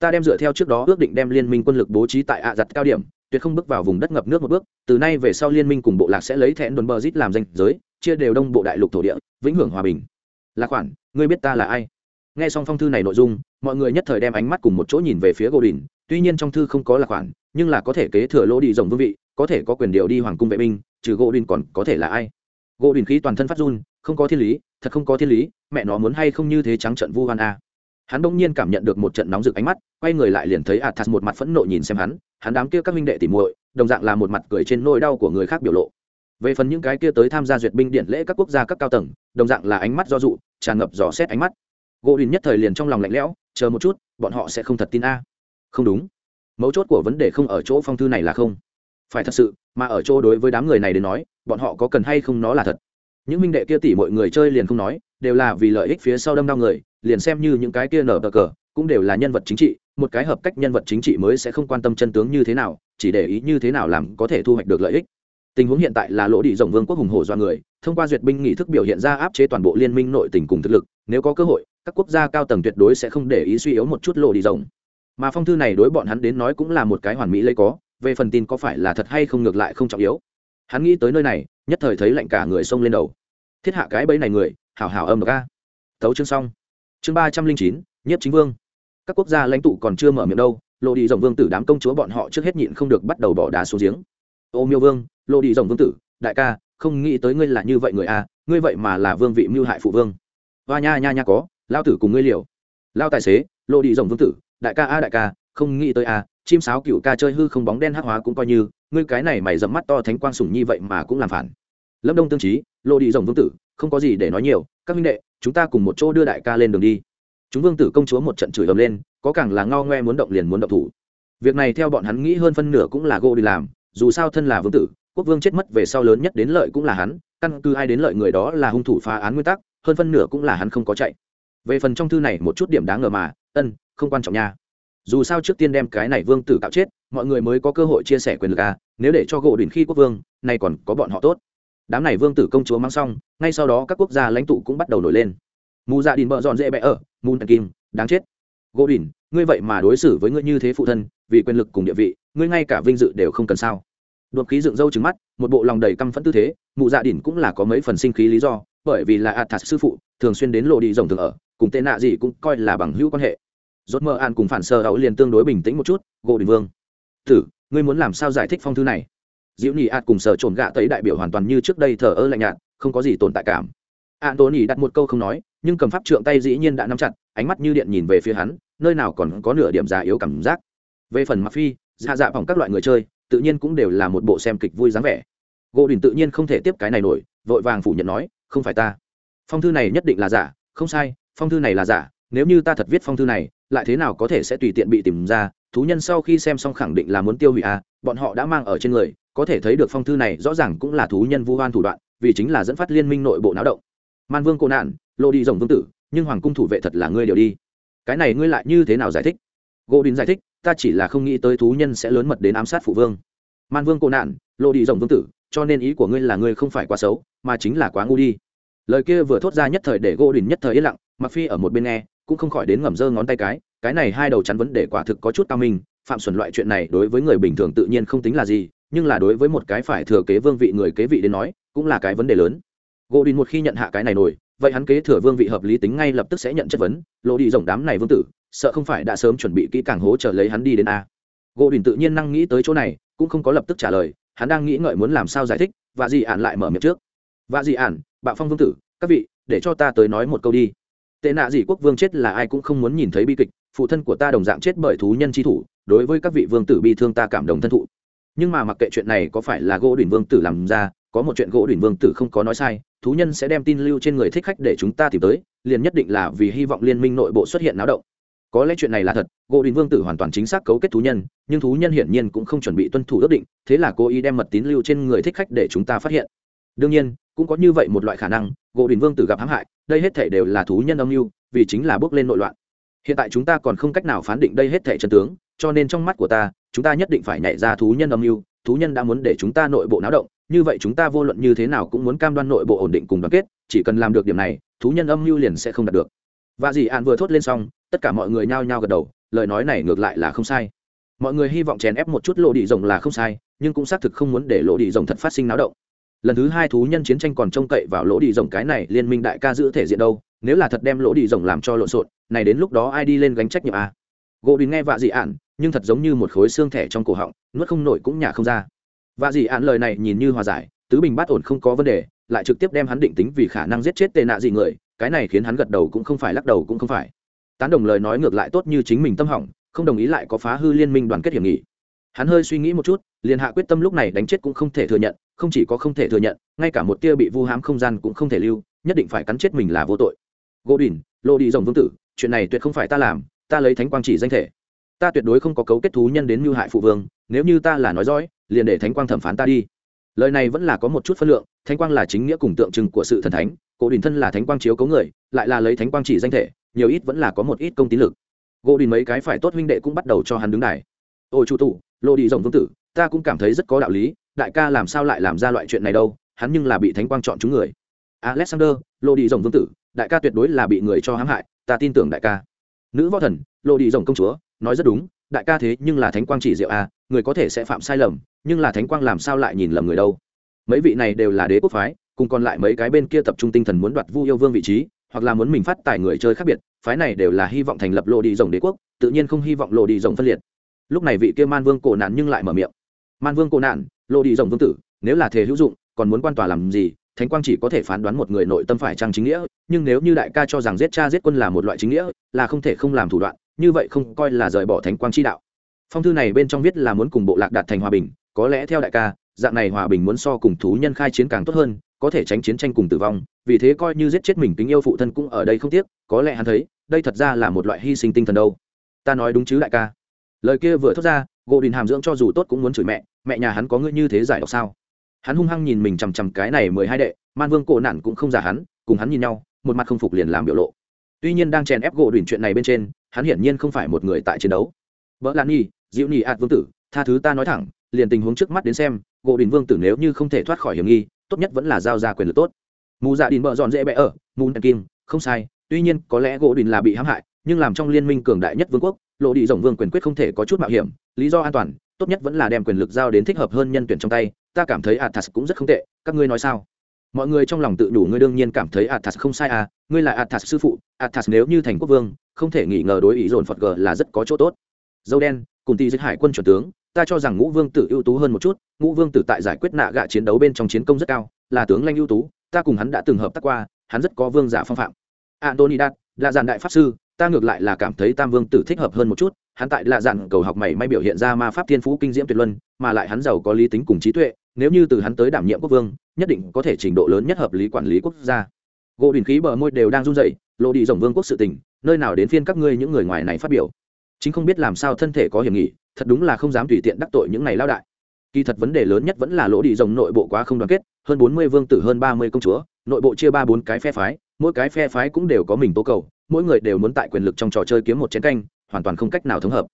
ta đem dựa theo trước đó ước định đem liên minh quân lực bố trí tại ạ giặt cao điểm, tuyệt không bước vào vùng đất ngập nước một bước, từ nay về sau liên minh cùng bộ lạc sẽ lấy thẹn đồn bờ rít làm danh giới, chia đều đông bộ đại lục thổ địa, vĩnh hưởng hòa bình. Là khoản ngươi biết ta là ai? Nghe xong phong thư này nội dung, mọi người nhất thời đem ánh mắt cùng một chỗ nhìn về phía gỗ đình tuy nhiên trong thư không có là khoản nhưng là có thể kế thừa lỗ đi rồng vương vị, có thể có quyền điều đi hoàng cung vệ binh, trừ gỗ đình còn có thể là ai? Gỗ đình khí toàn thân phát run không có thiên lý, thật không có thiên lý, mẹ nó muốn hay không như thế trắng trận vu hoan a. Hắn bỗng nhiên cảm nhận được một trận nóng rực ánh mắt, quay người lại liền thấy athas một mặt phẫn nộ nhìn xem hắn hắn đám kia các minh đệ tỉ muội, đồng dạng là một mặt cười trên nỗi đau của người khác biểu lộ. Về phần những cái kia tới tham gia duyệt binh điện lễ các quốc gia các cao tầng, đồng dạng là ánh mắt do dụ, tràn ngập dò xét ánh mắt. Gỗ đình nhất thời liền trong lòng lạnh lẽo, chờ một chút, bọn họ sẽ không thật tin a. Không đúng. Mấu chốt của vấn đề không ở chỗ phong thư này là không. Phải thật sự, mà ở chỗ đối với đám người này đến nói, bọn họ có cần hay không nó là thật những minh đệ kia tỉ mọi người chơi liền không nói, đều là vì lợi ích phía sau đâm đau người, liền xem như những cái kia nở bờ cờ, cũng đều là nhân vật chính trị, một cái hợp cách nhân vật chính trị mới sẽ không quan tâm chân tướng như thế nào, chỉ để ý như thế nào làm có thể thu hoạch được lợi ích. Tình huống hiện tại là lỗ đi rộng vương quốc hùng hổ do người, thông qua duyệt binh nghị thức biểu hiện ra áp chế toàn bộ liên minh nội tình cùng thực lực, nếu có cơ hội, các quốc gia cao tầng tuyệt đối sẽ không để ý suy yếu một chút lỗ đi rộng mà phong thư này đối bọn hắn đến nói cũng là một cái hoàn mỹ lấy có, về phần tin có phải là thật hay không ngược lại không trọng yếu. Hắn nghĩ tới nơi này nhất thời thấy lạnh cả người xông lên đầu. Thiết hạ cái bẫy này người hảo hảo âm ca tấu chương xong. Chương ba trăm linh chín nhất chính vương. Các quốc gia lãnh tụ còn chưa mở miệng đâu lộ đi dòng vương tử đám công chúa bọn họ trước hết nhịn không được bắt đầu bỏ đá xuống giếng. Ô miêu vương lộ đi dòng vương tử đại ca không nghĩ tới ngươi là như vậy người a à, ngươi vậy mà là vương vị mưu hại phụ vương. Và nha nha nha có lao tử cùng ngươi liều. Lao tài xế lộ đi dòng vương tử đại ca a đại ca không nghĩ tới a chim sáo cựu ca chơi hư không bóng đen hắc hóa cũng coi như ngươi cái này mày dẫm mắt to thánh quang sủng nhi vậy mà cũng làm phản. Lâm đông tương trí lộ đi rồng vương tử, không có gì để nói nhiều, các minh đệ, chúng ta cùng một chỗ đưa đại ca lên đường đi. Chúng vương tử công chúa một trận chửi ầm lên, có càng là ngao ngoe muốn động liền muốn động thủ. Việc này theo bọn hắn nghĩ hơn phân nửa cũng là gỗ đi làm, dù sao thân là vương tử, quốc vương chết mất về sau lớn nhất đến lợi cũng là hắn, căn cứ ai đến lợi người đó là hung thủ phá án nguyên tắc, hơn phân nửa cũng là hắn không có chạy. Về phần trong thư này một chút điểm đáng ngờ mà, ân, không quan trọng nha. Dù sao trước tiên đem cái này vương tử cạo chết mọi người mới có cơ hội chia sẻ quyền lực à nếu để cho gỗ đỉnh khi quốc vương nay còn có bọn họ tốt. Đám này vương tử công chúa mang xong, ngay sau đó các quốc gia lãnh tụ cũng bắt đầu nổi lên. Mù dạ đình bợ dọn dễ bẽ ở, mù tần kim, đáng chết. Gỗ đỉnh, ngươi vậy mà đối xử với ngươi như thế phụ thân, vì quyền lực cùng địa vị, ngươi ngay cả vinh dự đều không cần sao? Đột khí dựng râu trứng mắt, một bộ lòng đầy căm phẫn tư thế mụ dạ đỉnh cũng là có mấy phần sinh khí lý do, bởi vì là athas sư phụ, thường xuyên đến lộ đi rồng thường ở, cùng tên nạ gì cũng coi là bằng hữu quan hệ. Rốt mơ an cùng phản sơ ấu liền tương đối bình tĩnh một chút, gỗ đình vương thử ngươi muốn làm sao giải thích phong thư này? Diễu nhị ạt cùng sở trộn gạ tấy đại biểu hoàn toàn như trước đây thờ ơ lạnh nhạt, không có gì tồn tại cảm. An tố nhị đặt một câu không nói, nhưng cầm pháp trượng tay dĩ nhiên đã nắm chặt, ánh mắt như điện nhìn về phía hắn, nơi nào còn có nửa điểm già yếu cảm giác. Về phần mặc phi dạ dạ phòng các loại người chơi, tự nhiên cũng đều là một bộ xem kịch vui dáng vẻ. Gỗ đình tự nhiên không thể tiếp cái này nổi, vội vàng phủ nhận nói, không phải ta. Phong thư này nhất định là giả, không sai, phong thư này là giả, nếu như ta thật viết phong thư này, lại thế nào có thể sẽ tùy tiện bị tìm ra thú nhân sau khi xem xong khẳng định là muốn tiêu hủy à bọn họ đã mang ở trên người, có thể thấy được phong thư này rõ ràng cũng là thú nhân vu hoan thủ đoạn, vì chính là dẫn phát liên minh nội bộ náo động. Man vương cô nạn lộ đi rồng vương tử, nhưng hoàng cung thủ vệ thật là ngươi đều đi. Cái này ngươi lại như thế nào giải thích? Gỗ đình giải thích, ta chỉ là không nghĩ tới thú nhân sẽ lớn mật đến ám sát phụ vương. Man vương cô nạn lộ đi rồng vương tử, cho nên ý của ngươi là ngươi không phải quá xấu, mà chính là quá ngu đi. Lời kia vừa thốt ra nhất thời để gỗ đình nhất thời yên lặng mặc phi ở một bên nghe, cũng không khỏi đến ngầm giơ ngón tay cái cái này hai đầu chắn vấn đề quả thực có chút cao minh, phạm xuẩn loại chuyện này đối với người bình thường tự nhiên không tính là gì, nhưng là đối với một cái phải thừa kế vương vị người kế vị đến nói, cũng là cái vấn đề lớn. Gỗ đình một khi nhận hạ cái này nổi, vậy hắn kế thừa vương vị hợp lý tính ngay lập tức sẽ nhận chất vấn lộ đi rồng đám này vương tử, sợ không phải đã sớm chuẩn bị kỹ càng hố trợ lấy hắn đi đến a? Gỗ đình tự nhiên năng nghĩ tới chỗ này, cũng không có lập tức trả lời, hắn đang nghĩ ngợi muốn làm sao giải thích và dị ản lại mở miệng trước. Và dị ản, bạo phong vương tử, các vị, để cho ta tới nói một câu đi. Tệ nạ gì quốc vương chết là ai cũng không muốn nhìn thấy bi kịch phụ thân của ta đồng dạng chết bởi thú nhân chi thủ, đối với các vị vương tử bi thương ta cảm động thân thụ. Nhưng mà mặc kệ chuyện này có phải là gỗ đỉnh vương tử làm ra, có một chuyện gỗ đỉnh vương tử không có nói sai, thú nhân sẽ đem tin lưu trên người thích khách để chúng ta tìm tới, liền nhất định là vì hy vọng liên minh nội bộ xuất hiện náo động. Có lẽ chuyện này là thật, gỗ đình vương tử hoàn toàn chính xác cấu kết thú nhân, nhưng thú nhân hiển nhiên cũng không chuẩn bị tuân thủ ước định, thế là cố ý đem mật tín lưu trên người thích khách để chúng ta phát hiện. Đương nhiên, cũng có như vậy một loại khả năng, gỗ đình vương tử gặp hãm hại, đây hết thể đều là thú nhân âm mưu, vì chính là bước lên nội loạn hiện tại chúng ta còn không cách nào phán định đây hết thể chân tướng, cho nên trong mắt của ta, chúng ta nhất định phải nhảy ra thú nhân âm mưu, thú nhân đã muốn để chúng ta nội bộ náo động, như vậy chúng ta vô luận như thế nào cũng muốn cam đoan nội bộ ổn định cùng đoàn kết, chỉ cần làm được điểm này, thú nhân âm mưu liền sẽ không đạt được. Và dì ạn vừa thốt lên xong, tất cả mọi người nhao nhao gật đầu, lời nói này ngược lại là không sai. Mọi người hy vọng chèn ép một chút lộ đi rồng là không sai, nhưng cũng xác thực không muốn để lộ đi rồng thật phát sinh náo động. Lần thứ hai thú nhân chiến tranh còn trông cậy vào lỗ đi rồng cái này liên minh đại ca giữ thể diện đâu, nếu là thật đem lỗ đi rồng làm cho lộn xộn này đến lúc đó ai đi lên gánh trách nhiệm à? gỗ đình nghe vạ dị ạn nhưng thật giống như một khối xương thẻ trong cổ họng, nuốt không nổi cũng nhả không ra. Vạ dị ạn lời này nhìn như hòa giải, tứ bình bát ổn không có vấn đề, lại trực tiếp đem hắn định tính vì khả năng giết chết tệ nạ dị người, cái này khiến hắn gật đầu cũng không phải, lắc đầu cũng không phải. Tán đồng lời nói ngược lại tốt như chính mình tâm hỏng, không đồng ý lại có phá hư liên minh đoàn kết hiểm nghị. Hắn hơi suy nghĩ một chút, liền hạ quyết tâm lúc này đánh chết cũng không thể thừa nhận, không chỉ có không thể thừa nhận, ngay cả một tia bị vu hãm không gian cũng không thể lưu, nhất định phải cắn chết mình là vô tội. Gỗ đỉnh lô đi rồng vương tử chuyện này tuyệt không phải ta làm, ta lấy thánh quang chỉ danh thể. Ta tuyệt đối không có cấu kết thú nhân đến mưu hại phụ vương, nếu như ta là nói dõi liền để thánh quang thẩm phán ta đi. Lời này vẫn là có một chút phân lượng, thánh quang là chính nghĩa cùng tượng trưng của sự thần thánh cổ đình thân là thánh quang chiếu cấu người, lại là lấy thánh quang chỉ danh thể, nhiều ít vẫn là có một ít công tín lực. Gỗ đình mấy cái phải tốt huynh đệ cũng bắt đầu cho hắn đứng đài. Ôi chủ tụ lô đi rồng vương tử, ta cũng cảm thấy rất có đạo lý, đại ca làm sao lại làm ra loại chuyện này đâu, hắn nhưng là bị thánh quang chọn chúng người. Alexander, lô đi rồng vương tử, đại ca tuyệt đối là bị người cho hãm hại ta tin tưởng đại ca. Nữ võ thần lô đi rồng công chúa nói rất đúng đại ca thế nhưng là thánh quang chỉ diệu a à, người có thể sẽ phạm sai lầm nhưng là thánh quang làm sao lại nhìn lầm người đâu? Mấy vị này đều là đế quốc phái cùng còn lại mấy cái bên kia tập trung tinh thần muốn đoạt vu yêu vương vị trí hoặc là muốn mình phát tài người chơi khác biệt phái này đều là hy vọng thành lập lộ đi rồng đế quốc tự nhiên không hy vọng lộ đi rồng phân liệt. Lúc này vị kia man vương cổ nạn nhưng lại mở miệng. Man vương cổ nạn lộ đi rồng vương tử nếu là thể hữu dụng còn muốn quan tòa làm gì thánh quang chỉ có thể phán đoán một người nội tâm phải trang chính nghĩa, nhưng nếu như đại ca cho rằng giết cha giết quân là một loại chính nghĩa, là không thể không làm thủ đoạn, như vậy không coi là rời bỏ thánh quang chi đạo. Phong thư này bên trong viết là muốn cùng bộ lạc đạt thành hòa bình, có lẽ theo đại ca, dạng này hòa bình muốn so cùng thú nhân khai chiến càng tốt hơn, có thể tránh chiến tranh cùng tử vong, vì thế coi như giết chết mình kính yêu phụ thân cũng ở đây không tiếc, có lẽ hắn thấy, đây thật ra là một loại hy sinh tinh thần đâu. Ta nói đúng chứ đại ca. Lời kia vừa thốt ra gỗ đình hàm dưỡng cho dù tốt cũng muốn chửi mẹ mẹ nhà hắn có ngươi như thế giải độc sao? Hắn hung hăng nhìn mình chằm chằm cái này mười hai đệ, man vương cổ nạn cũng không giả hắn, cùng hắn nhìn nhau, một mặt không phục liền làm biểu lộ. Tuy nhiên đang chèn ép gỗ đuỳnh chuyện này bên trên, hắn hiển nhiên không phải một người tại chiến đấu. Vợ lan nhi, diệu nhi ạt vương tử, tha thứ ta nói thẳng, liền tình huống trước mắt đến xem, gỗ đuỳnh vương tử nếu như không thể thoát khỏi hiểm nghi, tốt nhất vẫn là giao ra quyền lực tốt. Mù dạ đình bợ dọn dễ bẽ ở, mù đèn kim, không sai, tuy nhiên có lẽ gỗ đuỳnh là bị hãm hại, nhưng làm trong liên minh cường đại nhất vương quốc, lộ đi rộng vương quyền quyết không thể có chút mạo hiểm, lý do an toàn, tốt nhất vẫn là đem quyền lực giao đến thích hợp hơn nhân tuyển trong tay ta cảm thấy athas cũng rất không tệ, các ngươi nói sao? Mọi người trong lòng tự đủ ngươi đương nhiên cảm thấy athas không sai à ngươi là athas sư phụ, athas nếu như thành quốc vương, không thể nghi ngờ đối ý dồn phật g là rất có chỗ tốt. Dâu đen, cùng ty giết hải quân chuẩn tướng, ta cho rằng ngũ vương tử ưu tú hơn một chút, ngũ vương tử tại giải quyết nạ gạ chiến đấu bên trong chiến công rất cao, là tướng lanh ưu tú, ta cùng hắn đã từng hợp tác qua, hắn rất có vương giả phong phạm. Antony đạt là giàn đại pháp sư, ta ngược lại là cảm thấy tam vương tử thích hợp hơn một chút, hắn tại là giản cầu học mày may biểu hiện ra ma pháp thiên phú kinh diễm tuyệt luân, mà lại hắn giàu có lý tính cùng trí tuệ nếu như từ hắn tới đảm nhiệm quốc vương, nhất định có thể trình độ lớn nhất hợp lý quản lý quốc gia. Gỗ đình khí bờ môi đều đang run rẩy, lộ đi rồng vương quốc sự tình, nơi nào đến phiên các ngươi những người ngoài này phát biểu. Chính không biết làm sao thân thể có hiểm nghị thật đúng là không dám tùy tiện đắc tội những này lao đại. Kỳ thật vấn đề lớn nhất vẫn là lỗ đi rồng nội bộ quá không đoàn kết, hơn bốn mươi vương tử, hơn ba mươi công chúa, nội bộ chia ba bốn cái phe phái, mỗi cái phe phái cũng đều có mình tố cầu, mỗi người đều muốn tại quyền lực trong trò chơi kiếm một chén canh, hoàn toàn không cách nào thống hợp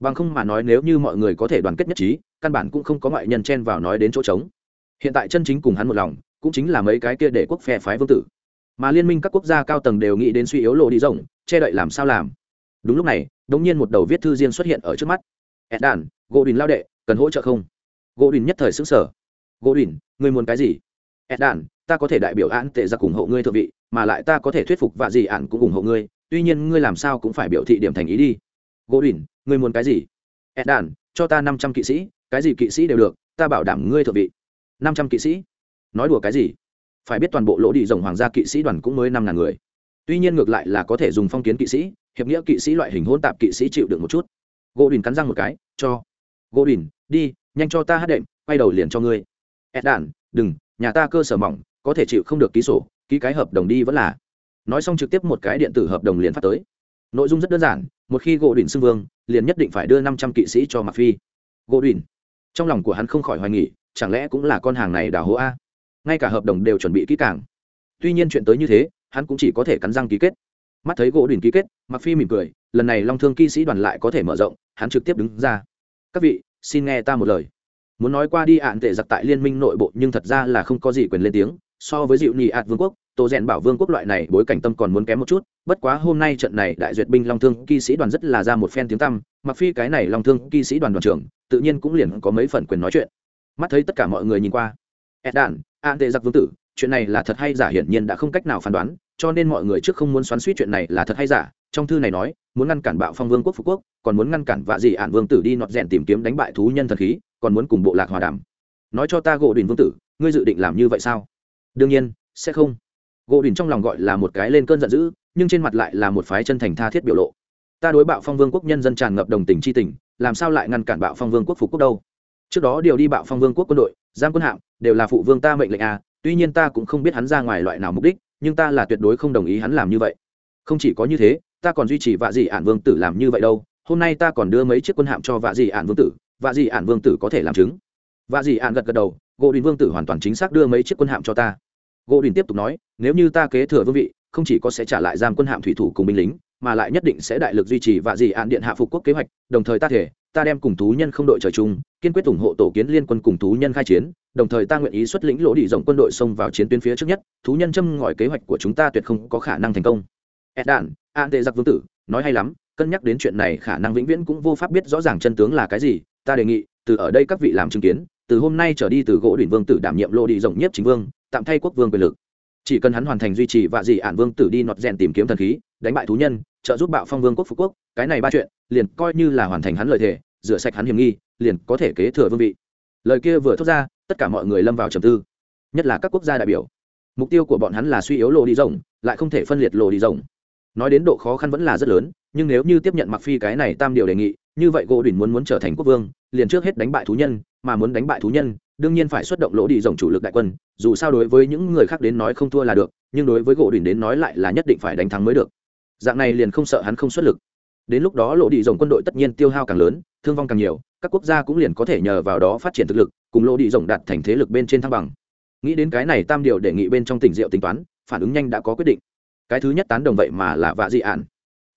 bằng không mà nói nếu như mọi người có thể đoàn kết nhất trí, căn bản cũng không có ngoại nhân chen vào nói đến chỗ trống. Hiện tại chân chính cùng hắn một lòng, cũng chính là mấy cái kia để quốc phe phái vương tử. Mà liên minh các quốc gia cao tầng đều nghĩ đến suy yếu lộ đi rộng, che đậy làm sao làm. Đúng lúc này, đống nhiên một đầu viết thư riêng xuất hiện ở trước mắt. Ed đàn gỗ đình lao đệ, cần hỗ trợ không? Gỗ đình nhất thời xứng sở gỗ đình ngươi muốn cái gì? Ed đàn ta có thể đại biểu án tệ ra ủng hộ ngươi thượng vị, mà lại ta có thể thuyết phục và gì ạn cũng ủng hộ ngươi, tuy nhiên ngươi làm sao cũng phải biểu thị điểm thành ý đi. Gỗ đình ngươi muốn cái gì? Ed đàn cho ta năm trăm kỵ sĩ, cái gì kỵ sĩ đều được, ta bảo đảm ngươi thượng vị. Năm trăm kỵ sĩ? Nói đùa cái gì? Phải biết toàn bộ lỗ đi rồng hoàng gia kỵ sĩ đoàn cũng mới năm ngàn người. Tuy nhiên ngược lại là có thể dùng phong kiến kỵ sĩ, hiệp nghĩa kỵ sĩ loại hình hôn tạp kỵ sĩ chịu được một chút. Gỗ đình cắn răng một cái, cho. Gỗ đình, đi, nhanh cho ta hát đệm, quay đầu liền cho ngươi. Ed đàn đừng, nhà ta cơ sở mỏng, có thể chịu không được ký sổ, ký cái hợp đồng đi vẫn là. Nói xong trực tiếp một cái điện tử hợp đồng liền phát tới nội dung rất đơn giản một khi gỗ Đỉnh xưng vương liền nhất định phải đưa năm trăm kỵ sĩ cho mặc phi. Gỗ Đỉnh, trong lòng của hắn không khỏi hoài nghỉ chẳng lẽ cũng là con hàng này đào hố a? Ngay cả hợp đồng đều chuẩn bị kỹ càng. Tuy nhiên chuyện tới như thế hắn cũng chỉ có thể cắn răng ký kết. Mắt thấy gỗ Đỉnh ký kết mặc phi mỉm cười lần này long thương kỵ sĩ đoàn lại có thể mở rộng hắn trực tiếp đứng ra. Các vị xin nghe ta một lời. Muốn nói qua đi ạn tệ giặc tại liên minh nội bộ nhưng thật ra là không có gì quyền lên tiếng so với dịu nhị ạt vương quốc, tổ rèn bảo vương quốc loại này bối cảnh tâm còn muốn kém một chút, bất quá hôm nay trận này đại duyệt binh long thương kỵ sĩ đoàn rất là ra một phen tiếng tăm, mặc phi cái này long thương kỵ sĩ đoàn đoàn trưởng, tự nhiên cũng liền có mấy phần quyền nói chuyện. Mắt thấy tất cả mọi người nhìn qua ed đản an tệ giặc vương tử, chuyện này là thật hay giả hiển nhiên đã không cách nào phán đoán, cho nên mọi người trước không muốn xoắn suýt chuyện này là thật hay giả. Trong thư này nói, muốn ngăn cản bạo phong vương quốc phú quốc, còn muốn ngăn cản vạ dị ạn vương tử đi nọt rèn tìm kiếm đánh bại thú nhân thần khí, còn muốn cùng bộ lạc hòa đàm. Nói cho ta gỗ đình vương tử, ngươi dự định làm như vậy sao? Đương nhiên, sẽ không. Gỗ đình trong lòng gọi là một cái lên cơn giận dữ, nhưng trên mặt lại là một phái chân thành tha thiết biểu lộ. Ta đối bạo phong vương quốc nhân dân tràn ngập đồng tình tri tình, làm sao lại ngăn cản bạo phong vương quốc phục quốc đâu? Trước đó điều đi bạo phong vương quốc quân đội giam quân hạm, đều là phụ vương ta mệnh lệnh à tuy nhiên ta cũng không biết hắn ra ngoài loại nào mục đích, nhưng ta là tuyệt đối không đồng ý hắn làm như vậy. Không chỉ có như thế, ta còn duy trì vạ dị ản vương tử làm như vậy đâu, hôm nay ta còn đưa mấy chiếc quân hạm cho vạ dị ản vương tử, vạ dị ản vương tử có thể làm chứng. Vạ dị ản gật gật đầu, gỗ đình vương tử hoàn toàn chính xác đưa mấy chiếc quân hạm cho ta gỗ đình tiếp tục nói, nếu như ta kế thừa vương vị, không chỉ có sẽ trả lại giam quân hạm thủy thủ cùng binh lính, mà lại nhất định sẽ đại lực duy trì và dị ạn điện hạ phục quốc kế hoạch, đồng thời ta thể, ta đem cùng thú nhân không đội trời chung, kiên quyết ủng hộ tổ kiến liên quân cùng thú nhân khai chiến, đồng thời ta nguyện ý xuất lĩnh lỗ đi rộng quân đội xông vào chiến tuyến phía trước nhất, thú nhân châm ngòi kế hoạch của chúng ta tuyệt không có khả năng thành công. Ed đạn an tệ giặc vương tử, nói hay lắm, cân nhắc đến chuyện này khả năng vĩnh viễn cũng vô pháp biết rõ ràng chân tướng là cái gì, ta đề nghị, từ ở đây các vị làm chứng kiến, từ hôm nay trở đi từ gỗ đỉnh vương tử đảm nhiệm lỗ đi rộng nhất chính vương tạm thay quốc vương quyền lực. Chỉ cần hắn hoàn thành duy trì và dị ản vương tử đi nọt rèn tìm kiếm thần khí, đánh bại thú nhân, trợ giúp bạo phong vương quốc phú quốc, cái này ba chuyện, liền coi như là hoàn thành hắn lời thề, rửa sạch hắn hiểm nghi, liền có thể kế thừa vương vị. Lời kia vừa thốt ra, tất cả mọi người lâm vào trầm tư. Nhất là các quốc gia đại biểu. Mục tiêu của bọn hắn là suy yếu lộ đi rộng, lại không thể phân liệt lộ đi rộng. Nói đến độ khó khăn vẫn là rất lớn, nhưng nếu như tiếp nhận mặc phi cái này tam điều đề nghị, như vậy gỗ đỉnh muốn muốn trở thành quốc vương, liền trước hết đánh bại thú nhân, mà muốn đánh bại thú nhân đương nhiên phải xuất động lỗ đi rộng chủ lực đại quân, dù sao đối với những người khác đến nói không thua là được, nhưng đối với gỗ đỉnh đến nói lại là nhất định phải đánh thắng mới được. Dạng này liền không sợ hắn không xuất lực. Đến lúc đó lộ đi rộng quân đội tất nhiên tiêu hao càng lớn, thương vong càng nhiều, các quốc gia cũng liền có thể nhờ vào đó phát triển thực lực, cùng lộ đi rộng đạt thành thế lực bên trên thăng bằng. Nghĩ đến cái này tam điều đề nghị bên trong tỉnh diệu tính toán, phản ứng nhanh đã có quyết định. Cái thứ nhất tán đồng vậy mà là vạ dị ản.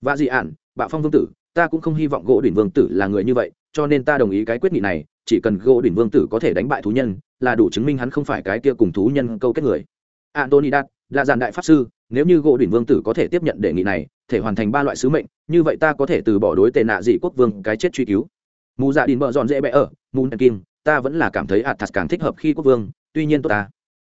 Vạ dị ản, bạo phong vương tử, ta cũng không hy vọng gỗ đỉnh vương tử là người như vậy, cho nên ta đồng ý cái quyết nghị này chỉ cần gỗ đỉnh vương tử có thể đánh bại thú nhân, là đủ chứng minh hắn không phải cái kia cùng thú nhân câu kết người. Antony đạt là giàn đại pháp sư, nếu như gỗ đỉnh vương tử có thể tiếp nhận đề nghị này, thể hoàn thành ba loại sứ mệnh, như vậy ta có thể từ bỏ đối tệ nạ dị quốc vương cái chết truy cứu. Mù dạ đình bợ dọn dễ bẽ ở, mù kim, ta vẫn là cảm thấy athas càng thích hợp khi quốc vương, tuy nhiên tốt ta.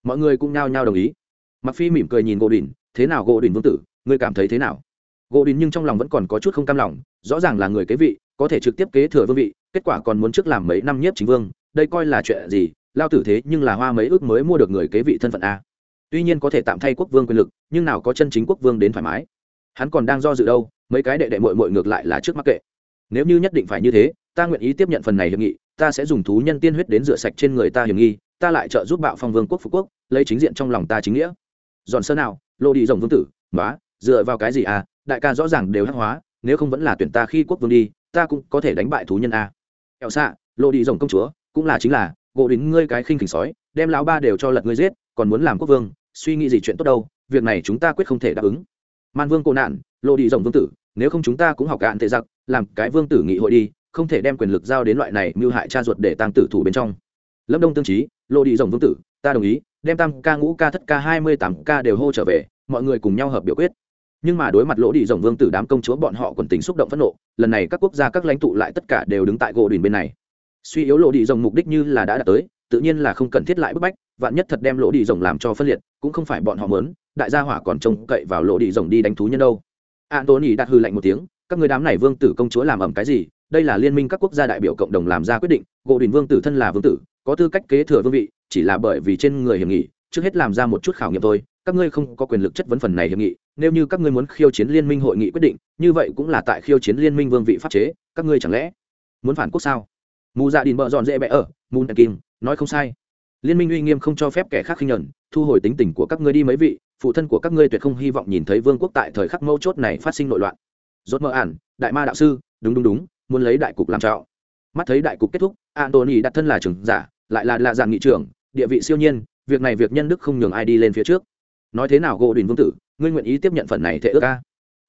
Mọi người cũng nhao nhao đồng ý. Mặc phi mỉm cười nhìn gỗ đỉnh, thế nào gỗ đỉnh vương tử, ngươi cảm thấy thế nào? Gỗ đỉnh nhưng trong lòng vẫn còn có chút không cam lòng, rõ ràng là người kế vị, có thể trực tiếp kế thừa vương vị kết quả còn muốn trước làm mấy năm nhiếp chính vương, đây coi là chuyện gì? Lao tử thế nhưng là hoa mấy ước mới mua được người kế vị thân phận a. Tuy nhiên có thể tạm thay quốc vương quyền lực, nhưng nào có chân chính quốc vương đến thoải mái. Hắn còn đang do dự đâu, mấy cái đệ đệ mội mội ngược lại là trước mắc kệ. Nếu như nhất định phải như thế, ta nguyện ý tiếp nhận phần này hiệp nghị, ta sẽ dùng thú nhân tiên huyết đến rửa sạch trên người ta hiểm nghi, ta lại trợ giúp bạo phong vương quốc phú quốc, lấy chính diện trong lòng ta chính nghĩa. Dọn sơ nào lộ đi rồng vương tử nói dựa vào cái gì à? Đại ca rõ ràng đều hắc hóa, nếu không vẫn là tuyển ta khi quốc vương đi, ta cũng có thể đánh bại thú nhân a ẹo xạ lộ đi rồng công chúa, cũng là chính là gỗ đến ngươi cái khinh khỉnh sói, đem lão ba đều cho lật ngươi giết, còn muốn làm quốc vương, suy nghĩ gì chuyện tốt đâu, việc này chúng ta quyết không thể đáp ứng. Man vương cô nạn lộ đi rồng vương tử, nếu không chúng ta cũng học cạn tệ giặc, làm cái vương tử nghị hội đi, không thể đem quyền lực giao đến loại này mưu hại cha ruột để tăng tử thủ bên trong. Lâm đông tương trí lộ đi rồng vương tử, ta đồng ý, đem tam ca ngũ ca thất ca hai mươi tám ca đều hô trở về, mọi người cùng nhau hợp biểu quyết nhưng mà đối mặt lỗ đi rồng vương tử đám công chúa bọn họ còn tính xúc động phẫn nộ, lần này các quốc gia các lãnh tụ lại tất cả đều đứng tại gỗ đùn bên này. Suy yếu lỗ đi rồng mục đích như là đã đạt tới, tự nhiên là không cần thiết lại bức bách, vạn nhất thật đem lỗ đi rồng làm cho phân liệt, cũng không phải bọn họ mớn đại gia hỏa còn trông cậy vào lỗ đi rồng đi đánh thú nhân đâu. Antony đặt hư lạnh một tiếng, các người đám này vương tử công chúa làm ẩm cái gì? Đây là liên minh các quốc gia đại biểu cộng đồng làm ra quyết định, gỗ đình vương tử thân là vương tử, có tư cách kế thừa vương vị, chỉ là bởi vì trên người hiểm nghị, trước hết làm ra một chút khảo nghiệm thôi, các ngươi không có quyền lực chất vấn phần này hiểm nghị nếu như các ngươi muốn khiêu chiến liên minh hội nghị quyết định, như vậy cũng là tại khiêu chiến liên minh vương vị pháp chế, các ngươi chẳng lẽ muốn phản quốc sao? Mù dạ đình bợ dọn dễ bẽ ở, mù dạ kim nói không sai. Liên minh uy nghiêm không cho phép kẻ khác khinh nhẫn thu hồi tính tình của các ngươi đi mấy vị, phụ thân của các ngươi tuyệt không hy vọng nhìn thấy vương quốc tại thời khắc mấu chốt này phát sinh nội loạn. Rốt mơ ản, đại ma đạo sư, đúng đúng đúng, muốn lấy đại cục làm trạo mắt thấy đại cục kết thúc antony đặt thân là trưởng giả, lại là là dạng nghị trưởng, địa vị siêu nhiên, việc này việc nhân đức không nhường ai đi lên phía trước. Nói thế nào gỗ đình vương tử ngươi nguyện ý tiếp nhận phần này thệ ước ca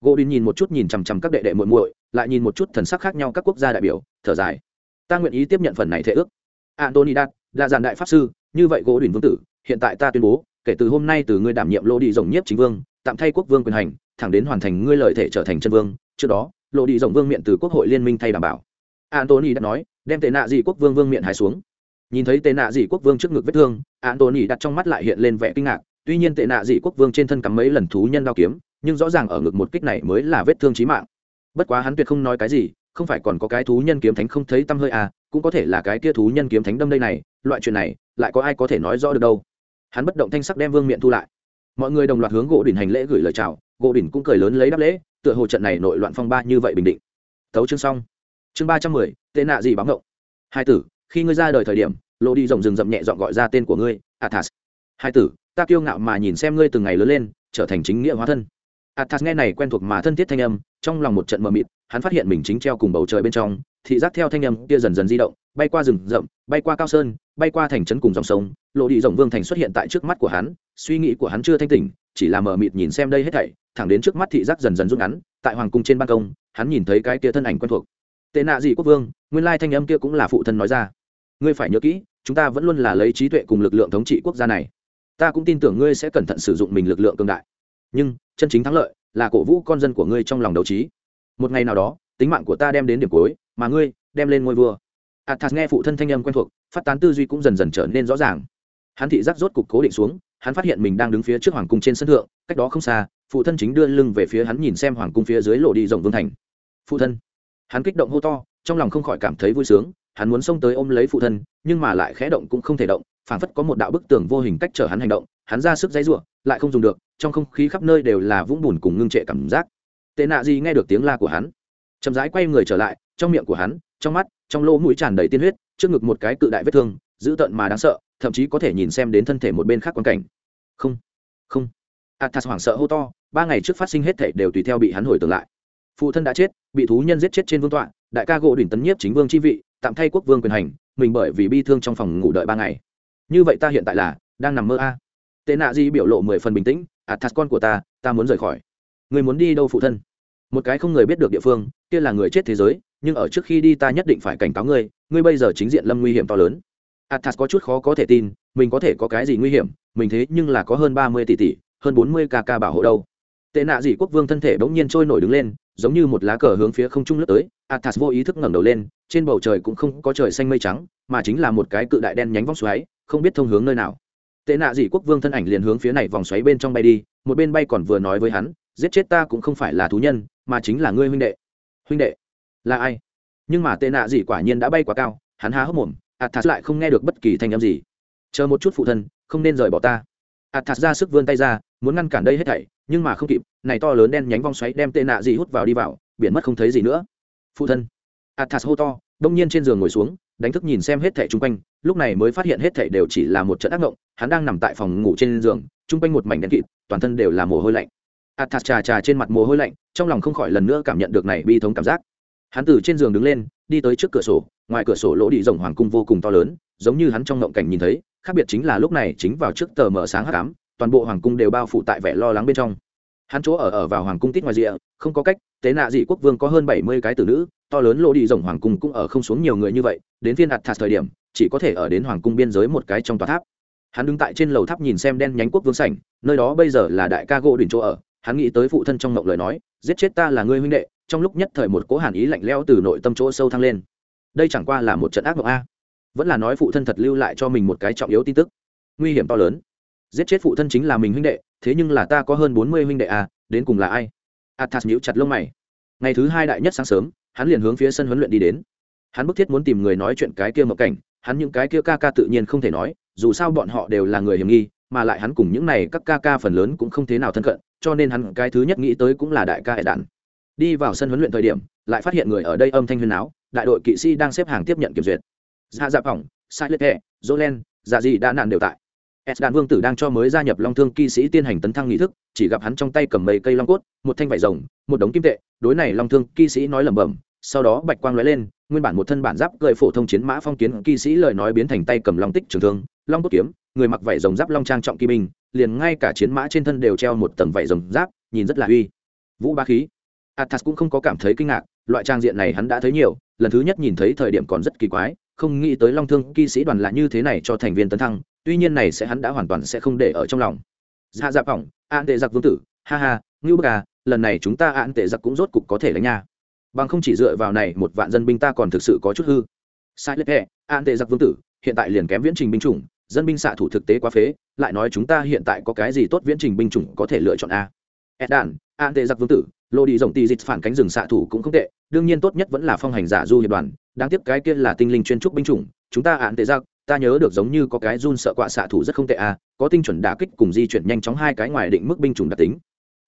gỗ đình nhìn một chút nhìn chằm chằm các đệ đệ muội muội, lại nhìn một chút thần sắc khác nhau các quốc gia đại biểu, thở dài. Ta nguyện ý tiếp nhận phần này thệ ước. Antony đạt là giàn đại pháp sư, như vậy gỗ đình vương tử, hiện tại ta tuyên bố, kể từ hôm nay từ ngươi đảm nhiệm lô đi rồng nhiếp chính vương, tạm thay quốc vương quyền hành, thẳng đến hoàn thành ngươi lợi thể trở thành chân vương, trước đó lộ đi rồng vương miệng từ quốc hội liên minh thay đảm bảo. Antony đã nói, đem tệ nạ dị quốc vương vương miệng hài xuống. Nhìn thấy tệ nạ dị quốc vương trước ngực vết thương antony đặt trong mắt lại hiện lên vẻ kinh ngạc tuy nhiên tệ nạ dị quốc vương trên thân cắm mấy lần thú nhân đao kiếm, nhưng rõ ràng ở ngực một kích này mới là vết thương chí mạng. Bất quá hắn tuyệt không nói cái gì, không phải còn có cái thú nhân kiếm thánh không thấy tâm hơi à cũng có thể là cái kia thú nhân kiếm thánh đâm đây này, loại chuyện này, lại có ai có thể nói rõ được đâu. Hắn bất động thanh sắc đem vương miện thu lại. Mọi người đồng loạt hướng gỗ đỉnh hành lễ gửi lời chào, gỗ đỉnh cũng cười lớn lấy đáp lễ, tựa hồ trận này nội loạn phong ba như vậy bình định. Thấu chương xong. Chương ba trăm mười, tệ nạ gì báo ngộng. Hai tử, khi ngươi ra đời thời điểm lộ đi rồng rừng rậm nhẹ dọn gọi ra tên của ngươi, athas. Hai tử ta kiêu ngạo mà nhìn xem ngươi từng ngày lớn lên, trở thành chính nghĩa hóa thân. Athas nghe này quen thuộc mà thân thiết thanh âm, trong lòng một trận mờ mịt, hắn phát hiện mình chính treo cùng bầu trời bên trong, thị giác theo thanh âm kia dần dần di động, bay qua rừng rậm, bay qua cao sơn, bay qua thành trấn cùng dòng sông, lộ đi rộng vương thành xuất hiện tại trước mắt của hắn, suy nghĩ của hắn chưa thanh tỉnh, chỉ là mờ mịt nhìn xem đây hết thảy, thẳng đến trước mắt thị giác dần dần rút ngắn, tại hoàng cung trên ban công, hắn nhìn thấy cái kia thân ảnh quen thuộc. Tệ nạ gì quốc vương, nguyên lai thanh âm kia cũng là phụ thân nói ra. Ngươi phải nhớ kỹ, chúng ta vẫn luôn là lấy trí tuệ cùng lực lượng thống trị quốc gia này ta cũng tin tưởng ngươi sẽ cẩn thận sử dụng mình lực lượng cương đại. Nhưng, chân chính thắng lợi là cổ vũ con dân của ngươi trong lòng đấu trí. Một ngày nào đó, tính mạng của ta đem đến điểm cuối, mà ngươi đem lên ngôi vua. Athas nghe phụ thân thanh âm quen thuộc, phát tán tư duy cũng dần dần trở nên rõ ràng. Hắn thị giác rốt cục cố định xuống, hắn phát hiện mình đang đứng phía trước hoàng cung trên sân thượng, cách đó không xa, phụ thân chính đưa lưng về phía hắn nhìn xem hoàng cung phía dưới lộ đi rộng vương thành. Phụ thân, hắn kích động hô to, trong lòng không khỏi cảm thấy vui sướng, hắn muốn xông tới ôm lấy phụ thân, nhưng mà lại khẽ động cũng không thể động phảng phất có một đạo bức tường vô hình cách chở hắn hành động, hắn ra sức dãy ruộng lại không dùng được, trong không khí khắp nơi đều là vũng bùn cùng ngưng trệ cảm giác. Tệ nạ gì nghe được tiếng la của hắn, chậm rãi quay người trở lại, trong miệng của hắn, trong mắt, trong lỗ mũi tràn đầy tiên huyết, trước ngực một cái cự đại vết thương, dữ tợn mà đáng sợ, thậm chí có thể nhìn xem đến thân thể một bên khác quan cảnh. Không không. Athas hoảng sợ hô to, ba ngày trước phát sinh hết thể đều tùy theo bị hắn hồi tưởng lại. Phụ thân đã chết, bị thú nhân giết chết trên vương tọa, đại ca gỗ đỉnh tấn nhiếp chính vương chi vị, tạm thay quốc vương quyền hành, mình bởi vì bi thương trong phòng ngủ đợi ba ngày như vậy ta hiện tại là đang nằm mơ a. À. tệ nạ di biểu lộ mười phần bình tĩnh à, athas con của ta ta muốn rời khỏi. Người muốn đi đâu phụ thân? Một cái không người biết được địa phương, kia là người chết thế giới, nhưng ở trước khi đi ta nhất định phải cảnh cáo ngươi ngươi bây giờ chính diện lâm nguy hiểm to lớn. À, athas có chút khó có thể tin, mình có thể có cái gì nguy hiểm, mình thế nhưng là có hơn ba mươi tỷ tỷ, hơn bốn mươi kk bảo hộ đâu. Tệ nạ dị quốc vương thân thể bỗng nhiên trôi nổi đứng lên, giống như một lá cờ hướng phía không trung lướt tới. À, athas vô ý thức ngẩng đầu lên, trên bầu trời cũng không có trời xanh mây trắng, mà chính là một cái cự đại đen nhánh vóc xoáy không biết thông hướng nơi nào. Tệ nạ dị quốc vương thân ảnh liền hướng phía này vòng xoáy bên trong bay đi, một bên bay còn vừa nói với hắn, giết chết ta cũng không phải là thú nhân, mà chính là ngươi huynh đệ. Huynh đệ? Là ai? Nhưng mà tệ nạ dị quả nhiên đã bay quá cao, hắn há hốc mồm, athas lại không nghe được bất kỳ thanh âm gì. Chờ một chút phụ thân, không nên rời bỏ ta. Athas ra sức vươn tay ra, muốn ngăn cản đây hết thảy, nhưng mà không kịp, này to lớn đen nhánh vòng xoáy đem tệ nạ dị hút vào đi vào biển mất không thấy gì nữa. Phụ thân. Athas hô to, đông nhiên trên giường ngồi xuống đánh thức nhìn xem hết thảy chung quanh, lúc này mới phát hiện hết thảy đều chỉ là một trận ác mộng, hắn đang nằm tại phòng ngủ trên giường, chung quanh một mảnh đen kịt, toàn thân đều là mồ hôi lạnh. À, Atat trà trà trên mặt mồ hôi lạnh, trong lòng không khỏi lần nữa cảm nhận được này bi thống cảm giác. Hắn từ trên giường đứng lên, đi tới trước cửa sổ, ngoài cửa sổ lỗ đi rồng hoàng cung vô cùng to lớn, giống như hắn trong ngộng cảnh nhìn thấy, khác biệt chính là lúc này chính vào trước tờ mở sáng hắc ám, toàn bộ hoàng cung đều bao phủ tại vẻ lo lắng bên trong hắn chỗ ở ở vào hoàng cung tít ngoài rìa, không có cách, tế nạ dị quốc vương có hơn bảy mươi cái tử nữ, to lớn lộ đi rồng hoàng cung cũng ở không xuống nhiều người như vậy, đến phiên ạt thạt thời điểm, chỉ có thể ở đến hoàng cung biên giới một cái trong tòa tháp. Hắn đứng tại trên lầu tháp nhìn xem đen nhánh quốc vương sảnh, nơi đó bây giờ là đại ca gỗ đỉnh chỗ ở, hắn nghĩ tới phụ thân trong mộng lời nói, giết chết ta là ngươi huynh đệ, trong lúc nhất thời một cố hàn ý lạnh lẽo từ nội tâm chỗ sâu thăng lên. Đây chẳng qua là một trận ác mộng a. Vẫn là nói phụ thân thật lưu lại cho mình một cái trọng yếu tin tức. Nguy hiểm to lớn. Giết chết phụ thân chính là mình huynh đệ thế nhưng là ta có hơn bốn mươi huynh đệ à đến cùng là ai? Athas nhíu chặt lông mày. Ngày thứ hai đại nhất sáng sớm, hắn liền hướng phía sân huấn luyện đi đến. Hắn bức thiết muốn tìm người nói chuyện cái kia mộng cảnh, hắn những cái kia ca ca tự nhiên không thể nói, dù sao bọn họ đều là người hiểm nghi, mà lại hắn cùng những này các ca ca phần lớn cũng không thế nào thân cận, cho nên hắn cái thứ nhất nghĩ tới cũng là đại ca hệ đạn đi vào sân huấn luyện thời điểm, lại phát hiện người ở đây âm thanh huyên áo đại đội kỵ sĩ đang xếp hàng tiếp nhận kiểm duyệt. Dạ dạ phỏng, sai lết hệ jolen dạ gì đã nạn đều tại s đàn vương tử đang cho mới gia nhập long thương kỵ sĩ tiến hành tấn thăng nghi thức, chỉ gặp hắn trong tay cầm mấy cây long cốt, một thanh vải rồng, một đống kim tệ, đối này long thương kỵ sĩ nói lẩm bẩm, sau đó bạch quang lóe lên, nguyên bản một thân bản giáp gợi phổ thông chiến mã phong kiến kỵ sĩ lời nói biến thành tay cầm long tích trường thương, long cốt kiếm, người mặc vải rồng giáp long trang trọng kỵ binh liền ngay cả chiến mã trên thân đều treo một tầng vải rồng giáp, nhìn rất là uy. Vũ ba khí. Athas cũng không có cảm thấy kinh ngạc, loại trang diện này hắn đã thấy nhiều, lần thứ nhất nhìn thấy thời điểm còn rất kỳ quái, không nghĩ tới long thương kỵ sĩ đoàn là như thế này cho thành viên tấn thăng tuy nhiên này sẽ hắn đã hoàn toàn sẽ không để ở trong lòng. Hạ dạ phỏng, an tệ giặc vương tử, ha ha, ngưu bức à lần này chúng ta an tệ giặc cũng rốt cục có thể đánh nha. Bằng không chỉ dựa vào này một vạn dân binh ta còn thực sự có chút hư. Sai lệch hẹ an tệ giặc vương tử, hiện tại liền kém viễn trình binh chủng, dân binh xạ thủ thực tế quá phế, lại nói chúng ta hiện tại có cái gì tốt viễn trình binh chủng có thể lựa chọn a? Ed đàn an tệ giặc vương tử, lô đi rồng tì dịch phản cánh rừng xạ thủ cũng không tệ, đương nhiên tốt nhất vẫn là phong hành giả du hiệp đoàn, đáng tiếc cái kia là tinh linh chuyên trúc binh chủng, chúng ta an tệ giặc ta nhớ được giống như có cái run sợ quạ xạ thủ rất không tệ à? có tinh chuẩn đả kích cùng di chuyển nhanh chóng hai cái ngoài định mức binh chủng đặc tính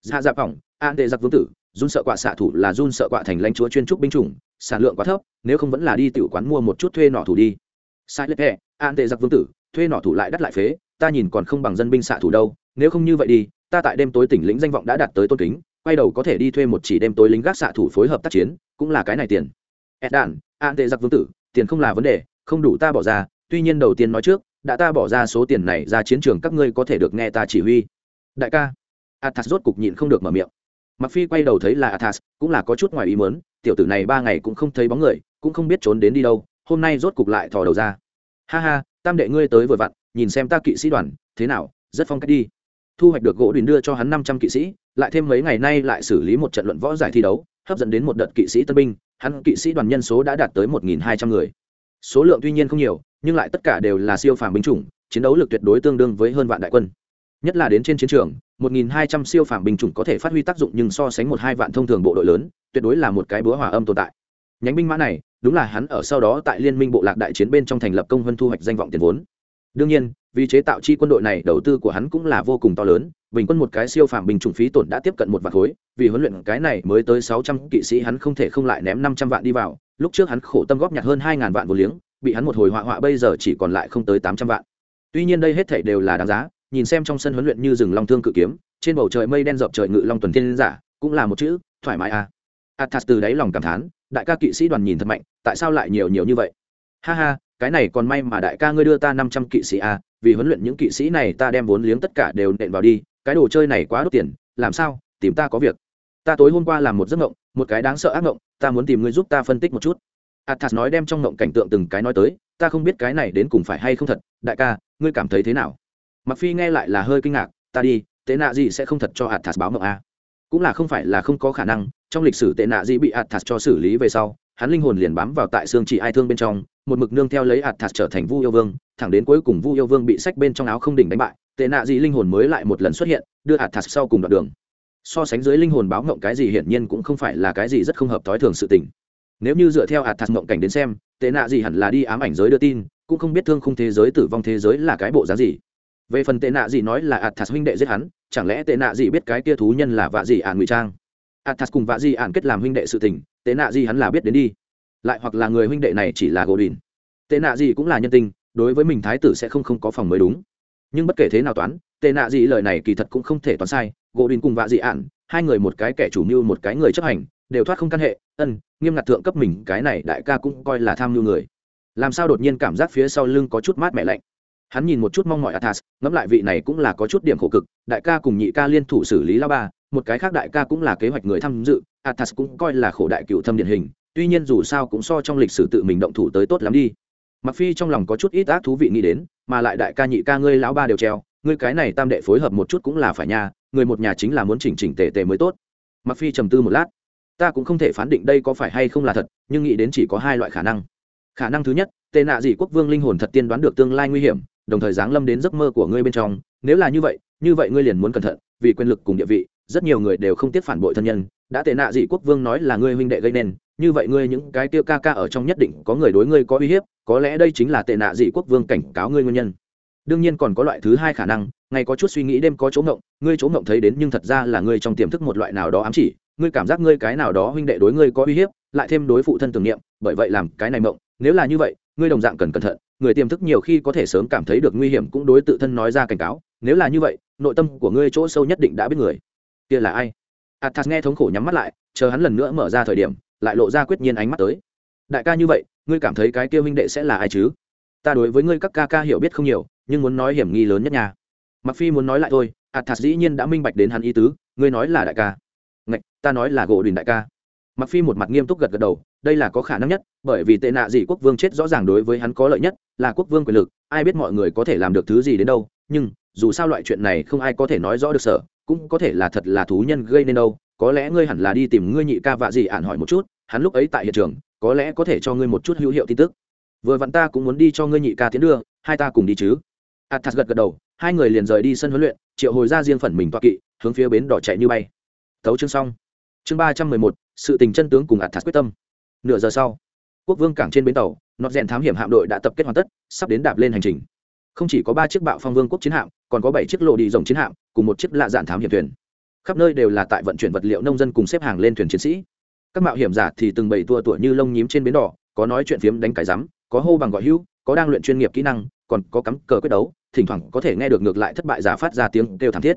dạ dạ phỏng an tệ giặc vương tử, run sợ quạ xạ thủ là run sợ quạ thành lãnh chúa chuyên trúc binh chủng, sản lượng quá thấp, nếu không vẫn là đi tiểu quán mua một chút thuê nỏ thủ đi sai lệch hẹ an tệ giặc vương tử, thuê nỏ thủ lại đắt lại phế, ta nhìn còn không bằng dân binh xạ thủ đâu, nếu không như vậy đi, ta tại đêm tối tỉnh lĩnh danh vọng đã đạt tới tôn kính, quay đầu có thể đi thuê một chỉ đêm tối lính gác xạ thủ phối hợp tác chiến, cũng là cái này tiền ed đàn an tệ giặc vương tử, tiền không là vấn đề, không đủ ta bỏ ra tuy nhiên đầu tiên nói trước, đã ta bỏ ra số tiền này ra chiến trường, các ngươi có thể được nghe ta chỉ huy. Đại ca. Athas rốt cục nhịn không được mở miệng. Mặc phi quay đầu thấy là athas, cũng là có chút ngoài ý mớn tiểu tử này ba ngày cũng không thấy bóng người, cũng không biết trốn đến đi đâu, hôm nay rốt cục lại thò đầu ra. Ha ha, tam đệ ngươi tới vừa vặn, nhìn xem ta kỵ sĩ đoàn, thế nào, rất phong cách đi. Thu hoạch được gỗ đùn đưa cho hắn năm trăm kỵ sĩ, lại thêm mấy ngày nay lại xử lý một trận luận võ giải thi đấu, hấp dẫn đến một đợt kỵ sĩ tân binh, hắn kỵ sĩ đoàn nhân số đã đạt tới một nghìn hai trăm người số lượng tuy nhiên không nhiều, nhưng lại tất cả đều là siêu phàm binh chủng, chiến đấu lực tuyệt đối tương đương với hơn vạn đại quân. Nhất là đến trên chiến trường 1.200 siêu phàm binh chủng có thể phát huy tác dụng nhưng so sánh một hai vạn thông thường bộ đội lớn, tuyệt đối là một cái búa hỏa âm tồn tại. Nhánh binh mã này, đúng là hắn ở sau đó tại liên minh bộ lạc đại chiến bên trong thành lập công vân thu hoạch danh vọng tiền vốn. Đương nhiên vì chế tạo chi quân đội này, đầu tư của hắn cũng là vô cùng to lớn. Bình quân một cái siêu phàm bình chủng phí tổn đã tiếp cận một vạn khối, vì huấn luyện cái này mới tới 600 kỵ sĩ hắn không thể không lại ném 500 vạn đi vào. Lúc trước hắn khổ tâm góp nhặt hơn hai ngàn vạn vô liếng, bị hắn một hồi họa họa bây giờ chỉ còn lại không tới 800 vạn. Tuy nhiên đây hết thảy đều là đáng giá, nhìn xem trong sân huấn luyện như rừng long thương cự kiếm, trên bầu trời mây đen dọc trời ngự long tuần thiên giả, cũng là một chữ, thoải mái à. Athas từ đáy lòng cảm thán, đại ca kỵ sĩ đoàn nhìn thật mạnh, tại sao lại nhiều nhiều như vậy? Ha ha, cái này còn may mà đại ca ngươi đưa ta năm trăm kỵ sĩ à vì huấn luyện những kỵ sĩ này ta đem vốn liếng tất cả đều nện vào đi, cái đồ chơi này quá đốt tiền, làm sao, tìm ta có việc. Ta tối hôm qua làm một giấc ngộng, một cái đáng sợ ác ngộng, ta muốn tìm ngươi giúp ta phân tích một chút. Athas nói đem trong ngộng cảnh tượng từng cái nói tới, ta không biết cái này đến cùng phải hay không thật, đại ca, ngươi cảm thấy thế nào? Mặc phi nghe lại là hơi kinh ngạc, ta đi, tệ nạ gì sẽ không thật cho athas báo ngộng a cũng là không phải là không có khả năng, trong lịch sử tệ nạ gì bị athas cho xử lý về sau hắn linh hồn liền bám vào tại xương chỉ ai thương bên trong, một mực nương theo lấy athas trở thành vu yêu vương, thẳng đến cuối cùng vu yêu vương bị sách bên trong áo không đỉnh đánh bại, tệ nạ gì linh hồn mới lại một lần xuất hiện, đưa athas sau cùng đoạn đường. So sánh dưới linh hồn báo ngộng cái gì hiển nhiên cũng không phải là cái gì rất không hợp thói thường sự tình. Nếu như dựa theo ạt thạt ngộng cảnh đến xem, tệ nạ gì hẳn là đi ám ảnh giới đưa tin, cũng không biết thương khung thế giới, tử vong thế giới là cái bộ giá gì. Về phần tệ nạ gì nói là athas huynh đệ giết hắn, chẳng lẽ tệ nạ gì biết cái kia thú nhân là vạ gì ạn ngụy trang? Athas cùng vạ Di ạn kết làm huynh đệ sự tình tệ nạ Di hắn là biết đến đi. Lại hoặc là người huynh đệ này chỉ là gỗ đình tệ nạ Di cũng là nhân tình, đối với mình thái tử sẽ không không có phòng mới đúng. Nhưng bất kể thế nào toán tệ nạ Di lời này kỳ thật cũng không thể toán sai. Gỗ đình cùng vạ Di ạn hai người một cái kẻ chủ mưu, một cái người chấp hành, đều thoát không căn hệ. Ân, nghiêm ngặt thượng cấp mình, cái này đại ca cũng coi là tham mưu người. Làm sao đột nhiên cảm giác phía sau lưng có chút mát mẻ lạnh? Hắn nhìn một chút mong mỏi athas, ngẫm lại vị này cũng là có chút điểm khổ cực. Đại ca cùng nhị ca liên thủ xử lý lao ba một cái khác đại ca cũng là kế hoạch người tham dự, athas cũng coi là khổ đại cựu thâm điển hình, tuy nhiên dù sao cũng so trong lịch sử tự mình động thủ tới tốt lắm đi. Mặc phi trong lòng có chút ít ác thú vị nghĩ đến, mà lại đại ca nhị ca ngươi lão ba đều treo, ngươi cái này tam đệ phối hợp một chút cũng là phải nha, người một nhà chính là muốn chỉnh chỉnh tề tề mới tốt. Mặc phi trầm tư một lát, ta cũng không thể phán định đây có phải hay không là thật, nhưng nghĩ đến chỉ có hai loại khả năng. Khả năng thứ nhất tệ nạ dị quốc vương linh hồn thật tiên đoán được tương lai nguy hiểm, đồng thời giáng lâm đến giấc mơ của ngươi bên trong, nếu là như vậy như vậy ngươi liền muốn cẩn thận, vì quyền lực cùng địa vị rất nhiều người đều không tiếc phản bội thân nhân, đã tệ nạ dị quốc vương nói là ngươi huynh đệ gây nên, như vậy ngươi những cái tiêu ca ca ở trong nhất định có người đối ngươi có uy hiếp, có lẽ đây chính là tệ nạ dị quốc vương cảnh cáo ngươi nguyên nhân. Đương nhiên còn có loại thứ hai khả năng, ngày có chút suy nghĩ đêm có chỗ ngộng, ngươi chỗ ngộng thấy đến nhưng thật ra là ngươi trong tiềm thức một loại nào đó ám chỉ, ngươi cảm giác ngươi cái nào đó huynh đệ đối ngươi có uy hiếp, lại thêm đối phụ thân tưởng niệm, bởi vậy làm cái này mộng, nếu là như vậy, ngươi đồng dạng cần cẩn thận, người tiềm thức nhiều khi có thể sớm cảm thấy được nguy hiểm cũng đối tự thân nói ra cảnh cáo, nếu là như vậy, nội tâm của ngươi chỗ sâu nhất định đã biết người kia là ai? Athas nghe thống khổ nhắm mắt lại, chờ hắn lần nữa mở ra thời điểm, lại lộ ra quyết nhiên ánh mắt tới. Đại ca như vậy, ngươi cảm thấy cái kia huynh đệ sẽ là ai chứ? Ta đối với ngươi các ca ca hiểu biết không nhiều, nhưng muốn nói hiểm nghi lớn nhất nhà mặc phi muốn nói lại thôi, athas dĩ nhiên đã minh bạch đến hắn ý tứ, ngươi nói là đại ca. Ngạch, ta nói là gỗ đình đại ca. Mặc phi một mặt nghiêm túc gật gật đầu, đây là có khả năng nhất, bởi vì tệ nạ gì quốc vương chết rõ ràng đối với hắn có lợi nhất, là quốc vương quyền lực, ai biết mọi người có thể làm được thứ gì đến đâu, nhưng dù sao loại chuyện này không ai có thể nói rõ được sở cũng có thể là thật là thú nhân gây nên đâu. Có lẽ ngươi hẳn là đi tìm ngươi nhị ca vạ gì ạn hỏi một chút, hắn lúc ấy tại hiện trường, có lẽ có thể cho ngươi một chút hữu hiệu tin tức. Vừa vặn ta cũng muốn đi cho ngươi nhị ca tiến đưa, hai ta cùng đi chứ. Athas gật gật đầu, hai người liền rời đi sân huấn luyện, triệu hồi ra riêng phần mình toa kỵ, hướng phía bến đỏ chạy như bay. Thấu chương xong. Chương ba trăm mười một, sự tình chân tướng cùng athas quyết tâm. Nửa giờ sau, quốc vương cảng trên bến tàu nọt rèn thám hiểm hạm đội đã tập kết hoàn tất, sắp đến đạp lên hành trình. Không chỉ có ba chiếc bạo phong vương quốc chiến hạm, còn có bảy chiếc lộ đi rồng chiến hạm cùng một chiếc lạ dạn thám hiểm thuyền. Khắp nơi đều là tại vận chuyển vật liệu nông dân cùng xếp hàng lên thuyền chiến sĩ. Các mạo hiểm giả thì từng bày tua tuổi như lông nhím trên bến đỏ, có nói chuyện phiếm đánh cải rắm, có hô bằng gọi hữu, có đang luyện chuyên nghiệp kỹ năng, còn có cắm cờ quyết đấu, thỉnh thoảng có thể nghe được ngược lại thất bại giả phát ra tiếng kêu thảm thiết.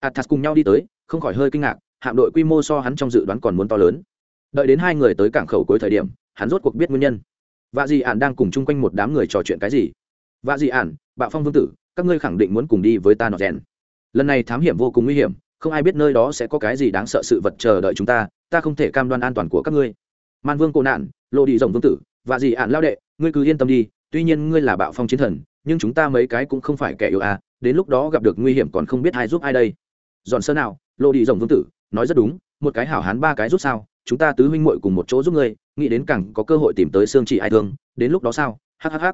Athas cùng nhau đi tới, không khỏi hơi kinh ngạc, hạm đội quy mô so hắn trong dự đoán còn muốn to lớn. Đợi đến hai người tới cảng khẩu cuối thời điểm, hắn rốt cuộc biết nguyên nhân. Vạ dị ản đang cùng chung quanh một đám người trò chuyện cái gì? Vạ dị ản, bạo phong vương tử, các ngươi khẳng định muốn cùng đi với ta nọ rèn lần này thám hiểm vô cùng nguy hiểm, không ai biết nơi đó sẽ có cái gì đáng sợ sự vật chờ đợi chúng ta ta không thể cam đoan an toàn của các ngươi. Man vương cô nạn lộ đi rồng vương tử và dị ạn lao đệ, ngươi cứ yên tâm đi, tuy nhiên ngươi là bạo phong chiến thần, nhưng chúng ta mấy cái cũng không phải kẻ yêu à đến lúc đó gặp được nguy hiểm còn không biết ai giúp ai đây. Dọn sơ nào lộ đi rồng vương tử, nói rất đúng, một cái hảo hán ba cái rút sao, chúng ta tứ huynh muội cùng một chỗ giúp ngươi, nghĩ đến càng có cơ hội tìm tới xương chỉ ai thương, đến lúc đó sao? Hhh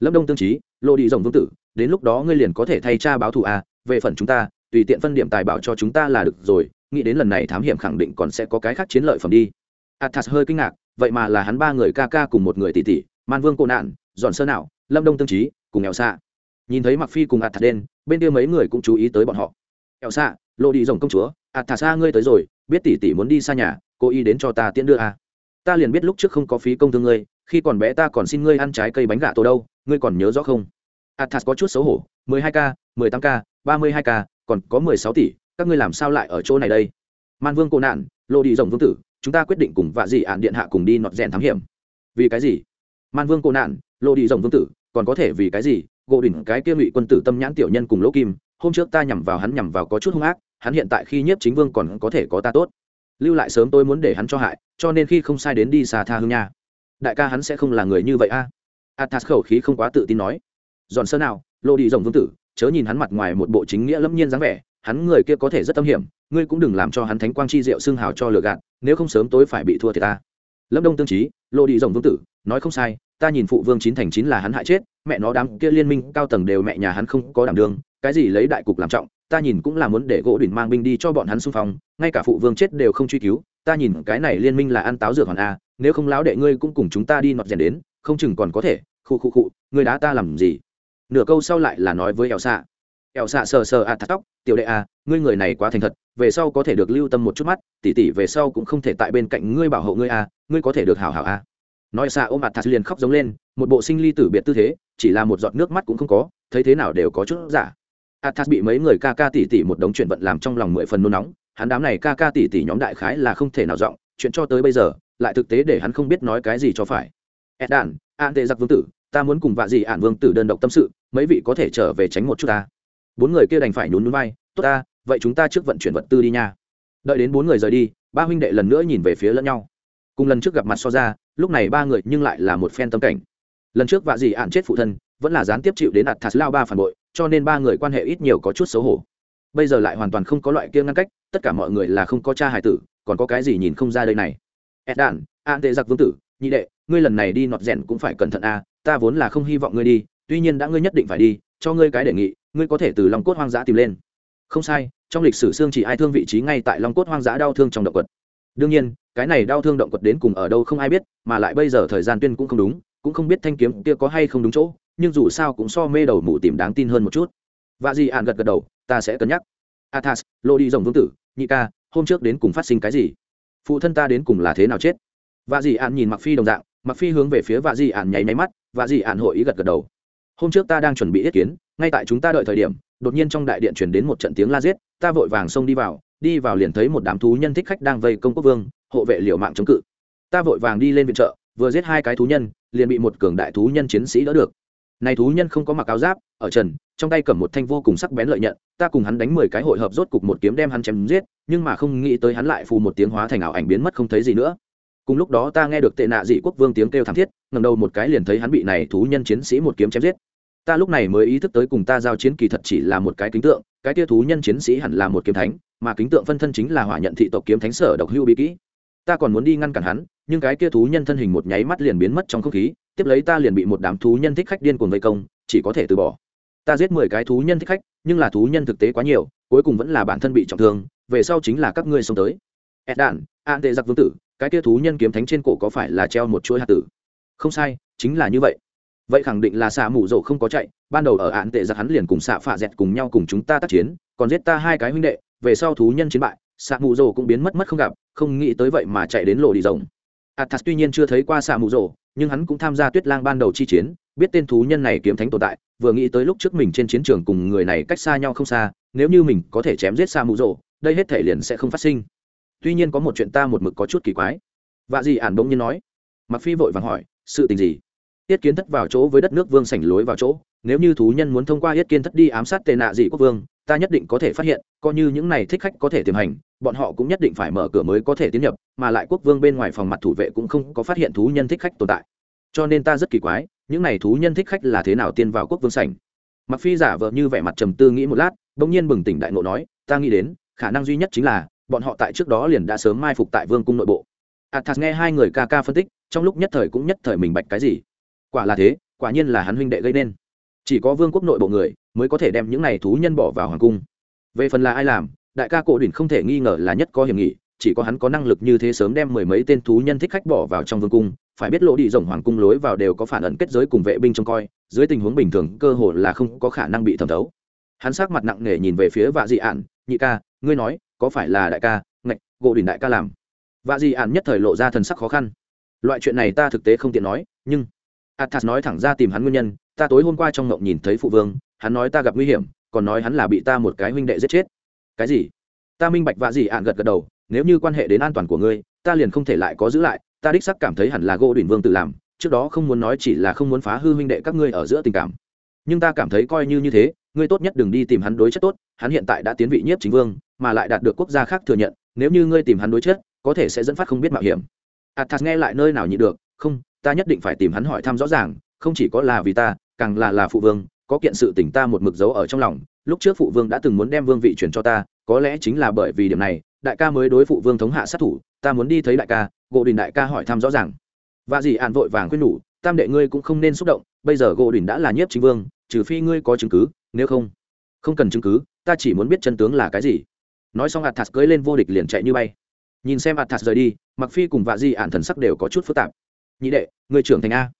lâm đông tương trí lộ đi rồng vương tử, đến lúc đó ngươi liền có thể thay cha báo thù à về phần chúng ta, tùy tiện phân điểm tài bảo cho chúng ta là được rồi, nghĩ đến lần này thám hiểm khẳng định còn sẽ có cái khác chiến lợi phẩm đi. Athas hơi kinh ngạc, vậy mà là hắn ba người ca ca cùng một người tỷ tỷ, man vương cô nạn dọn sơ nào lâm đông tương trí cùng nghèo xạ nhìn thấy mặc phi cùng athas đen bên kia mấy người cũng chú ý tới bọn họ. Eo xạ lộ đi rồng công chúa, athas à, ngươi tới rồi, biết tỷ tỷ muốn đi xa nhà cô y đến cho ta tiễn đưa à. ta liền biết lúc trước không có phí công thương ngươi, khi còn bé ta còn xin ngươi ăn trái cây bánh gà tổ đâu, ngươi còn nhớ rõ không? Athas có chút xấu hổ 12 k 18 k 32 k, còn có 16 tỷ, các ngươi làm sao lại ở chỗ này đây? Man vương cô nạn lộ đi rồng vương tử, chúng ta quyết định cùng vạ dị ạn điện hạ cùng đi nọt rèn thám hiểm. Vì cái gì? Man vương cô nạn lộ đi rồng vương tử, còn có thể vì cái gì? Gỗ đỉnh cái kia ngụy quân tử tâm nhãn tiểu nhân cùng lỗ kim, hôm trước ta nhằm vào hắn nhằm vào có chút hung ác, hắn hiện tại khi nhiếp chính vương còn có thể có ta tốt. Lưu lại sớm tôi muốn để hắn cho hại, cho nên khi không sai đến đi xa tha hương nha. Đại ca hắn sẽ không là người như vậy a. À? athas khẩu khí không quá tự tin nói. Giòn sơ nào lộ đi rồng vương tử chớ nhìn hắn mặt ngoài một bộ chính nghĩa lâm nhiên dáng vẻ, hắn người kia có thể rất tâm hiểm, ngươi cũng đừng làm cho hắn thánh quang chi diệu xưng hào cho lừa gạt, nếu không sớm tối phải bị thua thì ta. Lâm đông tương trí, lộ đi rồng vương tử, nói không sai, ta nhìn phụ vương chín thành chín là hắn hại chết, mẹ nó đám kia liên minh cao tầng đều mẹ nhà hắn không có đảm đường cái gì lấy đại cục làm trọng, ta nhìn cũng là muốn để gỗ đỉnh mang binh đi cho bọn hắn xung phong, ngay cả phụ vương chết đều không truy cứu, ta nhìn cái này liên minh là ăn táo dược hoàn a, nếu không láo đệ ngươi cũng cùng chúng ta đi nọt rèn đến, không chừng còn có thể, khu khu khu ngươi đá ta làm gì? Nửa câu sau lại là nói với eo xạ eo xạ sờ sờ a à thắt tóc tiểu đệ à, ngươi người này quá thành thật về sau có thể được lưu tâm một chút mắt tỉ tỉ về sau cũng không thể tại bên cạnh ngươi bảo hộ ngươi à, ngươi có thể được hảo hảo à. nói xạ ôm ạt thắt liền khóc giống lên một bộ sinh ly tử biệt tư thế chỉ là một giọt nước mắt cũng không có thấy thế nào đều có chút giả. Atas bị mấy người ca ca tỉ tỉ một đống chuyện vận làm trong lòng mười phần nôn nóng hắn đám này ca ca tỉ tỉ nhóm đại khái là không thể nào giọng chuyện cho tới bây giờ lại thực tế để hắn không biết nói cái gì cho phải. Ed đàn an tệ giặc vương tử ta muốn cùng vạ gì ạn vương tử đơn độc tâm sự mấy vị có thể trở về tránh một chút ta. Bốn người kia đành phải nhún núi vai, tốt ta, vậy chúng ta trước vận chuyển vật tư đi nha. Đợi đến bốn người rời đi, ba huynh đệ lần nữa nhìn về phía lẫn nhau. Cùng lần trước gặp mặt so ra, lúc này ba người nhưng lại là một phen tâm cảnh. Lần trước vạ dị ạn chết phụ thân, vẫn là gián tiếp chịu đến ạt thạt lao ba phản bội, cho nên ba người quan hệ ít nhiều có chút xấu hổ. Bây giờ lại hoàn toàn không có loại kia ngăn cách, tất cả mọi người là không có cha hài tử, còn có cái gì nhìn không ra đây này. Ed đản an tệ giặc vương tử, nhị đệ, ngươi lần này đi nọt rèn cũng phải cẩn thận a, ta vốn là không hy vọng ngươi đi tuy nhiên đã ngươi nhất định phải đi, cho ngươi cái đề nghị, ngươi có thể từ long cốt hoang dã tìm lên. Không sai, trong lịch sử xương chỉ ai thương vị trí ngay tại long cốt hoang dã đau thương trong động quật. Đương nhiên, cái này đau thương động quật đến cùng ở đâu không ai biết, mà lại bây giờ thời gian tuyên cũng không đúng, cũng không biết thanh kiếm kia có hay không đúng chỗ, nhưng dù sao cũng so mê đầu mụ tìm đáng tin hơn một chút. Và gì ạn gật gật đầu, ta sẽ cân nhắc. Athas, lô đi rồng vương tử, nhị ca, hôm trước đến cùng phát sinh cái gì? Phụ thân ta đến cùng là thế nào chết? Và gì ạn nhìn mặc phi đồng dạng mặc phi hướng về phía và gì ạn nháy máy mắt và gì ạn hội ý gật gật đầu hôm trước ta đang chuẩn bị yết kiến, ngay tại chúng ta đợi thời điểm, đột nhiên trong đại điện chuyển đến một trận tiếng la giết, ta vội vàng xông đi vào đi vào liền thấy một đám thú nhân thích khách đang vây công quốc vương, hộ vệ liều mạng chống cự. Ta vội vàng đi lên viện trợ, vừa giết hai cái thú nhân, liền bị một cường đại thú nhân chiến sĩ đỡ được. Này thú nhân không có mặc áo giáp, ở trần, trong tay cầm một thanh vô cùng sắc bén lợi nhận, ta cùng hắn đánh mười cái hội hợp rốt cục một kiếm đem hắn chém giết, nhưng mà không nghĩ tới hắn lại phù một tiếng hóa thành ảo ảnh biến mất không thấy gì nữa. Cùng lúc đó ta nghe được tệ nạ dị quốc vương tiếng kêu thảm thiết ngầm đầu một cái liền thấy hắn bị này thú nhân chiến sĩ một kiếm chém giết ta lúc này mới ý thức tới cùng ta giao chiến kỳ thật chỉ là một cái kính tượng, cái tia thú nhân chiến sĩ hẳn là một kiếm thánh, mà kính tượng phân thân chính là hỏa nhận thị tộc kiếm thánh sở độc hưu bí kỹ. Ta còn muốn đi ngăn cản hắn, nhưng cái kia thú nhân thân hình một nháy mắt liền biến mất trong không khí, tiếp lấy ta liền bị một đám thú nhân thích khách điên cuồng vây công, chỉ có thể từ bỏ. Ta giết mười cái thú nhân thích khách, nhưng là thú nhân thực tế quá nhiều, cuối cùng vẫn là bản thân bị trọng thương, về sau chính là các ngươi xông tới. Ed đạn an tệ giặc vương tử, cái kia thú nhân kiếm thánh trên cổ có phải là treo một chuỗi hạt tử? Không sai, chính là như vậy vậy khẳng định là xạ mù rộ không có chạy, ban đầu ở ạn tệ giặc hắn liền cùng xạ phạ dẹt cùng nhau cùng chúng ta tác chiến, còn giết ta hai cái huynh đệ, về sau thú nhân chiến bại, xạ mù rộ cũng biến mất mất không gặp, không nghĩ tới vậy mà chạy đến lộ đi rồng. Athas tuy nhiên chưa thấy qua xạ mù rộ nhưng hắn cũng tham gia tuyết lang ban đầu chi chiến, biết tên thú nhân này kiếm thánh tồn tại, vừa nghĩ tới lúc trước mình trên chiến trường cùng người này cách xa nhau không xa, nếu như mình có thể chém giết xạ mù rộ đây hết thể liền sẽ không phát sinh. Tuy nhiên có một chuyện ta một mực có chút kỳ quái. Vạ gì ản bỗng nhiên nói. Mặc phi vội vàng hỏi, sự tình gì? Yết kiến thất vào chỗ với đất nước vương sảnh lối vào chỗ. Nếu như thú nhân muốn thông qua yết kiến thất đi ám sát tệ nạ dị quốc vương, ta nhất định có thể phát hiện, coi như những này thích khách có thể tiềm hành, bọn họ cũng nhất định phải mở cửa mới có thể tiến nhập, mà lại quốc vương bên ngoài phòng mặt thủ vệ cũng không có phát hiện thú nhân thích khách tồn tại. Cho nên ta rất kỳ quái, những này thú nhân thích khách là thế nào tiên vào quốc vương sảnh? Mặc phi giả vợ như vẻ mặt trầm tư nghĩ một lát, bỗng nhiên bừng tỉnh đại ngộ nói, ta nghĩ đến, khả năng duy nhất chính là, bọn họ tại trước đó liền đã sớm mai phục tại vương cung nội bộ. Athas nghe hai người ca ca phân tích, trong lúc nhất thời cũng nhất thời mình bạch cái gì quả là thế, quả nhiên là hắn huynh đệ gây nên. Chỉ có vương quốc nội bộ người mới có thể đem những này thú nhân bỏ vào hoàng cung. Về phần là ai làm, đại ca cổ đỉnh không thể nghi ngờ là nhất có hiểm nghị, chỉ có hắn có năng lực như thế sớm đem mười mấy tên thú nhân thích khách bỏ vào trong vương cung, phải biết lộ đi rộng hoàng cung lối vào đều có phản ẩn kết giới cùng vệ binh trông coi, dưới tình huống bình thường cơ hồ là không có khả năng bị thẩm thấu. Hắn sắc mặt nặng nề nhìn về phía vạ dị ạn nhị ca, ngươi nói, có phải là đại ca, ngạch gỗ đỉnh đại ca làm? Vạ dị ạn nhất thời lộ ra thần sắc khó khăn. Loại chuyện này ta thực tế không tiện nói, nhưng athas nói thẳng ra tìm hắn nguyên nhân, ta tối hôm qua trong ngộng nhìn thấy phụ vương, hắn nói ta gặp nguy hiểm, còn nói hắn là bị ta một cái huynh đệ giết chết. Cái gì? Ta minh bạch vạ gì ạn gật gật đầu, nếu như quan hệ đến an toàn của ngươi, ta liền không thể lại có giữ lại, ta đích sắc cảm thấy hẳn là gỗ đỉnh vương tự làm, trước đó không muốn nói chỉ là không muốn phá hư huynh đệ các ngươi ở giữa tình cảm. Nhưng ta cảm thấy coi như như thế, ngươi tốt nhất đừng đi tìm hắn đối chất tốt, hắn hiện tại đã tiến vị nhiếp chính vương, mà lại đạt được quốc gia khác thừa nhận, nếu như ngươi tìm hắn đối chất, có thể sẽ dẫn phát không biết mạo hiểm. Athas nghe lại nơi nào nhị được, không ta nhất định phải tìm hắn hỏi thăm rõ ràng, không chỉ có là vì ta, càng là là phụ vương, có kiện sự tình ta một mực dấu ở trong lòng. Lúc trước phụ vương đã từng muốn đem vương vị chuyển cho ta, có lẽ chính là bởi vì điểm này, đại ca mới đối phụ vương thống hạ sát thủ, ta muốn đi thấy đại ca, gỗ đình đại ca hỏi thăm rõ ràng. Và dì ạn vội vàng khuyên nhủ, tam đệ ngươi cũng không nên xúc động, bây giờ gỗ đình đã là nhiếp chính vương, trừ phi ngươi có chứng cứ, nếu không không cần chứng cứ, ta chỉ muốn biết chân tướng là cái gì. Nói xong athas cưới lên vô địch liền chạy như bay. Nhìn xem athas rời đi mặc phi cùng vạ di ạn thần sắc đều có chút phức tạp nhị đệ, người trưởng thành a.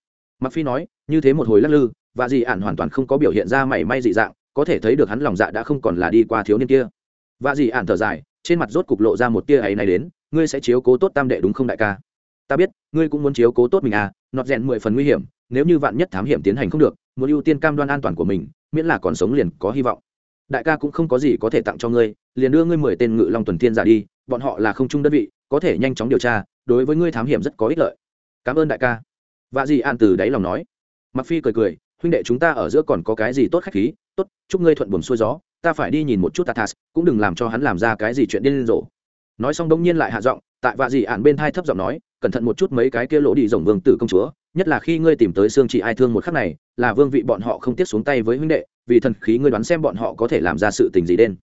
Mặc phi nói, như thế một hồi lắc lư, và dị ản hoàn toàn không có biểu hiện ra mảy may dị dạng, có thể thấy được hắn lòng dạ đã không còn là đi qua thiếu niên kia. Và dị ản thở dài, trên mặt rốt cục lộ ra một tia ấy này đến, ngươi sẽ chiếu cố tốt tam đệ đúng không đại ca? Ta biết, ngươi cũng muốn chiếu cố tốt mình à nọt rèn mười phần nguy hiểm, nếu như vạn nhất thám hiểm tiến hành không được, muốn ưu tiên cam đoan an toàn của mình, miễn là còn sống liền có hy vọng. Đại ca cũng không có gì có thể tặng cho ngươi, liền đưa ngươi mười tên ngự long tuần thiên giả đi, bọn họ là không chung đơn vị, có thể nhanh chóng điều tra, đối với ngươi thám hiểm rất có ích lợi cảm ơn đại ca. Vạ dị an từ đáy lòng nói. Mặc phi cười cười, huynh đệ chúng ta ở giữa còn có cái gì tốt khách khí? Tốt, chúc ngươi thuận buồm xuôi gió, ta phải đi nhìn một chút tatas, cũng đừng làm cho hắn làm ra cái gì chuyện điên rồ. Nói xong đông nhiên lại hạ giọng, tại vạ dị ạn bên thai thấp giọng nói, cẩn thận một chút mấy cái kia lỗ đi rồng vương tử công chúa, nhất là khi ngươi tìm tới xương chị ai thương một khắc này, là vương vị bọn họ không tiếp xuống tay với huynh đệ, vì thần khí ngươi đoán xem bọn họ có thể làm ra sự tình gì đen.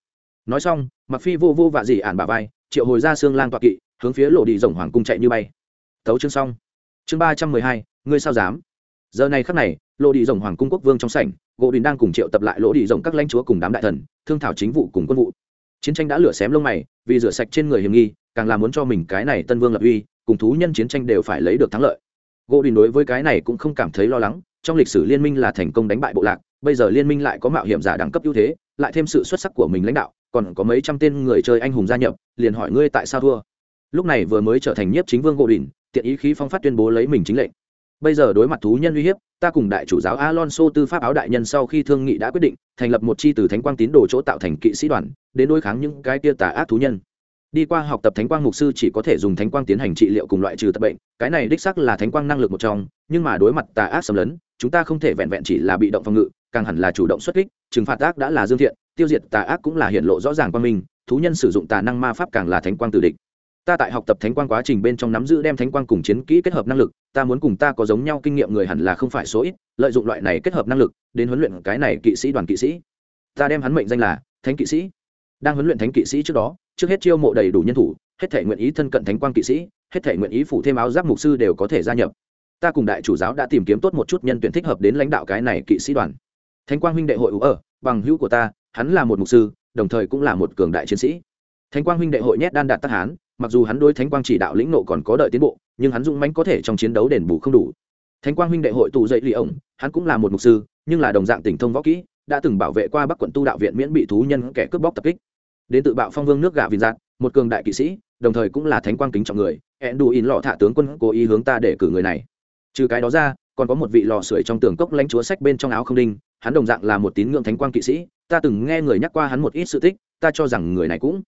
Nói xong mặc phi vô vô vạ dị ạn bà vai, triệu hồi ra xương lang toạc kỵ, hướng phía lỗ đi rồng hoàng cung chạy như bay. Tấu chương xong chương ba trăm mười hai, ngươi sao dám? Giờ này khắc này, lỗ đi rồng hoàng cung quốc vương trong sảnh, gỗ đình đang cùng triệu tập lại lỗ đi rồng các lãnh chúa cùng đám đại thần, thương thảo chính vụ cùng quân vụ. Chiến tranh đã lửa xém lông mày, vì rửa sạch trên người hiểm nghi, càng là muốn cho mình cái này tân vương lập uy, cùng thú nhân chiến tranh đều phải lấy được thắng lợi. Gỗ đình đối với cái này cũng không cảm thấy lo lắng, trong lịch sử liên minh là thành công đánh bại bộ lạc, bây giờ liên minh lại có mạo hiểm giả đẳng cấp ưu thế, lại thêm sự xuất sắc của mình lãnh đạo, còn có mấy trăm tên người chơi anh hùng gia nhập, liền hỏi ngươi tại sao thua. Lúc này vừa mới trở thành nhiếp chính vương gỗ đình tiện ý khí phong phát tuyên bố lấy mình chính lệnh. Bây giờ đối mặt thú nhân uy hiếp, ta cùng đại chủ giáo alonso tư pháp áo đại nhân sau khi thương nghị đã quyết định, thành lập một chi từ thánh quang tín đồ chỗ tạo thành kỵ sĩ đoàn, đến đối kháng những cái tia tà ác thú nhân. Đi qua học tập thánh quang mục sư chỉ có thể dùng thánh quang tiến hành trị liệu cùng loại trừ tật bệnh, cái này đích sắc là thánh quang năng lực một trong, nhưng mà đối mặt tà ác xâm lấn, chúng ta không thể vẹn vẹn chỉ là bị động phòng ngự, càng hẳn là chủ động xuất kích, trừng phạt ác đã là dương thiện, tiêu diệt tà ác cũng là hiện lộ rõ ràng qua mình, thú nhân sử dụng tà năng ma pháp càng là thánh quang tử địch ta tại học tập thánh quang quá trình bên trong nắm giữ đem thánh quang cùng chiến kỹ kết hợp năng lực, ta muốn cùng ta có giống nhau kinh nghiệm người hẳn là không phải số ít, lợi dụng loại này kết hợp năng lực, đến huấn luyện cái này kỵ sĩ đoàn kỵ sĩ. Ta đem hắn mệnh danh là thánh kỵ sĩ. Đang huấn luyện thánh kỵ sĩ trước đó, trước hết chiêu mộ đầy đủ nhân thủ, hết thể nguyện ý thân cận thánh quang kỵ sĩ, hết thể nguyện ý phủ thêm áo giáp mục sư đều có thể gia nhập. Ta cùng đại chủ giáo đã tìm kiếm tốt một chút nhân tuyển thích hợp đến lãnh đạo cái này kỵ sĩ đoàn. Thánh quang huynh đệ hội ủ ở, bằng hữu của ta, hắn là một mục sư, đồng thời cũng là một cường đại chiến sĩ. Thánh quang huynh đệ hội nhét đan đạt tắc hán mặc dù hắn đối thánh quang chỉ đạo lĩnh nộ còn có đợi tiến bộ, nhưng hắn dũng mãnh có thể trong chiến đấu đền bù không đủ. Thánh quang huynh đệ hội tụ dậy lì ổng hắn cũng là một mục sư, nhưng là đồng dạng tỉnh thông võ kỹ, đã từng bảo vệ qua bắc quận tu đạo viện miễn bị thú nhân kẻ cướp bóc tập kích. Đến tự bạo phong vương nước gà Vinh giạt, một cường đại kỵ sĩ, đồng thời cũng là thánh quang kính trọng người hẹn đủ in lọ thả tướng quân cố ý hướng ta để cử người này. Trừ cái đó ra, còn có một vị lò sưởi trong tường cốc lãnh chúa sách bên trong áo không đinh, hắn đồng dạng là một tín ngưỡng thánh quang kỵ sĩ, ta từng nghe người nhắc qua hắn một ít sự tích, ta cho rằng người này cũng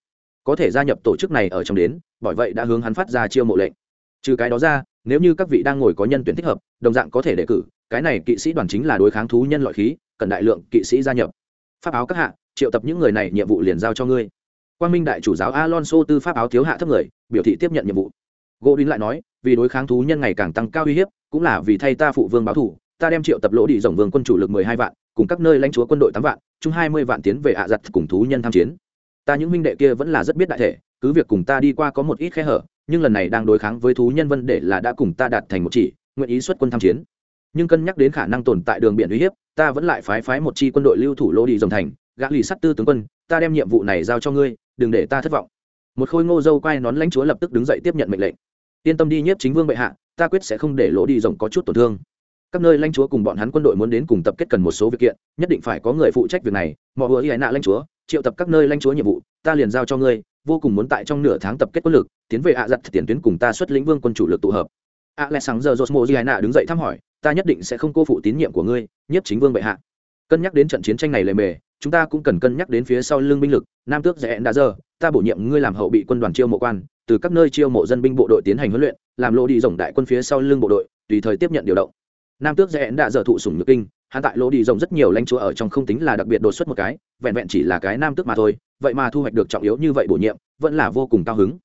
có thể gia nhập tổ chức này ở trong đến, bởi vậy đã hướng hắn phát ra chiêu mộ lệnh. Trừ cái đó ra, nếu như các vị đang ngồi có nhân tuyển thích hợp, đồng dạng có thể đề cử, cái này kỵ sĩ đoàn chính là đối kháng thú nhân loại khí, cần đại lượng kỵ sĩ gia nhập. Pháp áo các hạ, triệu tập những người này nhiệm vụ liền giao cho ngươi. Quan minh đại chủ giáo alonso tư pháp áo thiếu hạ thấp người, biểu thị tiếp nhận nhiệm vụ. Gỗ đính lại nói, vì đối kháng thú nhân ngày càng tăng cao uy hiếp, cũng là vì thay ta phụ vương báo thủ, ta đem triệu tập lỗ đi dòng vương quân chủ lực mười hai vạn, cùng các nơi lãnh chúa quân đội tám vạn, chung hai mươi vạn tiến về ạ giặt cùng thú nhân tham chiến ta những minh đệ kia vẫn là rất biết đại thể, cứ việc cùng ta đi qua có một ít khe hở, nhưng lần này đang đối kháng với thú nhân vân để là đã cùng ta đạt thành một chỉ, nguyện ý xuất quân tham chiến. Nhưng cân nhắc đến khả năng tồn tại đường biển uy hiếp, ta vẫn lại phái phái một chi quân đội lưu thủ lô đi dòng thành, gã lì sắt tư tướng quân, ta đem nhiệm vụ này giao cho ngươi, đừng để ta thất vọng. Một khôi ngô dâu quay nón lãnh chúa lập tức đứng dậy tiếp nhận mệnh lệnh. Yên tâm đi nhiếp chính vương bệ hạ, ta quyết sẽ không để lỗ đi rồng có chút tổn thương. Các nơi lãnh chúa cùng bọn hắn quân đội muốn đến cùng tập kết cần một số việc kiện, nhất định phải có người phụ trách việc này mọi người y nạ lãnh chúa triệu tập các nơi lãnh chúa nhiệm vụ, ta liền giao cho ngươi, vô cùng muốn tại trong nửa tháng tập kết quân lực, tiến về ạ giặt tiền tuyến cùng ta xuất lĩnh vương quân chủ lực tụ hợp. A lẽ sáng giờ josmo giana đứng dậy thăm hỏi, ta nhất định sẽ không cô phụ tín nhiệm của ngươi nhất chính vương bệ hạ. Cân nhắc đến trận chiến tranh này lề mề, chúng ta cũng cần cân nhắc đến phía sau lưng binh lực, nam tước rẽ đã giờ ta bổ nhiệm ngươi làm hậu bị quân đoàn chiêu mộ quan, từ các nơi chiêu mộ dân binh bộ đội tiến hành huấn luyện, làm lộ đi rồng đại quân phía sau lưng bộ đội, tùy thời tiếp nhận điều động. Nam tước rẽ đã giờ thụ sủng nhược kinh hắn tại lỗ đi rồng rất nhiều lãnh chúa ở trong không tính là đặc biệt đột xuất một cái, vẹn vẹn chỉ là cái nam tước mà thôi, vậy mà thu hoạch được trọng yếu như vậy bổ nhiệm, vẫn là vô cùng cao hứng.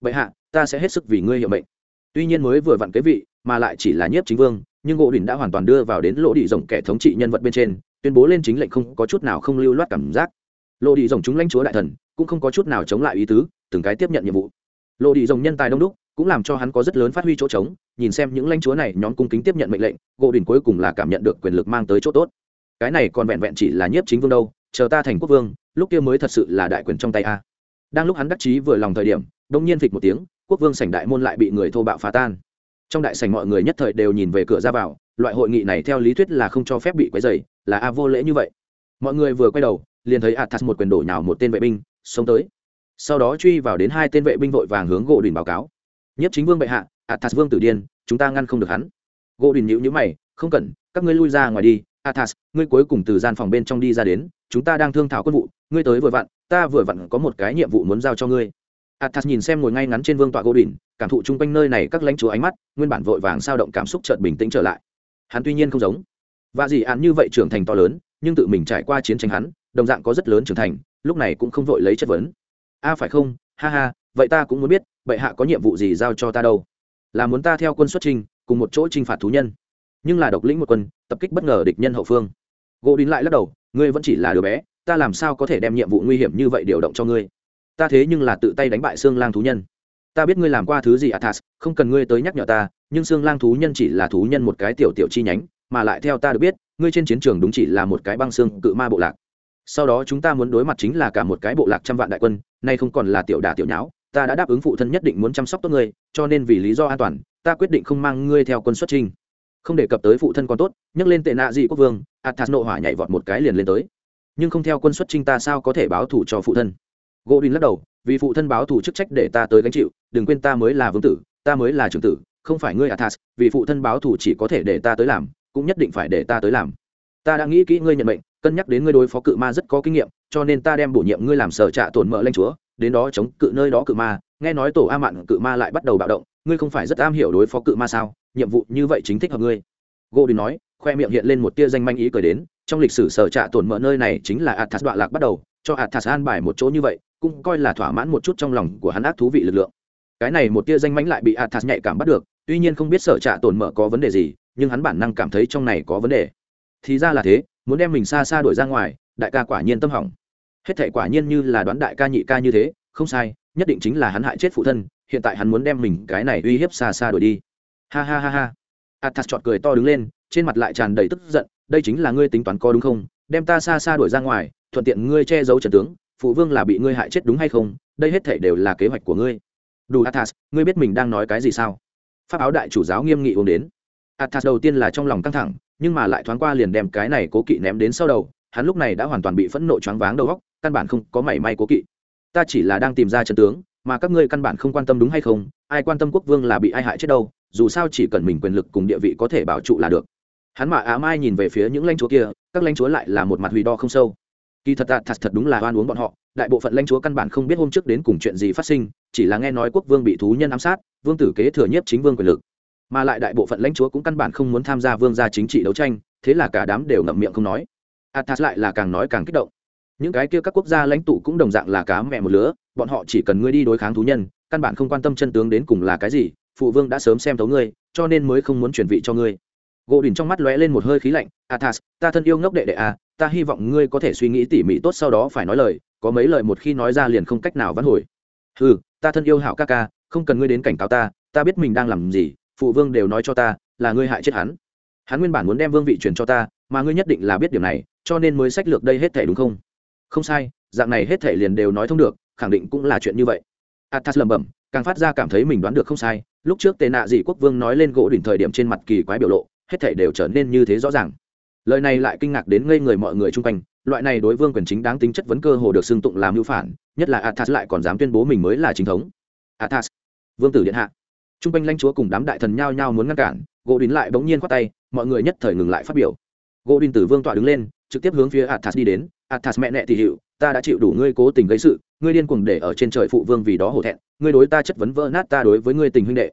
Vậy hạ, ta sẽ hết sức vì ngươi hiệu mệnh. Tuy nhiên mới vừa vặn kế vị, mà lại chỉ là nhiếp chính vương, nhưng gỗ đình đã hoàn toàn đưa vào đến lỗ đi rồng kẻ thống trị nhân vật bên trên, tuyên bố lên chính lệnh không có chút nào không lưu loát cảm giác. Lỗ đi rồng chúng lãnh chúa đại thần, cũng không có chút nào chống lại ý tứ, từng cái tiếp nhận nhiệm vụ. Lỗ đi rồng nhân tài đông đúc cũng làm cho hắn có rất lớn phát huy chỗ trống, nhìn xem những lãnh chúa này nhóm cung kính tiếp nhận mệnh lệnh, gỗ đình cuối cùng là cảm nhận được quyền lực mang tới chỗ tốt. Cái này còn vẹn vẹn chỉ là nhiếp chính vương đâu, chờ ta thành quốc vương, lúc kia mới thật sự là đại quyền trong tay a. Đang lúc hắn đắc chí vừa lòng thời điểm, đông nhiên phịch một tiếng, quốc vương sảnh đại môn lại bị người thô bạo phá tan. Trong đại sảnh mọi người nhất thời đều nhìn về cửa ra vào, loại hội nghị này theo lý thuyết là không cho phép bị quấy dày là a vô lễ như vậy. Mọi người vừa quay đầu, liền thấy athas một quyền đổ nhào một tên vệ binh, xông tới. Sau đó truy vào đến hai tên vệ binh vội vàng hướng gỗ đình báo cáo nhất chính vương bệ hạ, athas vương tử điên, chúng ta ngăn không được hắn. Gỗ đình nhữ nhữ mày, không cần, các ngươi lui ra ngoài đi. Athas, ngươi cuối cùng từ gian phòng bên trong đi ra đến, chúng ta đang thương thảo quân vụ, ngươi tới vừa vặn, ta vừa vặn có một cái nhiệm vụ muốn giao cho ngươi. Athas nhìn xem ngồi ngay ngắn trên vương tọa gỗ đình, cảm thụ chung quanh nơi này các lãnh chúa ánh mắt, nguyên bản vội vàng sao động cảm xúc chợt bình tĩnh trở lại. Hắn tuy nhiên không giống. Và dị án như vậy trưởng thành to lớn, nhưng tự mình trải qua chiến tranh hắn, đồng dạng có rất lớn trưởng thành, lúc này cũng không vội lấy chất vấn. A phải không? Ha ha, vậy ta cũng muốn biết bệ hạ có nhiệm vụ gì giao cho ta đâu? Là muốn ta theo quân xuất trình cùng một chỗ trinh phạt thú nhân. Nhưng là độc lĩnh một quân, tập kích bất ngờ địch nhân hậu phương. Gỗ đín lại lắc đầu, ngươi vẫn chỉ là đứa bé, ta làm sao có thể đem nhiệm vụ nguy hiểm như vậy điều động cho ngươi? Ta thế nhưng là tự tay đánh bại xương lang thú nhân. Ta biết ngươi làm qua thứ gì, athas, không cần ngươi tới nhắc nhở ta, nhưng xương lang thú nhân chỉ là thú nhân một cái tiểu tiểu chi nhánh, mà lại theo ta được biết, ngươi trên chiến trường đúng chỉ là một cái băng xương cự ma bộ lạc. Sau đó chúng ta muốn đối mặt chính là cả một cái bộ lạc trăm vạn đại quân, nay không còn là tiểu đà tiểu nháo ta đã đáp ứng phụ thân nhất định muốn chăm sóc tốt ngươi, cho nên vì lý do an toàn, ta quyết định không mang ngươi theo quân xuất trình không đề cập tới phụ thân còn tốt, nhắc lên tệ nạ dị quốc vương, athas nộ hỏa nhảy vọt một cái liền lên tới. Nhưng không theo quân xuất trinh ta sao có thể báo thủ cho phụ thân? Gỗ đình lắc đầu, vì phụ thân báo thủ chức trách để ta tới gánh chịu, đừng quên ta mới là vương tử, ta mới là trưởng tử, không phải ngươi athas, vì phụ thân báo thủ chỉ có thể để ta tới làm, cũng nhất định phải để ta tới làm. Ta đã nghĩ kỹ ngươi nhận mệnh, cân nhắc đến ngươi đối phó cự ma rất có kinh nghiệm, cho nên ta đem bổ nhiệm ngươi làm sở trạ tổn mỡ lanh chúa đến đó chống cự nơi đó cự ma, nghe nói tổ a mạn cự ma lại bắt đầu bạo động, ngươi không phải rất am hiểu đối phó cự ma sao? Nhiệm vụ như vậy chính thích hợp ngươi. Gô đình nói, khoe miệng hiện lên một tia danh manh ý cười đến, trong lịch sử sở trạ tổn mỡ nơi này chính là athas đoạn lạc bắt đầu, cho athas an bài một chỗ như vậy, cũng coi là thỏa mãn một chút trong lòng của hắn ác thú vị lực lượng. Cái này một tia danh mánh lại bị athas nhạy cảm bắt được, tuy nhiên không biết sở trạ tổn mỡ có vấn đề gì, nhưng hắn bản năng cảm thấy trong này có vấn đề. Thì ra là thế, muốn đem mình xa xa đuổi ra ngoài, đại ca quả nhiên tâm hỏng hết thể quả nhiên như là đoán đại ca nhị ca như thế, không sai, nhất định chính là hắn hại chết phụ thân, hiện tại hắn muốn đem mình cái này uy hiếp xa xa đuổi đi. Ha ha ha ha. Athas chọt cười to đứng lên, trên mặt lại tràn đầy tức giận, đây chính là ngươi tính toán có đúng không? Đem ta xa xa đuổi ra ngoài, thuận tiện ngươi che giấu trần tướng, phụ vương là bị ngươi hại chết đúng hay không? Đây hết thể đều là kế hoạch của ngươi. Đủ athas, ngươi biết mình đang nói cái gì sao? Pháp áo đại chủ giáo nghiêm nghị uống đến. Athas đầu tiên là trong lòng căng thẳng, nhưng mà lại thoáng qua liền đem cái này cố kỵ ném đến sau đầu, hắn lúc này đã hoàn toàn bị phẫn nộ choáng váng đầu góc căn bản không có mảy may cố kỵ. Ta chỉ là đang tìm ra trận tướng, mà các ngươi căn bản không quan tâm đúng hay không, ai quan tâm quốc vương là bị ai hại chết đâu, dù sao chỉ cần mình quyền lực cùng địa vị có thể bảo trụ là được. Hắn mà á mai nhìn về phía những lãnh chúa kia, các lãnh chúa lại là một mặt hủy đo không sâu. Kỳ thật thật thật đúng là oan uống bọn họ, đại bộ phận lãnh chúa căn bản không biết hôm trước đến cùng chuyện gì phát sinh, chỉ là nghe nói quốc vương bị thú nhân ám sát, vương tử kế thừa nhiếp chính vương quyền lực. Mà lại đại bộ phận lãnh chúa cũng căn bản không muốn tham gia vương gia chính trị đấu tranh, thế là cả đám đều ngậm miệng không nói. Athas lại là càng nói càng kích động những cái kia các quốc gia lãnh tụ cũng đồng dạng là cá mẹ một lứa, bọn họ chỉ cần ngươi đi đối kháng thú nhân, căn bản không quan tâm chân tướng đến cùng là cái gì, phụ vương đã sớm xem thấu ngươi, cho nên mới không muốn chuyển vị cho ngươi. Gỗ đỉnh trong mắt lóe lên một hơi khí lạnh, athas, ta thân yêu ngốc đệ đệ à ta hy vọng ngươi có thể suy nghĩ tỉ mỉ tốt sau đó phải nói lời, có mấy lời một khi nói ra liền không cách nào vãn hồi. Ừ ta thân yêu hảo ca ca, không cần ngươi đến cảnh cáo ta ta biết mình đang làm gì, phụ vương đều nói cho ta, là ngươi hại chết hắn. Hắn nguyên bản muốn đem vương vị truyền cho ta, mà ngươi nhất định là biết điều này, cho nên mới sách lược đây hết thể đúng không? Không sai, dạng này hết thể liền đều nói thông được, khẳng định cũng là chuyện như vậy. Athas lẩm bẩm, càng phát ra cảm thấy mình đoán được không sai, lúc trước tệ nạ dị quốc vương nói lên gỗ đỉnh thời điểm trên mặt kỳ quái biểu lộ, hết thể đều trở nên như thế rõ ràng. Lời này lại kinh ngạc đến ngây người mọi người chung quanh, loại này đối vương quyền chính đáng tính chất vấn cơ hồ được xưng tụng làm hữu phản, nhất là athas lại còn dám tuyên bố mình mới là chính thống. Athas, vương tử điện hạ. T r u n g quanh lãnh chúa cùng đám đại thần nhao nhao muốn ngăn cản, gỗ đín lại bỗng nhiên khoát tay, mọi người nhất thời ngừng lại phát biểu. Gỗ đín tử vương tọa đứng lên, trực tiếp hướng phía athas đi đến athas mẹ nẹ thì hiệu ta đã chịu đủ ngươi cố tình gây sự, ngươi điên cuồng để ở trên trời phụ vương vì đó hổ thẹn, ngươi đối ta chất vấn vỡ nát ta đối với ngươi tình huynh đệ.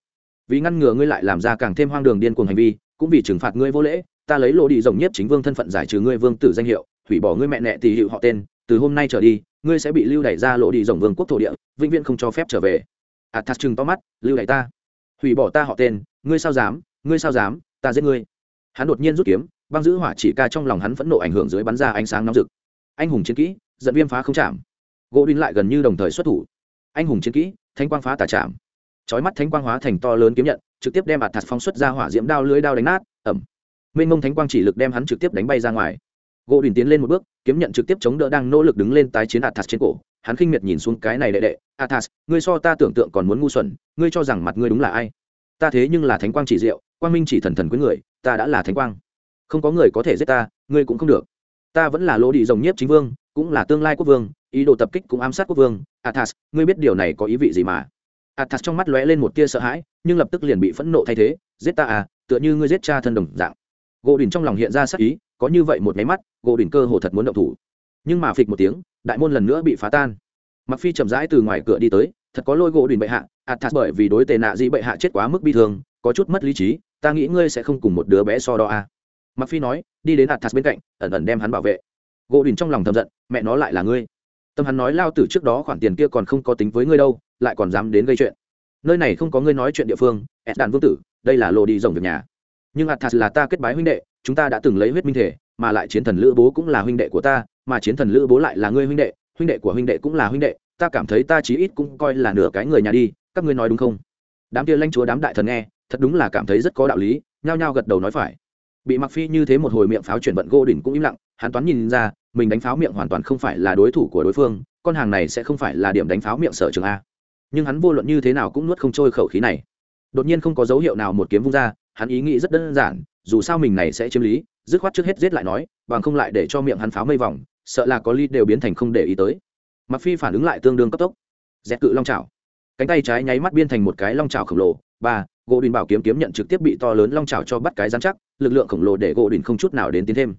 Vì ngăn ngừa ngươi lại làm ra càng thêm hoang đường điên cuồng hành vi, cũng vì trừng phạt ngươi vô lễ, ta lấy lộ đi rồng nhất chính vương thân phận giải trừ ngươi vương tử danh hiệu, hủy bỏ ngươi mẹ nẹ thì hiệu họ tên, từ hôm nay trở đi, ngươi sẽ bị lưu đẩy ra lộ đi rồng vương quốc thổ địa, vĩnh viễn không cho phép trở về. Athas chừng to mắt, lưu đẩy ta. Hủy bỏ ta họ tên, ngươi sao dám, ngươi sao dám, ta giết ngươi. Hắn đột nhiên rút kiếm, băng giữ hỏa chỉ ca trong lòng hắn phẫn nộ ảnh hưởng dưới bắn ra ánh sáng nóng rực anh hùng chiến kỹ dẫn viêm phá không chạm. Gỗ đinh lại gần như đồng thời xuất thủ. Anh hùng chiến kỹ thanh quang phá tà chạm. Chói mắt thánh quang hóa thành to lớn kiếm nhận, trực tiếp đem ạt thạt phóng xuất ra hỏa diễm đao lưới đao đánh nát, ẩm. Mênh mông thánh quang chỉ lực đem hắn trực tiếp đánh bay ra ngoài. Gỗ đình tiến lên một bước, kiếm nhận trực tiếp chống đỡ đang nỗ lực đứng lên tái chiến ạt thạt trên cổ. Hắn khinh miệt nhìn xuống cái này đệ đệ athas ngươi so ta tưởng tượng còn muốn ngu xuẩn, ngươi cho rằng mặt ngươi đúng là ai? Ta thế nhưng là thánh quang chỉ diệu, quang minh chỉ thần thần với người, ta đã là thánh quang. Không có người có thể giết ta, ngươi cũng không được ta vẫn là lỗ đi rồng nhiếp chính vương, cũng là tương lai quốc vương, ý đồ tập kích cũng ám sát quốc vương. Athas, ngươi biết điều này có ý vị gì mà? Athas trong mắt lóe lên một tia sợ hãi, nhưng lập tức liền bị phẫn nộ thay thế. Giết ta à tựa như ngươi giết cha thân đồng dạng. Gỗ đỉnh trong lòng hiện ra sắc ý, có như vậy một máy mắt, gỗ đỉnh cơ hồ thật muốn động thủ. Nhưng mà phịch một tiếng, đại môn lần nữa bị phá tan. Mặc phi chậm rãi từ ngoài cửa đi tới, thật có lôi gỗ đùn bệ hạ. Athas bởi vì đối tệ nạ dĩ bệ hạ chết quá mức bi thương, có chút mất lý trí, ta nghĩ ngươi sẽ không cùng một đứa bé so đo à mặc phi nói, đi đến athas bên cạnh, ẩn ẩn đem hắn bảo vệ. Gỗ đình trong lòng thầm giận, mẹ nó lại là ngươi. Tâm hắn nói lao tử trước đó khoản tiền kia còn không có tính với ngươi đâu, lại còn dám đến gây chuyện. Nơi này không có ngươi nói chuyện địa phương ed đàn vương tử, đây là lộ đi rồng việc nhà. Nhưng athas là ta kết bái huynh đệ, chúng ta đã từng lấy huyết minh thể, mà lại chiến thần lữ bố cũng là huynh đệ của ta, mà chiến thần lữ bố lại là ngươi huynh đệ huynh đệ của huynh đệ cũng là huynh đệ, ta cảm thấy ta chí ít cũng coi là nửa cái người nhà đi, các ngươi nói đúng không? Đám kia lanh chúa đám đại thần nghe, thật đúng là cảm thấy rất có đạo lý, nhao nhao gật đầu nói phải bị mặc phi như thế một hồi miệng pháo chuyển vận gỗ đỉnh cũng im lặng, hắn toán nhìn ra, mình đánh pháo miệng hoàn toàn không phải là đối thủ của đối phương, con hàng này sẽ không phải là điểm đánh pháo miệng sở trường a. Nhưng hắn vô luận như thế nào cũng nuốt không trôi khẩu khí này. Đột nhiên không có dấu hiệu nào một kiếm vung ra, hắn ý nghĩ rất đơn giản, dù sao mình này sẽ chiếm lý, dứt khoát trước hết giết lại nói, bằng không lại để cho miệng hắn pháo mây vòng, sợ là có ly đều biến thành không để ý tới. Mặc phi phản ứng lại tương đương cấp tốc. Dẹp cự long chảo. Cánh tay trái nháy mắt biên thành một cái long chảo khổng lồ. Ba, gỗ đình bảo kiếm kiếm nhận trực tiếp bị to lớn long chảo cho bắt cái rắn chắc lực lượng khổng lồ để gỗ đình không chút nào đến tiến thêm.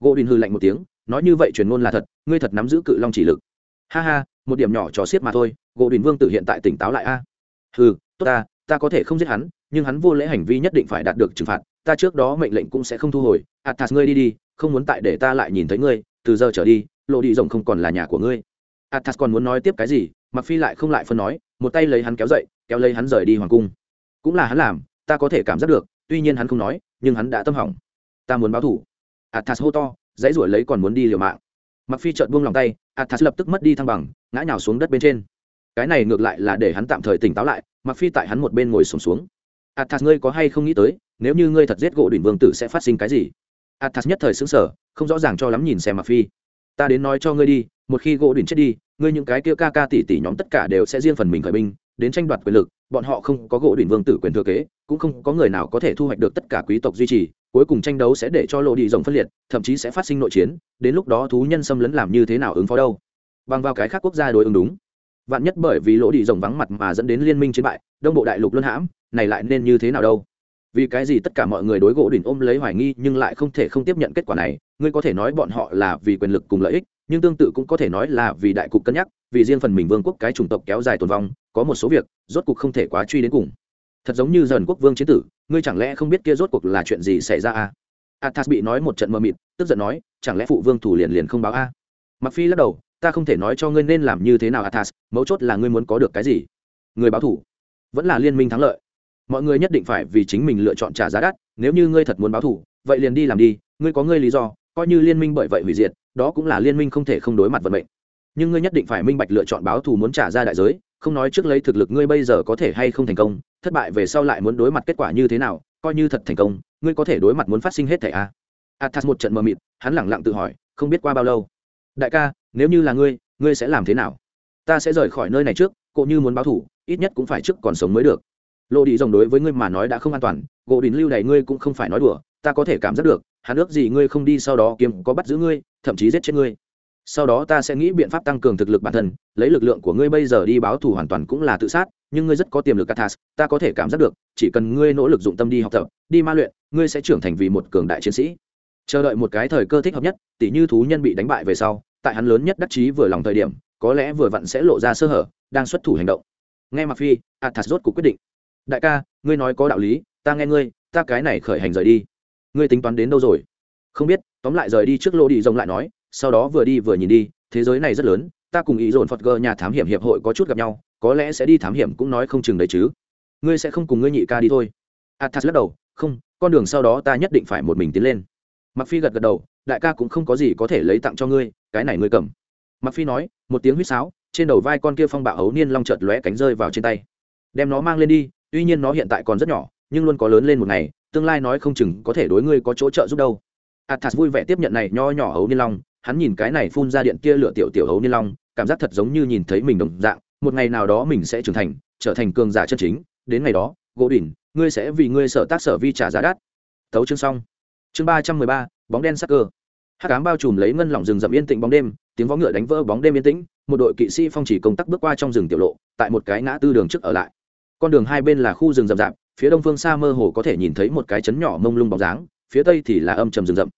Gỗ đình hư lạnh một tiếng, nói như vậy truyền ngôn là thật, ngươi thật nắm giữ cự long chỉ lực. Ha ha, một điểm nhỏ trò xiết mà thôi, gỗ đình vương tử hiện tại tỉnh táo lại a. À? hừ, tốt ta ta có thể không giết hắn, nhưng hắn vô lễ hành vi nhất định phải đạt được trừng phạt, ta trước đó mệnh lệnh cũng sẽ không thu hồi. Athas ngươi đi đi, không muốn tại để ta lại nhìn thấy ngươi, từ giờ trở đi lộ đi rồng không còn là nhà của ngươi. Athas còn muốn nói tiếp cái gì mặc phi lại không lại phân nói, một tay lấy hắn kéo dậy, kéo lấy hắn rời đi hoàng cung. Cũng là hắn làm, ta có thể cảm giác được, tuy nhiên hắn không nói nhưng hắn đã tâm hỏng. Ta muốn báo thủ. Athas hô to dãy ruổi lấy còn muốn đi liều mạng. Mặc phi chợt buông lòng tay athas lập tức mất đi thăng bằng ngã nhào xuống đất bên trên. Cái này ngược lại là để hắn tạm thời tỉnh táo lại mặc phi tại hắn một bên ngồi sùng xuống, xuống. athas ngươi có hay không nghĩ tới nếu như ngươi thật giết gỗ đỉnh vương tử sẽ phát sinh cái gì? Athas nhất thời xứng sở không rõ ràng cho lắm nhìn xem mặc phi. Ta đến nói cho ngươi đi một khi gỗ đỉnh chết đi ngươi những cái kia ca ca tỷ tỷ nhóm tất cả đều sẽ riêng phần mình khởi binh đến tranh đoạt quyền lực bọn họ không có gỗ đỉnh vương tử quyền thừa kế cũng không có người nào có thể thu hoạch được tất cả quý tộc duy trì, cuối cùng tranh đấu sẽ để cho lộ đi rồng phân liệt, thậm chí sẽ phát sinh nội chiến, đến lúc đó thú nhân xâm lấn làm như thế nào ứng phó đâu? Bằng vào cái khác quốc gia đối ứng đúng. Vạn nhất bởi vì lỗ đi rồng vắng mặt mà dẫn đến liên minh chiến bại, đông bộ đại lục luân hãm, này lại nên như thế nào đâu? Vì cái gì tất cả mọi người đối gỗ đỉnh ôm lấy hoài nghi nhưng lại không thể không tiếp nhận kết quả này? Ngươi có thể nói bọn họ là vì quyền lực cùng lợi ích, nhưng tương tự cũng có thể nói là vì đại cục cân nhắc, vì riêng phần mình vương quốc cái chủng tộc kéo dài tồn vong, có một số việc rốt cục không thể quá truy đến cùng thật giống như dần quốc vương chiến tử, ngươi chẳng lẽ không biết kia rốt cuộc là chuyện gì xảy ra à? athas bị nói một trận mơ mịt, tức giận nói, chẳng lẽ phụ vương thủ liền liền không báo a à? mặc phi lắc đầu, ta không thể nói cho ngươi nên làm như thế nào, athas, mấu chốt là ngươi muốn có được cái gì người báo thủ, vẫn là liên minh thắng lợi mọi người nhất định phải vì chính mình lựa chọn trả giá đắt, nếu như ngươi thật muốn báo thủ, vậy liền đi làm đi, ngươi có ngươi lý do, coi như liên minh bởi vậy hủy diệt, đó cũng là liên minh không thể không đối mặt vận mệnh nhưng ngươi nhất định phải minh bạch lựa chọn báo thù muốn trả ra đại giới không nói trước lấy thực lực ngươi bây giờ có thể hay không thành công, thất bại về sau lại muốn đối mặt kết quả như thế nào, coi như thật thành công, ngươi có thể đối mặt muốn phát sinh hết thẻ a. Athas một trận mờ mịt, hắn lẳng lặng tự hỏi, không biết qua bao lâu. Đại ca, nếu như là ngươi ngươi sẽ làm thế nào? Ta sẽ rời khỏi nơi này trước cộ như muốn báo thủ ít nhất cũng phải trước còn sống mới được. Lộ đi rồng đối với ngươi mà nói đã không an toàn, gỗ đình lưu này ngươi cũng không phải nói đùa, ta có thể cảm giác được, hắn ước gì ngươi không đi sau đó kiếm có bắt giữ ngươi, thậm chí giết chết ngươi sau đó ta sẽ nghĩ biện pháp tăng cường thực lực bản thân lấy lực lượng của ngươi bây giờ đi báo thù hoàn toàn cũng là tự sát nhưng ngươi rất có tiềm lực Kathas, ta có thể cảm giác được chỉ cần ngươi nỗ lực dụng tâm đi học tập đi ma luyện ngươi sẽ trưởng thành vì một cường đại chiến sĩ. Chờ đợi một cái thời cơ thích hợp nhất tỉ như thú nhân bị đánh bại về sau tại hắn lớn nhất đắc chí vừa lòng thời điểm có lẽ vừa vặn sẽ lộ ra sơ hở đang xuất thủ hành động. Nghe mặc phi athas rốt cuộc quyết định. Đại ca ngươi nói có đạo lý ta nghe ngươi ta cái này khởi hành rời đi. Ngươi tính toán đến đâu rồi? Không biết tóm lại rời đi trước lô đi rồng lại nói sau đó vừa đi vừa nhìn đi, thế giới này rất lớn, ta cùng ý dồn phật gờ nhà thám hiểm hiệp hội có chút gặp nhau, có lẽ sẽ đi thám hiểm cũng nói không chừng đấy chứ. Ngươi sẽ không cùng ngươi nhị ca đi thôi. Athas lắc đầu, không, con đường sau đó ta nhất định phải một mình tiến lên. Mặc phi gật gật đầu, đại ca cũng không có gì có thể lấy tặng cho ngươi, cái này ngươi cầm. Mặc phi nói, một tiếng huýt sáo, trên đầu vai con kia phong bạo ấu niên long chợt lóe cánh rơi vào trên tay. Đem nó mang lên đi, tuy nhiên nó hiện tại còn rất nhỏ, nhưng luôn có lớn lên một ngày, tương lai nói không chừng có thể đối ngươi có chỗ trợ giúp đâu. Athas vui vẻ tiếp nhận này nho nhỏ ấu niên long hắn nhìn cái này phun ra điện kia lửa tiểu tiểu hấu niên long, cảm giác thật giống như nhìn thấy mình đồng dạng, một ngày nào đó mình sẽ trưởng thành, trở thành cường giả chân chính, đến ngày đó, gỗ đỉnh, ngươi sẽ vì ngươi sở tác sở vi trả giá đắt. Thấu chương xong. Chương ba trăm mười ba, bóng đen sắc cơ. Hát cám bao trùm lấy ngân lỏng rừng rậm yên tĩnh bóng đêm, tiếng vó ngựa đánh vỡ bóng đêm yên tĩnh, một đội kỵ sĩ phong chỉ công tác bước qua trong rừng tiểu lộ, tại một cái ngã tư đường trước ở lại. Con đường hai bên là khu rừng rậm rạp, phía đông phương xa mơ hồ có thể nhìn thấy một cái chấn nhỏ mông lung bóng dáng, phía tây thì là âm trầm rừng rậm.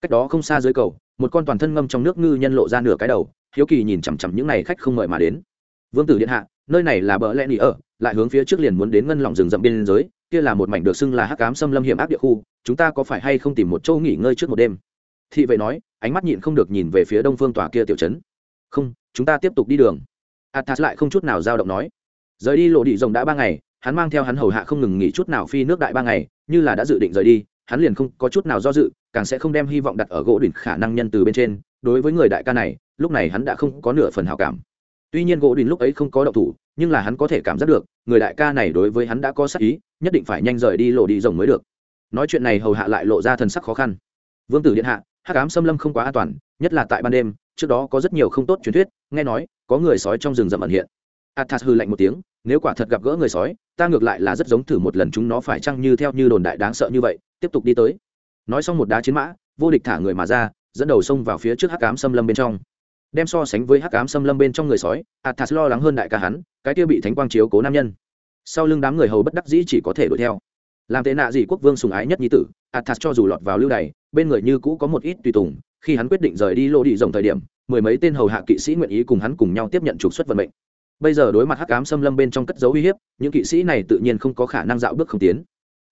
Cách đó không xa dưới cầu một con toàn thân ngâm trong nước ngư nhân lộ ra nửa cái đầu, hiếu kỳ nhìn chằm chằm những n à y khách không mời mà đến. Vương tử điện hạ, nơi này là bờ lẽ nỉ ở, lại hướng phía trước liền muốn đến ngân lòng rừng rậm biên giới, kia là một mảnh được xưng là hắc cám xâm lâm hiểm ác địa khu, chúng ta có phải hay không tìm một chỗ nghỉ ngơi trước một đêm? Thị vệ nói, ánh mắt nhịn không được nhìn về phía đông phương tòa kia tiểu trấn. Không, chúng ta tiếp tục đi đường. Athas lại không chút nào dao động nói. Rời đi lộ đi rồng đã ba ngày, hắn mang theo hắn hầu hạ không ngừng nghỉ chút nào phi nước đại ba ngày, như là đã dự định rời đi hắn liền không có chút nào do dự, càng sẽ không đem hy vọng đặt ở gỗ đỉnh khả năng nhân từ bên trên. Đối với người đại ca này, lúc này hắn đã không có nửa phần hảo cảm. Tuy nhiên gỗ đỉnh lúc ấy không có động thủ, nhưng là hắn có thể cảm giác được, người đại ca này đối với hắn đã có sắc ý, nhất định phải nhanh rời đi lộ đi rồng mới được. Nói chuyện này hầu hạ lại lộ ra thần sắc khó khăn. Vương tử điện hạ, hắc ám xâm lâm không quá an toàn, nhất là tại ban đêm, trước đó có rất nhiều không tốt truyền thuyết, nghe nói, có người sói trong rừng rậm ẩn hiện. Athas hư lạnh một tiếng nếu quả thật gặp gỡ người sói, ta ngược lại là rất giống thử một lần chúng nó phải chăng như theo như đồn đại đáng sợ như vậy, tiếp tục đi tới. Nói xong một đá chiến mã, vô địch thả người mà ra, dẫn đầu xông vào phía trước hắc ám xâm lâm bên trong. Đem so sánh với hắc ám xâm lâm bên trong người sói, athas lo lắng hơn đại ca hắn, cái kia bị thánh quang chiếu cố nam nhân. Sau lưng đám người hầu bất đắc dĩ chỉ có thể đuổi theo. Làm tệ nạ gì quốc vương sùng ái nhất nhi tử, athas cho dù lọt vào lưu đày, bên người như cũ có một ít tùy tùng, khi hắn quyết định rời đi lô đi rồng thời điểm, mười mấy tên hầu hạ kỵ sĩ nguyện ý cùng hắn cùng nhau tiếp nhận trục xuất vận mệnh bây giờ đối mặt hắc ám xâm lâm bên trong cất dấu uy hiếp, những kỵ sĩ này tự nhiên không có khả năng dạo bước không tiến.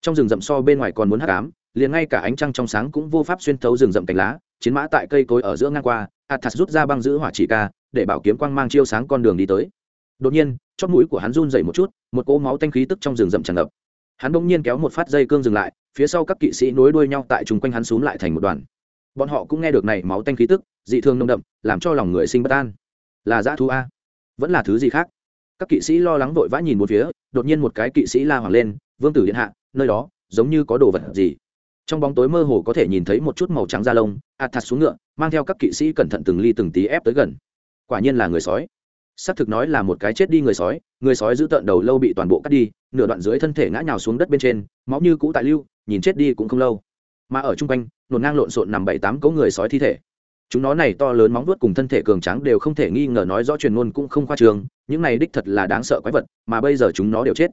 Trong rừng rậm so bên ngoài còn muốn hắc ám, liền ngay cả ánh trăng trong sáng cũng vô pháp xuyên thấu rừng rậm cành lá, chiến mã tại cây cối ở giữa ngang qua, athas rút ra băng giữ hỏa chỉ ca, để bảo kiếm quang mang chiêu sáng con đường đi tới. Đột nhiên chót mũi của hắn run dậy một chút, một cỗ máu tanh khí tức trong rừng rậm tràn ngập. Hắn bỗng nhiên kéo một phát dây cương dừng lại, phía sau các kỵ sĩ nối đuôi nhau tại chung quanh hắn xuống lại thành một đoàn. Bọn họ cũng nghe được này máu tanh khí tức, dị thương nông đậm, làm cho lòng người sinh bất an. Là dã thú a vẫn là thứ gì khác? Các kỵ sĩ lo lắng vội vã nhìn một phía, đột nhiên một cái kỵ sĩ la hoảng lên, vương tử điện hạ, nơi đó, giống như có đồ vật gì? Trong bóng tối mơ hồ có thể nhìn thấy một chút màu trắng da lông, ạt thạt xuống ngựa, mang theo các kỵ sĩ cẩn thận từng ly từng tí ép tới gần. Quả nhiên là người sói. Xác thực nói là một cái chết đi người sói người sói giữ tợn đầu lâu bị toàn bộ cắt đi, nửa đoạn dưới thân thể ngã nhào xuống đất bên trên, máu như cũ tại lưu, nhìn chết đi cũng không lâu. Mà ở chung quanh, nổn ngang lộn xộn nằm bảy tám cấu người sói thi thể chúng nó này to lớn móng vuốt cùng thân thể cường tráng đều không thể nghi ngờ nói rõ truyền ngôn cũng không khoa trường, những này đích thật là đáng sợ quái vật, mà bây giờ chúng nó đều chết.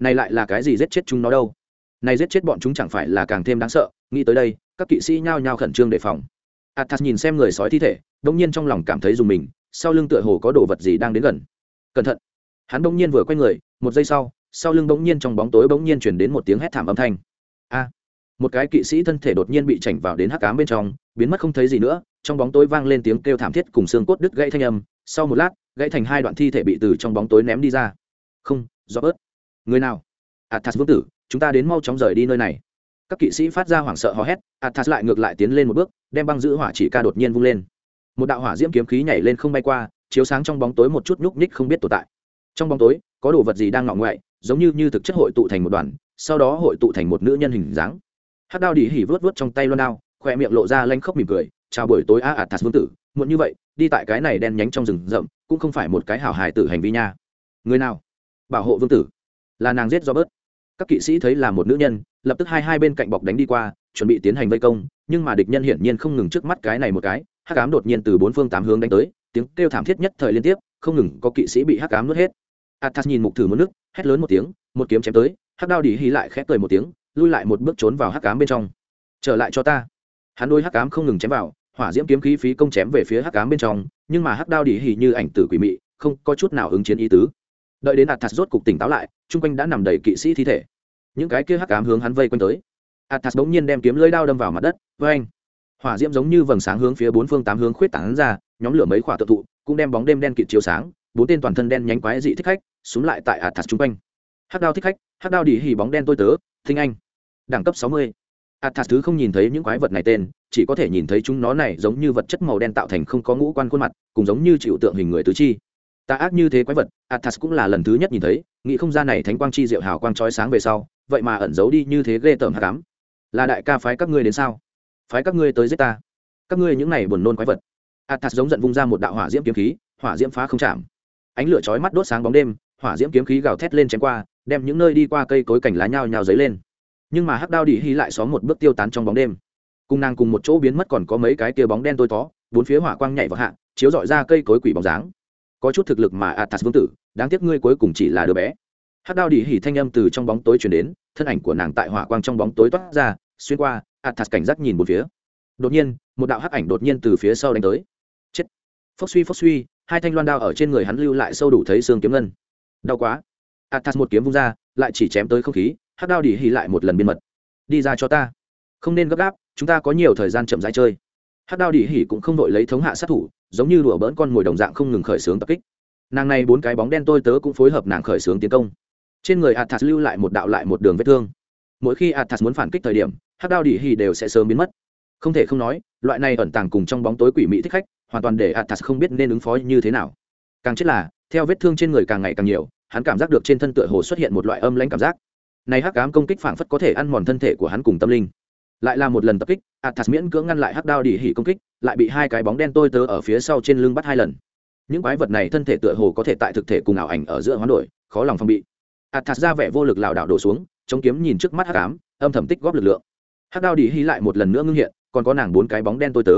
Này lại là cái gì giết chết chúng nó đâu? Này giết chết bọn chúng chẳng phải là càng thêm đáng sợ, nghĩ tới đây, các kỵ sĩ nhao nhao khẩn trương đề phòng. Athas nhìn xem người sói thi thể đông nhiên trong lòng cảm thấy dùng mình, sau lưng tựa hồ có đồ vật gì đang đến gần. Cẩn thận! Hắn đông nhiên vừa quay người, một giây sau sau lưng bỗng nhiên trong bóng tối bỗng nhiên chuyển đến một tiếng hét thảm âm thanh một cái kỵ sĩ thân thể đột nhiên bị chảnh vào đến hắc cám bên trong, biến mất không thấy gì nữa, trong bóng tối vang lên tiếng kêu thảm thiết cùng xương cốt đứt gãy thanh âm, sau một lát, gãy thành hai đoạn thi thể bị từ trong bóng tối ném đi ra. Không do bớt. Người nào? Athas vương tử, chúng ta đến mau chóng rời đi nơi này. Các kỵ sĩ phát ra hoảng sợ hò hét, athas lại ngược lại tiến lên một bước, đem băng giữ hỏa chỉ ca đột nhiên vung lên. Một đạo hỏa diễm kiếm khí nhảy lên không bay qua, chiếu sáng trong bóng tối một chút nhúc nhích không biết tồn tại. Trong bóng tối, có đồ vật gì đang ngọ ngoại, giống như như thực chất hội tụ thành một đoàn, sau đó hội tụ thành một nữ nhân hình dáng hát đao đỉ hỉ vớt vớt trong tay loan đao khoe miệng lộ ra lanh khóc mỉm cười, chào buổi tối, a ạt thạt vương tử, muộn như vậy, đi tại cái này đen nhánh trong rừng rậm, cũng không phải một cái hảo hài tử hành vi nha. Người nào? Bảo hộ vương tử. Là nàng giết do bớt các kỵ sĩ thấy là một nữ nhân, lập tức hai hai bên cạnh bọc đánh đi qua, chuẩn bị tiến hành vây công, nhưng mà địch nhân hiển nhiên không ngừng trước mắt cái này một cái, hắc ám đột nhiên từ bốn phương tám hướng đánh tới, tiếng kêu thảm thiết nhất thời liên tiếp, không ngừng có kỵ sĩ bị hắc ám nuốt hết. Athas nhìn mục thử một nước, hét lớn một tiếng, một kiếm chém tới, hắc đao đỉ hí lại khép cười một tiếng lui lại một bước trốn vào hắc ám bên trong. Trở lại cho ta. Hắn đôi hắc ám không ngừng chém vào, hỏa diễm kiếm khí phí công chém về phía hắc ám bên trong, nhưng mà hắc đao đỉ hỉ như ảnh tử quỷ mị, không có chút nào ứng chiến ý tứ. Đợi đến athas rốt cục tỉnh táo lại, chung quanh đã nằm đầy kỵ sĩ thi thể. Những cái kia hắc ám hướng hắn vây quanh tới. Athas bỗng nhiên đem kiếm lưỡi đao đâm vào mặt đất với anh hỏa diễm giống như vầng sáng hướng phía bốn phương tám hướng khuyết tảng ra, nhóm lửa mấy khỏa tự thụ cũng đem bóng đêm đen kịt chiếu sáng, bốn tên toàn thân đen nhánh quái dị thích khách xuống lại tại athas chung quanh. Hắc đao thích khách, hắc đao đỉ hỉ bóng đen tôi tớ thinh anh. Đẳng cấp sáu mươi. Athas thứ không nhìn thấy những quái vật này tên, chỉ có thể nhìn thấy chúng nó này giống như vật chất màu đen tạo thành không có ngũ quan khuôn mặt, cùng giống như chịu tượng hình người tứ chi. Ta ác như thế quái vật, athas cũng là lần thứ nhất nhìn thấy, nghĩ không gian này thánh quang chi diệu hào quang trói sáng về sau, vậy mà ẩn giấu đi như thế ghê tởm hạ cám là đại ca phái các ngươi đến sao? Phái các ngươi tới giết ta. Các ngươi những này buồn nôn quái vật. Athas giống giận vung ra một đạo hỏa diễm kiếm khí, hỏa diễm phá không chạm. Ánh lửa chói mắt đốt sáng bóng đêm, hỏa diễm kiếm khí gào thét lên chém qua đem những nơi đi qua cây cối cảnh lá nhao nhao dấy lên. Nhưng mà hắc đao đi hy lại xóm một bước tiêu tán trong bóng đêm. Cùng nàng cùng một chỗ biến mất còn có mấy cái kia bóng đen tôi tó bốn phía hỏa quang nhảy vào hạ, chiếu dọi ra cây cối quỷ bóng dáng. Có chút thực lực mà athas vương tử, đáng tiếc ngươi cuối cùng chỉ là đứa bé. Hắc đao đi hỉ thanh âm từ trong bóng tối chuyển đến, thân ảnh của nàng tại hỏa quang trong bóng tối toát ra, xuyên qua, athas cảnh giác nhìn một phía. Đột nhiên, một đạo hắc ảnh đột nhiên từ phía sau đánh tới. Chết. Phốc suy phốc suy, hai thanh loan đao ở trên người hắn lưu lại sâu đủ thấy xương kiếm ngân. Đau quá athas một kiếm vung ra, lại chỉ chém tới không khí, hắc đao đi hỉ lại một lần biên mật. Đi ra cho ta. Không nên gấp gáp, chúng ta có nhiều thời gian chậm rãi chơi. Hát đao đi hỉ cũng không đội lấy thống hạ sát thủ, giống như đùa bỡn con mồi đồng dạng không ngừng khởi xướng tập kích. Nàng này bốn cái bóng đen tôi tớ cũng phối hợp nàng khởi xướng tiến công. Trên người athas lưu lại một đạo lại một đường vết thương. Mỗi khi athas muốn phản kích thời điểm hát đao đi hỉ đều sẽ sớm biến mất. Không thể không nói, loại này ẩn tàng cùng trong bóng tối quỷ mỹ thích khách, hoàn toàn để athas không biết nên ứng phó như thế nào. Càng chết là, theo vết thương trên người càng ngày càng nhiều hắn cảm giác được trên thân tựa hồ xuất hiện một loại âm lãnh cảm giác. Này hắc ám công kích phảng phất có thể ăn mòn thân thể của hắn cùng tâm linh. Lại là một lần tập kích, athas miễn cưỡng ngăn lại hắc đao đi hỉ công kích, lại bị hai cái bóng đen tôi tớ ở phía sau trên lưng bắt hai lần. Những quái vật này thân thể tựa hồ có thể tại thực thể cùng ảo ảnh ở giữa hoán đổi, khó lòng phong bị. Athas ra vẻ vô lực lảo đảo đổ xuống, chống kiếm nhìn trước mắt hắc ám, âm thầm tích góp lực lượng. Hắc đao đi hỉ lại một lần nữa ngưng hiện, còn có nàng bốn cái bóng đen tôi tớ.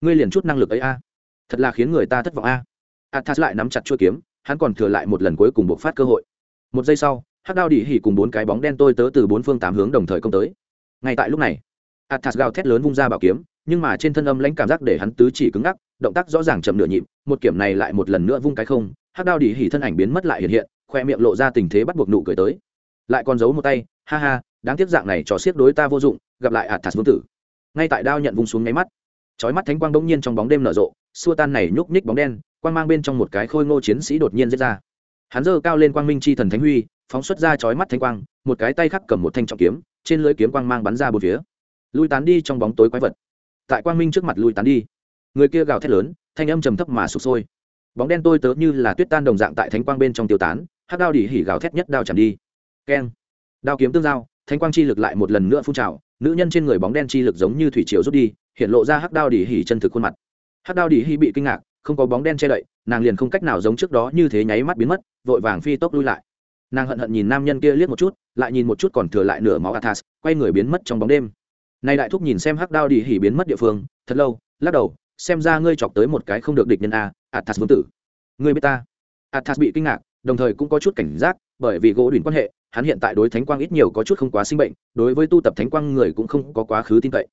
Ngươi liền chút năng lực ấy a. Thật là khiến người ta thất vọng a. Athas lại nắm chặt chuôi kiếm hắn còn thừa lại một lần cuối cùng buộc phát cơ hội. Một giây sau, hắc đao đi hỉ cùng bốn cái bóng đen tôi tớ từ bốn phương tám hướng đồng thời công tới. Ngay tại lúc này, athas gào thét lớn vung ra bảo kiếm, nhưng mà trên thân âm lãnh cảm giác để hắn tứ chỉ cứng ngắc, động tác rõ ràng chậm nửa nhịp, một kiểm này lại một lần nữa vung cái không, hắc đao đi hỉ thân ảnh biến mất lại hiện hiện, khoe miệng lộ ra tình thế bắt buộc nụ cười tới. Lại còn giấu một tay, ha ha, đáng tiếc dạng này trò xiết đối ta vô dụng, gặp lại athas vương tử. Ngay tại đao nhận vung xuống nháy mắt, chói mắt thánh quang bỗng nhiên trong bóng đêm nở rộ, xua tan này nhúc nhích bóng đen quang mang bên trong một cái khôi ngô chiến sĩ đột nhiên giết ra. Hắn giơ cao lên quang minh chi thần thánh huy, phóng xuất ra chói mắt thanh quang, một cái tay khắc cầm một thanh trọng kiếm, trên lưỡi kiếm quang mang bắn ra bốn phía. Lui tán đi trong bóng tối quái vật. Tại quang minh trước mặt lui tán đi. Người kia gào thét lớn, thanh âm trầm thấp mà sụp sôi. Bóng đen tôi tớ như là tuyết tan đồng dạng tại thánh quang bên trong tiêu tán, hắc đao đỉ hỉ gào thét nhất đao chạm đi. Keng. Đao kiếm tương giao, thánh quang chi lực lại một lần nữa phun trào, nữ nhân trên người bóng đen chi lực giống như thủy triều rút đi, hiện lộ ra hắc đao đỉ hỉ chân thực khuôn mặt. Hắc đao đỉ hỉ bị kinh ngạc không có bóng đen che đậy, nàng liền không cách nào giống trước đó như thế nháy mắt biến mất, vội vàng phi tốc lui lại. Nàng hận hận nhìn nam nhân kia liếc một chút, lại nhìn một chút còn thừa lại nửa máu athas quay người biến mất trong bóng đêm. Nay đại thúc nhìn xem hắc đao đi hỉ biến mất địa phương, thật lâu, lắc đầu, xem ra ngươi chọc tới một cái không được địch nhân a athas vương tử. Ngươi biết ta? Athas bị kinh ngạc, đồng thời cũng có chút cảnh giác, bởi vì gỗ đỉnh quan hệ, hắn hiện tại đối thánh quang ít nhiều có chút không quá sinh bệnh, đối với tu tập thánh quang người cũng không có quá khứ tin cậy.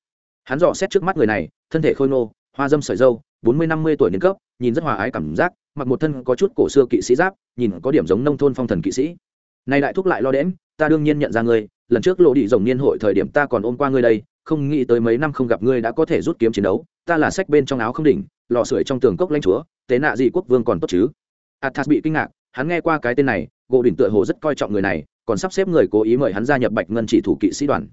Hắn dò xét trước mắt người này, thân thể khôi nô hoa dâm sợi dâu, bốn mươi năm mươi tuổi niên cấp nhìn rất hòa ái cảm giác, mặc một thân có chút cổ xưa kỵ sĩ giáp, nhìn có điểm giống nông thôn phong thần kỵ sĩ. Nay đại thúc lại lo đễm, ta đương nhiên nhận ra ngươi, lần trước lộ đi rồng niên hội thời điểm ta còn ôm qua ngươi đây, không nghĩ tới mấy năm không gặp ngươi đã có thể rút kiếm chiến đấu, ta là sách bên trong áo không đỉnh lò sưởi trong tường cốc lãnh chúa, tế nạ gì quốc vương còn tốt chứ. Athas bị kinh ngạc, hắn nghe qua cái tên này, gỗ đỉnh tựa hồ rất coi trọng người này, còn sắp xếp người cố ý mời hắn gia nhập bạch ngân chỉ thủ kỵ sĩ đoàn.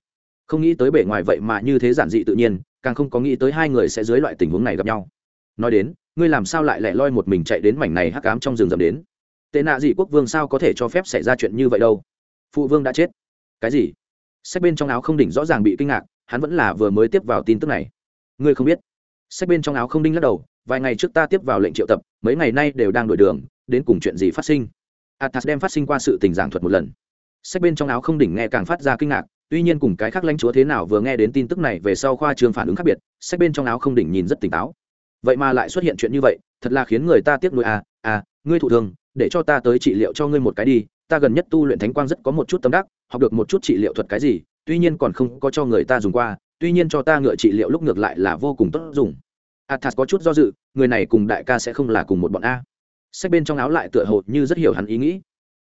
Không nghĩ tới bề ngoài vậy mà như thế giản dị tự nhiên, càng không có nghĩ tới hai người sẽ dưới loại tình huống này gặp nhau. Nói đến ngươi làm sao lại lẻ loi một mình chạy đến mảnh này hắc ám trong rừng rậm đến? Tệ nạ gì quốc vương sao có thể cho phép xảy ra chuyện như vậy đâu? Phụ vương đã chết. Cái gì? Sách bên trong áo không đỉnh rõ ràng bị kinh ngạc, hắn vẫn là vừa mới tiếp vào tin tức này. Ngươi không biết. Sách bên trong áo không đinh lắc đầu, vài ngày trước ta tiếp vào lệnh triệu tập, mấy ngày nay đều đang đổi đường, đến cùng chuyện gì phát sinh? Athas đem phát sinh qua sự tình giảng thuật một lần. Sách bên trong áo không đỉnh nghe càng phát ra kinh ngạc, tuy nhiên cùng cái khác lãnh chúa thế nào vừa nghe đến tin tức này về sau khoa trường phản ứng khác biệt, sách bên trong áo không đỉnh nhìn rất tỉnh táo vậy mà lại xuất hiện chuyện như vậy, thật là khiến người ta tiếc nuối à à ngươi thụ thương để cho ta tới trị liệu cho ngươi một cái đi, ta gần nhất tu luyện thánh quang rất có một chút tâm đắc, học được một chút trị liệu thuật cái gì, tuy nhiên còn không có cho người ta dùng qua, tuy nhiên cho ta ngựa trị liệu lúc ngược lại là vô cùng tốt dùng. Athas có chút do dự, người này cùng đại ca sẽ không là cùng một bọn a. Sách bên trong áo lại tựa hồ như rất hiểu hắn ý nghĩ.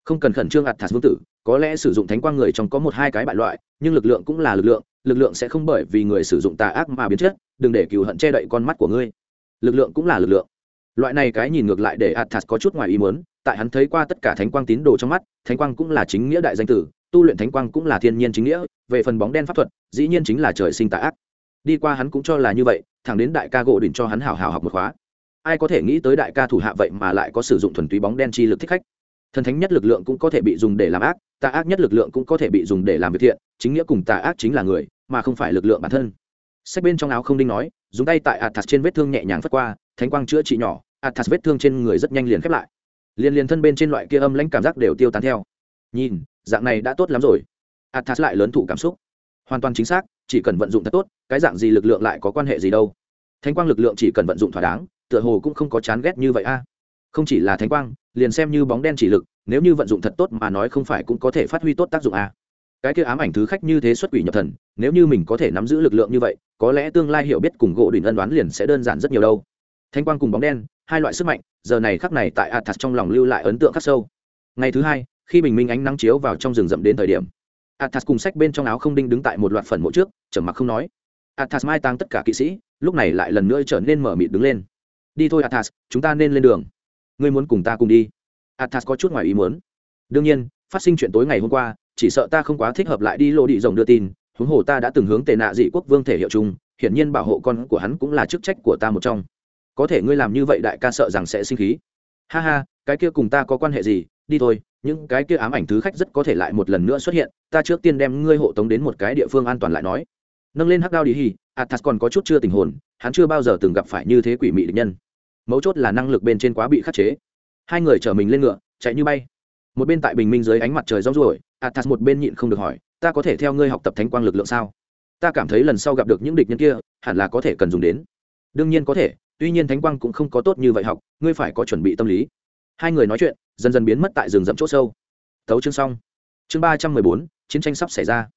Không cần khẩn trương athas vương tử, có lẽ sử dụng thánh quang người trong có một hai cái bại loại, nhưng lực lượng cũng là lực lượng lực lượng sẽ không bởi vì người sử dụng tà ác mà biến chất, đừng để cừu hận che đậy con mắt của ngươi lực lượng cũng là lực lượng. Loại này cái nhìn ngược lại để athas có chút ngoài ý muốn, tại hắn thấy qua tất cả thánh quang tín đồ trong mắt, thánh quang cũng là chính nghĩa đại danh tử, tu luyện thánh quang cũng là thiên nhiên chính nghĩa, về phần bóng đen pháp thuật, dĩ nhiên chính là trời sinh tạ ác. Đi qua hắn cũng cho là như vậy, thẳng đến đại ca gỗ đỉnh cho hắn hào hào học một khóa. Ai có thể nghĩ tới đại ca thủ hạ vậy mà lại có sử dụng thuần túy bóng đen chi lực thích khách. Thần thánh nhất lực lượng cũng có thể bị dùng để làm ác, tà ác nhất lực lượng cũng có thể bị dùng để làm việc thiện, chính nghĩa cùng tà ác chính là người, mà không phải lực lượng bản thân sách bên trong áo không đinh nói, dùng tay tại athas trên vết thương nhẹ nhàng phất qua, thánh quang chữa trị nhỏ athas vết thương trên người rất nhanh liền khép lại. Liền liền thân bên trên loại kia âm lãnh cảm giác đều tiêu tán theo. Nhìn, dạng này đã tốt lắm rồi. Athas lại lớn thủ cảm xúc. Hoàn toàn chính xác, chỉ cần vận dụng thật tốt, cái dạng gì lực lượng lại có quan hệ gì đâu. Thánh quang lực lượng chỉ cần vận dụng thỏa đáng, tựa hồ cũng không có chán ghét như vậy a. Không chỉ là thánh quang, liền xem như bóng đen chỉ lực, nếu như vận dụng thật tốt mà nói không phải cũng có thể phát huy tốt tác dụng a. Cái kia ám ảnh thứ khách như thế xuất quỷ nhập thần, nếu như mình có thể nắm giữ lực lượng như vậy có lẽ tương lai hiểu biết cùng gỗ đỉnh ân đoán liền sẽ đơn giản rất nhiều đâu. Thanh quang cùng bóng đen, hai loại sức mạnh, giờ này khắc này tại athas trong lòng lưu lại ấn tượng khắc sâu. Ngày thứ hai, khi bình minh ánh nắng chiếu vào trong rừng rậm đến thời điểm athas cùng sách bên trong áo không đinh đứng tại một loạt phần mộ trước, trầm mặc không nói. Athas mai tăng tất cả kỵ sĩ, lúc này lại lần nữa trở nên mở mịt đứng lên. Đi thôi athas chúng ta nên lên đường. Ngươi muốn cùng ta cùng đi. Athas có chút ngoài ý muốn. Đương nhiên, phát sinh chuyện tối ngày hôm qua, chỉ sợ ta không quá thích hợp lại đi lô đi rồng đưa tin huống hồ ta đã từng hướng tề nạ dị quốc vương thể hiệu chung, hiển nhiên bảo hộ con của hắn cũng là chức trách của ta một trong. Có thể ngươi làm như vậy đại ca sợ rằng sẽ sinh khí. Ha ha, cái kia cùng ta có quan hệ gì? Đi thôi, những cái kia ám ảnh thứ khách rất có thể lại một lần nữa xuất hiện, ta trước tiên đem ngươi hộ tống đến một cái địa phương an toàn lại nói. Nâng lên hắc đao đi hi athas còn có chút chưa tình hồn, hắn chưa bao giờ từng gặp phải như thế quỷ mị địch nhân. Mấu chốt là năng lực bên trên quá bị khắc chế. Hai người chở mình lên ngựa, chạy như bay. Một bên tại bình minh dưới ánh mặt trời rong ruổi, athas một bên nhịn không được hỏi ta có thể theo ngươi học tập thánh quang lực lượng sao? Ta cảm thấy lần sau gặp được những địch nhân kia, hẳn là có thể cần dùng đến. Đương nhiên có thể, tuy nhiên thánh quang cũng không có tốt như vậy học, ngươi phải có chuẩn bị tâm lý. Hai người nói chuyện, dần dần biến mất tại rừng rậm chỗ sâu. Thấu chương xong. Chương ba trăm mười bốn, chiến tranh sắp xảy ra.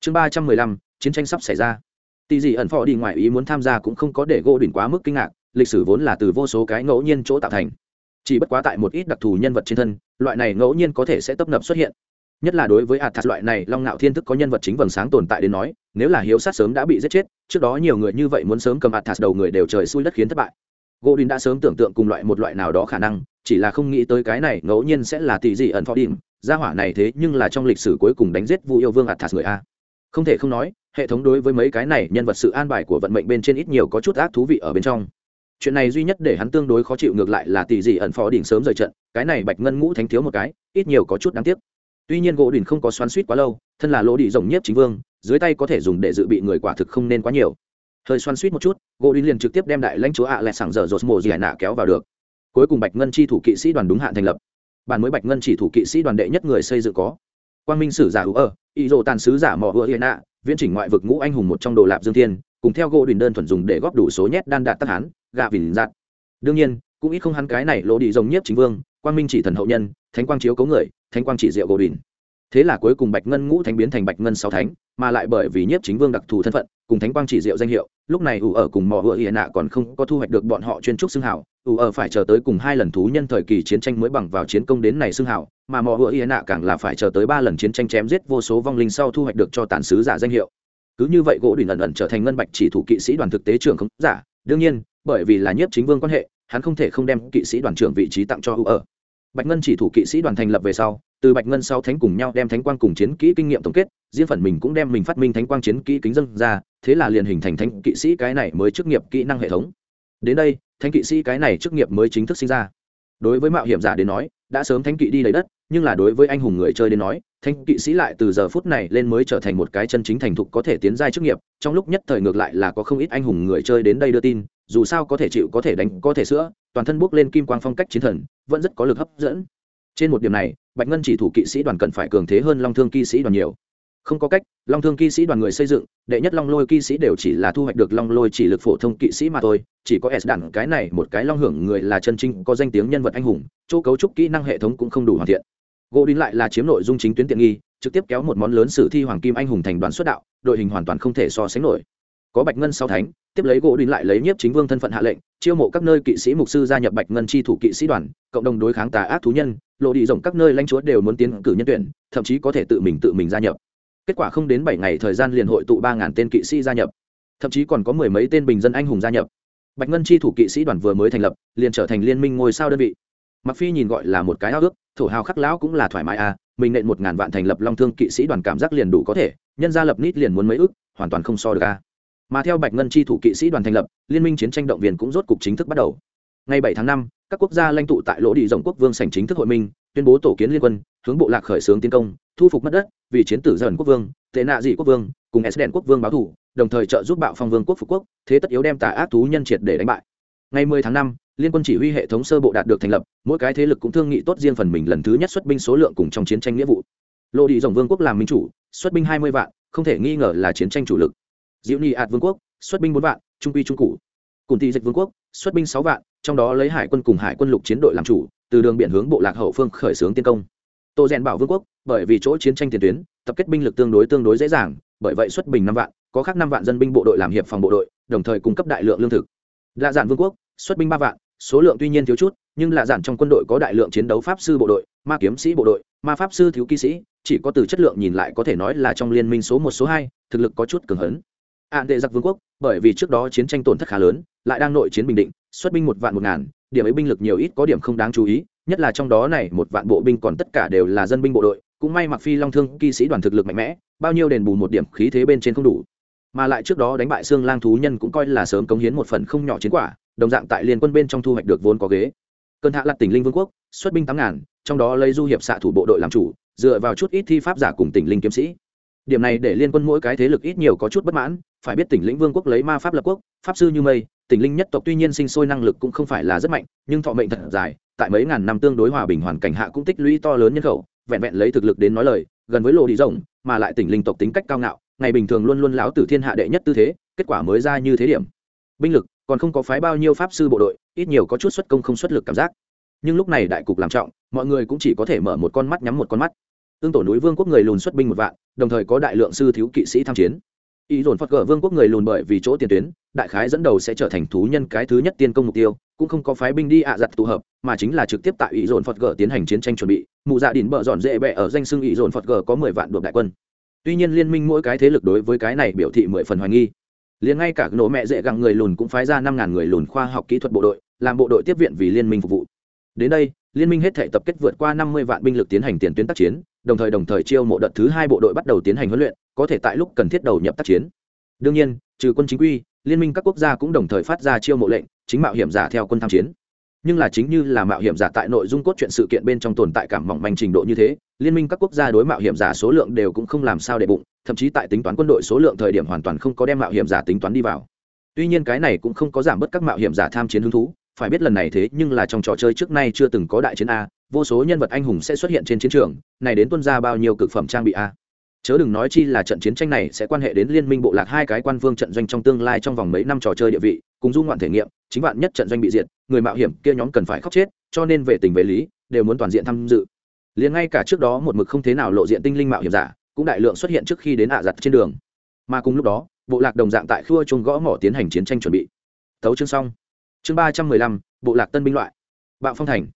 Chương ba trăm mười lăm, chiến tranh sắp xảy ra. Tỷ dị ẩn phò đi ngoài ý muốn tham gia cũng không có để gỗ đỉnh quá mức kinh ngạc, lịch sử vốn là từ vô số cái ngẫu nhiên chỗ tạo thành. Chỉ bất quá tại một ít đặc thù nhân vật trên thân, loại này ngẫu nhiên có thể sẽ tấp nập xuất hiện nhất là đối với athas loại này, long ngạo thiên thức có nhân vật chính vầng sáng tồn tại đến nói, nếu là hiếu sát sớm đã bị giết chết, trước đó nhiều người như vậy muốn sớm cầm athas đầu người đều trời xui đất khiến thất bại. Godin đã sớm tưởng tượng cùng loại một loại nào đó khả năng, chỉ là không nghĩ tới cái này ngẫu nhiên sẽ là tỷ dị ẩn phó điểm gia hỏa này thế nhưng là trong lịch sử cuối cùng đánh giết vu yêu vương athas người a. Không thể không nói, hệ thống đối với mấy cái này nhân vật sự an bài của vận mệnh bên trên ít nhiều có chút ác thú vị ở bên trong. Chuyện này duy nhất để hắn tương đối khó chịu ngược lại là tỷ dị ẩn phó đỉnh sớm rời trận, cái này bạch ngân ngũ thánh thiếu một cái, ít nhiều có chút đáng tiếc tuy nhiên gỗ đùn không có xoắn suýt quá lâu, thân là lỗ đi rồng nhất chính vương, dưới tay có thể dùng để dự bị người quả thực không nên quá nhiều. Hơi xoắn suýt một chút, gỗ đùn liền trực tiếp đem đại lãnh chúa ạ lại sảng dở dột mồ gì hải nạ kéo vào được. Cuối cùng bạch ngân chi thủ kỵ sĩ đoàn đúng hạn thành lập. Bản mới bạch ngân chỉ thủ kỵ sĩ đoàn đệ nhất người xây dựng có. Quang minh sử giả hữu ở ý rồ tàn sứ giả mỏ hữu hiền nạ, viễn chỉnh ngoại vực ngũ anh hùng một trong đồ lạp dương thiên, cùng theo gỗ đình đơn thuần dùng để góp đủ số nhét đan đạt tắc hán, gạ vỉn giạt đương nhiên, cũng ít không hắn cái này lỗ đi rồng nhất chính vương quang minh chỉ thần hậu nhân, thánh quang chiếu cấu người, thánh quang chỉ diệu gỗ đình thế là cuối cùng bạch ngân ngũ thánh biến thành bạch ngân sáu thánh, mà lại bởi vì nhiếp chính vương đặc thù thân phận, cùng thánh quang chỉ diệu danh hiệu, lúc này ủ ở cùng mò hựa hiền nạ còn không có thu hoạch được bọn họ chuyên trúc xưng hảo ủ ở phải chờ tới cùng hai lần thú nhân thời kỳ chiến tranh mới bằng vào chiến công đến này xưng hảo mà mò hựa hiền nạ càng là phải chờ tới ba lần chiến tranh chém giết vô số vong linh sau thu hoạch được cho tàn sứ giả danh hiệu. Cứ như vậy gỗ đình ẩn ẩn trở thành ngân bạch chỉ thủ kỵ sĩ đoàn thực tế trưởng không giả, đương nhiên, bởi vì là nhiếp chính vương quan hệ, hắn không thể không đem kỵ sĩ đoàn trưởng vị trí tặng cho ủ ở bạch ngân chỉ thủ kỵ sĩ đoàn thành lập về sau, từ bạch ngân sau thánh cùng nhau đem thánh quang cùng chiến kỹ kinh nghiệm tổng kết, riêng phần mình cũng đem mình phát minh thánh quang chiến kỹ kính dân ra, thế là liền hình thành thánh kỵ sĩ cái này mới chức nghiệp kỹ năng hệ thống. Đến đây, thánh kỵ sĩ cái này chức nghiệp mới chính thức sinh ra. Đối với mạo hiểm giả đến nói, đã sớm thánh kỵ đi lấy đất, nhưng là đối với anh hùng người chơi đến nói, thánh kỵ sĩ lại từ giờ phút này lên mới trở thành một cái chân chính thành thục có thể tiến giai chức nghiệp, trong lúc nhất thời ngược lại là có không ít anh hùng người chơi đến đây đưa tin, dù sao có thể chịu có thể đánh, có thể sữa toàn thân bốc lên kim quang phong cách chiến thần, vẫn rất có lực hấp dẫn. Trên một điểm này, bạch ngân chỉ thủ kỵ sĩ đoàn cần phải cường thế hơn long thương kỵ sĩ đoàn nhiều. Không có cách, long thương kỵ sĩ đoàn người xây dựng, đệ nhất long lôi kỵ sĩ đều chỉ là thu hoạch được long lôi chỉ lực phổ thông kỵ sĩ mà thôi, chỉ có s đẳng cái này một cái long hưởng người là chân trinh có danh tiếng nhân vật anh hùng, chỗ cấu trúc kỹ năng hệ thống cũng không đủ hoàn thiện. Gỗ đín lại là chiếm nội dung chính tuyến tiện nghi, trực tiếp kéo một món lớn sử thi hoàng kim anh hùng thành đoàn xuất đạo, đội hình hoàn toàn không thể so sánh nổi có bạch ngân sau thánh, tiếp lấy gỗ đín lại lấy nhiếp chính vương thân phận hạ lệnh, chiêu mộ các nơi kỵ sĩ mục sư gia nhập bạch ngân chi thủ kỵ sĩ đoàn, cộng đồng đối kháng tà ác thú nhân, lộ đi rộng các nơi lãnh chúa đều muốn tiến cử nhân tuyển, thậm chí có thể tự mình tự mình gia nhập. Kết quả không đến bảy ngày thời gian liền hội tụ ba ngàn tên kỵ sĩ gia nhập, thậm chí còn có mười mấy tên bình dân anh hùng gia nhập. Bạch ngân chi thủ kỵ sĩ đoàn vừa mới thành lập, liền trở thành liên minh ngôi sao đơn vị. Mặc phi nhìn gọi là một cái ao ước, thổ hào khắc lão cũng là thoải mái à mình nện một ngàn vạn thành lập long thương kỵ sĩ đoàn cảm giác liền đủ có thể, nhân gia lập nít liền muốn mấy ước, hoàn toàn không so được à mà theo bạch ngân chi thủ kỵ sĩ đoàn thành lập liên minh chiến tranh động viên cũng rốt cục chính thức bắt đầu. Ngày 7 tháng 5, các quốc gia lãnh tụ tại lỗ đi rộng quốc vương sảnh chính thức hội minh tuyên bố tổ kiến liên quân hướng bộ lạc khởi xướng tiến công thu phục mất đất vì chiến tử dần quốc vương tệ nạ dị quốc vương cùng s đèn quốc vương báo thủ đồng thời trợ giúp bạo phong vương quốc phục quốc thế tất yếu đem tà ác thú nhân triệt để đánh bại. Ngày 10 tháng 5, liên quân chỉ huy hệ thống sơ bộ đạt được thành lập mỗi cái thế lực cũng thương nghị tốt riêng phần mình lần thứ nhất xuất binh số lượng cùng trong chiến tranh nghĩa vụ. Lỗ đi rộng vương quốc làm minh chủ xuất binh 20 vạn không thể nghi ngờ là chiến tranh chủ lực diệu ni ạt vương quốc, xuất binh bốn vạn, trung quy trung cụ cùng tỷ dịch vương quốc, xuất binh sáu vạn, trong đó lấy hải quân cùng hải quân lục chiến đội làm chủ, từ đường biển hướng bộ lạc hậu phương khởi xướng tiến công. Tô rèn bảo vương quốc, bởi vì chỗ chiến tranh tiền tuyến, tập kết binh lực tương đối tương đối dễ dàng, bởi vậy xuất bình năm vạn, có khác năm vạn dân binh bộ đội làm hiệp phòng bộ đội, đồng thời cung cấp đại lượng lương thực. Lạ dạn vương quốc, xuất binh ba vạn, số lượng tuy nhiên thiếu chút, nhưng lạ dạn trong quân đội có đại lượng chiến đấu pháp sư bộ đội, ma kiếm sĩ bộ đội, ma pháp sư thiếu kỵ sĩ, chỉ có từ chất lượng nhìn lại có thể nói là trong liên minh số một, số hai, thực lực có chút cường hấn ạn tệ giặc vương quốc, bởi vì trước đó chiến tranh tổn thất khá lớn, lại đang nội chiến bình định, xuất binh một vạn một ngàn, điểm ấy binh lực nhiều ít có điểm không đáng chú ý, nhất là trong đó này một vạn bộ binh còn tất cả đều là dân binh bộ đội, cũng may mặc phi long thương kỵ sĩ đoàn thực lực mạnh mẽ, bao nhiêu đền bù một điểm khí thế bên trên không đủ. Mà lại trước đó đánh bại xương lang thú nhân cũng coi là sớm cống hiến một phần không nhỏ chiến quả, đồng dạng tại liên quân bên trong thu hoạch được vốn có ghế. Cơn hạ lạt tỉnh linh vương quốc, xuất binh tám ngàn, trong đó lấy du hiệp xạ thủ bộ đội làm chủ, dựa vào chút ít thi pháp giả cùng tỉnh linh kiếm sĩ điểm này để liên quân mỗi cái thế lực ít nhiều có chút bất mãn, phải biết tỉnh lĩnh vương quốc lấy ma pháp lập quốc, pháp sư như mây, tỉnh linh nhất tộc tuy nhiên sinh sôi năng lực cũng không phải là rất mạnh, nhưng thọ mệnh thật dài, tại mấy ngàn năm tương đối hòa bình hoàn cảnh hạ cũng tích lũy to lớn nhân khẩu, vẹn vẹn lấy thực lực đến nói lời, gần với lộ đi rộng, mà lại tỉnh linh tộc tính cách cao ngạo, ngày bình thường luôn luôn láo từ thiên hạ đệ nhất tư thế, kết quả mới ra như thế điểm. Binh lực, còn không có phái bao nhiêu pháp sư bộ đội, ít nhiều có chút xuất công không xuất lực cảm giác. Nhưng lúc này đại cục làm trọng, mọi người cũng chỉ có thể mở một con mắt nhắm một con mắt tương tổ núi vương quốc người lùn xuất binh một vạn, đồng thời có đại lượng sư thiếu kỵ sĩ tham chiến. Ý dồn phật gở vương quốc người lùn bởi vì chỗ tiền tuyến, đại khái dẫn đầu sẽ trở thành thú nhân cái thứ nhất tiên công mục tiêu, cũng không có phái binh đi ạ à giặt tụ hợp, mà chính là trực tiếp tại ý dồn phật gở tiến hành chiến tranh chuẩn bị. Mụ dạ đỉn bợ dọn dễ bẹ ở danh xưng ý dồn phật gở có mười vạn đội đại quân. Tuy nhiên liên minh mỗi cái thế lực đối với cái này biểu thị mười phần hoài nghi. Liền ngay cả nổ mẹ dễ gặng người lùn cũng phái ra năm ngàn người lùn khoa học kỹ thuật bộ đội, làm bộ đội tiếp viện vì liên minh phục vụ. Đến đây, liên minh hết thể tập kết vượt qua năm mươi vạn binh lực tiến hành tiền tuyến tác chiến đồng thời đồng thời chiêu mộ đợt thứ hai bộ đội bắt đầu tiến hành huấn luyện, có thể tại lúc cần thiết đầu nhập tác chiến. Đương nhiên, trừ quân chính quy, liên minh các quốc gia cũng đồng thời phát ra chiêu mộ lệnh, chính mạo hiểm giả theo quân tham chiến. Nhưng là chính như là mạo hiểm giả tại nội dung cốt truyện sự kiện bên trong tồn tại cảm mỏng manh trình độ như thế, liên minh các quốc gia đối mạo hiểm giả số lượng đều cũng không làm sao để bụng, thậm chí tại tính toán quân đội số lượng thời điểm hoàn toàn không có đem mạo hiểm giả tính toán đi vào. Tuy nhiên cái này cũng không có giảm bớt các mạo hiểm giả tham chiến hứng thú, phải biết lần này thế nhưng là trong trò chơi trước nay chưa từng có đại chiến a vô số nhân vật anh hùng sẽ xuất hiện trên chiến trường, này đến tuân ra bao nhiêu cực phẩm trang bị a? Chớ đừng nói chi là trận chiến tranh này sẽ quan hệ đến liên minh bộ lạc hai cái quan vương trận doanh trong tương lai trong vòng mấy năm trò chơi địa vị, cùng du ngoạn thể nghiệm, chính bạn nhất trận doanh bị diệt, người mạo hiểm kia nhóm cần phải khóc chết, cho nên về tình về lý, đều muốn toàn diện tham dự. Liền ngay cả trước đó một mực không thế nào lộ diện tinh linh mạo hiểm giả, cũng đại lượng xuất hiện trước khi đến ạ giặt trên đường. Mà cùng lúc đó, bộ lạc đồng dạng tại khua chung gõ mỏ tiến hành chiến tranh chuẩn bị. Thấu chương xong. Chương ba trăm mười lăm, bộ lạc tân binh loại. Bạo phong thành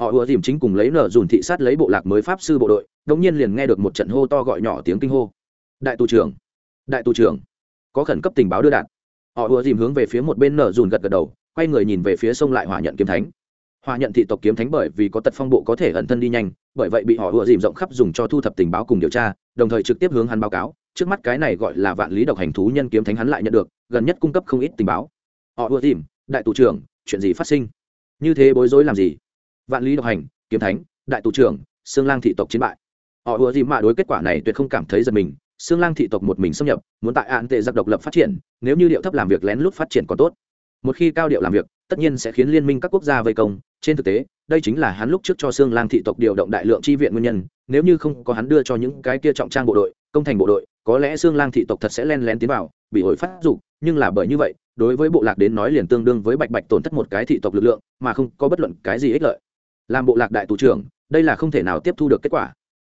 họ ùa dìm chính cùng lấy nở dùn thị sát lấy bộ lạc mới pháp sư bộ đội, đống nhiên liền nghe được một trận hô to gọi nhỏ tiếng kinh hô. Đại tù trưởng, đại tù trưởng, có khẩn cấp tình báo đưa đạn họ ùa dìm hướng về phía một bên nở dùn gật gật đầu, quay người nhìn về phía sông lại hỏa nhận kiếm thánh. Hỏa nhận thị tộc kiếm thánh bởi vì có tật phong bộ có thể ẩn thân đi nhanh, bởi vậy bị họ ùa dìm rộng khắp dùng cho thu thập tình báo cùng điều tra, đồng thời trực tiếp hướng hắn báo cáo. Trước mắt cái này gọi là vạn lý độc hành thú nhân kiếm thánh hắn lại nhận được, gần nhất cung cấp không ít tình báo. Họ ùa dìm, đại tù trưởng, chuyện gì phát sinh? Như thế bối rối làm gì? Vạn lý độc hành, kiếm thánh, đại tù trưởng xương lang thị tộc chiến bại. Họ ùa gì mạ đối kết quả này tuyệt không cảm thấy giật mình xương lang thị tộc một mình xâm nhập, muốn tại an tệ giặc độc lập phát triển, nếu như điệu thấp làm việc lén lút phát triển còn tốt. Một khi cao điệu làm việc, tất nhiên sẽ khiến liên minh các quốc gia vây công. Trên thực tế, đây chính là hắn lúc trước cho xương lang thị tộc điều động đại lượng chi viện nguyên nhân, nếu như không có hắn đưa cho những cái kia trọng trang bộ đội, công thành bộ đội, có lẽ xương lang thị tộc thật sẽ len lén tiến vào, bị hồi phát dục, nhưng là bởi như vậy, đối với bộ lạc đến nói liền tương đương với bạch bạch tổn thất một cái thị tộc lực lượng, mà không có bất luận cái gì ích lợi làm bộ lạc đại tù trưởng, đây là không thể nào tiếp thu được kết quả.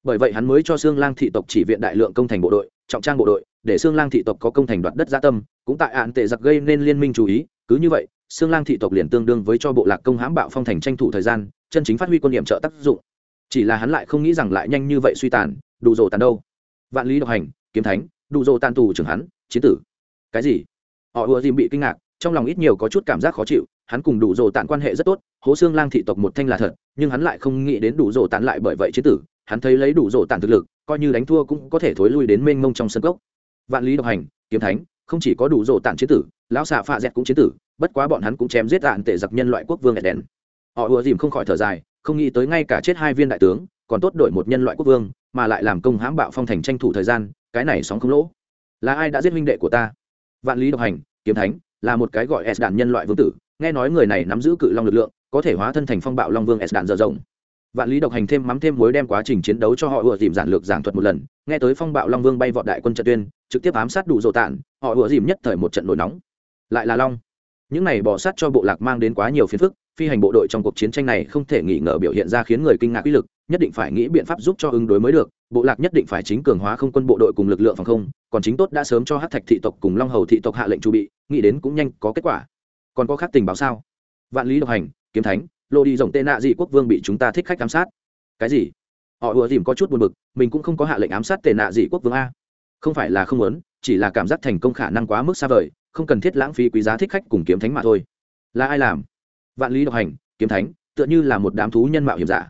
Bởi vậy hắn mới cho xương lang thị tộc chỉ viện đại lượng công thành bộ đội, trọng trang bộ đội, để xương lang thị tộc có công thành đoạt đất gia tâm, cũng tại án tệ giặc gây nên liên minh chú ý, cứ như vậy xương lang thị tộc liền tương đương với cho bộ lạc công hãm bạo phong thành tranh thủ thời gian, chân chính phát huy quân điểm trợ tác dụng. Chỉ là hắn lại không nghĩ rằng lại nhanh như vậy suy tàn, đủ rồ tàn đâu. Vạn lý độc hành, kiếm thánh, đủ rồ tàn tù trưởng hắn, chiến tử. Cái gì? Họ ùa dìm bị kinh ngạc, trong lòng ít nhiều có chút cảm giác khó chịu hắn cùng đủ rồ tản quan hệ rất tốt, hố xương lang thị tộc một thanh là thật, nhưng hắn lại không nghĩ đến đủ rồ tản lại bởi vậy chế tử, hắn thấy lấy đủ rồ tản thực lực, coi như đánh thua cũng có thể thối lui đến mênh mông trong sân cốc. Vạn lý độc hành, kiếm thánh, không chỉ có đủ rồ tản chế tử, lão xạ phạ dẹt cũng chế tử, bất quá bọn hắn cũng chém giết đạn tệ giặc nhân loại quốc vương đèn họ ùa dìm không khỏi thở dài, không nghĩ tới ngay cả chết hai viên đại tướng, còn tốt đổi một nhân loại quốc vương, mà lại làm công hãm bạo phong thành tranh thủ thời gian, cái này sóng không lỗ. Là ai đã giết huynh đệ của ta? Vạn lý độc hành, kiếm thánh, là một cái gọi s đạn nhân loại vương tử nghe nói người này nắm giữ cự long lực lượng, có thể hóa thân thành phong bạo long vương s đạn dở rộng. Vạn lý độc hành thêm mắm thêm muối đem quá trình chiến đấu cho họ ùa dìm giản lược giảng thuật một lần, nghe tới phong bạo long vương bay vọt đại quân trận tuyên, trực tiếp ám sát đủ dỗ tản họ ùa dìm nhất thời một trận nổi nóng. Lại là long. Những này bỏ sát cho bộ lạc mang đến quá nhiều phiền phức, phi hành bộ đội trong cuộc chiến tranh này không thể nghỉ ngờ biểu hiện ra khiến người kinh ngạc uy lực, nhất định phải nghĩ biện pháp giúp cho ứng đối mới được, bộ lạc nhất định phải chính cường hóa không quân bộ đội cùng lực lượng phòng không, còn chính tốt đã sớm cho hát thạch thị tộc cùng long hầu thị tộc hạ lệnh chuẩn bị, nghĩ đến cũng nhanh có kết quả còn có khác tình báo sao? Vạn lý độc hành, kiếm thánh, lô đi rồng tệ nạ dị quốc vương bị chúng ta thích khách ám sát. Cái gì? Họ ùa dìm có chút buồn bực, mình cũng không có hạ lệnh ám sát tệ nạ dị quốc vương a. Không phải là không muốn, chỉ là cảm giác thành công khả năng quá mức xa vời, không cần thiết lãng phí quý giá thích khách cùng kiếm thánh mà thôi. Là ai làm? Vạn lý độc hành, kiếm thánh, tựa như là một đám thú nhân mạo hiểm giả.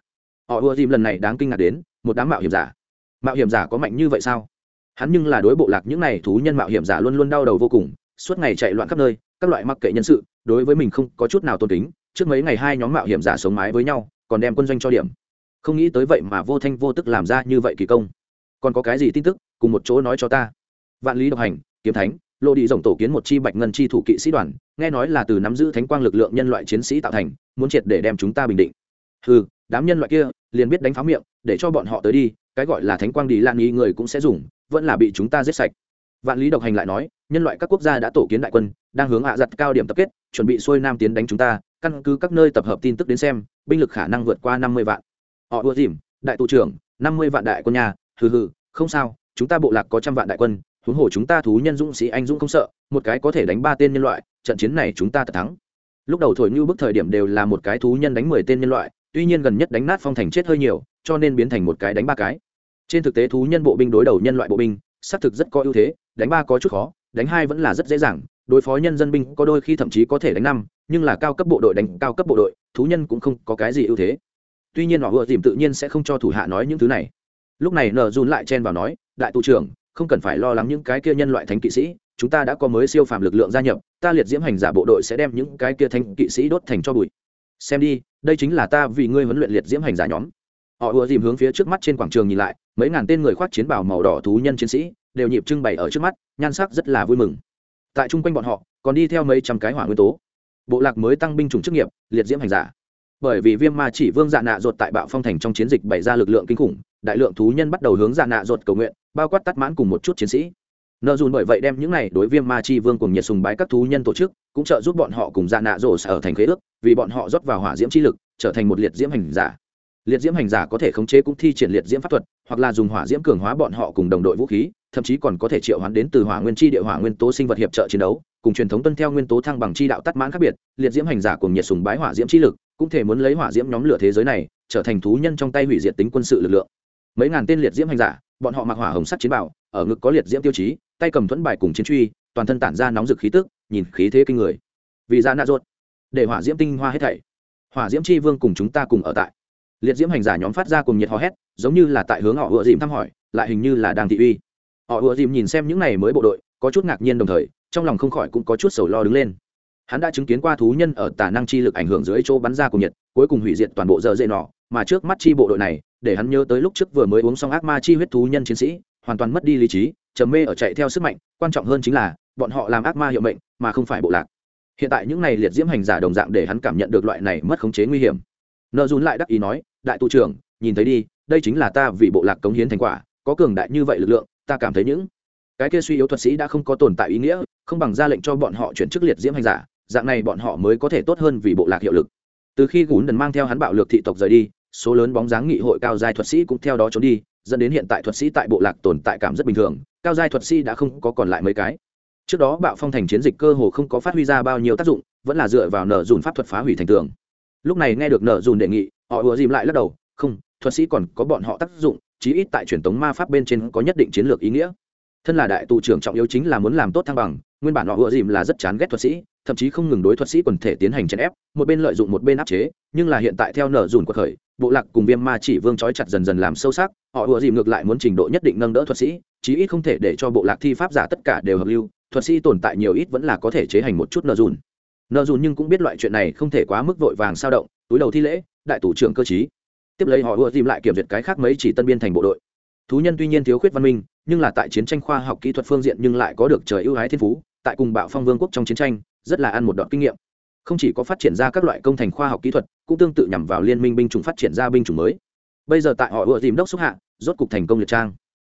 Họ ùa dìm lần này đáng kinh ngạc đến, một đám mạo hiểm giả. Mạo hiểm giả có mạnh như vậy sao? Hắn nhưng là đối bộ lạc những n à y thú nhân mạo hiểm giả luôn luôn đau đầu vô cùng suốt ngày chạy loạn khắp nơi, các loại mặc kệ nhân sự, đối với mình không có chút nào tôn kính, trước mấy ngày hai nhóm mạo hiểm giả sống mái với nhau, còn đem quân doanh cho điểm. Không nghĩ tới vậy mà vô thanh vô tức làm ra như vậy kỳ công. Còn có cái gì tin tức, cùng một chỗ nói cho ta. Vạn lý độc hành, kiếm thánh lộ đi rồng tổ kiến một chi bạch ngân chi thủ kỵ sĩ đoàn, nghe nói là từ nắm giữ thánh quang lực lượng nhân loại chiến sĩ tạo thành, muốn triệt để đem chúng ta bình định. Ừ đám nhân loại kia, liền biết đánh pháo miệng, để cho bọn họ tới đi, cái gọi là thánh quang đi lan nghi người cũng sẽ dùng, vẫn là bị chúng ta giết sạch vạn lý độc hành lại nói, nhân loại các quốc gia đã tổ kiến đại quân, đang hướng hạ giặt cao điểm tập kết, chuẩn bị xuôi nam tiến đánh chúng ta, căn cứ các nơi tập hợp tin tức đến xem, binh lực khả năng vượt qua năm mươi vạn. Họ ưa dìm, đại tụ trưởng, năm mươi vạn đại quân nhà, hừ hừ, không sao, chúng ta bộ lạc có trăm vạn đại quân, huống hồ chúng ta thú nhân dũng sĩ anh dũng không sợ, một cái có thể đánh ba tên nhân loại, trận chiến này chúng ta thật thắng. Lúc đầu thổi như bức thời điểm đều là một cái thú nhân đánh mười tên nhân loại, tuy nhiên gần nhất đánh nát phong thành chết hơi nhiều, cho nên biến thành một cái đánh ba cái. Trên thực tế thú nhân bộ binh đối đầu nhân loại bộ binh xác thực rất có ưu thế, đánh ba có chút khó, đánh hai vẫn là rất dễ dàng. Đối phó nhân dân binh có đôi khi thậm chí có thể đánh năm, nhưng là cao cấp bộ đội đánh cao cấp bộ đội, thú nhân cũng không có cái gì ưu thế. Tuy nhiên họ vừa dìm tự nhiên sẽ không cho thủ hạ nói những thứ này. Lúc này nở dùn lại chen vào nói, đại tù trưởng, không cần phải lo lắng những cái kia nhân loại thánh kỵ sĩ, chúng ta đã có mới siêu phàm lực lượng gia nhập, ta liệt diễm hành giả bộ đội sẽ đem những cái kia thánh kỵ sĩ đốt thành cho bụi. Xem đi, đây chính là ta vì ngươi huấn luyện liệt diễm hành giả nhóm họ ùa dìm hướng phía trước mắt trên quảng trường nhìn lại, mấy ngàn tên người khoác chiến bào màu đỏ thú nhân chiến sĩ đều nhịp trưng bày ở trước mắt, nhan sắc rất là vui mừng. Tại chung quanh bọn họ, còn đi theo mấy trăm cái hỏa nguyên tố. Bộ lạc mới tăng binh chủng chức nghiệp, liệt diễm hành giả. Bởi vì viêm ma chỉ vương dạ nạ ruột tại bạo phong thành trong chiến dịch bày ra lực lượng kinh khủng, đại lượng thú nhân bắt đầu hướng dạ nạ ruột cầu nguyện, bao quát tắt mãn cùng một chút chiến sĩ. Nợ dùn bởi vậy đem những này đối viêm ma chi vương cùng nhiệt sùng bái các thú nhân tổ chức, cũng trợ giúp bọn họ cùng dạ nạ rổ ở thành khế ước, vì bọn họ rót vào hỏa diễm chi lực, trở thành một liệt diễm hành giả liệt diễm hành giả có thể khống chế cũng thi triển liệt diễm pháp thuật, hoặc là dùng hỏa diễm cường hóa bọn họ cùng đồng đội vũ khí, thậm chí còn có thể triệu hoán đến từ hỏa nguyên chi địa, hỏa nguyên tố sinh vật hiệp trợ chiến đấu, cùng truyền thống tuân theo nguyên tố thăng bằng chi đạo tắt mãn khác biệt. Liệt diễm hành giả cùng nhiệt sùng bái hỏa diễm chi lực, cũng thể muốn lấy hỏa diễm nhóm lửa thế giới này, trở thành thú nhân trong tay hủy diệt tính quân sự lực lượng. Mấy ngàn tên liệt diễm hành giả, bọn họ mặc hỏa hồng sắt chiến bảo, ở ngực có liệt diễm tiêu chí, tay cầm thuẫn bài cùng chiến truy, toàn thân tản ra nóng rực khí tức, nhìn khí thế kinh người. Vì ra nạ ruột, để hỏa diễm tinh hoa hết thảy. Hỏa diễm chi vương cùng chúng ta cùng ở tại liệt diễm hành giả nhóm phát ra cùng nhiệt hò hét, giống như là tại hướng họ ựa dìm thăm hỏi, lại hình như là đang thị uy. Họ ựa dìm nhìn xem những này mới bộ đội, có chút ngạc nhiên đồng thời, trong lòng không khỏi cũng có chút sầu lo đứng lên. Hắn đã chứng kiến qua thú nhân ở tả năng chi lực ảnh hưởng dưới chỗ bắn ra cùng nhiệt, cuối cùng hủy diệt toàn bộ dợ dễ nọ, mà trước mắt chi bộ đội này, để hắn nhớ tới lúc trước vừa mới uống xong ác ma chi huyết thú nhân chiến sĩ, hoàn toàn mất đi lý trí, trầm mê ở chạy theo sức mạnh, quan trọng hơn chính là, bọn họ làm ác ma hiệu mệnh, mà không phải bộ lạc. Hiện tại những này liệt diễm hành giả đồng dạng để hắn cảm nhận được loại này mất khống chế nguy hiểm nợ dùn lại đắc ý nói, đại tù trưởng, nhìn thấy đi, đây chính là ta vì bộ lạc cống hiến thành quả, có cường đại như vậy lực lượng, ta cảm thấy những cái kia suy yếu thuật sĩ đã không có tồn tại ý nghĩa, không bằng ra lệnh cho bọn họ chuyển chức liệt diễm hành giả, dạng này bọn họ mới có thể tốt hơn vì bộ lạc hiệu lực. Từ khi gún đần mang theo hắn bạo lược thị tộc rời đi, số lớn bóng dáng nghị hội cao giai thuật sĩ cũng theo đó trốn đi, dẫn đến hiện tại thuật sĩ tại bộ lạc tồn tại cảm rất bình thường, cao giai thuật sĩ đã không có còn lại mấy cái. Trước đó bạo phong thành chiến dịch cơ hồ không có phát huy ra bao nhiêu tác dụng, vẫn là dựa vào nở dùn pháp thuật phá hủy thành tường lúc này nghe được nở dùn đề nghị, họ ùa dìm lại lắc đầu, không, thuật sĩ còn có bọn họ tác dụng, chí ít tại truyền thống ma pháp bên trên có nhất định chiến lược ý nghĩa. Thân là đại tù trưởng trọng yếu chính là muốn làm tốt thăng bằng, nguyên bản họ ùa dìm là rất chán ghét thuật sĩ, thậm chí không ngừng đối thuật sĩ quần thể tiến hành chèn ép, một bên lợi dụng một bên áp chế, nhưng là hiện tại theo nở dùn cuộc khởi, bộ lạc cùng viêm ma chỉ vương trói chặt dần dần làm sâu sắc, họ ùa dìm ngược lại muốn trình độ nhất định nâng đỡ thuật sĩ, chí ít không thể để cho bộ lạc thi pháp giả tất cả đều hợp lưu, thuật sĩ tồn tại nhiều ít vẫn là có thể chế hành một chút nợ dùn nợ dùn nhưng cũng biết loại chuyện này không thể quá mức vội vàng sao động, túi đầu thi lễ, đại tủ trưởng cơ chí tiếp lấy họ ưa tìm lại kiểm duyệt cái khác mấy chỉ tân biên thành bộ đội. Thú nhân tuy nhiên thiếu khuyết văn minh, nhưng là tại chiến tranh khoa học kỹ thuật phương diện nhưng lại có được trời ưu ái thiên phú, tại cùng bạo phong vương quốc trong chiến tranh, rất là ăn một đoạn kinh nghiệm. Không chỉ có phát triển ra các loại công thành khoa học kỹ thuật, cũng tương tự nhằm vào liên minh binh chủng phát triển ra binh chủng mới. Bây giờ tại họ ưa tìm đốc xúc hạ, rốt cục thành công liệt trang.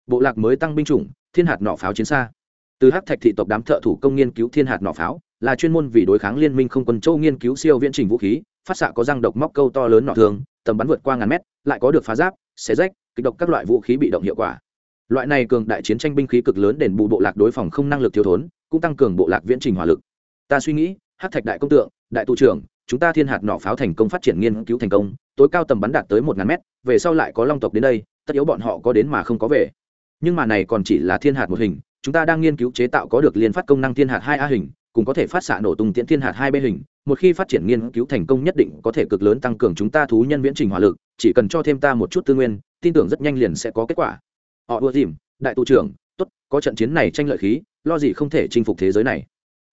Bộ lạc mới tăng binh chủng, thiên hạt nỏ pháo chiến xa. Từ hắc thạch thị tộc đám thợ thủ công nghiên cứu thiên hạt nỏ pháo là chuyên môn vì đối kháng liên minh không quân châu nghiên cứu siêu viễn trình vũ khí, phát xạ có răng độc móc câu to lớn nọ thường, tầm bắn vượt qua ngàn mét, lại có được phá giáp, xé rách kịch độc các loại vũ khí bị động hiệu quả. Loại này cường đại chiến tranh binh khí cực lớn đền bù bộ lạc đối phòng không năng lực thiếu thốn, cũng tăng cường bộ lạc viễn trình hỏa lực. Ta suy nghĩ hát thạch đại công tượng, đại tụ trưởng, chúng ta thiên hạt nọ pháo thành công phát triển nghiên cứu thành công, tối cao tầm bắn đạt tới một ngàn mét, về sau lại có long tộc đến đây, tất yếu bọn họ có đến mà không có về. Nhưng mà này còn chỉ là thiên hạt một hình, chúng ta đang nghiên cứu chế tạo có được liên phát công năng thiên hạt hai a hình cùng có thể phát xạ nổ tung tiễn thiên hạt hai bên hình, một khi phát triển nghiên cứu thành công nhất định có thể cực lớn tăng cường chúng ta thú nhân viễn trình hỏa lực, chỉ cần cho thêm ta một chút tư nguyên, tin tưởng rất nhanh liền sẽ có kết quả. Họ ùa dìm, đại tụ trưởng, tốt, có trận chiến này tranh lợi khí, lo gì không thể chinh phục thế giới này.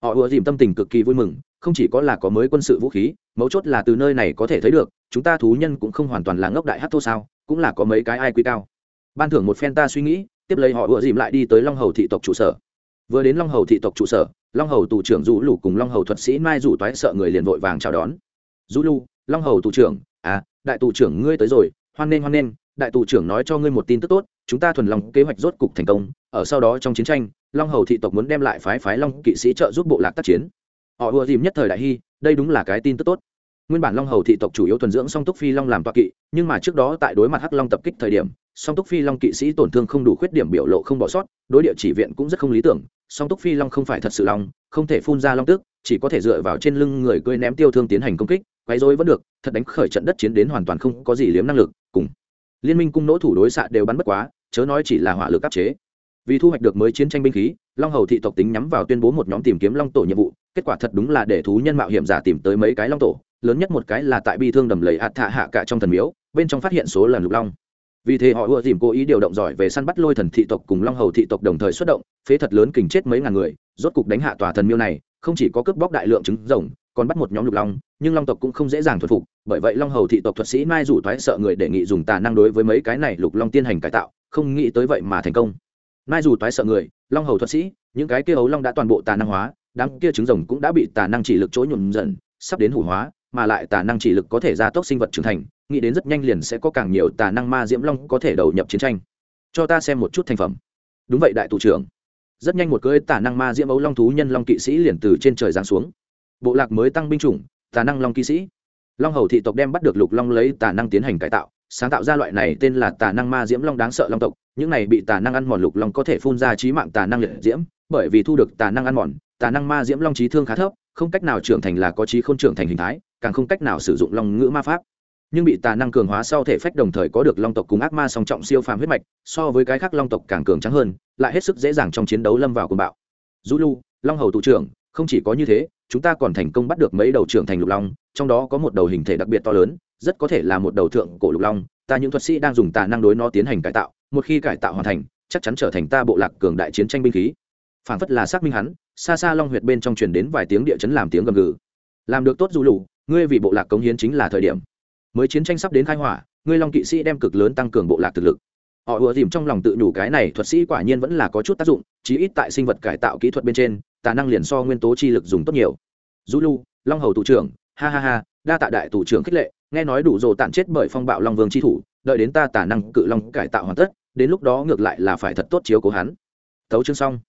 Họ ùa dìm tâm tình cực kỳ vui mừng, không chỉ có là có mới quân sự vũ khí, mấu chốt là từ nơi này có thể thấy được, chúng ta thú nhân cũng không hoàn toàn là ngốc đại hát thô sao, cũng là có mấy cái ai quy cao. Ban thưởng một phen ta suy nghĩ, tiếp lấy họ ùa dìm lại đi tới long hầu thị tộc trụ sở vừa đến long hầu thị tộc trụ sở, long hầu tù trưởng du lù cùng long hầu thuật sĩ mai rủ toái sợ người liền vội vàng chào đón. Du lu long hầu tù trưởng à đại tù trưởng ngươi tới rồi, hoan nghênh hoan nghênh, đại tù trưởng nói cho ngươi một tin tức tốt, chúng ta thuần lòng kế hoạch rốt cục thành công, ở sau đó trong chiến tranh, long hầu thị tộc muốn đem lại phái phái long kỵ sĩ trợ giúp bộ lạc tác chiến. Họ ùa dìm nhất thời đại hy, đây đúng là cái tin tức tốt. Nguyên bản long hầu thị tộc chủ yếu thuần dưỡng song túc phi long làm toa kỵ, nhưng mà trước đó tại đối mặt hắc long tập kích thời điểm song túc phi long kỵ sĩ tổn thương không đủ khuyết điểm biểu lộ không bỏ sót, đối địa chỉ viện cũng rất không lý tưởng, song túc phi long không phải thật sự long, không thể phun ra long tức chỉ có thể dựa vào trên lưng người cưỡi ném tiêu thương tiến hành công kích, quấy rối vẫn được, thật đánh khởi trận đất chiến đến hoàn toàn không có gì liếm năng lực, cùng liên minh cung nỗ thủ đối xạ đều bắn bất quá, chớ nói chỉ là hỏa lực áp chế. Vì thu hoạch được mới chiến tranh binh khí, long hầu thị tộc tính nhắm vào tuyên bố một nhóm tìm kiếm long tổ nhiệm vụ, kết quả thật đúng là để thú nhân mạo hiểm giả tìm tới mấy cái long tổ, lớn nhất một cái là tại bi thương đầm lầy hạt thạ hạ cả trong thần miếu, bên trong phát hiện số lần lục long vì thế họ ưa dìm cố ý điều động giỏi về săn bắt lôi thần thị tộc cùng long hầu thị tộc đồng thời xuất động, phế thật lớn kình chết mấy ngàn người, rốt cục đánh hạ tòa thần miêu này, không chỉ có cướp bóc đại lượng trứng rồng, còn bắt một nhóm lục long, nhưng long tộc cũng không dễ dàng thuần phục, bởi vậy long hầu thị tộc thuật sĩ mai rủ thoái sợ người đề nghị dùng tà năng đối với mấy cái này lục long tiên hành cải tạo, không nghĩ tới vậy mà thành công. Mai rủ thoái sợ người, long hầu thuật sĩ, những cái kia ấu long đã toàn bộ tà năng hóa, đám kia trứng rồng cũng đã bị tà năng chỉ lực chối nhuộm dần, sắp đến hủ hóa, mà lại tà năng chỉ lực có thể gia tốc sinh vật trưởng thành nghĩ đến rất nhanh liền sẽ có càng nhiều tà năng ma diễm long có thể đầu nhập chiến tranh. Cho ta xem một chút thành phẩm. Đúng vậy, đại thủ trưởng. Rất nhanh một cưới tà năng ma diễm ấu long thú nhân long kỵ sĩ liền từ trên trời giáng xuống. Bộ lạc mới tăng binh chủng, tà năng long kỵ sĩ. Long hầu thị tộc đem bắt được lục long lấy tà năng tiến hành cải tạo, sáng tạo ra loại này tên là tà năng ma diễm long đáng sợ long tộc, những này bị tà năng ăn mòn lục long có thể phun ra trí mạng tà năng liệt diễm, bởi vì thu được tà năng ăn mòn, tà năng ma diễm long trí thương khá thấp, không cách nào trưởng thành là có trí không trưởng thành hình thái, càng không cách nào sử dụng long ngữ ma pháp nhưng bị tà năng cường hóa sau thể phách đồng thời có được long tộc cùng ác ma song trọng siêu phàm huyết mạch, so với cái khác long tộc càng cường trắng hơn, lại hết sức dễ dàng trong chiến đấu lâm vào cùng bạo. Du lu, long hầu thủ trưởng, không chỉ có như thế, chúng ta còn thành công bắt được mấy đầu trưởng thành lục long, trong đó có một đầu hình thể đặc biệt to lớn, rất có thể là một đầu thượng cổ lục long, ta những thuật sĩ đang dùng tà năng đối nó tiến hành cải tạo, một khi cải tạo hoàn thành, chắc chắn trở thành ta bộ lạc cường đại chiến tranh binh khí. Phản phất là xác minh hắn, xa xa long huyệt bên trong truyền đến vài tiếng địa chấn làm tiếng gầm gừ. Làm được tốt du lù ngươi vì bộ lạc cống hiến chính là thời điểm mới chiến tranh sắp đến khai hỏa, ngươi long kỵ sĩ đem cực lớn tăng cường bộ lạc thực lực. Họ ùa dìm trong lòng tự nhủ cái này thuật sĩ quả nhiên vẫn là có chút tác dụng, chí ít tại sinh vật cải tạo kỹ thuật bên trên, tà năng liền so nguyên tố chi lực dùng tốt nhiều. Du lu long hầu thủ trưởng, ha ha ha, đa tạ đại thủ trưởng khích lệ, nghe nói đủ rồ tàn chết bởi phong bạo long vương chi thủ, đợi đến ta tà năng cự long cải tạo hoàn tất, đến lúc đó ngược lại là phải thật tốt chiếu cố hắn. Thấu chương xong.